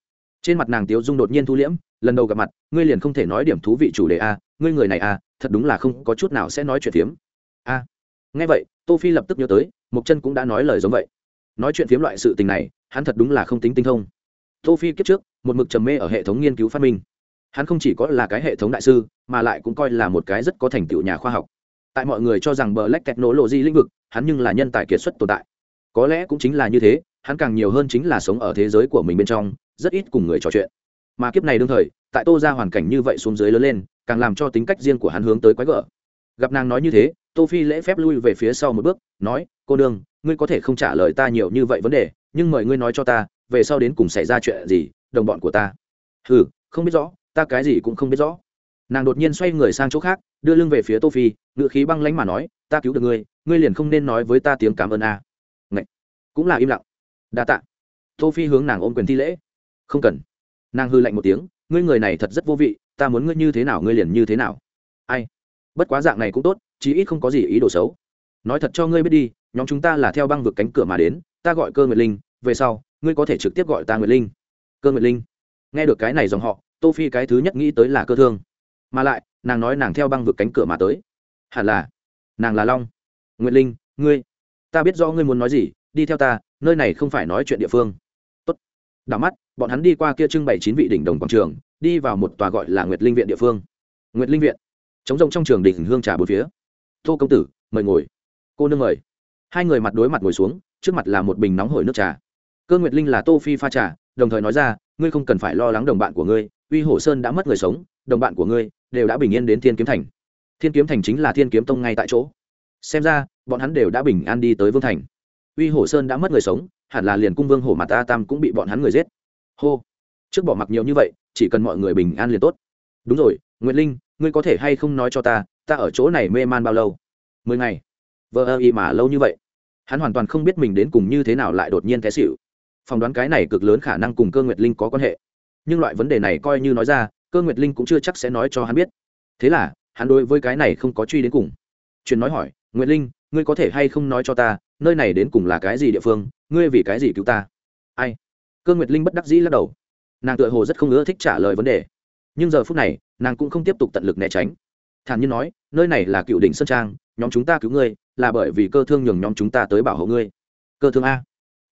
Trên mặt nàng tiếu dung đột nhiên thu liễm, lần đầu gặp mặt, ngươi liền không thể nói điểm thú vị chủ đề a, ngươi người này a, thật đúng là không có chút nào sẽ nói chuyện phiếm. A. Nghe vậy, tô phi lập tức nhớ tới mục chân cũng đã nói lời giống vậy. Nói chuyện phiếm loại sự tình này, hắn thật đúng là không tính tinh thông tô phi kiếp trước, một mực trầm mê ở hệ thống nghiên cứu phát minh. Hắn không chỉ có là cái hệ thống đại sư, mà lại cũng coi là một cái rất có thành tựu nhà khoa học. Tại mọi người cho rằng bờ lách kẹt nổ lộ di lĩnh vực, hắn nhưng là nhân tài kiệt xuất tồn tại. Có lẽ cũng chính là như thế, hắn càng nhiều hơn chính là sống ở thế giới của mình bên trong, rất ít cùng người trò chuyện. Mà kiếp này đương thời, tại tô ra hoàn cảnh như vậy xuống dưới lớn lên, càng làm cho tính cách riêng của hắn hướng tới quái gở. Gặp nàng nói như thế tô phi lễ phép lui về phía sau một bước, nói, cô đương ngươi có thể không trả lời ta nhiều như vậy vấn đề, nhưng mời ngươi nói cho ta về sau đến cùng xảy ra chuyện gì, đồng bọn của ta. Ừ không biết rõ, ta cái gì cũng không biết rõ. Nàng đột nhiên xoay người sang chỗ khác, đưa lưng về phía tô phi ngự khí băng lánh mà nói, ta cứu được ngươi ngươi liền không nên nói với ta tiếng cảm ơn a. À. cũng là im lặng. Đa tạ. Tô phi hướng nàng ôm quyền thi lễ. Không cần. Nàng hư lạnh một tiếng, ngươi người này thật rất vô vị, ta muốn ngươi như thế nào ngươi liền như thế nào. Ai? Bất quá dạng này cũng tốt, chí ít không có gì ý đồ xấu. Nói thật cho ngươi biết đi, nhóm chúng ta là theo băng vực cánh cửa mà đến, ta gọi cơ nguyệt linh về sau, ngươi có thể trực tiếp gọi ta nguyệt linh. Cơ nguyệt linh. Nghe được cái này dòng họ, tô phi cái thứ nhất nghĩ tới là cơ thương. Mà lại, nàng nói nàng theo băng vực cánh cửa mà tới. Hẳn là, nàng là long. Nguyệt linh, ngươi, ta biết rõ ngươi muốn nói gì, đi theo ta, nơi này không phải nói chuyện địa phương. Tốt. Đảo mắt, bọn hắn đi qua kia trưng bày chín vị đỉnh đồng quảng trường, đi vào một tòa gọi là nguyệt linh viện địa phương. Nguyệt linh viện. Chống rộng trong trường đỉnh hương trà bốn phía. Tô công tử, mời ngồi. Cô nương mời. Hai người mặt đối mặt ngồi xuống, trước mặt là một bình nóng hổi nước trà cơ nguyệt linh là tô phi pha trà, đồng thời nói ra, ngươi không cần phải lo lắng đồng bạn của ngươi, uy hổ sơn đã mất người sống, đồng bạn của ngươi đều đã bình yên đến thiên kiếm thành. Thiên kiếm thành chính là thiên kiếm tông ngay tại chỗ. Xem ra, bọn hắn đều đã bình an đi tới vương thành. Uy hổ sơn đã mất người sống, hẳn là liền cung vương hổ mặt ta tam cũng bị bọn hắn người giết. Hô. Trước bỏ mặc nhiều như vậy, chỉ cần mọi người bình an liền tốt. Đúng rồi nguyễn linh, ngươi có thể hay không nói cho ta ta ở chỗ này mê man bao lâu? Mười ngày. Vợ ơ y mà lâu như vậy. Hắn hoàn toàn không biết mình đến cùng như thế nào lại đột nhiên té xịu phỏng đoán cái này cực lớn khả năng cùng cơ nguyệt linh có quan hệ. Nhưng loại vấn đề này coi như nói ra, cơ nguyệt linh cũng chưa chắc sẽ nói cho hắn biết. Thế là, hắn đối với cái này không có truy đến cùng. Truyền nói hỏi, nguyệt linh, ngươi có thể hay không nói cho ta, nơi này đến cùng là cái gì địa phương, ngươi vì cái gì cứu ta? Ai? Cơ nguyệt linh bất đắc dĩ lắc đầu. Nàng tựa hồ rất không ưa thích trả lời vấn đề. Nhưng giờ phút này, nàng cũng không tiếp tục tận lực né tránh. Thản nhiên nói, nơi này là cựu đỉnh sơn trang, nhóm chúng ta cứu ngươi, là bởi vì cơ thương nhường nhóm chúng ta tới bảo hộ ngươi. Cơ thương a?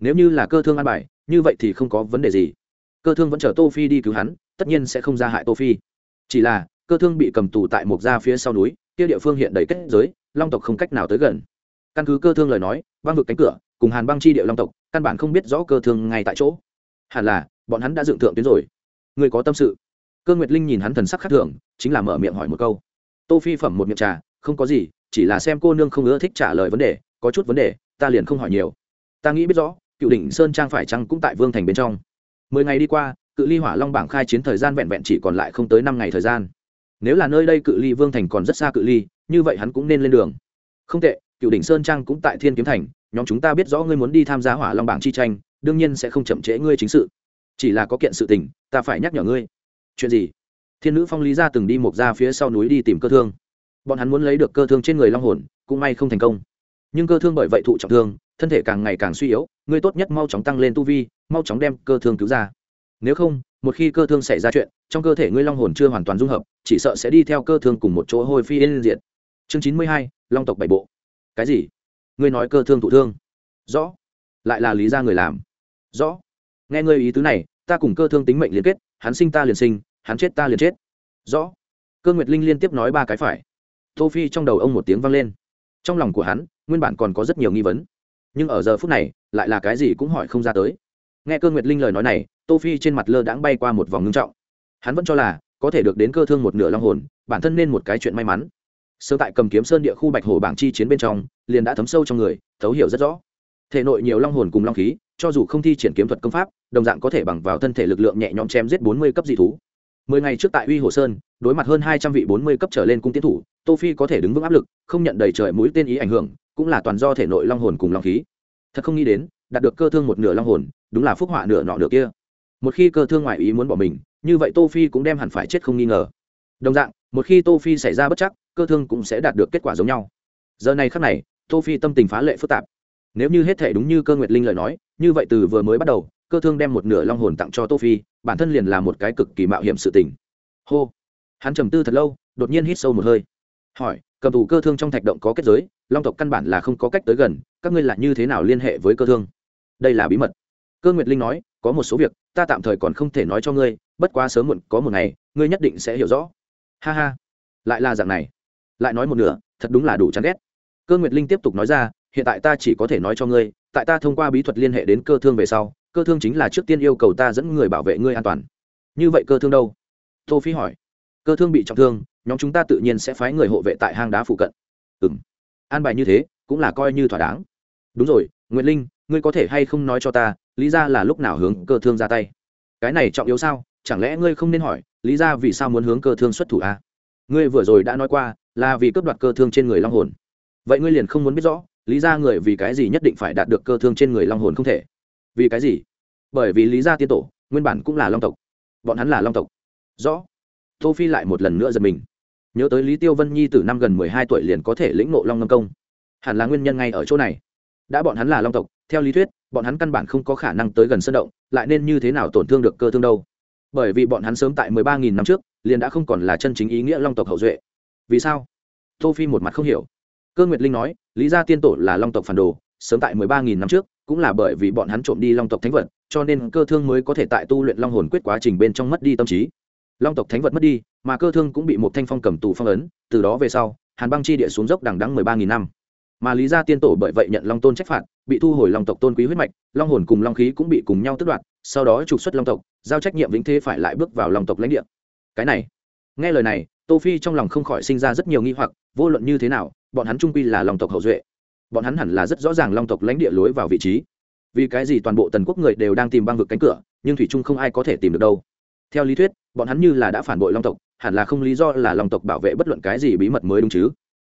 Nếu như là cơ thương an bài, như vậy thì không có vấn đề gì. Cơ thương vẫn chờ tô phi đi cứu hắn, tất nhiên sẽ không ra hại tô phi. Chỉ là, cơ thương bị cầm tù tại một gia phía sau núi, kia địa phương hiện đầy kết giới, long tộc không cách nào tới gần. Căn cứ cơ thương lời nói, băng vực cánh cửa, cùng hàn băng chi địa long tộc, căn bản không biết rõ cơ thương ngay tại chỗ. Hẳn là, bọn hắn đã dựng thượng tuyến rồi. Người có tâm sự. Cơ nguyệt linh nhìn hắn thần sắc khác thường, chính là mở miệng hỏi một câu. Tô phi phẩm một miệng trà, không có gì, chỉ là xem cô nương không ưa thích trả lời vấn đề, có chút vấn đề, ta liền không hỏi nhiều. Ta nghĩ biết rõ cựu đỉnh sơn trang phải chăng cũng tại vương thành bên trong. Mười ngày đi qua, cự ly hỏa long bảng khai chiến thời gian vẹn vẹn chỉ còn lại không tới năm ngày thời gian. Nếu là nơi đây cự ly vương thành còn rất xa cự ly, như vậy hắn cũng nên lên đường. Không tệ, cựu đỉnh sơn trang cũng tại thiên kiếm thành, nhóm chúng ta biết rõ ngươi muốn đi tham gia hỏa long bảng chi tranh, đương nhiên sẽ không chậm trễ ngươi chính sự. Chỉ là có kiện sự tình, ta phải nhắc nhở ngươi. Chuyện gì? Thiên nữ phong lý ra từng đi một ra phía sau núi đi tìm cơ thương. Bọn hắn muốn lấy được cơ thương trên người long hồn, cũng may không thành công. Nhưng cơ thương bởi vậy thụ trọng thương thân thể càng ngày càng suy yếu, ngươi tốt nhất mau chóng tăng lên tu vi, mau chóng đem cơ thương cứu ra. Nếu không, một khi cơ thương xảy ra chuyện, trong cơ thể ngươi long hồn chưa hoàn toàn dung hợp, chỉ sợ sẽ đi theo cơ thương cùng một chỗ hôi phi yên diệt. Chương chín mươi hai, long tộc bảy bộ. Cái gì? Ngươi nói cơ thương thụ thương. Rõ. Lại là lý ra người làm. Rõ. Nghe ngươi ý tứ này, ta cùng cơ thương tính mệnh liên kết, hắn sinh ta liền sinh, hắn chết ta liền chết. Rõ. Cơ nguyệt linh liên tiếp nói ba cái phải. Tô phi trong đầu ông một tiếng vang lên. Trong lòng của hắn, nguyên bản còn có rất nhiều nghi vấn nhưng ở giờ phút này, lại là cái gì cũng hỏi không ra tới. Nghe cơ nguyệt linh lời nói này, tô phi trên mặt lơ đãng bay qua một vòng ngưng trọng. Hắn vẫn cho là, có thể được đến cơ thương một nửa long hồn, bản thân nên một cái chuyện may mắn. Sơ tại cầm kiếm sơn địa khu bạch hổ bảng chi chiến bên trong, liền đã thấm sâu trong người, thấu hiểu rất rõ. Thể nội nhiều long hồn cùng long khí, cho dù không thi triển kiếm thuật công pháp, đồng dạng có thể bằng vào thân thể lực lượng nhẹ nhõm chém giết bốn mươi cấp dị thú. Mười ngày trước tại uy hồ sơn, đối mặt hơn hai trăm vị bốn mươi cấp trở lên cung tiến thủ, tô phi có thể đứng vững áp lực, không nhận đầy trời mũi tên ý ảnh hưởng cũng là toàn do thể nội long hồn cùng long khí. Thật không nghĩ đến, đạt được cơ thương một nửa long hồn, đúng là phúc họa nửa nọ nửa kia. Một khi cơ thương ngoại ý muốn bỏ mình, như vậy tô phi cũng đem hẳn phải chết không nghi ngờ. Đồng dạng, một khi tô phi xảy ra bất chắc, cơ thương cũng sẽ đạt được kết quả giống nhau. Giờ này khắc này, tô phi tâm tình phá lệ phức tạp. Nếu như hết thể đúng như cơ nguyệt linh lời nói, như vậy từ vừa mới bắt đầu, cơ thương đem một nửa long hồn tặng cho tô phi, bản thân liền là một cái cực kỳ mạo hiểm sự tình. Hô! Hắn trầm tư thật lâu, đột nhiên hít sâu một hơi hỏi, cầm tù cơ thương trong thạch động có kết giới, long tộc căn bản là không có cách tới gần, các ngươi là như thế nào liên hệ với cơ thương? Đây là bí mật. Cơ nguyệt linh nói, có một số việc, ta tạm thời còn không thể nói cho ngươi, bất quá sớm muộn, có một ngày, ngươi nhất định sẽ hiểu rõ. Ha ha. Lại là dạng này. Lại nói một nửa, thật đúng là đủ chán ghét. Cơ nguyệt linh tiếp tục nói ra, hiện tại ta chỉ có thể nói cho ngươi, tại ta thông qua bí thuật liên hệ đến cơ thương về sau, cơ thương chính là trước tiên yêu cầu ta dẫn người bảo vệ ngươi an toàn. Như vậy cơ thương đâu? Tô phi hỏi cơ thương bị trọng thương, nhóm chúng ta tự nhiên sẽ phái người hộ vệ tại hang đá phụ cận. Ừ m an bài như thế, cũng là coi như thỏa đáng. Đúng rồi nguyễn linh, ngươi có thể hay không nói cho ta, lý ra là lúc nào hướng cơ thương ra tay? Cái này trọng yếu sao? Chẳng lẽ ngươi không nên hỏi, lý ra vì sao muốn hướng cơ thương xuất thủ à? ngươi vừa rồi đã nói qua, là vì cướp đoạt cơ thương trên người long hồn. Vậy ngươi liền không muốn biết rõ, lý ra người vì cái gì nhất định phải đạt được cơ thương trên người long hồn không thể? Vì cái gì? Bởi vì lý gia tiên tổ, nguyên bản cũng là long tộc. Bọn hắn là long tộc. Rõ tô phi lại một lần nữa giật mình. Nhớ tới lý tiêu vân nhi từ năm gần mười hai tuổi liền có thể lĩnh ngộ long ngâm công. Hẳn là nguyên nhân ngay ở chỗ này. Đã bọn hắn là long tộc, theo lý thuyết, bọn hắn căn bản không có khả năng tới gần sân động, lại nên như thế nào tổn thương được cơ thương đâu? Bởi vì bọn hắn sớm tại mười ba nghìn năm trước, liền đã không còn là chân chính ý nghĩa long tộc hậu duệ. Vì sao? Tô phi một mặt không hiểu. Cơ nguyệt linh nói, lý gia tiên tổ là long tộc phản đồ, sớm tại mười ba nghìn năm trước, cũng là bởi vì bọn hắn trộm đi long tộc thánh vật, cho nên cơ thương mới có thể tại tu luyện long hồn quyết quá trình bên trong mất đi tâm trí long tộc thánh vật mất đi, mà cơ thương cũng bị một thanh phong cầm tù phong ấn, từ đó về sau, hàn băng chi địa xuống dốc đằng đắng mười ba nghìn năm. Mà lý gia tiên tổ bởi vậy nhận long tôn trách phạt, bị thu hồi long tộc tôn quý huyết mạch, long hồn cùng long khí cũng bị cùng nhau tước đoạt, sau đó trục xuất long tộc, giao trách nhiệm vĩnh thế phải lại bước vào long tộc lãnh địa. Cái này, nghe lời này, tô phi trong lòng không khỏi sinh ra rất nhiều nghi hoặc, vô luận như thế nào, bọn hắn trung quy là long tộc hậu duệ. Bọn hắn hẳn là rất rõ ràng long tộc lãnh địa lối vào vị trí. Vì cái gì toàn bộ tần quốc người đều đang tìm băng vực cánh cửa, nhưng thủy trung không ai có thể tìm được đâu theo lý thuyết, bọn hắn như là đã phản bội long tộc, hẳn là không lý do là long tộc bảo vệ bất luận cái gì bí mật mới đúng chứ.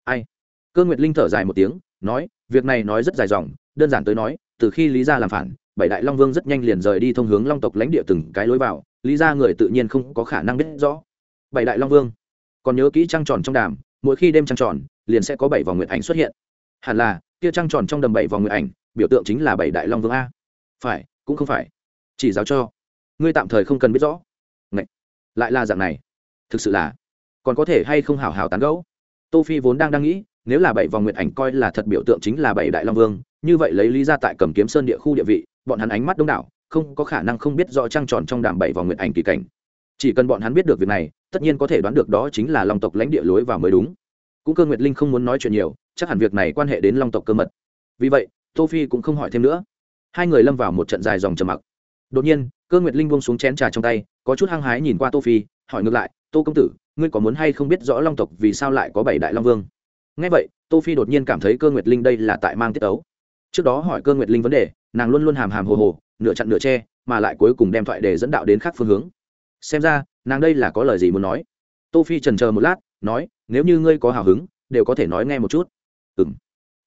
Ai? Cơ nguyệt linh thở dài một tiếng, nói, việc này nói rất dài dòng, đơn giản tới nói, từ khi lý gia làm phản, bảy đại long vương rất nhanh liền rời đi thông hướng long tộc lãnh địa từng cái lối vào, lý gia người tự nhiên không có khả năng biết rõ. Bảy đại long vương. Còn nhớ kỹ trăng tròn trong đàm, mỗi khi đêm trăng tròn, liền sẽ có bảy vòng nguyện ảnh xuất hiện. Hẳn là, kia trăng tròn trong đầm bảy vòng nguyện ảnh, biểu tượng chính là bảy đại long vương a. Phải, cũng không phải. Chỉ giáo cho. Ngươi tạm thời không cần biết rõ lại là dạng này. Thực sự là, còn có thể hay không hào hào tán gẫu? Tô phi vốn đang đang nghĩ, nếu là bảy vòng nguyện ảnh coi là thật biểu tượng chính là bảy đại long vương, như vậy lấy lý ra tại cầm kiếm sơn địa khu địa vị, bọn hắn ánh mắt đông đảo, không có khả năng không biết rõ trăng tròn trong đàm bảy vòng nguyện ảnh kỳ cảnh. Chỉ cần bọn hắn biết được việc này, tất nhiên có thể đoán được đó chính là long tộc lãnh địa lối vào mới đúng. Cũng cơ nguyệt linh không muốn nói chuyện nhiều, chắc hẳn việc này quan hệ đến long tộc cơ mật. Vì vậy, tô phi cũng không hỏi thêm nữa. Hai người lâm vào một trận dài dòng trầm mặc. Đột nhiên cơ nguyệt linh buông xuống chén trà trong tay, có chút hăng hái nhìn qua tô phi, hỏi ngược lại, tô công tử, ngươi có muốn hay không biết rõ long tộc vì sao lại có bảy đại long vương? Nghe vậy, tô phi đột nhiên cảm thấy cơ nguyệt linh đây là tại mang tiết ấu trước đó hỏi cơ nguyệt linh vấn đề, nàng luôn luôn hàm hàm hồ hồ, nửa chặn nửa che, mà lại cuối cùng đem thoại để dẫn đạo đến khác phương hướng. Xem ra, nàng đây là có lời gì muốn nói. Tô phi trần chờ một lát, nói, nếu như ngươi có hào hứng, đều có thể nói nghe một chút. Ừm.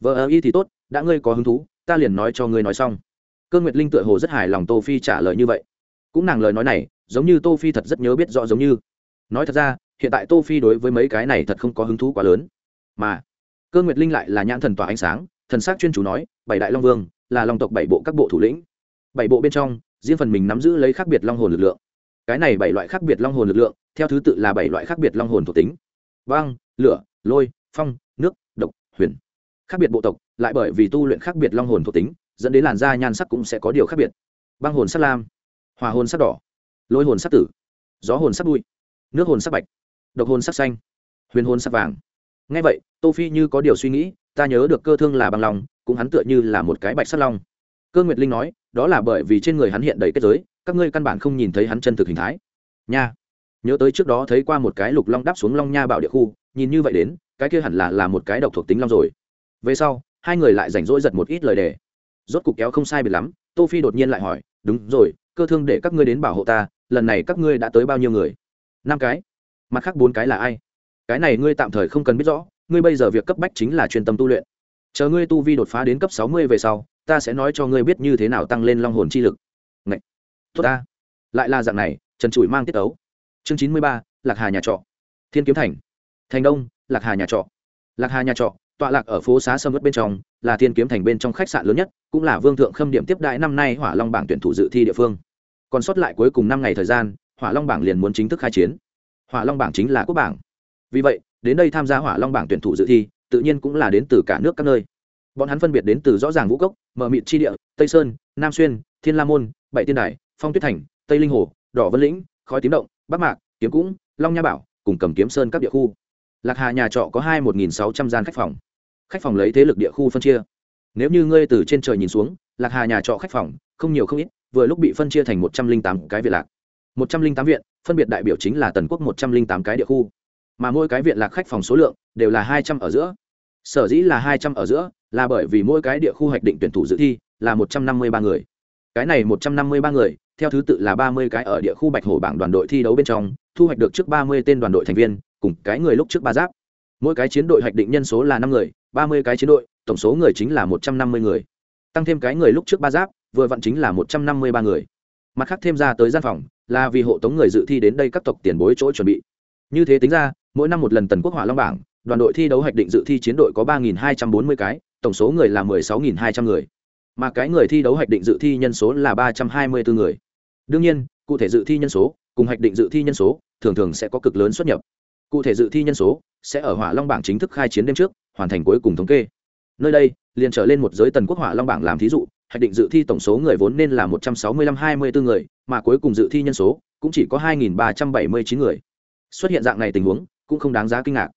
Vợ ơ y thì tốt, đã ngươi có hứng thú, ta liền nói cho ngươi nói xong. Cơ nguyệt linh tựa hồ rất hài lòng tô phi trả lời như vậy cũng nàng lời nói này, giống như tô phi thật rất nhớ biết rõ giống như. Nói thật ra, hiện tại tô phi đối với mấy cái này thật không có hứng thú quá lớn. Mà, cơ nguyệt linh lại là nhãn thần tỏa ánh sáng, thần sắc chuyên chủ nói, bảy đại long vương, là long tộc bảy bộ các bộ thủ lĩnh. Bảy bộ bên trong, riêng phần mình nắm giữ lấy khác biệt long hồn lực lượng. Cái này bảy loại khác biệt long hồn lực lượng, theo thứ tự là bảy loại khác biệt long hồn thuộc tính. Băng lửa, lôi, phong, nước, độc, huyền. Khác biệt bộ tộc, lại bởi vì tu luyện khác biệt long hồn thuộc tính, dẫn đến làn da nhan sắc cũng sẽ có điều khác biệt. Băng hồn sắc lam hòa hồn sắc đỏ, lôi hồn sắc tử, gió hồn sắc bụi, nước hồn sắc bạch, độc hồn sắc xanh, huyền hồn sắc vàng. Ngay vậy, tô phi như có điều suy nghĩ, ta nhớ được cơ thương là băng long, cũng hắn tựa như là một cái bạch sắc long. Cơ nguyệt linh nói, đó là bởi vì trên người hắn hiện đầy kết giới, các ngươi căn bản không nhìn thấy hắn chân thực hình thái. Nha, nhớ tới trước đó thấy qua một cái lục long đáp xuống long nha bảo địa khu, nhìn như vậy đến, cái kia hẳn là là một cái độc thuộc tính long rồi. Về sau, hai người lại rảnh rỗi giật một ít lời đề. Rốt cục kéo không sai biệt lắm, tô phi đột nhiên lại hỏi, đúng rồi cơ thương để các ngươi đến bảo hộ ta, lần này các ngươi đã tới bao nhiêu người? Năm cái. Mặt khác bốn cái là ai? Cái này ngươi tạm thời không cần biết rõ, ngươi bây giờ việc cấp bách chính là chuyên tâm tu luyện. Chờ ngươi tu vi đột phá đến cấp sáu mươi về sau, ta sẽ nói cho ngươi biết như thế nào tăng lên long hồn chi lực. Ngậy! tốt ta. Lại là dạng này, trần trụi mang tiết ấu chương chín mươi ba, lạc hà nhà trọ. Thiên kiếm thành. Thành đông, lạc hà nhà trọ. Lạc hà nhà trọ, tọa lạc ở phố xá sâm ướt bên trong, là thiên kiếm thành bên trong khách sạn lớn nhất, cũng là vương thượng khâm điểm tiếp đại năm nay hỏa long bảng tuyển thủ dự thi địa phương còn sót lại cuối cùng năm ngày thời gian, hỏa long bảng liền muốn chính thức khai chiến. Hỏa long bảng chính là quốc bảng. Vì vậy, đến đây tham gia hỏa long bảng tuyển thủ dự thi, tự nhiên cũng là đến từ cả nước các nơi. Bọn hắn phân biệt đến từ rõ ràng vũ cốc, mở mịt chi địa, tây sơn, nam xuyên, thiên la môn, bảy tiên đài, phong tuyết thành, tây linh hồ, đỏ vân lĩnh, khói tím động, bắc mạc, kiếm cũng, long nha bảo, cùng cầm kiếm sơn các địa khu. Lạc hà nhà trọ có hai một nghìn sáu trăm gian khách phòng. Khách phòng lấy thế lực địa khu phân chia. Nếu như ngươi từ trên trời nhìn xuống, lạc hà nhà trọ khách phòng không nhiều không ít vừa lúc bị phân chia thành một trăm linh tám cái viện lạc. Một trăm linh tám viện, phân biệt đại biểu chính là tần quốc một trăm linh tám cái địa khu. Mà mỗi cái viện lạc khách phòng số lượng đều là hai trăm ở giữa. Sở dĩ là hai trăm ở giữa là bởi vì mỗi cái địa khu hoạch định tuyển thủ dự thi là một trăm năm mươi ba người. Cái này một trăm năm mươi ba người, theo thứ tự là ba mươi cái ở địa khu bạch hổ bảng đoàn đội thi đấu bên trong, thu hoạch được trước ba mươi tên đoàn đội thành viên, cùng cái người lúc trước ba giáp. Mỗi cái chiến đội hoạch định nhân số là năm người, ba mươi cái chiến đội, tổng số người chính là một trăm năm mươi người. Tăng thêm cái người lúc trước ba giáp vừa vặn chính là một trăm năm mươi ba người. Mặt khác thêm ra tới gian phòng, là vì hộ tống người dự thi đến đây các tộc tiền bối chỗ chuẩn bị. Như thế tính ra, mỗi năm một lần tần quốc hỏa long bảng, đoàn đội thi đấu hoạch định dự thi chiến đội có ba hai trăm bốn mươi cái, tổng số người là mười sáu hai trăm người. Mà cái người thi đấu hoạch định dự thi nhân số là ba trăm hai mươi bốn người. Đương nhiên, cụ thể dự thi nhân số cùng hoạch định dự thi nhân số thường thường sẽ có cực lớn xuất nhập. Cụ thể dự thi nhân số sẽ ở hỏa long bảng chính thức khai chiến đêm trước, hoàn thành cuối cùng thống kê. Nơi đây, liền trở lên một giới tần quốc hỏa long bảng làm thí dụ hạch định dự thi tổng số người vốn nên là một trăm sáu mươi lăm hai mươi bốn người, mà cuối cùng dự thi nhân số cũng chỉ có hai nghìn ba trăm bảy mươi chín người. Xuất hiện dạng này tình huống, cũng không đáng giá kinh ngạc.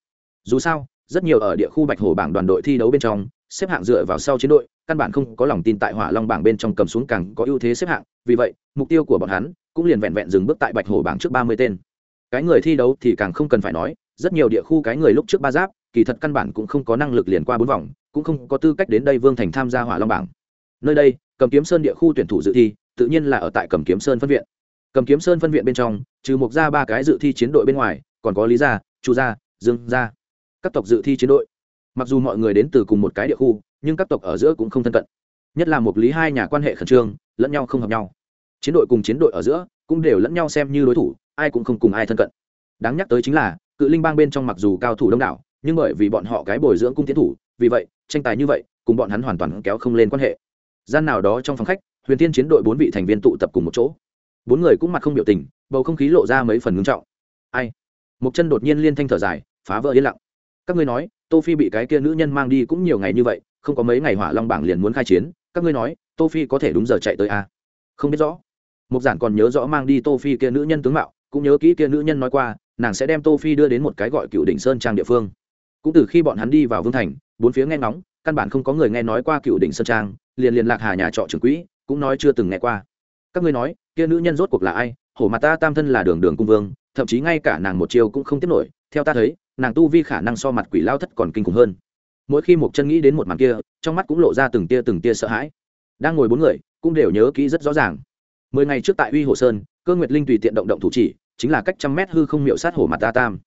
Dù sao, rất nhiều ở địa khu bạch hồ bảng đoàn đội thi đấu bên trong, xếp hạng dựa vào sau chiến đội, căn bản không có lòng tin tại hỏa long bảng bên trong cầm xuống càng có ưu thế xếp hạng, vì vậy, mục tiêu của bọn hắn cũng liền vẹn vẹn dừng bước tại bạch hồ bảng trước ba mươi tên. Cái người thi đấu thì càng không cần phải nói, rất nhiều địa khu cái người lúc trước ba giáp, kỳ thật căn bản cũng không có năng lực liền qua bốn vòng, cũng không có tư cách đến đây vương thành tham gia hỏa long bảng nơi đây, cầm kiếm sơn địa khu tuyển thủ dự thi, tự nhiên là ở tại cầm kiếm sơn phân viện. Cầm kiếm sơn phân viện bên trong, trừ mục ra ba cái dự thi chiến đội bên ngoài, còn có lý gia, chu gia, dương gia. Các tộc dự thi chiến đội. Mặc dù mọi người đến từ cùng một cái địa khu, nhưng các tộc ở giữa cũng không thân cận. Nhất là một lý hai nhà quan hệ khẩn trương, lẫn nhau không hợp nhau. Chiến đội cùng chiến đội ở giữa, cũng đều lẫn nhau xem như đối thủ, ai cũng không cùng ai thân cận. Đáng nhắc tới chính là, cự linh bang bên trong mặc dù cao thủ đông đảo, nhưng bởi vì bọn họ cái bồi dưỡng cung tiến thủ, vì vậy, tranh tài như vậy, cùng bọn hắn hoàn toàn kéo không lên quan hệ gian nào đó trong phòng khách, huyền tiên chiến đội bốn vị thành viên tụ tập cùng một chỗ. Bốn người cũng mặt không biểu tình, bầu không khí lộ ra mấy phần ngưng trọng. Ai? Một chân đột nhiên liên thanh thở dài, phá vỡ yên lặng. Các ngươi nói, tô phi bị cái kia nữ nhân mang đi cũng nhiều ngày như vậy, không có mấy ngày hỏa long bảng liền muốn khai chiến, các ngươi nói, tô phi có thể đúng giờ chạy tới à? không biết rõ. Mục giản còn nhớ rõ mang đi tô phi kia nữ nhân tướng mạo, cũng nhớ kỹ kia nữ nhân nói qua, nàng sẽ đem tô phi đưa đến một cái gọi cựu đỉnh sơn trang địa phương. Cũng từ khi bọn hắn đi vào vương thành, bốn phía nghe ngóng, căn bản không có người nghe nói qua cựu đỉnh sơn trang liền liền lạc hà nhà trọ trưởng quỹ cũng nói chưa từng nghe qua. Các ngươi nói, kia nữ nhân rốt cuộc là ai? Hổ mặt ta tam thân là đường đường cung vương, thậm chí ngay cả nàng một chiều cũng không tiếp nổi. Theo ta thấy, nàng tu vi khả năng so mặt quỷ lao thất còn kinh khủng hơn. Mỗi khi một chân nghĩ đến một màn kia, trong mắt cũng lộ ra từng tia từng tia sợ hãi. Đang ngồi bốn người, cũng đều nhớ kỹ rất rõ ràng. Mười ngày trước tại uy hồ sơn, cơ nguyệt linh tùy tiện động động thủ chỉ, chính là cách trăm mét hư không miệu sát hổ mặt ta tam.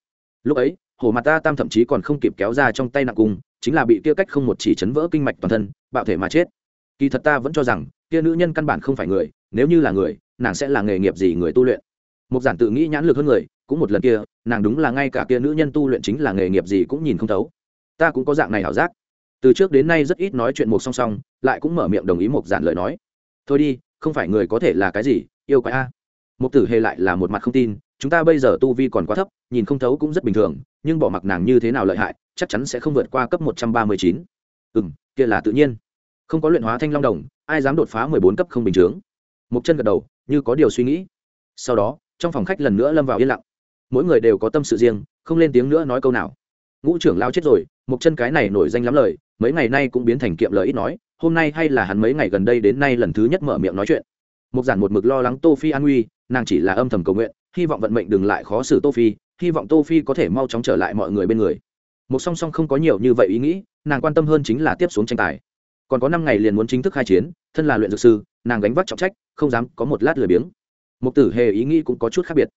Lúc ấy, hổ mặt ta tam thậm chí còn không kịp kéo ra trong tay nặng cung, chính là bị kia cách không một chỉ chấn vỡ kinh mạch toàn thân, bạo thể mà chết kỳ thật ta vẫn cho rằng, kia nữ nhân căn bản không phải người, nếu như là người, nàng sẽ là nghề nghiệp gì người tu luyện. Một giản tự nghĩ nhãn lực hơn người, cũng một lần kia, nàng đúng là ngay cả kia nữ nhân tu luyện chính là nghề nghiệp gì cũng nhìn không thấu. Ta cũng có dạng này ảo giác. Từ trước đến nay rất ít nói chuyện một song song, lại cũng mở miệng đồng ý một giản lời nói. Thôi đi, không phải người có thể là cái gì, yêu quái a. Một tử hề lại là một mặt không tin, chúng ta bây giờ tu vi còn quá thấp, nhìn không thấu cũng rất bình thường, nhưng bỏ mặc nàng như thế nào lợi hại, chắc chắn sẽ không vượt qua cấp một trăm ba mươi chín. Ừ kia là tự nhiên không có luyện hóa thanh long đồng, ai dám đột phá mười bốn cấp không bình chướng? Một chân gật đầu, như có điều suy nghĩ. Sau đó, trong phòng khách lần nữa lâm vào yên lặng. Mỗi người đều có tâm sự riêng, không lên tiếng nữa nói câu nào. Ngũ trưởng lao chết rồi một chân cái này nổi danh lắm lời, mấy ngày nay cũng biến thành kiệm lời ít nói, hôm nay hay là hắn mấy ngày gần đây đến nay lần thứ nhất mở miệng nói chuyện. Một giản một mực lo lắng tô phi an nguy nàng chỉ là âm thầm cầu nguyện, hy vọng vận mệnh đừng lại khó xử tô phi, hy vọng tô phi có thể mau chóng trở lại mọi người bên người. Một song song không có nhiều như vậy ý nghĩ, nàng quan tâm hơn chính là tiếp xuống tranh tài còn có năm ngày liền muốn chính thức khai chiến, thân là luyện dược sư, nàng gánh vác trọng trách, không dám có một lát lười biếng. Mục tử hề ý nghĩ cũng có chút khác biệt.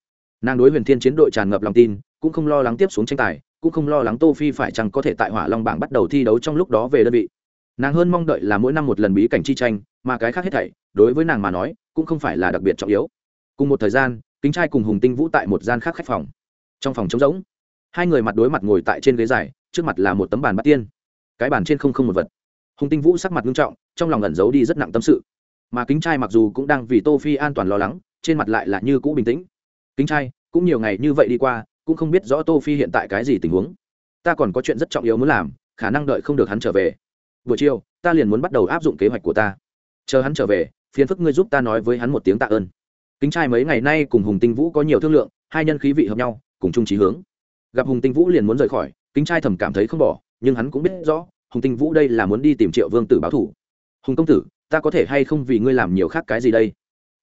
Nàng đối huyền thiên chiến đội tràn ngập lòng tin, cũng không lo lắng tiếp xuống tranh tài, cũng không lo lắng tô phi phải chăng có thể tại hỏa long bảng bắt đầu thi đấu trong lúc đó về đơn vị. Nàng hơn mong đợi là mỗi năm một lần bí cảnh chi tranh, mà cái khác hết thảy, đối với nàng mà nói, cũng không phải là đặc biệt trọng yếu. Cùng một thời gian, kính trai cùng hùng tinh vũ tại một gian khác khách phòng. Trong phòng trống rỗng, hai người mặt đối mặt ngồi tại trên ghế dài, trước mặt là một tấm bàn bắt tiên. Cái bàn trên không không một vật hùng tinh vũ sắc mặt nghiêm trọng, trong lòng ẩn giấu đi rất nặng tâm sự. Mà kính trai mặc dù cũng đang vì tô phi an toàn lo lắng, trên mặt lại là như cũ bình tĩnh. Kính trai, cũng nhiều ngày như vậy đi qua, cũng không biết rõ tô phi hiện tại cái gì tình huống. Ta còn có chuyện rất trọng yếu muốn làm, khả năng đợi không được hắn trở về. Buổi chiều, ta liền muốn bắt đầu áp dụng kế hoạch của ta. Chờ hắn trở về, phiền phức ngươi giúp ta nói với hắn một tiếng tạ ơn. Kính trai mấy ngày nay cùng hùng tinh vũ có nhiều thương lượng, hai nhân khí vị hợp nhau, cùng chung trí hướng. Gặp hùng tinh vũ liền muốn rời khỏi, kính trai thầm cảm thấy không bỏ, nhưng hắn cũng biết rõ hùng tinh vũ đây là muốn đi tìm triệu vương tử báo thủ. Hùng công tử, ta có thể hay không vì ngươi làm nhiều khác cái gì đây?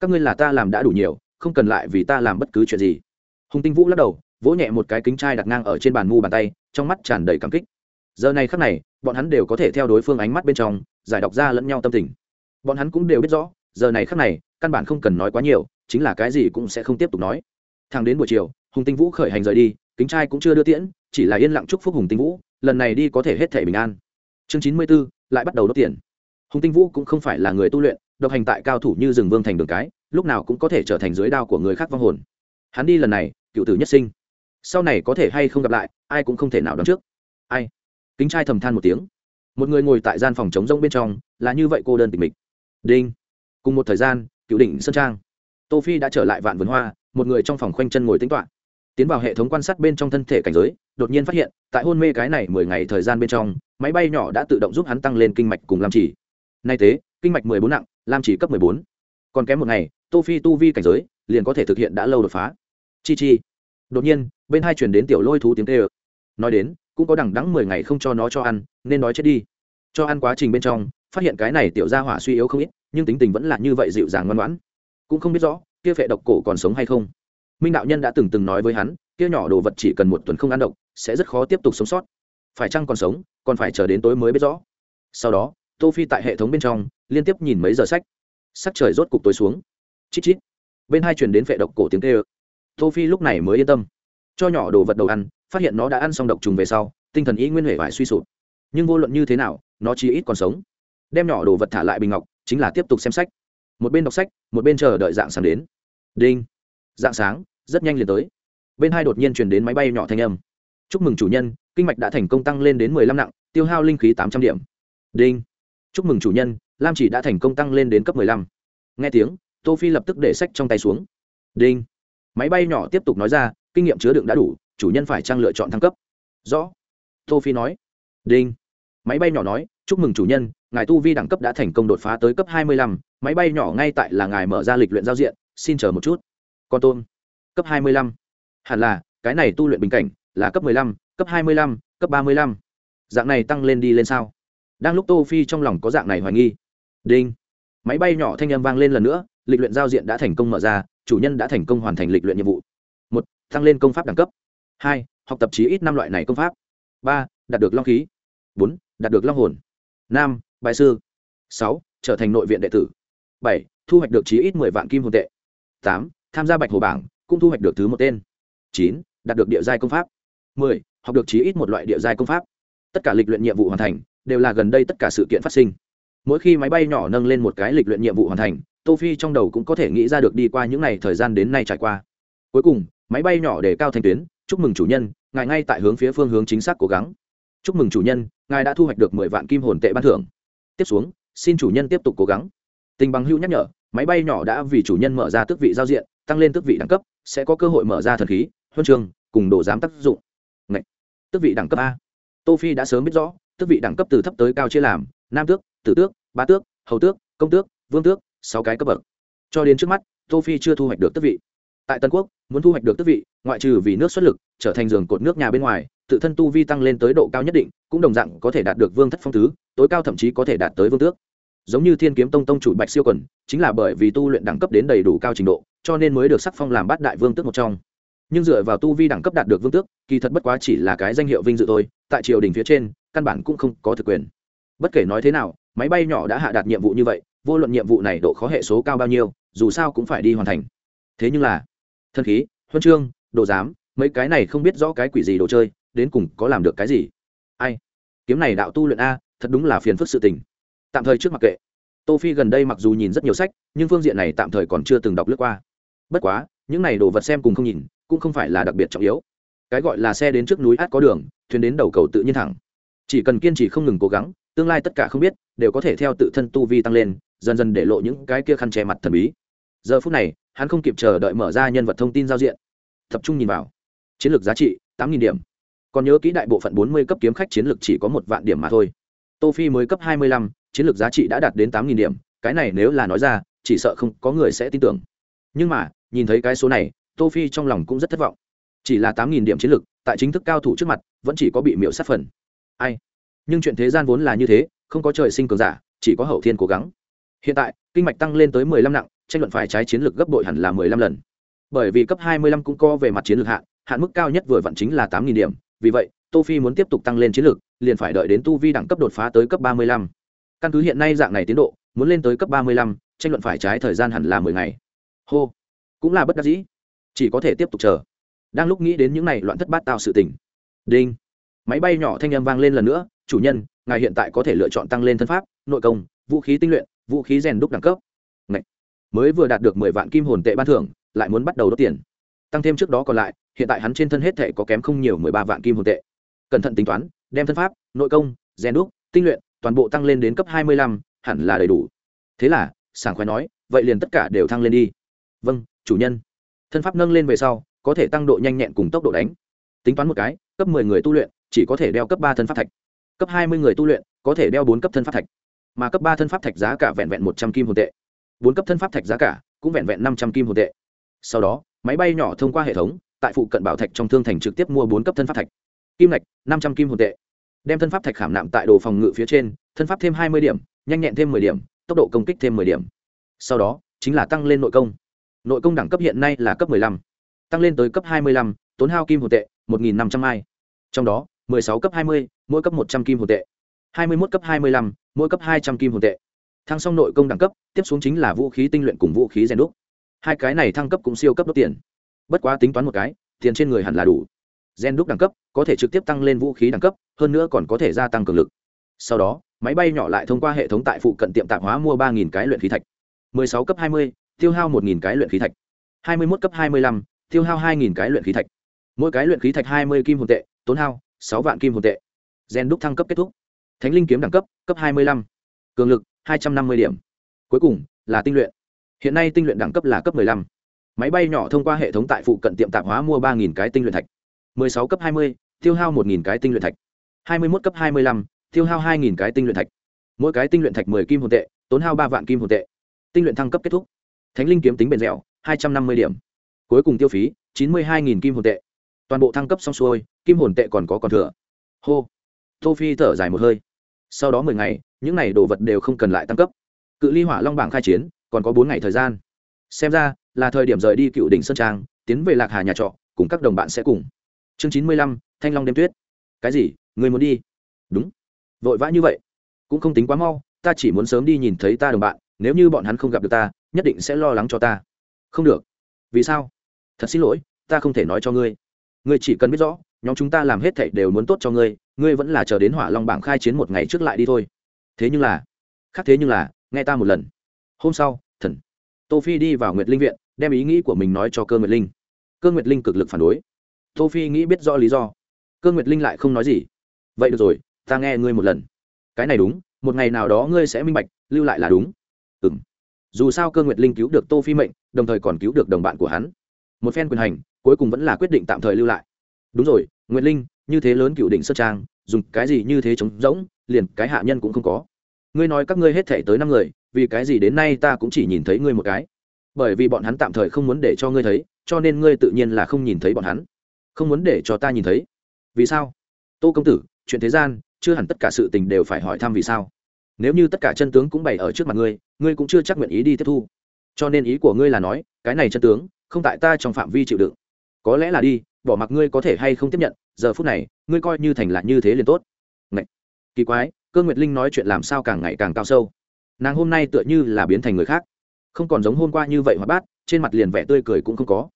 Các ngươi là ta làm đã đủ nhiều, không cần lại vì ta làm bất cứ chuyện gì. Hùng tinh vũ lắc đầu, vỗ nhẹ một cái kính chai đặt ngang ở trên bàn mu bàn tay, trong mắt tràn đầy cảm kích. Giờ này khắc này, bọn hắn đều có thể theo đối phương ánh mắt bên trong, giải đọc ra lẫn nhau tâm tình. Bọn hắn cũng đều biết rõ, giờ này khắc này, căn bản không cần nói quá nhiều, chính là cái gì cũng sẽ không tiếp tục nói. Thang đến buổi chiều, hùng tinh vũ khởi hành rời đi, kính trai cũng chưa đưa tiễn, chỉ là yên lặng chúc phúc hùng tinh vũ, lần này đi có thể hết thể bình an chương chín mươi b ố lại bắt đầu đốt tiền. Hùng tinh vũ cũng không phải là người tu luyện, độc hành tại cao thủ như rừng vương thành đường cái, lúc nào cũng có thể trở thành dưới đao của người khác vong hồn. Hắn đi lần này, cựu tử nhất sinh. Sau này có thể hay không gặp lại, ai cũng không thể nào đoán trước. Ai? Kính trai thầm than một tiếng. Một người ngồi tại gian phòng chống rông bên trong, là như vậy cô đơn tịch mịch. Đinh. Cùng một thời gian, cựu đỉnh sơn trang. Tô phi đã trở lại vạn vườn hoa, một người trong phòng khoanh chân ngồi tính toán tiến vào hệ thống quan sát bên trong thân thể cảnh giới đột nhiên phát hiện, tại hôn mê cái này mười ngày thời gian bên trong, máy bay nhỏ đã tự động giúp hắn tăng lên kinh mạch cùng lam chỉ. Nay thế, kinh mạch mười bốn nặng, lam chỉ cấp mười bốn. Còn kém một ngày, tô phi tu vi cảnh giới, liền có thể thực hiện đã lâu đột phá. Chi chi. Đột nhiên, bên hai chuyển đến tiểu lôi thú tiếng tê ơ nói đến, cũng có đằng đắng mười ngày không cho nó cho ăn, nên nói chết đi. Cho ăn quá trình bên trong, phát hiện cái này tiểu gia hỏa suy yếu không ít, nhưng tính tình vẫn là như vậy dịu dàng ngoan ngoãn. Cũng không biết rõ, kia phệ độc cổ còn sống hay không. Minh đạo nhân đã từng từng nói với hắn kia nhỏ đồ vật chỉ cần một tuần không ăn độc, sẽ rất khó tiếp tục sống sót. Phải chăng còn sống, còn phải chờ đến tối mới biết rõ. Sau đó, tô phi tại hệ thống bên trong, liên tiếp nhìn mấy giờ sách. Sắc trời rốt cục tối xuống. Chít chít. Bên hai truyền đến vệ độc cổ tiếng tê ơ tô phi lúc này mới yên tâm. Cho nhỏ đồ vật đầu ăn, phát hiện nó đã ăn xong độc trùng về sau, tinh thần ý nguyên huệ vải suy sụp. Nhưng vô luận như thế nào, nó chỉ ít còn sống. Đem nhỏ đồ vật thả lại bình ngọc, chính là tiếp tục xem sách. Một bên đọc sách, một bên chờ đợi dạng sáng đến. Đinh. Dạng sáng, rất nhanh liền tới bên hai đột nhiên chuyển đến máy bay nhỏ thanh âm. Chúc mừng chủ nhân, kinh mạch đã thành công tăng lên đến mười lăm nặng, tiêu hao linh khí tám trăm điểm. Đinh. Chúc mừng chủ nhân, lam chỉ đã thành công tăng lên đến cấp mười lăm. Nghe tiếng, tô phi lập tức để sách trong tay xuống. Đinh. Máy bay nhỏ tiếp tục nói ra, kinh nghiệm chứa đựng đã đủ, chủ nhân phải trang lựa chọn thăng cấp? Rõ. Tô phi nói. Đinh. Máy bay nhỏ nói, chúc mừng chủ nhân, ngài tu vi đẳng cấp đã thành công đột phá tới cấp hai mươi lăm, máy bay nhỏ ngay tại là ngài mở ra lịch luyện giao diện, xin chờ một chút. Con tôm. Cấp hai mươi lăm hẳn là, cái này tu luyện bình cảnh, là cấp mười lăm, cấp hai mươi lăm, cấp ba mươi lăm. Dạng này tăng lên đi lên sao? Đang lúc tô phi trong lòng có dạng này hoài nghi. Đinh. Máy bay nhỏ thanh âm vang lên lần nữa, lịch luyện giao diện đã thành công mở ra, chủ nhân đã thành công hoàn thành lịch luyện nhiệm vụ. Một, tăng lên công pháp đẳng cấp. Hai, học tập chí ít năm loại này công pháp. Ba, đạt được long khí. Bốn, đạt được long hồn. Năm, bài sư. Sáu, trở thành nội viện đệ tử. Bảy, thu hoạch được chí ít mười vạn kim hồn tệ. Tám, tham gia bạch hồ bảng, cũng thu hoạch được thứ một tên chín, đạt được địa giai công pháp. mười, học được chí ít một loại địa giai công pháp. Tất cả lịch luyện nhiệm vụ hoàn thành, đều là gần đây tất cả sự kiện phát sinh. Mỗi khi máy bay nhỏ nâng lên một cái lịch luyện nhiệm vụ hoàn thành, tô phi trong đầu cũng có thể nghĩ ra được đi qua những ngày thời gian đến nay trải qua. Cuối cùng, máy bay nhỏ để cao thanh tuyến, chúc mừng chủ nhân, ngài ngay tại hướng phía phương hướng chính xác cố gắng. Chúc mừng chủ nhân, ngài đã thu hoạch được mười vạn kim hồn tệ ban thưởng. Tiếp xuống, xin chủ nhân tiếp tục cố gắng. Tình bằng hữu nhắc nhở, máy bay nhỏ đã vì chủ nhân mở ra tước vị giao diện, tăng lên tước vị đẳng cấp, sẽ có cơ hội mở ra thần khí huân chương, cùng đồ giám tác dụng. Ngậy! tước vị đẳng cấp a. Tô phi đã sớm biết rõ, tước vị đẳng cấp từ thấp tới cao chia làm, nam tước, tử tước ba tước, hầu tước, công tước, vương tước, sáu cái cấp bậc. Cho đến trước mắt, tô phi chưa thu hoạch được tước vị. Tại tân quốc, muốn thu hoạch được tước vị, ngoại trừ vì nước xuất lực, trở thành giường cột nước nhà bên ngoài, tự thân tu vi tăng lên tới độ cao nhất định, cũng đồng dạng có thể đạt được vương thất phong tứ, tối cao thậm chí có thể đạt tới vương tước. Giống như thiên kiếm tông tông chủ bạch siêu quần, chính là bởi vì tu luyện đẳng cấp đến đầy đủ cao trình độ, cho nên mới được sắc phong làm bát đại vương tước một trong nhưng dựa vào tu vi đẳng cấp đạt được vương tước, kỳ thật bất quá chỉ là cái danh hiệu vinh dự thôi, tại triều đình phía trên, căn bản cũng không có thực quyền. Bất kể nói thế nào, máy bay nhỏ đã hạ đạt nhiệm vụ như vậy, vô luận nhiệm vụ này độ khó hệ số cao bao nhiêu, dù sao cũng phải đi hoàn thành. Thế nhưng là thân khí, huân chương, đồ giám, mấy cái này không biết rõ cái quỷ gì đồ chơi, đến cùng có làm được cái gì? Ai? Kiếm này đạo tu luyện a, thật đúng là phiền phức sự tình. Tạm thời trước mặc kệ. Tô phi gần đây mặc dù nhìn rất nhiều sách, nhưng phương diện này tạm thời còn chưa từng đọc lướt qua. Bất quá, những này đồ vật xem cùng không nhìn cũng không phải là đặc biệt trọng yếu. Cái gọi là xe đến trước núi át có đường, thuyền đến đầu cầu tự nhiên thẳng. Chỉ cần kiên trì không ngừng cố gắng, tương lai tất cả không biết, đều có thể theo tự thân tu vi tăng lên, dần dần để lộ những cái kia khăn che mặt thần bí. Giờ phút này, hắn không kịp chờ đợi mở ra nhân vật thông tin giao diện. Tập trung nhìn vào. Chiến lược giá trị, tám nghìn điểm. Còn nhớ kỹ đại bộ phận bốn mươi cấp kiếm khách chiến lược chỉ có một vạn điểm mà thôi. Tô phi mới cấp hai mươi lăm, chiến lược giá trị đã đạt đến tám nghìn điểm. Cái này nếu là nói ra, chỉ sợ không có người sẽ tin tưởng. Nhưng mà, nhìn thấy cái số này tô phi trong lòng cũng rất thất vọng. Chỉ là tám nghìn điểm chiến lược, tại chính thức cao thủ trước mặt, vẫn chỉ có bị miễu sát phần. Ai? Nhưng chuyện thế gian vốn là như thế, không có trời sinh cường giả, chỉ có hậu thiên cố gắng. Hiện tại, kinh mạch tăng lên tới mười lăm nặng, tranh luận phải trái chiến lược gấp bội hẳn là mười lăm lần. Bởi vì cấp hai mươi lăm cũng co về mặt chiến lược hạn hạn mức cao nhất vừa vặn chính là tám nghìn điểm. Vì vậy, tô phi muốn tiếp tục tăng lên chiến lược, liền phải đợi đến tu vi đẳng cấp đột phá tới cấp ba mươi lăm. Căn cứ hiện nay dạng này tiến độ, muốn lên tới cấp ba mươi lăm, tranh luận phải trái thời gian hẳn là mười ngày. Hô. Cũng là bất đắc dĩ chỉ có thể tiếp tục chờ. Đang lúc nghĩ đến những này loạn thất bát tạo sự tình. Đinh. Máy bay nhỏ thanh âm vang lên lần nữa, chủ nhân, ngài hiện tại có thể lựa chọn tăng lên thân pháp, nội công, vũ khí tinh luyện, vũ khí rèn đúc đẳng cấp. Ngậy. mới vừa đạt được mười vạn kim hồn tệ ban thưởng, lại muốn bắt đầu đốt tiền. Tăng thêm trước đó còn lại, hiện tại hắn trên thân hết thể có kém không nhiều mười ba vạn kim hồn tệ. Cẩn thận tính toán, đem thân pháp, nội công, rèn đúc, tinh luyện, toàn bộ tăng lên đến cấp hai mươi lăm, hẳn là đầy đủ. Thế là, sảng khoái nói, vậy liền tất cả đều thăng lên đi. Vâng chủ nhân thân pháp nâng lên về sau, có thể tăng độ nhanh nhẹn cùng tốc độ đánh. Tính toán một cái, cấp mười người tu luyện, chỉ có thể đeo cấp ba thân pháp thạch. Cấp hai mươi người tu luyện, có thể đeo bốn cấp thân pháp thạch. Mà cấp ba thân pháp thạch giá cả vẹn vẹn một trăm kim hồn tệ. Bốn cấp thân pháp thạch giá cả cũng vẹn vẹn năm trăm kim hồn tệ. Sau đó, máy bay nhỏ thông qua hệ thống, tại phụ cận bảo thạch trong thương thành trực tiếp mua bốn cấp thân pháp thạch. Kim lạch năm trăm kim hồn tệ. Đem thân pháp thạch khảm nạm tại đồ phòng ngự phía trên, thân pháp thêm hai mươi điểm, nhanh nhẹn thêm mười điểm, tốc độ công kích thêm mười điểm. Sau đó, chính là tăng lên nội công nội công đẳng cấp hiện nay là cấp mười lăm tăng lên tới cấp hai mươi lăm tốn hao kim hồn tệ một nghìn năm trăm ai trong đó mười sáu cấp hai mươi mỗi cấp một trăm kim hồn tệ. Hai mươi mốt cấp hai mươi lăm mỗi cấp hai trăm kim hồn tệ. Thăng xong nội công đẳng cấp tiếp xuống chính là vũ khí tinh luyện cùng vũ khí rèn đúc. Hai cái này thăng cấp cũng siêu cấp đốt tiền. Bất quá tính toán một cái tiền trên người hẳn là đủ. Gen đúc đẳng cấp có thể trực tiếp tăng lên vũ khí đẳng cấp hơn nữa còn có thể gia tăng cường lực. Sau đó máy bay nhỏ lại thông qua hệ thống tại phụ cận tiệm tạp hóa mua 3000 cái luyện khí thạch. 16 cấp 20, tiêu hao một nghìn cái luyện khí thạch 21 cấp 25, tiêu hao hai nghìn cái luyện khí thạch mỗi cái luyện khí thạch 20 kim hồn tệ tốn hao sáu vạn kim hồn tệ gen đúc thăng cấp kết thúc thánh linh kiếm đẳng cấp cấp 25. cường lực 250 điểm cuối cùng là tinh luyện hiện nay tinh luyện đẳng cấp là cấp 15. máy bay nhỏ thông qua hệ thống tại phụ cận tiệm tạp hóa mua ba cái tinh luyện thạch 16 cấp 20, tiêu hao 1000 cái tinh luyện thạch. 21 cấp 25, tiêu hao 2000 cái tinh luyện thạch. Mỗi cái tinh luyện thạch 10 kim hồn tệ, tốn hao ba vạn kim hồn tệ. Tinh luyện thăng cấp kết thúc. Thánh linh kiếm tính bền dẻo, 250 điểm. Cuối cùng tiêu phí 92000 kim hồn tệ. Toàn bộ thăng cấp xong xuôi, kim hồn tệ còn có còn thừa. Hô. Tô Phi thở dài một hơi. Sau đó 10 ngày, những này đồ vật đều không cần lại tăng cấp. Cự ly hỏa long bảng khai chiến, còn có bốn ngày thời gian. Xem ra, là thời điểm rời đi cựu đỉnh sơn trang, tiến về Lạc Hà nhà trọ, cùng các đồng bạn sẽ cùng chương chín mươi lăm thanh long đêm tuyết cái gì người muốn đi đúng vội vã như vậy cũng không tính quá mau ta chỉ muốn sớm đi nhìn thấy ta đồng bạn nếu như bọn hắn không gặp được ta nhất định sẽ lo lắng cho ta. Không được. Vì sao? Thật xin lỗi, ta không thể nói cho ngươi. Ngươi chỉ cần biết rõ, nhóm chúng ta làm hết thảy đều muốn tốt cho ngươi ngươi vẫn là chờ đến hỏa long bảng khai chiến một ngày trước lại đi thôi. Thế nhưng là, khác thế nhưng là, nghe ta một lần. Hôm sau, thần, tô phi đi vào nguyệt linh viện, đem ý nghĩ của mình nói cho cơ nguyệt linh. Cơ nguyệt linh cực lực phản đối. Tô phi nghĩ biết rõ lý do. Cơ nguyệt linh lại không nói gì. Vậy được rồi, ta nghe ngươi một lần. Cái này đúng, một ngày nào đó ngươi sẽ minh bạch, lưu lại là đúng dù sao cơ nguyệt linh cứu được tô phi mệnh, đồng thời còn cứu được đồng bạn của hắn. Một phen quyền hành, cuối cùng vẫn là quyết định tạm thời lưu lại. Đúng rồi, nguyệt linh, như thế lớn cựu định sơ trang, dùng cái gì như thế trống rỗng, liền cái hạ nhân cũng không có. Ngươi nói các ngươi hết thể tới năm người, vì cái gì đến nay ta cũng chỉ nhìn thấy ngươi một cái? Bởi vì bọn hắn tạm thời không muốn để cho ngươi thấy, cho nên ngươi tự nhiên là không nhìn thấy bọn hắn. Không muốn để cho ta nhìn thấy. Vì sao? Tô công tử, chuyện thế gian, chưa hẳn tất cả sự tình đều phải hỏi thăm vì sao nếu như tất cả chân tướng cũng bày ở trước mặt ngươi ngươi cũng chưa chắc nguyện ý đi tiếp thu. Cho nên ý của ngươi là nói, cái này chân tướng, không tại ta trong phạm vi chịu đựng. Có lẽ là đi, bỏ mặc ngươi có thể hay không tiếp nhận, giờ phút này, ngươi coi như thành là như thế liền tốt. Ngậy! kỳ quái, cơ nguyệt linh nói chuyện làm sao càng ngày càng cao sâu. Nàng hôm nay tựa như là biến thành người khác. Không còn giống hôm qua như vậy hoạt bát, trên mặt liền vẻ tươi cười cũng không có.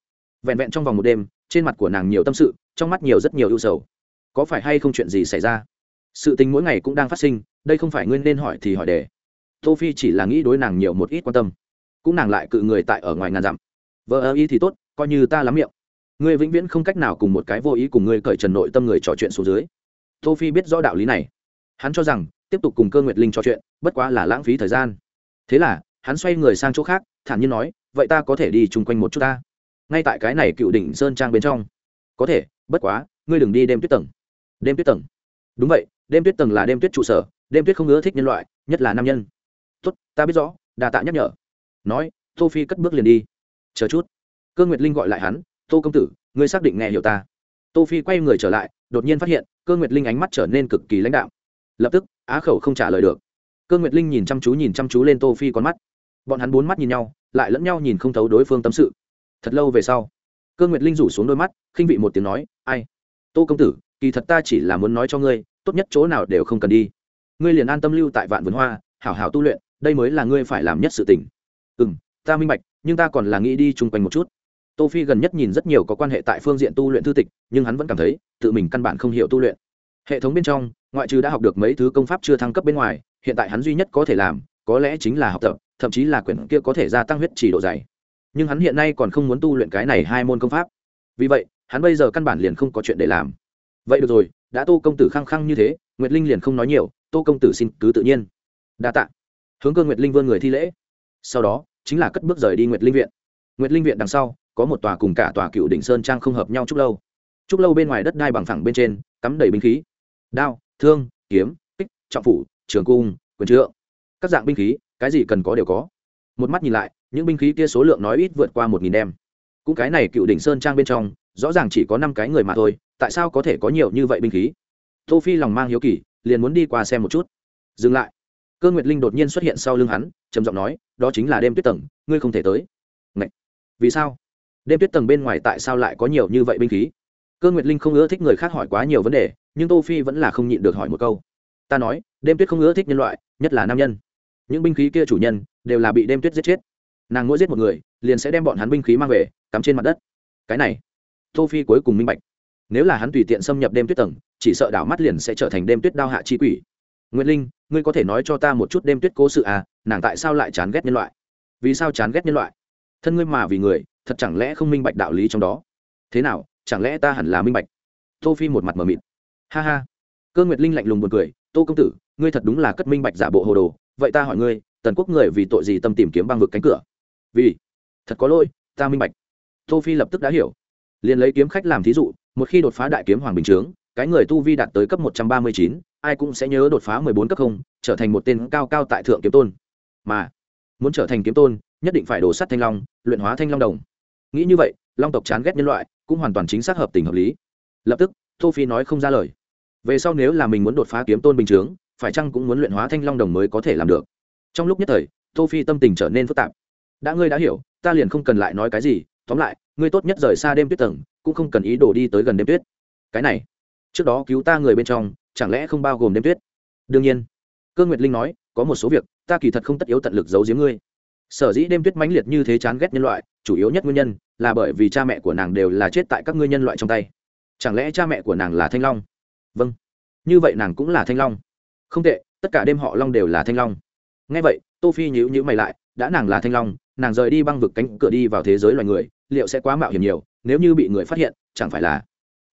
Vẹn vẹn trong vòng một đêm, trên mặt của nàng nhiều tâm sự, trong mắt nhiều rất nhiều ưu sầu. Có phải hay không chuyện gì xảy ra? Sự tình mỗi ngày cũng đang phát sinh đây không phải ngươi nên hỏi thì hỏi đề. Tô phi chỉ là nghĩ đối nàng nhiều một ít quan tâm. Cũng nàng lại cự người tại ở ngoài ngàn dặm. Vợ ơ ý thì tốt, coi như ta lắm miệng. Ngươi vĩnh viễn không cách nào cùng một cái vô ý cùng ngươi cởi trần nội tâm người trò chuyện xuống dưới. Tô phi biết rõ đạo lý này. Hắn cho rằng, tiếp tục cùng cơ nguyệt linh trò chuyện, bất quá là lãng phí thời gian. Thế là, hắn xoay người sang chỗ khác, thản nhiên nói, vậy ta có thể đi chung quanh một chút ta. Ngay tại cái này cựu đỉnh sơn trang bên trong. Có thể, bất quá, ngươi đừng đi đêm tuyết tầng. Đêm tuyết tầng? Đúng vậy, đêm tuyết tầng là đêm tuyết trụ sở đêm tuyết không ưa thích nhân loại, nhất là nam nhân. Tốt, ta biết rõ đà tạ nhắc nhở. Nói tô phi cất bước liền đi. Chờ chút. Cơ nguyệt linh gọi lại hắn, tô công tử, ngươi xác định nghe hiểu ta. Tô phi quay người trở lại, đột nhiên phát hiện, cơ nguyệt linh ánh mắt trở nên cực kỳ lãnh đạo lập tức, á khẩu không trả lời được. Cơ nguyệt linh nhìn chăm chú nhìn chăm chú lên tô phi con mắt. Bọn hắn bốn mắt nhìn nhau, lại lẫn nhau nhìn không thấu đối phương tâm sự. Thật lâu về sau, cơ nguyệt linh rủ xuống đôi mắt, khinh vị một tiếng nói, ai? Tô công tử, kỳ thật ta chỉ là muốn nói cho ngươi, tốt nhất chỗ nào đều không cần đi ngươi liền an tâm lưu tại vạn vườn hoa, hảo hảo tu luyện, đây mới là ngươi phải làm nhất sự tình. Ừ m ta minh bạch, nhưng ta còn là nghĩ đi chung quanh một chút. Tô phi gần nhất nhìn rất nhiều có quan hệ tại phương diện tu luyện thư tịch, nhưng hắn vẫn cảm thấy, tự mình căn bản không hiểu tu luyện. Hệ thống bên trong, ngoại trừ đã học được mấy thứ công pháp chưa thăng cấp bên ngoài, hiện tại hắn duy nhất có thể làm, có lẽ chính là học tập, thậm chí là quyển kia có thể gia tăng huyết chỉ độ dày. Nhưng hắn hiện nay còn không muốn tu luyện cái này hai môn công pháp. Vì vậy, hắn bây giờ căn bản liền không có chuyện để làm. Vậy được rồi, đã tô công tử khăng khăng như thế, nguyệt linh liền không nói nhiều tô công tử xin cứ tự nhiên. Đa tạ. Hướng cơ nguyệt linh vươn người thi lễ. Sau đó, chính là cất bước rời đi nguyệt linh viện. Nguyệt linh viện đằng sau, có một tòa cùng cả tòa cựu đỉnh sơn trang không hợp nhau chúc lâu. Chúc lâu bên ngoài đất đai bằng phẳng bên trên, cắm đầy binh khí. Đao, thương, kiếm, kích, trọng phủ, trường cung, quyền trượng. Các dạng binh khí, cái gì cần có đều có. Một mắt nhìn lại, những binh khí kia số lượng nói ít vượt qua một nghìn đem. Cũng cái này cựu đỉnh sơn trang bên trong, rõ ràng chỉ có năm cái người mà thôi, tại sao có thể có nhiều như vậy binh khí? Tô phi lòng mang hiếu kỳ liền muốn đi qua xem một chút. Dừng lại. Cơ nguyệt linh đột nhiên xuất hiện sau lưng hắn, trầm giọng nói, đó chính là đêm tuyết tầng, ngươi không thể tới. Ngậy! vì sao? Đêm tuyết tầng bên ngoài tại sao lại có nhiều như vậy binh khí? Cơ nguyệt linh không ưa thích người khác hỏi quá nhiều vấn đề, nhưng tô phi vẫn là không nhịn được hỏi một câu. Ta nói, đêm tuyết không ưa thích nhân loại, nhất là nam nhân. Những binh khí kia chủ nhân đều là bị đêm tuyết giết chết. Nàng mỗi giết một người, liền sẽ đem bọn hắn binh khí mang về, cắm trên mặt đất. Cái này, tô phi cuối cùng minh bạch nếu là hắn tùy tiện xâm nhập đêm tuyết tầng, chỉ sợ đảo mắt liền sẽ trở thành đêm tuyết đao hạ chi quỷ. Nguyễn linh, ngươi có thể nói cho ta một chút đêm tuyết cố sự à nàng tại sao lại chán ghét nhân loại? Vì sao chán ghét nhân loại? Thân ngươi mà vì người, thật chẳng lẽ không minh bạch đạo lý trong đó? Thế nào, chẳng lẽ ta hẳn là minh bạch? Tô phi một mặt mờ mịt. Ha ha. Cơ nguyệt linh lạnh lùng buồn cười, tô công tử, ngươi thật đúng là cất minh bạch giả bộ hồ đồ, vậy ta hỏi ngươi, tần quốc người vì tội gì tâm tìm kiếm băng vực cánh cửa? Vì? Thật có lỗi, ta minh bạch. Tô phi lập tức đã hiểu. Liền lấy kiếm khách làm thí dụ một khi đột phá đại kiếm hoàng bình chướng, cái người tu vi đạt tới cấp một trăm ba mươi chín, ai cũng sẽ nhớ đột phá mười bốn cấp không, trở thành một tên cao cao tại thượng kiếm tôn. Mà, muốn trở thành kiếm tôn, nhất định phải đổ sắt thanh long, luyện hóa thanh long đồng. Nghĩ như vậy, long tộc chán ghét nhân loại, cũng hoàn toàn chính xác hợp tình hợp lý. Lập tức, tô phi nói không ra lời. Về sau nếu là mình muốn đột phá kiếm tôn bình chướng, phải chăng cũng muốn luyện hóa thanh long đồng mới có thể làm được? Trong lúc nhất thời, tô phi tâm tình trở nên phức tạp. Đã ngươi đã hiểu, ta liền không cần lại nói cái gì tóm lại, ngươi tốt nhất rời xa đêm tuyết tầng, cũng không cần ý đồ đi tới gần đêm tuyết. Cái này, trước đó cứu ta người bên trong, chẳng lẽ không bao gồm đêm tuyết? Đương nhiên. Cơ nguyệt linh nói, có một số việc, ta kỳ thật không tất yếu tận lực giấu giếm ngươi. Sở dĩ đêm tuyết mãnh liệt như thế chán ghét nhân loại, chủ yếu nhất nguyên nhân là bởi vì cha mẹ của nàng đều là chết tại các ngươi nhân loại trong tay. Chẳng lẽ cha mẹ của nàng là thanh long? Vâng. Như vậy nàng cũng là thanh long. Không tệ, tất cả đêm họ long đều là thanh long. Ngay vậy, tô phi nhíu nhíu mày lại, đã nàng là thanh long, nàng rời đi băng vực cánh cửa đi vào thế giới loài người liệu sẽ quá mạo hiểm nhiều, nếu như bị người phát hiện, chẳng phải là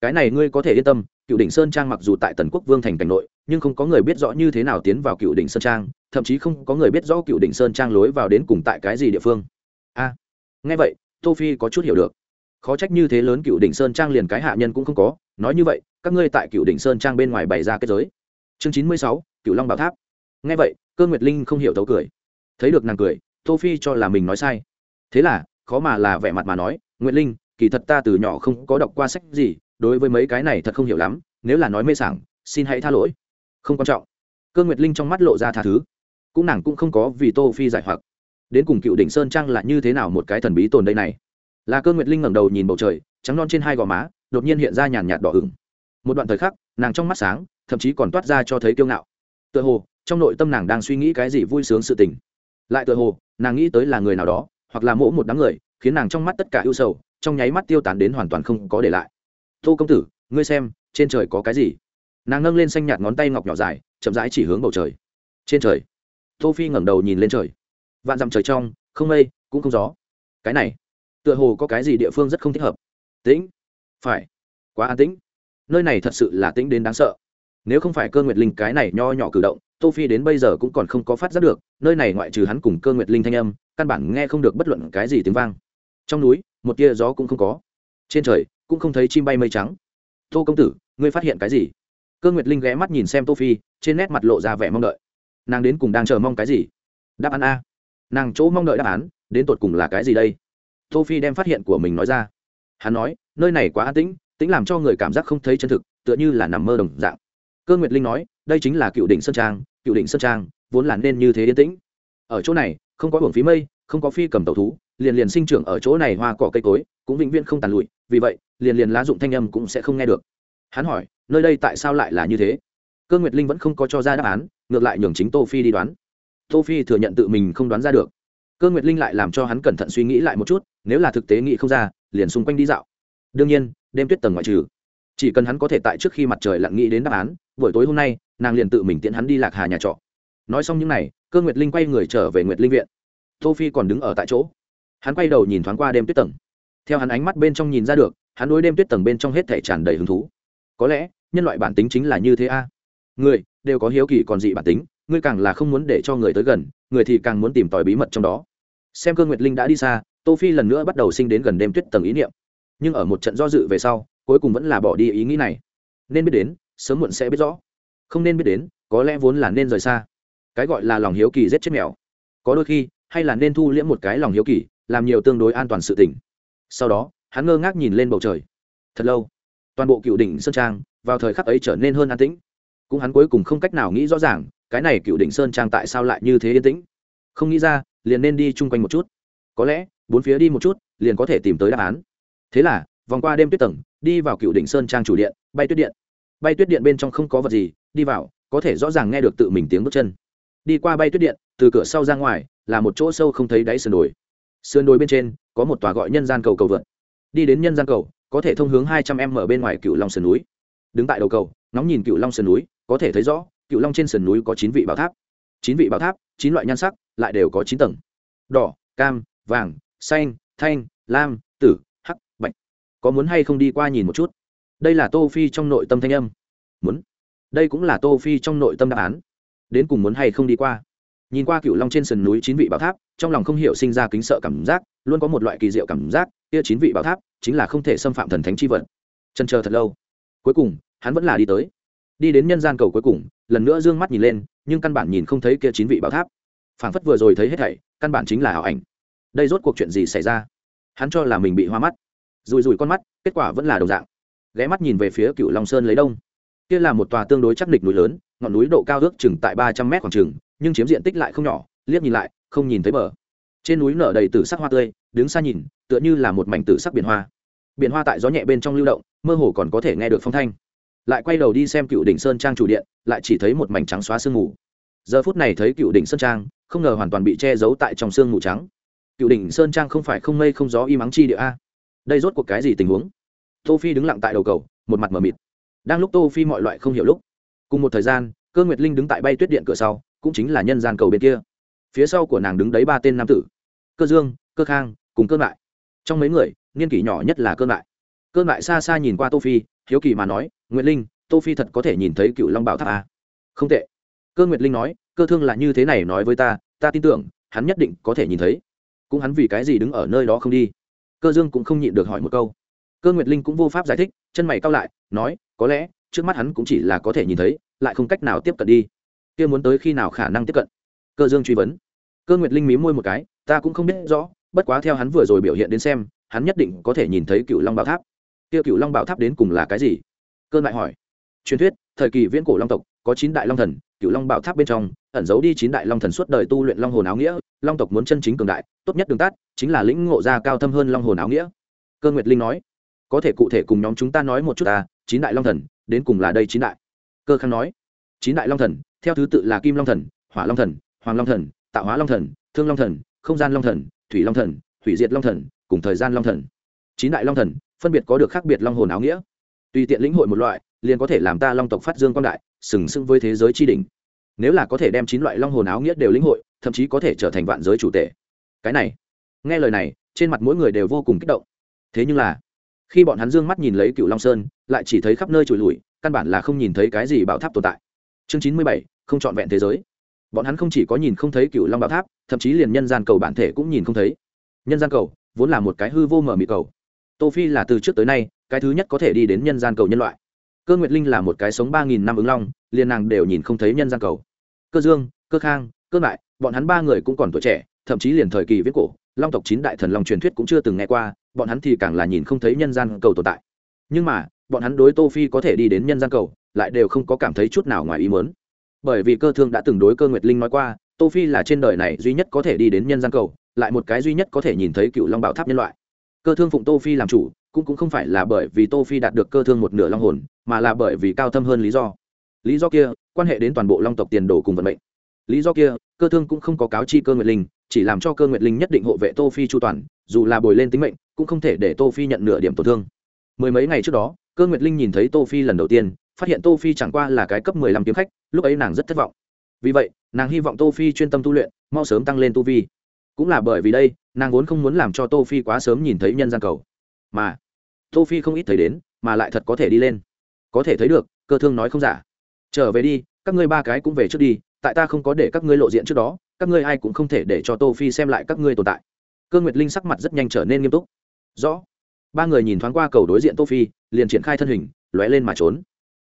cái này ngươi có thể yên tâm, cựu đỉnh sơn trang mặc dù tại tần quốc vương thành cảnh nội, nhưng không có người biết rõ như thế nào tiến vào cựu đỉnh sơn trang, thậm chí không có người biết rõ cựu đỉnh sơn trang lối vào đến cùng tại cái gì địa phương. A, nghe vậy, tô phi có chút hiểu được. Khó trách như thế lớn cựu đỉnh sơn trang liền cái hạ nhân cũng không có, nói như vậy, các ngươi tại cựu đỉnh sơn trang bên ngoài bày ra kết giới. Chương chín mươi sáu, cựu long bảo tháp. Nghe vậy, cơ nguyệt linh không hiểu thấu cười. Thấy được nàng cười, tô phi cho là mình nói sai. Thế là khó mà là vẻ mặt mà nói, nguyệt linh, kỳ thật ta từ nhỏ không có đọc qua sách gì, đối với mấy cái này thật không hiểu lắm, nếu là nói mê sảng, xin hãy tha lỗi. Không quan trọng. Cơ nguyệt linh trong mắt lộ ra tha thứ. Cũng nàng cũng không có vì tô phi giải hoặc. Đến cùng cựu đỉnh sơn trang là như thế nào một cái thần bí tồn đây này? Là cơ nguyệt linh ngẩng đầu nhìn bầu trời, trắng non trên hai gò má, đột nhiên hiện ra nhàn nhạt đỏ ửng. Một đoạn thời khắc, nàng trong mắt sáng, thậm chí còn toát ra cho thấy kiêu ngạo. Tựa hồ, trong nội tâm nàng đang suy nghĩ cái gì vui sướng sự tình. Lại tựa hồ, nàng nghĩ tới là người nào đó hoặc là mỗ một đám người, khiến nàng trong mắt tất cả ưu sầu, trong nháy mắt tiêu tán đến hoàn toàn không có để lại. Tô công tử, ngươi xem, trên trời có cái gì? Nàng nâng lên xanh nhạt ngón tay ngọc nhỏ dài, chậm rãi chỉ hướng bầu trời. Trên trời. Tô phi ngẩng đầu nhìn lên trời. Vạn dặm trời trong, không mây, cũng không gió. Cái này, tựa hồ có cái gì địa phương rất không thích hợp. Tĩnh. Phải. Quá an tĩnh. Nơi này thật sự là tĩnh đến đáng sợ. Nếu không phải cơ nguyệt linh cái này nho nhỏ cử động tô phi đến bây giờ cũng còn không có phát giác được, nơi này ngoại trừ hắn cùng cơ nguyệt linh thanh âm, căn bản nghe không được bất luận cái gì tiếng vang. Trong núi, một tia gió cũng không có. Trên trời, cũng không thấy chim bay mây trắng. Tô công tử, ngươi phát hiện cái gì? Cơ nguyệt linh ghé mắt nhìn xem tô phi, trên nét mặt lộ ra vẻ mong đợi. Nàng đến cùng đang chờ mong cái gì? Đáp án a. Nàng chỗ mong đợi đáp án, đến tột cùng là cái gì đây? Tô phi đem phát hiện của mình nói ra. Hắn nói, nơi này quá an tĩnh tĩnh làm cho người cảm giác không thấy chân thực, tựa như là nằm mơ đồng dạng cơ nguyệt linh nói, đây chính là cựu đỉnh sơn trang, cựu đỉnh sơn trang, vốn là nên như thế yên tĩnh. Ở chỗ này, không có hưởng phí mây, không có phi cầm tàu thú, liền liền sinh trưởng ở chỗ này hoa cỏ cây cối, cũng vĩnh viễn không tàn lụi, vì vậy, liền liền lá dụng thanh âm cũng sẽ không nghe được. Hắn hỏi, nơi đây tại sao lại là như thế? Cơ nguyệt linh vẫn không có cho ra đáp án, ngược lại nhường chính tô phi đi đoán. Tô phi thừa nhận tự mình không đoán ra được. Cơ nguyệt linh lại làm cho hắn cẩn thận suy nghĩ lại một chút, nếu là thực tế nghĩ không ra, liền xung quanh đi dạo. Đương nhiên, đêm tuyết tầng ngoại trừ. Chỉ cần hắn có thể tại trước khi mặt trời lặng nghĩ đến đáp án buổi tối hôm nay, nàng liền tự mình tiễn hắn đi lạc hà nhà trọ. Nói xong những n à y cơ nguyệt linh quay người trở về nguyệt linh viện. Tô phi còn đứng ở tại chỗ. Hắn quay đầu nhìn thoáng qua đêm tuyết tầng. Theo hắn ánh mắt bên trong nhìn ra được, hắn đối đêm tuyết tầng bên trong hết thể tràn đầy hứng thú. Có lẽ, nhân loại bản tính chính là như thế a. Người, đều có hiếu kỳ còn dị bản tính ngươi càng là không muốn để cho người tới gần, người thì càng muốn tìm tòi bí mật trong đó. Xem cơ nguyệt linh đã đi xa, tô phi lần nữa bắt đầu sinh đến gần đêm tuyết tầng ý niệm. Nhưng ở một trận do dự về sau, cuối cùng vẫn là bỏ đi ý nghĩ này. Nên biết đến sớm muộn sẽ biết rõ. Không nên biết đến, có lẽ vốn là nên rời xa. Cái gọi là lòng hiếu kỳ giết chết mèo. Có đôi khi, hay là nên thu liễm một cái lòng hiếu kỳ, làm nhiều tương đối an toàn sự tỉnh sau đó, hắn ngơ ngác nhìn lên bầu trời. Thật lâu, toàn bộ cựu đỉnh sơn trang vào thời khắc ấy trở nên hơn an tĩnh. Cũng hắn cuối cùng không cách nào nghĩ rõ ràng, cái này cựu đỉnh sơn trang tại sao lại như thế yên tĩnh. Không nghĩ ra, liền nên đi chung quanh một chút. Có lẽ, bốn phía đi một chút, liền có thể tìm tới đáp án. Thế là, vòng qua đêm tuyết tầng, đi vào cựu đỉnh sơn trang chủ điện, bay tuyết điện bay tuyết điện bên trong không có vật gì, đi vào, có thể rõ ràng nghe được tự mình tiếng bước chân. Đi qua bay tuyết điện, từ cửa sau ra ngoài, là một chỗ sâu không thấy đáy sườn đồi. Sườn đồi bên trên, có một tòa gọi nhân gian cầu cầu vượt đi đến nhân gian cầu, có thể thông hướng hai trăm em ở bên ngoài cựu long sườn núi. Đứng tại đầu cầu, ngóng nhìn cựu long sườn núi, có thể thấy rõ cựu long trên sườn núi có chín vị bảo tháp. Chín vị bảo tháp, chín loại nhan sắc, lại đều có chín tầng. Đỏ, cam, vàng, xanh, thanh, lam, tử, hắc, bạch. Có muốn hay không đi qua nhìn một chút? Đây là tô phi trong nội tâm thanh âm. Muốn. Đây cũng là tô phi trong nội tâm đáp án. Đến cùng muốn hay không đi qua. Nhìn qua cựu long trên sườn núi chín vị bảo tháp, trong lòng không hiểu sinh ra kính sợ cảm giác, luôn có một loại kỳ diệu cảm giác, kia chín vị bảo tháp chính là không thể xâm phạm thần thánh chi vật. Chân chờ thật lâu. Cuối cùng, hắn vẫn là đi tới. Đi đến nhân gian cầu cuối cùng, lần nữa dương mắt nhìn lên, nhưng căn bản nhìn không thấy kia chín vị bảo tháp. Phảng phất vừa rồi thấy hết thảy, căn bản chính là ảo ảnh. Đây rốt cuộc chuyện gì xảy ra? Hắn cho là mình bị hoa mắt. Rùi rùi con mắt, kết quả vẫn là đồng dạng ghé mắt nhìn về phía cựu long sơn lấy đông. Kia là một tòa tương đối chắc địch núi lớn, ngọn núi độ cao ước chừng tại ba trăm mét khoảng chừng, nhưng chiếm diện tích lại không nhỏ, liếc nhìn lại, không nhìn thấy bờ. Trên núi nở đầy tử sắc hoa tươi, đứng xa nhìn, tựa như là một mảnh tử sắc biển hoa. Biển hoa tại gió nhẹ bên trong lưu động, mơ hồ còn có thể nghe được phong thanh. Lại quay đầu đi xem cựu đỉnh sơn trang chủ điện, lại chỉ thấy một mảnh trắng xóa sương mù. Giờ phút này thấy cựu đỉnh sơn trang, không ngờ hoàn toàn bị che giấu tại trong sương mù trắng. Cựu đỉnh sơn trang không phải không mây không gió y mắng chi địa a. Đây rốt cuộc cái gì tình huống? Tô phi đứng lặng tại đầu cầu, một mặt mờ mịt. Đang lúc tô phi mọi loại không hiểu lúc, cùng một thời gian, cơ nguyệt linh đứng tại bay tuyết điện cửa sau, cũng chính là nhân gian cầu bên kia. Phía sau của nàng đứng đấy ba tên nam tử, cơ dương, cơ khang, cùng cơ lại trong mấy người, niên kỷ nhỏ nhất là cơ lại cơ lại xa xa nhìn qua tô phi, hiếu kỳ mà nói, nguyệt linh, tô phi thật có thể nhìn thấy cựu long bảo tháp à? không tệ. Cơ nguyệt linh nói, cơ thương là như thế này nói với ta ta tin tưởng, hắn nhất định có thể nhìn thấy. Cũng hắn vì cái gì đứng ở nơi đó không đi? Cơ dương cũng không nhịn được hỏi một câu cơ nguyệt linh cũng vô pháp giải thích, chân mày cao lại, nói, có lẽ, trước mắt hắn cũng chỉ là có thể nhìn thấy, lại không cách nào tiếp cận đi. Kia muốn tới khi nào khả năng tiếp cận? Cơ dương truy vấn. Cơ nguyệt linh mí môi một cái, ta cũng không biết rõ, bất quá theo hắn vừa rồi biểu hiện đến xem, hắn nhất định có thể nhìn thấy cựu long bảo tháp. Kia cựu long bảo tháp đến cùng là cái gì? Cơn lại hỏi. Truyền thuyết, thời kỳ viễn cổ long tộc, có chín đại long thần cựu long bảo tháp bên trong, ẩn giấu đi chín đại long thần suốt đời tu luyện long hồn áo nghĩa, long tộc muốn chân chính cường đại, tốt nhất đường tắt, chính là lĩnh ngộ ra cao thâm hơn long hồn áo nghĩa. Cơ nguyệt linh nói có thể cụ thể cùng nhóm chúng ta nói một chút ta, chín đại long thần, đến cùng là đây chín đại. Cơ khang nói, chín đại long thần, theo thứ tự là kim long thần, hỏa long thần, hoàng long thần, tạo hóa long thần, thương long thần, không gian long thần, thủy long thần, thủy diệt long thần, cùng thời gian long thần. Chín đại long thần, phân biệt có được khác biệt long hồn áo nghĩa. Tùy tiện lĩnh hội một loại, liền có thể làm ta long tộc phát dương quan đại, sừng sững với thế giới tri đình nếu là có thể đem chín loại long hồn áo nghĩa đều lĩnh hội, thậm chí có thể trở thành vạn giới chủ tể. Cái này, nghe lời này, trên mặt mỗi người đều vô cùng kích động. Thế nhưng là khi bọn hắn dương mắt nhìn lấy cựu long sơn, lại chỉ thấy khắp nơi trùi lùi căn bản là không nhìn thấy cái gì bảo tháp tồn tại. Chương chín mươi bảy, không trọn vẹn thế giới. Bọn hắn không chỉ có nhìn không thấy cựu long bảo tháp, thậm chí liền nhân gian cầu bản thể cũng nhìn không thấy. Nhân gian cầu vốn là một cái hư vô mở mị cầu. Tô phi là từ trước tới nay, cái thứ nhất có thể đi đến nhân gian cầu nhân loại. Cơ nguyệt linh là một cái sống ba nghìn năm ứng long, liền nàng đều nhìn không thấy nhân gian cầu. Cơ dương, cơ khang, cơ mại, bọn hắn ba người cũng còn tuổi trẻ, thậm chí liền thời kỳ viết cổ, long tộc chín đại thần long truyền thuyết cũng chưa từng nghe qua bọn hắn thì càng là nhìn không thấy nhân gian cầu tồn tại. Nhưng mà, bọn hắn đối tô phi có thể đi đến nhân gian cầu, lại đều không có cảm thấy chút nào ngoài ý muốn. Bởi vì cơ thương đã từng đối cơ nguyệt linh nói qua, tô phi là trên đời này duy nhất có thể đi đến nhân gian cầu, lại một cái duy nhất có thể nhìn thấy cựu long bảo tháp nhân loại. Cơ thương phụng tô phi làm chủ, cũng cũng không phải là bởi vì tô phi đạt được cơ thương một nửa long hồn, mà là bởi vì cao thâm hơn lý do. Lý do kia, quan hệ đến toàn bộ long tộc tiền đồ cùng vận mệnh. Lý do kia, cơ thương cũng không có cáo chi cơ nguyệt linh, chỉ làm cho cơ nguyệt linh nhất định hộ vệ tô phi chu toàn dù là bồi lên tính mệnh, cũng không thể để tô phi nhận nửa điểm tổn thương. Mười mấy ngày trước đó, cơ nguyệt linh nhìn thấy tô phi lần đầu tiên, phát hiện tô phi chẳng qua là cái cấp mười lăm kiếm khách, lúc ấy nàng rất thất vọng. Vì vậy, nàng hy vọng tô phi chuyên tâm tu luyện, mau sớm tăng lên tu vi. Cũng là bởi vì đây, nàng vốn không muốn làm cho tô phi quá sớm nhìn thấy nhân gian cầu. Mà, tô phi không ít thấy đến, mà lại thật có thể đi lên. Có thể thấy được, cơ thương nói không giả. Trở về đi, các ngươi ba cái cũng về trước đi, tại ta không có để các ngươi lộ diện trước đó, các ngươi ai cũng không thể để cho tô phi xem lại các ngươi tồn tại cơ nguyệt linh sắc mặt rất nhanh trở nên nghiêm túc. Rõ. Ba người nhìn thoáng qua cầu đối diện tô phi, liền triển khai thân hình, lóe lên mà trốn.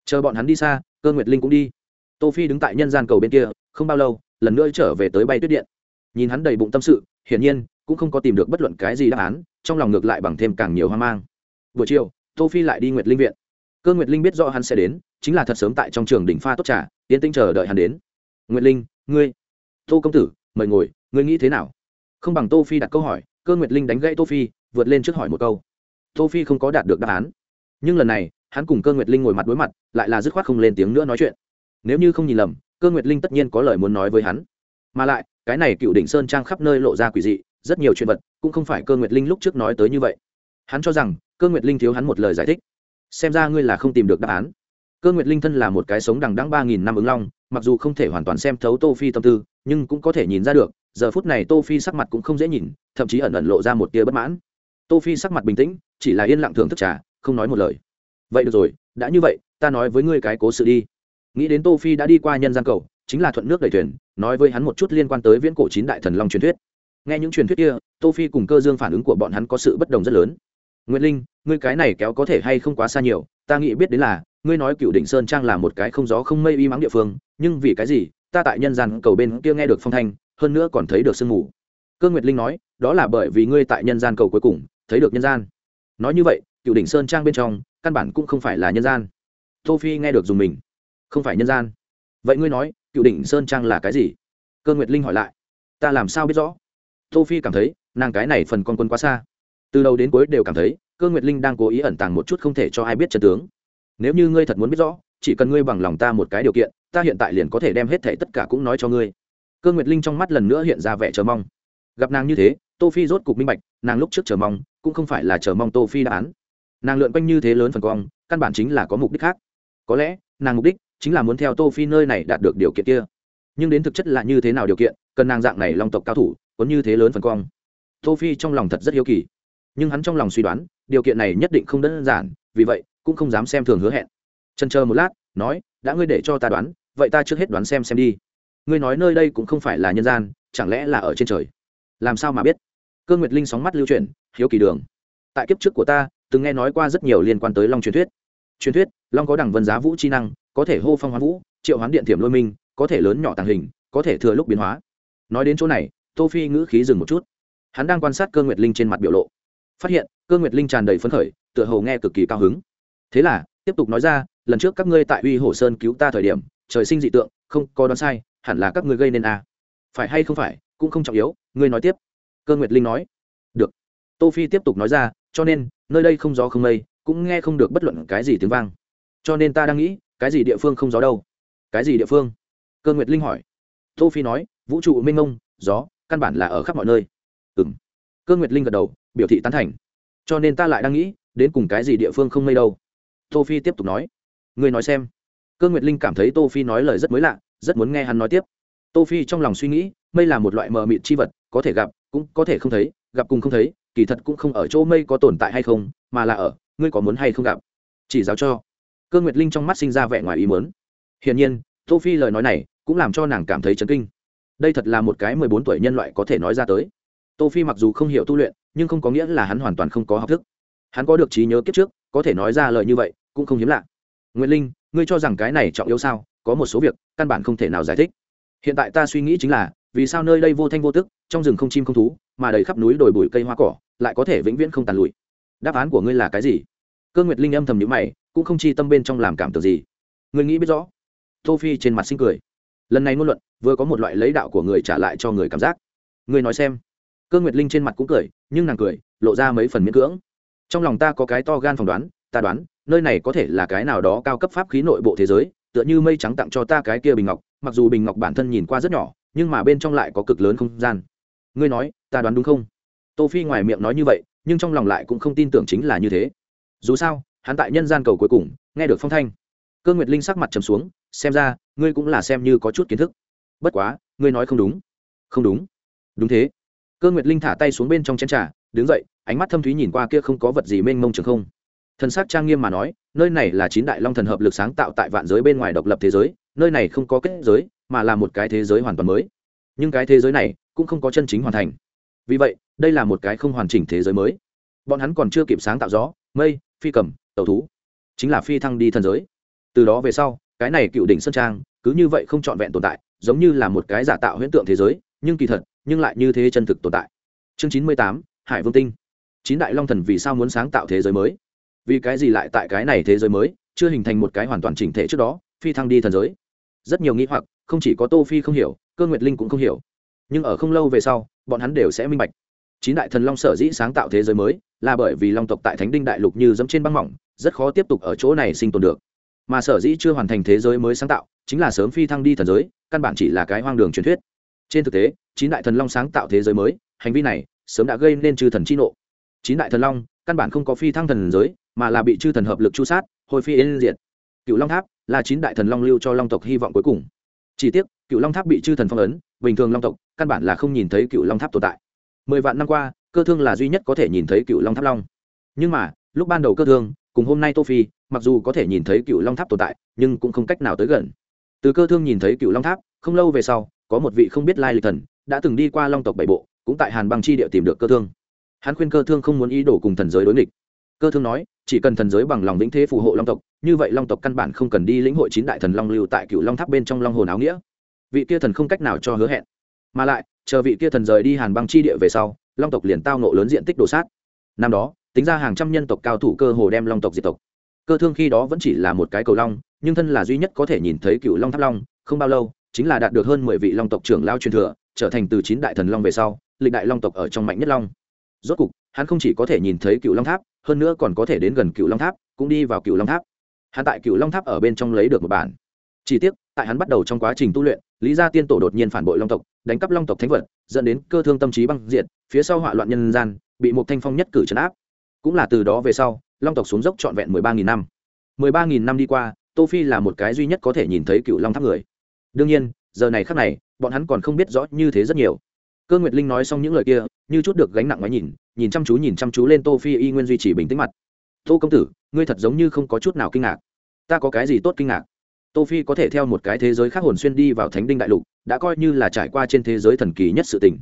Chờ bọn hắn đi xa cơ nguyệt linh cũng đi. Tô phi đứng tại nhân gian cầu bên kia, không bao lâu, lần nữa trở về tới bay tuyết điện. Nhìn hắn đầy bụng tâm sự, hiển nhiên, cũng không có tìm được bất luận cái gì đáp án, trong lòng ngược lại bằng thêm càng nhiều hoang mang. Buổi chiều, tô phi lại đi nguyệt linh viện. Cơ nguyệt linh biết rõ hắn sẽ đến, chính là thật sớm tại trong trường đỉnh pha tốt trà tiến tinh chờ đợi hắn đến. Nguyệt linh, ngươi, tô công tử, mời ngồi, ngươi nghĩ thế nào? Không bằng tô phi đặt câu hỏi, cơ nguyệt linh đánh gãy tô phi, vượt lên trước hỏi một câu. Tô phi không có đạt được đáp án. Nhưng lần này, hắn cùng cơ nguyệt linh ngồi mặt đối mặt, lại là dứt khoát không lên tiếng nữa nói chuyện. Nếu như không nhìn lầm, cơ nguyệt linh tất nhiên có lời muốn nói với hắn. Mà lại, cái này cựu đỉnh sơn trang khắp nơi lộ ra quỷ dị, rất nhiều chuyện vật cũng không phải cơ nguyệt linh lúc trước nói tới như vậy. Hắn cho rằng, cơ nguyệt linh thiếu hắn một lời giải thích. Xem ra ngươi là không tìm được đáp án. Cơ nguyệt linh thân là một cái sống đằng đẵng ba nghìn năm ứng long, mặc dù không thể hoàn toàn xem thấu tô phi tâm tư, nhưng cũng có thể nhìn ra được giờ phút này tô phi sắc mặt cũng không dễ nhìn, thậm chí ẩn ẩn lộ ra một tia bất mãn. Tô phi sắc mặt bình tĩnh, chỉ là yên lặng thưởng thức trà, không nói một lời. Vậy được rồi, đã như vậy, ta nói với ngươi cái cố sự đi. Nghĩ đến tô phi đã đi qua nhân gian cầu, chính là thuận nước đầy thuyền, nói với hắn một chút liên quan tới viễn cổ chín đại thần long truyền thuyết. Nghe những truyền thuyết kia, tô phi cùng cơ dương phản ứng của bọn hắn có sự bất đồng rất lớn. Nguyễn linh, ngươi cái này kéo có thể hay không quá xa nhiều, ta nghĩ biết đến là, ngươi nói cựu đỉnh sơn trang là một cái không gió không mây y mắng địa phương, nhưng vì cái gì, ta tại nhân gian cầu bên kia nghe được phong thanh hơn nữa còn thấy được sương mù. Cơ nguyệt linh nói, đó là bởi vì ngươi tại nhân gian cầu cuối cùng, thấy được nhân gian. Nói như vậy, cựu đỉnh sơn trang bên trong, căn bản cũng không phải là nhân gian. Tô phi nghe được dùng mình. Không phải nhân gian. Vậy ngươi nói, cựu đỉnh sơn trang là cái gì? Cơ nguyệt linh hỏi lại. Ta làm sao biết rõ? Tô phi cảm thấy, nàng cái này phần con quân quá xa. Từ đầu đến cuối đều cảm thấy, cơ nguyệt linh đang cố ý ẩn tàng một chút không thể cho ai biết chân tướng. Nếu như ngươi thật muốn biết rõ, chỉ cần ngươi bằng lòng ta một cái điều kiện, ta hiện tại liền có thể đem hết thảy tất cả cũng nói cho ngươi cơ nguyệt linh trong mắt lần nữa hiện ra vẻ chờ mong. Gặp nàng như thế, tô phi rốt cục minh bạch, nàng lúc trước chờ mong, cũng không phải là chờ mong tô phi đáp án. Nàng lượn quanh như thế lớn phần cong, căn bản chính là có mục đích khác. Có lẽ, nàng mục đích chính là muốn theo tô phi nơi này đạt được điều kiện kia. Nhưng đến thực chất là như thế nào điều kiện, cần nàng dạng này long tộc cao thủ, có như thế lớn phần cong. Tô phi trong lòng thật rất hiếu kỳ. Nhưng hắn trong lòng suy đoán, điều kiện này nhất định không đơn giản, vì vậy, cũng không dám xem thường hứa hẹn. Chần chờ một lát, nói, đã ngươi để cho ta đoán, vậy ta trước hết đoán xem xem đi ngươi nói nơi đây cũng không phải là nhân gian chẳng lẽ là ở trên trời? Làm sao mà biết? Cơ nguyệt linh sóng mắt lưu truyền, hiếu kỳ đường. Tại kiếp trước của ta từng nghe nói qua rất nhiều liên quan tới long truyền thuyết. Truyền thuyết long có đẳng vân giá vũ chi năng có thể hô phong hoán vũ triệu hoán điện thiểm lôi minh có thể lớn nhỏ tàng hình có thể thừa lúc biến hóa. Nói đến chỗ này tô phi ngữ khí dừng một chút. Hắn đang quan sát cơ nguyệt linh trên mặt biểu lộ. Phát hiện cơ nguyệt linh tràn đầy phấn khởi tựa hồ nghe cực kỳ cao hứng. Thế là tiếp tục nói ra lần trước các ngươi tại uy hồ sơn cứu ta thời điểm trời sinh dị tượng không có đoán sai hẳn là các ngươi gây nên a. À. phải hay không phải, cũng không trọng yếu, ngươi nói tiếp. Cơ nguyệt linh nói. Được. Tô phi tiếp tục nói ra, cho nên, nơi đây không gió không mây, cũng nghe không được bất luận cái gì tiếng vang. Cho nên ta đang nghĩ, cái gì địa phương không gió đâu? Cái gì địa phương? Cơ nguyệt linh hỏi. Tô phi nói, vũ trụ mênh mông, gió, căn bản là ở khắp mọi nơi. Ừm. cơ nguyệt linh gật đầu, biểu thị tán thành. Cho nên ta lại đang nghĩ, đến cùng cái gì địa phương không mây đâu? Tô phi tiếp tục nói. Ngươi nói xem. Cơ nguyệt linh cảm thấy tô phi nói lời rất mới lạ rất muốn nghe hắn nói tiếp. Tô phi trong lòng suy nghĩ, mây là một loại mờ mịt chi vật, có thể gặp, cũng có thể không thấy, gặp cùng không thấy, kỳ thật cũng không ở chỗ mây có tồn tại hay không, mà là ở, ngươi có muốn hay không gặp. Chỉ giáo cho. Cơ nguyệt linh trong mắt sinh ra vẻ ngoài ý muốn. Hiển nhiên, tô phi lời nói này cũng làm cho nàng cảm thấy chấn kinh. Đây thật là một cái mười bốn tuổi nhân loại có thể nói ra tới. Tô phi mặc dù không hiểu tu luyện, nhưng không có nghĩa là hắn hoàn toàn không có học thức. Hắn có được trí nhớ kiếp trước, có thể nói ra lời như vậy, cũng không hiếm lạ. Nguyễn linh, ngươi cho rằng cái này trọng yếu sao? Có một số việc căn bản không thể nào giải thích. Hiện tại ta suy nghĩ chính là, vì sao nơi đây vô thanh vô tức, trong rừng không chim không thú, mà đầy khắp núi đồi bụi cây hoa cỏ, lại có thể vĩnh viễn không tàn lụi? Đáp án của ngươi là cái gì? Cơ nguyệt linh âm thầm nhíu mày, cũng không chi tâm bên trong làm cảm tưởng gì. Ngươi nghĩ biết rõ. Tô phi trên mặt sinh cười. Lần này ngôn luận, vừa có một loại lấy đạo của người trả lại cho người cảm giác. Ngươi nói xem. Cơ nguyệt linh trên mặt cũng cười, nhưng nàng cười, lộ ra mấy phần miễn cưỡng. Trong lòng ta có cái to gan phỏng đoán, ta đoán, nơi này có thể là cái nào đó cao cấp pháp khí nội bộ thế giới tựa như mây trắng tặng cho ta cái kia bình ngọc, mặc dù bình ngọc bản thân nhìn qua rất nhỏ, nhưng mà bên trong lại có cực lớn không gian. Ngươi nói, ta đoán đúng không? Tô phi ngoài miệng nói như vậy, nhưng trong lòng lại cũng không tin tưởng chính là như thế. Dù sao, hắn tại nhân gian cầu cuối cùng, nghe được phong thanh. Cơ nguyệt linh sắc mặt trầm xuống, xem ra, ngươi cũng là xem như có chút kiến thức. Bất quá, ngươi nói không đúng. Không đúng. Đúng thế. Cơ nguyệt linh thả tay xuống bên trong chén trà, đứng dậy, ánh mắt thâm thúy nhìn qua kia không có vật gì mênh mông trường không thần sắc trang nghiêm mà nói, nơi này là chín đại long thần hợp lực sáng tạo tại vạn giới bên ngoài độc lập thế giới, nơi này không có kết giới, mà là một cái thế giới hoàn toàn mới. Nhưng cái thế giới này cũng không có chân chính hoàn thành. Vì vậy, đây là một cái không hoàn chỉnh thế giới mới. Bọn hắn còn chưa kịp sáng tạo gió, mây, phi cầm tàu thú. Chính là phi thăng đi thần giới. Từ đó về sau, cái này cựu đỉnh sơn trang cứ như vậy không trọn vẹn tồn tại, giống như là một cái giả tạo huyễn tượng thế giới, nhưng kỳ thật, nhưng lại như thế chân thực tồn tại. Chương chín mươi tám, hải vương tinh. Chín đại long thần vì sao muốn sáng tạo thế giới mới? Vì cái gì lại tại cái này thế giới mới, chưa hình thành một cái hoàn toàn chỉnh thể trước đó, phi thăng đi thần giới. Rất nhiều nghĩ hoặc, không chỉ có tô phi không hiểu, cơ nguyệt linh cũng không hiểu. Nhưng ở không lâu về sau, bọn hắn đều sẽ minh bạch. Chín đại thần long sở dĩ sáng tạo thế giới mới, là bởi vì long tộc tại thánh đinh đại lục như dẫm trên băng mỏng, rất khó tiếp tục ở chỗ này sinh tồn được. Mà sở dĩ chưa hoàn thành thế giới mới sáng tạo, chính là sớm phi thăng đi thần giới, căn bản chỉ là cái hoang đường truyền thuyết. Trên thực tế, chín đại thần long sáng tạo thế giới mới, hành vi này sớm đã gây nên chư thần chi nộ. Chín đại thần long căn bản không có phi thăng thần giới, mà là bị chư thần hợp lực chu sát, hồi phi yên diệt. Cựu long tháp là chín đại thần long lưu cho long tộc hy vọng cuối cùng. Chỉ tiếc, cựu long tháp bị chư thần phong ấn, bình thường long tộc căn bản là không nhìn thấy cựu long tháp tồn tại. Mười vạn năm qua, cơ thương là duy nhất có thể nhìn thấy cựu long tháp long. Nhưng mà, lúc ban đầu cơ thương, cùng hôm nay tô phi, mặc dù có thể nhìn thấy cựu long tháp tồn tại, nhưng cũng không cách nào tới gần. Từ cơ thương nhìn thấy cựu long tháp, không lâu về sau, có một vị không biết lai lịch thần, đã từng đi qua long tộc bảy bộ, cũng tại hàn băng chi địa tìm được cơ thương hắn khuyên cơ thương không muốn ý đồ cùng thần giới đối nghịch. Cơ thương nói, chỉ cần thần giới bằng lòng vĩnh thế phù hộ long tộc, như vậy long tộc căn bản không cần đi lĩnh hội chín đại thần long lưu tại cựu long tháp bên trong long hồn áo nghĩa. Vị kia thần không cách nào cho hứa hẹn. Mà lại, chờ vị kia thần rời đi hàn băng chi địa về sau, long tộc liền tao nộ lớn diện tích đồ sát. Năm đó, tính ra hàng trăm nhân tộc cao thủ cơ hồ đem long tộc diệt tộc. Cơ thương khi đó vẫn chỉ là một cái cầu long, nhưng thân là duy nhất có thể nhìn thấy cựu long tháp long, không bao lâu, chính là đạt được hơn mười vị long tộc trưởng lao truyền thừa, trở thành từ chín đại thần long về sau, lịch đại long tộc ở trong mạnh nhất long rốt cục, hắn không chỉ có thể nhìn thấy cựu long tháp, hơn nữa còn có thể đến gần cựu long tháp, cũng đi vào cựu long tháp. Hắn tại cựu long tháp ở bên trong lấy được một bản. Chỉ tiếc, tại hắn bắt đầu trong quá trình tu luyện, lý gia tiên tổ đột nhiên phản bội long tộc, đánh cắp long tộc thánh vật, dẫn đến cơ thương tâm trí băng diện phía sau hỏa loạn nhân gian, bị một thanh phong nhất cử trấn áp. Cũng là từ đó về sau, long tộc xuống dốc trọn vẹn mười ba nghìn năm. mười ba nghìn năm đi qua, tô phi là một cái duy nhất có thể nhìn thấy cựu long tháp người. Đương nhiên, giờ này khắc này, bọn hắn còn không biết rõ như thế rất nhiều cơ nguyệt linh nói xong những lời kia, như chút được gánh nặng ngoái nhìn nhìn chăm chú nhìn chăm chú lên tô phi y nguyên duy trì bình tĩnh mặt. Tô công tử, ngươi thật giống như không có chút nào kinh ngạc. Ta có cái gì tốt kinh ngạc? Tô phi có thể theo một cái thế giới khác hồn xuyên đi vào thánh đinh đại lục, đã coi như là trải qua trên thế giới thần kỳ nhất sự tình.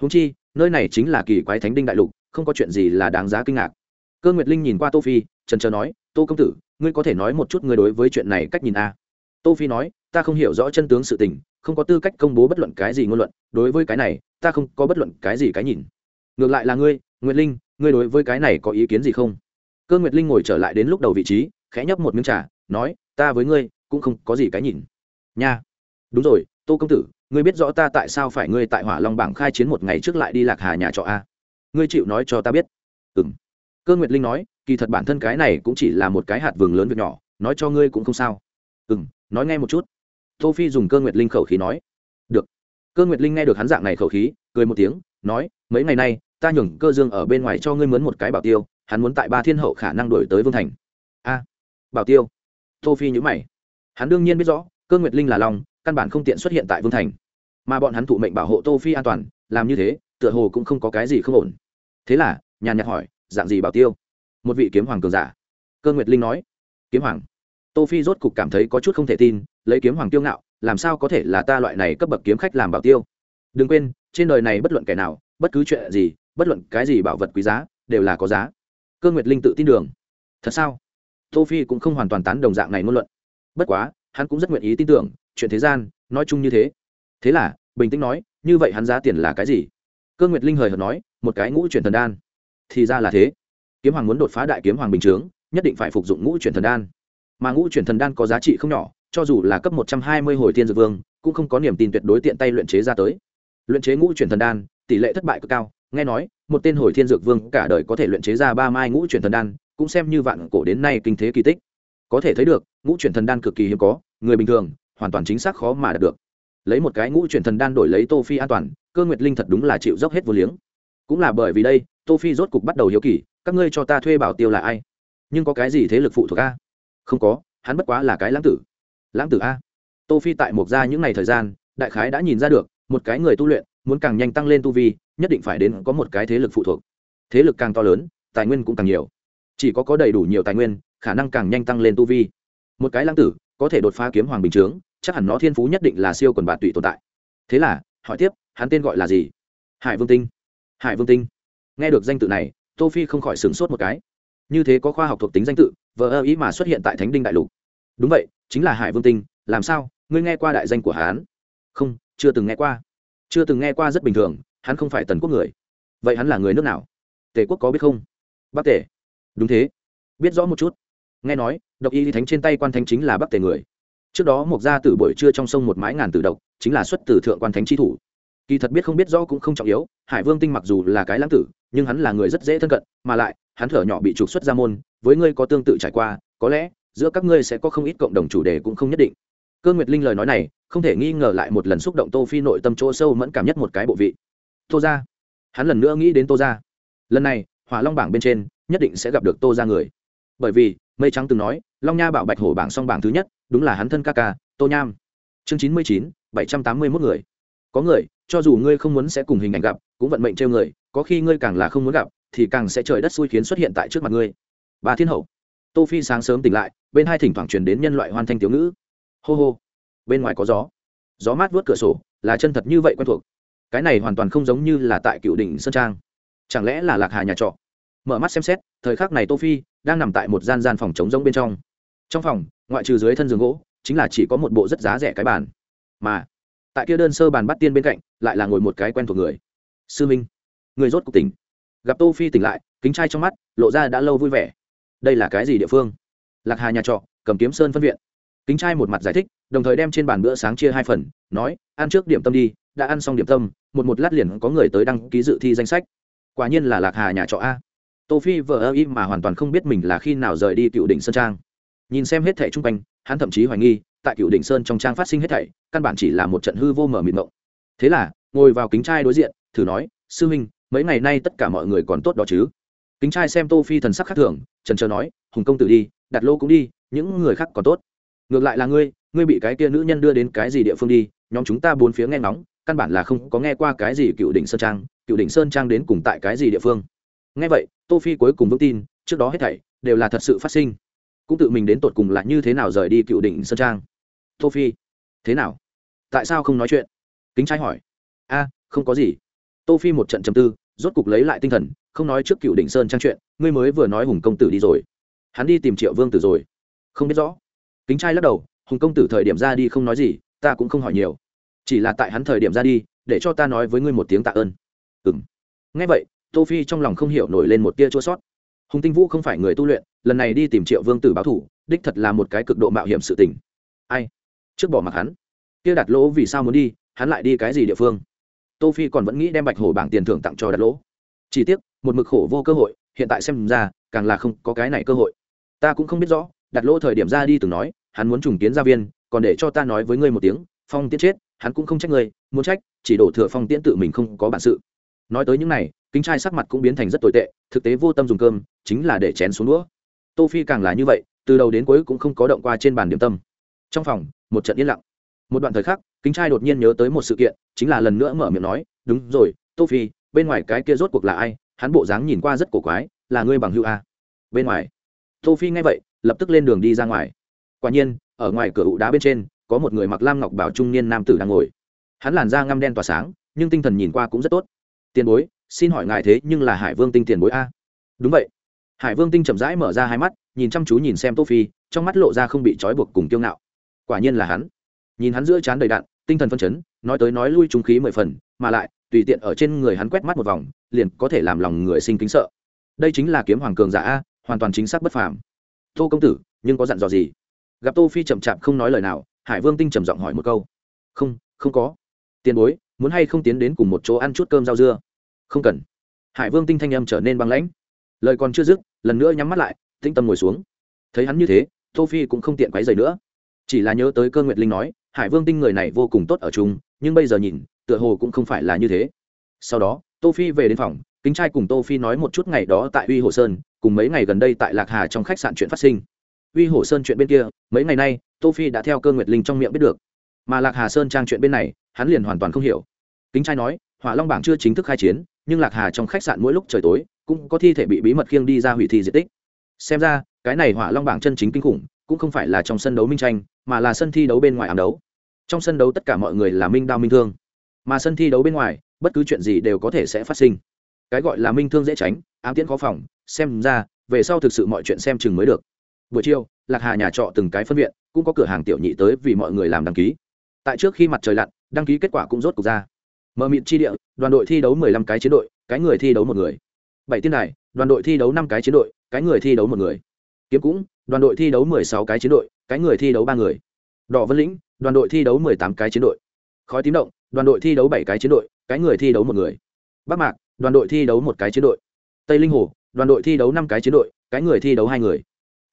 Húng chi, nơi này chính là kỳ quái thánh đinh đại lục, không có chuyện gì là đáng giá kinh ngạc. Cơ nguyệt linh nhìn qua tô phi trần trờ nói, tô công tử, ngươi có thể nói một chút ngươi đối với chuyện này cách nhìn a? Tô phi nói, ta không hiểu rõ chân tướng sự tình, không có tư cách công bố bất luận cái gì ngôn luận, đối với cái này ta không có bất luận cái gì cái nhìn. Ngược lại là ngươi, nguyệt linh, ngươi đối với cái này có ý kiến gì không? Cơ nguyệt linh ngồi trở lại đến lúc đầu vị trí, khẽ nhấp một miếng trà, nói, ta với ngươi cũng không có gì cái nhìn. Nha. Đúng rồi, tô công tử, ngươi biết rõ ta tại sao phải ngươi tại hỏa long bảng khai chiến một ngày trước lại đi lạc hà nhà trọ a? Ngươi chịu nói cho ta biết. Ừng cơ nguyệt linh nói, kỳ thật bản thân cái này cũng chỉ là một cái hạt vừng lớn việc nhỏ, nói cho ngươi cũng không sao. Ừ m nói nghe một chút. Tô phi dùng cơ nguyệt linh khẩu khí nói cơ nguyệt linh nghe được hắn dạng này khẩu khí cười một tiếng nói mấy ngày nay ta nhường cơ dương ở bên ngoài cho ngươi mướn một cái bảo tiêu hắn muốn tại ba thiên hậu khả năng đổi tới vương thành. A bảo tiêu? Tô phi nhữ mày. Hắn đương nhiên biết rõ cơ nguyệt linh là long, căn bản không tiện xuất hiện tại vương thành. Mà bọn hắn thụ mệnh bảo hộ tô phi an toàn làm như thế tựa hồ cũng không có cái gì không ổn. Thế là nhàn nhạt hỏi dạng gì bảo tiêu? Một vị kiếm hoàng cường giả. Cơ nguyệt linh nói kiếm hoàng. Tô phi rốt cục cảm thấy có chút không thể tin lấy kiếm hoàng tiêu ngạo làm sao có thể là ta loại này cấp bậc kiếm khách làm bảo tiêu? Đừng quên, trên đời này bất luận kẻ nào, bất cứ chuyện gì, bất luận cái gì bảo vật quý giá, đều là có giá. Cơ nguyệt linh tự tin đường. Thật sao? Tô phi cũng không hoàn toàn tán đồng dạng này ngôn luận. Bất quá, hắn cũng rất nguyện ý tin tưởng, chuyện thế gian, nói chung như thế. Thế là, bình tĩnh nói, như vậy hắn giá tiền là cái gì? Cơ nguyệt linh hời hợt nói, một cái ngũ chuyển thần đan. Thì ra là thế. Kiếm hoàng muốn đột phá đại kiếm hoàng bình chướng, nhất định phải phục dụng ngũ chuyển thần đan. Mà ngũ chuyển thần đan có giá trị không nhỏ cho dù là cấp một trăm hai mươi hồi tiên dược vương, cũng không có niềm tin tuyệt đối tiện tay luyện chế ra tới. Luyện chế ngũ chuyển thần đan, tỷ lệ thất bại cực cao, nghe nói, một tên hồi thiên dược vương cả đời có thể luyện chế ra ba mai ngũ chuyển thần đan, cũng xem như vạn cổ đến nay kinh thế kỳ tích. Có thể thấy được, ngũ chuyển thần đan cực kỳ hiếm có, người bình thường, hoàn toàn chính xác khó mà đạt được. Lấy một cái ngũ chuyển thần đan đổi lấy tô phi an toàn, cơ nguyệt linh thật đúng là chịu dốc hết vô liếng. Cũng là bởi vì đây, tô phi rốt cục bắt đầu hiếu kỳ, các ngươi cho ta thuê bảo tiêu là ai? Nhưng có cái gì thế lực phụ thuộc a? Không có, hắn bất quá là cái lãng tử lãng tử a. Tô phi tại một gia những ngày thời gian, đại khái đã nhìn ra được, một cái người tu luyện, muốn càng nhanh tăng lên tu vi, nhất định phải đến có một cái thế lực phụ thuộc. Thế lực càng to lớn, tài nguyên cũng càng nhiều. Chỉ có có đầy đủ nhiều tài nguyên, khả năng càng nhanh tăng lên tu vi. Một cái lãng tử, có thể đột phá kiếm hoàng bình chướng, chắc hẳn nó thiên phú nhất định là siêu quần bạt tụy tồn tại. Thế là, hỏi tiếp, hắn tên gọi là gì? Hải vương tinh. Hải vương tinh. Nghe được danh tự này, tô phi không khỏi sửng sốt một cái. Như thế có khoa học thuộc tính danh tự, vờ ơ ý mà xuất hiện tại thánh đinh đại lục. Đúng vậy chính là hải vương tinh, làm sao? Ngươi nghe qua đại danh của hắn? Không, chưa từng nghe qua. Chưa từng nghe qua rất bình thường, hắn không phải tần quốc người. Vậy hắn là người nước nào? Tề quốc có biết không? Bắc tề. Đúng thế. Biết rõ một chút. Nghe nói, độc y thánh trên tay quan thánh chính là bắc tề người. Trước đó một gia tử buổi trưa trong sông một mái ngàn tử độc, chính là xuất từ thượng quan thánh chi thủ. Kỳ thật biết không biết rõ cũng không trọng yếu, hải vương tinh mặc dù là cái lãng tử, nhưng hắn là người rất dễ thân cận, mà lại, hắn thở nhỏ bị trục xuất ra môn, với ngươi có tương tự trải qua, có lẽ giữa các ngươi sẽ có không ít cộng đồng chủ đề cũng không nhất định. Cơ nguyệt linh lời nói này, không thể nghi ngờ lại một lần xúc động tô phi nội tâm chỗ sâu mẫn cảm nhất một cái bộ vị. Tô ra hắn lần nữa nghĩ đến tô ra lần này, hỏa long bảng bên trên, nhất định sẽ gặp được tô ra người. Bởi vì, mây trắng từng nói, long nha bảo bạch hổ bảng song bảng thứ nhất, đúng là hắn thân ca ca, tô nham. Chương chín mươi chín, bảy trăm tám mươi mốt người. Có người, cho dù ngươi không muốn sẽ cùng hình ảnh gặp, cũng vận mệnh trêu người, có khi ngươi càng là không muốn gặp, thì càng sẽ trời đất xui khiến xuất hiện tại trước mặt ngươi. Bà thiên hậu tô phi sáng sớm tỉnh lại, bên hai thỉnh thoảng truyền đến nhân loại hoan thanh tiểu ngữ. Hô hô, bên ngoài có gió. Gió mát vớt cửa sổ, là chân thật như vậy quen thuộc. Cái này hoàn toàn không giống như là tại cựu đỉnh sơn trang. Chẳng lẽ là lạc hà nhà trọ? Mở mắt xem xét, thời khắc này tô phi đang nằm tại một gian gian phòng trống rỗng bên trong. Trong phòng, ngoại trừ dưới thân giường gỗ, chính là chỉ có một bộ rất giá rẻ cái bàn. Mà, tại kia đơn sơ bàn bắt tiên bên cạnh, lại là ngồi một cái quen thuộc người. Sư minh, người rốt cuộc tỉnh. Gặp tô phi tỉnh lại, kính trai trong mắt, lộ ra đã lâu vui vẻ đây là cái gì địa phương? Lạc hà nhà trọ, cầm kiếm sơn phân viện. Kính trai một mặt giải thích, đồng thời đem trên bàn bữa sáng chia hai phần, nói, ăn trước điểm tâm đi, đã ăn xong điểm tâm, một một lát liền có người tới đăng ký dự thi danh sách. Quả nhiên là lạc hà nhà trọ a. Tô phi vợ ơ im mà hoàn toàn không biết mình là khi nào rời đi cựu đỉnh sơn trang. Nhìn xem hết thẻ chung quanh, hắn thậm chí hoài nghi, tại cựu đỉnh sơn trong trang phát sinh hết thảy, căn bản chỉ là một trận hư vô mở mịt mộng. Thế là, ngồi vào kính trai đối diện, thử nói, sư huynh mấy ngày nay tất cả mọi người còn tốt đó chứ? Kính trai xem tô phi thần sắc khác thường, trần trờ nói, hùng công tử đi, đặt lô cũng đi, những người khác còn tốt. Ngược lại là ngươi ngươi bị cái kia nữ nhân đưa đến cái gì địa phương đi, nhóm chúng ta bốn phía nghe ngóng, căn bản là không có nghe qua cái gì cựu đỉnh sơn trang, cựu đỉnh sơn trang đến cùng tại cái gì địa phương. Nghe vậy, tô phi cuối cùng vững tin, trước đó hết thảy đều là thật sự phát sinh. Cũng tự mình đến tột cùng là như thế nào rời đi cựu đỉnh sơn trang? Tô phi, thế nào? Tại sao không nói chuyện? Kính trai hỏi. A, không có gì. Tô phi một trận trầm tư rốt cục lấy lại tinh thần, không nói trước cựu đỉnh sơn trang chuyện, ngươi mới vừa nói hùng công tử đi rồi. Hắn đi tìm triệu vương tử rồi. Không biết rõ. Kính trai lắc đầu, hùng công tử thời điểm ra đi không nói gì, ta cũng không hỏi nhiều. Chỉ là tại hắn thời điểm ra đi, để cho ta nói với ngươi một tiếng tạ ơn. Ừng ngay vậy, tô phi trong lòng không hiểu nổi lên một tia chua sót. Hùng tinh vũ không phải người tu luyện, lần này đi tìm triệu vương tử báo thủ đích thật là một cái cực độ mạo hiểm sự tình. Ai? Trước bỏ mặc hắn. Kia đặt lỗ vì sao muốn đi, hắn lại đi cái gì địa phương? Tô phi còn vẫn nghĩ đem bạch hổ bảng tiền thưởng tặng cho Đạt lỗ. Chỉ tiếc, một mực khổ vô cơ hội, hiện tại xem ra, càng là không có cái này cơ hội. Ta cũng không biết rõ đặt lỗ thời điểm ra đi từng nói, hắn muốn trùng kiến gia viên, còn để cho ta nói với ngươi một tiếng, phong tiễn chết, hắn cũng không trách ngươi, muốn trách, chỉ đổ thừa phong tiễn tự mình không có bản sự. Nói tới những này, kính trai sắc mặt cũng biến thành rất tồi tệ, thực tế vô tâm dùng cơm, chính là để chén xuống đũa. Tô phi càng là như vậy, từ đầu đến cuối cũng không có động qua trên bàn điểm tâm. Trong phòng, một trận yên lặng. Một đoạn thời khắc kính trai đột nhiên nhớ tới một sự kiện, chính là lần nữa mở miệng nói, đúng rồi, tô phi, bên ngoài cái kia rốt cuộc là ai? Hắn bộ dáng nhìn qua rất cổ quái, là ngươi bằng hữu a? Bên ngoài, tô phi nghe vậy, lập tức lên đường đi ra ngoài. Quả nhiên, ở ngoài cửa ụ đá bên trên, có một người mặc lam ngọc bảo trung niên nam tử đang ngồi. Hắn làn da ngăm đen tỏa sáng, nhưng tinh thần nhìn qua cũng rất tốt. Tiền bối, xin hỏi ngài thế nhưng là hải vương tinh tiền bối a? Đúng vậy. Hải vương tinh chậm rãi mở ra hai mắt, nhìn chăm chú nhìn xem tô phi, trong mắt lộ ra không bị trói buộc cùng kiêu ngạo. Quả nhiên là hắn. Nhìn hắn giữa trán đầy đạn tinh thần phân chấn, nói tới nói lui trung khí mười phần, mà lại, tùy tiện ở trên người hắn quét mắt một vòng, liền có thể làm lòng người sinh kính sợ. Đây chính là kiếm hoàng cường giả a, hoàn toàn chính xác bất phàm. Tô công tử, nhưng có dặn dò gì? Gặp tô phi chậm chạp không nói lời nào, hải vương tinh trầm giọng hỏi một câu. Không không có. Tiền bối, muốn hay không tiến đến cùng một chỗ ăn chút cơm rau dưa? Không cần. Hải vương tinh thanh âm trở nên băng lãnh. Lời còn chưa dứt, lần nữa nhắm mắt lại, tĩnh tâm ngồi xuống. Thấy hắn như thế, tô phi cũng không tiện quấy rầy nữa. Chỉ là nhớ tới cơ nguyệt linh nói hải vương tinh người này vô cùng tốt ở chung, nhưng bây giờ nhìn, tựa hồ cũng không phải là như thế. Sau đó, tô phi về đến phòng, kính trai cùng tô phi nói một chút ngày đó tại uy hồ sơn, cùng mấy ngày gần đây tại lạc hà trong khách sạn chuyện phát sinh. Uy hồ sơn chuyện bên kia, mấy ngày nay, tô phi đã theo cơ nguyệt linh trong miệng biết được. Mà lạc hà sơn trang chuyện bên này, hắn liền hoàn toàn không hiểu. Kính trai nói, hỏa long bảng chưa chính thức khai chiến, nhưng lạc hà trong khách sạn mỗi lúc trời tối, cũng có thi thể bị bí mật khiêng đi ra hủy thi diện tích. Xem ra, cái này hỏa long bảng chân chính kinh khủng cũng không phải là trong sân đấu minh tranh, mà là sân thi đấu bên ngoài ám đấu. Trong sân đấu tất cả mọi người là minh đao minh thương. Mà sân thi đấu bên ngoài, bất cứ chuyện gì đều có thể sẽ phát sinh. Cái gọi là minh thương dễ tránh, ám tiễn khó phòng, xem ra, về sau thực sự mọi chuyện xem chừng mới được. Buổi chiều, lạc hà nhà trọ từng cái phân viện, cũng có cửa hàng tiểu nhị tới vì mọi người làm đăng ký. Tại trước khi mặt trời lặn, đăng ký kết quả cũng rốt cuộc ra. Mờ mịt chi địa, đoàn đội thi đấu mười lăm cái chiến đội, cái người thi đấu một người. Bảy tiên đài, đoàn đội thi đấu năm cái chiến đội, cái người thi đấu một người kiếm cũng đoàn đội thi đấu mười sáu cái chiến đội cái người thi đấu ba người đỏ vân lĩnh đoàn đội thi đấu mười tám cái chiến đội khói tím động đoàn đội thi đấu bảy cái chiến đội cái người thi đấu một người bắc mạc đoàn đội thi đấu một cái chiến đội tây linh hồ đoàn đội thi đấu năm cái chiến đội cái người thi đấu hai người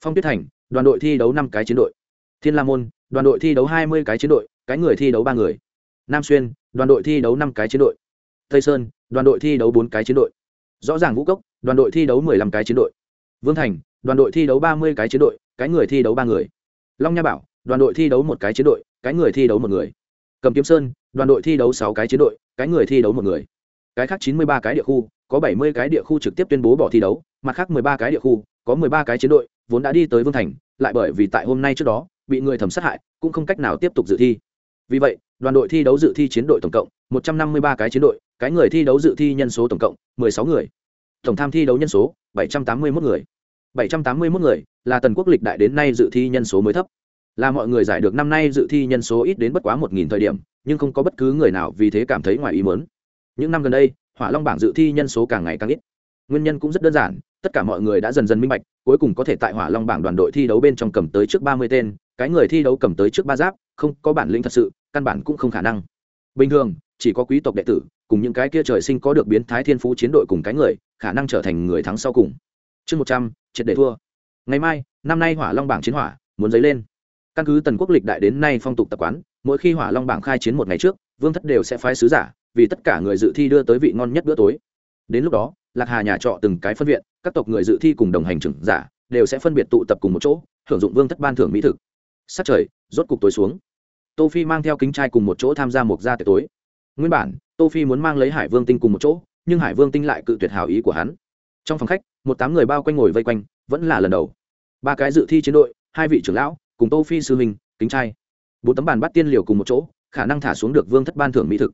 phong tuyết thành đoàn đội thi đấu năm cái chiến đội thiên la môn đoàn đội thi đấu hai mươi cái chiến đội cái người thi đấu ba người nam xuyên đoàn đội thi đấu năm cái chiến đội tây sơn đoàn đội thi đấu bốn cái chiến đội rõ ràng vũ cốc đoàn đội thi đấu mười lăm cái chiến đội vương thành, đoàn đội thi đấu ba mươi cái chiến đội, cái người thi đấu ba người. Long nha bảo, đoàn đội thi đấu một cái chiến đội, cái người thi đấu một người. Cầm kiếm sơn, đoàn đội thi đấu sáu cái chiến đội, cái người thi đấu một người. Cái khác chín mươi ba cái địa khu, có bảy mươi cái địa khu trực tiếp tuyên bố bỏ thi đấu, mặt khác mười ba cái địa khu, có mười ba cái chiến đội, vốn đã đi tới vương thành, lại bởi vì tại hôm nay trước đó, bị người thầm sát hại, cũng không cách nào tiếp tục dự thi. Vì vậy, đoàn đội thi đấu dự thi chiến đội tổng cộng một trăm năm mươi ba cái chiến đội, cái người thi đấu dự thi nhân số tổng cộng sáu người tổng tham thi đấu nhân số 781 người. 781 người là tần quốc lịch đại đến nay dự thi nhân số mới thấp. Là mọi người giải được năm nay dự thi nhân số ít đến bất quá một nghìn thời điểm, nhưng không có bất cứ người nào vì thế cảm thấy ngoài ý muốn. Những năm gần đây, hỏa long bảng dự thi nhân số càng ngày càng ít. Nguyên nhân cũng rất đơn giản, tất cả mọi người đã dần dần minh bạch, cuối cùng có thể tại hỏa long bảng đoàn đội thi đấu bên trong cầm tới trước ba mươi tên, cái người thi đấu cầm tới trước ba giáp, không có bản lĩnh thật sự, căn bản cũng không khả năng. Bình thường, chỉ có quý tộc đệ tử, cùng những cái kia trời sinh có được biến thái thiên phú chiến đội cùng cái người khả năng trở thành người thắng sau cùng. Chương một trăm, triệt để thua. Ngày mai, năm nay hỏa long bảng chiến hỏa muốn dấy lên. Căn cứ tần quốc lịch đại đến nay phong tục tập quán, mỗi khi hỏa long bảng khai chiến một ngày trước, vương thất đều sẽ phái sứ giả, vì tất cả người dự thi đưa tới vị ngon nhất bữa tối. Đến lúc đó, lạc hà nhà trọ từng cái phân viện, các tộc người dự thi cùng đồng hành trưởng giả đều sẽ phân biệt tụ tập cùng một chỗ hưởng dụng vương thất ban thưởng mỹ thực. Sát trời, rốt cục tối xuống. Tô phi mang theo kính trai cùng một chỗ tham gia một gia tiệc tối. Nguyên bản, tô phi muốn mang lấy hải vương tinh cùng một chỗ nhưng hải vương tinh lại cự tuyệt hảo ý của hắn. Trong phòng khách, một tám người bao quanh ngồi vây quanh, vẫn là lần đầu. Ba cái dự thi chiến đội, hai vị trưởng lão, cùng tô phi sư huynh, kính trai. Bốn tấm bàn bắt tiên liều cùng một chỗ, khả năng thả xuống được vương thất ban thưởng mỹ thực.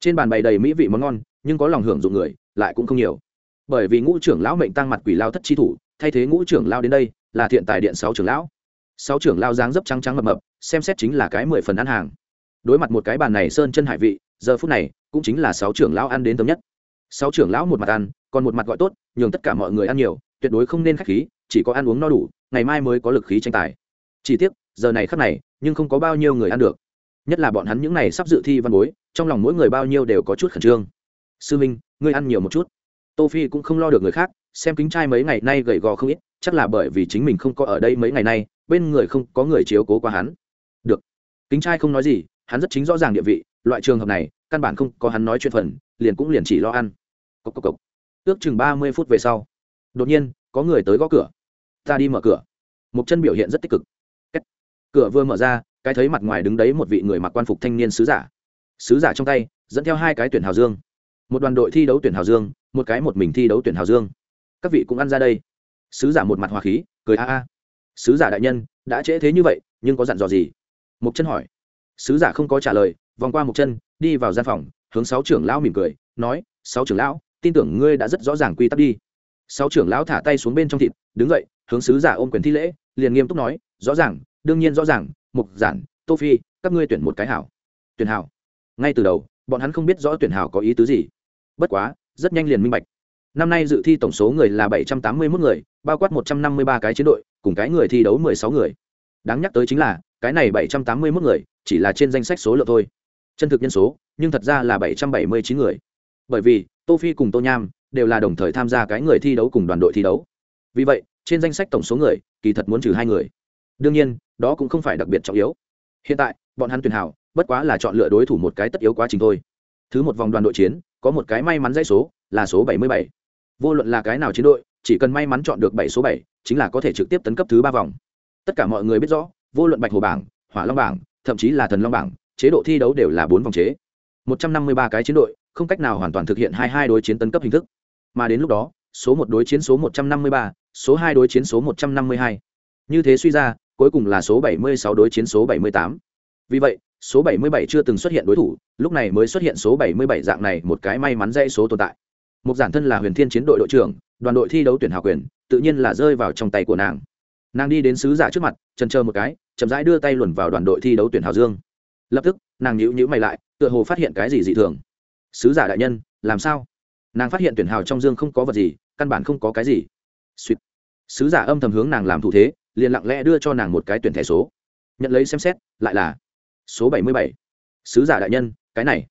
Trên bàn bày đầy mỹ vị món ngon, nhưng có lòng hưởng dụng người, lại cũng không nhiều. Bởi vì ngũ trưởng lão mệnh tăng mặt quỷ lao thất chi thủ, thay thế ngũ trưởng lao đến đây, là thiện tài điện sáu trưởng lão. Sáu trưởng lao dáng dấp trắng trắng mập mập, xem xét chính là cái mười phần ăn hàng. Đối mặt một cái bàn này sơn chân hải vị, giờ phút này, cũng chính là sáu trưởng lão ăn đến tấm nhất sáu trưởng lão một mặt ăn, còn một mặt gọi tốt, nhường tất cả mọi người ăn nhiều, tuyệt đối không nên khách khí, chỉ có ăn uống no đủ, ngày mai mới có lực khí tranh tài. Chỉ tiếc, giờ này khắc này, nhưng không có bao nhiêu người ăn được. Nhất là bọn hắn những này sắp dự thi văn bối, trong lòng mỗi người bao nhiêu đều có chút khẩn trương. Sư minh, ngươi ăn nhiều một chút. Tô phi cũng không lo được người khác, xem kính trai mấy ngày nay gầy gò không ít, chắc là bởi vì chính mình không có ở đây mấy ngày nay, bên người không có người chiếu cố qua hắn. Được. Kính trai không nói gì, hắn rất chính rõ ràng địa vị, loại trường hợp này, căn bản không có hắn nói chuyện phần, liền cũng liền chỉ lo ăn cộc cộc cộc. Ước chừng ba mươi phút về sau, đột nhiên, có người tới gõ cửa. Ta đi mở cửa. Mục chân biểu hiện rất tích cực. Kết. cửa vừa mở ra, cái thấy mặt ngoài đứng đấy một vị người mặc quan phục thanh niên sứ giả. Sứ giả trong tay, dẫn theo hai cái tuyển hào dương. Một đoàn đội thi đấu tuyển hào dương, một cái một mình thi đấu tuyển hào dương. Các vị cũng ăn ra đây. Sứ giả một mặt hòa khí, cười a a. Sứ giả đại nhân, đã trễ thế như vậy, nhưng có dặn dò gì? Mục chân hỏi. Sứ giả không có trả lời, vòng qua mục chân, đi vào gian phòng, hướng sáu trưởng lão mỉm cười, nói, sáu trưởng lão tin tưởng ngươi đã rất rõ ràng quy tắc đi. Sáu trưởng lão thả tay xuống bên trong thịt, đứng dậy, hướng sứ giả ôm quyền thi lễ, liền nghiêm túc nói, rõ ràng, đương nhiên rõ ràng, mục giản, tô phi, các ngươi tuyển một cái hảo. Tuyển hảo? Ngay từ đầu, bọn hắn không biết rõ tuyển hảo có ý tứ gì. Bất quá, rất nhanh liền minh bạch. Năm nay dự thi tổng số người là bảy trăm tám mươi 781 người, bao quát một trăm năm mươi ba cái chiến đội, cùng cái người thi đấu mười sáu người. Đáng nhắc tới chính là, cái này bảy trăm tám mươi 781 người, chỉ là trên danh sách số lượng thôi. Chân thực nhân số, nhưng thật ra là bảy trăm bảy mươi chín người bởi vì tô phi cùng tô nham đều là đồng thời tham gia cái người thi đấu cùng đoàn đội thi đấu. Vì vậy, trên danh sách tổng số người, kỳ thật muốn trừ hai người. Đương nhiên, đó cũng không phải đặc biệt trọng yếu. Hiện tại, bọn hắn tuyển hảo, bất quá là chọn lựa đối thủ một cái tất yếu quá trình thôi. Thứ một vòng đoàn đội chiến, có một cái may mắn dãy số, là số 77. vô luận là cái nào chiến đội, chỉ cần may mắn chọn được bảy số bảy, chính là có thể trực tiếp tấn cấp thứ ba vòng. Tất cả mọi người biết rõ, vô luận bạch hồ bảng, hỏa long bảng, thậm chí là thần long bảng, chế độ thi đấu đều là bốn vòng chế một trăm năm mươi ba cái chiến đội không cách nào hoàn toàn thực hiện hai hai đối chiến tấn cấp hình thức mà đến lúc đó số một đối chiến số một trăm năm mươi ba số hai đối chiến số một trăm năm mươi hai như thế suy ra cuối cùng là số bảy mươi sáu đối chiến số bảy mươi tám vì vậy số 77 chưa từng xuất hiện đối thủ, lúc này mới xuất hiện số 77 dạng này một cái may mắn dãy số tồn tại. Một giản thân là Huyền Thiên chiến đội đội trưởng, đoàn đội thi đấu tuyển hào quyền, tự nhiên là rơi vào trong tay của nàng. Nàng đi đến sứ giả trước mặt, chần chờ một cái, chậm rãi đưa tay luồn vào đoàn đội thi đấu tuyển hào dương. Lập tức, nàng nhữ nhữ mày lại, tựa hồ phát hiện cái gì dị thường. Sứ giả đại nhân, làm sao? Nàng phát hiện tuyển hào trong dương không có vật gì, căn bản không có cái gì. suýt Sứ giả âm thầm hướng nàng làm thủ thế, liền lặng lẽ đưa cho nàng một cái tuyển thẻ số. Nhận lấy xem xét, lại là số bảy mươi bảy sứ giả đại nhân cái này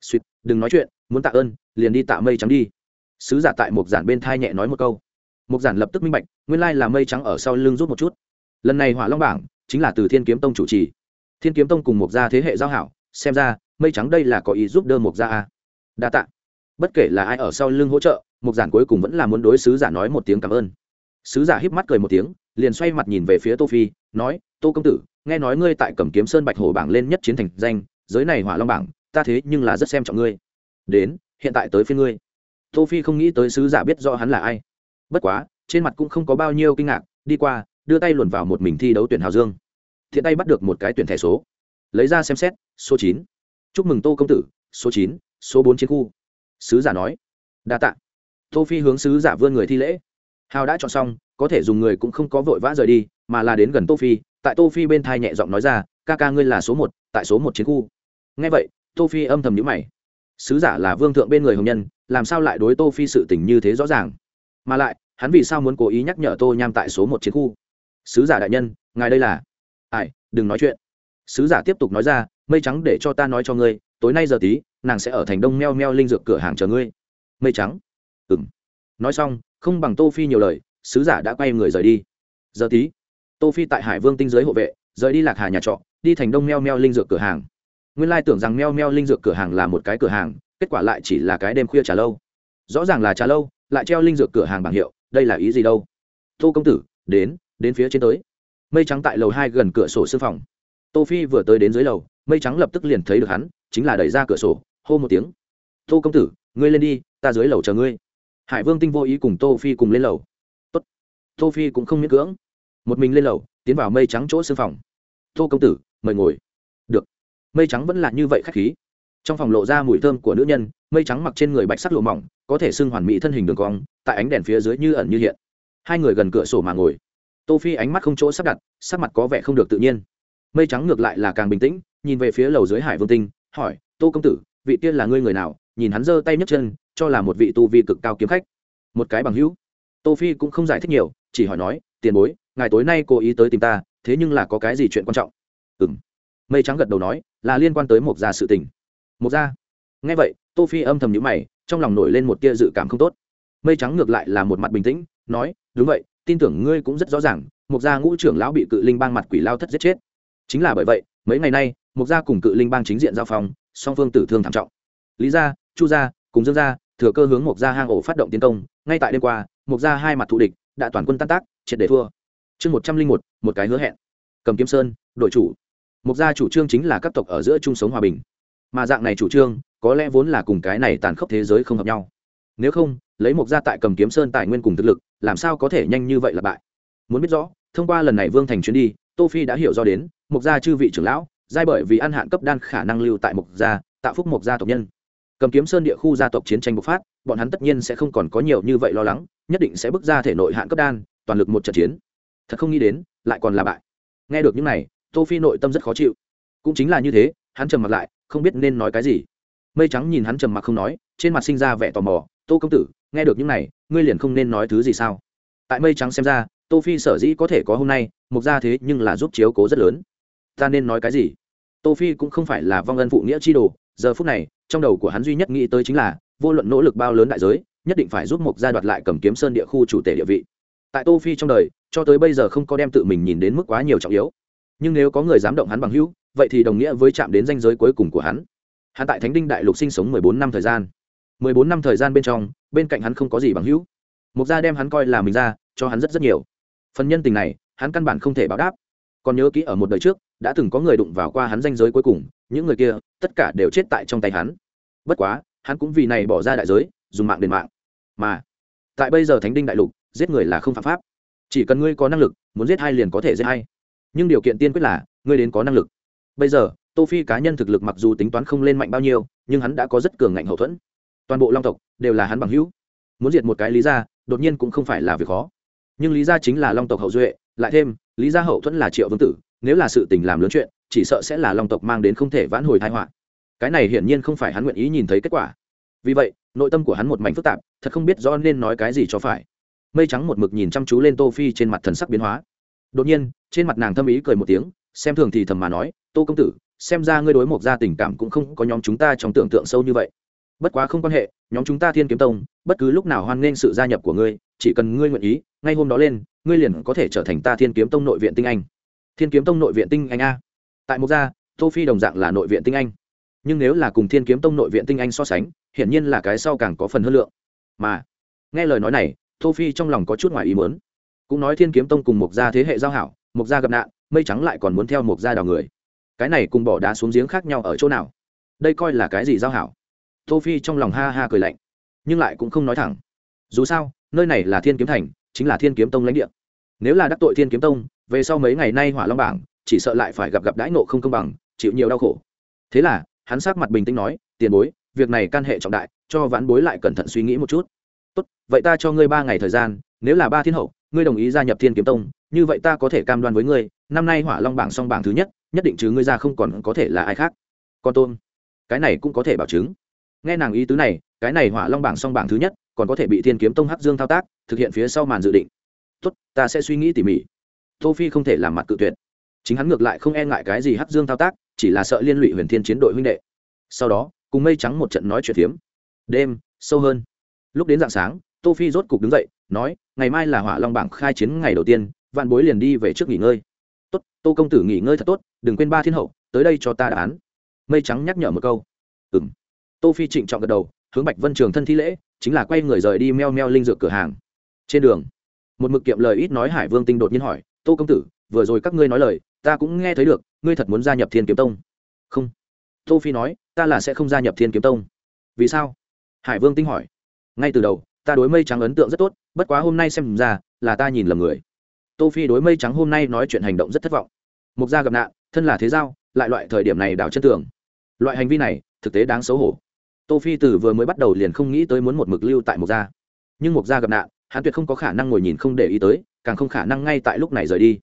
suýt đừng nói chuyện muốn tạ ơn liền đi tạ mây trắng đi sứ giả tại một giản bên thai nhẹ nói một câu một giản lập tức minh bạch nguyên lai là mây trắng ở sau lưng rút một chút lần này hỏa long bảng chính là từ thiên kiếm tông chủ trì thiên kiếm tông cùng một gia thế hệ giao hảo xem ra, mây trắng đây là có ý giúp đỡ một gia a đa tạ. Bất kể là ai ở sau lưng hỗ trợ mục giản cuối cùng vẫn là muốn đối sứ giả nói một tiếng cảm ơn. Sứ giả híp mắt cười một tiếng, liền xoay mặt nhìn về phía tô phi, nói, tô công tử, nghe nói ngươi tại cẩm kiếm sơn bạch hổ bảng lên nhất chiến thành danh, giới này hỏa long bảng, ta thế nhưng là rất xem trọng ngươi. Đến, hiện tại tới phía ngươi. Tô phi không nghĩ tới sứ giả biết rõ hắn là ai. Bất quá, trên mặt cũng không có bao nhiêu kinh ngạc, đi qua, đưa tay luồn vào một mình thi đấu tuyển hào dương. Thiện tay bắt được một cái tuyển thẻ số lấy ra xem xét, số chín. Chúc mừng tô công tử, số chín, số bốn chiến khu. Sứ giả nói. Đa tạ. Tô phi hướng sứ giả vươn người thi lễ. Hào đã chọn xong, có thể dùng người cũng không có vội vã rời đi, mà là đến gần tô phi. Tại tô phi bên thai nhẹ giọng nói ra, ca ca ngươi là số một, tại số một chiến khu. Nghe vậy, tô phi âm thầm nhíu mày. Sứ giả là vương thượng bên người hồng nhân, làm sao lại đối tô phi sự tình như thế rõ ràng? Mà lại, hắn vì sao muốn cố ý nhắc nhở tô nham tại số một chiến khu? Sứ giả đại nhân, ngài đây là? Ai, đừng nói chuyện sứ giả tiếp tục nói ra, mây trắng để cho ta nói cho ngươi, tối nay giờ tí, nàng sẽ ở thành đông meo meo linh dược cửa hàng chờ ngươi. Mây trắng? Ừm. Nói xong, không bằng tô phi nhiều lời, sứ giả đã quay người rời đi. Giờ tí, tô phi tại hải vương tinh giới hộ vệ, rời đi lạc hà nhà trọ, đi thành đông meo meo linh dược cửa hàng. Nguyên lai tưởng rằng meo meo linh dược cửa hàng là một cái cửa hàng, kết quả lại chỉ là cái đêm khuya trà lâu. Rõ ràng là trà lâu, lại treo linh dược cửa hàng bảng hiệu, đây là ý gì đâu? Tô công tử, đến đến phía trên tới. Mây trắng tại lầu hai gần cửa sổ sư phòng tô phi vừa tới đến dưới lầu, mây trắng lập tức liền thấy được hắn, chính là đẩy ra cửa sổ, hô một tiếng. Tô công tử, ngươi lên đi, ta dưới lầu chờ ngươi. Hải vương tinh vô ý cùng tô phi cùng lên lầu. Tốt. Tô phi cũng không miễn cưỡng. Một mình lên lầu, tiến vào mây trắng chỗ sư phòng. Tô công tử, mời ngồi. Được. mây trắng vẫn là như vậy khách khí. Trong phòng lộ ra mùi thơm của nữ nhân, mây trắng mặc trên người bạch sắc lụa mỏng, có thể xưng hoàn mỹ thân hình đường cong, tại ánh đèn phía dưới như ẩn như hiện. Hai người gần cửa sổ mà ngồi. Tô phi ánh mắt không chỗ sắp đặt, sắc mặt có vẻ không được tự nhiên mây trắng ngược lại là càng bình tĩnh, nhìn về phía lầu dưới hải vương tinh, hỏi, tô công tử, vị tiên là ngươi người nào? Nhìn hắn giơ tay nhấc chân, cho là một vị tu vi cực cao kiếm khách. Một cái bằng hữu. Tô phi cũng không giải thích nhiều, chỉ hỏi nói, tiền bối, ngài tối nay cố ý tới tìm ta, thế nhưng là có cái gì chuyện quan trọng? Ừm. Mây trắng gật đầu nói, là liên quan tới một gia sự tình. Một gia? Nghe vậy, tô phi âm thầm nhíu mày, trong lòng nổi lên một tia dự cảm không tốt. Mây trắng ngược lại là một mặt bình tĩnh, nói, đúng vậy, tin tưởng ngươi cũng rất rõ ràng, một gia ngũ trưởng lão bị cự linh bang mặt quỷ lao thất giết chết chính là bởi vậy, mấy ngày nay, mục gia cùng cự linh bang chính diện giao phong, song phương tử thương thảm trọng. Lý gia, chu gia cùng dương gia thừa cơ hướng mục gia hang ổ phát động tiến công, ngay tại đêm qua, mục gia hai mặt thù địch đã toàn quân tan tác, triệt để thua. Chương một trăm linh một một cái hứa hẹn. Cầm kiếm sơn, đội chủ. Mục gia chủ trương chính là các tộc ở giữa chung sống hòa bình. Mà dạng này chủ trương, có lẽ vốn là cùng cái này tàn khốc thế giới không hợp nhau. Nếu không, lấy mục gia tại cầm kiếm sơn tài nguyên cùng thực lực, làm sao có thể nhanh như vậy là bại? Muốn biết rõ, thông qua lần này vương thành chuyến đi, tô phi đã hiểu do đến mục gia chư vị trưởng lão, giai bởi vì ăn hạn cấp đan khả năng lưu tại mục gia, tạo phúc mục gia tộc nhân. Cầm kiếm sơn địa khu gia tộc chiến tranh bộc phát, bọn hắn tất nhiên sẽ không còn có nhiều như vậy lo lắng, nhất định sẽ bước ra thể nội hạn cấp đan, toàn lực một trận chiến. Thật không nghĩ đến, lại còn là bại. Nghe được những này, tô phi nội tâm rất khó chịu. Cũng chính là như thế, hắn trầm mặt lại, không biết nên nói cái gì. Mây trắng nhìn hắn trầm mặc không nói, trên mặt sinh ra vẻ tò mò, tô công tử, nghe được những này, ngươi liền không nên nói thứ gì sao? Tại mây trắng xem ra, tô phi sở dĩ có thể có hôm nay mục ra thế nhưng là giúp chiếu cố rất lớn ta nên nói cái gì? Tô phi cũng không phải là vong ân phụ nghĩa chi đồ, giờ phút này, trong đầu của hắn duy nhất nghĩ tới chính là, vô luận nỗ lực bao lớn đại giới, nhất định phải giúp mục gia đoạt lại cầm kiếm sơn địa khu chủ tể địa vị. Tại tô phi trong đời, cho tới bây giờ không có đem tự mình nhìn đến mức quá nhiều trọng yếu. Nhưng nếu có người dám động hắn bằng hữu, vậy thì đồng nghĩa với chạm đến danh giới cuối cùng của hắn. Hắn tại thánh đinh đại lục sinh sống mười bốn năm thời gian. mười bốn năm thời gian bên trong, bên cạnh hắn không có gì bằng hữu. Mục gia đem hắn coi là mình ra, cho hắn rất rất nhiều. Phần nhân tình này, hắn căn bản không thể báo đáp. Còn nhớ kỹ ở một đời trước đã từng có người đụng vào qua hắn danh giới cuối cùng, những người kia, tất cả đều chết tại trong tay hắn. Bất quá, hắn cũng vì này bỏ ra đại giới, dùng mạng đền mạng. Mà, tại bây giờ thánh đinh đại lục, giết người là không phạm pháp. Chỉ cần ngươi có năng lực, muốn giết hai liền có thể giết hai nhưng điều kiện tiên quyết là, ngươi đến có năng lực. Bây giờ, tô phi cá nhân thực lực mặc dù tính toán không lên mạnh bao nhiêu, nhưng hắn đã có rất cường ngạnh hậu thuẫn. Toàn bộ long tộc đều là hắn bằng hữu. Muốn diệt một cái lý gia, đột nhiên cũng không phải là việc khó. Nhưng lý gia chính là long tộc hậu duệ, lại thêm, lý gia hậu thuẫn là triệu vương tử nếu là sự tình làm lớn chuyện, chỉ sợ sẽ là long tộc mang đến không thể vãn hồi thái họa. Cái này hiển nhiên không phải hắn nguyện ý nhìn thấy kết quả. Vì vậy, nội tâm của hắn một mảnh phức tạp, thật không biết rõ nên nói cái gì cho phải. Mây trắng một mực nhìn chăm chú lên tô phi trên mặt thần sắc biến hóa. Đột nhiên, trên mặt nàng thâm ý cười một tiếng, xem thường thì thầm mà nói, tô công tử, xem ra ngươi đối một gia tình cảm cũng không có nhóm chúng ta trong tưởng tượng sâu như vậy. Bất quá không quan hệ, nhóm chúng ta thiên kiếm tông, bất cứ lúc nào hoan nghênh sự gia nhập của ngươi, chỉ cần ngươi nguyện ý, ngay hôm đó lên, ngươi liền có thể trở thành ta thiên kiếm tông nội viện tinh anh thiên kiếm tông nội viện tinh anh a. Tại một gia, tô phi đồng dạng là nội viện tinh anh. Nhưng nếu là cùng thiên kiếm tông nội viện tinh anh so sánh, hiển nhiên là cái sau càng có phần hơn lượng. Mà, nghe lời nói này, tô phi trong lòng có chút ngoài ý muốn. Cũng nói thiên kiếm tông cùng một gia thế hệ giao hảo một gia gặp nạn, mây trắng lại còn muốn theo một gia đào người. Cái này cùng bỏ đá xuống giếng khác nhau ở chỗ nào? Đây coi là cái gì giao hảo? Tô phi trong lòng ha ha cười lạnh, nhưng lại cũng không nói thẳng. Dù sao, nơi này là thiên kiếm thành, chính là thiên kiếm tông lãnh địa. Nếu là đắc tội thiên kiếm tông về sau mấy ngày nay hỏa long bảng, chỉ sợ lại phải gặp gặp đãi nộ không công bằng, chịu nhiều đau khổ. Thế là, hắn sắc mặt bình tĩnh nói, tiền bối, việc này can hệ trọng đại, cho vãn bối lại cẩn thận suy nghĩ một chút. Tốt, vậy ta cho ngươi ba ngày thời gian, nếu là ba thiên hậu, ngươi đồng ý gia nhập thiên kiếm tông, như vậy ta có thể cam đoan với ngươi, năm nay hỏa long bảng song bảng thứ nhất nhất định chứ ngươi ra không còn có thể là ai khác. Con tôn cái này cũng có thể bảo chứng. Nghe nàng ý tứ này, cái này hỏa long bảng song bảng thứ nhất, còn có thể bị thiên kiếm tông hắc dương thao tác, thực hiện phía sau màn dự định. Tốt, ta sẽ suy nghĩ tỉ mỉ tô phi không thể làm mặt cự tuyệt. Chính hắn ngược lại không e ngại cái gì hắc dương thao tác, chỉ là sợ liên lụy huyền thiên chiến đội huynh đệ. Sau đó, cùng mây trắng một trận nói chuyện phiếm. Đêm, sâu hơn. Lúc đến dạng sáng, tô phi rốt cục đứng dậy, nói, ngày mai là hỏa long bảng khai chiến ngày đầu tiên, vạn bối liền đi về trước nghỉ ngơi. Tốt, tô công tử nghỉ ngơi thật tốt, đừng quên ba thiên hậu, tới đây cho ta đáp án. Mây trắng nhắc nhở một câu. Ừm. Tô phi trịnh trọng gật đầu, hướng bạch vân trường thân thi lễ, chính là quay người rời đi meo meo linh dược cửa hàng. Trên đường, một mực kiệm lời ít nói hải vương tinh đột nhiên hỏi tô công tử, vừa rồi các ngươi nói lời, ta cũng nghe thấy được, ngươi thật muốn gia nhập thiên kiếm tông. Không. Tô phi nói, ta là sẽ không gia nhập thiên kiếm tông. Vì sao? Hải vương tinh hỏi. Ngay từ đầu, ta đối mây trắng ấn tượng rất tốt, bất quá hôm nay xem ra, là ta nhìn lầm người. Tô phi đối mây trắng hôm nay nói chuyện hành động rất thất vọng. Mục gia gặp nạn, thân là thế giao, lại loại thời điểm này đào chân tường. Loại hành vi này, thực tế đáng xấu hổ. Tô phi từ vừa mới bắt đầu liền không nghĩ tới muốn một mực lưu tại mục gia. Nhưng mục gia gặp nạn, hắn tuyệt không có khả năng ngồi nhìn không để ý tới càng không khả năng ngay tại lúc này rời đi.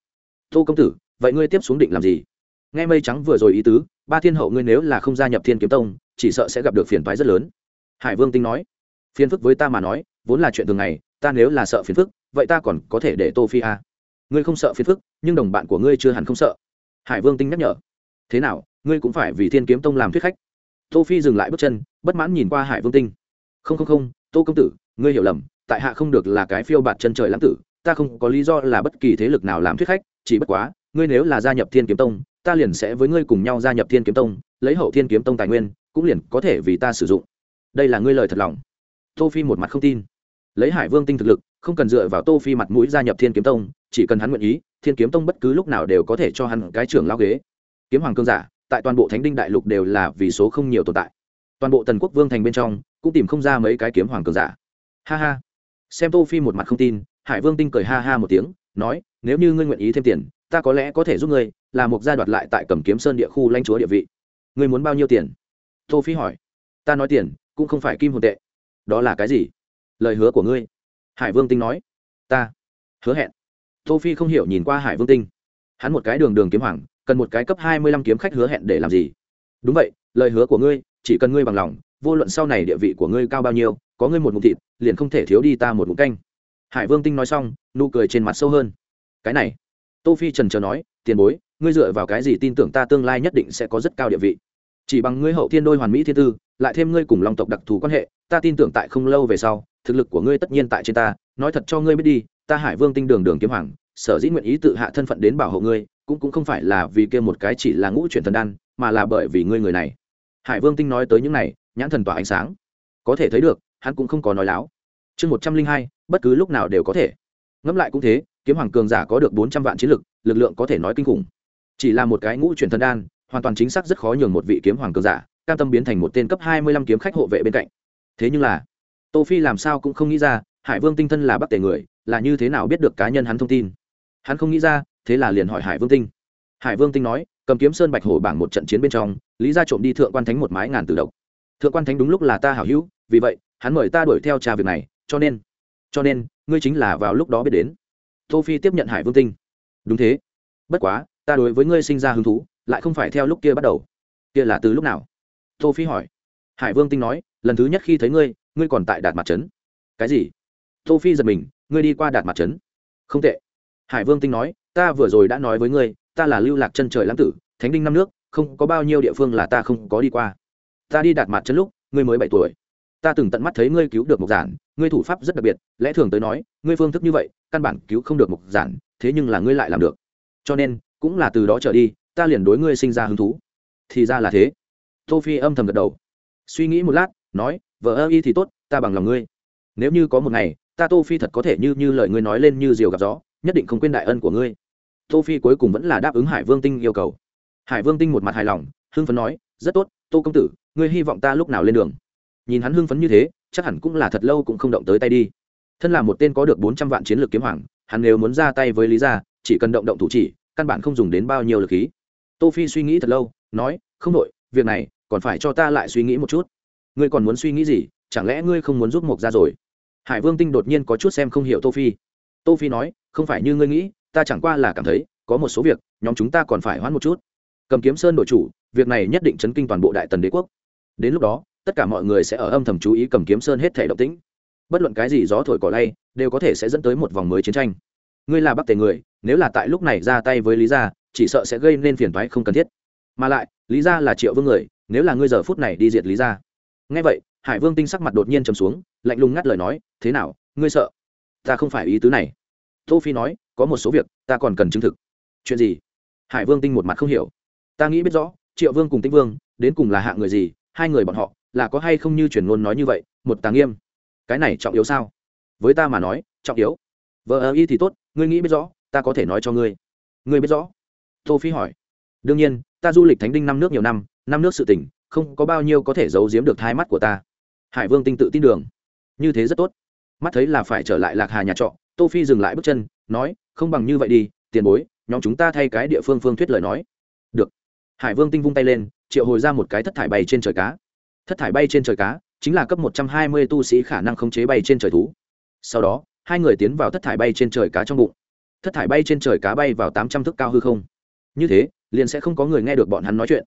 Tô công tử, vậy ngươi tiếp xuống định làm gì? Nghe mây trắng vừa rồi ý tứ, ba thiên hậu ngươi nếu là không gia nhập thiên kiếm tông, chỉ sợ sẽ gặp được phiền toái rất lớn. Hải vương tinh nói, phiền phức với ta mà nói, vốn là chuyện thường ngày, ta nếu là sợ phiền phức, vậy ta còn có thể để tô phi à. ngươi không sợ phiền phức, nhưng đồng bạn của ngươi chưa hẳn không sợ. Hải vương tinh nhắc nhở, thế nào, ngươi cũng phải vì thiên kiếm tông làm thuyết khách. Tô phi dừng lại bước chân, bất mãn nhìn qua hải vương tinh. Không không không, tô công tử, ngươi hiểu lầm, tại hạ không được là cái phiêu bạt chân trời lãng tử ta không có lý do là bất kỳ thế lực nào làm thuyết khách, chỉ bất quá, ngươi nếu là gia nhập thiên kiếm tông, ta liền sẽ với ngươi cùng nhau gia nhập thiên kiếm tông, lấy hậu thiên kiếm tông tài nguyên, cũng liền có thể vì ta sử dụng. Đây là ngươi lời thật lòng. Tô phi một mặt không tin. Lấy hải vương tinh thực lực, không cần dựa vào tô phi mặt mũi gia nhập thiên kiếm tông, chỉ cần hắn nguyện ý, thiên kiếm tông bất cứ lúc nào đều có thể cho hắn cái trưởng lao ghế. Kiếm hoàng cương giả, tại toàn bộ thánh đinh đại lục đều là vì số không nhiều tồn tại. Toàn bộ tần quốc vương thành bên trong, cũng tìm không ra mấy cái kiếm hoàng cường giả. Ha ha. Xem tô phi một mặt không tin hải vương tinh cười ha ha một tiếng, nói, nếu như ngươi nguyện ý thêm tiền, ta có lẽ có thể giúp ngươi, là một gia đoạt lại tại cẩm kiếm sơn địa khu lãnh chúa địa vị. Ngươi muốn bao nhiêu tiền? Tô phi hỏi. Ta nói tiền, cũng không phải kim hồn tệ. Đó là cái gì? Lời hứa của ngươi. Hải vương tinh nói. Ta hứa hẹn. Tô phi không hiểu nhìn qua hải vương tinh. Hắn một cái đường đường kiếm hoàng, cần một cái cấp hai mươi lăm kiếm khách hứa hẹn để làm gì? Đúng vậy, lời hứa của ngươi, chỉ cần ngươi bằng lòng, vô luận sau này địa vị của ngươi cao bao nhiêu, có ngươi một ngụm thịt, liền không thể thiếu đi ta một ngụm canh hải vương tinh nói xong, nụ cười trên mặt sâu hơn. Cái này, tô phi trần trờ nói, tiền bối, ngươi dựa vào cái gì tin tưởng ta tương lai nhất định sẽ có rất cao địa vị? Chỉ bằng ngươi hậu thiên đôi hoàn mỹ thiên tư, lại thêm ngươi cùng long tộc đặc thù quan hệ, ta tin tưởng tại không lâu về sau, thực lực của ngươi tất nhiên tại trên ta. Nói thật cho ngươi biết đi, ta hải vương tinh đường đường kiếm hoàng, sở dĩ nguyện ý tự hạ thân phận đến bảo hộ ngươi, cũng cũng không phải là vì kia một cái chỉ là ngũ chuyển thần đan, mà là bởi vì ngươi người này. Hải vương tinh nói tới những này, nhãn thần tỏa ánh sáng. Có thể thấy được, hắn cũng không có nói láo chương một trăm linh hai, bất cứ lúc nào đều có thể. Ngẫm lại cũng thế, kiếm hoàng cường giả có được bốn trăm vạn chiến lực lực lượng có thể nói kinh khủng. Chỉ là một cái ngũ chuyển thần đan, hoàn toàn chính xác rất khó nhường một vị kiếm hoàng cường giả, cam tâm biến thành một tên cấp hai mươi lăm kiếm khách hộ vệ bên cạnh. Thế nhưng là, tô phi làm sao cũng không nghĩ ra, hải vương tinh thân là bắc tề người, là như thế nào biết được cá nhân hắn thông tin? Hắn không nghĩ ra, thế là liền hỏi hải vương tinh. Hải vương tinh nói, cầm kiếm sơn bạch hổ bảng một trận chiến bên trong, lý ra trộm đi thượng quan thánh một mái ngàn từ độc. Thượng quan thánh đúng lúc là ta hảo hữu, vì vậy, hắn mời ta đuổi theo trà việc này cho nên cho nên, ngươi chính là vào lúc đó biết đến. Tô phi tiếp nhận hải vương tinh. Đúng thế. Bất quá, ta đối với ngươi sinh ra hứng thú, lại không phải theo lúc kia bắt đầu. Kia là từ lúc nào? Tô phi hỏi. Hải vương tinh nói, lần thứ nhất khi thấy ngươi ngươi còn tại đạt mặt trấn. Cái gì? Tô phi giật mình, ngươi đi qua đạt mặt trấn. Không tệ. Hải vương tinh nói, ta vừa rồi đã nói với ngươi, ta là lưu lạc chân trời lãng tử, thánh đinh năm nước, không có bao nhiêu địa phương là ta không có đi qua. Ta đi đạt mặt trấn lúc, ngươi mới bảy tuổi ta từng tận mắt thấy ngươi cứu được mục giản, ngươi thủ pháp rất đặc biệt, lẽ thường tới nói, ngươi phương thức như vậy, căn bản cứu không được mục giản, thế nhưng là ngươi lại làm được. Cho nên, cũng là từ đó trở đi, ta liền đối ngươi sinh ra hứng thú. Thì ra là thế. Tô phi âm thầm gật đầu. Suy nghĩ một lát, nói, vợ ơ y thì tốt, ta bằng lòng ngươi. Nếu như có một ngày, ta tô phi thật có thể như như lời ngươi nói lên như diều gặp gió, nhất định không quên đại ân của ngươi. Tô phi cuối cùng vẫn là đáp ứng hải vương tinh yêu cầu. Hải vương tinh một mặt hài lòng, hưng phấn nói, rất tốt, tô công tử, ngươi hy vọng ta lúc nào lên đường? Nhìn hắn hưng phấn như thế, chắc hẳn cũng là thật lâu cũng không động tới tay đi. Thân là một tên có được bốn trăm vạn chiến lược kiếm hoàng, hắn nếu muốn ra tay với lý gia, chỉ cần động động thủ chỉ, căn bản không dùng đến bao nhiêu lực khí. Tô phi suy nghĩ thật lâu, nói, không đội việc này, còn phải cho ta lại suy nghĩ một chút. Ngươi còn muốn suy nghĩ gì? Chẳng lẽ ngươi không muốn giúp mộc ra rồi? Hải vương tinh đột nhiên có chút xem không hiểu tô phi. Tô phi nói, không phải như ngươi nghĩ, ta chẳng qua là cảm thấy, có một số việc, nhóm chúng ta còn phải hoãn một chút. Cầm kiếm sơn đội chủ, việc này nhất định chấn kinh toàn bộ đại tần đế quốc. Đến lúc đó tất cả mọi người sẽ ở âm thầm chú ý cầm kiếm sơn hết thể động tĩnh. Bất luận cái gì gió thổi cỏ lay, đều có thể sẽ dẫn tới một vòng mới chiến tranh. Ngươi là bắc tề người, nếu là tại lúc này ra tay với lý gia, chỉ sợ sẽ gây nên phiền toái không cần thiết. Mà lại, lý gia là triệu vương người, nếu là ngươi giờ phút này đi diệt lý gia. Nghe vậy, hải vương tinh sắc mặt đột nhiên trầm xuống, lạnh lùng ngắt lời nói, thế nào, ngươi sợ? Ta không phải ý tứ này. Tô phi nói, có một số việc, ta còn cần chứng thực. Chuyện gì? Hải vương tinh một mặt không hiểu. Ta nghĩ biết rõ, triệu vương cùng tinh vương, đến cùng là hạ người gì, hai người bọn họ là có hay không như truyền ngôn nói như vậy, một tàng nghiêm. Cái này trọng yếu sao? Với ta mà nói, trọng yếu. Vợ ơ y thì tốt, ngươi nghĩ biết rõ, ta có thể nói cho ngươi. Ngươi biết rõ? Tô phi hỏi. Đương nhiên, ta du lịch thánh đinh năm nước nhiều năm năm nước sự tỉnh không có bao nhiêu có thể giấu giếm được hai mắt của ta. Hải vương tinh tự tin đường. Như thế rất tốt. Mắt thấy là phải trở lại lạc hà nhà trọ tô phi dừng lại bước chân, nói, không bằng như vậy đi, tiền bối, nhóm chúng ta thay cái địa phương phương thuyết lời nói. Được. Hải vương tinh vung tay lên, triệu hồi ra một cái thất thải bày trên trời cá thất thải bay trên trời cá, chính là cấp một trăm hai mươi tu sĩ khả năng khống chế bay trên trời thú. Sau đó, hai người tiến vào thất thải bay trên trời cá trong bụng. Thất thải bay trên trời cá bay vào tám trăm thước cao hư không. Như thế, liền sẽ không có người nghe được bọn hắn nói chuyện.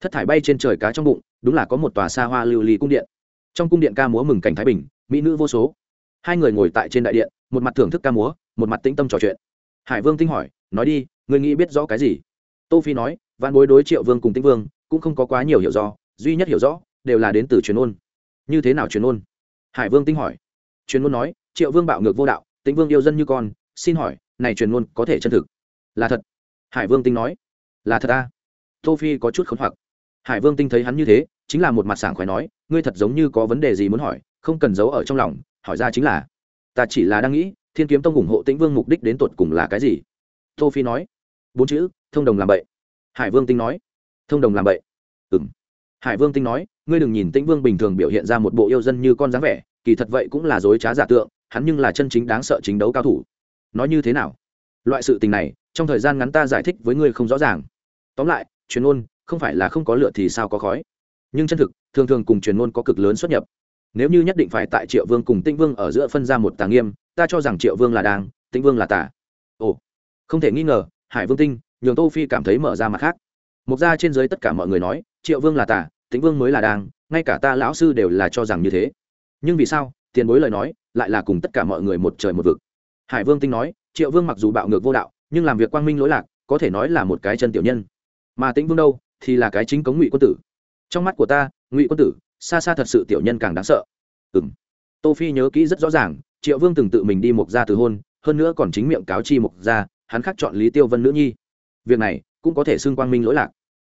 Thất thải bay trên trời cá trong bụng, đúng là có một tòa xa hoa lưu ly cung điện. Trong cung điện ca múa mừng cảnh thái bình, mỹ nữ vô số. Hai người ngồi tại trên đại điện, một mặt thưởng thức ca múa, một mặt tĩnh tâm trò chuyện. Hải vương tinh hỏi, nói đi người nghĩ biết rõ cái gì? Tô phi nói văn bối đối triệu vương cùng tĩnh vương, cũng không có quá nhiều hiểu rõ, duy nhất hiểu rõ đều là đến từ truyền ôn. Như thế nào truyền ôn? Hải vương tinh hỏi. Truyền ôn nói, triệu vương bạo ngược vô đạo, tĩnh vương yêu dân như con, xin hỏi, này truyền ôn có thể chân thực? Là thật. Hải vương tinh nói. Là thật à? tô phi có chút khốn hoặc. Hải vương tinh thấy hắn như thế, chính là một mặt sảng khoái nói, ngươi thật giống như có vấn đề gì muốn hỏi, không cần giấu ở trong lòng, hỏi ra chính là, ta chỉ là đang nghĩ, thiên kiếm tông ủng hộ tĩnh vương mục đích đến tột cùng là cái gì? Tô phi nói. Bốn chữ, thông đồng làm bậy. Hải vương tinh nói. Thông đồng làm bậy. Ừm. Hải vương tinh nói ngươi đừng nhìn tĩnh vương bình thường biểu hiện ra một bộ yêu dân như con dáng vẻ kỳ thật vậy cũng là dối trá giả tượng hắn nhưng là chân chính đáng sợ chính đấu cao thủ. Nói như thế nào? Loại sự tình này trong thời gian ngắn ta giải thích với ngươi không rõ ràng. Tóm lại truyền ôn không phải là không có lựa thì sao có khói. Nhưng chân thực thường thường cùng truyền ngôn có cực lớn xuất nhập. Nếu như nhất định phải tại triệu vương cùng tĩnh vương ở giữa phân ra một tà nghiêm ta cho rằng triệu vương là đàng, tĩnh vương là tà. Ồ. Không thể nghi ngờ hải vương tinh nhường tô phi cảm thấy mở ra mặt khác. Mục ra trên dưới tất cả mọi người nói triệu vương là tà tĩnh vương mới là đang, ngay cả ta lão sư đều là cho rằng như thế. Nhưng vì sao? Tiền bối lời nói, lại là cùng tất cả mọi người một trời một vực. Hải vương tinh nói, triệu vương mặc dù bạo ngược vô đạo, nhưng làm việc quang minh lỗi lạc, có thể nói là một cái chân tiểu nhân. Mà tĩnh vương đâu? Thì là cái chính cống ngụy quân tử. Trong mắt của ta, ngụy quân tử, xa xa thật sự tiểu nhân càng đáng sợ. Ừ m tô phi nhớ kỹ rất rõ ràng, triệu vương từng tự mình đi mục gia từ hôn, hơn nữa còn chính miệng cáo chi mục gia, hắn khắc chọn lý tiêu vân nữ nhi. Việc này cũng có thể xưng quang minh lỗi lạc.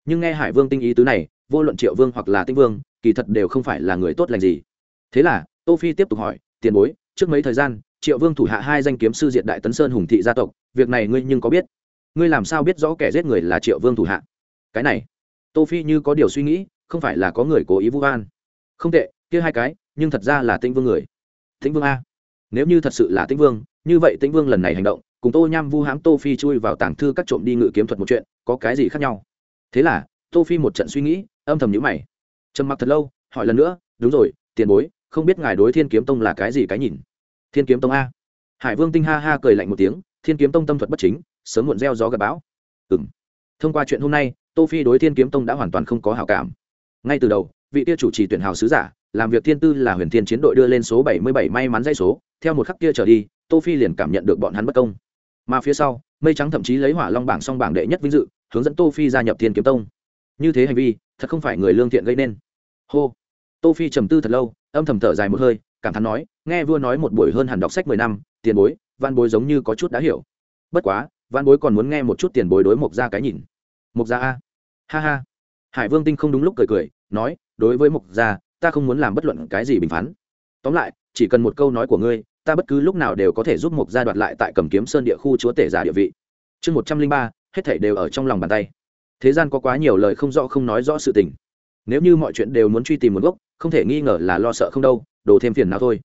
Nhưng nghe hải vương tinh ý tứ này vô luận triệu vương hoặc là tinh vương, kỳ thật đều không phải là người tốt lành gì. Thế là, tô phi tiếp tục hỏi, tiền bối, trước mấy thời gian, triệu vương thủ hạ hai danh kiếm sư diệt đại tấn sơn hùng thị gia tộc, việc này ngươi nhưng có biết? Ngươi làm sao biết rõ kẻ giết người là triệu vương thủ hạ? Cái này, tô phi như có điều suy nghĩ, không phải là có người cố ý vu oan. Không tệ, kia hai cái, nhưng thật ra là tĩnh vương người. Tĩnh vương a? Nếu như thật sự là tĩnh vương, như vậy tĩnh vương lần này hành động, cùng tô nham vu hãm tô phi chui vào tảng thư các trộm đi ngự kiếm thuật một chuyện, có cái gì khác nhau? Thế là, tô phi một trận suy nghĩ âm thầm nhíu mày. Trầm mặc thật lâu, hỏi lần nữa, đúng rồi, tiền bối, không biết ngài đối thiên kiếm tông là cái gì cái nhìn? Thiên kiếm tông a. Hải vương tinh ha ha cười lạnh một tiếng, thiên kiếm tông tâm thuật bất chính, sớm muộn gieo gió gặp bão. Ừm. Thông qua chuyện hôm nay, tô phi đối thiên kiếm tông đã hoàn toàn không có hảo cảm. Ngay từ đầu, vị kia chủ trì tuyển hào sứ giả, làm việc thiên tư là huyền thiên chiến đội đưa lên số bảy mươi bảy may mắn dây số, theo một khắc kia trở đi, tô phi liền cảm nhận được bọn hắn bất công. Mà phía sau, mây trắng thậm chí lấy hỏa long bảng song bảng đệ nhất vinh dự, hướng dẫn tô phi gia nhập thiên kiếm tông. Như thế hành vi thật không phải người lương thiện gây nên. Hô. Tô phi trầm tư thật lâu, âm thầm thở dài một hơi, cảm thán nói, nghe vua nói một buổi hơn hẳn đọc sách mười năm, tiền bối, văn bối giống như có chút đã hiểu. Bất quá, văn bối còn muốn nghe một chút tiền bối đối mộc ra cái nhìn. Mộc gia a. Ha ha. Hải vương tinh không đúng lúc cười cười, nói, đối với mộc gia, ta không muốn làm bất luận cái gì bình phán. Tóm lại, chỉ cần một câu nói của ngươi, ta bất cứ lúc nào đều có thể giúp mộc gia đoạt lại tại cầm kiếm sơn địa khu chúa tể giả địa vị. Chương một trăm linh ba, hết thảy đều ở trong lòng bàn tay thế gian có quá nhiều lời không rõ không nói rõ sự tình. Nếu như mọi chuyện đều muốn truy tìm một gốc, không thể nghi ngờ là lo sợ không đâu đổ thêm phiền nào thôi.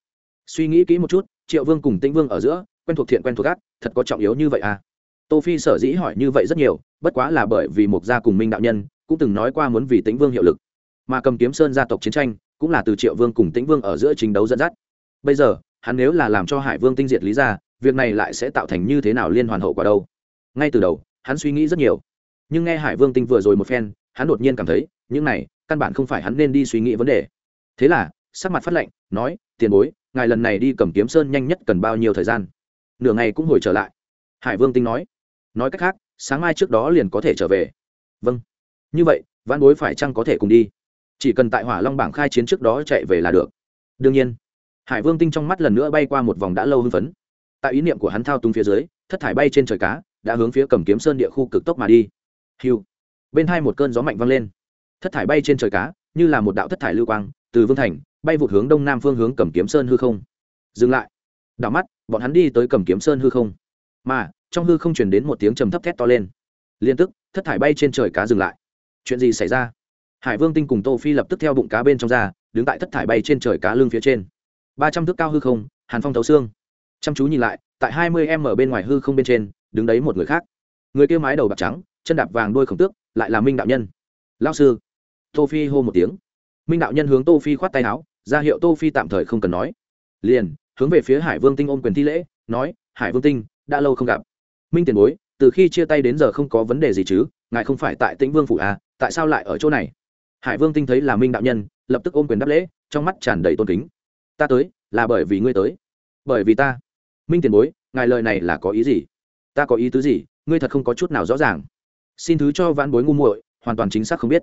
Suy nghĩ kỹ một chút, triệu vương cùng tĩnh vương ở giữa, quen thuộc thiện quen thuộc ác, thật có trọng yếu như vậy à? Tô phi sở dĩ hỏi như vậy rất nhiều, bất quá là bởi vì một gia cùng minh đạo nhân cũng từng nói qua muốn vì tĩnh vương hiệu lực. Mà cầm kiếm sơn gia tộc chiến tranh cũng là từ triệu vương cùng tĩnh vương ở giữa chính đấu dẫn dắt. Bây giờ, hắn nếu là làm cho hải vương tinh diệt lý ra việc này lại sẽ tạo thành như thế nào liên hoàn hậu quả đâu? Ngay từ đầu, hắn suy nghĩ rất nhiều nhưng nghe hải vương tinh vừa rồi một phen, hắn đột nhiên cảm thấy, những này, căn bản không phải hắn nên đi suy nghĩ vấn đề. Thế là, sắc mặt phát lệnh nói, tiền bối, ngài lần này đi cầm kiếm sơn nhanh nhất cần bao nhiêu thời gian? Nửa ngày cũng hồi trở lại. Hải vương tinh nói nói cách khác, sáng mai trước đó liền có thể trở về. Vâng. Như vậy văn bối phải chăng có thể cùng đi? Chỉ cần tại hỏa long bảng khai chiến trước đó chạy về là được. Đương nhiên. Hải vương tinh trong mắt lần nữa bay qua một vòng đã lâu hưng phấn. Tại ý niệm của hắn thao túng phía dưới, thất thải bay trên trời cá, đã hướng phía cầm kiếm sơn địa khu cực tốc mà đi hiu. Bên hai một cơn gió mạnh vang lên. Thất thải bay trên trời cá, như là một đạo thất thải lưu quang, từ vương thành, bay vụt hướng đông nam phương hướng cầm kiếm sơn hư không. Dừng lại. Đảo mắt, bọn hắn đi tới cầm kiếm sơn hư không. Mà, trong hư không chuyển đến một tiếng trầm thấp thét to lên. Liên tức, thất thải bay trên trời cá dừng lại. Chuyện gì xảy ra? Hải vương tinh cùng tô phi lập tức theo bụng cá bên trong ra, đứng tại thất thải bay trên trời cá lưng phía trên. Ba trăm thước cao hư không, hàn phong thấu xương. Chăm chú nhìn lại, tại hai mươi em ở bên ngoài hư không bên trên, đứng đấy một người khác. Người kia mái đầu bạc trắng chân đạp vàng đôi khổng tước, lại là minh đạo nhân. Lao sư. Tô phi hô một tiếng. Minh đạo nhân hướng tô phi khoát tay áo, ra hiệu tô phi tạm thời không cần nói. Liền, hướng về phía hải vương tinh ôm quyền thi lễ, nói, hải vương tinh, đã lâu không gặp. Minh tiền bối, từ khi chia tay đến giờ không có vấn đề gì chứ? Ngài không phải tại tĩnh vương phủ à? Tại sao lại ở chỗ này? Hải vương tinh thấy là minh đạo nhân, lập tức ôm quyền đáp lễ, trong mắt tràn đầy tôn kính. Ta tới, là bởi vì ngươi tới. Bởi vì ta. Minh tiền bối, ngài lời này là có ý gì? Ta có ý tứ gì? Ngươi thật không có chút nào rõ ràng xin thứ cho vãn bối ngu muội, hoàn toàn chính xác không biết.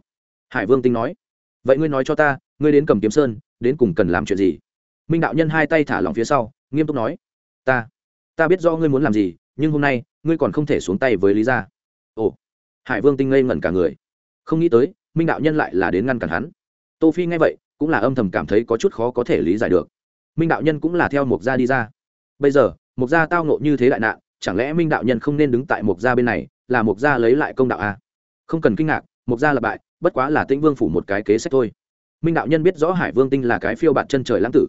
Hải vương tinh nói. Vậy ngươi nói cho ta, ngươi đến cầm kiếm sơn, đến cùng cần làm chuyện gì? Minh đạo nhân hai tay thả lỏng phía sau, nghiêm túc nói. Ta ta biết do ngươi muốn làm gì, nhưng hôm nay, ngươi còn không thể xuống tay với lý gia. Ồ. Hải vương tinh ngây ngẩn cả người. Không nghĩ tới, minh đạo nhân lại là đến ngăn cản hắn. Tô phi nghe vậy, cũng là âm thầm cảm thấy có chút khó có thể lý giải được. Minh đạo nhân cũng là theo mục gia đi ra. Bây giờ mục gia tao nộ như thế đại nạn, chẳng lẽ minh đạo nhân không nên đứng tại mục gia bên này là mục gia lấy lại công đạo à? không cần kinh ngạc, mục gia là bại, bất quá là tĩnh vương phủ một cái kế sách thôi. Minh đạo nhân biết rõ hải vương tinh là cái phiêu bạt chân trời lãng tử.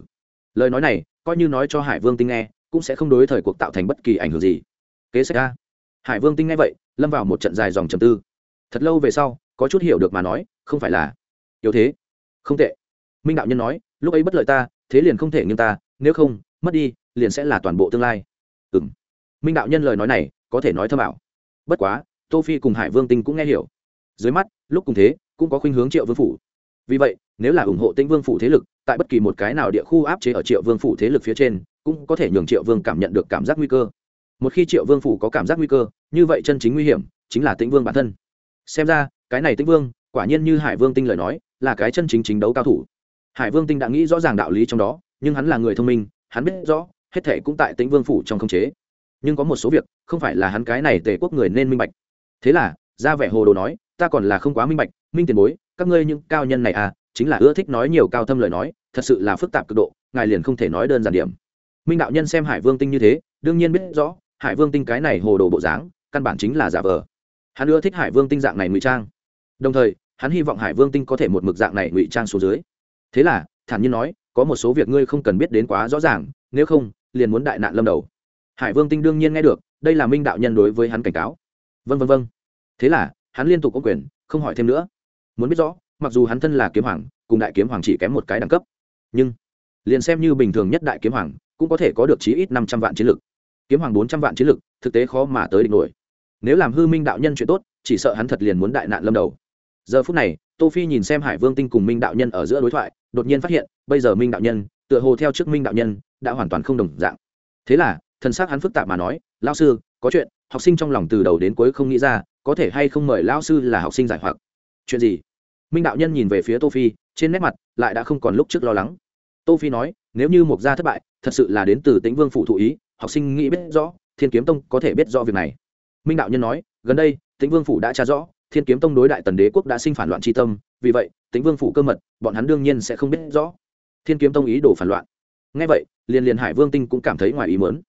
Lời nói này, coi như nói cho hải vương tinh nghe, cũng sẽ không đối thời cuộc tạo thành bất kỳ ảnh hưởng gì. Kế sách a. Hải vương tinh nghe vậy, lâm vào một trận dài dòng trầm tư. Thật lâu về sau, có chút hiểu được mà nói, không phải là yếu thế. Không tệ. Minh đạo nhân nói, lúc ấy bất lợi ta, thế liền không thể nghiêm ta, nếu không, mất đi, liền sẽ là toàn bộ tương lai. Ừ m minh đạo nhân lời nói này, có thể nói thâm ảo bất quá, tô phi cùng hải vương tinh cũng nghe hiểu. Dưới mắt, lúc cùng thế, cũng có khuynh hướng triệu vương phủ. Vì vậy, nếu là ủng hộ tĩnh vương phủ thế lực, tại bất kỳ một cái nào địa khu áp chế ở triệu vương phủ thế lực phía trên, cũng có thể nhường triệu vương cảm nhận được cảm giác nguy cơ. Một khi triệu vương phủ có cảm giác nguy cơ, như vậy chân chính nguy hiểm chính là tĩnh vương bản thân. Xem ra, cái này tĩnh vương, quả nhiên như hải vương tinh lời nói, là cái chân chính chính đấu cao thủ. Hải vương tinh đã nghĩ rõ ràng đạo lý trong đó, nhưng hắn là người thông minh, hắn biết rõ, hết thể cũng tại tĩnh vương phủ trong khống chế nhưng có một số việc, không phải là hắn cái này tề quốc người nên minh bạch. Thế là, ra vẻ hồ đồ nói, ta còn là không quá minh bạch, minh tiền bối, các ngươi những cao nhân này à chính là ưa thích nói nhiều cao thâm lời nói, thật sự là phức tạp cực độ, ngài liền không thể nói đơn giản điểm. Minh đạo nhân xem hải vương tinh như thế, đương nhiên biết rõ, hải vương tinh cái này hồ đồ bộ dáng, căn bản chính là giả vờ. Hắn ưa thích hải vương tinh dạng này ngụy trang. Đồng thời, hắn hy vọng hải vương tinh có thể một mực dạng này ngụy trang xuống dưới. Thế là, thản nhiên nói, có một số việc ngươi không cần biết đến quá rõ ràng, nếu không, liền muốn đại nạn lâm đầu hải vương tinh đương nhiên nghe được, đây là minh đạo nhân đối với hắn cảnh cáo. Vân vân vân thế là, hắn liên tục có quyền, không hỏi thêm nữa. Muốn biết rõ, mặc dù hắn thân là kiếm hoàng, cùng đại kiếm hoàng chỉ kém một cái đẳng cấp, nhưng, liền xem như bình thường nhất đại kiếm hoàng, cũng có thể có được chí ít năm trăm vạn chiến lực. Kiếm hoàng bốn trăm vạn chiến lực, thực tế khó mà tới địch nổi. Nếu làm hư minh đạo nhân chuyện tốt, chỉ sợ hắn thật liền muốn đại nạn lâm đầu. Giờ phút này, tô phi nhìn xem hải vương tinh cùng minh đạo nhân ở giữa đối thoại, đột nhiên phát hiện, bây giờ minh đạo nhân, tựa hồ theo trước minh đạo nhân, đã hoàn toàn không đồng dạng. Thế là thần sắc hắn phức tạp mà nói lao sư, có chuyện. Học sinh trong lòng từ đầu đến cuối không nghĩ ra, có thể hay không mời lao sư là học sinh giải hoặc. Chuyện gì? Minh đạo nhân nhìn về phía tô phi, trên nét mặt lại đã không còn lúc trước lo lắng. Tô phi nói, nếu như mục gia thất bại, thật sự là đến từ tĩnh vương phụ thụ ý, học sinh nghĩ biết rõ, thiên kiếm tông có thể biết rõ việc này. Minh đạo nhân nói, gần đây, tĩnh vương phủ đã tra rõ, thiên kiếm tông đối đại tần đế quốc đã sinh phản loạn tri tâm, vì vậy, tĩnh vương phủ cơ mật, bọn hắn đương nhiên sẽ không biết rõ. Thiên kiếm tông ý đồ phản loạn. Ngay vậy, liền liền hải vương tinh cũng cảm thấy ngoài ý muốn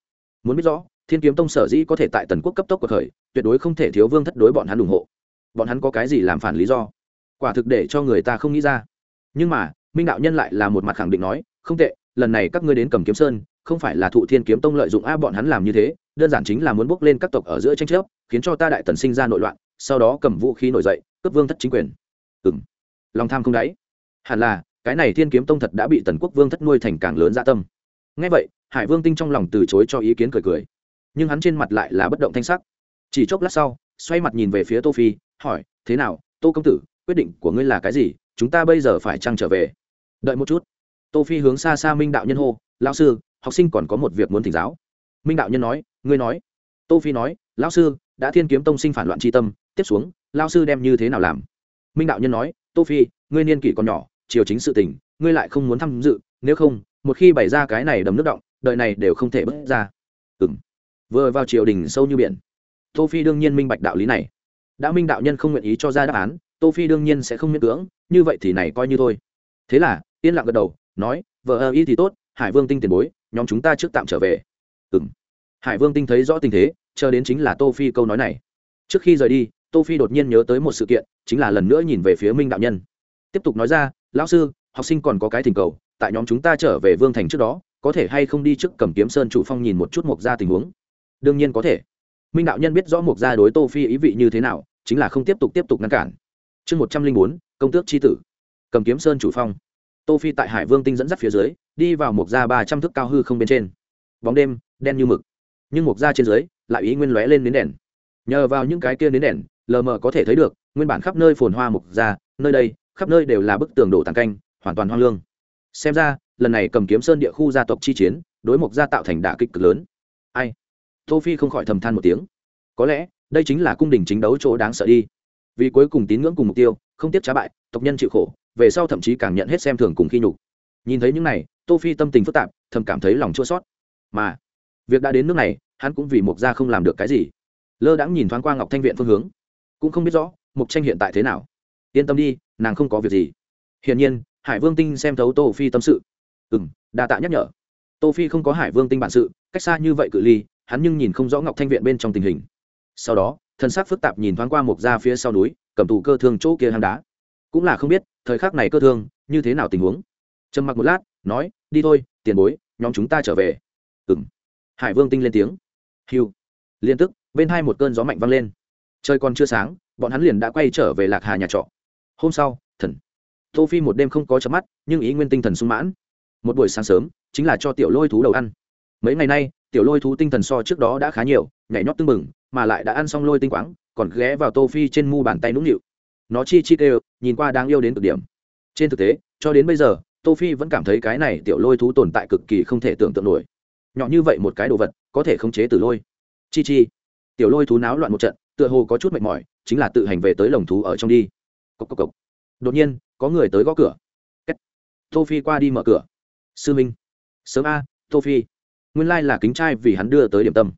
muốn biết rõ, thiên kiếm tông sở dĩ có thể tại tần quốc cấp tốc của khởi, tuyệt đối không thể thiếu vương thất đối bọn hắn ủng hộ. Bọn hắn có cái gì làm phản lý do? Quả thực để cho người ta không nghĩ ra. Nhưng mà, minh đạo nhân lại là một mặt khẳng định nói, không tệ, lần này các ngươi đến cầm kiếm sơn, không phải là thụ thiên kiếm tông lợi dụng a bọn hắn làm như thế, đơn giản chính là muốn bước lên các tộc ở giữa tranh chấp, khiến cho ta đại tần sinh ra nội loạn, sau đó cầm vũ khí nổi dậy, cướp vương thất chính quyền. Ừ m lòng tham không đáy. Hẳn là, cái này thiên kiếm tông thật đã bị tần quốc vương thất nuôi thành càng lớn dạ tâm. Ngay vậy hải vương tinh trong lòng từ chối cho ý kiến cười cười. Nhưng hắn trên mặt lại là bất động thanh sắc. Chỉ chốc lát sau, xoay mặt nhìn về phía tô phi, hỏi, thế nào, tô công tử, quyết định của ngươi là cái gì? Chúng ta bây giờ phải trăng trở về? Đợi một chút. Tô phi hướng xa xa minh đạo nhân hô, lão sư, học sinh còn có một việc muốn thỉnh giáo. Minh đạo nhân nói, ngươi nói. Tô phi nói, lão sư, đã thiên kiếm tông sinh phản loạn tri tâm, tiếp xuống, lão sư đem như thế nào làm? Minh đạo nhân nói, tô phi, ngươi niên kỷ còn nhỏ chiều chính sự tình, ngươi lại không muốn tham dự, nếu không, một khi bày ra cái này đầm nước động đời này đều không thể bước ra. Ừm. Vừa vào triều đình sâu như biển, tô phi đương nhiên minh bạch đạo lý này. Đã minh đạo nhân không nguyện ý cho ra đáp án, tô phi đương nhiên sẽ không miễn cưỡng, như vậy thì này coi như thôi. Thế là, yên lặng gật đầu, nói, vợ ơ ý thì tốt, hải vương tinh tiền bối, nhóm chúng ta trước tạm trở về. Ừm. Hải vương tinh thấy rõ tình thế, chờ đến chính là tô phi câu nói này. Trước khi rời đi, tô phi đột nhiên nhớ tới một sự kiện, chính là lần nữa nhìn về phía minh đạo nhân. Tiếp tục nói ra, lão sư, học sinh còn có cái thỉnh cầu, tại nhóm chúng ta trở về vương thành trước đó có thể hay không đi trước cầm kiếm sơn chủ phong nhìn một chút mục gia tình huống? Đương nhiên có thể. Minh đạo nhân biết rõ mục gia đối tô phi ý vị như thế nào, chính là không tiếp tục tiếp tục ngăn cản. Chương một trăm linh bốn, công tước tri tử. Cầm kiếm sơn chủ phong. Tô phi tại hải vương tinh dẫn dắt phía dưới, đi vào mục gia ba trăm thước cao hư không bên trên. Bóng đêm, đen như mực. Nhưng mục gia trên dưới, lại ý nguyên lóe lên nến đèn. Nhờ vào những cái kia nến đèn, lờ mờ có thể thấy được, nguyên bản khắp nơi phồn hoa mục gia, nơi đây, khắp nơi đều là bức tường đổ tàn canh, hoàn toàn hoang lương. Xem ra lần này cầm kiếm sơn địa khu gia tộc chi chiến, đối mục gia tạo thành đả kích cực lớn. Ai? Tô phi không khỏi thầm than một tiếng. Có lẽ, đây chính là cung đình chính đấu chỗ đáng sợ đi. Vì cuối cùng tín ngưỡng cùng mục tiêu, không tiếp trả bại, tộc nhân chịu khổ, về sau thậm chí càng nhận hết xem thường cùng khi nhục. Nhìn thấy những này, tô phi tâm tình phức tạp, thầm cảm thấy lòng chua sót mà, việc đã đến nước này, hắn cũng vì mục gia không làm được cái gì. Lơ đãng nhìn thoáng qua ngọc thanh viện phương hướng. Cũng không biết rõ mục tranh hiện tại thế nào. Yên tâm đi, nàng không có việc gì. Hiển nhiên, hải vương tinh xem thấu tô phi tâm sự ừ m đa tạ nhắc nhở. Tô phi không có hải vương tinh bản sự cách xa như vậy cự ly hắn nhưng nhìn không rõ ngọc thanh viện bên trong tình hình. Sau đó thân xác phức tạp nhìn thoáng qua một ra phía sau núi cầm tù cơ thương chỗ kia hang đá. Cũng là không biết thời khắc này cơ thương như thế nào tình huống. Trầm mặc một lát nói đi thôi tiền bối nhóm chúng ta trở về. Ừm, hải vương tinh lên tiếng. Hiu. Liên tức bên hai một cơn gió mạnh vang lên. Trời còn chưa sáng bọn hắn liền đã quay trở về lạc hà nhà trọ. Hôm sau thần. Tô phi một đêm không có chớm mắt nhưng ý nguyên tinh thần sung mãn một buổi sáng sớm chính là cho tiểu lôi thú đầu ăn. Mấy ngày nay tiểu lôi thú tinh thần so trước đó đã khá nhiều nhảy nhót tưng bừng mà lại đã ăn xong lôi tinh quáng còn ghé vào tô phi trên mu bàn tay nũng nịu. Nó chi chi kêu, nhìn qua đáng yêu đến cực điểm. Trên thực tế cho đến bây giờ tô phi vẫn cảm thấy cái này tiểu lôi thú tồn tại cực kỳ không thể tưởng tượng nổi. Nhỏ như vậy một cái đồ vật có thể khống chế từ lôi. Chi chi. Tiểu lôi thú náo loạn một trận tựa hồ có chút mệt mỏi chính là tự hành về tới lồng thú ở trong đi. Cốc cốc cốc. đột nhiên có người tới gõ cửa. Kết. tô phi qua đi mở cửa sư minh. Sớm a, tô phi. Nguyên lai là kính trai vì hắn đưa tới điểm tâm.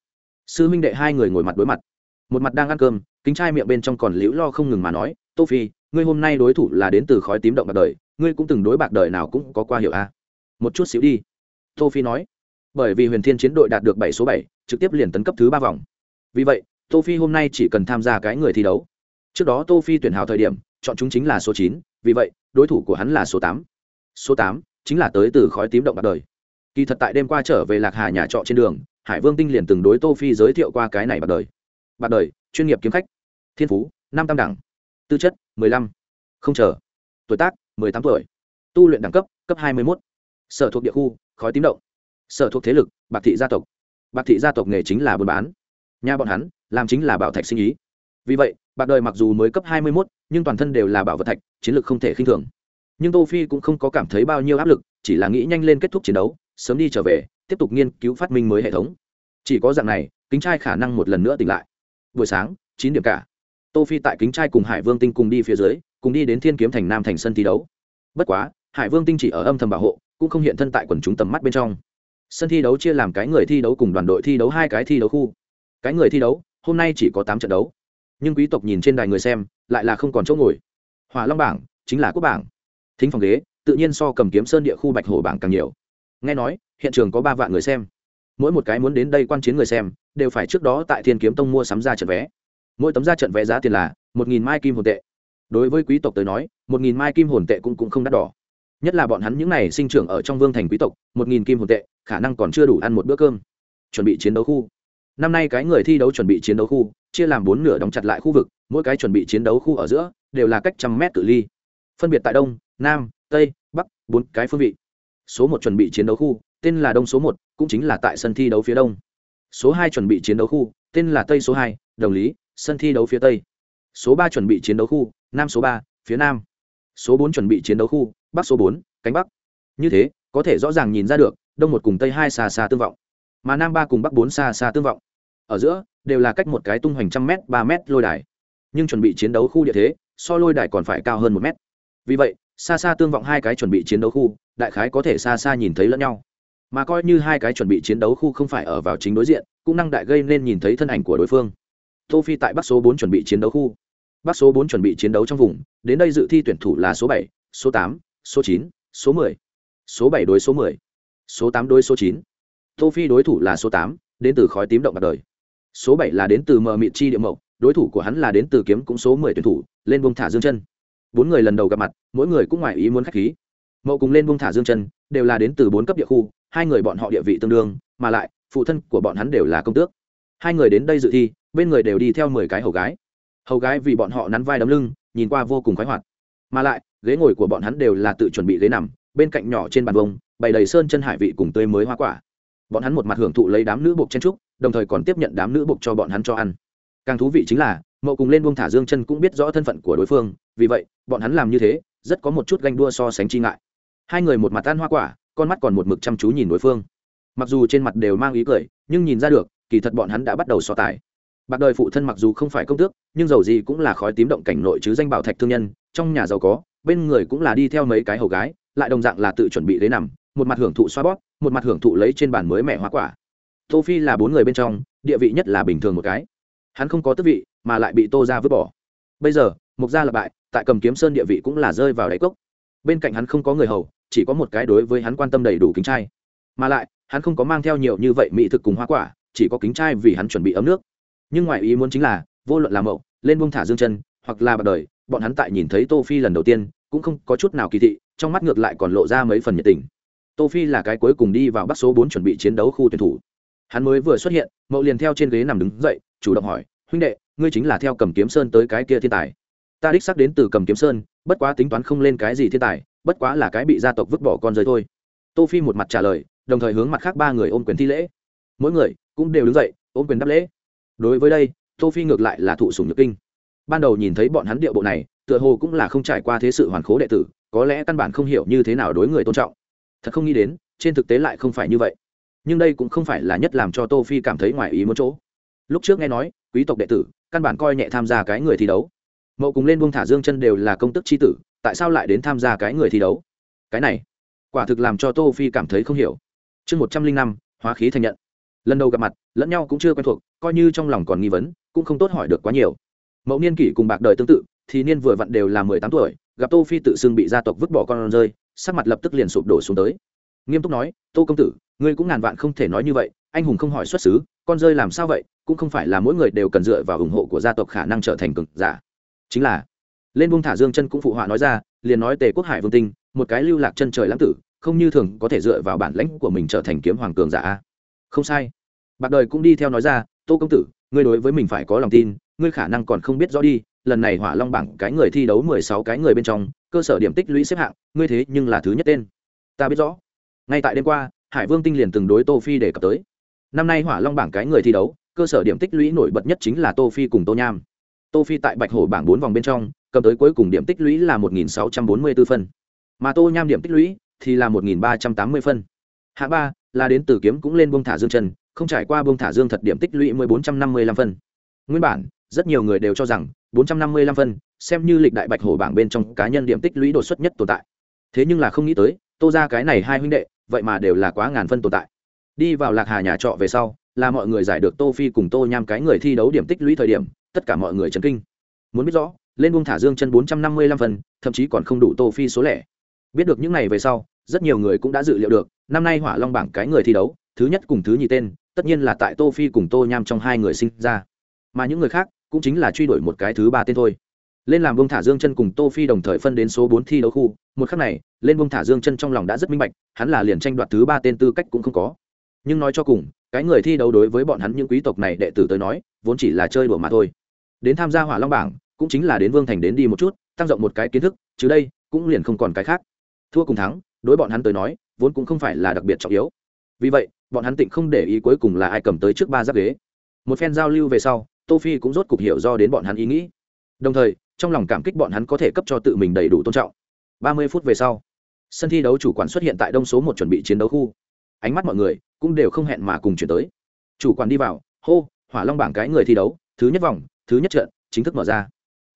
Sư minh đệ hai người ngồi mặt đối mặt. Một mặt đang ăn cơm, kính trai miệng bên trong còn liễu lo không ngừng mà nói, tô phi, ngươi hôm nay đối thủ là đến từ khói tím động bạc đời, ngươi cũng từng đối bạc đời nào cũng có qua hiểu a. Một chút xíu đi. Tô phi nói. Bởi vì huyền thiên chiến đội đạt được bảy số bảy, trực tiếp liền tấn cấp thứ ba vòng. Vì vậy, tô phi hôm nay chỉ cần tham gia cái người thi đấu. Trước đó tô phi tuyển hào thời điểm, chọn chúng chính là số chín, vì vậy, đối thủ của hắn là số tám. Số tám chính là tới từ khói tím động bạc đời. Kỳ thật tại đêm qua trở về lạc hà nhà trọ trên đường, hải vương tinh liền từng đối tô phi giới thiệu qua cái này bạc đời. Bạc đời, chuyên nghiệp kiếm khách. Thiên phú, năm tam đẳng. Tư chất, mười lăm. Không chờ. Tuổi tác, mười tám tuổi. Tu luyện đẳng cấp cấp hai mươi một sở thuộc địa khu, khói tím động. Sở thuộc thế lực, bạc thị gia tộc. Bạc thị gia tộc nghề chính là buôn bán. Nhà bọn hắn, làm chính là bảo thạch sinh ý. Vì vậy, bạc đời mặc dù mới cấp hai mươi một nhưng toàn thân đều là bảo vật thạch, chiến lược không thể khinh thường nhưng tô phi cũng không có cảm thấy bao nhiêu áp lực, chỉ là nghĩ nhanh lên kết thúc chiến đấu, sớm đi trở về, tiếp tục nghiên cứu phát minh mới hệ thống. Chỉ có dạng này, kính trai khả năng một lần nữa tỉnh lại. Buổi sáng, chín điểm cả. Tô phi tại kính trai cùng hải vương tinh cùng đi phía dưới, cùng đi đến thiên kiếm thành nam thành sân thi đấu. Bất quá, hải vương tinh chỉ ở âm thầm bảo hộ, cũng không hiện thân tại quần chúng tầm mắt bên trong. Sân thi đấu chia làm cái người thi đấu cùng đoàn đội thi đấu hai cái thi đấu khu. Cái người thi đấu, hôm nay chỉ có tám trận đấu. Nhưng quý tộc nhìn trên đài người xem, lại là không còn chỗ ngồi. Hỏa long bảng chính là quốc bảng thính phòng ghế tự nhiên so cầm kiếm sơn địa khu bạch hổ bảng càng nhiều. Nghe nói hiện trường có ba vạn người xem. Mỗi một cái muốn đến đây quan chiến người xem đều phải trước đó tại thiên kiếm tông mua sắm ra trận vé. Mỗi tấm ra trận vé giá tiền là một nghìn mai kim hồn tệ. Đối với quý tộc tới nói một nghìn mai kim hồn tệ cũng, cũng không đắt đỏ. Nhất là bọn hắn những n à y sinh trưởng ở trong vương thành quý tộc một nghìn kim hồn tệ khả năng còn chưa đủ ăn một bữa cơm. Chuẩn bị chiến đấu khu. Năm nay cái người thi đấu chuẩn bị chiến đấu khu chia làm bốn nửa đóng chặt lại khu vực mỗi cái chuẩn bị chiến đấu khu ở giữa đều là cách trăm mét cự ly. Phân biệt tại đông nam, tây, bắc, bốn cái phương vị. Số một chuẩn bị chiến đấu khu, tên là đông số một, cũng chính là tại sân thi đấu phía đông. Số hai chuẩn bị chiến đấu khu, tên là tây số hai, đồng lý, sân thi đấu phía tây. Số ba chuẩn bị chiến đấu khu, nam số ba, phía nam. Số bốn chuẩn bị chiến đấu khu, bắc số bốn, cánh bắc. Như thế, có thể rõ ràng nhìn ra được, đông một cùng tây hai xa xa tương vọng, mà nam ba cùng bắc bốn xa xa tương vọng. Ở giữa, đều là cách một cái tung hoành trăm m ba m lôi đài. Nhưng chuẩn bị chiến đấu khu địa thế, so lôi đài còn phải cao hơn một mét. Vì vậy xa xa tương vọng hai cái chuẩn bị chiến đấu khu, đại khái có thể xa xa nhìn thấy lẫn nhau. Mà coi như hai cái chuẩn bị chiến đấu khu không phải ở vào chính đối diện, cũng năng đại gây nên nhìn thấy thân ảnh của đối phương. Tô phi tại bắc số bốn chuẩn bị chiến đấu khu. Bắc số bốn chuẩn bị chiến đấu trong vùng, đến đây dự thi tuyển thủ là số bảy, số tám, số chín, số mười. Số bảy đối số mười, số tám đối số chín. Tô phi đối thủ là số tám, đến từ khói tím động bạc đời. Số bảy là đến từ mờ mịt chi địa mậu, đối thủ của hắn là đến từ kiếm cũng số mười tuyển thủ, lên bông thả dương chân bốn người lần đầu gặp mặt, mỗi người cũng ngoài ý muốn khách khí. Mậu cùng lên buông thả dương chân, đều là đến từ bốn cấp địa khu, hai người bọn họ địa vị tương đương, mà lại, phụ thân của bọn hắn đều là công tước. Hai người đến đây dự thi, bên người đều đi theo mười cái hầu gái. Hầu gái vì bọn họ nắn vai đấm lưng, nhìn qua vô cùng khoái hoạt. Mà lại, ghế ngồi của bọn hắn đều là tự chuẩn bị ghế nằm, bên cạnh nhỏ trên bàn vông, bày đầy sơn chân hải vị cùng tươi mới hoa quả. Bọn hắn một mặt hưởng thụ lấy đám nữ buộc chen trúc, đồng thời còn tiếp nhận đám nữ buộc cho bọn hắn cho ăn. Càng thú vị chính là mậu cùng lên buông thả dương chân cũng biết rõ thân phận của đối phương, vì vậy, bọn hắn làm như thế, rất có một chút ganh đua so sánh chi ngại. Hai người một mặt tan hoa quả, con mắt còn một mực chăm chú nhìn đối phương. Mặc dù trên mặt đều mang ý cười, nhưng nhìn ra được, kỳ thật bọn hắn đã bắt đầu so tài. Bạc đời phụ thân mặc dù không phải công tước, nhưng dầu gì cũng là khói tím động cảnh nội chứ danh bảo thạch thương nhân, trong nhà giàu có, bên người cũng là đi theo mấy cái hầu gái, lại đồng dạng là tự chuẩn bị lấy nằm, một mặt hưởng thụ xoa bóp, một mặt hưởng thụ lấy trên bàn mới mẻ hoa quả. Tô phi là bốn người bên trong, địa vị nhất là bình thường một cái hắn không có tước vị, mà lại bị tô ra vứt bỏ. Bây giờ mục gia là bại, tại cầm kiếm sơn địa vị cũng là rơi vào đáy cốc. Bên cạnh hắn không có người hầu, chỉ có một cái đối với hắn quan tâm đầy đủ kính trai. Mà lại, hắn không có mang theo nhiều như vậy mỹ thực cùng hoa quả, chỉ có kính trai vì hắn chuẩn bị ấm nước. Nhưng ngoài ý muốn chính là, vô luận làm mậu, lên bông thả dương chân, hoặc là bạc đời, bọn hắn tại nhìn thấy tô phi lần đầu tiên, cũng không có chút nào kỳ thị, trong mắt ngược lại còn lộ ra mấy phần nhiệt tình. Tô phi là cái cuối cùng đi vào bắc số bốn chuẩn bị chiến đấu khu tuyển thủ. Hắn mới vừa xuất hiện, mậu liền theo trên ghế nằm đứng dậy chủ động hỏi, huynh đệ, ngươi chính là theo cầm kiếm sơn tới cái kia thiên tài. Ta đích xác đến từ cầm kiếm sơn, bất quá tính toán không lên cái gì thiên tài, bất quá là cái bị gia tộc vứt bỏ con rơi thôi. Tô phi một mặt trả lời, đồng thời hướng mặt khác ba người ôm quyền thi lễ. Mỗi người cũng đều đứng dậy, ôm quyền đáp lễ. Đối với đây, tô phi ngược lại là thụ sủng nhược kinh. Ban đầu nhìn thấy bọn hắn điệu bộ này, tựa hồ cũng là không trải qua thế sự hoàn khố đệ tử, có lẽ căn bản không hiểu như thế nào đối người tôn trọng. Thật không nghĩ đến, trên thực tế lại không phải như vậy. Nhưng đây cũng không phải là nhất làm cho tô phi cảm thấy ngoài ý muốn chỗ lúc trước nghe nói, quý tộc đệ tử, căn bản coi nhẹ tham gia cái người thi đấu. Mậu cùng lên buông thả dương chân đều là công tức chi tử, tại sao lại đến tham gia cái người thi đấu? Cái này, quả thực làm cho tô phi cảm thấy không hiểu. Chương một trăm linh năm, hóa khí thành nhận. Lần đầu gặp mặt, lẫn nhau cũng chưa quen thuộc, coi như trong lòng còn nghi vấn, cũng không tốt hỏi được quá nhiều. Mẫu niên kỷ cùng bạc đời tương tự, thì niên vừa vặn đều là mười tám tuổi, gặp tô phi tự xưng bị gia tộc vứt bỏ con rơi, sắc mặt lập tức liền sụp đổ xuống tới. Nghiêm túc nói, tô công tử, ngươi cũng ngàn vạn không thể nói như vậy, anh hùng không hỏi xuất xứ, con rơi làm sao vậy cũng không phải là mỗi người đều cần dựa vào ủng hộ của gia tộc khả năng trở thành cường giả. Chính là, lên buông thả dương chân cũng phụ họa nói ra, liền nói tề quốc hải vương tinh, một cái lưu lạc chân trời lãng tử, không như thường có thể dựa vào bản lãnh của mình trở thành kiếm hoàng cường giả không sai. Bạc đời cũng đi theo nói ra, tô công tử, ngươi đối với mình phải có lòng tin, ngươi khả năng còn không biết rõ đi, lần này hỏa long bảng cái người thi đấu mười sáu cái người bên trong, cơ sở điểm tích lũy xếp hạng, ngươi thế nhưng là thứ nhất tên. Ta biết rõ. Ngay tại đêm qua, hải vương tinh liền từng đối tô phi đề cập tới. Năm nay hỏa long bảng cái người thi đấu cơ sở điểm tích lũy nổi bật nhất chính là tô phi cùng tô nham. Tô phi tại bạch hổ bảng bốn vòng bên trong, cầm tới cuối cùng điểm tích lũy là một nghìn sáu trăm bốn mươi 1644 phân. Mà tô nham điểm tích lũy thì là một nghìn ba trăm tám mươi phân. Hạ ba là đến từ kiếm cũng lên buông thả dương chân, không trải qua buông thả dương thật điểm tích lũy mới bốn trăm năm mươi lăm phân. Nguyên bản, rất nhiều người đều cho rằng bốn trăm năm mươi lăm phân, xem như lịch đại bạch hổ bảng bên trong cá nhân điểm tích lũy đột xuất nhất tồn tại. Thế nhưng là không nghĩ tới, tô ra cái này hai huynh đệ, vậy mà đều là quá ngàn phân tồn tại. Đi vào lạc hà nhà trọ về sau là mọi người giải được tô phi cùng tô nham cái người thi đấu điểm tích lũy thời điểm, tất cả mọi người chấn kinh. Muốn biết rõ, lên buông thả dương chân bốn trăm năm mươi lăm phần, thậm chí còn không đủ tô phi số lẻ. Biết được những này về sau, rất nhiều người cũng đã dự liệu được, năm nay hỏa long bảng cái người thi đấu, thứ nhất cùng thứ nhì tên, tất nhiên là tại tô phi cùng tô nham trong hai người sinh ra. Mà những người khác, cũng chính là truy đuổi một cái thứ ba tên thôi. Lên làm bông thả dương chân cùng tô phi đồng thời phân đến số bốn thi đấu khu, một khắc này, lên bông thả dương chân trong lòng đã rất minh bạch, hắn là liền tranh đoạt thứ ba tên tư cách cũng không có nhưng nói cho cùng, cái người thi đấu đối với bọn hắn những quý tộc này đệ tử tới nói, vốn chỉ là chơi đùa mà thôi. Đến tham gia hỏa long bảng, cũng chính là đến vương thành đến đi một chút, tăng rộng một cái kiến thức, chứ đây, cũng liền không còn cái khác. Thua cùng thắng, đối bọn hắn tới nói, vốn cũng không phải là đặc biệt trọng yếu. Vì vậy, bọn hắn tịnh không để ý cuối cùng là ai cầm tới trước ba giáp ghế. Một phen giao lưu về sau, tô phi cũng rốt cục hiểu do đến bọn hắn ý nghĩ. Đồng thời, trong lòng cảm kích bọn hắn có thể cấp cho tự mình đầy đủ tôn trọng. Ba mươi phút về sau, sân thi đấu chủ quản xuất hiện tại đông số một chuẩn bị chiến đấu khu ánh mắt mọi người cũng đều không hẹn mà cùng chuyển tới. Chủ quản đi vào, hô, hỏa long bảng cái người thi đấu, thứ nhất vòng, thứ nhất trận, chính thức mở ra.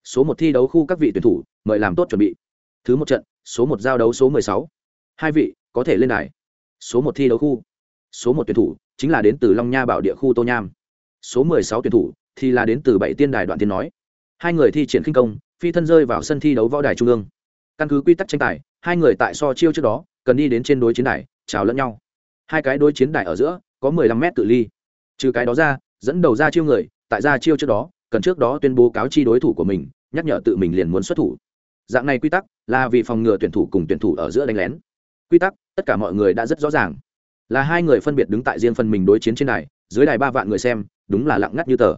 Số một thi đấu khu các vị tuyển thủ, mời làm tốt chuẩn bị. Thứ một trận, số một giao đấu số mười sáu. Hai vị, có thể lên đài. Số một thi đấu khu. Số một tuyển thủ, chính là đến từ long nha bảo địa khu tô nham. Số mười sáu tuyển thủ, thì là đến từ bảy tiên đài đoạn tiên nói. Hai người thi triển khinh công, phi thân rơi vào sân thi đấu võ đài trung ương. Căn cứ quy tắc tranh tài, hai người tại so chiêu trước đó, cần đi đến trên đối chiến đài, chào lẫn nhau hai cái đối chiến đài ở giữa, có mười lăm mét tự ly. Trừ cái đó ra, dẫn đầu ra chiêu người, tại ra chiêu trước đó, cần trước đó tuyên bố cáo chi đối thủ của mình, nhắc nhở tự mình liền muốn xuất thủ. Dạng này quy tắc là vì phòng ngừa tuyển thủ cùng tuyển thủ ở giữa đánh lén. Quy tắc, tất cả mọi người đã rất rõ ràng. Là hai người phân biệt đứng tại riêng phần mình đối chiến trên đài, dưới đài ba vạn người xem, đúng là lặng ngắt như tờ.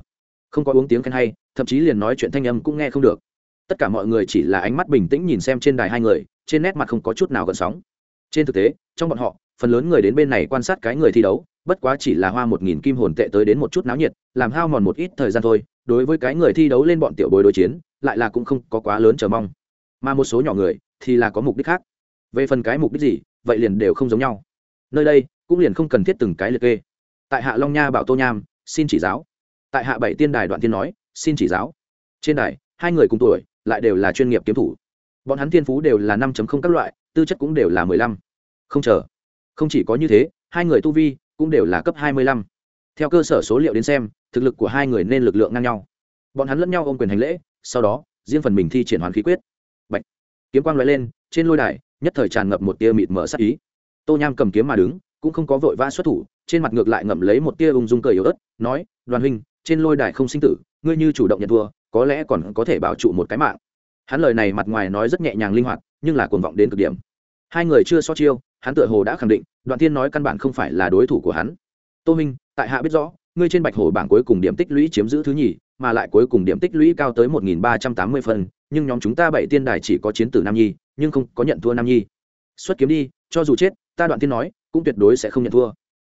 Không có uống tiếng khen hay, thậm chí liền nói chuyện thanh âm cũng nghe không được. Tất cả mọi người chỉ là ánh mắt bình tĩnh nhìn xem trên đài hai người, trên nét mặt không có chút nào gần sóng trên thực tế, trong bọn họ, phần lớn người đến bên này quan sát cái người thi đấu, bất quá chỉ là hoa một nghìn kim hồn tệ tới đến một chút náo nhiệt, làm hao mòn một ít thời gian thôi, đối với cái người thi đấu lên bọn tiểu bối đối chiến, lại là cũng không có quá lớn chờ mong. Mà một số nhỏ người, thì là có mục đích khác. Về phần cái mục đích gì, vậy liền đều không giống nhau. Nơi đây, cũng liền không cần thiết từng cái liệt kê. Tại hạ long nha bảo tô nham, xin chỉ giáo. Tại hạ bảy tiên đài đoạn tiên nói, xin chỉ giáo. Trên đài, hai người cùng tuổi, lại đều là chuyên nghiệp kiếm thủ. Bọn hắn tiên phú đều là năm các loại tư chất cũng đều là mười lăm. Không chờ. Không chỉ có như thế, hai người tu vi cũng đều là cấp hai mươi lăm. Theo cơ sở số liệu đến xem, thực lực của hai người nên lực lượng ngang nhau. Bọn hắn lẫn nhau ôm quyền hành lễ, sau đó, riêng phần mình thi triển hoàn khí quyết. Bạch. kiếm quang loại lên, trên lôi đài, nhất thời tràn ngập một tia mịt mở sắc ý. Tô nham cầm kiếm mà đứng, cũng không có vội vã xuất thủ, trên mặt ngược lại ngậm lấy một tia ung dung cười yếu ớt, nói, đoàn huynh, trên lôi đài không sinh tử, ngươi như chủ động nhận thua, có lẽ còn có thể bảo trụ một cái mạng. Hắn lời này mặt ngoài nói rất nhẹ nhàng linh hoạt, nhưng là cuồng vọng đến cực điểm hai người chưa so chiêu, hắn tựa hồ đã khẳng định, đoạn thiên nói căn bản không phải là đối thủ của hắn. Tô minh, tại hạ biết rõ, ngươi trên bạch hồ bảng cuối cùng điểm tích lũy chiếm giữ thứ nhì, mà lại cuối cùng điểm tích lũy cao tới một nghìn ba trăm tám mươi phân nhưng nhóm chúng ta bảy tiên đài chỉ có chiến tử nam nhi, nhưng không có nhận thua nam nhi. Xuất kiếm đi, cho dù chết, ta đoạn tiên nói, cũng tuyệt đối sẽ không nhận thua.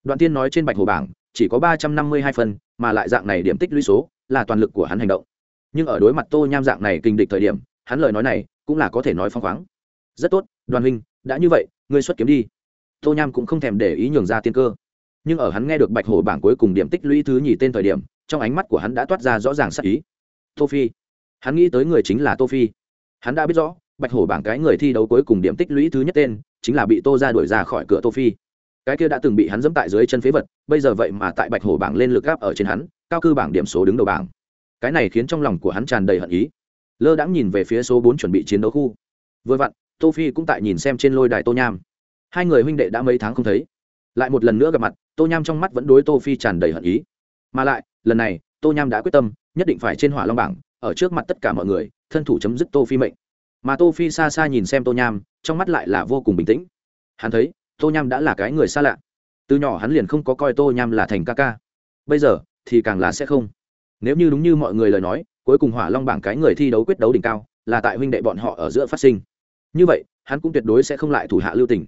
Đoạn tiên nói trên bạch hồ bảng, chỉ có ba trăm năm mươi hai phân mà lại dạng này điểm tích lũy số, là toàn lực của hắn hành động. Nhưng ở đối mặt tô nham dạng này kinh địch thời điểm, hắn lời nói này cũng là có thể nói phong khoáng. Rất tốt, đoàn huynh đã như vậy, ngươi xuất kiếm đi. Tô nham cũng không thèm để ý nhường ra tiên cơ. Nhưng ở hắn nghe được bạch hổ bảng cuối cùng điểm tích lũy thứ nhì tên thời điểm, trong ánh mắt của hắn đã toát ra rõ ràng sắc ý. Tô phi. Hắn nghĩ tới người chính là tô phi. Hắn đã biết rõ, bạch hổ bảng cái người thi đấu cuối cùng điểm tích lũy thứ nhất tên, chính là bị tô ra đuổi ra khỏi cửa tô phi. Cái kia đã từng bị hắn dẫm tại dưới chân phế vật, bây giờ vậy mà tại bạch hổ bảng lên lực gáp ở trên hắn, cao cư bảng điểm số đứng đầu bảng. Cái này khiến trong lòng của hắn tràn đầy hận ý. Lơ đãng nhìn về phía số bốn chuẩn bị chiến đấu khu. Vừa vặn tô phi cũng tại nhìn xem trên lôi đài tô nham. Hai người huynh đệ đã mấy tháng không thấy. Lại một lần nữa gặp mặt, tô nham trong mắt vẫn đối tô phi tràn đầy hận ý. Mà lại, lần này, tô nham đã quyết tâm, nhất định phải trên hỏa long bảng, ở trước mặt tất cả mọi người, thân thủ chấm dứt tô phi mệnh. Mà tô phi xa xa nhìn xem tô nham, trong mắt lại là vô cùng bình tĩnh. Hắn thấy, tô nham đã là cái người xa lạ. Từ nhỏ hắn liền không có coi tô nham là thành ca ca. Bây giờ, thì càng là sẽ không. Nếu như đúng như mọi người lời nói, cuối cùng hỏa long bảng cái người thi đấu quyết đấu đỉnh cao, là tại huynh đệ bọn họ ở giữa phát sinh như vậy, hắn cũng tuyệt đối sẽ không lại thủ hạ lưu tình.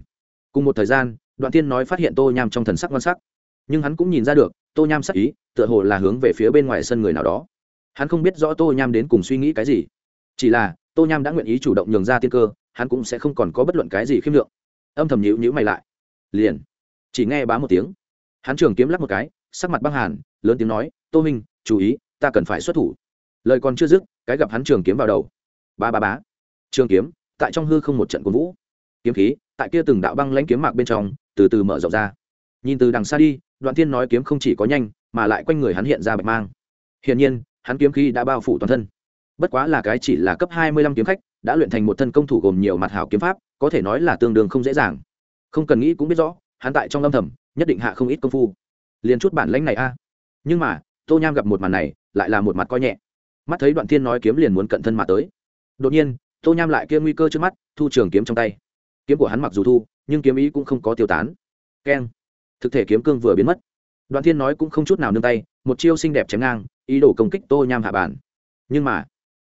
Cùng một thời gian, đoạn tiên nói phát hiện tô nham trong thần sắc ngon sắc. Nhưng hắn cũng nhìn ra được, tô nham sắc ý, tựa hồ là hướng về phía bên ngoài sân người nào đó. Hắn không biết rõ tô nham đến cùng suy nghĩ cái gì. Chỉ là, tô nham đã nguyện ý chủ động nhường ra tiên cơ, hắn cũng sẽ không còn có bất luận cái gì khiêm lượng âm thầm nhữ nhữ mày lại. Liền, chỉ nghe bá một tiếng. Hắn trường kiếm lắc một cái, sắc mặt băng hàn, lớn tiếng nói, tô minh chú ý, ta cần phải xuất thủ. Lời còn chưa dứt, cái gặp hắn trường kiếm vào đầu. Ba ba bá trường kiếm tại trong hư không một trận cổ vũ. Kiếm khí, tại kia từng đạo băng lãnh kiếm mạc bên trong, từ từ mở rộng ra. Nhìn từ đằng xa đi, đoạn tiên nói kiếm không chỉ có nhanh, mà lại quanh người hắn hiện ra bạch mang. Hiển nhiên, hắn kiếm khí đã bao phủ toàn thân. Bất quá là cái chỉ là cấp hai mươi lăm kiếm khách, đã luyện thành một thân công thủ gồm nhiều mặt hảo kiếm pháp, có thể nói là tương đương không dễ dàng. Không cần nghĩ cũng biết rõ, hắn tại trong âm thầm, nhất định hạ không ít công phu. Liền chút bản lãnh này a. Nhưng mà, tô nham gặp một màn này, lại là một mặt coi nhẹ. Mắt thấy đoạn thiên nói kiếm liền muốn cận thân mà tới. Đột nhiên tô nham lại kia nguy cơ trước mắt, thu trường kiếm trong tay. Kiếm của hắn mặc dù thu, nhưng kiếm ý cũng không có tiêu tán. Keng. Thực thể kiếm cương vừa biến mất. Đoạn thiên nói cũng không chút nào nương tay, một chiêu xinh đẹp chém ngang, ý đồ công kích tô nham hạ bản. Nhưng mà,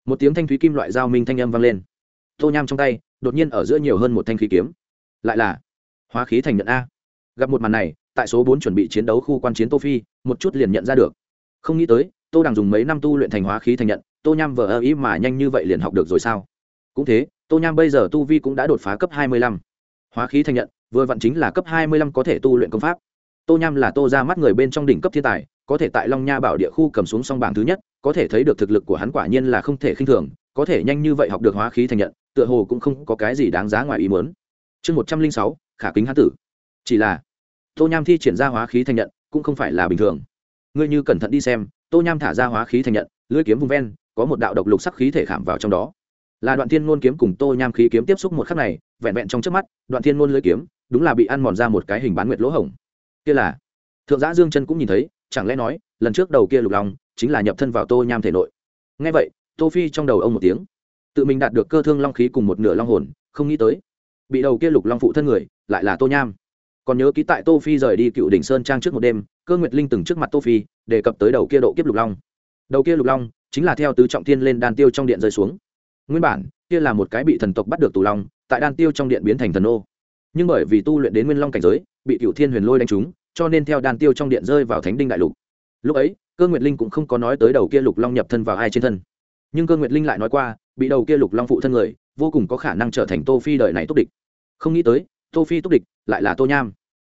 một tiếng thanh thúy kim loại dao minh thanh âm vang lên. Tô nham trong tay, đột nhiên ở giữa nhiều hơn một thanh khí kiếm. Lại là, hóa khí thành nhận a. Gặp một màn này, tại số bốn chuẩn bị chiến đấu khu quan chiến tô phi, một chút liền nhận ra được. Không nghĩ tới, tô đằng dùng mấy năm tu luyện thành hóa khí thành nhận, tô nham vờ ơ ý mà nhanh như vậy liền học được rồi sao? Cũng thế, tô nham bây giờ tu vi cũng đã đột phá cấp hai mươi lăm. Hóa khí thành nhận, vừa vặn chính là cấp hai mươi lăm có thể tu luyện công pháp. Tô nham là tô ra mắt người bên trong đỉnh cấp thiên tài, có thể tại long nha bảo địa khu cầm xuống song bảng thứ nhất, có thể thấy được thực lực của hắn quả nhiên là không thể khinh thường, có thể nhanh như vậy học được hóa khí thành nhận, tựa hồ cũng không có cái gì đáng giá ngoài ý muốn. Chương một trăm linh sáu, khả kính hán tử. Chỉ là, tô nham thi triển ra hóa khí thành nhận cũng không phải là bình thường. Ngươi như cẩn thận đi xem, tô nham thả ra hóa khí thành nhận, lưỡi kiếm vùng ven, có một đạo độc lục sắc khí thể khảm vào trong đó là đoạn thiên ngôn kiếm cùng tô nham khí kiếm tiếp xúc một khắc này, vẹn vẹn trong trước mắt, đoạn thiên ngôn lưỡi kiếm, đúng là bị ăn mòn ra một cái hình bán nguyệt lỗ hổng. Kia là, thượng giã dương chân cũng nhìn thấy, chẳng lẽ nói, lần trước đầu kia lục long, chính là nhập thân vào tô nham thể nội. Ngay vậy, tô phi trong đầu ông một tiếng. Tự mình đạt được cơ thương long khí cùng một nửa long hồn, không nghĩ tới, bị đầu kia lục long phụ thân người, lại là tô nham. Còn nhớ ký tại tô phi rời đi cựu đỉnh sơn trang trước một đêm, cơ nguyệt linh từng trước mặt tô phi, đề cập tới đầu kia độ kiếp lục long. Đầu kia lục long, chính là theo tứ trọng thiên lên đan tiêu trong điện rơi xuống nguyên bản, kia là một cái bị thần tộc bắt được tù long, tại đan tiêu trong điện biến thành thần ô. Nhưng bởi vì tu luyện đến nguyên long cảnh giới, bị cựu thiên huyền lôi đánh trúng, cho nên theo đan tiêu trong điện rơi vào thánh đinh đại lục. Lúc ấy, cơ nguyệt linh cũng không có nói tới đầu kia lục long nhập thân vào ai trên thân. Nhưng cơ nguyệt linh lại nói qua, bị đầu kia lục long phụ thân người, vô cùng có khả năng trở thành tô phi đời này túc địch. Không nghĩ tới, tô phi túc địch lại là tô nham.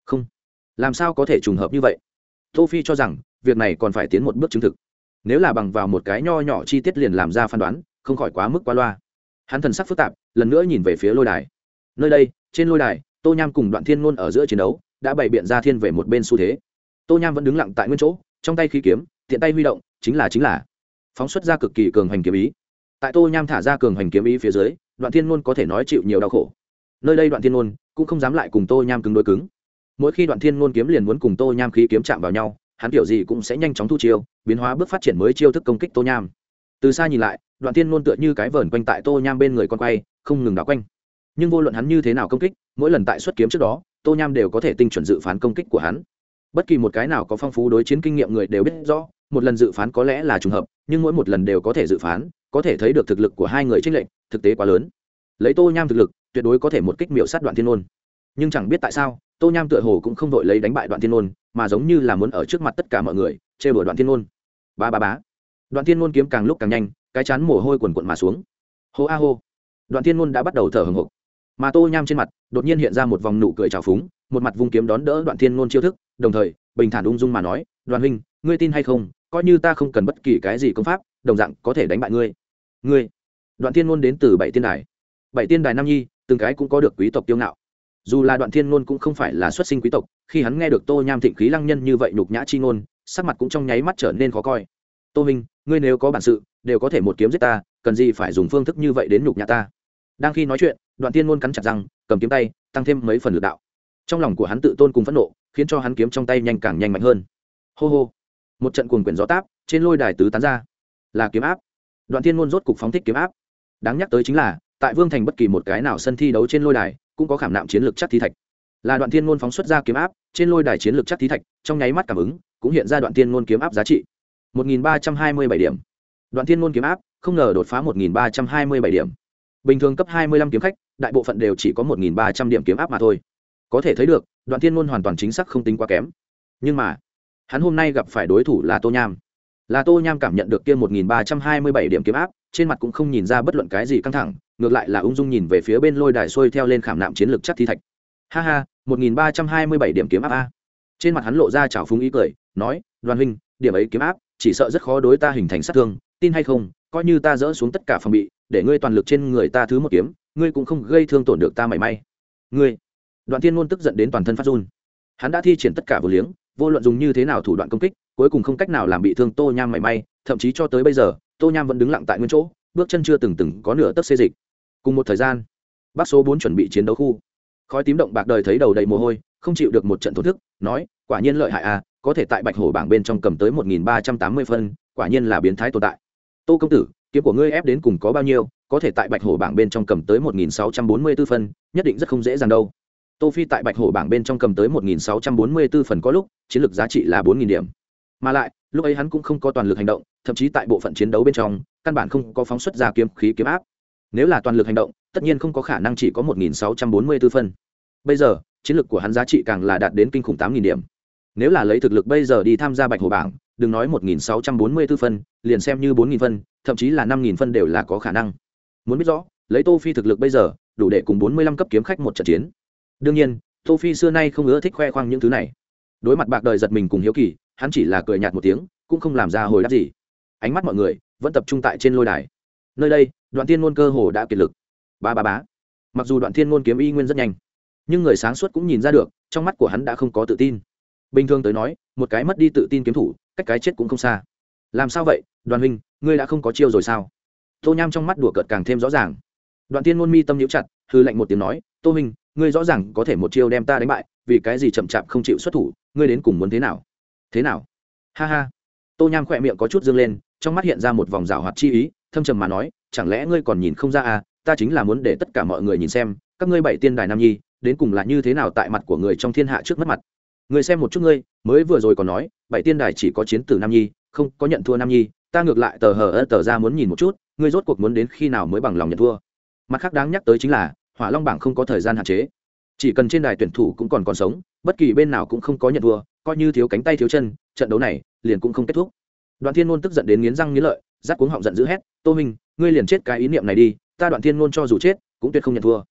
Không. Làm sao có thể trùng hợp như vậy? Tô phi cho rằng, việc này còn phải tiến một bước chứng thực. Nếu là bằng vào một cái nho nhỏ chi tiết liền làm ra phán đoán không khỏi quá mức quá loa. Hắn thần sắc phức tạp, lần nữa nhìn về phía lôi đài. Nơi đây, trên lôi đài, tô nham cùng đoạn thiên ngôn ở giữa chiến đấu, đã bày biện ra thiên về một bên xu thế. Tô nham vẫn đứng lặng tại nguyên chỗ, trong tay khí kiếm, tiện tay huy động, chính là chính là. Phóng xuất ra cực kỳ cường hành kiếm ý. Tại tô nham thả ra cường hành kiếm ý phía dưới, đoạn thiên ngôn có thể nói chịu nhiều đau khổ. Nơi đây đoạn thiên ngôn cũng không dám lại cùng tô nham cứng đối cứng. Mỗi khi đoạn thiên ngôn kiếm liền muốn cùng tô nham khí kiếm chạm vào nhau, hắn kiểu gì cũng sẽ nhanh chóng thu chiêu, biến hóa bước phát triển mới chiêu thức công kích tô nham. Từ xa nhìn lại đoạn thiên ngôn tựa như cái vờn quanh tại tô nham bên người con quay, không ngừng đảo quanh. Nhưng vô luận hắn như thế nào công kích, mỗi lần tại xuất kiếm trước đó, tô nham đều có thể tinh chuẩn dự phán công kích của hắn. Bất kỳ một cái nào có phong phú đối chiến kinh nghiệm người đều biết rõ, một lần dự phán có lẽ là trùng hợp, nhưng mỗi một lần đều có thể dự phán, có thể thấy được thực lực của hai người trích lệnh thực tế quá lớn. Lấy tô nham thực lực, tuyệt đối có thể một kích miệu sát đoạn thiên ôn nhưng chẳng biết tại sao, tô nham tựa hồ cũng không đội lấy đánh bại đoạn thiên ôn mà giống như là muốn ở trước mặt tất cả mọi người chê bừa đoạn thiên ôn ba ba bá đoạn thiên ôn kiếm càng lúc càng nhanh cái chán mồ hôi quần quận mà xuống. Hô a hô. Đoạn thiên môn đã bắt đầu thở hừng hực. Mà tô nham trên mặt, đột nhiên hiện ra một vòng nụ cười trào phúng, một mặt vung kiếm đón đỡ đoạn thiên ngôn chiêu thức, đồng thời, bình thản ung dung mà nói, đoàn huynh, ngươi tin hay không, coi như ta không cần bất kỳ cái gì công pháp, đồng dạng có thể đánh bại ngươi. Ngươi? Đoạn thiên ngôn đến từ bảy tiên đài. Bảy tiên đài nam nhi, từng cái cũng có được quý tộc tiêu ngạo. Dù là đoạn thiên ngôn cũng không phải là xuất sinh quý tộc, khi hắn nghe được tô nham thịnh khí lăng nhân như vậy nhục nhã chi ngôn, sắc mặt cũng trong nháy mắt trở nên khó coi. Tô minh ngươi nếu có bản sự, đều có thể một kiếm giết ta, cần gì phải dùng phương thức như vậy đến nhục nhà ta? Đang khi nói chuyện, đoạn tiên ngôn cắn chặt răng, cầm kiếm tay, tăng thêm mấy phần lực đạo. Trong lòng của hắn tự tôn cùng phẫn nộ, khiến cho hắn kiếm trong tay nhanh càng nhanh mạnh hơn. Hô hô. Một trận cuồng quyển gió táp, trên lôi đài tứ tán ra. Là kiếm áp. Đoạn tiên ngôn rốt cục phóng thích kiếm áp. Đáng nhắc tới chính là, tại vương thành bất kỳ một cái nào sân thi đấu trên lôi đài, cũng có khảm nạm chiến lược chắc thi thạch. Là đoạn tiên ngôn phóng xuất ra kiếm áp, trên lôi đài chiến lược chắc thi thạch, trong nháy mắt cảm ứng, cũng hiện ra đoạn tiên ngôn kiếm áp giá trị. 1.327 điểm. Đoạn Thiên môn kiếm áp, không ngờ đột phá 1.327 điểm. Bình thường cấp 25 kiếm khách, đại bộ phận đều chỉ có 1.300 điểm kiếm áp mà thôi. Có thể thấy được, đoạn thiên môn hoàn toàn chính xác không tính quá kém. Nhưng mà, hắn hôm nay gặp phải đối thủ là tô nham. Là tô nham cảm nhận được kia 1.327 điểm kiếm áp, trên mặt cũng không nhìn ra bất luận cái gì căng thẳng, ngược lại là ung dung nhìn về phía bên lôi đài xuôi theo lên khảm nạm chiến lược chắc thi thạch. Ha ha 1.327 điểm kiếm áp a. Trên mặt hắn lộ ra chảo phúng ý cười, nói, đoàn huynh, điểm ấy kiếm áp chỉ sợ rất khó đối ta hình thành sát thương, tin hay không, coi như ta dỡ xuống tất cả phòng bị, để ngươi toàn lực trên người ta thứ một kiếm, ngươi cũng không gây thương tổn được ta mảy may. Ngươi. Đoạn thiên ngôn tức giận đến toàn thân phát run. Hắn đã thi triển tất cả vừa liếng, vô luận dùng như thế nào thủ đoạn công kích, cuối cùng không cách nào làm bị thương tô nham mảy may, thậm chí cho tới bây giờ, tô nham vẫn đứng lặng tại nguyên chỗ, bước chân chưa từng từng có nửa tấc xê dịch. Cùng một thời gian, bác số bốn chuẩn bị chiến đấu khu. Khói tím động bạc đời thấy đầu đầy mồ hôi, không chịu được một trận thổ thức, nói, quả nhiên lợi hại à có thể tại bạch hổ bảng bên trong cầm tới một nghìn ba trăm tám mươi phân, quả nhiên là biến thái tồn tại. Tô công tử, kiếm của ngươi ép đến cùng có bao nhiêu, có thể tại bạch hổ bảng bên trong cầm tới một nghìn sáu trăm bốn mươi 1644 phân, nhất định rất không dễ dàng đâu. Tô phi tại bạch hổ bảng bên trong cầm tới một nghìn sáu trăm bốn mươi 1644 phần có lúc, chiến lược giá trị là bốn nghìn điểm. Mà lại, lúc ấy hắn cũng không có toàn lực hành động, thậm chí tại bộ phận chiến đấu bên trong, căn bản không có phóng xuất ra kiếm khí kiếm áp. Nếu là toàn lực hành động, tất nhiên không có khả năng chỉ có một nghìn sáu trăm bốn mươi 1644 phân. Bây giờ, chiến lược của hắn giá trị càng là đạt đến kinh khủng tám nghìn điểm nếu là lấy thực lực bây giờ đi tham gia bạch hồ bảng, đừng nói một nghìn sáu trăm bốn mươi 1644 phân, liền xem như bốn nghìn phân, thậm chí là năm nghìn phân đều là có khả năng. Muốn biết rõ, lấy tô phi thực lực bây giờ, đủ để cùng bốn mươi lăm cấp kiếm khách một trận chiến. Đương nhiên, tô phi xưa nay không ưa thích khoe khoang những thứ này. Đối mặt bạc đời giật mình cùng hiếu kỳ, hắn chỉ là cười nhạt một tiếng, cũng không làm ra hồi đáp gì. Ánh mắt mọi người vẫn tập trung tại trên lôi đài. Nơi đây, đoạn thiên ngôn cơ hồ đã kiệt lực. Ba ba bá mặc dù đoạn thiên ngôn kiếm y nguyên rất nhanh, nhưng người sáng suốt cũng nhìn ra được, trong mắt của hắn đã không có tự tin bình thường tới nói, một cái mất đi tự tin kiếm thủ, cách cái chết cũng không xa. Làm sao vậy, đoàn huynh, ngươi đã không có chiêu rồi sao? Tô nham trong mắt đùa cợt càng thêm rõ ràng. Đoạn tiên ngôn mi tâm nhíu chặt hư lệnh một tiếng nói, tô huynh, ngươi rõ ràng có thể một chiêu đem ta đánh bại, vì cái gì chậm chạp không chịu xuất thủ, ngươi đến cùng muốn thế nào? Thế nào? Ha ha. Tô nham khỏe miệng có chút dương lên, trong mắt hiện ra một vòng rào hoạt chi ý, thâm trầm mà nói, chẳng lẽ ngươi còn nhìn không ra à ta chính là muốn để tất cả mọi người nhìn xem, các ngươi bảy tiên đài nam nhi, đến cùng là như thế nào tại mặt của người trong thiên hạ trước mất mặt? Người xem một chút ngươi, mới vừa rồi còn nói, bảy tiên đài chỉ có chiến tử nam nhi, không có nhận thua nam nhi, ta ngược lại tờ hờ ơ tờ ra muốn nhìn một chút, ngươi rốt cuộc muốn đến khi nào mới bằng lòng nhận thua. Mặt khác đáng nhắc tới chính là, hỏa long bảng không có thời gian hạn chế. Chỉ cần trên đài tuyển thủ cũng còn còn sống, bất kỳ bên nào cũng không có nhận thua, coi như thiếu cánh tay thiếu chân, trận đấu này liền cũng không kết thúc. Đoạn thiên ngôn tức giận đến nghiến răng nghiến lợi rát cuống họng giận dữ hét, tô minh, ngươi liền chết cái ý niệm này đi, ta đoạn thiên ngôn cho dù chết, cũng tuyệt không nhận thua.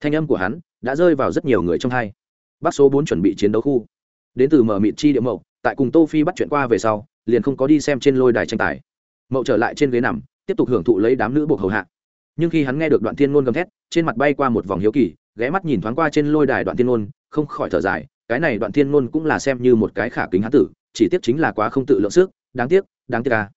Thanh âm của hắn đã rơi vào rất nhiều người trong hai. Bác số bốn chuẩn bị chiến đấu khu đến từ mở mịt chi địa mậu, tại cùng tô phi bắt chuyện qua về sau, liền không có đi xem trên lôi đài tranh tài mậu trở lại trên ghế nằm, tiếp tục hưởng thụ lấy đám nữ buộc hầu hạ nhưng khi hắn nghe được đoạn thiên ngôn gầm thét, trên mặt bay qua một vòng hiếu kỳ, ghé mắt nhìn thoáng qua trên lôi đài đoạn thiên ngôn, không khỏi thở dài, cái này đoạn thiên ngôn cũng là xem như một cái khả kính hán tử, chỉ tiếc chính là quá không tự lượng sức, đáng tiếc đáng tiếc à.